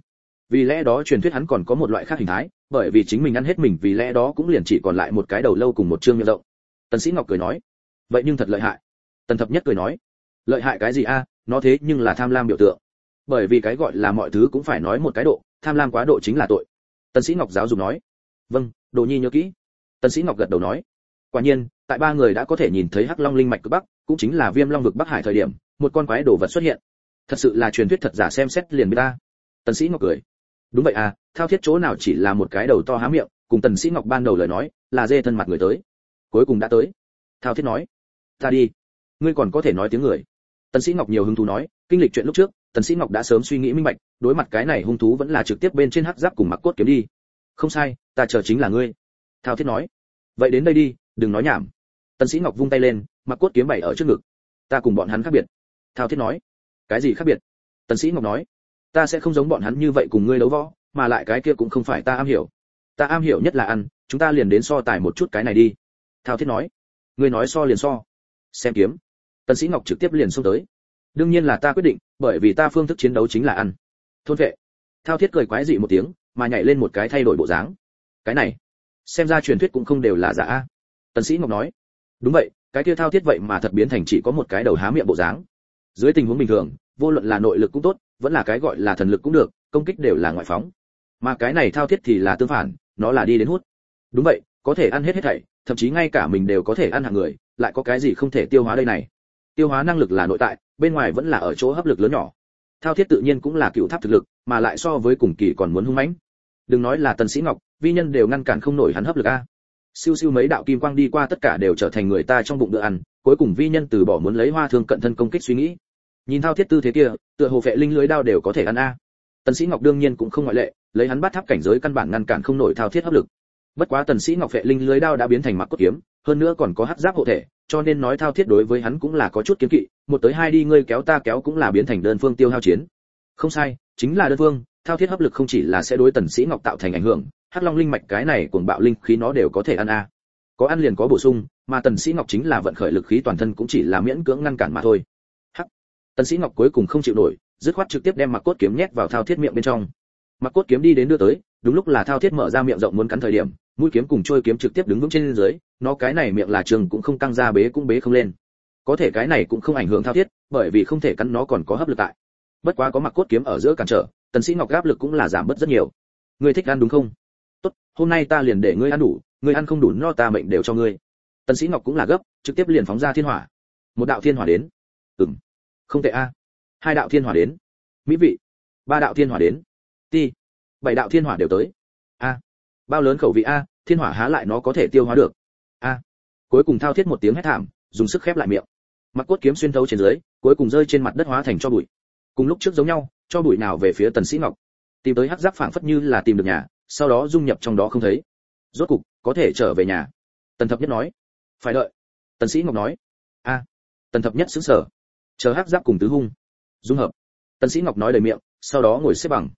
Vì lẽ đó truyền thuyết hắn còn có một loại khác hình thái, bởi vì chính mình ăn hết mình, vì lẽ đó cũng liền chỉ còn lại một cái đầu lâu cùng một trương miệng rộng. Tần sĩ ngọc cười nói. Vậy nhưng thật lợi hại. Tần thập nhất cười nói. Lợi hại cái gì a, nó thế nhưng là tham lam biểu tượng. Bởi vì cái gọi là mọi thứ cũng phải nói một cái độ, tham lam quá độ chính là tội. Tần sĩ ngọc giáo dục nói. Vâng đồ nhi nhớ kỹ. Tần sĩ ngọc gật đầu nói quả nhiên, tại ba người đã có thể nhìn thấy hắc long linh mạch cực bắc, cũng chính là viêm long vực bắc hải thời điểm, một con quái đồ vật xuất hiện. Thật sự là truyền thuyết thật giả xem xét liền biết ta. Tần sĩ ngọc cười. Đúng vậy à thao thiết chỗ nào chỉ là một cái đầu to há miệng, cùng tần sĩ ngọc ban đầu lời nói, là dê thân mặt người tới. Cuối cùng đã tới. Thao thiết nói. Ta đi. Ngươi còn có thể nói tiếng người. Tần sĩ ngọc nhiều hứng thú nói, kinh lịch chuyện lúc trước, tần sĩ ngọc đã sớm suy nghĩ minh bạch, đối mặt cái này hung thú vẫn là trực tiếp bên trên hắc giáp cùng mặc cốt kiếm đi. Không sai, ta chờ chính là ngươi. Thao thiết nói. Vậy đến đây đi đừng nói nhảm. Tần sĩ ngọc vung tay lên, mặc cốt kiếm bảy ở trước ngực. Ta cùng bọn hắn khác biệt. Thao thiết nói. Cái gì khác biệt? Tần sĩ ngọc nói. Ta sẽ không giống bọn hắn như vậy cùng ngươi đấu võ, mà lại cái kia cũng không phải ta am hiểu. Ta am hiểu nhất là ăn, chúng ta liền đến so tài một chút cái này đi. Thao thiết nói. Ngươi nói so liền so. Xem kiếm. Tần sĩ ngọc trực tiếp liền xông tới. Đương nhiên là ta quyết định, bởi vì ta phương thức chiến đấu chính là ăn. Thôn vệ. Thao thiết cười quái dị một tiếng, mà nhảy lên một cái thay đổi bộ dáng. Cái này, xem ra truyền thuyết cũng không đều là giả. a tần sĩ ngọc nói, đúng vậy, cái kia thao thiết vậy mà thật biến thành chỉ có một cái đầu há miệng bộ dáng. Dưới tình huống bình thường, vô luận là nội lực cũng tốt, vẫn là cái gọi là thần lực cũng được, công kích đều là ngoại phóng. Mà cái này thao thiết thì là tương phản, nó là đi đến hút. Đúng vậy, có thể ăn hết hết thảy, thậm chí ngay cả mình đều có thể ăn hàng người, lại có cái gì không thể tiêu hóa đây này? Tiêu hóa năng lực là nội tại, bên ngoài vẫn là ở chỗ hấp lực lớn nhỏ. Thao thiết tự nhiên cũng là cựu tháp thực lực, mà lại so với cùng kỳ còn muốn hung mãnh. Đừng nói là tần sĩ ngọc, vi nhân đều ngăn cản không nổi hắn hấp lực a siêu siêu mấy đạo kim quang đi qua tất cả đều trở thành người ta trong bụng bữa ăn, cuối cùng vi nhân từ bỏ muốn lấy hoa thương cận thân công kích suy nghĩ. Nhìn thao thiết tư thế kia, tựa hồ vệ linh lưới đao đều có thể ăn a. Tần sĩ ngọc đương nhiên cũng không ngoại lệ, lấy hắn bắt tháp cảnh giới căn bản ngăn cản không nổi thao thiết hấp lực. Bất quá tần sĩ ngọc vệ linh lưới đao đã biến thành mặc cốt kiếm, hơn nữa còn có hắc giáp hộ thể, cho nên nói thao thiết đối với hắn cũng là có chút kiến kỵ, một tới hai đi ngươi kéo ta kéo cũng là biến thành đơn phương tiêu hao chiến. Không sai, chính là đơn phương, thao thiết hấp lực không chỉ là sẽ đối tần sĩ ngọc tạo thành ảnh hưởng hắc long linh mạch cái này cùng bạo linh khí nó đều có thể ăn a. Có ăn liền có bổ sung, mà tần sĩ ngọc chính là vận khởi lực khí toàn thân cũng chỉ là miễn cưỡng ngăn cản mà thôi. Hắc. Tần sĩ ngọc cuối cùng không chịu nổi, dứt khoát trực tiếp đem mặc cốt kiếm nhét vào thao thiết miệng bên trong. Mặc cốt kiếm đi đến đưa tới, đúng lúc là thao thiết mở ra miệng rộng muốn cắn thời điểm, mũi kiếm cùng trôi kiếm trực tiếp đứng vững trên dưới, nó cái này miệng là trường cũng không căng ra bế cũng bế không lên. Có thể cái này cũng không ảnh hưởng thao thiết, bởi vì không thể cắn nó còn có hấp lực tại. Bất quá có mặc cốt kiếm ở giữa cản trở, tần sĩ ngọc áp lực cũng là giảm bớt rất nhiều. Ngươi thích ăn đúng không? Tốt, hôm nay ta liền để ngươi ăn đủ, ngươi ăn không đủ no ta mệnh đều cho ngươi. Tần sĩ ngọc cũng là gấp, trực tiếp liền phóng ra thiên hỏa. Một đạo thiên hỏa đến. Ừm. Không tệ a. Hai đạo thiên hỏa đến. Mỹ vị. Ba đạo thiên hỏa đến. Ti. Bảy đạo thiên hỏa đều tới. A. Bao lớn khẩu vị a, thiên hỏa há lại nó có thể tiêu hóa được. A. Cuối cùng thao thiết một tiếng hét thảm, dùng sức khép lại miệng. Mặc cốt kiếm xuyên thấu trên dưới, cuối cùng rơi trên mặt đất hóa thành cho bụi. Cùng lúc trước giống nhau, cho bụi nào về phía tần sĩ ngọc. Tìm tới hắc giáp phảng phất như là tìm được nhà sau đó dung nhập trong đó không thấy. Rốt cục, có thể trở về nhà. Tần thập nhất nói. Phải đợi. Tần sĩ ngọc nói. A. Tần thập nhất sững sờ. Chờ hắc giáp cùng tứ hung. Dung hợp. Tần sĩ ngọc nói đầy miệng, sau đó ngồi xếp bằng.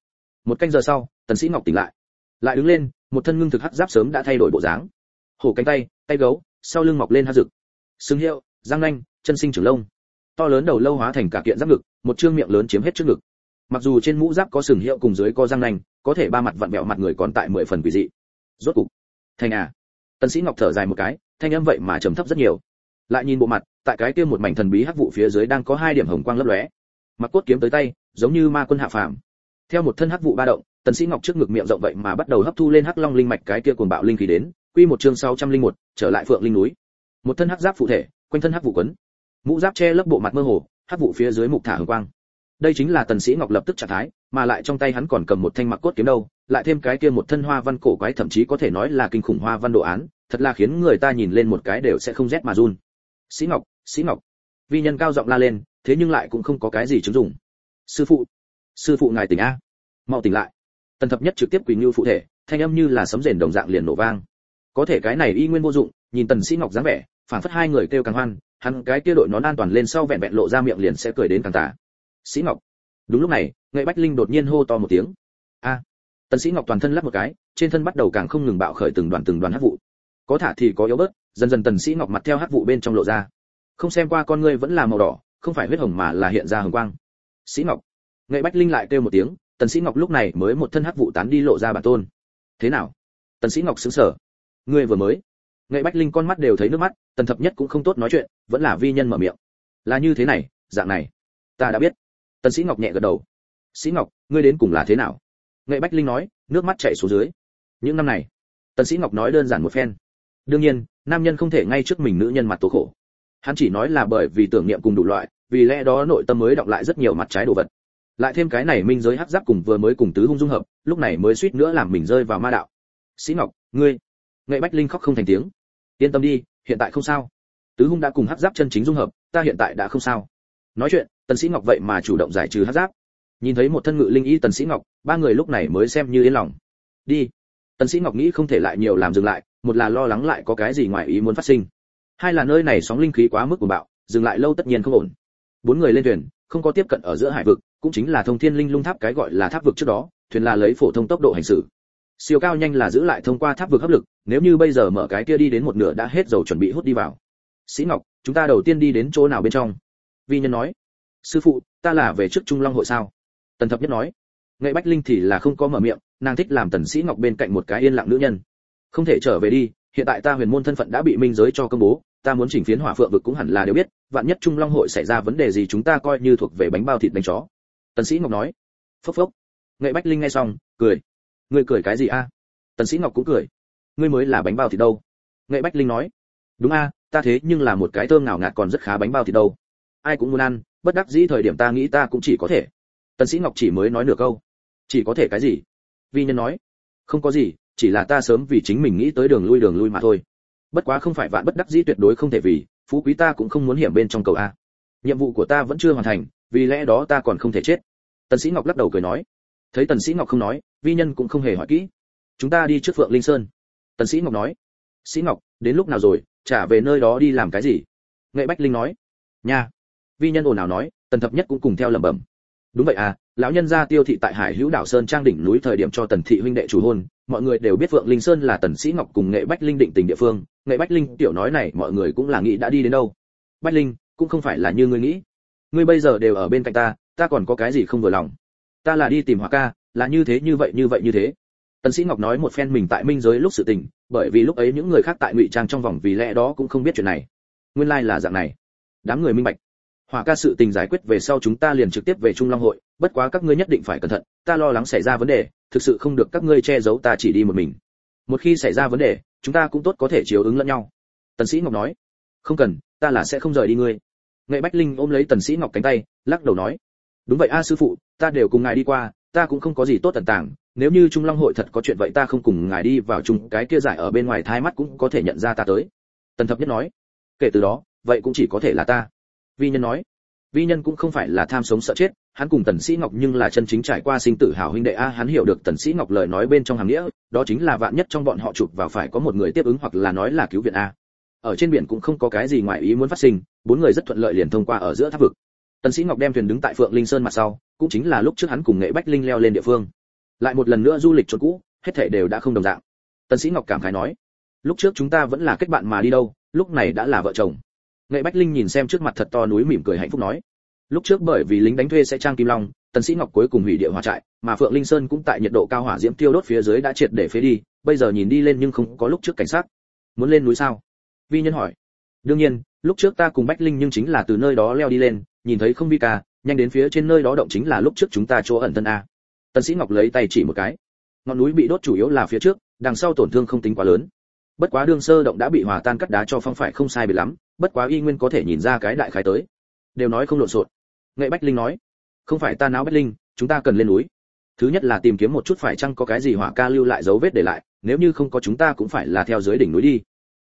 Một canh giờ sau, tần sĩ ngọc tỉnh lại. Lại đứng lên, một thân ngưng thực hắc giáp sớm đã thay đổi bộ dáng. Hổ cánh tay tay gấu, sau lưng mọc lên hắc rực sừng hiệu, răng nanh, chân sinh trưởng lông. To lớn đầu lâu hóa thành cả kiện giáp ngực, một trương miệng lớn chiếm hết trước ngực mặc dù trên mũ giáp có sừng hiệu cùng dưới có răng nanh có thể ba mặt vặn vẹo mặt người còn tại mười phần quỷ dị. Rốt cục thành à tần sĩ ngọc thở dài một cái thanh âm vậy mà trầm thấp rất nhiều. Lại nhìn bộ mặt tại cái kia một mảnh thần bí hắc vụ phía dưới đang có hai điểm hồng quang lấp lóe. Mặc cốt kiếm tới tay giống như ma quân hạ phàm. Theo một thân hắc vụ ba động tần sĩ ngọc trước ngực miệng rộng vậy mà bắt đầu hấp thu lên hắc long linh mạch cái kia cuồng bạo linh khí đến. Quy một chương 601, trở lại phượng linh núi. Một thân hắc giáp phụ thể quanh thân hắc vụ quấn. Mũ giáp che lấp bộ mặt mơ hồ hắc vụ phía dưới mục thả hồng quang đây chính là tần sĩ ngọc lập tức trạng thái, mà lại trong tay hắn còn cầm một thanh mặc cốt kiếm đâu, lại thêm cái kia một thân hoa văn cổ quái thậm chí có thể nói là kinh khủng hoa văn đồ án, thật là khiến người ta nhìn lên một cái đều sẽ không rét mà run. Sĩ ngọc sĩ ngọc. Vi nhân cao giọng la lên, thế nhưng lại cũng không có cái gì chứng dụng. Sư phụ sư phụ ngài tỉnh a. Mau tỉnh lại. Tần thập nhất trực tiếp quỳ như phụ thể, thanh âm như là sấm rền đồng dạng liền nổ vang. Có thể cái này y nguyên vô dụng, nhìn tần sĩ ngọc dáng vẻ phản phất hai người kêu càng hoan, hắn cái kia đội nón an toàn lên sau vẹn vẹn lộ ra miệng liền sẽ cười đến càng tà sĩ ngọc. Đúng lúc này, nghệ bách linh đột nhiên hô to một tiếng. A. Tần sĩ ngọc toàn thân lắc một cái, trên thân bắt đầu càng không ngừng bạo khởi từng đoàn từng đoàn hắc vụ. Có thả thì có yếu bớt, dần dần tần sĩ ngọc mặt theo hắc vụ bên trong lộ ra. Không xem qua con ngươi vẫn là màu đỏ, không phải huyết hồng mà là hiện ra hồng quang. Sĩ ngọc. Nghệ bách linh lại kêu một tiếng, tần sĩ ngọc lúc này mới một thân hắc vụ tán đi lộ ra bản tôn. Thế nào? Tần sĩ ngọc sững sờ. Ngươi vừa mới. Nghệ bách linh con mắt đều thấy nước mắt, tần thập nhất cũng không tốt nói chuyện, vẫn là vi nhân mở miệng. Là như thế này, dạng này. Ta đã biết tần sĩ ngọc nhẹ gật đầu. Sĩ ngọc, ngươi đến cùng là thế nào? Nghệ bách linh nói, nước mắt chảy xuống dưới. Những năm này, tần sĩ ngọc nói đơn giản một phen. Đương nhiên, nam nhân không thể ngay trước mình nữ nhân mặt tố khổ. Hắn chỉ nói là bởi vì tưởng niệm cùng đủ loại, vì lẽ đó nội tâm mới đọc lại rất nhiều mặt trái đồ vật. Lại thêm cái này minh giới hắc giáp cùng vừa mới cùng tứ hung dung hợp, lúc này mới suýt nữa làm mình rơi vào ma đạo. Sĩ ngọc, ngươi? Nghệ bách linh khóc không thành tiếng. Yên tâm đi, hiện tại không sao. Tứ hung đã cùng hắc giáp chân chính dung hợp, ta hiện tại đã không sao nói chuyện, tần sĩ ngọc vậy mà chủ động giải trừ hắc giáp. Nhìn thấy một thân ngự linh y tần sĩ ngọc, ba người lúc này mới xem như yên lòng. Đi. Tần sĩ ngọc nghĩ không thể lại nhiều làm dừng lại, một là lo lắng lại có cái gì ngoài ý muốn phát sinh. Hai là nơi này sóng linh khí quá mức của bạo, dừng lại lâu tất nhiên không ổn. Bốn người lên thuyền, không có tiếp cận ở giữa hải vực, cũng chính là thông thiên linh lung tháp cái gọi là tháp vực trước đó, thuyền là lấy phổ thông tốc độ hành xử. Siêu cao nhanh là giữ lại thông qua tháp vực hấp lực, nếu như bây giờ mở cái kia đi đến một nửa đã hết dầu chuẩn bị hút đi vào. Sĩ ngọc, chúng ta đầu tiên đi đến chỗ nào bên trong? Vi nhân nói, sư phụ, ta là về trước trung long hội sao? Tần thập nhất nói, nghệ bách linh thì là không có mở miệng, nàng thích làm tần sĩ ngọc bên cạnh một cái yên lặng nữ nhân. Không thể trở về đi, hiện tại ta huyền môn thân phận đã bị minh giới cho công bố, ta muốn chỉnh phiến hỏa phượng vực cũng hẳn là đều biết, vạn nhất trung long hội xảy ra vấn đề gì chúng ta coi như thuộc về bánh bao thịt đánh chó. Tần sĩ ngọc nói, phốc phốc. Nghệ bách linh nghe xong, cười. Ngươi cười cái gì a? Tần sĩ ngọc cũng cười. Ngươi mới là bánh bao thịt đâu. Nghệ bách linh nói, đúng a, ta thế nhưng là một cái thơm ngào ngạt còn rất khá bánh bao thịt đâu ai cũng muốn ăn, bất đắc dĩ thời điểm ta nghĩ ta cũng chỉ có thể. Tần sĩ ngọc chỉ mới nói nửa câu. Chỉ có thể cái gì? Vi nhân nói. Không có gì, chỉ là ta sớm vì chính mình nghĩ tới đường lui đường lui mà thôi. Bất quá không phải vạn bất đắc dĩ tuyệt đối không thể vì, phú quý ta cũng không muốn hiểm bên trong cầu a. Nhiệm vụ của ta vẫn chưa hoàn thành, vì lẽ đó ta còn không thể chết. Tần sĩ ngọc lắc đầu cười nói. Thấy tần sĩ ngọc không nói, vi nhân cũng không hề hỏi kỹ. Chúng ta đi trước phượng linh sơn. Tần sĩ ngọc nói. Sĩ ngọc, đến lúc nào rồi? Trả về nơi đó đi làm cái gì? Nghệ bách linh nói. Nha vi nhân ồn ào nói, tần thập nhất cũng cùng theo lẩm bẩm. Đúng vậy à lão nhân gia tiêu thị tại hải hữu đảo sơn trang đỉnh núi thời điểm cho tần thị huynh đệ chủ hôn, mọi người đều biết vượng linh sơn là tần sĩ ngọc cùng nghệ bách linh định tình địa phương, nghệ bách linh tiểu nói này mọi người cũng là nghĩ đã đi đến đâu. Bách linh, cũng không phải là như ngươi nghĩ. Ngươi bây giờ đều ở bên cạnh ta ta còn có cái gì không vừa lòng? Ta là đi tìm hoa ca, là như thế như vậy như vậy như thế. Tần sĩ ngọc nói một phen mình tại minh giới lúc sự tình, bởi vì lúc ấy những người khác tại ngụy trang trong vòng vì lẽ đó cũng không biết chuyện này. Nguyên lai like là dạng này. Đám người minh bạch hỏa ca sự tình giải quyết về sau chúng ta liền trực tiếp về trung long hội, bất quá các ngươi nhất định phải cẩn thận, ta lo lắng xảy ra vấn đề, thực sự không được các ngươi che giấu ta chỉ đi một mình. Một khi xảy ra vấn đề, chúng ta cũng tốt có thể chiếu ứng lẫn nhau. Tần sĩ ngọc nói. Không cần, ta là sẽ không rời đi ngươi. Nghệ bách linh ôm lấy tần sĩ ngọc cánh tay, lắc đầu nói. Đúng vậy a sư phụ, ta đều cùng ngài đi qua, ta cũng không có gì tốt tận tàng, nếu như trung long hội thật có chuyện vậy ta không cùng ngài đi vào chung, cái kia giải ở bên ngoài thai mắt cũng có thể nhận ra ta tới. Tần thập nhất nói. Kể từ đó, vậy cũng chỉ có thể là ta vi nhân nói, vi nhân cũng không phải là tham sống sợ chết, hắn cùng tần sĩ ngọc nhưng là chân chính trải qua sinh tử hảo huynh đệ a, hắn hiểu được tần sĩ ngọc lời nói bên trong hàng nghĩa, đó chính là vạn nhất trong bọn họ chụp vào phải có một người tiếp ứng hoặc là nói là cứu viện a. Ở trên biển cũng không có cái gì ngoài ý muốn phát sinh, bốn người rất thuận lợi liền thông qua ở giữa tháp vực. Tần sĩ ngọc đem thuyền đứng tại phượng linh sơn mặt sau, cũng chính là lúc trước hắn cùng nghệ bách linh leo lên địa phương. Lại một lần nữa du lịch chỗ cũ, hết thảy đều đã không đồng dạng. Tần sĩ ngọc cảm khái nói, lúc trước chúng ta vẫn là kết bạn mà đi đâu, lúc này đã là vợ chồng nghệ bách linh nhìn xem trước mặt thật to núi mỉm cười hạnh phúc nói, lúc trước bởi vì lính đánh thuê sẽ trang kim long, tần sĩ ngọc cuối cùng hủy địa hỏa trại, mà phượng linh sơn cũng tại nhiệt độ cao hỏa diễm tiêu đốt phía dưới đã triệt để phế đi, bây giờ nhìn đi lên nhưng không có lúc trước cảnh sát. Muốn lên núi sao? Vi nhân hỏi. Đương nhiên, lúc trước ta cùng bách linh nhưng chính là từ nơi đó leo đi lên, nhìn thấy không vi ca, nhanh đến phía trên nơi đó động chính là lúc trước chúng ta chỗ ẩn thân a. Tần sĩ ngọc lấy tay chỉ một cái. Ngọn núi bị đốt chủ yếu là phía trước, đằng sau tổn thương không tính quá lớn bất quá đương sơ động đã bị hòa tan cắt đá cho phong phải không sai biệt lắm, bất quá y nguyên có thể nhìn ra cái đại khái tới. Đều nói không lộn xộn. Nghệ bách linh nói, không phải ta náo bách linh, chúng ta cần lên núi. Thứ nhất là tìm kiếm một chút phải chăng có cái gì hỏa ca lưu lại dấu vết để lại, nếu như không có chúng ta cũng phải là theo dưới đỉnh núi đi.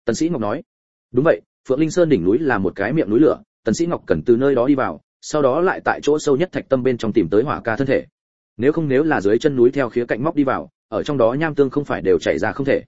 Tần sĩ ngọc nói, đúng vậy, phượng linh sơn đỉnh núi là một cái miệng núi lửa, tần sĩ ngọc cần từ nơi đó đi vào, sau đó lại tại chỗ sâu nhất thạch tâm bên trong tìm tới hỏa ca thân thể. Nếu không nếu là dưới chân núi theo khía cạnh móc đi vào, ở trong đó nham tương không phải đều chảy ra không thể.